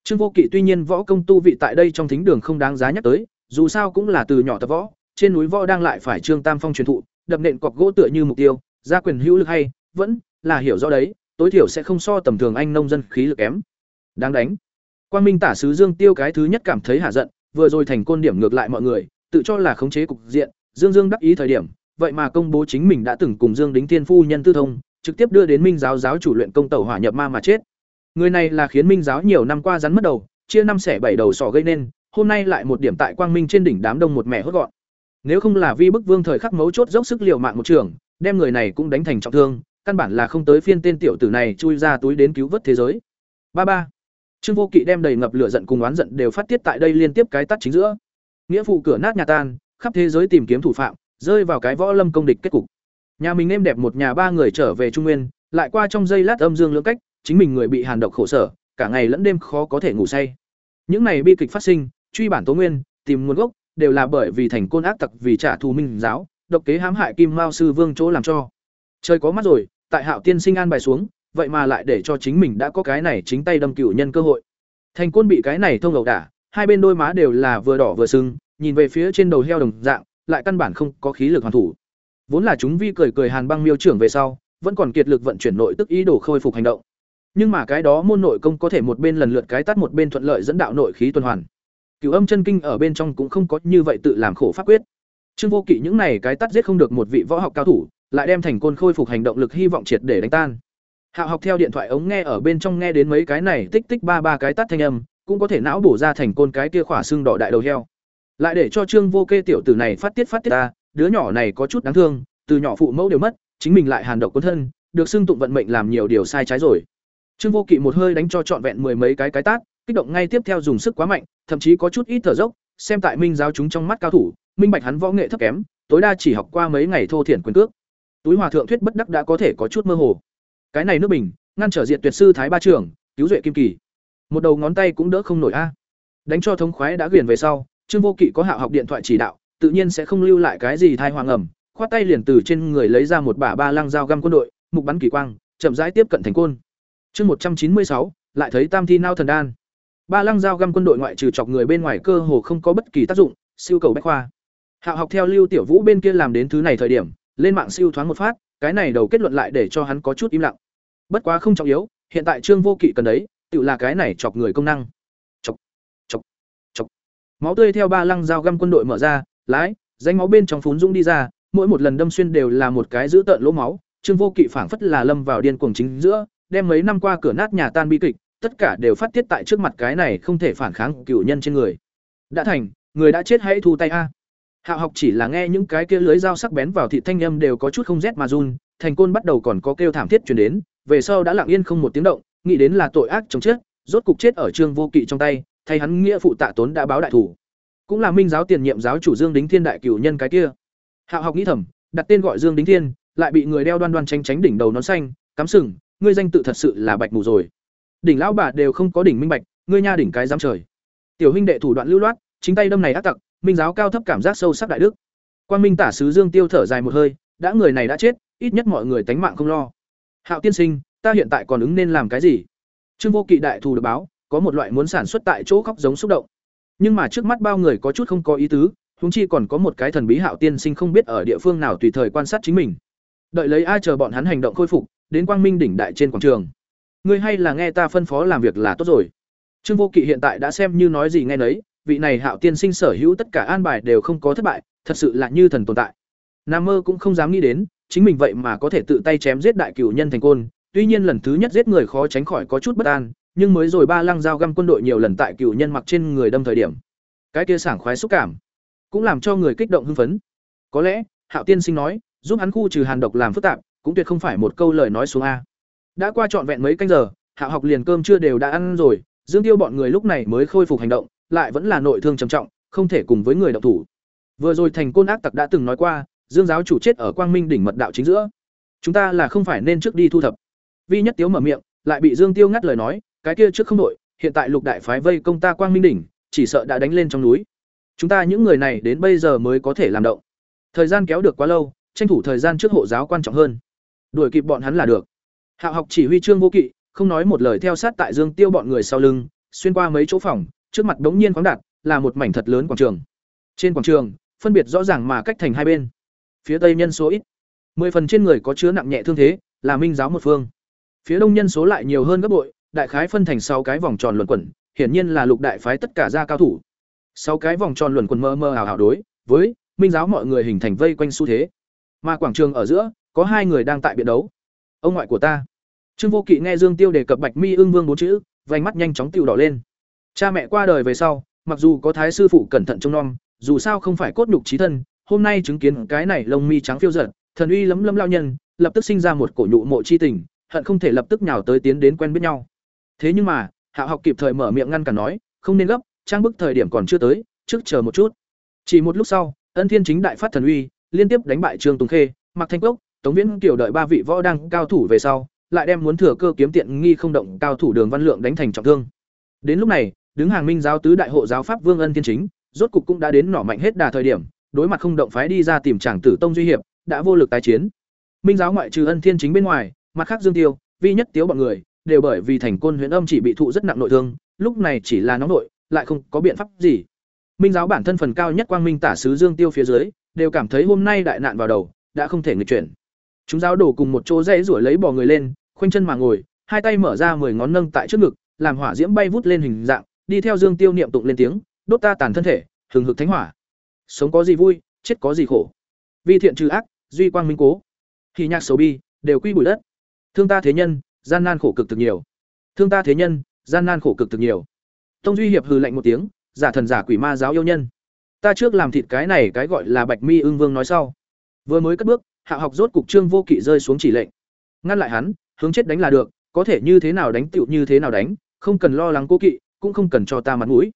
Trương vô kỵ tuy nhiên võ công tu vị tại đây trong thính đường không đáng giá nhắc tới, dù sao cũng là từ nhỏ tập võ, trên núi võ đang lại phải trương tam phong truyền thụ, đập nện cọc gỗ tựa như mục tiêu, gia quyền hữu lực hay, vẫn là hiểu rõ đấy tối thiểu sẽ không so tầm thường anh nông dân khí lực kém. Đáng đánh. Quang minh tả sứ dương tiêu cái thứ nhất cảm thấy hạ giận, vừa rồi thành côn điểm ngược lại mọi người, tự cho là khống chế cục diện, dương dương đắc ý thời điểm, vậy mà công bố chính mình đã từng cùng dương đính thiên phu nhân tư thông, trực tiếp đưa đến minh giáo giáo chủ luyện công tẩu hỏa nhập ma mà chết. Người này là khiến minh giáo nhiều năm qua rắn mất đầu, chia năm xẻ bảy đầu sỏ gây nên, hôm nay lại một điểm tại quang minh trên đỉnh đám đông một mẻ hốt gọn. Nếu không là vi bức vương thời khắc mấu chốt dốc sức liều mạng một trường, đem người này cũng đánh thành trọng thương căn bản là không tới phiên tên tiểu tử này chui ra túi đến cứu vớt thế giới. Ba ba. Trương vô kỵ đem đầy ngập lửa giận cùng oán giận đều phát tiết tại đây liên tiếp cái tắt chính giữa. Nghĩa phụ cửa nát nhà tan, khắp thế giới tìm kiếm thủ phạm, rơi vào cái võ lâm công địch kết cục. Nhà mình êm đẹp một nhà ba người trở về trung nguyên, lại qua trong giây lát âm dương lưỡng cách, chính mình người bị hàn độc khổ sở, cả ngày lẫn đêm khó có thể ngủ say. Những này bi kịch phát sinh, truy bản tố nguyên, tìm nguồn gốc, đều là bởi vì thành côn ác tặc vì trả thù minh giáo, độc kế hãm hại kim mao sư vương chỗ làm cho. Trời có mắt rồi tại hạo tiên sinh an bài xuống, vậy mà lại để cho chính mình đã có cái này chính tay đâm cựu nhân cơ hội. Thành côn bị cái này thông ẩu đả, hai bên đôi má đều là vừa đỏ vừa sưng, nhìn về phía trên đầu heo đồng dạng, lại căn bản không có khí lực hoàn thủ. Vốn là chúng vi cười cười hàn băng miêu trưởng về sau, vẫn còn kiệt lực vận chuyển nội tức ý đồ khôi phục hành động. Nhưng mà cái đó môn nội công có thể một bên lần lượt cái tắt một bên thuận lợi dẫn đạo nội khí tuần hoàn. Cửu âm chân kinh ở bên trong cũng không có như vậy tự làm khổ pháp quyết. Trương vô kỵ những này cái tắt giết không được một vị võ học cao thủ lại đem thành côn khôi phục hành động lực hy vọng triệt để đánh tan Hạo học theo điện thoại ống nghe ở bên trong nghe đến mấy cái này tích tích ba ba cái tắt thanh âm, cũng có thể não bổ ra thành côn cái kia khỏa xương đỏ đại đầu heo. Lại để cho Trương Vô Kê tiểu tử này phát tiết phát tiết ta, đứa nhỏ này có chút đáng thương, từ nhỏ phụ mẫu đều mất, chính mình lại hàn độc quân thân, được xưng tụng vận mệnh làm nhiều điều sai trái rồi. Trương Vô Kỵ một hơi đánh cho trọn vẹn mười mấy cái cái tát, kích động ngay tiếp theo dùng sức quá mạnh, thậm chí có chút ít thở dốc, xem tại Minh giáo chúng trong mắt cao thủ, minh bạch hắn võ nghệ thấp kém, tối đa chỉ học qua mấy ngày thô thiển quyền cước. Túi Hòa thượng thuyết bất đắc đã có thể có chút mơ hồ. Cái này nước bình, ngăn trở diện tuyệt sư thái ba trưởng cứu duệ kim kỳ. Một đầu ngón tay cũng đỡ không nổi a. Đánh cho thống khoái đã ghiền về sau trương vô kỵ có hạ học điện thoại chỉ đạo tự nhiên sẽ không lưu lại cái gì thai hoàng ẩm khoát tay liền từ trên người lấy ra một bả ba lăng dao găm quân đội mục bắn kỳ quang chậm rãi tiếp cận thành côn. Chương một trăm chín mươi sáu lại thấy tam thi nao thần đan. Ba lăng dao găm quân đội ngoại trừ chọc người bên ngoài cơ hồ không có bất kỳ tác dụng siêu cầu bách khoa. Hạ học theo lưu tiểu vũ bên kia làm đến thứ này thời điểm lên mạng siêu thoáng một phát, cái này đầu kết luận lại để cho hắn có chút im lặng. Bất quá không trọng yếu, hiện tại trương vô kỵ cần đấy, tự là cái này chọc người công năng. Chọc chọc chọc. Máu tươi theo ba lăng dao găm quân đội mở ra, lái, danh máu bên trong phún dũng đi ra, mỗi một lần đâm xuyên đều là một cái dữ tợn lỗ máu. Trương vô kỵ phảng phất là lâm vào điên cuồng chính giữa, đem mấy năm qua cửa nát nhà tan bi kịch, tất cả đều phát tiết tại trước mặt cái này không thể phản kháng cựu nhân trên người. Đã thành, người đã chết hãy thu tay a hạo học chỉ là nghe những cái kia lưới dao sắc bén vào thịt thanh âm đều có chút không rét mà run thành côn bắt đầu còn có kêu thảm thiết truyền đến về sau đã lặng yên không một tiếng động, nghĩ đến là tội ác chống chết, rốt cục chết ở Trương Vô Kỵ trong tay, thay hắn nghĩa phụ Tạ Tốn đã báo đại thủ. Cũng là Minh giáo tiền nhiệm giáo chủ Dương Đính Thiên đại cửu nhân cái kia. Hạo học nghĩ thầm, đặt tên gọi Dương Đính Thiên, lại bị người đeo đoan đoan tránh tránh đỉnh đầu nón xanh, cắm sừng, ngươi danh tự thật sự là bạch mù rồi. Đỉnh lão bà đều không có đỉnh minh bạch, ngươi nha đỉnh cái dám trời. Tiểu huynh đệ thủ đoạn lưu loát, chính tay đâm này ác tặc, minh giáo cao thấp cảm giác sâu sắc đại đức. Quang Minh tả sứ Dương Tiêu thở dài một hơi, đã người này đã chết, ít nhất mọi người tánh mạng không lo. Hạo tiên sinh ta hiện tại còn ứng nên làm cái gì? Trương vô kỵ đại thù được báo có một loại muốn sản xuất tại chỗ khóc giống xúc động. Nhưng mà trước mắt bao người có chút không có ý tứ huống chi còn có một cái thần bí hạo tiên sinh không biết ở địa phương nào tùy thời quan sát chính mình. Đợi lấy ai chờ bọn hắn hành động khôi phục đến quang minh đỉnh đại trên quảng trường. Ngươi hay là nghe ta phân phó làm việc là tốt rồi. Trương vô kỵ hiện tại đã xem như nói gì nghe nấy vị này hạo tiên sinh sở hữu tất cả an bài đều không có thất bại, thật sự là như thần tồn tại. Nam mơ cũng không dám nghĩ đến, chính mình vậy mà có thể tự tay chém giết đại cửu nhân thành côn, tuy nhiên lần thứ nhất giết người khó tránh khỏi có chút bất an, nhưng mới rồi ba lăng dao găm quân đội nhiều lần tại cửu nhân mặc trên người đâm thời điểm. Cái kia sảng khoái xúc cảm, cũng làm cho người kích động hưng phấn. Có lẽ, hạo tiên sinh nói, giúp hắn khu trừ hàn độc làm phức tạp, cũng tuyệt không phải một câu lời nói xuống a. Đã qua trọn vẹn mấy canh giờ, hạo học liền cơm chưa đều đã ăn rồi, dương tiêu bọn người lúc này mới khôi phục hành động lại vẫn là nội thương trầm trọng không thể cùng với người động thủ. Vừa rồi thành côn ác tặc đã từng nói qua dương giáo chủ chết ở quang minh đỉnh mật đạo chính giữa. Chúng ta là không phải nên trước đi thu thập. Vi nhất tiếu mở miệng lại bị dương tiêu ngắt lời nói cái kia trước không đổi, hiện tại lục đại phái vây công ta quang minh đỉnh chỉ sợ đã đánh lên trong núi. Chúng ta những người này đến bây giờ mới có thể làm động. Thời gian kéo được quá lâu tranh thủ thời gian trước hộ giáo quan trọng hơn. Đuổi kịp bọn hắn là được. Hạo học chỉ huy trương vô kỵ không nói một lời theo sát tại dương tiêu bọn người sau lưng xuyên qua mấy chỗ phòng trước mặt đống nhiên khoáng đạt, là một mảnh thật lớn quảng trường. Trên quảng trường, phân biệt rõ ràng mà cách thành hai bên. Phía tây nhân số ít. Mười phần trên người có chứa nặng nhẹ thương thế, là minh giáo một phương. Phía đông nhân số lại nhiều hơn gấp bội, đại khái phân thành sáu cái vòng tròn luẩn quẩn, hiển nhiên là lục đại phái tất cả gia cao thủ. Sáu cái vòng tròn luẩn quẩn mơ mơ ảo ảo đối với minh giáo mọi người hình thành vây quanh xu thế. Mà quảng trường ở giữa, có hai người đang tại biện đấu. Ông ngoại của ta. Trương vô kỵ nghe dương tiêu đề cập bạch mi ưng vương bốn chữ, vành mắt nhanh chóng tiêu đỏ lên cha mẹ qua đời về sau mặc dù có thái sư phụ cẩn thận trông nom dù sao không phải cốt nhục trí thân hôm nay chứng kiến cái này lông mi trắng phiêu giật thần uy lấm lấm lao nhân lập tức sinh ra một cổ nhụ mộ chi tình hận không thể lập tức nhào tới tiến đến quen biết nhau. Thế nhưng mà hạ học kịp thời mở miệng ngăn cản nói không nên gấp trang bức thời điểm còn chưa tới trước chờ một chút. Chỉ một lúc sau ân thiên chính đại phát thần uy liên tiếp đánh bại trương tùng khê mặc thanh quốc, tống viễn tiểu đợi ba vị võ đăng cao thủ về sau lại đem muốn thừa cơ kiếm tiện nghi không động cao thủ đường văn lượng đánh thành trọng thương. Đến lúc này đứng hàng minh giáo tứ đại hộ giáo pháp vương ân thiên chính, rốt cục cũng đã đến nỏ mạnh hết đà thời điểm, đối mặt không động phái đi ra tìm chàng tử tông duy hiệp, đã vô lực tái chiến. Minh giáo ngoại trừ ân thiên chính bên ngoài, mặt khác dương tiêu, vi nhất tiếu bọn người, đều bởi vì thành côn huyện âm chỉ bị thụ rất nặng nội thương, lúc này chỉ là nóng nội, lại không có biện pháp gì. Minh giáo bản thân phần cao nhất quang minh tả sứ dương tiêu phía dưới, đều cảm thấy hôm nay đại nạn vào đầu, đã không thể nghịch chuyển. Chúng giáo đổ cùng một chỗ rẽ rủi lấy bỏ người lên, khoanh chân mà ngồi, hai tay mở ra mười ngón nâng tại trước ngực, làm hỏa diễm bay vút lên hình dạng đi theo dương tiêu niệm tụng lên tiếng, đốt ta tàn thân thể, hừng hực thánh hỏa. Sống có gì vui, chết có gì khổ. Vi thiện trừ ác, duy quang minh cố. Thì nhạc xấu bi, đều quy bụi đất. Thương ta thế nhân, gian nan khổ cực thực nhiều. Thương ta thế nhân, gian nan khổ cực thực nhiều. Tông duy hiệp hừ lạnh một tiếng, giả thần giả quỷ ma giáo yêu nhân. Ta trước làm thịt cái này cái gọi là bạch mi ưng vương nói sau. Vừa mới cất bước, hạ học rốt cục trương vô kỵ rơi xuống chỉ lệnh. Ngăn lại hắn, hướng chết đánh là được, có thể như thế nào đánh tựu như thế nào đánh, không cần lo lắng cố kỵ cũng không cần cho ta mặt mũi.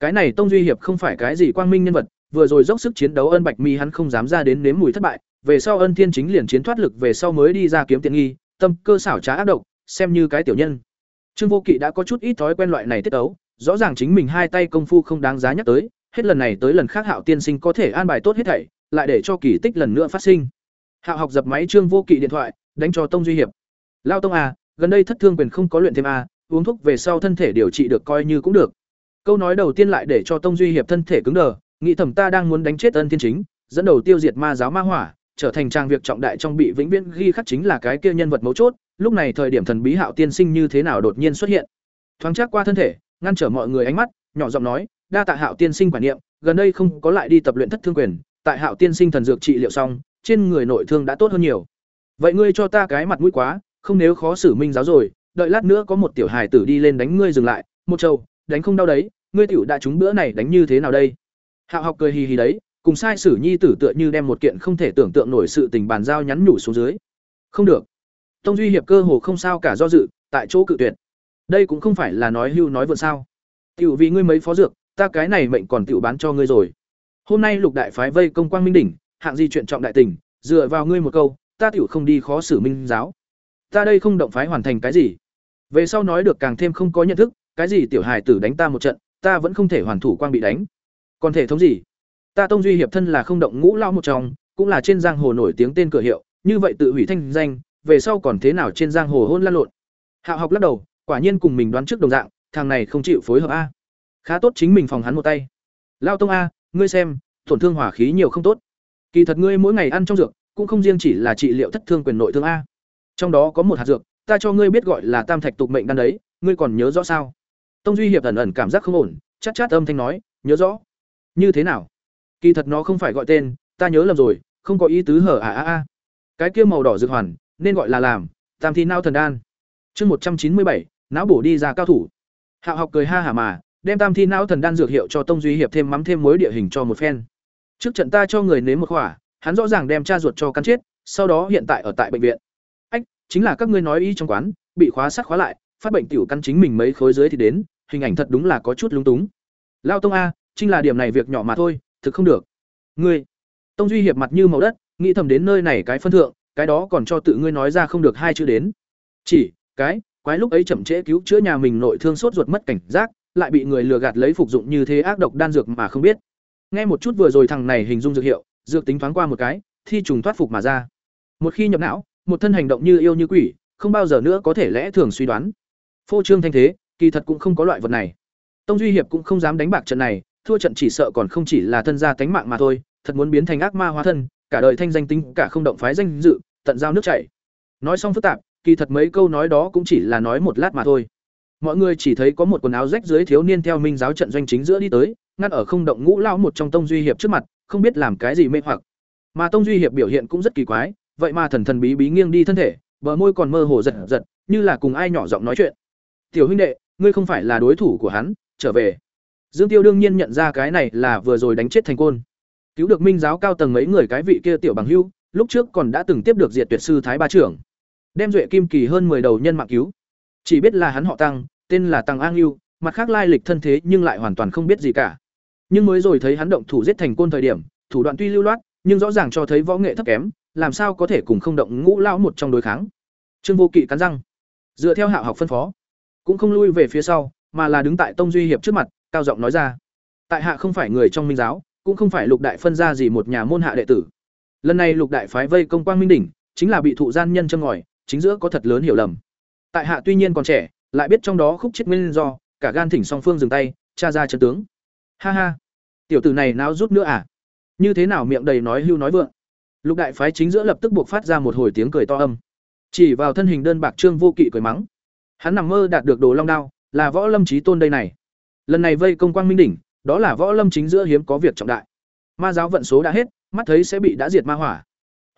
Cái này tông duy hiệp không phải cái gì quang minh nhân vật, vừa rồi dốc sức chiến đấu ân bạch mi hắn không dám ra đến nếm mùi thất bại, về sau ân thiên chính liền chiến thoát lực, về sau mới đi ra kiếm tiện nghi, tâm cơ xảo trá ác độc, xem như cái tiểu nhân. Trương vô kỵ đã có chút ít thói quen loại này tiết ấu rõ ràng chính mình hai tay công phu không đáng giá nhắc tới, hết lần này tới lần khác hạo tiên sinh có thể an bài tốt hết thảy, lại để cho kỳ tích lần nữa phát sinh. Hạo học dập máy trương vô kỵ điện thoại, đánh cho tông duy hiệp. Lao tông à gần đây thất thương quyền không có luyện thêm à uống thuốc về sau thân thể điều trị được coi như cũng được. Câu nói đầu tiên lại để cho tông duy hiệp thân thể cứng đờ, nghĩ thầm ta đang muốn đánh chết ân thiên chính, dẫn đầu tiêu diệt ma giáo ma hỏa, trở thành trang việc trọng đại trong bị vĩnh viễn ghi khắc chính là cái kia nhân vật mấu chốt, lúc này thời điểm thần bí hạo tiên sinh như thế nào đột nhiên xuất hiện. Thoáng chắc qua thân thể, ngăn trở mọi người ánh mắt, nhỏ giọng nói, đa tạ hạo tiên sinh quản niệm, gần đây không có lại đi tập luyện thất thương quyền, tại hạo tiên sinh thần dược trị liệu xong, trên người nội thương đã tốt hơn nhiều. Vậy ngươi cho ta cái mặt mũi quá, không nếu khó xử minh giáo rồi đợi lát nữa có một tiểu hài tử đi lên đánh ngươi dừng lại, một trâu đánh không đau đấy, ngươi tiểu đã trúng bữa này đánh như thế nào đây? Hạo học cười hì hì đấy, cùng sai sử nhi tử tựa như đem một kiện không thể tưởng tượng nổi sự tình bàn giao nhắn nhủ xuống dưới. Không được. Tông duy hiệp cơ hồ không sao cả do dự, tại chỗ cự tuyệt. Đây cũng không phải là nói hưu nói vượt sao. Tiểu vì ngươi mấy phó dược, ta cái này mệnh còn tiểu bán cho ngươi rồi. Hôm nay lục đại phái vây công quang minh đỉnh, hạng di chuyện trọng đại tình, dựa vào ngươi một câu, ta tiểu không đi khó xử minh giáo. Ta đây không động phái hoàn thành cái gì về sau nói được càng thêm không có nhận thức, cái gì tiểu hài tử đánh ta một trận, ta vẫn không thể hoàn thủ quang bị đánh. Còn thể thống gì? Ta tông duy hiệp thân là không động ngũ lao một trong, cũng là trên giang hồ nổi tiếng tên cửa hiệu, như vậy tự hủy thanh danh, về sau còn thế nào trên giang hồ hôn lăn lộn? Hạo học lắc đầu, quả nhiên cùng mình đoán trước đồng dạng, thằng này không chịu phối hợp a. Khá tốt chính mình phòng hắn một tay. Lao tông a, ngươi xem, tổn thương hỏa khí nhiều không tốt. Kỳ thật ngươi mỗi ngày ăn trong dược, cũng không riêng chỉ là trị liệu thất thương quyền nội thương a. Trong đó có một hạt dược ta cho ngươi biết gọi là tam thạch tục mệnh đan đấy ngươi còn nhớ rõ sao? Tông duy hiệp ẩn ẩn cảm giác không ổn chắc chát, chát âm thanh nói nhớ rõ. Như thế nào? Kỳ thật nó không phải gọi tên ta nhớ lầm rồi không có ý tứ hở à à à. Cái kia màu đỏ dược hoàn nên gọi là làm tam thi nao thần đan. Chương một trăm chín mươi bảy não bổ đi ra cao thủ. Hạo học cười ha hả mà đem tam thi não thần đan dược hiệu cho tông duy hiệp thêm mắm thêm muối địa hình cho một phen. Trước trận ta cho người nếm một khỏa hắn rõ ràng đem cha ruột cho cắn chết sau đó hiện tại ở tại bệnh viện chính là các ngươi nói y trong quán, bị khóa sắt khóa lại, phát bệnh tiểu căn chính mình mấy khối dưới thì đến, hình ảnh thật đúng là có chút lúng túng. Lao tông a, chính là điểm này việc nhỏ mà thôi, thực không được. Ngươi, tông duy hiệp mặt như màu đất, nghĩ thầm đến nơi này cái phân thượng, cái đó còn cho tự ngươi nói ra không được hai chữ đến. Chỉ, cái, quái lúc ấy chậm trễ cứu chữa nhà mình nội thương sốt ruột mất cảnh giác, lại bị người lừa gạt lấy phục dụng như thế ác độc đan dược mà không biết. Nghe một chút vừa rồi thằng này hình dung dược hiệu, dược tính thoáng qua một cái, thi trùng thoát phục mà ra. Một khi nhập não một thân hành động như yêu như quỷ, không bao giờ nữa có thể lẽ thường suy đoán. Phô trương thanh thế, kỳ thật cũng không có loại vật này. Tông duy hiệp cũng không dám đánh bạc trận này, thua trận chỉ sợ còn không chỉ là thân gia tánh mạng mà thôi, thật muốn biến thành ác ma hóa thân, cả đời thanh danh tính, cả không động phái danh dự, tận giao nước chảy. Nói xong phức tạp, kỳ thật mấy câu nói đó cũng chỉ là nói một lát mà thôi. Mọi người chỉ thấy có một quần áo rách dưới thiếu niên theo minh giáo trận doanh chính giữa đi tới, ngăn ở không động ngũ lao một trong tông duy hiệp trước mặt, không biết làm cái gì mê hoặc. Mà tông duy hiệp biểu hiện cũng rất kỳ quái vậy mà thần thần bí bí nghiêng đi thân thể, bờ môi còn mơ hồ giật giật, như là cùng ai nhỏ giọng nói chuyện. Tiểu huynh đệ, ngươi không phải là đối thủ của hắn, trở về. Dương tiêu đương nhiên nhận ra cái này là vừa rồi đánh chết thành côn. Cứu được minh giáo cao tầng mấy người cái vị kia tiểu bằng hưu, lúc trước còn đã từng tiếp được diệt tuyệt sư thái ba trưởng. Đem duệ kim kỳ hơn 10 đầu nhân mạng cứu. Chỉ biết là hắn họ tăng, tên là tăng an lưu mặt khác lai lịch thân thế nhưng lại hoàn toàn không biết gì cả. Nhưng mới rồi thấy hắn động thủ giết thành côn thời điểm, thủ đoạn tuy lưu loát, nhưng rõ ràng cho thấy võ nghệ thấp kém làm sao có thể cùng không động ngũ lão một trong đối kháng? Trương vô kỵ cắn răng, dựa theo hạ học phân phó, cũng không lui về phía sau, mà là đứng tại tông duy hiệp trước mặt, cao giọng nói ra, tại hạ không phải người trong minh giáo, cũng không phải lục đại phân ra gì một nhà môn hạ đệ tử. Lần này lục đại phái vây công quang minh đỉnh, chính là bị thụ gian nhân châm ngòi, chính giữa có thật lớn hiểu lầm. Tại hạ tuy nhiên còn trẻ, lại biết trong đó khúc chết nguyên do, cả gan thỉnh song phương dừng tay, tra ra chân tướng. Ha ha, tiểu tử này náo rút nữa à? Như thế nào miệng đầy nói hưu nói vượng? Lục đại phái chính giữa lập tức buộc phát ra một hồi tiếng cười to âm. Chỉ vào thân hình đơn bạc trương vô kỵ cười mắng. Hắn nằm mơ đạt được đồ long đao, là võ lâm trí tôn đây này. Lần này vây công quang minh đỉnh, đó là võ lâm chính giữa hiếm có việc trọng đại. Ma giáo vận số đã hết, mắt thấy sẽ bị đã diệt ma hỏa.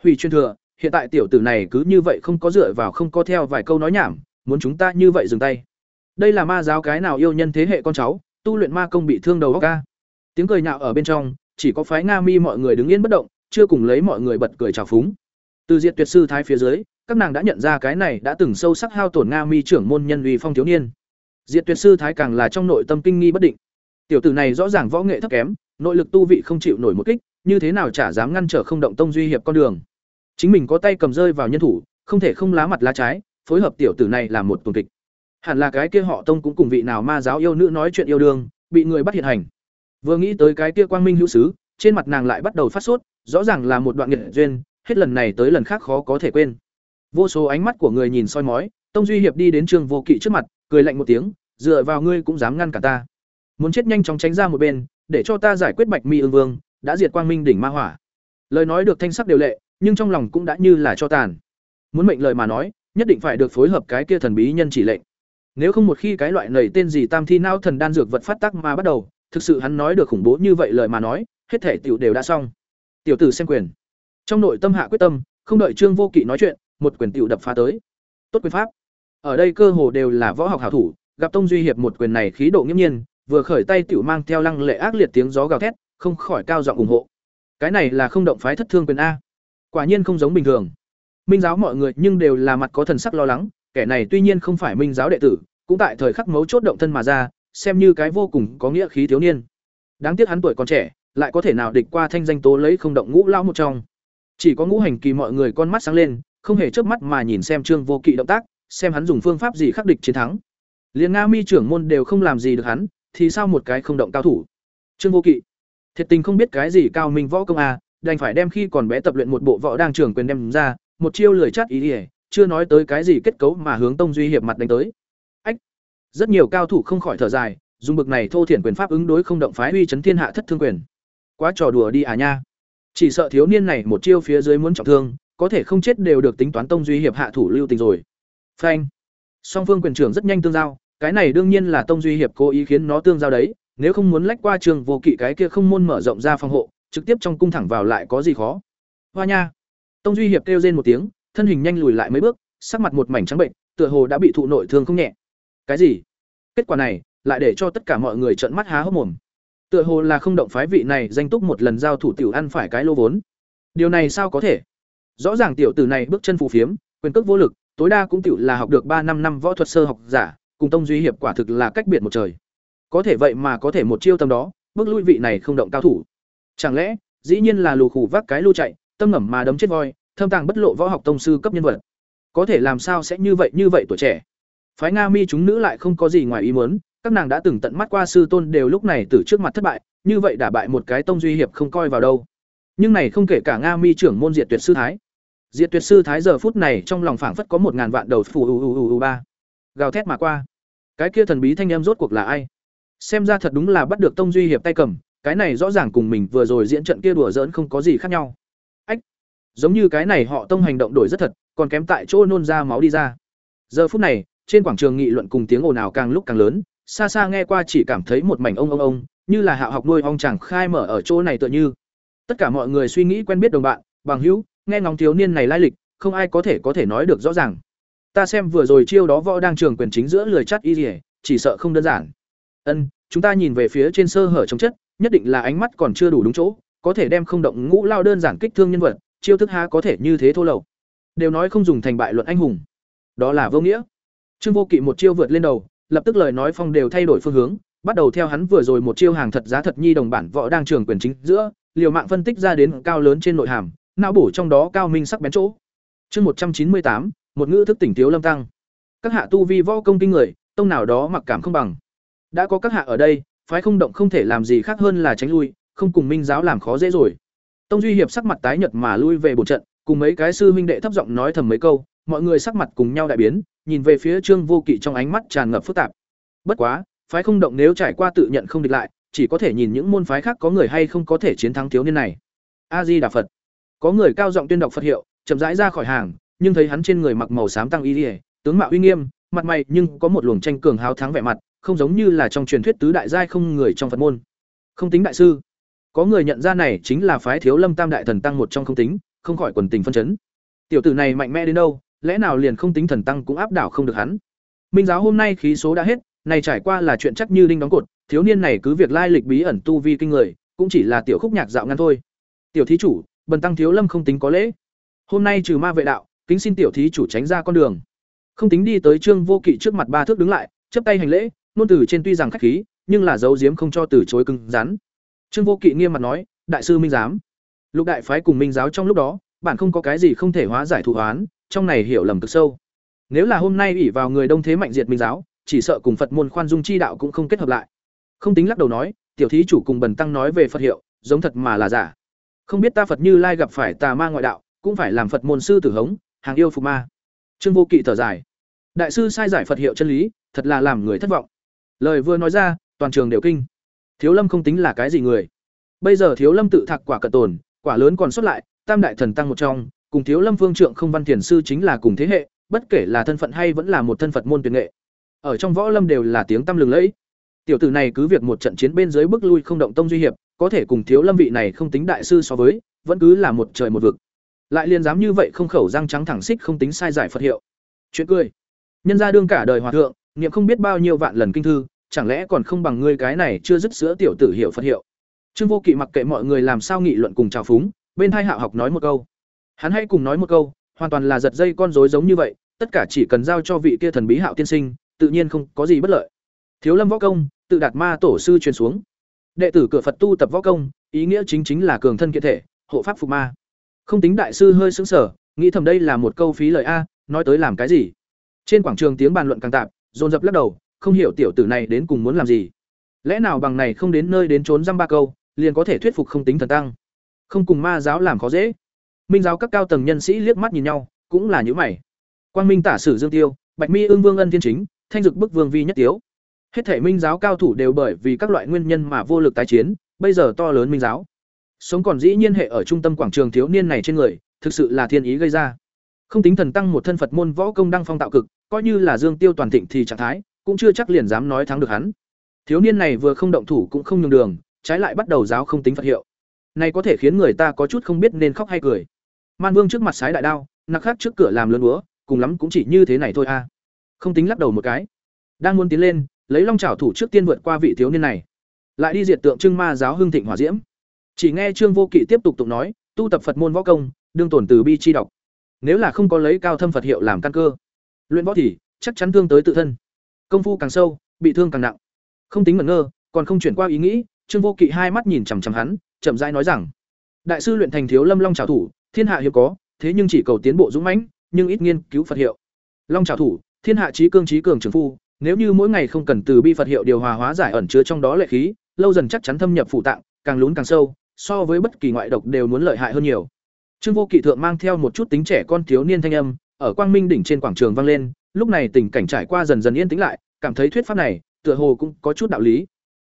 Hủy chuyên thừa, hiện tại tiểu tử này cứ như vậy không có dựa vào không có theo vài câu nói nhảm, muốn chúng ta như vậy dừng tay. Đây là ma giáo cái nào yêu nhân thế hệ con cháu, tu luyện ma công bị thương đầu óc ca. Tiếng cười nhạo ở bên trong, chỉ có phái nga mi mọi người đứng yên bất động chưa cùng lấy mọi người bật cười chào phúng. Từ diệt tuyệt sư thái phía dưới, các nàng đã nhận ra cái này đã từng sâu sắc hao tổn nga mi trưởng môn nhân uy phong thiếu niên. Diệt tuyệt sư thái càng là trong nội tâm kinh nghi bất định. Tiểu tử này rõ ràng võ nghệ thấp kém, nội lực tu vị không chịu nổi một kích, như thế nào chả dám ngăn trở không động tông duy hiệp con đường. Chính mình có tay cầm rơi vào nhân thủ, không thể không lá mặt lá trái, phối hợp tiểu tử này làm một tuần kịch. Hẳn là cái kia họ tông cũng cùng vị nào ma giáo yêu nữ nói chuyện yêu đương, bị người bắt hiện hành. Vừa nghĩ tới cái kia quang minh hữu sứ trên mặt nàng lại bắt đầu phát sốt, rõ ràng là một đoạn nghiệt duyên, hết lần này tới lần khác khó có thể quên. Vô số ánh mắt của người nhìn soi mói, tông duy hiệp đi đến trường vô kỵ trước mặt, cười lạnh một tiếng, dựa vào ngươi cũng dám ngăn cả ta. Muốn chết nhanh chóng tránh ra một bên, để cho ta giải quyết bạch mi ương vương, đã diệt quang minh đỉnh ma hỏa. Lời nói được thanh sắc đều lệ, nhưng trong lòng cũng đã như là cho tàn. Muốn mệnh lời mà nói, nhất định phải được phối hợp cái kia thần bí nhân chỉ lệnh. Nếu không một khi cái loại nầy tên gì tam thi não thần đan dược vật phát tác mà bắt đầu, thực sự hắn nói được khủng bố như vậy lời mà nói hết thể tiểu đều đã xong. Tiểu tử xem quyền. Trong nội tâm hạ quyết tâm, không đợi trương vô kỵ nói chuyện, một quyền tiểu đập phá tới. Tốt quyền pháp. Ở đây cơ hồ đều là võ học hảo thủ, gặp tông duy hiệp một quyền này khí độ nghiêm nhiên, vừa khởi tay tiểu mang theo lăng lệ ác liệt tiếng gió gào thét, không khỏi cao giọng ủng hộ. Cái này là không động phái thất thương quyền a. Quả nhiên không giống bình thường. Minh giáo mọi người nhưng đều là mặt có thần sắc lo lắng, kẻ này tuy nhiên không phải minh giáo đệ tử, cũng tại thời khắc mấu chốt động thân mà ra, xem như cái vô cùng có nghĩa khí thiếu niên. Đáng tiếc hắn tuổi còn trẻ lại có thể nào địch qua thanh danh tố lấy không động ngũ lão một trong. Chỉ có ngũ hành kỳ mọi người con mắt sáng lên, không hề chớp mắt mà nhìn xem trương vô kỵ động tác, xem hắn dùng phương pháp gì khắc địch chiến thắng. Liền nga mi trưởng môn đều không làm gì được hắn, thì sao một cái không động cao thủ? Trương vô kỵ, thiệt tình không biết cái gì cao minh võ công à đành phải đem khi còn bé tập luyện một bộ võ đang trưởng quyền đem ra, một chiêu lười chát ý ỉa chưa nói tới cái gì kết cấu mà hướng tông duy hiệp mặt đánh tới. Ách, rất nhiều cao thủ không khỏi thở dài, dùng bực này thô thiển quyền pháp ứng đối không động phái uy chấn thiên hạ thất thương quyền quá trò đùa đi à nha. Chỉ sợ thiếu niên này một chiêu phía dưới muốn trọng thương, có thể không chết đều được tính toán tông duy hiệp hạ thủ lưu tình rồi. Phanh. Song phương quyền trưởng rất nhanh tương giao, cái này đương nhiên là tông duy hiệp cố ý khiến nó tương giao đấy, nếu không muốn lách qua trường vô kỵ cái kia không môn mở rộng ra phòng hộ, trực tiếp trong cung thẳng vào lại có gì khó. Hoa nha. Tông duy hiệp kêu rên một tiếng, thân hình nhanh lùi lại mấy bước, sắc mặt một mảnh trắng bệnh, tựa hồ đã bị thụ nội thương không nhẹ. Cái gì? Kết quả này, lại để cho tất cả mọi người trợn mắt há hốc mồm tựa hồ là không động phái vị này danh túc một lần giao thủ tiểu ăn phải cái lô vốn. Điều này sao có thể? Rõ ràng tiểu tử này bước chân phù phiếm, quyền cước vô lực, tối đa cũng tiểu là học được ba năm năm võ thuật sơ học giả, cùng tông duy hiệp quả thực là cách biệt một trời. Có thể vậy mà có thể một chiêu tâm đó, bước lui vị này không động cao thủ. Chẳng lẽ, dĩ nhiên là lù khủ vác cái lô chạy, tâm ngẩm mà đấm chết voi, thâm tàng bất lộ võ học tông sư cấp nhân vật. Có thể làm sao sẽ như vậy như vậy tuổi trẻ? Phái nga mi chúng nữ lại không có gì ngoài ý muốn các nàng đã từng tận mắt qua sư tôn đều lúc này từ trước mặt thất bại, như vậy đả bại một cái tông duy hiệp không coi vào đâu. Nhưng này không kể cả nga mi trưởng môn diệt tuyệt sư thái. Diệt tuyệt sư thái giờ phút này trong lòng phảng phất có một ngàn vạn đầu phù u u u ba. Gào thét mà qua. Cái kia thần bí thanh em rốt cuộc là ai? Xem ra thật đúng là bắt được tông duy hiệp tay cầm, cái này rõ ràng cùng mình vừa rồi diễn trận kia đùa giỡn không có gì khác nhau. Ách! Giống như cái này họ tông hành động đổi rất thật, còn kém tại chỗ nôn ra máu đi ra. Giờ phút này, trên quảng trường nghị luận cùng tiếng ồn ào càng lúc càng lớn xa xa nghe qua chỉ cảm thấy một mảnh ông ông ông, như là hạ học nuôi ong chẳng khai mở ở chỗ này tựa như. Tất cả mọi người suy nghĩ quen biết đồng bạn, bằng hữu, nghe ngóng thiếu niên này lai lịch, không ai có thể có thể nói được rõ ràng. Ta xem vừa rồi chiêu đó võ đang trường quyền chính giữa lười chắt y rỉa chỉ sợ không đơn giản. Ân, chúng ta nhìn về phía trên sơ hở chống chất, nhất định là ánh mắt còn chưa đủ đúng chỗ, có thể đem không động ngũ lao đơn giản kích thương nhân vật, chiêu thức há có thể như thế thô lậu. Đều nói không dùng thành bại luận anh hùng. Đó là vô nghĩa. Trương vô kỵ một chiêu vượt lên đầu lập tức lời nói phong đều thay đổi phương hướng, bắt đầu theo hắn vừa rồi một chiêu hàng thật giá thật nhi đồng bản võ đang trường quyền chính giữa, liều mạng phân tích ra đến cao lớn trên nội hàm, não bổ trong đó cao minh sắc bén chỗ. Chương một trăm chín mươi tám, một ngữ thức tỉnh thiếu lâm tăng. Các hạ tu vi võ công kinh người, tông nào đó mặc cảm không bằng. Đã có các hạ ở đây, phái không động không thể làm gì khác hơn là tránh lui, không cùng minh giáo làm khó dễ rồi. Tông duy hiệp sắc mặt tái nhợt mà lui về bổ trận, cùng mấy cái sư huynh đệ thấp giọng nói thầm mấy câu, mọi người sắc mặt cùng nhau đại biến nhìn về phía trương vô kỵ trong ánh mắt tràn ngập phức tạp. Bất quá phái không động nếu trải qua tự nhận không địch lại chỉ có thể nhìn những môn phái khác có người hay không có thể chiến thắng thiếu niên này. A di đà phật. Có người cao giọng tuyên đọc phật hiệu chậm rãi ra khỏi hàng nhưng thấy hắn trên người mặc màu xám tăng y liễu, tướng mạo uy nghiêm mặt mày nhưng có một luồng tranh cường hào thắng vẻ mặt không giống như là trong truyền thuyết tứ đại giai không người trong phật môn. Không tính đại sư. Có người nhận ra này chính là phái thiếu lâm tam đại thần tăng một trong không tính không khỏi quần tình phân chấn. Tiểu tử này mạnh mẽ đến đâu lẽ nào liền không tính thần tăng cũng áp đảo không được hắn? Minh giáo hôm nay khí số đã hết, này trải qua là chuyện chắc như đinh đóng cột, thiếu niên này cứ việc lai lịch bí ẩn tu vi kinh người, cũng chỉ là tiểu khúc nhạc dạo ngăn thôi. Tiểu thí chủ, bần tăng thiếu lâm không tính có lễ. Hôm nay trừ ma vệ đạo, kính xin tiểu thí chủ tránh ra con đường. Không tính đi tới trương vô kỵ trước mặt ba thước đứng lại, chấp tay hành lễ, nôn từ trên tuy rằng khách khí, nhưng là dấu diếm không cho từ chối cứng rắn. Trương vô kỵ nghiêm mặt nói, đại sư minh giám. Lục đại phái cùng minh giáo trong lúc đó bạn không có cái gì không thể hóa giải thủ hoán trong này hiểu lầm cực sâu. Nếu là hôm nay ủy vào người đông thế mạnh diệt minh giáo, chỉ sợ cùng phật môn khoan dung chi đạo cũng không kết hợp lại. Không tính lắc đầu nói, tiểu thí chủ cùng bần tăng nói về phật hiệu, giống thật mà là giả. Không biết ta phật như lai gặp phải tà ma ngoại đạo, cũng phải làm phật môn sư tử hống, hàng yêu phục ma. Trương vô kỵ thở dài. Đại sư sai giải phật hiệu chân lý, thật là làm người thất vọng. Lời vừa nói ra, toàn trường đều kinh. Thiếu lâm không tính là cái gì người. Bây giờ thiếu lâm tự thạc quả cận tồn, quả lớn còn xuất lại tam đại thần tăng một trong, cùng thiếu lâm vương trượng không văn thiền sư chính là cùng thế hệ, bất kể là thân phận hay vẫn là một thân phật môn tuyệt nghệ. Ở trong võ lâm đều là tiếng tăm lừng lẫy. Tiểu tử này cứ việc một trận chiến bên dưới bước lui không động tông duy hiệp, có thể cùng thiếu lâm vị này không tính đại sư so với, vẫn cứ là một trời một vực. Lại liền dám như vậy không khẩu răng trắng thẳng xích không tính sai giải phật hiệu. Chuyện cười. Nhân ra đương cả đời hòa thượng, niệm không biết bao nhiêu vạn lần kinh thư, chẳng lẽ còn không bằng ngươi cái này chưa dứt sữa tiểu tử hiểu phật hiệu. Trương vô kỵ mặc kệ mọi người làm sao nghị luận cùng chào phúng bên hai hạ học nói một câu. Hắn hãy cùng nói một câu, hoàn toàn là giật dây con rối giống như vậy, tất cả chỉ cần giao cho vị kia thần bí hạo tiên sinh, tự nhiên không có gì bất lợi. Thiếu lâm võ công, tự đạt ma tổ sư truyền xuống. Đệ tử cửa phật tu tập võ công, ý nghĩa chính chính là cường thân kiện thể, hộ pháp phục ma. Không tính đại sư hơi xứng sở nghĩ thầm đây là một câu phí lời a, nói tới làm cái gì? Trên quảng trường tiếng bàn luận càng tạp, dồn dập lắc đầu, không hiểu tiểu tử này đến cùng muốn làm gì. Lẽ nào bằng này không đến nơi đến trốn dăm ba câu, liền có thể thuyết phục không tính thần tăng? Không cùng ma giáo làm khó dễ minh giáo các cao tầng nhân sĩ liếc mắt nhìn nhau cũng là những mày quang minh tả sử dương tiêu bạch mi ương vương ân thiên chính thanh dực bức vương vi nhất tiếu Hết thể minh giáo cao thủ đều bởi vì các loại nguyên nhân mà vô lực tái chiến, bây giờ to lớn minh giáo. Sống còn dĩ nhiên hệ ở trung tâm quảng trường thiếu niên này trên người, thực sự là thiên ý gây ra. Không tính thần tăng một thân Phật môn võ công đăng phong tạo cực, coi như là Dương Tiêu toàn thịnh thì trạng thái, cũng chưa chắc liền dám nói thắng được hắn. Thiếu niên này vừa không động thủ cũng không nhường đường, trái lại bắt đầu giáo không tính Phật hiệu. Này có thể khiến người ta có chút không biết nên khóc hay cười. Man Vương trước mặt sái đại đao, nặc khác trước cửa làm lớn búa, cùng lắm cũng chỉ như thế này thôi a. Không tính lắc đầu một cái. Đang muốn tiến lên, lấy long chảo thủ trước tiên vượt qua vị thiếu niên này. Lại đi diệt tượng trưng ma giáo hưng thịnh hỏa diễm. Chỉ nghe Trương Vô Kỵ tiếp tục tụng nói, tu tập Phật môn võ công, đương tổn từ bi chi đọc. Nếu là không có lấy cao thâm Phật hiệu làm căn cơ, luyện võ thì chắc chắn thương tới tự thân. Công phu càng sâu, bị thương càng nặng. Không tính ngẩn ngơ, còn không chuyển qua ý nghĩ, Trương Vô Kỵ hai mắt nhìn chằm chằm hắn, chậm rãi nói rằng: Đại sư luyện thành thiếu lâm long trào thủ, thiên hạ hiếm có, thế nhưng chỉ cầu tiến bộ dũng mãnh, nhưng ít nghiên cứu Phật hiệu. Long trào thủ, thiên hạ chí cương chí cường trường phu, nếu như mỗi ngày không cần từ bi Phật hiệu điều hòa hóa giải ẩn chứa trong đó lệ khí, lâu dần chắc chắn thâm nhập phủ tạng, càng lún càng sâu, so với bất kỳ ngoại độc đều muốn lợi hại hơn nhiều. Trương Vô Kỵ thượng mang theo một chút tính trẻ con thiếu niên thanh âm, ở Quang Minh đỉnh trên quảng trường vang lên, lúc này tình cảnh trải qua dần dần yên tĩnh lại, cảm thấy thuyết pháp này, tựa hồ cũng có chút đạo lý.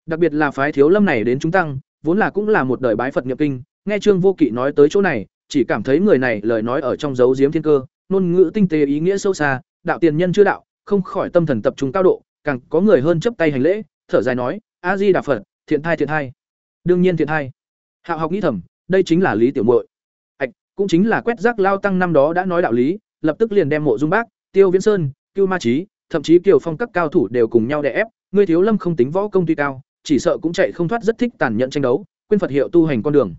Đặc biệt là phái thiếu lâm này đến chúng tăng, vốn là cũng là một đời bái Phật nhập kinh, nghe Trương Vô Kỵ nói tới chỗ này, chỉ cảm thấy người này lời nói ở trong dấu diếm thiên cơ, ngôn ngữ tinh tế ý nghĩa sâu xa, đạo tiền nhân chưa đạo, không khỏi tâm thần tập trung cao độ, càng có người hơn chấp tay hành lễ, thở dài nói: "A Di Đà Phật, thiện thai thiện thai." Đương nhiên thiện thai. Hạo học nghĩ thầm, đây chính là Lý Tiểu Muội. Hạch, cũng chính là quét rác lao tăng năm đó đã nói đạo lý, lập tức liền đem Mộ Dung Bác, Tiêu Viễn Sơn, Cưu Ma Chí, thậm chí Kiều Phong các cao thủ đều cùng nhau đè ép, ngươi thiếu lâm không tính võ công tuy cao, chỉ sợ cũng chạy không thoát rất thích tàn nhẫn tranh đấu, quên Phật hiệu tu hành con đường.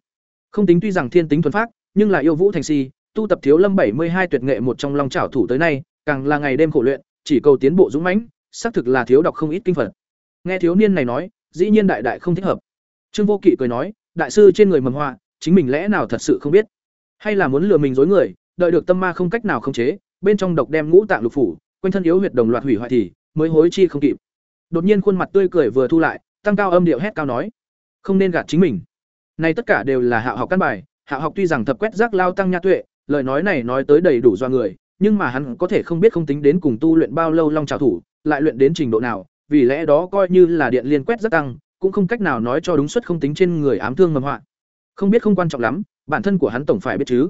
Không tính tuy rằng thiên tính thuần phác nhưng là yêu vũ thành si, tu tập thiếu lâm bảy mươi hai tuyệt nghệ một trong long trảo thủ tới nay, càng là ngày đêm khổ luyện, chỉ cầu tiến bộ dũng mãnh, xác thực là thiếu đọc không ít kinh Phật. Nghe thiếu niên này nói, dĩ nhiên đại đại không thích hợp. Trương Vô Kỵ cười nói, đại sư trên người mầm họa, chính mình lẽ nào thật sự không biết, hay là muốn lừa mình dối người, đợi được tâm ma không cách nào khống chế, bên trong độc đem ngũ tạng lục phủ, quanh thân yếu huyệt đồng loạt hủy hoại thì mới hối chi không kịp. Đột nhiên khuôn mặt tươi cười vừa thu lại, tăng cao âm điệu hét cao nói, không nên gạt chính mình. Này tất cả đều là hạ học căn bài, hạ học tuy rằng thập quét rác lao tăng nha tuệ, lời nói này nói tới đầy đủ do người, nhưng mà hắn có thể không biết không tính đến cùng tu luyện bao lâu long trào thủ, lại luyện đến trình độ nào, vì lẽ đó coi như là điện liên quét rất tăng, cũng không cách nào nói cho đúng suất không tính trên người ám thương mầm họa. Không biết không quan trọng lắm, bản thân của hắn tổng phải biết chứ.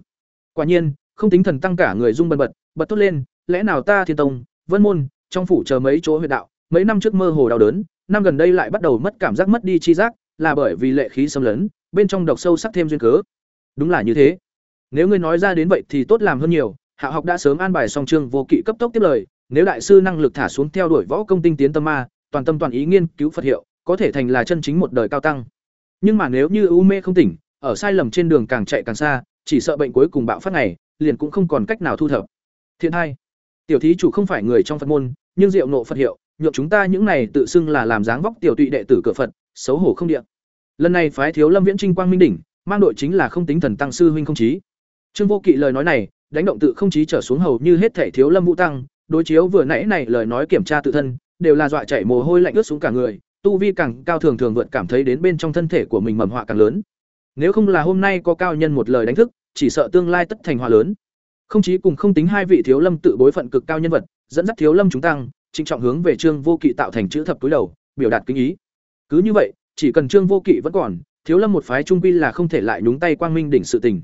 Quả nhiên, không tính thần tăng cả người rung bần bật, bật tốt lên, lẽ nào ta thiên tông, vân môn, trong phủ chờ mấy chỗ huyện đạo, mấy năm trước mơ hồ đau đớn, năm gần đây lại bắt đầu mất cảm giác mất đi chi giác, là bởi vì lệ khí xâm lấn, bên trong độc sâu sắc thêm duyên cớ. Đúng là như thế. Nếu ngươi nói ra đến vậy thì tốt làm hơn nhiều, Hạ học đã sớm an bài xong chương vô kỵ cấp tốc tiếp lời, nếu đại sư năng lực thả xuống theo đuổi võ công tinh tiến tâm ma, toàn tâm toàn ý nghiên cứu Phật hiệu, có thể thành là chân chính một đời cao tăng. Nhưng mà nếu như u mê không tỉnh, ở sai lầm trên đường càng chạy càng xa, chỉ sợ bệnh cuối cùng bạo phát này, liền cũng không còn cách nào thu thập. Thiện hai, tiểu thí chủ không phải người trong Phật môn, nhưng diệu nộ Phật hiệu, nhượng chúng ta những này tự xưng là làm dáng vóc tiểu tụy đệ tử cửa Phật, xấu hổ không địa. Lần này phái thiếu Lâm Viễn Trinh Quang Minh đỉnh, mang đội chính là không tính thần tăng sư huynh không chí. Trương Vô Kỵ lời nói này, đánh động tự không chí trở xuống hầu như hết thể thiếu Lâm Vũ tăng, đối chiếu vừa nãy này lời nói kiểm tra tự thân, đều là dọa chảy mồ hôi lạnh ướt xuống cả người, tu vi càng cao thường thường vượt cảm thấy đến bên trong thân thể của mình mầm họa càng lớn. Nếu không là hôm nay có cao nhân một lời đánh thức, chỉ sợ tương lai tất thành họa lớn. Không chí cùng không tính hai vị thiếu lâm tự bối phận cực cao nhân vật, dẫn dắt thiếu lâm chúng tăng, trịnh trọng hướng về Trương Vô Kỵ tạo thành chữ thập túi đầu, biểu đạt kinh ý. Cứ như vậy, chỉ cần Trương Vô Kỵ vẫn còn, thiếu lâm một phái trung quy là không thể lại nhúng tay quang minh đỉnh sự tình.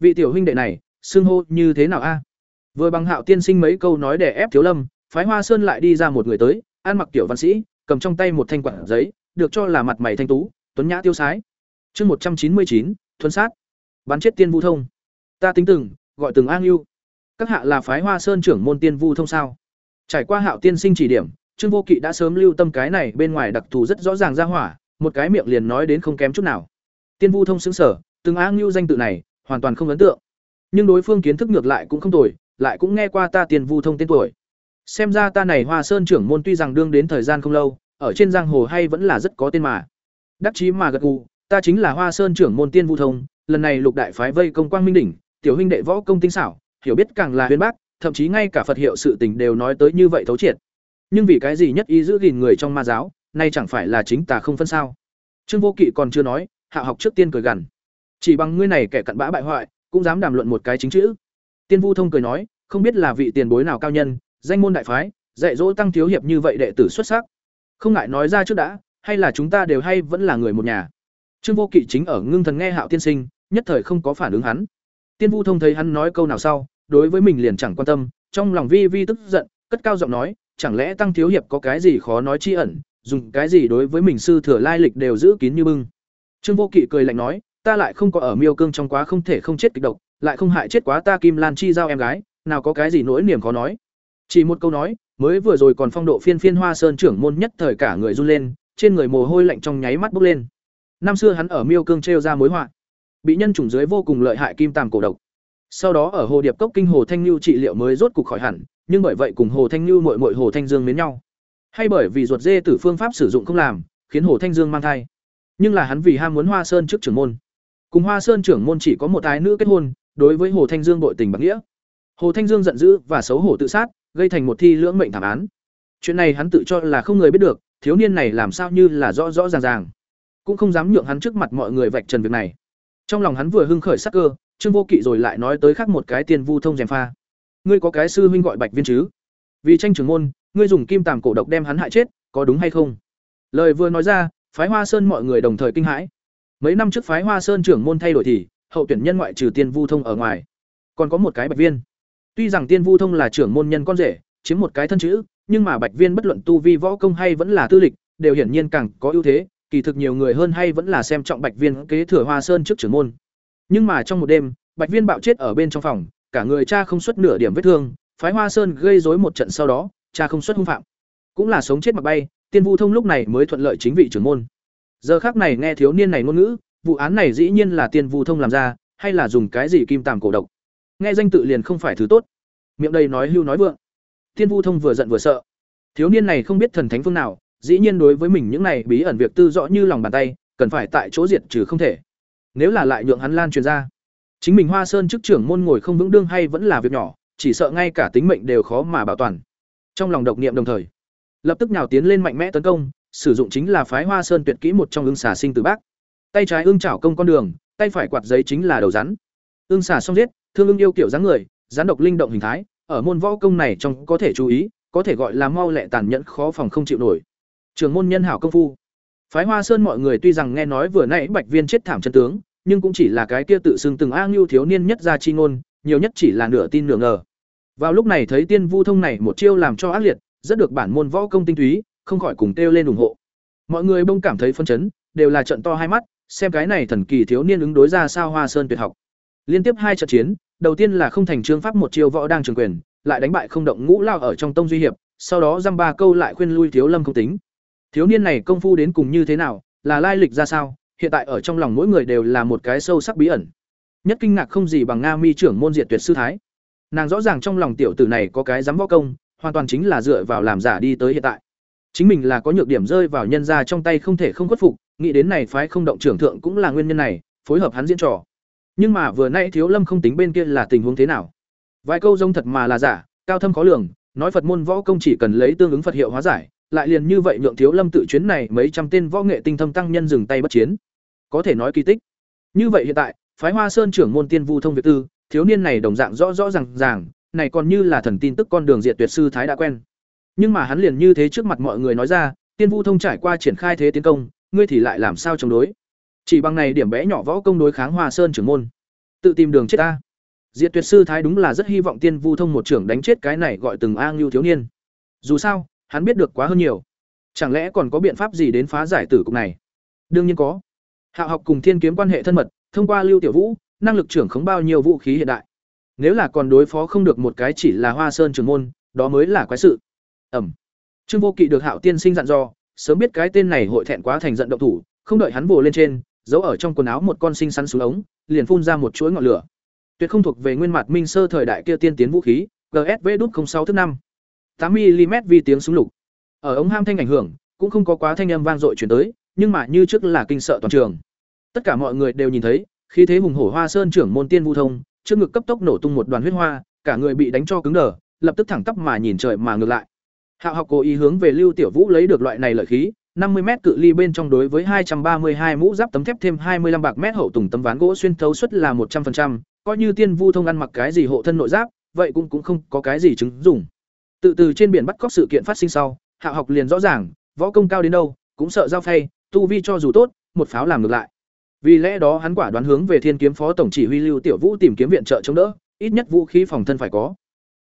Vị tiểu huynh đệ này, xưng hô như thế nào a? Vừa bằng Hạo tiên sinh mấy câu nói để ép thiếu lâm, phái Hoa Sơn lại đi ra một người tới, ăn mặc tiểu văn sĩ, cầm trong tay một thanh quản giấy, được cho là mặt mày thanh tú, tuấn nhã tiêu sái. Chương một trăm chín mươi chín, thuấn sát. Bắn chết tiên vu thông. Ta tính từng, gọi từng An Ưu. Các hạ là phái Hoa Sơn trưởng môn tiên vu thông sao? Trải qua Hạo tiên sinh chỉ điểm, Trương Vô Kỵ đã sớm lưu tâm cái này bên ngoài đặc thù rất rõ ràng ra hỏa, một cái miệng liền nói đến không kém chút nào. Tiên vu thông xứng sở, từng á ngưu danh tự này, hoàn toàn không ấn tượng. Nhưng đối phương kiến thức ngược lại cũng không tồi, lại cũng nghe qua ta tiên vu thông tên tuổi. Xem ra ta này Hoa Sơn trưởng môn tuy rằng đương đến thời gian không lâu, ở trên giang hồ hay vẫn là rất có tên mà. Đắc chí mà gật gù, ta chính là Hoa Sơn trưởng môn tiên vu thông, lần này lục đại phái vây công quang minh đỉnh, tiểu huynh đệ võ công tinh xảo, hiểu biết càng là huyền bác, thậm chí ngay cả Phật hiệu sự tình đều nói tới như vậy thấu triệt. Nhưng vì cái gì nhất ý giữ gìn người trong ma giáo, nay chẳng phải là chính tà không phân sao? Trương Vô Kỵ còn chưa nói, Hạ học trước tiên cười gằn. Chỉ bằng ngươi này kẻ cặn bã bại hoại, cũng dám đàm luận một cái chính chữ. Tiên Vu Thông cười nói, không biết là vị tiền bối nào cao nhân, danh môn đại phái, dạy dỗ tăng thiếu hiệp như vậy đệ tử xuất sắc. không ngại nói ra trước đã hay là chúng ta đều hay vẫn là người một nhà trương vô kỵ chính ở ngưng thần nghe hạo tiên sinh nhất thời không có phản ứng hắn tiên vu thông thấy hắn nói câu nào sau đối với mình liền chẳng quan tâm, trong lòng vi vi tức giận, cất cao giọng nói, chẳng lẽ tăng thiếu hiệp có cái gì khó nói chi ẩn, dùng cái gì đối với mình sư thừa lai lịch đều giữ kín như bưng. Trương vô kỵ cười lạnh nói, ta lại không có ở miêu cương trong quá không thể không chết kịch độc, lại không hại chết quá ta kim lan chi giao em gái, nào có cái gì nỗi niềm khó nói. Chỉ một câu nói, mới vừa rồi còn phong độ phiên phiên hoa sơn trưởng môn nhất thời cả người run lên, trên người mồ hôi lạnh trong nháy mắt bốc lên. Năm xưa hắn ở miêu cương trêu ra mối họa, bị nhân chủng dưới vô cùng lợi hại kim tàm cổ độc sau đó ở hồ điệp cốc kinh hồ thanh lưu trị liệu mới rốt cục khỏi hẳn, nhưng bởi vậy cùng hồ thanh lưu muội muội hồ thanh dương mến nhau. Hay bởi vì ruột dê tử phương pháp sử dụng không làm, khiến hồ thanh dương mang thai. Nhưng là hắn vì ham muốn hoa sơn trước trưởng môn. Cùng hoa sơn trưởng môn chỉ có một ái nữ kết hôn, đối với hồ thanh dương bội tình bạc nghĩa. Hồ thanh dương giận dữ và xấu hổ tự sát, gây thành một thi lưỡng mệnh thảm án. Chuyện này hắn tự cho là không người biết được, thiếu niên này làm sao như là rõ rõ ràng ràng. Cũng không dám nhượng hắn trước mặt mọi người vạch trần việc này. Trong lòng hắn vừa hưng khởi sắc cơ trương vô kỵ rồi lại nói tới khác một cái tiền vu thông gièm pha. Ngươi có cái sư huynh gọi bạch viên chứ? Vì tranh trưởng môn, ngươi dùng kim tằm cổ độc đem hắn hại chết, có đúng hay không? Lời vừa nói ra, phái hoa sơn mọi người đồng thời kinh hãi. Mấy năm trước phái hoa sơn trưởng môn thay đổi thì, hậu tuyển nhân ngoại trừ tiên vu thông ở ngoài. Còn có một cái bạch viên. Tuy rằng tiên vu thông là trưởng môn nhân con rể, chiếm một cái thân chữ, nhưng mà bạch viên bất luận tu vi võ công hay vẫn là tư lịch, đều hiển nhiên càng có ưu thế, kỳ thực nhiều người hơn hay vẫn là xem trọng bạch viên kế thừa hoa sơn trước trưởng môn nhưng mà trong một đêm, bạch viên bạo chết ở bên trong phòng, cả người cha không xuất nửa điểm vết thương, phái hoa sơn gây rối một trận sau đó, cha không xuất hung phạm. Cũng là sống chết mặc bay, tiên vu thông lúc này mới thuận lợi chính vị trưởng môn. Giờ khắc này nghe thiếu niên này ngôn ngữ, vụ án này dĩ nhiên là tiên vu thông làm ra, hay là dùng cái gì kim tằm cổ độc? Nghe danh tự liền không phải thứ tốt. Miệng đây nói hưu nói vượng. Tiên vu thông vừa giận vừa sợ. Thiếu niên này không biết thần thánh phương nào, dĩ nhiên đối với mình những này bí ẩn việc tư rõ như lòng bàn tay, cần phải tại chỗ diệt trừ không thể nếu là lại nhượng hắn lan truyền ra. Chính mình hoa sơn chức trưởng môn ngồi không vững đương hay vẫn là việc nhỏ, chỉ sợ ngay cả tính mệnh đều khó mà bảo toàn. Trong lòng độc niệm đồng thời, lập tức nhào tiến lên mạnh mẽ tấn công, sử dụng chính là phái hoa sơn tuyệt kỹ một trong ương xà sinh từ bác. Tay trái ương chảo công con đường, tay phải quạt giấy chính là đầu rắn. Ương xà xong giết, thương ương yêu kiểu dáng người, rắn độc linh động hình thái, ở môn võ công này trong có thể chú ý, có thể gọi là mau lẹ tàn nhẫn khó phòng không chịu nổi. Trường môn nhân hảo công phu. Phái hoa sơn mọi người tuy rằng nghe nói vừa nãy bạch viên chết thảm chân tướng nhưng cũng chỉ là cái kia tự xưng từng a ngưu thiếu niên nhất ra chi ngôn, nhiều nhất chỉ là nửa tin nửa ngờ. Vào lúc này thấy tiên vu thông này một chiêu làm cho ác liệt, rất được bản môn võ công tinh túy, không khỏi cùng kêu lên ủng hộ. Mọi người bông cảm thấy phân chấn, đều là trận to hai mắt, xem cái này thần kỳ thiếu niên ứng đối ra sao hoa sơn tuyệt học. Liên tiếp hai trận chiến, đầu tiên là không thành trương pháp một chiêu võ đang trường quyền, lại đánh bại không động ngũ lao ở trong tông duy hiệp, sau đó dăm ba câu lại khuyên lui thiếu lâm không tính. Thiếu niên này công phu đến cùng như thế nào, là lai lịch ra sao hiện tại ở trong lòng mỗi người đều là một cái sâu sắc bí ẩn. Nhất kinh ngạc không gì bằng nga mi trưởng môn diệt tuyệt sư thái. Nàng rõ ràng trong lòng tiểu tử này có cái dám võ công, hoàn toàn chính là dựa vào làm giả đi tới hiện tại. Chính mình là có nhược điểm rơi vào nhân ra trong tay không thể không khuất phục, nghĩ đến này phái không động trưởng thượng cũng là nguyên nhân này, phối hợp hắn diễn trò. Nhưng mà vừa nay thiếu lâm không tính bên kia là tình huống thế nào? Vài câu rông thật mà là giả, cao thâm khó lường, nói phật môn võ công chỉ cần lấy tương ứng phật hiệu hóa giải, lại liền như vậy nhượng thiếu lâm tự chuyến này mấy trăm tên võ nghệ tinh thâm tăng nhân dừng tay bất chiến có thể nói kỳ tích. Như vậy hiện tại, phái hoa sơn trưởng môn tiên vu thông việt tư, thiếu niên này đồng dạng rõ rõ ràng ràng, này còn như là thần tin tức con đường diệt tuyệt sư thái đã quen. Nhưng mà hắn liền như thế trước mặt mọi người nói ra, tiên vu thông trải qua triển khai thế tiến công, ngươi thì lại làm sao chống đối? Chỉ bằng này điểm bé nhỏ võ công đối kháng hoa sơn trưởng môn. Tự tìm đường chết ta. Diệt tuyệt sư thái đúng là rất hy vọng tiên vu thông một trưởng đánh chết cái này gọi từng a ngưu thiếu niên. Dù sao, hắn biết được quá hơn nhiều. Chẳng lẽ còn có biện pháp gì đến phá giải tử cục này? Đương nhiên có hạo học cùng thiên kiếm quan hệ thân mật, thông qua lưu tiểu vũ, năng lực trưởng khống bao nhiêu vũ khí hiện đại. Nếu là còn đối phó không được một cái chỉ là hoa sơn trường môn, đó mới là quái sự. Ẩm. Trương vô kỵ được hạo tiên sinh dặn dò, sớm biết cái tên này hội thẹn quá thành giận động thủ, không đợi hắn vồ lên trên, giấu ở trong quần áo một con sinh sắn xuống ống, liền phun ra một chuỗi ngọn lửa. Tuyệt không thuộc về nguyên mặt minh sơ thời đại kia tiên tiến vũ khí gsv đút sáu thứ năm. Tám mm vi tiếng súng lục. Ở ống ham thanh ảnh hưởng, cũng không có quá thanh âm vang dội truyền tới, nhưng mà như trước là kinh sợ toàn trường tất cả mọi người đều nhìn thấy khi thế hùng hổ hoa sơn trưởng môn tiên vu thông trước ngực cấp tốc nổ tung một đoàn huyết hoa cả người bị đánh cho cứng đờ lập tức thẳng tắp mà nhìn trời mà ngược lại hạo học cố ý hướng về lưu tiểu vũ lấy được loại này lợi khí năm mươi m cự ly bên trong đối với hai trăm ba mươi hai mũ giáp tấm thép thêm hai mươi 25 bạc mét hậu tùng tấm ván gỗ xuyên thấu suất là một trăm 100%, coi như tiên vu thông ăn mặc cái gì hộ thân nội giáp, vậy cũng cũng không có cái gì chứng dùng. Tự từ trên biển bắt cóc sự kiện phát sinh sau, Hạo học liền rõ ràng, võ công cao đến đâu cũng sợ giao phay tu vi cho dù tốt một pháo làm ngược lại vì lẽ đó hắn quả đoán hướng về thiên kiếm phó tổng chỉ huy lưu tiểu vũ tìm kiếm viện trợ chống đỡ, ít nhất vũ khí phòng thân phải có.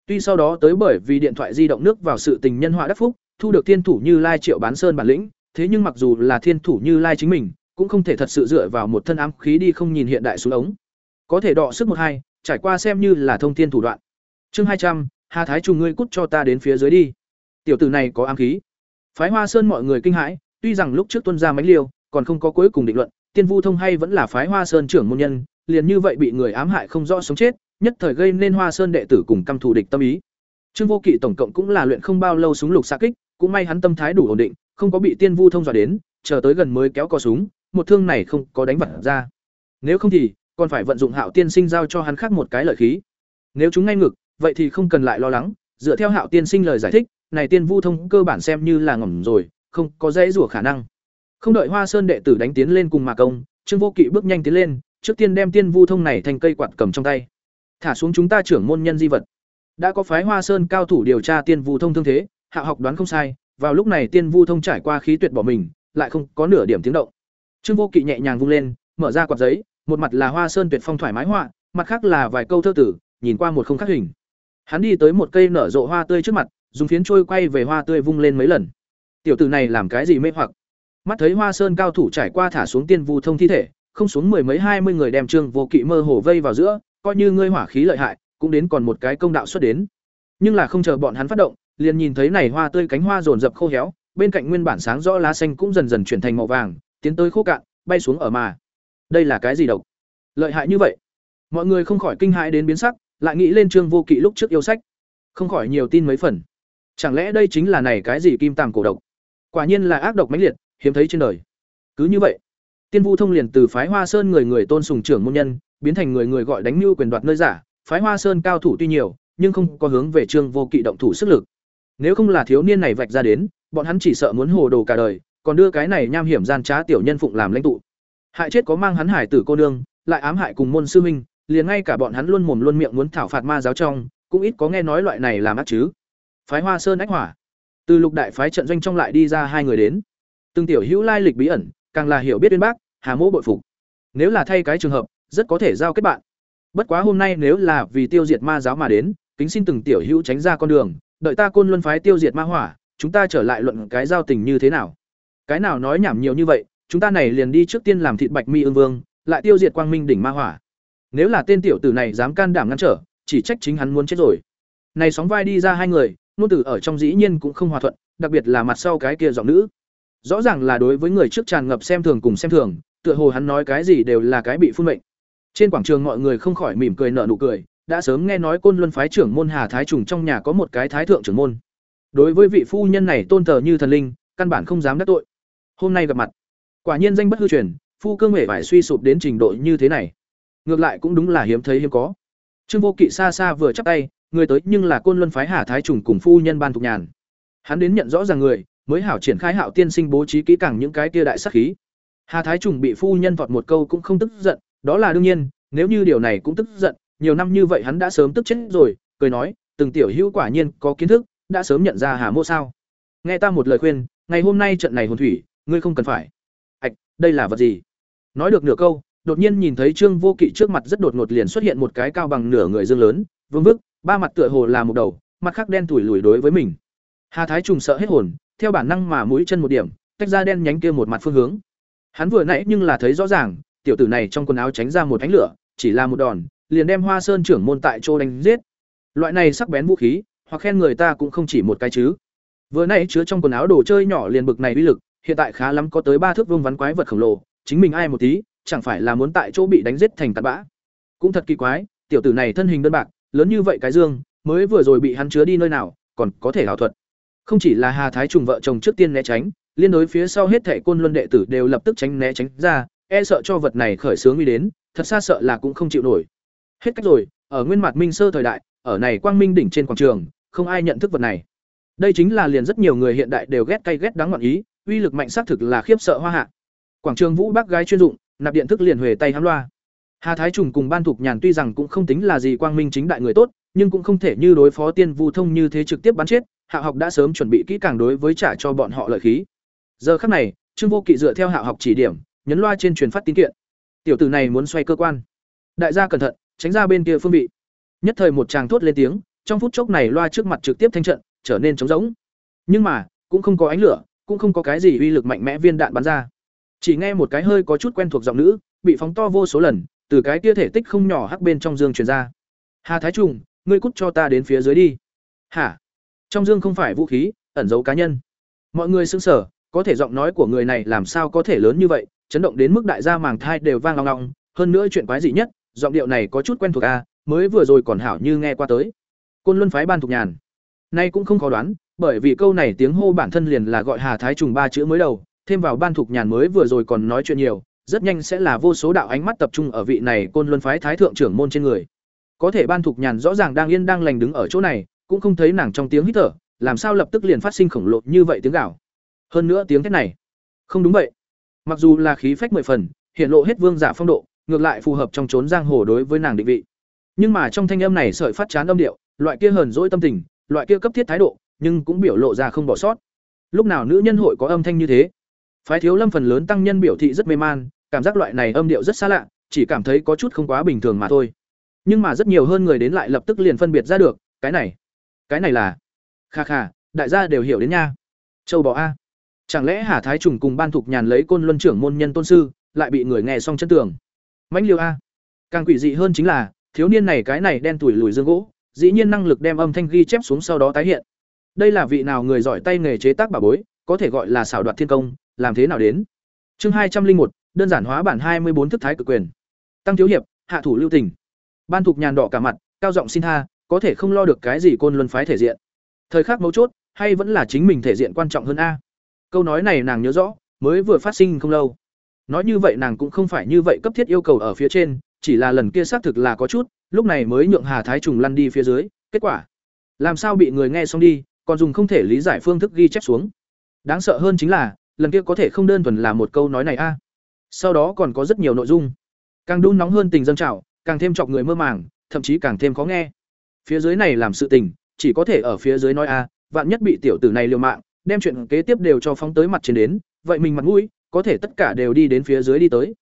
Tuy sau đó tới bởi vì điện thoại di động nước vào sự tình nhân họa đắc phúc, thu được thiên thủ như lai triệu bán sơn bản lĩnh, thế nhưng mặc dù là thiên thủ như lai chính mình, cũng không thể thật sự dựa vào một thân ám khí đi không nhìn hiện đại xuống ống. Có thể đọ sức một hai, trải qua xem như là thông thiên thủ đoạn. Chương hai trăm, hà thái trùng ngươi cút cho ta đến phía dưới đi. Tiểu tử này có ám khí. Phái hoa sơn mọi người kinh hãi, tuy rằng lúc trước tuân ra mánh liêu, còn không có cuối cùng định luận tiên vu thông hay vẫn là phái hoa sơn trưởng môn nhân, liền như vậy bị người ám hại không rõ sống chết, nhất thời gây nên hoa sơn đệ tử cùng căm thù địch tâm ý. Trương vô kỵ tổng cộng cũng là luyện không bao lâu súng lục xạ kích, cũng may hắn tâm thái đủ ổn định, không có bị tiên vu thông dọa đến, chờ tới gần mới kéo cò súng, một thương này không có đánh vật ra. Nếu không thì, còn phải vận dụng hạo tiên sinh giao cho hắn khác một cái lợi khí. Nếu chúng ngay ngực vậy thì không cần lại lo lắng, dựa theo hạo tiên sinh lời giải thích, này tiên vu thông cơ bản xem như là ngầm rồi, không có dễ rủa khả năng không đợi hoa sơn đệ tử đánh tiến lên cùng mà công, trương vô kỵ bước nhanh tiến lên, trước tiên đem tiên vu thông này thành cây quạt cầm trong tay. Thả xuống chúng ta trưởng môn nhân di vật. Đã có phái hoa sơn cao thủ điều tra tiên vu thông thương thế, hạ học đoán không sai, vào lúc này tiên vu thông trải qua khí tuyệt bỏ mình, lại không có nửa điểm tiếng động. Trương vô kỵ nhẹ nhàng vung lên, mở ra quạt giấy, một mặt là hoa sơn tuyệt phong thoải mái họa, mặt khác là vài câu thơ tử, nhìn qua một không khắc hình. Hắn đi tới một cây nở rộ hoa tươi trước mặt, dùng phiến trôi quay về hoa tươi vung lên mấy lần. Tiểu tử này làm cái gì mê hoặc? Mắt thấy hoa sơn cao thủ trải qua thả xuống tiên vu thông thi thể, không xuống mười mấy hai mươi người đem trương vô kỵ mơ hồ vây vào giữa, coi như ngươi hỏa khí lợi hại, cũng đến còn một cái công đạo xuất đến. Nhưng là không chờ bọn hắn phát động, liền nhìn thấy này hoa tươi cánh hoa rồn rập khô héo, bên cạnh nguyên bản sáng rõ lá xanh cũng dần dần chuyển thành màu vàng, tiến tới khô cạn, bay xuống ở mà. Đây là cái gì độc? Lợi hại như vậy? Mọi người không khỏi kinh hãi đến biến sắc, lại nghĩ lên trương vô kỵ lúc trước yêu sách. Không khỏi nhiều tin mấy phần. Chẳng lẽ đây chính là này cái gì kim tàng cổ độc? Quả nhiên là ác độc mãnh liệt hiếm thấy trên đời. Cứ như vậy, tiên vu thông liền từ phái hoa sơn người người tôn sùng trưởng môn nhân, biến thành người người gọi đánh mưu quyền đoạt nơi giả. Phái hoa sơn cao thủ tuy nhiều, nhưng không có hướng về trương vô kỵ động thủ sức lực. Nếu không là thiếu niên này vạch ra đến, bọn hắn chỉ sợ muốn hồ đồ cả đời, còn đưa cái này nham hiểm gian trá tiểu nhân phụng làm lãnh tụ. Hại chết có mang hắn hải tử cô nương, lại ám hại cùng môn sư huynh, liền ngay cả bọn hắn luôn mồm luôn miệng muốn thảo phạt ma giáo trong, cũng ít có nghe nói loại này làm ác chứ. Phái hoa sơn ách hỏa. Từ lục đại phái trận doanh trong lại đi ra hai người đến từng tiểu hữu lai lịch bí ẩn, càng là hiểu biết uyên bác, hà mỗ bội phục. Nếu là thay cái trường hợp, rất có thể giao kết bạn. Bất quá hôm nay nếu là vì tiêu diệt ma giáo mà đến, kính xin từng tiểu hữu tránh ra con đường, đợi ta côn luân phái tiêu diệt ma hỏa, chúng ta trở lại luận cái giao tình như thế nào. Cái nào nói nhảm nhiều như vậy, chúng ta này liền đi trước tiên làm thịt bạch mi ương vương, lại tiêu diệt quang minh đỉnh ma hỏa. Nếu là tên tiểu tử này dám can đảm ngăn trở, chỉ trách chính hắn muốn chết rồi. Này sóng vai đi ra hai người nô tử ở trong dĩ nhiên cũng không hòa thuận, đặc biệt là mặt sau cái kia giọng nữ rõ ràng là đối với người trước tràn ngập xem thường cùng xem thường, tựa hồ hắn nói cái gì đều là cái bị phun mệnh. Trên quảng trường mọi người không khỏi mỉm cười nở nụ cười, đã sớm nghe nói côn luân phái trưởng môn hà thái trùng trong nhà có một cái thái thượng trưởng môn. Đối với vị phu nhân này tôn thờ như thần linh, căn bản không dám đắc tội. Hôm nay gặp mặt, quả nhiên danh bất hư truyền, phu cương huệ phải suy sụp đến trình độ như thế này. Ngược lại cũng đúng là hiếm thấy hiếm có. Trương vô kỵ xa xa vừa chắp tay, người tới nhưng là côn luân phái hà thái trùng cùng phu nhân ban thục nhàn. Hắn đến nhận rõ ràng người mới hảo triển khai hạo tiên sinh bố trí kỹ càng những cái kia đại sắc khí. Hà thái trùng bị phu nhân vọt một câu cũng không tức giận, đó là đương nhiên, nếu như điều này cũng tức giận, nhiều năm như vậy hắn đã sớm tức chết rồi, cười nói, từng tiểu hữu quả nhiên có kiến thức, đã sớm nhận ra hà mô sao? Nghe ta một lời khuyên, ngày hôm nay trận này hồn thủy, ngươi không cần phải. Ạch, đây là vật gì? Nói được nửa câu, đột nhiên nhìn thấy trương vô kỵ trước mặt rất đột ngột liền xuất hiện một cái cao bằng nửa người dương lớn, vương vức, ba mặt tựa hồ là một đầu, mặt khác đen thủi lùi đối với mình. Hà thái trùng sợ hết hồn theo bản năng mà mũi chân một điểm, tách ra đen nhánh kia một mặt phương hướng. Hắn vừa nãy nhưng là thấy rõ ràng, tiểu tử này trong quần áo tránh ra một ánh lửa, chỉ là một đòn, liền đem hoa sơn trưởng môn tại chỗ đánh giết. Loại này sắc bén vũ khí, hoặc khen người ta cũng không chỉ một cái chứ. Vừa nãy chứa trong quần áo đồ chơi nhỏ liền bực này uy lực, hiện tại khá lắm có tới ba thước vương vắn quái vật khổng lồ, chính mình ai một tí, chẳng phải là muốn tại chỗ bị đánh giết thành tạt bã. Cũng thật kỳ quái, tiểu tử này thân hình đơn bạc, lớn như vậy cái dương, mới vừa rồi bị hắn chứa đi nơi nào, còn có thể ảo thuật không chỉ là hà thái trùng vợ chồng trước tiên né tránh, liên đối phía sau hết thẻ côn luân đệ tử đều lập tức tránh né tránh ra e sợ cho vật này khởi sướng uy đến, thật xa sợ là cũng không chịu nổi. Hết cách rồi, ở nguyên mặt minh sơ thời đại, ở này quang minh đỉnh trên quảng trường, không ai nhận thức vật này. Đây chính là liền rất nhiều người hiện đại đều ghét cay ghét đáng ngọn ý, uy lực mạnh xác thực là khiếp sợ hoa hạ. Quảng trường vũ bác gái chuyên dụng, nạp điện thức liền huề tay hám loa. Hà thái trùng cùng ban thục nhàn tuy rằng cũng không tính là gì quang minh chính đại người tốt, nhưng cũng không thể như đối phó tiên vu thông như thế trực tiếp bắn chết hạ học đã sớm chuẩn bị kỹ càng đối với trả cho bọn họ lợi khí. Giờ khắc này, trương vô kỵ dựa theo hạ học chỉ điểm, nhấn loa trên truyền phát tín kiện. Tiểu tử này muốn xoay cơ quan. Đại gia cẩn thận, tránh ra bên kia phương vị. Nhất thời một chàng thốt lên tiếng, trong phút chốc này loa trước mặt trực tiếp thanh trận, trở nên trống rỗng. Nhưng mà, cũng không có ánh lửa, cũng không có cái gì uy lực mạnh mẽ viên đạn bắn ra. Chỉ nghe một cái hơi có chút quen thuộc giọng nữ, bị phóng to vô số lần, từ cái kia thể tích không nhỏ hắc bên trong dương truyền ra. Hà thái trùng, ngươi cút cho ta đến phía dưới đi. Hả? Trong dương không phải vũ khí ẩn dấu cá nhân. Mọi người sững sở, có thể giọng nói của người này làm sao có thể lớn như vậy chấn động đến mức đại gia màng thai đều vang long long. Hơn nữa chuyện quái gì nhất giọng điệu này có chút quen thuộc a à, mới vừa rồi còn hảo như nghe qua tới. Côn luân phái ban thục nhàn. Nay cũng không khó đoán bởi vì câu này tiếng hô bản thân liền là gọi hà thái trùng ba chữ mới đầu thêm vào ban thục nhàn mới vừa rồi còn nói chuyện nhiều rất nhanh sẽ là vô số đạo ánh mắt tập trung ở vị này côn luân phái thái thượng trưởng môn trên người. Có thể ban thục nhàn rõ ràng đang yên đang lành đứng ở chỗ này cũng không thấy nàng trong tiếng hít thở, làm sao lập tức liền phát sinh khổng lồ như vậy tiếng gào. hơn nữa tiếng thét này, không đúng vậy. Mặc dù là khí phách mười phần, hiện lộ hết vương giả phong độ, ngược lại phù hợp trong trốn giang hồ đối với nàng định vị. Nhưng mà trong thanh âm này sợi phát chán âm điệu, loại kia hờn dỗi tâm tình, loại kia cấp thiết thái độ, nhưng cũng biểu lộ ra không bỏ sót. Lúc nào nữ nhân hội có âm thanh như thế? Phái thiếu lâm phần lớn tăng nhân biểu thị rất mê man, cảm giác loại này âm điệu rất xa lạ, chỉ cảm thấy có chút không quá bình thường mà thôi. Nhưng mà rất nhiều hơn người đến lại lập tức liền phân biệt ra được, cái này cái này là, kha kha, đại gia đều hiểu đến nha. Châu bò a. Chẳng lẽ hà thái trùng cùng ban thục nhàn lấy côn luân trưởng môn nhân tôn sư, lại bị người nghe xong chân tường? Mãnh liêu a. Càng quỷ dị hơn chính là, thiếu niên này cái này đen tuổi lùi dương gỗ, dĩ nhiên năng lực đem âm thanh ghi chép xuống sau đó tái hiện. Đây là vị nào người giỏi tay nghề chế tác bà bối, có thể gọi là xảo đoạt thiên công, làm thế nào đến? Chương hai trăm linh một, đơn giản hóa bản hai mươi bốn thức thái cực quyền. Tăng thiếu hiệp, hạ thủ lưu tình. Ban thục nhàn đỏ cả mặt, cao giọng xin tha có thể không lo được cái gì côn luân phái thể diện. Thời khắc mấu chốt, hay vẫn là chính mình thể diện quan trọng hơn a. Câu nói này nàng nhớ rõ, mới vừa phát sinh không lâu. Nói như vậy nàng cũng không phải như vậy cấp thiết yêu cầu ở phía trên, chỉ là lần kia xác thực là có chút, lúc này mới nhượng hà thái trùng lăn đi phía dưới, kết quả. Làm sao bị người nghe xong đi, còn dùng không thể lý giải phương thức ghi chép xuống. Đáng sợ hơn chính là, lần kia có thể không đơn thuần là một câu nói này a. Sau đó còn có rất nhiều nội dung. Càng đun nóng hơn tình dân trào, càng thêm chọc người mơ màng, thậm chí càng thêm khó nghe phía dưới này làm sự tình, chỉ có thể ở phía dưới nói a vạn nhất bị tiểu tử này liều mạng, đem chuyện kế tiếp đều cho phóng tới mặt trên đến, vậy mình mặt mũi, có thể tất cả đều đi đến phía dưới đi tới.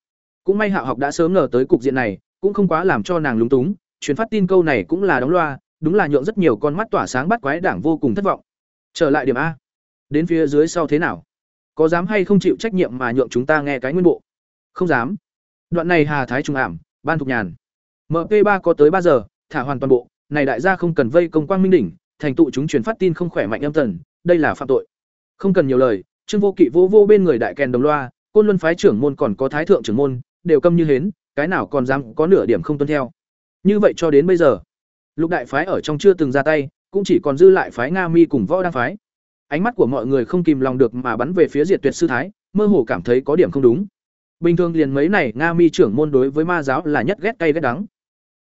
Cũng may hạo học đã sớm ngờ tới cục diện này, cũng không quá làm cho nàng lúng túng, truyền phát tin câu này cũng là đóng loa, đúng là nhượng rất nhiều con mắt tỏa sáng bắt quái đảng vô cùng thất vọng. Trở lại điểm a. Đến phía dưới sau thế nào? Có dám hay không chịu trách nhiệm mà nhượng chúng ta nghe cái nguyên bộ? Không dám. Đoạn này hà thái trung ảm, ban thục nhàn. Mp ba có tới ba giờ, thả hoàn toàn bộ này đại gia không cần vây công quang minh đỉnh, thành tụ chúng truyền phát tin không khỏe mạnh âm thần đây là phạm tội. Không cần nhiều lời, trương vô kỵ vô vô bên người đại kèn đồng loa, côn luân phái trưởng môn còn có thái thượng trưởng môn, đều câm như hến, cái nào còn dám có nửa điểm không tuân theo. Như vậy cho đến bây giờ, lục đại phái ở trong chưa từng ra tay, cũng chỉ còn dư lại phái nga mi cùng võ đăng phái. Ánh mắt của mọi người không kìm lòng được mà bắn về phía diệt tuyệt sư thái, mơ hồ cảm thấy có điểm không đúng. Bình thường liền mấy này nga mi trưởng môn đối với ma giáo là nhất ghét cay ghét đắng.